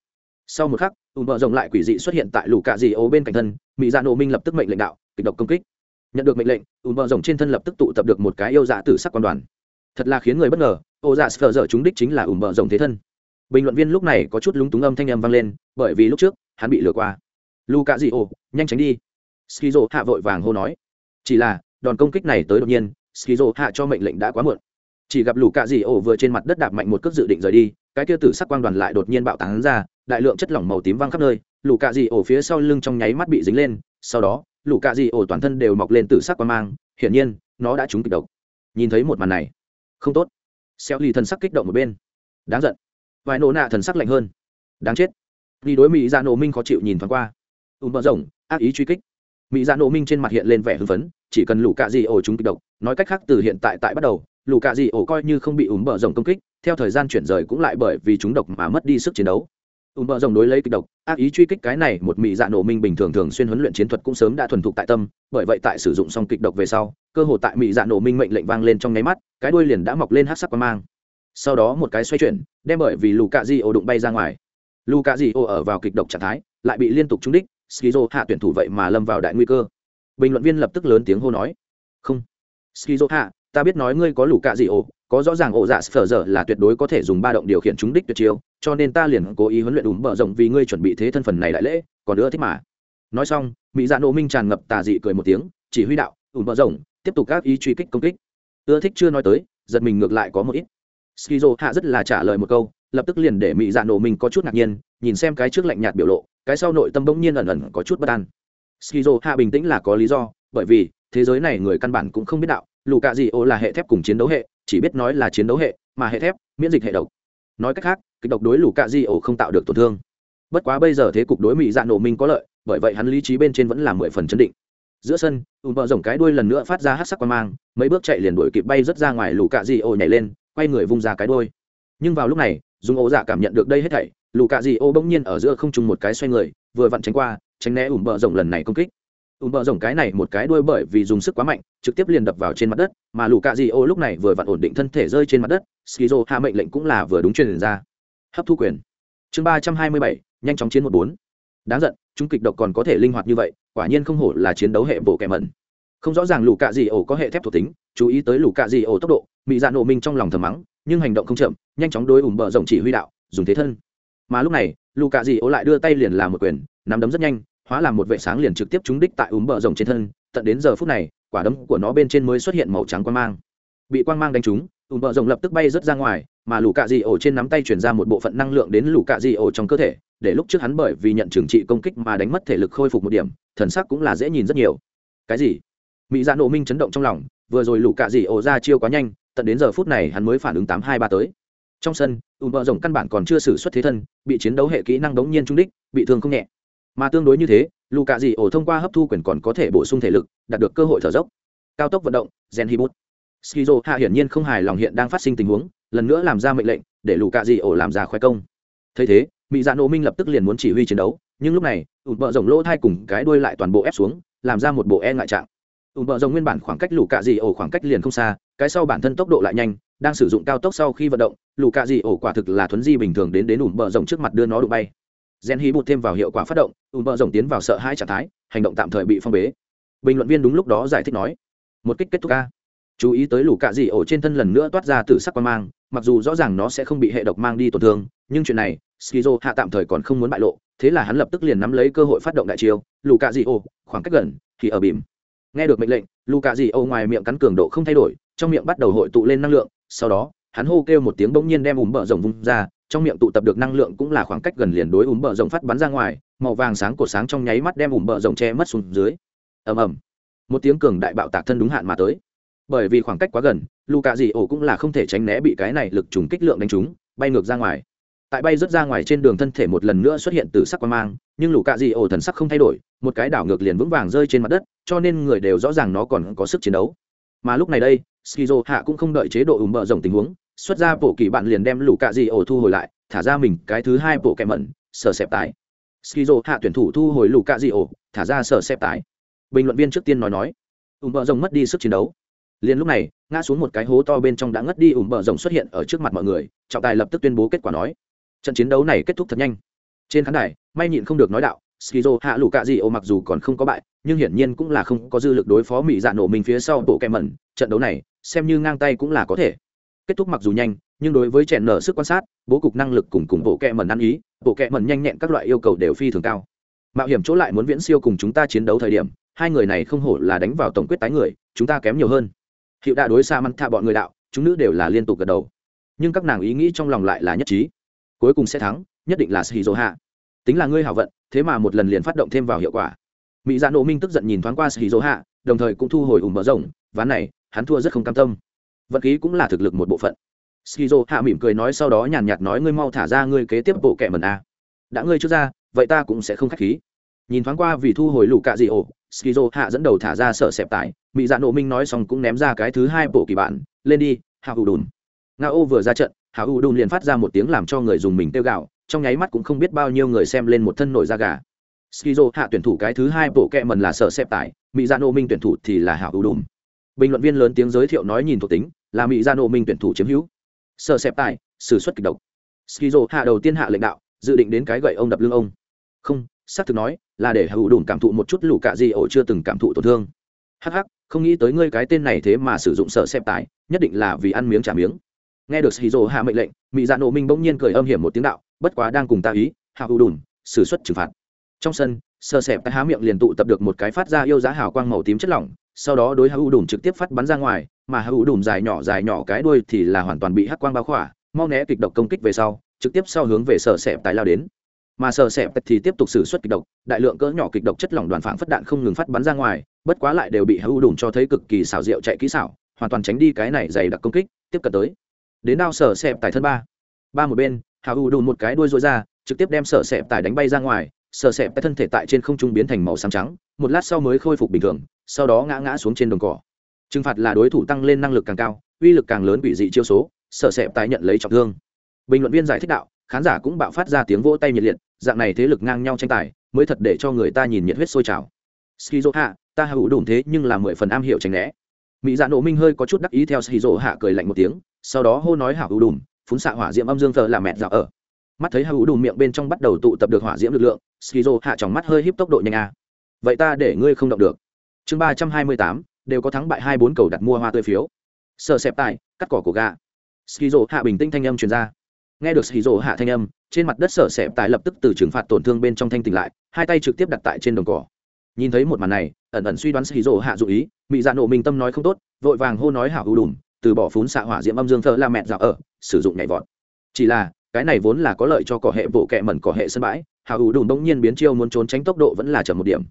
Sau một khắc, ùm bờ rồng lại quỷ dị xuất hiện tại lũ cạ dị ố bên cạnh thân mỹ dạ nộ minh lập tức mệnh lệnh đạo, kịch độc công kích. Nhận được mệnh lệnh, ùm bờ rồng trên thân lập tức tụ tập được một cái yêu dạ tử sắc quan đoàn. Thật là khiến người bất ngờ, Ố dạ phở dở chúng đích chính là ùm bờ rồng thế thân. Bình luận viên lúc này có chút lúng túng âm thanh âm vang lên, bởi vì lúc trước, hắn bị lừa qua. Lù cạ dị ố, nhanh tránh đi. Skizo hạ vội vàng hô nói. Chỉ là, đòn công kích này tới đột nhiên skizo hạ cho mệnh lệnh đã quá muộn. Chỉ gặp lũ cạ dị ổ vừa trên mặt đất đạp mạnh một cước dự định rời đi, cái kia tử sắc quang đoàn lại đột nhiên bạo tán ra, đại lượng chất lỏng màu tím văng khắp nơi, lũ cạ dị ổ phía sau lưng trong nháy mắt bị dính lên, sau đó, lũ cạ dị ổ toàn thân đều mọc lên tử sắc quang mang, hiển nhiên, nó đã trúng kịch độc. Nhìn thấy một màn này, không tốt. Xeo lì thần sắc kích động một bên. Đáng giận. Vài nổ nạ thần sắc lạnh hơn. Đáng chết. Vì đối mỹ dạ nổ minh khó chịu nhìn thoáng qua. Ùm bờ rồng ác ý truy kích mỹ dạ nổ minh trên mặt hiện lên vẻ hưng phấn, chỉ cần lũ cạ dị ổ chúng kịch độc. Nói cách khác, từ hiện tại tại bắt đầu, lũ cạ dị ổ coi như không bị ủm bờ rồng công kích, theo thời gian chuyển rời cũng lại bởi vì chúng độc mà mất đi sức chiến đấu. Ủm bờ rồng đối lấy kịch độc, ác ý truy kích cái này, một mỹ dạ nổ minh bình thường thường xuyên huấn luyện chiến thuật cũng sớm đã thuần thục tại tâm, bởi vậy tại sử dụng xong kịch độc về sau, cơ hội tại mỹ dạ nổ minh mệnh lệnh vang lên trong nháy mắt, cái đuôi liền đã mọc lên hát sắc quang mang. Sau đó một cái xoay chuyển, đem bởi vì lũ cạ dị ổ đụng bay ra ngoài. Lũ cạ dị ổ ở vào kịch độc trạng thái, lại bị liên tục trúng đích skizo hạ tuyển thủ vậy mà lâm vào đại nguy cơ. Bình luận viên lập tức lớn tiếng hô nói. Không. Skizo hạ, ta biết nói ngươi có lũ cạ gì ổ có rõ ràng ổ dạ phở giờ là tuyệt đối có thể dùng ba động điều khiển chúng đích tuyệt chiêu, cho nên ta liền cố ý huấn luyện ủm bờ rộng vì ngươi chuẩn bị thế thân phần này đại lễ, còn nữa thích mà. Nói xong, mỹ dạ nộ minh tràn ngập tà dị cười một tiếng, chỉ huy đạo, ủm bờ rộng, tiếp tục các ý truy kích công kích. Ưa thích chưa nói tới, giật mình ngược lại có một ít. Skizo hạ rất là trả lời một câu, lập tức liền để mỹ dạ nổ Minh có chút ngạc nhiên, nhìn xem cái trước lạnh nhạt biểu lộ cái sau nội tâm bỗng nhiên ẩn ẩn có chút bất an. Skizo hạ bình tĩnh là có lý do, bởi vì thế giới này người căn bản cũng không biết đạo, lù cạ dị ô là hệ thép cùng chiến đấu hệ, chỉ biết nói là chiến đấu hệ, mà hệ thép, miễn dịch hệ độc. Nói cách khác, kịch độc đối lù cạ dị ô không tạo được tổn thương. Bất quá bây giờ thế cục đối mỹ dạ nổ minh có lợi, bởi vậy hắn lý trí bên trên vẫn là mười phần chấn định. Giữa sân ùm vợ rồng cái đuôi lần nữa phát ra hát sắc quan mang, mấy bước chạy liền đuổi kịp bay rất ra ngoài lù cạ dị ô nhảy lên, quay người vung ra cái đuôi. Nhưng vào lúc này dùng ổ dạ cảm nhận được đây hết thảy lù cạ dị ô bỗng nhiên ở giữa không trùng một cái xoay người, vừa vặn tránh qua, tránh né ủm bờ rồng lần này công kích. Ùm bờ rồng cái này một cái đuôi bởi vì dùng sức quá mạnh, trực tiếp liền đập vào trên mặt đất, mà lù cạ di ô lúc này vừa vặn ổn định thân thể rơi trên mặt đất, skizo hạ mệnh lệnh cũng là vừa đúng truyền ra. Hấp thu quyền. Chương ba trăm hai mươi bảy, nhanh chóng chiến một bốn. Đáng giận, chúng kịch độc còn có thể linh hoạt như vậy, quả nhiên không hổ là chiến đấu hệ bộ kẻ mẩn. Không rõ ràng lũ cạ dị ổ có hệ thép thuộc tính, chú ý tới lũ cạ dị ổ tốc độ mỹ dạ nổ minh trong lòng thầm mắng, nhưng hành động không chậm, nhanh chóng đối ủng bờ rộng chỉ huy đạo, dùng thế thân mà lúc này lũ cạ dị ổ lại đưa tay liền làm một quyền, nắm đấm rất nhanh, hóa làm một vệ sáng liền trực tiếp trúng đích tại úm bờ rồng trên thân, tận đến giờ phút này, quả đấm của nó bên trên mới xuất hiện màu trắng quang mang. Bị quang mang đánh trúng ủng bờ rồng lập tức bay rớt ra ngoài, mà lũ cạ dị ổ trên nắm tay chuyển ra một bộ phận năng lượng đến lũ cạ dị ổ trong cơ thể, để lúc trước hắn bởi vì nhận trừng trị công kích mà đánh mất thể lực khôi phục một điểm, thần sắc cũng là dễ nhìn rất nhiều. Cái gì? Mỹ dạ nộ minh chấn động trong lòng, vừa rồi lũ cạ dị ổ ra chiêu quá nhanh, tận đến giờ phút này hắn mới phản ứng tám hai ba tới trong sân, ùm bờ rồng căn bản còn chưa xử suất thế thân, bị chiến đấu hệ kỹ năng đống nhiên trung đích, bị thương không nhẹ. Mà tương đối như thế lù cạ dị ổ thông qua hấp thu quyền còn có thể bổ sung thể lực, đạt được cơ hội thở dốc. Cao tốc vận động gen hi bút skizo hạ hiển nhiên không hài lòng hiện đang phát sinh tình huống, lần nữa làm ra mệnh lệnh, để lù cạ dị ổ làm ra khoe công. Thấy thế mỹ dạ nộ minh lập tức liền muốn chỉ huy chiến đấu, nhưng lúc này, ùm bờ rồng lỗ thai cùng cái đuôi lại toàn bộ ép xuống, làm ra một bộ e ngại trạng ủng bờ rồng nguyên bản khoảng cách lũ cạ dị ổ khoảng cách liền không xa, cái sau bản thân tốc độ lại nhanh, đang sử dụng cao tốc sau khi vận động lũ cạ dị ổ quả thực là thuấn di bình thường đến đến ủng bờ rồng trước mặt đưa nó đụng bay. Gen hí bụt thêm vào hiệu quả phát động ủng bờ rồng tiến vào sợ hai trạng thái, hành động tạm thời bị phong bế. Bình luận viên đúng lúc đó giải thích nói, một kích kết thúc ca chú ý tới lũ cạ dị ổ trên thân lần nữa toát ra từ sắc quan mang, mặc dù rõ ràng nó sẽ không bị hệ độc mang đi tổn thương, nhưng chuyện này, skizo hạ tạm thời còn không muốn bại lộ, thế là hắn lập tức liền nắm lấy cơ hội phát động đại chiêu lũ cạ dị ổ, khoảng cách gần, thì ở bìm nghe được mệnh lệnh Luca cạ dị ngoài miệng cắn cường độ không thay đổi, trong miệng bắt đầu hội tụ lên năng lượng, sau đó, hắn hô kêu một tiếng bỗng nhiên đem ùm bờ rồng vung ra, trong miệng tụ tập được năng lượng cũng là khoảng cách gần liền đối ùm bờ rồng phát bắn ra ngoài, màu vàng sáng cột sáng trong nháy mắt đem ùm bờ rồng che mất xuống dưới. Ầm ầm. Một tiếng cường đại bạo tạc thân đúng hạn mà tới. Bởi vì khoảng cách quá gần lù cạ dị ổ cũng là không thể tránh né bị cái này lực trùng kích lượng đánh trúng, bay ngược ra ngoài tại bay rớt ra ngoài trên đường thân thể một lần nữa xuất hiện từ sắc quan mang, nhưng lũ cạ dị ổ thần sắc không thay đổi, một cái đảo ngược liền vững vàng rơi trên mặt đất, cho nên người đều rõ ràng nó còn có sức chiến đấu. Mà lúc này đây, skizo hạ cũng không đợi chế độ ủng bờ rồng tình huống, xuất ra bộ kỳ bạn liền đem lũ cạ dị ổ thu hồi lại, thả ra mình cái thứ hai bộ kẹ mẩn, sở xẹp tải. Skizo hạ tuyển thủ thu hồi lũ cạ dị ổ, thả ra sở xẹp tải. Bình luận viên trước tiên nói nói ủng bờ rồng mất đi sức chiến đấu. Liền lúc này, ngã xuống một cái hố to bên trong đã ngất đi ủng bờ rồng xuất hiện ở trước mặt mọi người, trọng tài lập tức tuyên bố kết quả nói trận chiến đấu này kết thúc thật nhanh. Trên khán đài, may nhịn không được nói đạo, skizo hạ lụ cạ dị ô mặc dù còn không có bại, nhưng hiển nhiên cũng là không có dư lực đối phó mỹ dạ nổ mình phía sau bộ kẹ mẩn. Trận đấu này, xem như ngang tay cũng là có thể. Kết thúc mặc dù nhanh, nhưng đối với trẻ nở sức quan sát, bố cục năng lực cùng cùng bộ kẹ mẩn ăn ý, bộ kẹ mẩn nhanh nhẹn các loại yêu cầu đều phi thường cao. Mạo hiểm chỗ lại muốn viễn siêu cùng chúng ta chiến đấu thời điểm, hai người này không hổ là đánh vào tổng quyết tái người, chúng ta kém nhiều hơn. Hiệu đạ đối xa măn tha bọn người đạo, chúng nữ đều là liên tục gật đầu. Nhưng các nàng ý nghĩ trong lòng lại là nhất trí cuối cùng sẽ thắng, nhất định là shizu hạ tính là ngươi hảo vận, thế mà một lần liền phát động thêm vào hiệu quả. Mỹ dạ nộ minh tức giận nhìn thoáng qua shizu hạ đồng thời cũng thu hồi ủng mở rộng, ván này, hắn thua rất không cam tâm. Vận khí cũng là thực lực một bộ phận. Skizo hạ mỉm cười nói sau đó nhàn nhạt nói ngươi mau thả ra ngươi kế tiếp bộ kẻ mần a. Đã ngươi trước ra, vậy ta cũng sẽ không khách khí. Nhìn thoáng qua vì thu hồi lũ cạ dị ổ skizo hạ dẫn đầu thả ra sợ xẹp tải. Mỹ dạ nộ minh nói xong cũng ném ra cái thứ hai bộ kỳ bản. Lên đi, hạ hù đùn. Nga ô vừa ra trận hạ u đun liền phát ra một tiếng làm cho người dùng mình tiêu gạo trong nháy mắt cũng không biết bao nhiêu người xem lên một thân nổi da gà. Skizo hạ tuyển thủ cái thứ hai bộ kệ mần là sở xẹp tải mỹ gia nô minh tuyển thủ thì là hạ u đun. Bình luận viên lớn tiếng giới thiệu nói nhìn thuộc tính là mỹ gia nô minh tuyển thủ chiếm hữu. Sợ xẹp tải, xử suất kịch độc. Skizo hạ đầu tiên hạ lệnh đạo dự định đến cái gậy ông đập lưng ông. Không xác thực nói là để hữu đủ cảm thụ một chút lũ cạ gì ổ chưa từng cảm thụ tổn thương. Hắc hắc không nghĩ tới ngươi cái tên này thế mà sử dụng sợ xẹp tải, nhất định là vì ăn miếng trả miếng nghe được skizo hạ mệnh lệnh mỹ Dạ nộ minh bỗng nhiên cười âm hiểm một tiếng đạo, bất quá đang cùng ta ý, hạ hữu đùn, xử suất trừng phạt. Trong sân sơ xẹp há miệng liền tụ tập được một cái phát ra yêu giá hào quang màu tím chất lỏng, sau đó đối hữu đùn trực tiếp phát bắn ra ngoài, mà hữu đùn dài nhỏ dài nhỏ cái đuôi thì là hoàn toàn bị hắc quang bao khỏa, mau né kịch độc công kích về sau, trực tiếp sau hướng về sở sẹp tài lao đến. Mà sở sẹp thì tiếp tục xử suất kịch độc, đại lượng cỡ nhỏ kịch độc chất lỏng đoàn phảng phất đạn không ngừng phát bắn ra ngoài, bất quá lại đều bị hữu đùm cho thấy cực kỳ xảo diệu chạy kỹ xảo, hoàn toàn tránh đi cái này dày đặc công kích, tiếp cận tới đến đao sở xẹp tài thân ba. Ba một bên Hảo U đùn một cái đuôi rối ra, trực tiếp đem sở xẹp tài đánh bay ra ngoài, sở xẹp cái thân thể tại trên không trung biến thành màu xám trắng, một lát sau mới khôi phục bình thường, sau đó ngã ngã xuống trên đồng cỏ. Trừng phạt là đối thủ tăng lên năng lực càng cao, uy lực càng lớn bị dị chiêu số, sở xẹp tái nhận lấy trọng thương. Bình luận viên giải thích đạo, khán giả cũng bạo phát ra tiếng vỗ tay nhiệt liệt, dạng này thế lực ngang nhau tranh tài, mới thật để cho người ta nhìn nhiệt huyết sôi trào. Skizo hạ ta hữu đủ thế nhưng là mười phần am hiểu tránh né. Mỹ dạ nộ minh hơi có chút đắc ý theo skizo hạ cười lạnh một tiếng sau đó hô nói hảo hữu đùm phun xạ hỏa diễm âm dương thờ là mẹ dạo ở. Mắt thấy hữu đùm miệng bên trong bắt đầu tụ tập được hỏa diễm lực lượng, skizo hạ tròng mắt hơi híp tốc độ nhanh a. Vậy ta để ngươi không động được. Chương ba trăm hai mươi tám, đều có thắng bại hai bốn cầu đặt mua hoa tươi phiếu. Sợ xẹp tài, cắt cỏ của gà. Skizo hạ bình tĩnh thanh âm truyền ra. Nghe được skizo hạ thanh âm, trên mặt đất sợ xẹp tài lập tức từ trừng phạt tổn thương bên trong thanh tỉnh lại, hai tay trực tiếp đặt tại trên đồng cỏ. Nhìn thấy một màn này, ẩn ẩn suy đoán skizo hạ dụ ý mỹ dạ nộ minh tâm nói không tốt, vội vàng hô nói hảo hữu đùm từ bỏ phún xạ hỏa diễm âm dương thơ la mẹ dạo ở, sử dụng nhảy vọt. Chỉ là, cái này vốn là có lợi cho cỏ hệ bộ kẹ mẩn cỏ hệ sân bãi hào hữu đùm bỗng nhiên biến chiêu muốn trốn tránh tốc độ vẫn là chậm một điểm.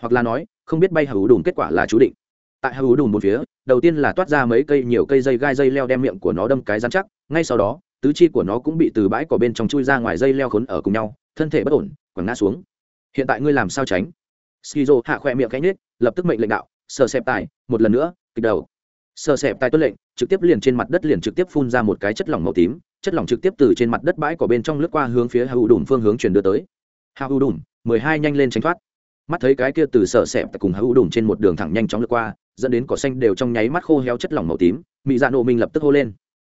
Hoặc là nói, không biết bay hào hữu đùm kết quả là chú định. Tại hào hữu đùm một phía, đầu tiên là toát ra mấy cây nhiều cây dây gai dây leo đem miệng của nó đâm cái dán chắc, ngay sau đó, tứ chi của nó cũng bị từ bãi cỏ bên trong chui ra ngoài dây leo khốn ở cùng nhau, thân thể bất ổn, quẳng ngã xuống. Hiện tại ngươi làm sao tránh? Skizo hạ khoe miệng cánh nết lập tức mệnh lệnh đạo sờ xẹp tài, một lần nữa, kịch đầu sờ xẹp tai tuân lệnh, trực tiếp liền trên mặt đất liền trực tiếp phun ra một cái chất lỏng màu tím, chất lỏng trực tiếp từ trên mặt đất bãi cỏ bên trong lướt qua hướng phía hào đùm phương hướng chuyển đưa tới. Hào đùm, mười hai nhanh lên tránh thoát. Mắt thấy cái kia từ sợ sẹp cùng hào đùm trên một đường thẳng nhanh chóng lướt qua, dẫn đến cỏ xanh đều trong nháy mắt khô héo chất lỏng màu tím mỹ dạ nộ minh lập tức hô lên.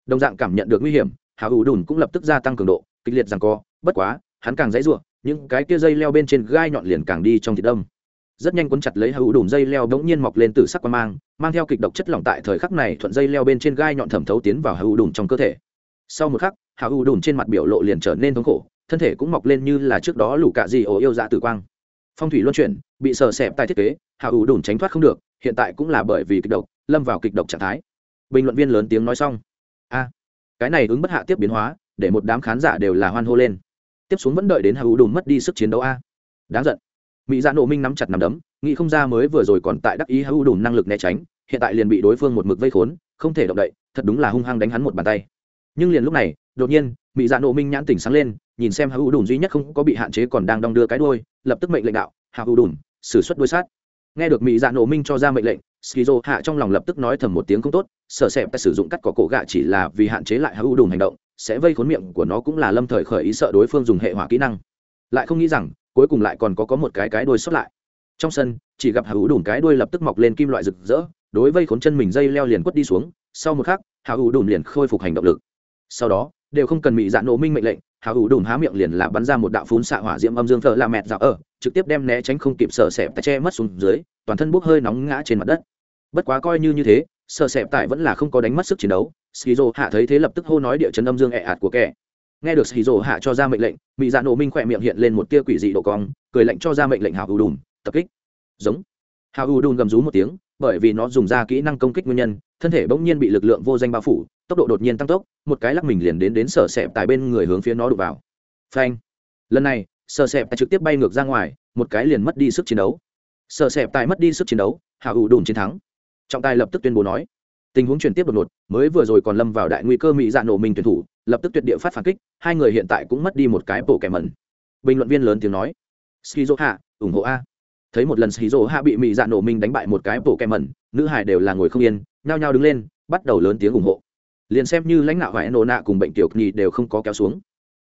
Đồng dạng cảm nhận được nguy hiểm, hào đùm cũng lập tức gia tăng cường độ, kịch liệt rằng co, bất quá, hắn càng dãy ruộng những cái kia dây leo bên trên gai nhọn liền càng đi trong thịt đông rất nhanh cuốn chặt lấy hữu đùm dây leo bỗng nhiên mọc lên từ sắc quan mang mang theo kịch độc chất lỏng tại thời khắc này thuận dây leo bên trên gai nhọn thẩm thấu tiến vào hữu đùm trong cơ thể. Sau một khắc hào u đùn trên mặt biểu lộ liền trở nên thống khổ, thân thể cũng mọc lên như là trước đó lũ cạ gì ổ yêu dạ tử quang. Phong thủy luân chuyển, bị sờ xẹp tại thiết kế hào u đùn tránh thoát không được, hiện tại cũng là bởi vì kịch độc, lâm vào kịch độc trạng thái. Bình luận viên lớn tiếng nói xong. A, cái này ứng bất hạ tiếp biến hóa, để một đám khán giả đều là hoan hô lên. Tiếp xuống vẫn đợi đến hào u đùn mất đi sức chiến đấu a. Đáng giận mỹ dạ nộ minh nắm chặt nằm đấm, nghĩ không ra mới vừa rồi còn tại đắc ý hào u năng lực né tránh, hiện tại liền bị đối phương một mực vây khốn, không thể động đậy, thật đúng là hung hăng đánh hắn một bàn tay. Nhưng liền lúc này, đột nhiên, mỹ dạ nộ minh nhãn tỉnh sáng lên, nhìn xem hữu đùn duy nhất không có bị hạn chế còn đang đong đưa cái đôi lập tức mệnh lệnh đạo hạ hữu đùn xử suất đuôi sát. Nghe được mỹ dạ nộ minh cho ra mệnh lệnh, skizo hạ trong lòng lập tức nói thầm một tiếng không tốt sợ sẹp ta sử dụng cắt cỏ cổ gạ chỉ là vì hạn chế lại hữu đùn hành động, sẽ vây khốn miệng của nó cũng là lâm thời khởi ý sợ đối phương dùng hệ hỏa kỹ năng. Lại không nghĩ rằng cuối cùng lại còn có có một cái cái đuôi xuất lại. Trong sân, chỉ gặp hữu đùn cái đuôi lập tức mọc lên kim loại rực rỡ, đối vây khốn chân mình dây leo liền quất đi xuống, sau một khắc hữu đùn liền khôi phục hành động lực. Sau đó, đều không cần mỹ dạn nổ minh mệnh lệnh hào hữu đùm há miệng liền là bắn ra một đạo phun xạ hỏa diễm âm dương thợ la mẹt dạo ở, trực tiếp đem né tránh không kịp sợ sẹp tại che mất xuống dưới, toàn thân bốc hơi nóng ngã trên mặt đất. Bất quá coi như như thế, sợ sẹp tại vẫn là không có đánh mất sức chiến đấu, skizo hạ thấy thế lập tức hô nói địa chấn âm dương ẹ ạt của kẻ nghe được skizo hạ cho ra mệnh lệnh mỹ dạ nổ minh khỏe miệng hiện lên một tia quỷ dị độ cong, cười lệnh cho ra mệnh lệnh hào U đùm tập kích. Giống. Hào U đùm gầm rú một tiếng, bởi vì nó dùng ra kỹ năng công kích nguyên nhân, thân thể bỗng nhiên bị lực lượng vô danh bao phủ, tốc độ đột nhiên tăng tốc, một cái lắc mình liền đến đến sở sẹp tại bên người hướng phía nó đụng vào. Phanh. Lần này, sở sẹp tại trực tiếp bay ngược ra ngoài, một cái liền mất đi sức chiến đấu. Sở sẹp tại mất đi sức chiến đấu, hào U đùm chiến thắng. Trọng tài lập tức tuyên bố nói tình huống chuyển tiếp đột ngột, mới vừa rồi còn lâm vào đại nguy cơ mỹ dạ nổ mình tuyển thủ, lập tức tuyệt địa phát phản kích, hai người hiện tại cũng mất đi một cái bộ kẻ mẩn. Bình luận viên lớn tiếng nói skizo hạ ủng hộ a. Thấy một lần skizo hạ bị mỹ dạ nổ mình đánh bại một cái bộ kẻ mẩn, nữ hải đều là ngồi không yên, nhao nhao đứng lên, bắt đầu lớn tiếng ủng hộ. Liền xem như lãnh đạo và nổ nạ cùng bệnh tiểu nhì đều không có kéo xuống.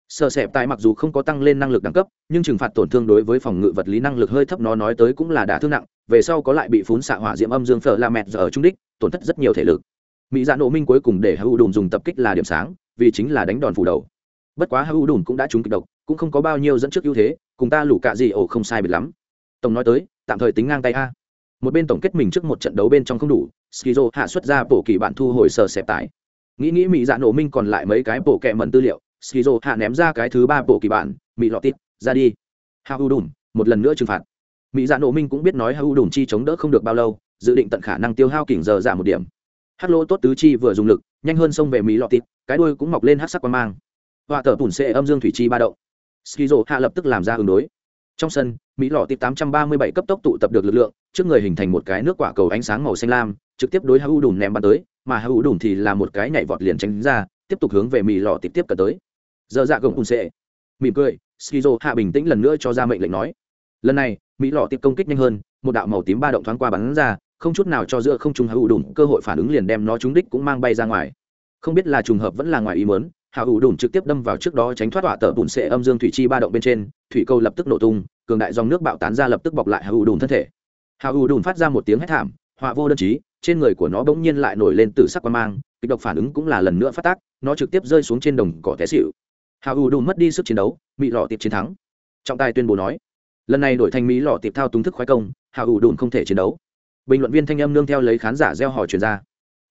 Sợ sẹp tại mặc dù không có tăng lên năng lực đẳng cấp, nhưng trừng phạt tổn thương đối với phòng ngự vật lý năng lực hơi thấp nó nói tới cũng là đả thương nặng, về sau có lại bị phún xạ hỏa diễm âm dương phở la mẹt giờ ở trung đích tổn thất rất nhiều thể lực. Mỹ dạ nổ minh cuối cùng để hữu đùm dùng tập kích là điểm sáng, vì chính là đánh đòn phủ đầu. Bất quá hữu đùm cũng đã trúng kịch độc, cũng không có bao nhiêu dẫn trước ưu thế, cùng ta lủ cạ gì ổ không sai biệt lắm. Tổng nói tới, tạm thời tính ngang tay a. Một bên tổng kết mình trước một trận đấu bên trong không đủ, skizo hạ xuất ra bổ kỳ bạn thu hồi sờ xẹp tải. Nghĩ nghĩ mỹ dạ nổ minh còn lại mấy cái bộ kẹ mẩn tư liệu, skizo hạ ném ra cái thứ ba bộ kỳ bản, mỹ lọt tít, ra đi. Hao đùm một lần nữa trừng phạt. Mỹ dạ nổ minh cũng biết nói hao đùm chi chống đỡ không được bao lâu dự định tận khả năng tiêu hao kỉnh giờ giảm một điểm. Hát lô tốt tứ chi vừa dùng lực, nhanh hơn xông về mỹ lọt tít cái đuôi cũng mọc lên hát sắc quan mang. Họa tờ bùn xệ âm dương thủy chi ba động. Skizo hạ lập tức làm ra ứng đối. Trong sân, mỹ lọ tịp 837 cấp tốc tụ tập được lực lượng, trước người hình thành một cái nước quả cầu ánh sáng màu xanh lam, trực tiếp đối hữu đùn ném bắn tới, mà hữu đùn thì là một cái nhảy vọt liền tránh ra, tiếp tục hướng về mỹ lọ tịp tiếp cận tới. Giờ dạ gồng bùn xệ. Mỉm cười, skizo hạ bình tĩnh lần nữa cho ra mệnh lệnh nói. Lần này, mỹ lọ tịp công kích nhanh hơn, một đạo màu tím ba động thoáng qua bắn ra không chút nào cho giữa không trung hữu đùn cơ hội phản ứng liền đem nó trúng đích cũng mang bay ra ngoài. Không biết là trùng hợp vẫn là ngoài ý mớn hào ủ đùn trực tiếp đâm vào trước đó tránh thoát họa tờ bùn sệ âm dương thủy chi ba động bên trên, thủy câu lập tức nổ tung, cường đại dòng nước bạo tán ra lập tức bọc lại hào ủ đùn thân thể. Hào ủ đùn phát ra một tiếng hét thảm, họa vô đơn chí, trên người của nó bỗng nhiên lại nổi lên từ sắc quan mang, kịch độc phản ứng cũng là lần nữa phát tác, nó trực tiếp rơi xuống trên đồng cỏ té xịu hào ủ đùn mất đi sức chiến đấu bị lọ tiệp chiến thắng. Trọng tài tuyên bố nói, lần này đổi thành mỹ lọ tiệp thao túng thức khoái công hào ủ đùn không thể chiến đấu bình luận viên thanh âm nương theo lấy khán giả gieo hỏi truyền ra.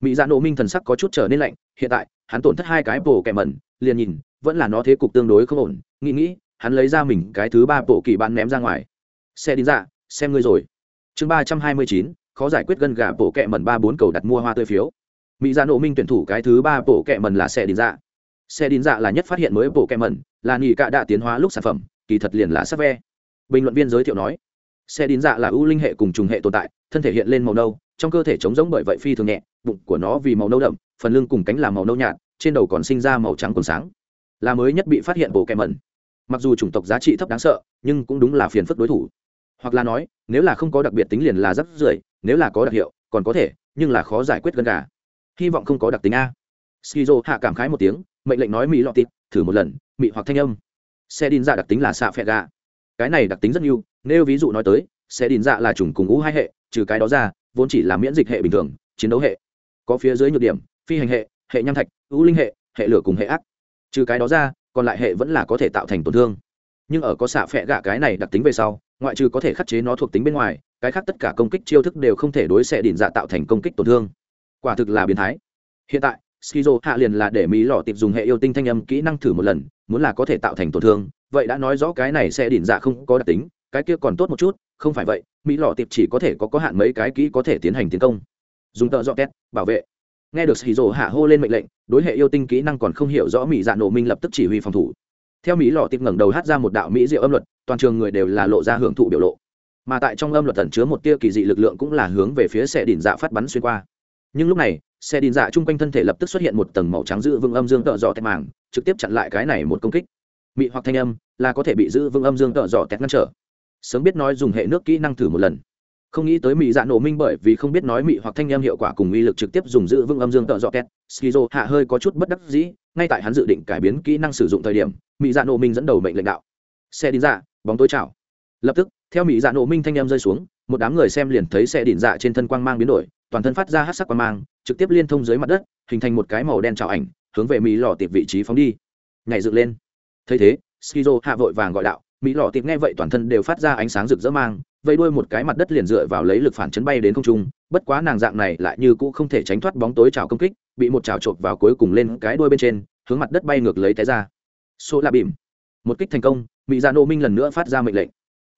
Mỹ dạ nộ minh thần sắc có chút trở nên lạnh hiện tại hắn tổn thất hai cái bổ kẻ mẩn liền nhìn vẫn là nó thế cục tương đối không ổn nghĩ nghĩ hắn lấy ra mình cái thứ ba bộ kỳ bạn ném ra ngoài. Xe đi dạ, xem ngươi rồi. Chương ba trăm hai mươi chín khó giải quyết gân gà bộ kẹ mẩn ba bốn cầu đặt mua hoa tươi phiếu. Mỹ dạ nộ minh tuyển thủ cái thứ ba bộ kẹ mẩn là xe đi dạ. Xe đi dạ là nhất phát hiện mới bộ kẹ mẩn là nghỉ cạ đã tiến hóa lúc sản phẩm kỳ thật liền là sắc ve. Bình luận viên giới thiệu nói xe đín dạ là ưu linh hệ cùng trùng hệ tồn tại, thân thể hiện lên màu nâu, trong cơ thể trống giống bởi vậy phi thường nhẹ, bụng của nó vì màu nâu đậm, phần lưng cùng cánh là màu nâu nhạt, trên đầu còn sinh ra màu trắng còn sáng. Là mới nhất bị phát hiện bộ kèm mẩn. Mặc dù chủng tộc giá trị thấp đáng sợ, nhưng cũng đúng là phiền phức đối thủ. Hoặc là nói, nếu là không có đặc biệt tính liền là rất rưởi, nếu là có đặc hiệu, còn có thể, nhưng là khó giải quyết gần cả hy vọng không có đặc tính a. Skizo hạ cảm khái một tiếng, mệnh lệnh nói mỹ lọ tịt, thử một lần, mị hoặc thanh âm. Xe đin ra đặc tính là xạ phẹ gà. Cái này đặc tính rất nhiều nếu ví dụ nói tới, sẽ đin dạ là chủng cùng ngũ hai hệ, trừ cái đó ra, vốn chỉ là miễn dịch hệ bình thường, chiến đấu hệ. Có phía dưới nhược điểm, phi hành hệ hệ nham thạch, ưu linh hệ hệ lửa cùng hệ ác. Trừ cái đó ra, còn lại hệ vẫn là có thể tạo thành tổn thương. Nhưng ở có xạ phẹ gạ cái này đặc tính về sau, ngoại trừ có thể khắc chế nó thuộc tính bên ngoài, cái khác tất cả công kích chiêu thức đều không thể đối xạ đỉnh dạ tạo thành công kích tổn thương. Quả thực là biến thái. Hiện tại, skizo hạ liền là để mỹ lọ tiệp dùng hệ yêu tinh thanh âm kỹ năng thử một lần, muốn là có thể tạo thành tổn thương, vậy đã nói rõ cái này sẽ đỉnh dạ không có đặc tính cái kia còn tốt một chút, không phải vậy, mỹ lọ tiệp chỉ có thể có có hạn mấy cái kỹ có thể tiến hành tiến công. Dùng tợ dọ két, bảo vệ. Nghe được skizo hạ hô lên mệnh lệnh, đối hệ yêu tinh kỹ năng còn không hiểu rõ mỹ dạ nổ minh lập tức chỉ huy phòng thủ. Theo mỹ lọ tiệp ngẩng đầu hát ra một đạo mỹ diệu âm luật, toàn trường người đều là lộ ra hưởng thụ biểu lộ. Mà tại trong âm luật tẩn chứa một tia kỳ dị lực lượng cũng là hướng về phía xe đỉnh dạ phát bắn xuyên qua. Nhưng lúc này, xe đỉnh dạ chung quanh thân thể lập tức xuất hiện một tầng màu trắng giữ vương âm dương tợ dọ tẹt màng, trực tiếp chặn lại cái này một công kích. Mị hoặc thanh âm, là có thể bị giữ vương âm dương tợ dọ tẹt ngăn trở sớm biết nói dùng hệ nước kỹ năng thử một lần. Không nghĩ tới mỹ dạ nổ minh bởi vì không biết nói mị hoặc thanh em hiệu quả cùng uy lực trực tiếp dùng giữ vững âm dương tợ dọ két skizo hạ hơi có chút bất đắc dĩ, ngay tại hắn dự định cải biến kỹ năng sử dụng thời điểm mỹ dạ nổ minh dẫn đầu mệnh lệnh đạo. Xe đi dạ bóng tối chảo lập tức, theo mỹ dạ nổ minh thanh em rơi xuống, một đám người xem liền thấy xe đỉnh dạ trên thân quang mang biến đổi, toàn thân phát ra hát sắc quang mang, trực tiếp liên thông dưới mặt đất, hình thành một cái màu đen trào ảnh, hướng về mỹ lò tiệp vị trí phóng đi. Nhảy dựng lên. Thấy thế, skizo hạ vội vàng gọi đạo mỹ lọ tiệp nghe vậy toàn thân đều phát ra ánh sáng rực rỡ mang vây đuôi một cái mặt đất liền dựa vào lấy lực phản chấn bay đến không trung, bất quá nàng dạng này lại như cũ không thể tránh thoát bóng tối trào công kích, bị một trào chộp vào cuối cùng lên cái đuôi bên trên, hướng mặt đất bay ngược lấy té ra. Số là bìm. Một kích thành công, mỹ dạ nô minh lần nữa phát ra mệnh lệnh.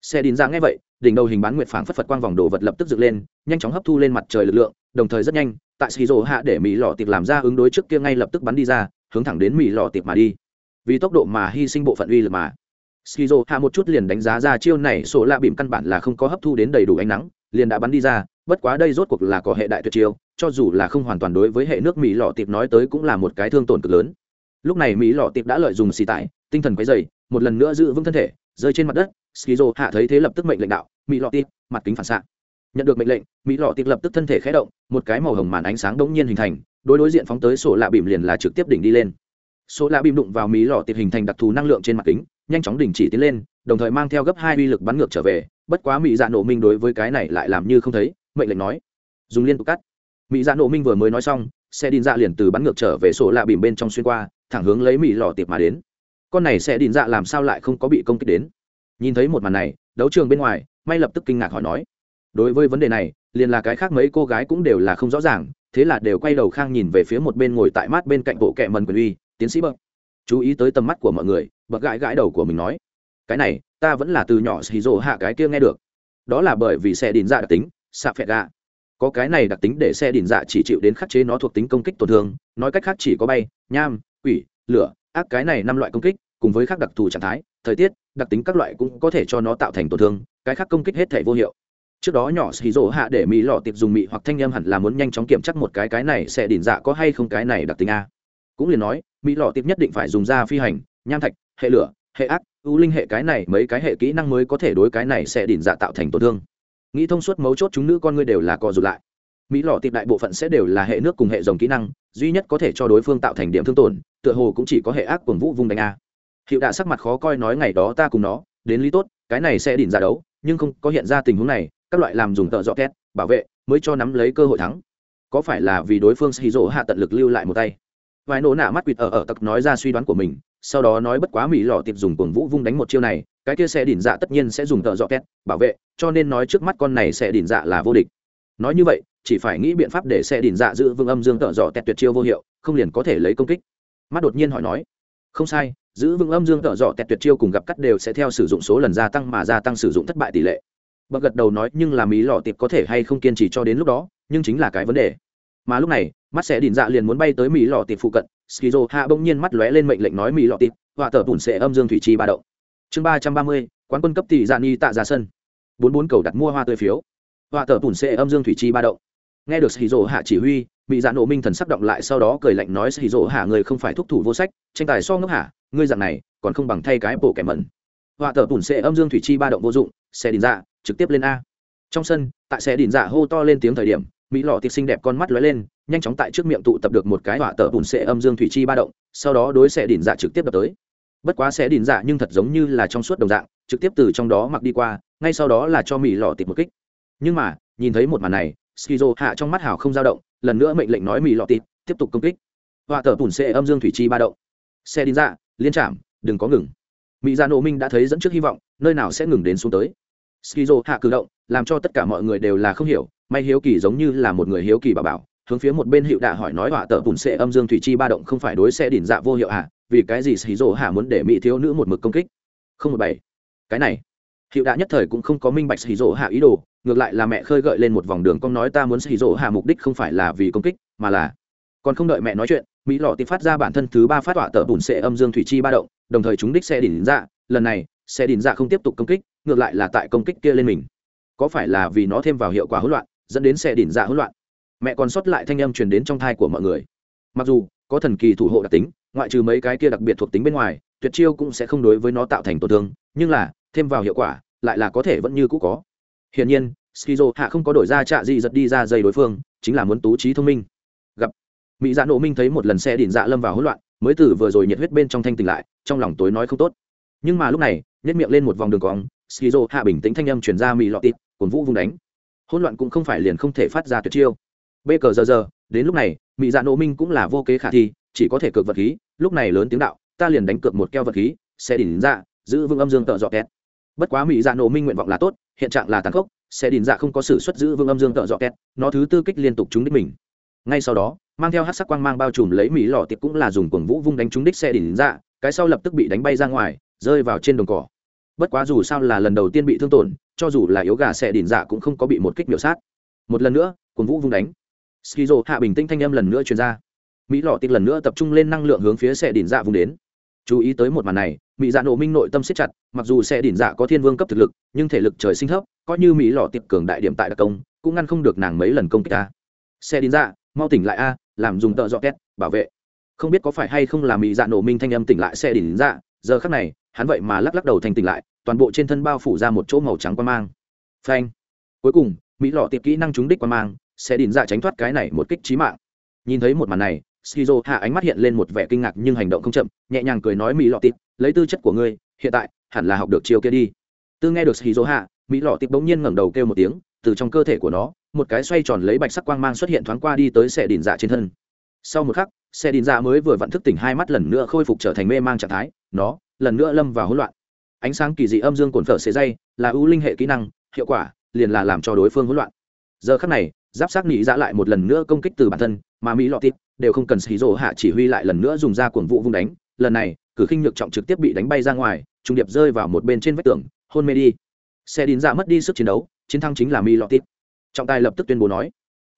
Xe đình ra nghe vậy, đỉnh đầu hình bán nguyệt phảng phất phật quang vòng đồ vật lập tức dựng lên, nhanh chóng hấp thu lên mặt trời lực lượng, đồng thời rất nhanh, tại xì rổ hạ để mỹ lọ tiệp làm ra ứng đối trước kia ngay lập tức bắn đi ra, hướng thẳng đến mỹ lọ tiệp mà đi. Vì tốc độ mà hy sinh bộ phận uy lực mà skizo hạ một chút liền đánh giá ra chiêu này, sổ lạ bìm căn bản là không có hấp thu đến đầy đủ ánh nắng, liền đã bắn đi ra, bất quá đây rốt cuộc là có hệ đại tuyệt chiêu, cho dù là không hoàn toàn đối với hệ nước mỹ lọ tiệp nói tới cũng là một cái thương tổn cực lớn. Lúc này mỹ lọ tiệp đã lợi dụng xì tải, tinh thần quấy dày một lần nữa giữ vững thân thể, rơi trên mặt đất, skizo hạ thấy thế lập tức mệnh lệnh đạo, mỹ lọ tiệp, mặt kính phản xạ. Nhận được mệnh lệnh, mỹ lọ tiệp lập tức thân thể khé động, một cái màu hồng màn ánh sáng đống nhiên hình thành, đối đối diện phóng tới sổ lạ bìm liền là trực tiếp đỉnh đi lên. Số lạ bìm đụng vào mỹ lọ tiệp hình thành đặc thù năng lượng trên mặt kính nhanh chóng đình chỉ tiến lên, đồng thời mang theo gấp hai uy lực bắn ngược trở về, bất quá mỹ dạ nổ minh đối với cái này lại làm như không thấy, mệnh lệnh nói, dùng liên tục cắt. Mỹ dạ nổ minh vừa mới nói xong, xe đin dạ liền từ bắn ngược trở về sổ lạ bìm bên trong xuyên qua, thẳng hướng lấy mỹ lò tiệp mà đến. Con này xe đin dạ làm sao lại không có bị công kích đến? Nhìn thấy một màn này, đấu trường bên ngoài, may lập tức kinh ngạc hỏi nói, đối với vấn đề này, liền là cái khác mấy cô gái cũng đều là không rõ ràng, thế là đều quay đầu khang nhìn về phía một bên ngồi tại mát bên cạnh bộ kệ mần quyền uy, tiến sĩ bậc chú ý tới tầm mắt của mọi người bậc gãi gãi đầu của mình nói, cái này, ta vẫn là từ nhỏ xì rồ hạ cái kia nghe được. Đó là bởi vì xe đìn dạ đặc tính xạ phẹt gà. Có cái này đặc tính để xe đìn dạ chỉ chịu đến khắc chế nó thuộc tính công kích tổn thương, nói cách khác chỉ có bay, nham, quỷ, lửa, ác cái này năm loại công kích, cùng với khác đặc thù trạng thái, thời tiết, đặc tính các loại cũng có thể cho nó tạo thành tổn thương, cái khác công kích hết thể vô hiệu. Trước đó nhỏ xì rỗ hạ để mỹ lọ tiệp dùng mị hoặc thanh em hẳn là muốn nhanh chóng kiểm chắc một cái cái này sẽ đỉnh dạ có hay không cái này đặc tính a. Cũng liền nói mỹ lọ tiệp nhất định phải dùng ra phi hành, nham thạch, hệ lửa, hệ ác, ưu linh hệ cái này, mấy cái hệ kỹ năng mới có thể đối cái này sẽ đỉnh dạ tạo thành tổn thương. Nghĩ thông suốt mấu chốt chúng nữ con ngươi đều là cò rụt lại. Mỹ lọ tiệp đại bộ phận sẽ đều là hệ nước cùng hệ dòng kỹ năng, duy nhất có thể cho đối phương tạo thành điểm thương tổn, tựa hồ cũng chỉ có hệ ác cùng vũ vung đánh a. Hiệu đạ sắc mặt khó coi nói ngày đó ta cùng nó, đến lý tốt, cái này sẽ đỉnh ra đấu, nhưng không có hiện ra tình huống này, các loại làm dùng tợ dọ két, bảo vệ, mới cho nắm lấy cơ hội thắng. Có phải là vì đối phương shizu hạ tận lực lưu lại một tay? Vài nổ nạ mắt quỵt ở ở tặc nói ra suy đoán của mình, sau đó nói bất quá mỹ lọ tiệp dùng cuồng vũ vung đánh một chiêu này, cái kia sẽ đỉnh dạ tất nhiên sẽ dùng tợ dọ két bảo vệ, cho nên nói trước mắt con này sẽ đỉnh dạ là vô địch. Nói như vậy, chỉ phải nghĩ biện pháp để sẽ đỉnh dạ giữ vương âm dương tợ dọ tẹt tuyệt chiêu vô hiệu, không liền có thể lấy công kích. Mắt đột nhiên hỏi nói, không sai, giữ vững âm dương tợ dọ tẹt tuyệt chiêu cùng gặp cắt đều sẽ theo sử dụng số lần gia tăng mà gia tăng sử dụng thất bại tỷ lệ. Bậc gật đầu nói, nhưng là mỹ lọ tiệp có thể hay không kiên trì cho đến lúc đó, nhưng chính là cái vấn đề mà lúc này, mắt sẽ đỉnh dạ liền muốn bay tới mỹ lọ tiệp phụ cận skizo hạ bỗng nhiên mắt lóe lên mệnh lệnh nói mỹ lọ tiệp họa tờ bùn sẽ âm dương thủy chi ba động. Chương ba trăm ba mươi, quán quân cấp tỷ dạ ni tạ ra sân. Bốn bốn cầu đặt mua hoa tươi phiếu. Họa tờ bùn sẽ âm dương thủy chi ba động. Nghe được skizo hạ chỉ huy, mỹ dạ nổ minh thần sắc động lại sau đó cười lạnh nói skizo hạ người không phải thúc thủ vô sách, tranh tài so ngốc hạ ngươi dạng này, còn không bằng thay cái bộ kẻ mẩn. Họa tờ bùn sẽ âm dương thủy chi ba động vô dụng xe đỉnh dạ trực tiếp lên a. Trong sân, tại xe đỉnh dạ hô to lên tiếng thời điểm mỹ lọ tiệc xinh đẹp con mắt lóe lên, nhanh chóng tại trước miệng tụ tập được một cái họa tờ bùn sệ âm dương thủy chi ba động, sau đó đối xe đỉnh dạ trực tiếp đập tới. Bất quá xe đỉnh dạ nhưng thật giống như là trong suốt đồng dạng, trực tiếp từ trong đó mặc đi qua, ngay sau đó là cho mỹ lọ tiệc một kích. Nhưng mà, nhìn thấy một màn này, skizo hạ trong mắt hào không dao động, lần nữa mệnh lệnh nói mỹ lọ tiệc tiếp tục công kích. Họa tờ bùn sệ âm dương thủy chi ba động. Xe đỉnh dạ liên chạm, đừng có ngừng. Mỹ gia nộ minh đã thấy dẫn trước hy vọng, nơi nào sẽ ngừng đến xuống tới. Skizo hạ cử động, làm cho tất cả mọi người đều là không hiểu may hiếu kỳ giống như là một người hiếu kỳ bà bảo, hướng phía một bên hiệu đạ hỏi nói, họa tờ bùn xệ âm dương thủy chi ba động không phải đối xe đỉnh dạ vô hiệu hạ vì cái gì skizo hạ muốn để mỹ thiếu nữ một mực công kích? Không một bảy. Cái này. Hiệu đạ nhất thời cũng không có minh bạch skizo hạ ý đồ, ngược lại là mẹ khơi gợi lên một vòng đường cong nói, ta muốn skizo hạ mục đích không phải là vì công kích, mà là còn không đợi mẹ nói chuyện, mỹ lọ tìm phát ra bản thân thứ ba phát họa tờ bùn xệ âm dương thủy chi ba động, đồng thời chúng đích xe đỉnh dạ. Lần này xe đỉnh dạ không tiếp tục công kích, ngược lại là tại công kích kia lên mình. Có phải là vì nó thêm vào hiệu quả hỗn loạn? Dẫn đến xe đỉnh dạ hỗn loạn. Mẹ còn sót lại thanh âm truyền đến trong thai của mọi người. Mặc dù có thần kỳ thủ hộ đặc tính, ngoại trừ mấy cái kia đặc biệt thuộc tính bên ngoài, tuyệt chiêu cũng sẽ không đối với nó tạo thành tổn thương, nhưng là, thêm vào hiệu quả, lại là có thể vẫn như cũ có. Hiển nhiên, skizo hạ không có đổi ra trạ gì giật đi ra dây đối phương, chính là muốn tú trí thông minh. Gặp, mỹ dạ nộ minh thấy một lần xe đỉnh dạ lâm vào hỗn loạn, mới từ vừa rồi nhiệt huyết bên trong thanh tỉnh lại, trong lòng tối nói không tốt. Nhưng mà lúc này nhét miệng lên một vòng đường cong, skizo hạ bình tĩnh thanh âm chuyển ra mỹ lọ tịt cồn vũ vung đánh hỗn loạn cũng không phải liền không thể phát ra tuyệt chiêu. B cờ giờ giờ, đến lúc này mỹ dạ nộ minh cũng là vô kế khả thi, chỉ có thể cược vật khí, lúc này lớn tiếng đạo, ta liền đánh cược một keo vật khí, sẽ đỉnh dạ giữ vững âm dương tợ dọ kẹt. Bất quá mỹ dạ nộ minh nguyện vọng là tốt, hiện trạng là tàn khốc, sẽ đỉnh dạ không có sự xuất giữ vững âm dương tợ dọ kẹt, nó thứ tư kích liên tục trúng đích mình. Ngay sau đó, mang theo hát sắc quang mang bao trùm lấy mỹ lò tiệp cũng là dùng cuồng vũ vung đánh trúng đích xe đỉnh dạ cái sau lập tức bị đánh bay ra ngoài, rơi vào trên đồng cỏ. Bất quá dù sao là lần đầu tiên bị thương tổn cho dù là yếu gà xe đỉnh dạ cũng không có bị một kích miểu sát. Một lần nữa, cuồng vũ vung đánh. Skizo, hạ bình tĩnh thanh âm lần nữa truyền ra. Mỹ lọ tiệp lần nữa tập trung lên năng lượng hướng phía xe đỉnh dạ vùng đến. Chú ý tới một màn này, mỹ dạ nổ minh nội tâm siết chặt, mặc dù xe đỉnh dạ có thiên vương cấp thực lực, nhưng thể lực trời sinh thấp, coi như mỹ lọ tiệp cường đại điểm tại đặc công, cũng ngăn không được nàng mấy lần công kích ta. Xe đỉnh dạ mau tỉnh lại a, làm dùng tợ dọ két bảo vệ. Không biết có phải hay không là mỹ dạ nổ minh thanh âm tỉnh lại xe đỉnh dạ giờ khắc này, hắn vậy mà lắc lắc đầu thành tỉnh lại, toàn bộ trên thân bao phủ ra một chỗ màu trắng quan mang. Phanh. Cuối cùng, mỹ lọ tiệp kỹ năng trúng đích quan mang, sẽ đỉnh dạ tránh thoát cái này một kích trí mạng. Nhìn thấy một màn này shizu hạ ánh mắt hiện lên một vẻ kinh ngạc nhưng hành động không chậm, nhẹ nhàng cười nói mỹ lọ tiệp, lấy tư chất của ngươi, hiện tại, hẳn là học được chiều kia đi. Tư nghe được shizu hạ, mỹ lọ tiệp bỗng nhiên ngẩng đầu kêu một tiếng, từ trong cơ thể của nó, một cái xoay tròn lấy bạch sắc quang mang xuất hiện thoáng qua đi tới xe đỉnh dạ trên thân. Sau một khắc xe đỉnh dạ mới vừa vặn thức tỉnh hai mắt lần nữa khôi phục trở thành mê mang trạng thái nó, lần nữa lâm vào hỗn loạn. Ánh sáng kỳ dị âm dương cồn phở xế dây là ưu linh hệ kỹ năng, hiệu quả liền là làm cho đối phương hỗn loạn. Giờ khắc này, giáp sát nghĩ ra dạ lại một lần nữa công kích từ bản thân, mà mỹ lọ tít đều không cần xì rổ hạ chỉ huy lại lần nữa dùng ra cuồng vụ vung đánh. Lần này, cử khinh nhược trọng trực tiếp bị đánh bay ra ngoài, trung điệp rơi vào một bên trên vách tường, hôn mê đi. Xe đín dạ mất đi sức chiến đấu, chiến thắng chính là mỹ lọ tít. Trọng tài lập tức tuyên bố nói,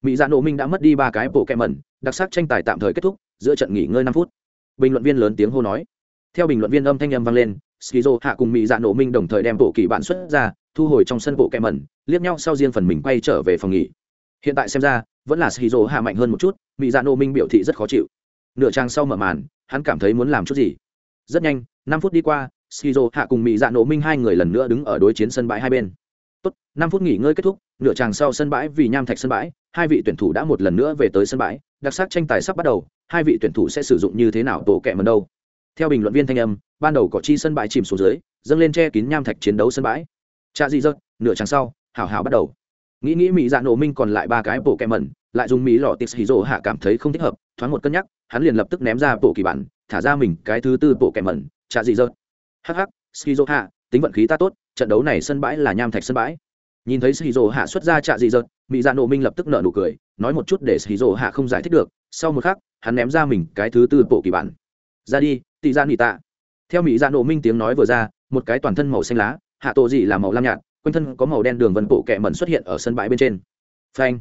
mỹ dạ nộ minh đã mất đi ba cái bộ kẹ mẩn đặc sắc tranh tài tạm thời kết thúc, giữa trận nghỉ ngơi năm phút. Bình luận viên lớn tiếng hô nói theo bình luận viên âm thanh âm vang lên, skizo hạ cùng mỹ dạ nổ minh đồng thời đem bộ kỳ bản xuất ra, thu hồi trong sân bộ kẹ mẩn, liếc nhau sau riêng phần mình quay trở về phòng nghỉ. Hiện tại xem ra, vẫn là skizo hạ mạnh hơn một chút mỹ dạ nổ minh biểu thị rất khó chịu. Nửa trang sau mở màn, hắn cảm thấy muốn làm chút gì. Rất nhanh, năm phút đi qua, skizo hạ cùng mỹ dạ nổ minh hai người lần nữa đứng ở đối chiến sân bãi hai bên. Tốt, năm phút nghỉ ngơi kết thúc, nửa tràng sau sân bãi vì nham thạch sân bãi, hai vị tuyển thủ đã một lần nữa về tới sân bãi, đặc sắc tranh tài sắp bắt đầu, hai vị tuyển thủ sẽ sử dụng như thế nào tổ kẹ mần đâu? Theo bình luận viên thanh âm, ban đầu có chi sân bãi chìm xuống dưới, dâng lên che kín nham thạch chiến đấu sân bãi. Cha di dật nửa tràng sau, hảo hảo bắt đầu. Nghĩ nghĩ mỹ dạ nổ minh còn lại ba cái bộ kẹ mẩn, lại dùng mỹ lọ tis hì rỗ hạ cảm thấy không thích hợp, thoáng một cân nhắc, hắn liền lập tức ném ra bộ kỳ bản, thả ra mình cái thứ tư bộ kẻ mẩn, chạ di dợt hắc hắc rỗ hạ, tính vận khí ta tốt, trận đấu này sân bãi là nham thạch sân bãi. Nhìn thấy skizo hạ xuất ra chạ di dợt mỹ dạ nổ minh lập tức nở nụ cười, nói một chút để skizo hạ không giải thích được. Sau một khắc, hắn ném ra mình cái thứ tư bộ kỳ bản. Ra đi tị ra nị tạ. Theo mỹ dạ nộ minh tiếng nói vừa ra, một cái toàn thân màu xanh lá, hạ tổ dị là màu lam nhạt, quanh thân có màu đen đường vân bộ kẹ mẩn xuất hiện ở sân bãi bên trên. Phanh.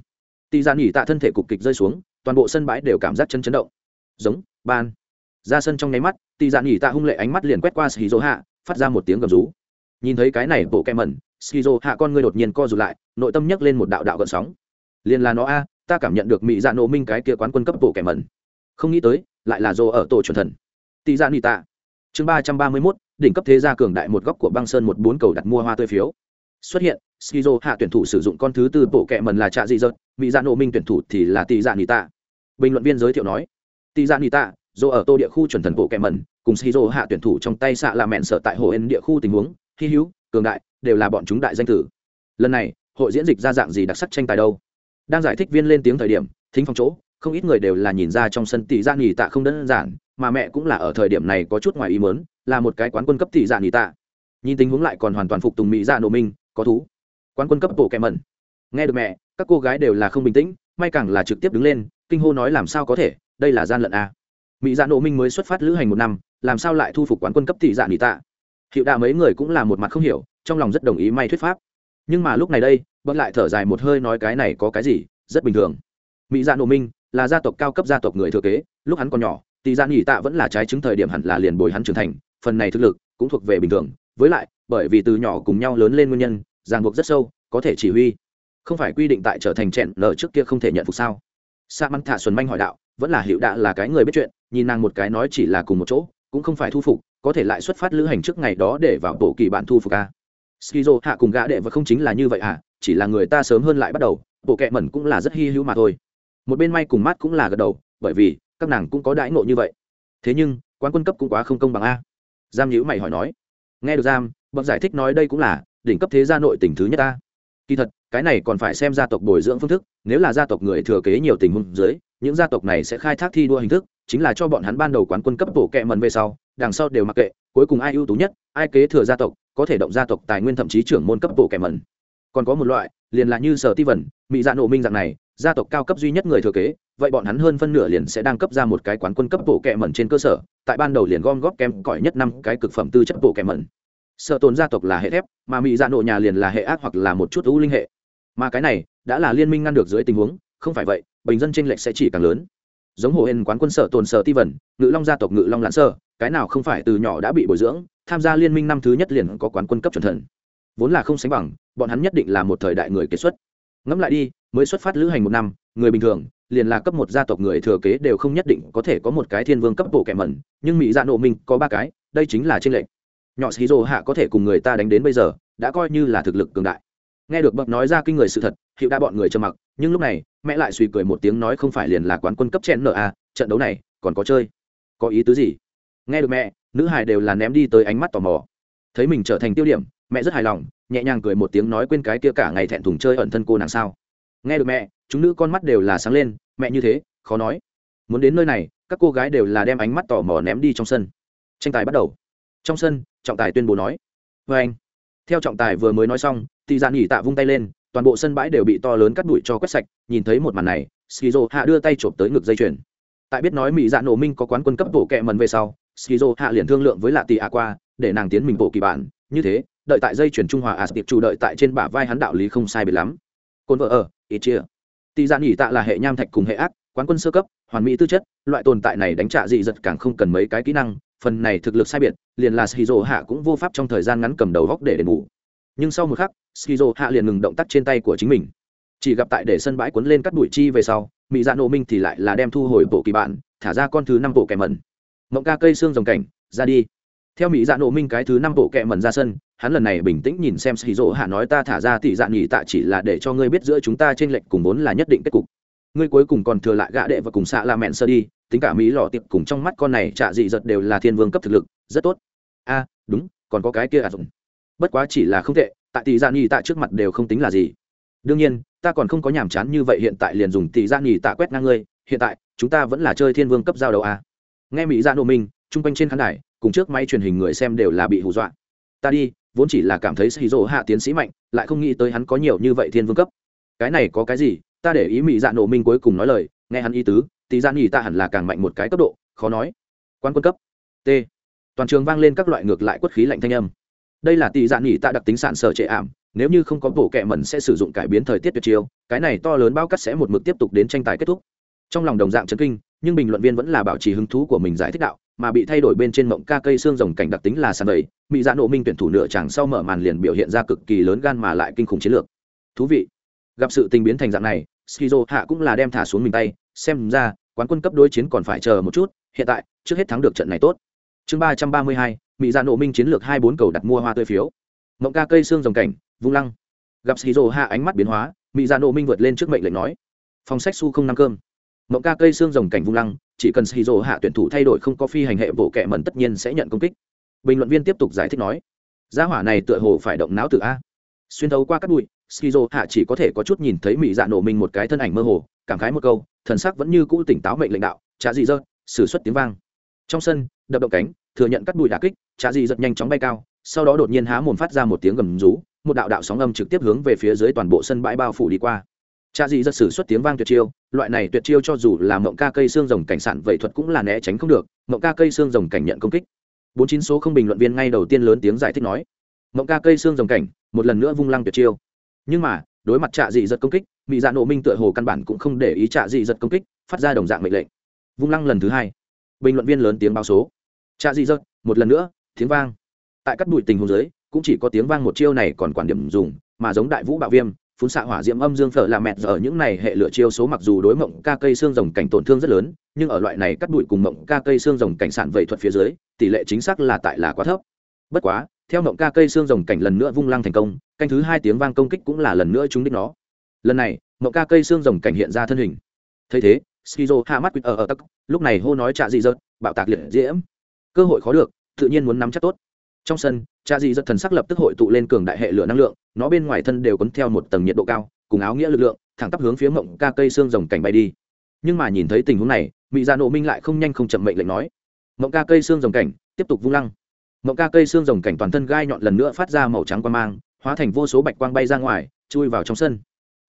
Tị dạ nị tạ thân thể cục kịch rơi xuống, toàn bộ sân bãi đều cảm giác chân chấn động. Giống, ban. Ra sân trong nháy mắt tị dạ nghỉ tạ hung lệ ánh mắt liền quét qua shizu hạ phát ra một tiếng gầm rú. Nhìn thấy cái này bộ kẹ mẩn shizu hạ con ngươi đột nhiên co rụt lại, nội tâm nhấc lên một đạo đạo gợn sóng. Liền là nó a, ta cảm nhận được mỹ dạ nộ minh cái kia quán quân cấp bộ kẹ mẩn. Không nghĩ tới, lại là dô ở tổ chuẩn thần tỷ dạ nỉ tạ. Chương ba trăm ba mươi mốt, đỉnh cấp thế gia cường đại một góc của băng sơn một bốn cầu đặt mua hoa tươi phiếu. Xuất hiện, skizo hạ tuyển thủ sử dụng con thứ tư bộ kệ mần là trạ dị dợt mỹ dạ nộ minh tuyển thủ thì là tỷ dạ nị tạ. Bình luận viên giới thiệu nói tỷ dạ nị tạ do ở tô địa khu chuẩn thần bộ kệ mần cùng skizo hạ tuyển thủ trong tay xạ là mẹn sợ tại hồ ên địa khu tình huống hy hữu, cường đại, đều là bọn chúng đại danh tử. Lần này, hội diễn dịch ra dạng gì đặc sắc tranh tài đâu? Đang giải thích viên lên tiếng thời điểm, thính phòng chỗ không ít người đều là nhìn ra trong sân tỷ dạ nghỉ tạ không đơn giản, mà mẹ cũng là ở thời điểm này có chút ngoài ý mớn là một cái quán quân cấp tỷ dạ nghỉ tạ. Nhìn tình huống lại còn hoàn toàn phục tùng mỹ dạ nộ minh, có thú. Quán quân cấp bộ kẹ mẩn. Nghe được mẹ, các cô gái đều là không bình tĩnh, may càng là trực tiếp đứng lên, kinh hô nói làm sao có thể, đây là gian lận a. Mỹ dạ nộ minh mới xuất phát lữ hành một năm, làm sao lại thu phục quán quân cấp tỷ dạ nị tạ? Hiệu đạ mấy người cũng là một mặt không hiểu, trong lòng rất đồng ý may thuyết pháp. Nhưng mà lúc này đây, bớt lại thở dài một hơi nói cái này có cái gì, rất bình thường. Mỹ dạ nộ minh là gia tộc cao cấp gia tộc người thừa kế, lúc hắn còn nhỏ tỷ gia dạ nghỉ tạ vẫn là trái chứng thời điểm hẳn là liền bồi hắn trưởng thành, phần này thực lực cũng thuộc về bình thường, với lại, bởi vì từ nhỏ cùng nhau lớn lên nguyên nhân, ràng buộc rất sâu, có thể chỉ huy. Không phải quy định tại trở thành trẹn lờ trước kia không thể nhận phục sao? Sa măng thả xuân manh hỏi đạo, vẫn là hiệu đạ là cái người biết chuyện, nhìn nàng một cái nói chỉ là cùng một chỗ, cũng không phải thu phục, có thể lại xuất phát lữ hành trước ngày đó để vào bộ kỳ bạn thu phục ca skizo hạ cùng gã đệ và không chính là như vậy à chỉ là người ta sớm hơn lại bắt đầu, bộ kệ mẩn cũng là rất hy hữu mà thôi một bên may cùng mát cũng là gật đầu, bởi vì các nàng cũng có đãi ngộ như vậy. Thế nhưng, quán quân cấp cũng quá không công bằng a. Giam nhữ mày hỏi nói. Nghe được giam bậc giải thích nói đây cũng là đỉnh cấp thế gia nội tỉnh thứ nhất ta kỳ thật, cái này còn phải xem gia tộc bồi dưỡng phương thức, nếu là gia tộc người thừa kế nhiều tình huống dưới, những gia tộc này sẽ khai thác thi đua hình thức, chính là cho bọn hắn ban đầu quán quân cấp bổ kệ mần về sau, đằng sau đều mặc kệ, cuối cùng ai ưu tú nhất, ai kế thừa gia tộc, có thể động gia tộc tài nguyên thậm chí trưởng môn cấp bổ kệ mần. Còn có một loại, liền là như sở ti vẩn mỹ dạ nộ minh dạng này gia tộc cao cấp duy nhất người thừa kế, vậy bọn hắn hơn phân nửa liền sẽ đang cấp ra một cái quán quân cấp bộ kẹ mẩn trên cơ sở, tại ban đầu liền gom góp kém cỏi nhất năm cái cực phẩm tư chất bộ kẹ mẩn. Sợ tồn gia tộc là hệ thép, mà mỹ dạ nộ nhà liền là hệ ác hoặc là một chút ưu linh hệ. Mà cái này, đã là liên minh ngăn được dưới tình huống, không phải vậy, bình dân tranh lệch sẽ chỉ càng lớn. Giống hồ hên quán quân sở tồn sở ti vẩn ngự long gia tộc ngự long lãn sơ, cái nào không phải từ nhỏ đã bị bồi dưỡng, tham gia liên minh năm thứ nhất liền có quán quân cấp chuẩn thần. Vốn là không sánh bằng, bọn hắn nhất định là một thời đại người kết xuất. Ngẫm lại đi mới xuất phát lữ hành một năm, người bình thường, liền là cấp một gia tộc người thừa kế đều không nhất định có thể có một cái thiên vương cấp bộ kẻ mẩn, nhưng mỹ dạ nộ minh có ba cái, đây chính là tranh lệch. Nhỏ xí rồ hạ có thể cùng người ta đánh đến bây giờ, đã coi như là thực lực cường đại. Nghe được bậc nói ra kinh người sự thật hiệu đã bọn người trầm mặc, nhưng lúc này, mẹ lại suy cười một tiếng nói không phải liền là quán quân cấp chen nợ à trận đấu này, còn có chơi. Có ý tứ gì? Nghe được mẹ, nữ hài đều là ném đi tới ánh mắt tò mò. Thấy mình trở thành tiêu điểm, mẹ rất hài lòng, nhẹ nhàng cười một tiếng nói quên cái kia cả ngày thẹn thùng chơi ẩn thân cô nàng sao nghe được mẹ, chúng nữ con mắt đều là sáng lên, mẹ như thế, khó nói. Muốn đến nơi này, các cô gái đều là đem ánh mắt tò mò ném đi trong sân. Tranh tài bắt đầu. Trong sân, trọng tài tuyên bố nói. Vê anh. Theo trọng tài vừa mới nói xong thì dạn nghỉ tạ vung tay lên, toàn bộ sân bãi đều bị to lớn cắt đuổi cho quét sạch, nhìn thấy một màn này, skizo hạ đưa tay chộp tới ngực dây chuyền. Tại biết nói mỹ dạ nổ minh có quán quân cấp bộ kẹ mần về sau, skizo hạ liền thương lượng với lạ tì ạ qua, để nàng tiến mình bộ kỳ bản. Như thế, đợi tại dây chuyển trung hòa à tiệp chủ đợi tại trên bả vai hắn đạo lý không sai biệt lắm côn vợ ở, ít chia. Tỷ dạ nghỉ tạ là hệ nham thạch cùng hệ ác, quán quân sơ cấp, hoàn mỹ tư chất, loại tồn tại này đánh trả dị giật càng không cần mấy cái kỹ năng, phần này thực lực sai biệt, liền là shizu hạ cũng vô pháp trong thời gian ngắn cầm đầu góc để đền bù. Nhưng sau một khắc shizu hạ liền ngừng động tác trên tay của chính mình. Chỉ gặp tại để sân bãi cuốn lên cắt bụi chi về sau mỹ dạ nộ minh thì lại là đem thu hồi bộ kỳ bạn thả ra con thứ năm bộ kẻ mẩn. Mộng ca cây xương rồng cảnh, ra đi theo mỹ dạ nộ minh cái thứ năm bộ kẹ mần ra sân, hắn lần này bình tĩnh nhìn xem xì rỗ hạ nói ta thả ra tỷ dạ nghỉ tạ chỉ là để cho ngươi biết giữa chúng ta trên lệnh cùng vốn là nhất định kết cục. Ngươi cuối cùng còn thừa lại gã đệ và cùng xạ la mẹn sơ đi, tính cả mỹ lò tiệp cùng trong mắt con này trạ dị giật đều là thiên vương cấp thực lực, rất tốt. A, đúng, còn có cái kia à dùng bất quá chỉ là không tệ, tại tỷ dạ nghỉ tạ trước mặt đều không tính là gì. Đương nhiên, ta còn không có nhàm chán như vậy hiện tại liền dùng tỷ dạ nghỉ tạ quét ngang ngươi, hiện tại, chúng ta vẫn là chơi thiên vương cấp giao đấu à. nghe mỹ dạ nộ minh, chung quanh trên khán đài cùng trước máy truyền hình người xem đều là bị hù dọa. Ta đi, vốn chỉ là cảm thấy sĩ hạ tiến sĩ mạnh, lại không nghĩ tới hắn có nhiều như vậy thiên vương cấp. Cái này có cái gì? Ta để ý mỹ dạ nổ minh cuối cùng nói lời, nghe hắn ý tứ tí gian dạ nghỉ ta hẳn là càng mạnh một cái cấp độ, khó nói. Quan quân cấp. T. Toàn trường vang lên các loại ngược lại quất khí lạnh thanh âm. Đây là tỷ dạn nghỉ tạ đặc tính sản sở trệ ảm, nếu như không có bộ kệ mẩn sẽ sử dụng cải biến thời tiết tuyệt chiêu, cái này to lớn bao cắt sẽ một mực tiếp tục đến tranh tài kết thúc. Trong lòng đồng dạng chấn kinh, nhưng bình luận viên vẫn là bảo trì hứng thú của mình giải thích đạo mà bị thay đổi bên trên mộng ca cây xương rồng cảnh đặc tính là sàn đầy mỹ dạ nộ minh tuyển thủ nửa chẳng sau mở màn liền biểu hiện ra cực kỳ lớn gan mà lại kinh khủng chiến lược. Thú vị. Gặp sự tình biến thành dạng này, skizo hạ cũng là đem thả xuống mình tay, xem ra, quán quân cấp đối chiến còn phải chờ một chút, hiện tại, trước hết thắng được trận này tốt. Chương ba trăm ba mươi hai, mỹ dạ nộ minh chiến lược hai bốn cầu đặt mua hoa tươi phiếu. Mộng ca cây xương rồng cảnh, vung lăng. Gặp skizo hạ ánh mắt biến hóa, mỹ dạ nộ minh vượt lên trước mệnh lệnh nói. Phòng sách su không năm cơm. Mộng ca cây xương rồng cảnh vung lăng chỉ cần shizu hạ tuyển thủ thay đổi không có phi hành hệ bộ kệ mẩn tất nhiên sẽ nhận công kích. Bình luận viên tiếp tục giải thích nói, gia hỏa này tựa hồ phải động não tự a. Xuyên thấu qua các bụi skizo hạ chỉ có thể có chút nhìn thấy mỹ dạ nổ mình một cái thân ảnh mơ hồ, cảm khái một câu, thần sắc vẫn như cũ tỉnh táo mệnh lệnh đạo trả gì dơ xử suất tiếng vang. Trong sân, đập động cánh, thừa nhận cắt bụi đà kích trả gì giật nhanh chóng bay cao, sau đó đột nhiên há mồm phát ra một tiếng gầm rú, một đạo đạo sóng âm trực tiếp hướng về phía dưới toàn bộ sân bãi bao phủ đi qua cha dị giật sử xuất tiếng vang tuyệt chiêu, loại này tuyệt chiêu cho dù là mộng ca cây xương rồng cảnh sản vậy thuật cũng là né tránh không được, mộng ca cây xương rồng cảnh nhận công kích. Bốn chín số không bình luận viên ngay đầu tiên lớn tiếng giải thích nói, mộng ca cây xương rồng cảnh, một lần nữa vung lăng tuyệt chiêu. Nhưng mà, đối mặt trạ dị giật công kích mỹ dạ nộ minh tựa hồ căn bản cũng không để ý trạ dị giật công kích, phát ra đồng dạng mệnh lệnh. Vung lăng lần thứ hai. Bình luận viên lớn tiếng báo số. Trạ dị giật, một lần nữa, tiếng vang. Tại các bụi tình hồ dưới, cũng chỉ có tiếng vang một chiêu này còn quản điểm dùng, mà giống đại vũ bạo viêm phun xạ hỏa diễm âm dương phở là mẹt giờ những này hệ lửa chiêu số mặc dù đối mộng ca cây xương rồng cảnh tổn thương rất lớn, nhưng ở loại này cắt bụi cùng mộng ca cây xương rồng cảnh sản vậy thuật phía dưới, tỷ lệ chính xác là tại là quá thấp. Bất quá, theo mộng ca cây xương rồng cảnh lần nữa vung lăng thành công, canh thứ hai tiếng vang công kích cũng là lần nữa trúng đích nó. Lần này, mộng ca cây xương rồng cảnh hiện ra thân hình. Thấy thế, skizo hạ mắt quýt ở ở tắc, lúc này hô nói trạ dị dợt, bạo tạc liệt diễm. Cơ hội khó được, tự nhiên muốn nắm chắc tốt trong sân, cha dị dật thần sắc lập tức hội tụ lên cường đại hệ lửa năng lượng, nó bên ngoài thân đều cuốn theo một tầng nhiệt độ cao, cùng áo nghĩa lực lượng, thẳng tắp hướng phía mộng ca cây xương rồng cảnh bay đi. Nhưng mà nhìn thấy tình huống này mỹ gia dạ nộ minh lại không nhanh không chậm mệnh lệnh nói, mộng ca cây xương rồng cảnh, tiếp tục vung lăng. Mộng ca cây xương rồng cảnh toàn thân gai nhọn lần nữa phát ra màu trắng quang mang, hóa thành vô số bạch quang bay ra ngoài, chui vào trong sân.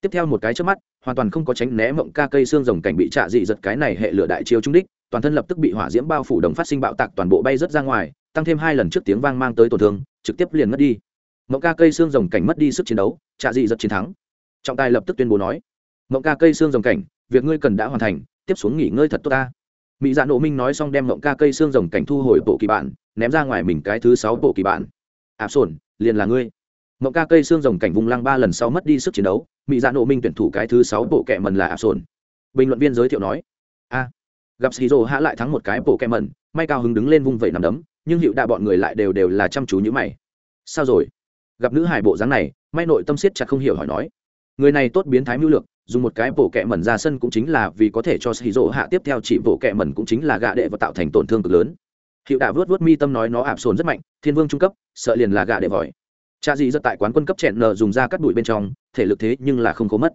Tiếp theo một cái trước mắt, hoàn toàn không có tránh né mộng ca cây xương rồng cảnh bị trạ dị giật cái này hệ lửa đại chiêu trung đích, toàn thân lập tức bị hỏa diễm bao phủ đồng phát sinh bạo tạc toàn bộ bay rớt ra ngoài tăng thêm hai lần trước tiếng vang mang tới tổn thương, trực tiếp liền mất đi. Mộng ca cây xương rồng cảnh mất đi sức chiến đấu, trạ dị giật chiến thắng. Trọng tài lập tức tuyên bố nói, mộng ca cây xương rồng cảnh, việc ngươi cần đã hoàn thành, tiếp xuống nghỉ ngơi thật tốt ta. Mỹ dạ nộ minh nói xong đem mộng ca cây xương rồng cảnh thu hồi bộ kỳ bản, ném ra ngoài mình cái thứ sáu bộ kỳ bản. Áp sổn, liền là ngươi. Mộng ca cây xương rồng cảnh vùng lăng ba lần sau mất đi sức chiến đấu, mỹ dạ nộ minh tuyển thủ cái thứ sáu bộ kẹ mần là áp sổn. Bình luận viên giới thiệu nói, a, gặp shizu hạ lại thắng một cái bộ kẹ mần may cao hứng đứng lên vung vẩy nằm đấm nhưng hiệu đạ bọn người lại đều đều là chăm chú như mày. Sao rồi? Gặp nữ hải bộ dáng này, may nội tâm siết chặt không hiểu hỏi nói. Người này tốt biến thái mưu lược, dùng một cái bộ kẹ mẩn ra sân cũng chính là vì có thể cho shizu hạ tiếp theo chỉ bộ kẹ mẩn cũng chính là gạ đệ và tạo thành tổn thương cực lớn. Hiệu đạ vớt vớt mi tâm nói nó ạp sồn rất mạnh, thiên vương trung cấp, sợ liền là gạ đệ vòi cha dị rất tại quán quân cấp chẹn nờ dùng ra cắt đuổi bên trong, thể lực thế nhưng là không có mất.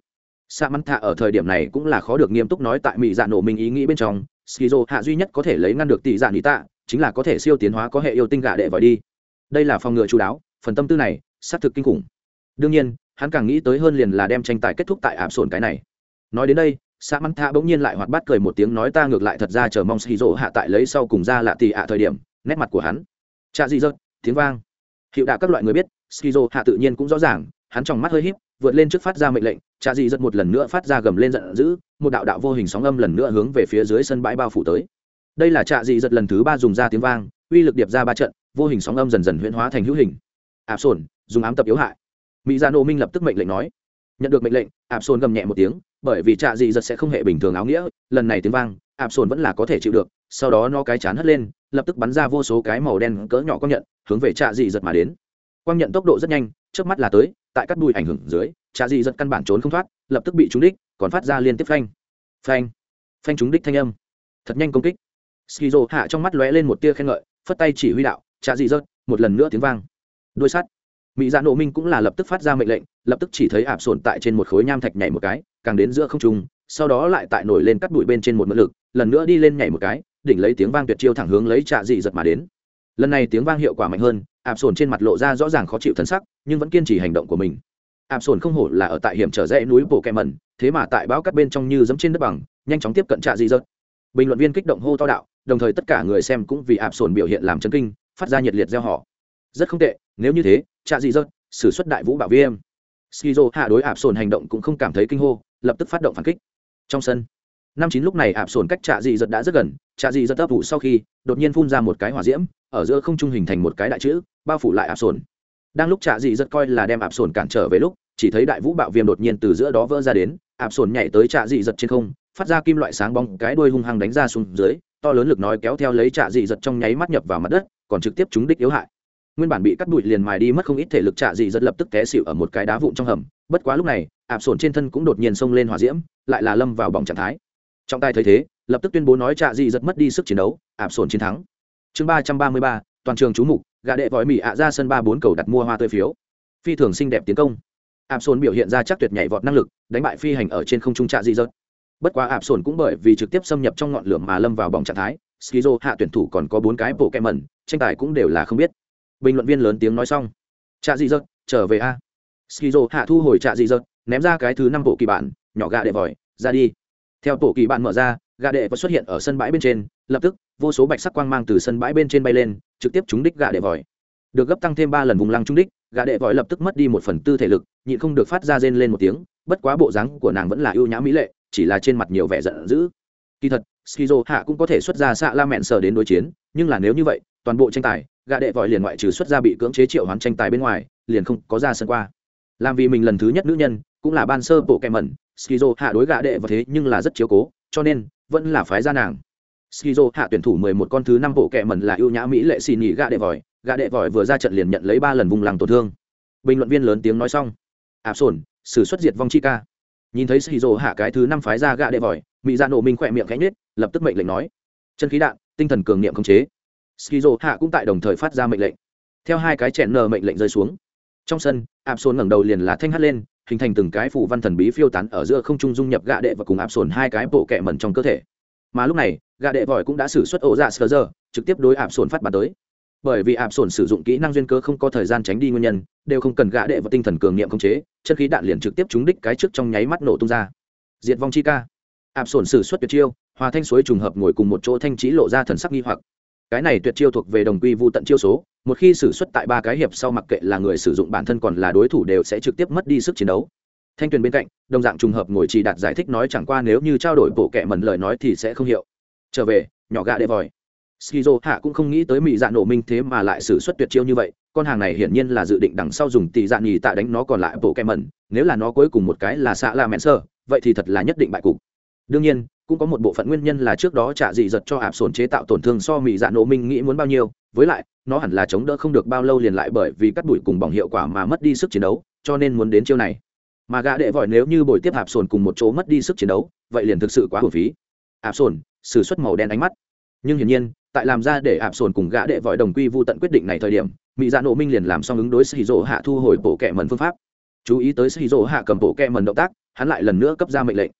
Sa mắn thạ ở thời điểm này cũng là khó được nghiêm túc nói tại mỹ dạ nổ mình ý nghĩ bên trong skizo hạ duy nhất có thể lấy ngăn được tỷ dạ nỉ tạ chính là có thể siêu tiến hóa có hệ yêu tinh gạ đệ vòi đi. Đây là phòng ngừa chú đáo, phần tâm tư này, xác thực kinh khủng. Đương nhiên, hắn càng nghĩ tới hơn liền là đem tranh tài kết thúc tại ảm sồn cái này. Nói đến đây sa mắn thạ bỗng nhiên lại hoạt bát cười một tiếng nói ta ngược lại thật ra chờ mong skizo hạ tại lấy sau cùng ra lạ tì ạ thời điểm, nét mặt của hắn. Cha gì dợt tiếng vang. Hiệu đạo các loại người biết skizo hạ tự nhiên cũng rõ ràng, hắn trong mắt hơi híp, vượt lên trước phát ra mệnh lệnh, cha dị giật một lần nữa phát ra gầm lên giận dữ, một đạo đạo vô hình sóng âm lần nữa hướng về phía dưới sân bãi bao phủ tới đây là trạ dị giật lần thứ ba dùng ra tiếng vang, uy lực điệp ra ba trận, vô hình sóng âm dần dần huyễn hóa thành hữu hình. Áp sồn, dùng ám tập yếu hại. Mỹ gia nô minh lập tức mệnh lệnh nói. Nhận được mệnh lệnh, áp sồn gầm nhẹ một tiếng, bởi vì trạ dị giật sẽ không hề bình thường áo nghĩa, lần này tiếng vang, áp sồn vẫn là có thể chịu được, sau đó nó cái chán hất lên, lập tức bắn ra vô số cái màu đen cỡ nhỏ quang nhận, hướng về trạ dị giật mà đến. Quang nhận tốc độ rất nhanh trước mắt là tới, tại các đùi ảnh hưởng dưới, trạ dị giật căn bản trốn không thoát, lập tức bị trúng đích, còn phát ra liên tiếp phanh. Phanh. Phanh trúng đích thanh âm. Thật nhanh công kích skizo hạ trong mắt lóe lên một tia khen ngợi, phất tay chỉ huy đạo trả dị rớt một lần nữa tiếng vang. Đôi sắt. Mỹ dạ nộ minh cũng là lập tức phát ra mệnh lệnh, lập tức chỉ thấy ạp sồn tại trên một khối nham thạch nhảy một cái, càng đến giữa không trung, sau đó lại tại nổi lên cắt bụi bên trên một mượn lực, lần nữa đi lên nhảy một cái, đỉnh lấy tiếng vang tuyệt chiêu thẳng hướng lấy trạ dị giật mà đến. Lần này tiếng vang hiệu quả mạnh hơn, ạp sồn trên mặt lộ ra rõ ràng khó chịu thân sắc, nhưng vẫn kiên trì hành động của mình. Ạp sồn không hổ là ở tại hiểm trở rẽ núi bộ kẹ mẩn thế mà tại bão cắt bên trong như dẫm trên đất bằng, nhanh chóng tiếp cận trạ dị giật bình luận viên kích động hô to đạo đồng thời tất cả người xem cũng vì ạp sồn biểu hiện làm chấn kinh, phát ra nhiệt liệt gieo họ. Rất không tệ, nếu như thế, trạ dị giật xử suất đại vũ bảo viêm. Skizo hạ đối ạp sồn hành động cũng không cảm thấy kinh hô, lập tức phát động phản kích. Trong sân, năm chín lúc này ạp sồn cách trạ dị giật đã rất gần, trạ dị giật ấp ủ sau khi, đột nhiên phun ra một cái hỏa diễm, ở giữa không trung hình thành một cái đại chữ, bao phủ lại ạp sồn. Đang lúc trạ dị giật coi là đem ạp sồn cản trở về lúc, chỉ thấy đại vũ bạo viêm đột nhiên từ giữa đó vỡ ra đến, ạp sồn nhảy tới trạ dị giật trên không, phát ra kim loại sáng bóng, cái đuôi hung hăng đánh ra xuống dưới to lớn lực nói kéo theo lấy trạ dị giật trong nháy mắt nhập vào mặt đất, còn trực tiếp trúng đích yếu hại. Nguyên bản bị cắt bụi liền mài đi mất không ít thể lực trạ dị giật lập tức té xịu ở một cái đá vụn trong hầm. Bất quá lúc này, ạp sổn trên thân cũng đột nhiên xông lên hỏa diễm, lại là lâm vào bỏng trạng thái. Trọng tài thấy thế, lập tức tuyên bố nói trạ dị giật mất đi sức chiến đấu, ạp sổn chiến thắng. Chương ba trăm ba mươi ba, toàn trường chú mục gà đệ vòi mỹ ạ ra sân ba bốn cầu đặt mua hoa tươi phiếu. Phi thường xinh đẹp tiến công. Ạp sổn biểu hiện ra chắc tuyệt nhảy vọt năng lực, đánh bại phi hành ở trên không trung trạ dị giật bất quá ạp sồn cũng bởi vì trực tiếp xâm nhập trong ngọn lửa mà lâm vào bỏng trạng thái. Skizo, hạ tuyển thủ còn có bốn cái bộ kem mẩn tranh tài cũng đều là không biết. Bình luận viên lớn tiếng nói xong. Trạ dị dợt trở về a. Skizo, hạ thu hồi trạ dị dợt ném ra cái thứ năm bộ kỳ bản, nhỏ gà đệ vòi, ra đi. Theo bộ kỳ bản mở ra gà đệ và xuất hiện ở sân bãi bên trên, lập tức, vô số bạch sắc quang mang từ sân bãi bên trên bay lên, trực tiếp trúng đích gà đệ vòi. Được gấp tăng thêm ba lần vùng lăng trúng đích gà đệ vòi lập tức mất đi một phần tư thể lực, nhịn không được phát ra rên lên một tiếng, bất quá bộ dáng của nàng vẫn là ưu nhã mỹ lệ chỉ là trên mặt nhiều vẻ giận dữ. Kỳ thật, skizo hạ cũng có thể xuất ra xạ la mẹn sờ đến đối chiến, nhưng là nếu như vậy, toàn bộ tranh tài gạ đệ vòi liền ngoại trừ xuất ra bị cưỡng chế triệu hoán tranh tài bên ngoài, liền không có ra sân qua. Làm vì mình lần thứ nhất nữ nhân, cũng là ban sơ bộ kẹ mẩn skizo hạ đối gạ đệ và thế nhưng là rất chiếu cố, cho nên, vẫn là phái ra nàng. Skizo hạ tuyển thủ mười một con thứ năm bộ kẹ mẩn là ưu nhã mỹ lệ xì nhị gạ đệ vòi gạ đệ vòi vừa ra trận liền nhận lấy ba lần vùng làng tổn thương. Bình luận viên lớn tiếng nói xong. Áp sổn xử xuất diệt vong chi ca nhìn thấy skizo hạ cái thứ năm phái ra gạ đệ vòi mỹ ra nổ minh khỏe miệng khẽ nết lập tức mệnh lệnh nói, chân khí đạn, tinh thần cường niệm khống chế. Skizo hạ cũng tại đồng thời phát ra mệnh lệnh. Theo hai cái chèn nờ mệnh lệnh rơi xuống. Trong sân áp sồn ngẩng đầu liền là thanh hắt lên, hình thành từng cái phủ văn thần bí phiêu tán ở giữa không trung dung nhập gạ đệ và cùng áp sồn hai cái bộ kẹ mẩn trong cơ thể. Mà lúc này, gạ đệ vòi cũng đã xử suất ổ dạ sờ giờ trực tiếp đối áp sồn phát bàn tới bởi vì ạp sổn sử dụng kỹ năng duyên cơ không có thời gian tránh đi nguyên nhân, đều không cần gã đệ và tinh thần cường niệm khống chế, chân khí đạn liền trực tiếp trúng đích cái trước trong nháy mắt nổ tung ra. Diệt vong chi ca. Ạp sổn sử xuất tuyệt chiêu, hòa thanh suối trùng hợp ngồi cùng một chỗ thanh trí lộ ra thần sắc nghi hoặc. Cái này tuyệt chiêu thuộc về đồng quy vu tận chiêu số, một khi xử xuất tại ba cái hiệp sau mặc kệ là người sử dụng bản thân còn là đối thủ đều sẽ trực tiếp mất đi sức chiến đấu. Thanh tuyền bên cạnh, đồng dạng trùng hợp ngồi chỉ đạt giải thích nói chẳng qua nếu như trao đổi bộ kệ mẩn lời nói thì sẽ không hiệu. Trở về, nhỏ gạ đệ vòi skizo hạ cũng không nghĩ tới mỹ dạ nổ minh thế mà lại xử suất tuyệt chiêu như vậy, con hàng này hiển nhiên là dự định đằng sau dùng tỷ dạ nhì tạ đánh nó còn lại bộ kẹmẩn. nếu là nó cuối cùng một cái là xạ la mẹn sơ, vậy thì thật là nhất định bại cục. Đương nhiên, cũng có một bộ phận nguyên nhân là trước đó trả dị giật cho ạp sồn chế tạo tổn thương so mỹ dạ nổ minh nghĩ muốn bao nhiêu, với lại, nó hẳn là chống đỡ không được bao lâu liền lại bởi vì cắt đuổi cùng bỏng hiệu quả mà mất đi sức chiến đấu, cho nên muốn đến chiêu này. Mà gã đệ vội nếu như bồi tiếp ạp sồn cùng một chỗ mất đi sức chiến đấu, vậy liền thực sự quá hồn phí. Ạp sồn xử suất màu đen ánh mắt nhưng hiển nhiên, tại làm ra để ạp sồn cùng gã đệ vội đồng quy vô tận quyết định này thời điểm mỹ dạ nộ minh liền làm xong ứng đối sĩ dỗ hạ thu hồi bộ kẹ mần phương pháp. Chú ý tới sĩ dỗ hạ cầm bộ kẹ mần động tác, hắn lại lần nữa cấp ra mệnh lệnh.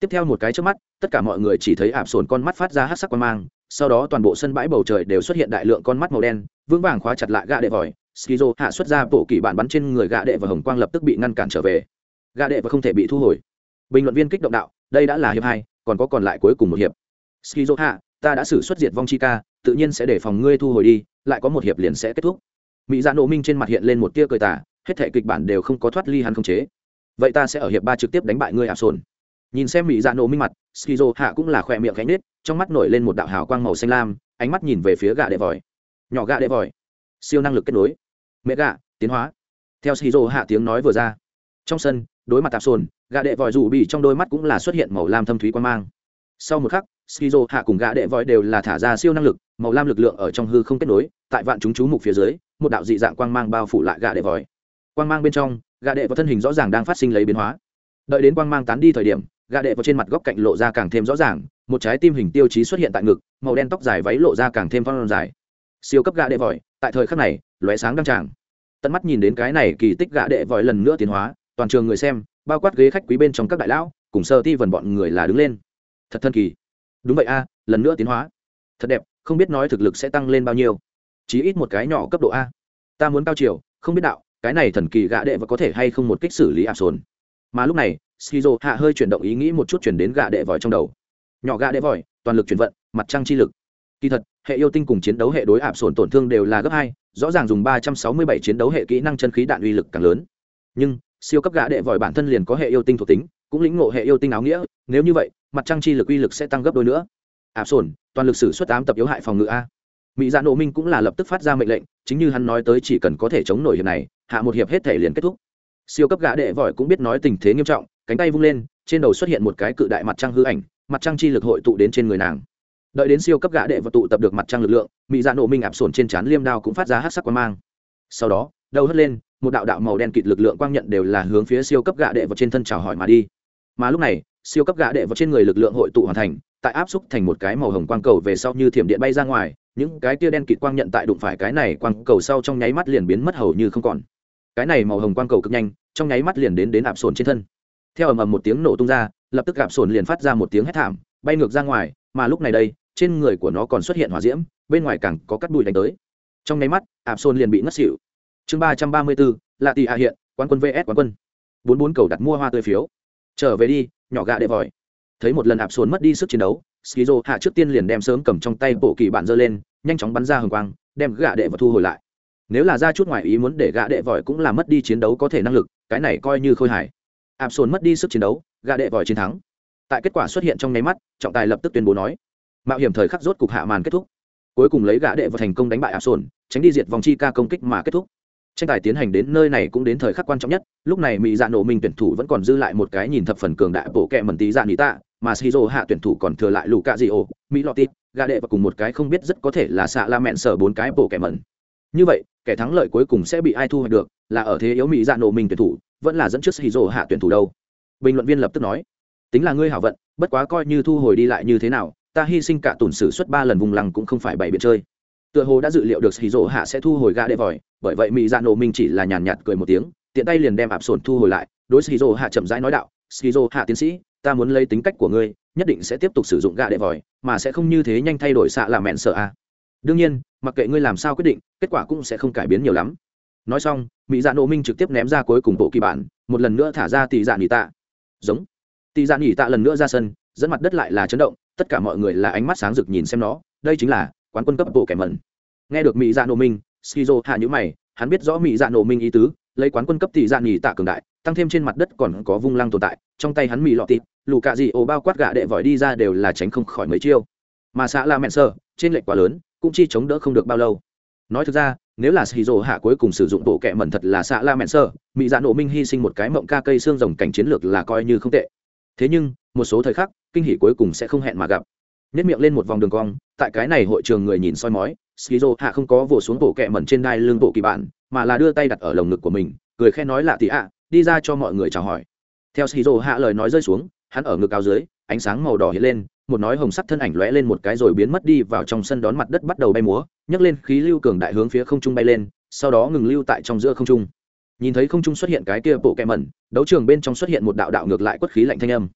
Tiếp theo một cái trước mắt, tất cả mọi người chỉ thấy ạp sồn con mắt phát ra hát sắc quan mang, sau đó toàn bộ sân bãi bầu trời đều xuất hiện đại lượng con mắt màu đen, vững vàng khóa chặt lại gã đệ vòi skizo hạ xuất ra bộ kỳ bản bắn trên người Gã đệ và hồng quang lập tức bị ngăn cản trở về. Gã đệ và không thể bị thu hồi. Bình luận viên kích động đạo, đây đã là hiệp hai, còn có còn lại cuối cùng một hiệp. Skizo hạ ta đã xử xuất diệt vong chi ca, tự nhiên sẽ để phòng ngươi thu hồi đi, lại có một hiệp liền sẽ kết thúc. Mỹ dạ nộ minh trên mặt hiện lên một tia cười tả hết thể kịch bản đều không có thoát ly hắn không chế. Vậy ta sẽ ở hiệp ba trực tiếp đánh bại ngươi ạp sồn. Nhìn xem mỹ dạ nổ minh mặt, skizo hạ cũng là khỏe miệng cánh nết, trong mắt nổi lên một đạo hào quang màu xanh lam, ánh mắt nhìn về phía gà đệ vòi. Nhỏ gà đệ vòi. Siêu năng lực kết nối. Mẹ gà tiến hóa. Theo skizo hạ tiếng nói vừa ra, trong sân, đối mặt tạp sồn gà đệ vòi rủ bị trong đôi mắt cũng là xuất hiện màu lam thâm thúy quan mang. Sau một khắc skizo hạ cùng gã đệ vòi đều là thả ra siêu năng lực, màu lam lực lượng ở trong hư không kết nối, tại vạn chúng chú mục phía dưới, một đạo dị dạng quang mang bao phủ lại gã đệ vòi. Quang mang bên trong, gã đệ và thân hình rõ ràng đang phát sinh lấy biến hóa. Đợi đến quang mang tán đi thời điểm, gã đệ vào trên mặt góc cạnh lộ ra càng thêm rõ ràng, một trái tim hình tiêu chí xuất hiện tại ngực, màu đen tóc dài váy lộ ra càng thêm phong dài. Siêu cấp gã đệ vòi, tại thời khắc này, lóe sáng đăng tràng. Tận mắt nhìn đến cái này kỳ tích gã đệ vòi lần nữa tiến hóa, toàn trường người xem, bao quát ghế khách quý bên trong các đại lão, cùng sơ ti vần bọn người là đứng lên. Thật thần kỳ đúng vậy a, lần nữa tiến hóa. Thật đẹp, không biết nói thực lực sẽ tăng lên bao nhiêu. Chí ít một cái nhỏ cấp độ a. Ta muốn cao chiều, không biết đạo, cái này thần kỳ gạ đệ và có thể hay không một kích xử lý ạp sồn mà lúc này, skizo hạ hơi chuyển động ý nghĩ một chút chuyển đến gạ đệ vòi trong đầu. Nhỏ gạ đệ vòi, toàn lực chuyển vận, mặt trăng chi lực. Kỳ thật, hệ yêu tinh cùng chiến đấu hệ đối ạp sồn tổn thương đều là gấp hai, rõ ràng dùng ba trăm sáu mươi bảy chiến đấu hệ kỹ năng chân khí đạn uy lực càng lớn. Nhưng, siêu cấp gã đệ vòi bản thân liền có hệ yêu tinh thuộc tính, cũng lĩnh ngộ hệ yêu tinh áo nghĩa, nếu như vậy mặt trăng chi lực uy lực sẽ tăng gấp đôi nữa. Áp sồn, toàn lực sử xuất tám tập yếu hại phòng ngự a. Mỹ dạ nộ minh cũng là lập tức phát ra mệnh lệnh, chính như hắn nói tới chỉ cần có thể chống nổi hiệp này, hạ một hiệp hết thể liền kết thúc. Siêu cấp gã đệ vỏi cũng biết nói tình thế nghiêm trọng, cánh tay vung lên, trên đầu xuất hiện một cái cự đại mặt trăng hư ảnh, mặt trăng chi lực hội tụ đến trên người nàng. Đợi đến siêu cấp gã đệ và tụ tập được mặt trăng lực lượng mỹ dạ nộ minh áp sồn trên trán liêm đao cũng phát ra hát sắc quang mang. Sau đó, đầu hất lên, một đạo đạo màu đen kịt lực lượng quang nhận đều là hướng phía siêu cấp gã đệ vào trên thân chào hỏi mà đi. Mà lúc này siêu cấp gã đệ vào trên người lực lượng hội tụ hoàn thành, tại áp xúc thành một cái màu hồng quang cầu về sau như thiểm điện bay ra ngoài, những cái tia đen kịt quang nhận tại đụng phải cái này quang cầu sau trong nháy mắt liền biến mất hầu như không còn. Cái này màu hồng quang cầu cực nhanh, trong nháy mắt liền đến đến ạp sồn trên thân. Theo ầm ầm một tiếng nổ tung ra, lập tức áp sồn liền phát ra một tiếng hét thảm, bay ngược ra ngoài, mà lúc này đây, trên người của nó còn xuất hiện hỏa diễm, bên ngoài càng có cắt bụi đánh tới. Trong nháy mắt, ạp sồn liền bị ngất xỉu. Chương ba trăm ba mươi bốn, lạ tị hạ hiện, quán quân vs quán quân. Bốn bốn cầu đặt mua hoa tươi phiếu. Trở về đi nhỏ gạ đệ vòi. Thấy một lần ạp xuống mất đi sức chiến đấu, skizo hạ trước tiên liền đem sớm cầm trong tay bộ kỳ bạn giơ lên, nhanh chóng bắn ra hồng quang, đem gạ đệ và thu hồi lại. Nếu là ra chút ngoài ý muốn để gạ đệ vòi cũng là mất đi chiến đấu có thể năng lực, cái này coi như khôi hài. Ạp xuống mất đi sức chiến đấu gạ đệ vòi chiến thắng. Tại kết quả xuất hiện trong nháy mắt, trọng tài lập tức tuyên bố nói, mạo hiểm thời khắc rốt cục hạ màn kết thúc. Cuối cùng lấy gã đệ và thành công đánh bại ạp sồn tránh đi diệt vòng chi ca công kích mà kết thúc tranh tài tiến hành đến nơi này cũng đến thời khắc quan trọng nhất, lúc này mỹ dạ nổ minh tuyển thủ vẫn còn dư lại một cái nhìn thập phần cường đại bộ kẹ mần tí dạ nỉ tạ, mà shizu hạ tuyển thủ còn thừa lại lù cạ dị ô mỹ lọt tít, gà đệ và cùng một cái không biết rất có thể là xạ la mẹn sở bốn cái bộ kẹ mần như vậy, kẻ thắng lợi cuối cùng sẽ bị ai thu hoạch được, là ở thế yếu mỹ dạ nổ minh tuyển thủ, vẫn là dẫn trước shizu hạ tuyển thủ đâu? Bình luận viên lập tức nói. Tính là ngươi hảo vận, bất quá coi như thu hồi đi lại như thế nào, ta hy sinh cả tổn sử suất ba lần vùng lăng cũng không phải bảy biện chơi tựa hồ đã dự liệu được hì rỗ hạ sẽ thu hồi gã đệ vòi, bởi vậy mỹ dạ nổ minh chỉ là nhàn nhạt cười một tiếng, tiện tay liền đem ạp sồn thu hồi lại, đối hì rỗ hạ chậm rãi nói đạo hì rỗ hạ tiến sĩ, ta muốn lấy tính cách của ngươi, nhất định sẽ tiếp tục sử dụng gã đệ vòi, mà sẽ không như thế nhanh thay đổi xạ là mẹn sợ a. Đương nhiên, mặc kệ ngươi làm sao quyết định, kết quả cũng sẽ không cải biến nhiều lắm. Nói xong mỹ dạ nổ minh trực tiếp ném ra cuối cùng bộ kỳ bản, một lần nữa thả ra tỷ dạ nghỉ tạ. Giống. Tỷ dạ nghỉ tạ lần nữa ra sân, dẫn mặt đất lại là chấn động, tất cả mọi người là ánh mắt sáng rực nhìn xem nó, đây chính là quán quân cấp bộ kẻ mẩn. Nghe được mỹ dạ nổ minh, skizo hạ nhữ mày, hắn biết rõ mỹ dạ nổ minh ý tứ, lấy quán quân cấp tỷ dạ nghỉ tạ cường đại, tăng thêm trên mặt đất còn có vung lăng tồn tại, trong tay hắn mỹ lọ tịt, lù cạ dị ổ bao quát gạ đệ vỏi đi ra đều là tránh không khỏi mấy chiêu. Mà xã la mẹn sơ, trên lệnh quá lớn, cũng chi chống đỡ không được bao lâu. Nói thực ra, nếu là shizu hạ cuối cùng sử dụng bộ kẹ mẩn thật là xạ la mẹn sơ mỹ dạ nổ minh hy sinh một cái mộng ca cây xương rồng cảnh chiến lược là coi như không tệ. Thế nhưng, một số thời khắc, kinh hỷ cuối cùng sẽ không hẹn mà gặp nhất miệng lên một vòng đường cong, tại cái này hội trường người nhìn soi mói, skizo hạ không có vồ xuống bộ kẹ mẩn trên đai lưng bộ kỳ bản mà là đưa tay đặt ở lồng ngực của mình, cười khen nói lạ tị ạ, đi ra cho mọi người chào hỏi. Theo skizo hạ lời nói rơi xuống, hắn ở ngực áo dưới, ánh sáng màu đỏ hiện lên, một nói hồng sắc thân ảnh lóe lên một cái rồi biến mất đi vào trong sân đón mặt đất bắt đầu bay múa, nhấc lên khí lưu cường đại hướng phía không trung bay lên, sau đó ngừng lưu tại trong giữa không trung. Nhìn thấy không trung xuất hiện cái kia bộ kẹ mẩn, đấu trường bên trong xuất hiện một đạo đạo ngược lại quất khí lạnh thanh âm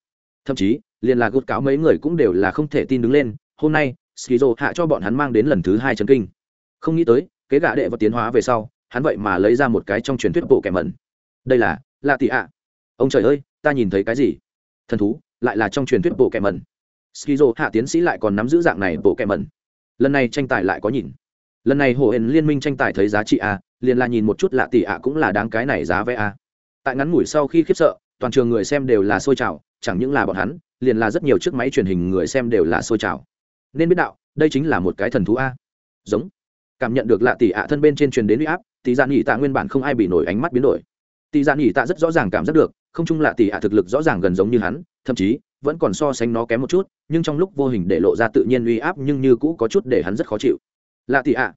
thậm chí, liền là gột cáo mấy người cũng đều là không thể tin đứng lên, hôm nay, skizo hạ cho bọn hắn mang đến lần thứ hai chấn kinh. Không nghĩ tới, kế gạ đệ và tiến hóa về sau, hắn vậy mà lấy ra một cái trong truyền thuyết bộ kẻ mẩn. Đây là, lạ tị ạ. Ông trời ơi, ta nhìn thấy cái gì? Thần thú, lại là trong truyền thuyết bộ kẻ mẩn. Skizo hạ tiến sĩ lại còn nắm giữ dạng này bộ kẻ mẩn. Lần này tranh tài lại có nhìn. Lần này hồ hển liên minh tranh tài thấy giá trị a, liền là nhìn một chút lạ tỷ ạ cũng là đáng cái này giá vé a. Tại ngắn ngủi sau khi khiếp sợ, toàn trường người xem đều là sôi trào chẳng những là bọn hắn, liền là rất nhiều chiếc máy truyền hình người xem đều là sôi trào. Nên biết đạo, đây chính là một cái thần thú a. Giống. Cảm nhận được lạ tỷ ạ thân bên trên truyền đến uy áp tỷ dạ nghỉ tạ nguyên bản không ai bị nổi ánh mắt biến đổi. Tỷ dạ nghỉ tạ rất rõ ràng cảm giác được, không chung lạ tỷ ạ thực lực rõ ràng gần giống như hắn, thậm chí, vẫn còn so sánh nó kém một chút, nhưng trong lúc vô hình để lộ ra tự nhiên uy áp nhưng như cũ có chút để hắn rất khó chịu. Lạ tỷ ạ.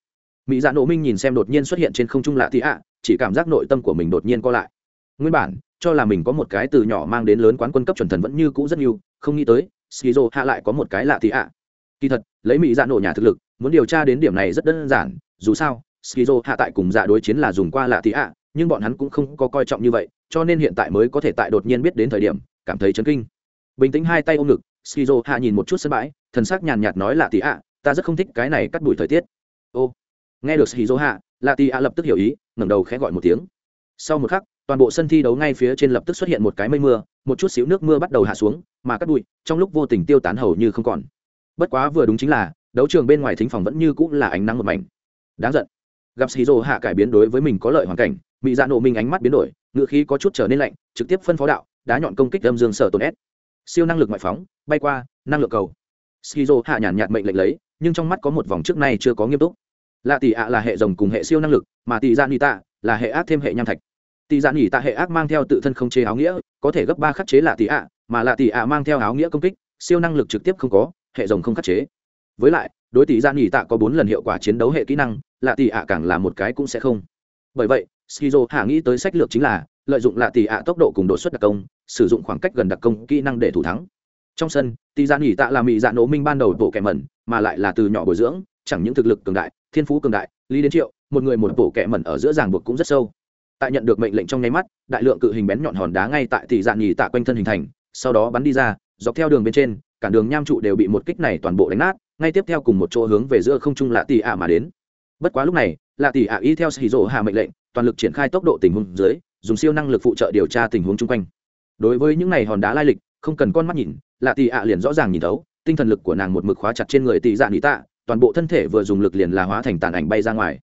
Mỹ dạ nộ minh nhìn xem đột nhiên xuất hiện trên không trung lạ tỷ ạ, chỉ cảm giác nội tâm của mình đột nhiên co lại. Nguyên bản cho là mình có một cái từ nhỏ mang đến lớn quán quân cấp chuẩn thần vẫn như cũ rất nhiều, không nghĩ tới, skizo hạ lại có một cái lạ thì ạ. Kỳ thật, lấy mỹ dạ nổ nhà thực lực, muốn điều tra đến điểm này rất đơn giản, dù sao, skizo hạ tại cùng dạ đối chiến là dùng qua lạ thì ạ, nhưng bọn hắn cũng không có coi trọng như vậy, cho nên hiện tại mới có thể tại đột nhiên biết đến thời điểm, cảm thấy chấn kinh. Bình tĩnh hai tay ôm ngực, skizo hạ nhìn một chút sân bãi, thần sắc nhàn nhạt nói là thì ạ, ta rất không thích cái này cắt bụi thời tiết. Ô, nghe được skizo hạ là thì ạ lập tức hiểu ý, ngẩng đầu khẽ gọi một tiếng. Sau một khắc toàn bộ sân thi đấu ngay phía trên lập tức xuất hiện một cái mây mưa, một chút xíu nước mưa bắt đầu hạ xuống, mà cắt bụi, trong lúc vô tình tiêu tán hầu như không còn. Bất quá vừa đúng chính là, đấu trường bên ngoài thính phòng vẫn như cũng là ánh nắng một mảnh. Đáng giận. Gặp xì rồ hạ cải biến đối với mình có lợi hoàn cảnh bị dạ nổ minh ánh mắt biến đổi, ngựa khí có chút trở nên lạnh, trực tiếp phân phó đạo, đá nhọn công kích âm dương sở tồn ép siêu năng lực ngoại phóng, bay qua, năng lượng cầu. Skizo hạ nhàn nhạt mệnh lệnh lấy, nhưng trong mắt có một vòng trước nay chưa có nghiêm túc. Lạ tỷ ạ là hệ rồng cùng hệ siêu năng lực, mà tỷ dạ nỉ tạ là hệ ác thêm hệ nham thạch tỷ dạ nỉ tạ hệ ác mang theo tự thân không chế áo nghĩa, có thể gấp ba khắc chế lạ tỷ ạ, mà lạ tỷ ạ mang theo áo nghĩa công kích, siêu năng lực trực tiếp không có, hệ rồng không khắc chế. Với lại, đối tỷ dạ nỉ tạ có bốn lần hiệu quả chiến đấu hệ kỹ năng, lạ tỷ ạ càng là một cái cũng sẽ không. Bởi vậy, skizo hạ nghĩ tới sách lược chính là lợi dụng lạ tỷ ạ tốc độ cùng đột xuất đặc công, sử dụng khoảng cách gần đặc công kỹ năng để thủ thắng. Trong sân tỷ dạ nỉ tạ là mỹ dạ nổ minh ban đầu bộ kẻ mẩn, mà lại là từ nhỏ bồi dưỡng, chẳng những thực lực cường đại, thiên phú cường đại, lý đến triệu, một người một bộ kẻ mẩn ở giữa ràng buộc cũng rất sâu tại nhận được mệnh lệnh trong nháy mắt, đại lượng cự hình bén nhọn hòn đá ngay tại tỷ dạng nhì tạ quanh thân hình thành, sau đó bắn đi ra, dọc theo đường bên trên, cả đường nham trụ đều bị một kích này toàn bộ đánh nát, ngay tiếp theo cùng một chỗ hướng về giữa không trung lạ tỷ ạ mà đến. Bất quá lúc này, lạ tỷ ạ y theo sĩ dỗ hạ mệnh lệnh, toàn lực triển khai tốc độ tình huống dưới, dùng siêu năng lực phụ trợ điều tra tình huống chung quanh. Đối với những này hòn đá lai lịch, không cần con mắt nhìn, lạ tỷ ạ liền rõ ràng nhìn thấu, tinh thần lực của nàng một mực khóa chặt trên người tỷ dạ nỉ tạ, toàn bộ thân thể vừa dùng lực liền là hóa thành tàn ảnh bay ra ngoài.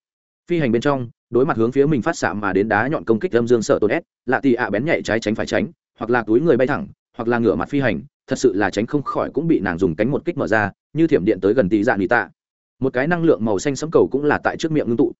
Phi hành bên trong đối mặt hướng phía mình phát xạ mà đến đá nhọn công kích âm dương sợ tổn s lạ tỷ ạ bén nhạy trái tránh phải tránh, hoặc là túi người bay thẳng, hoặc là ngửa mặt phi hành, thật sự là tránh không khỏi cũng bị nàng dùng cánh một kích mở ra, như thiểm điện tới gần tỷ dạ nỉ tạ. Một cái năng lượng màu xanh sấm cầu cũng là tại trước miệng ngưng tụ.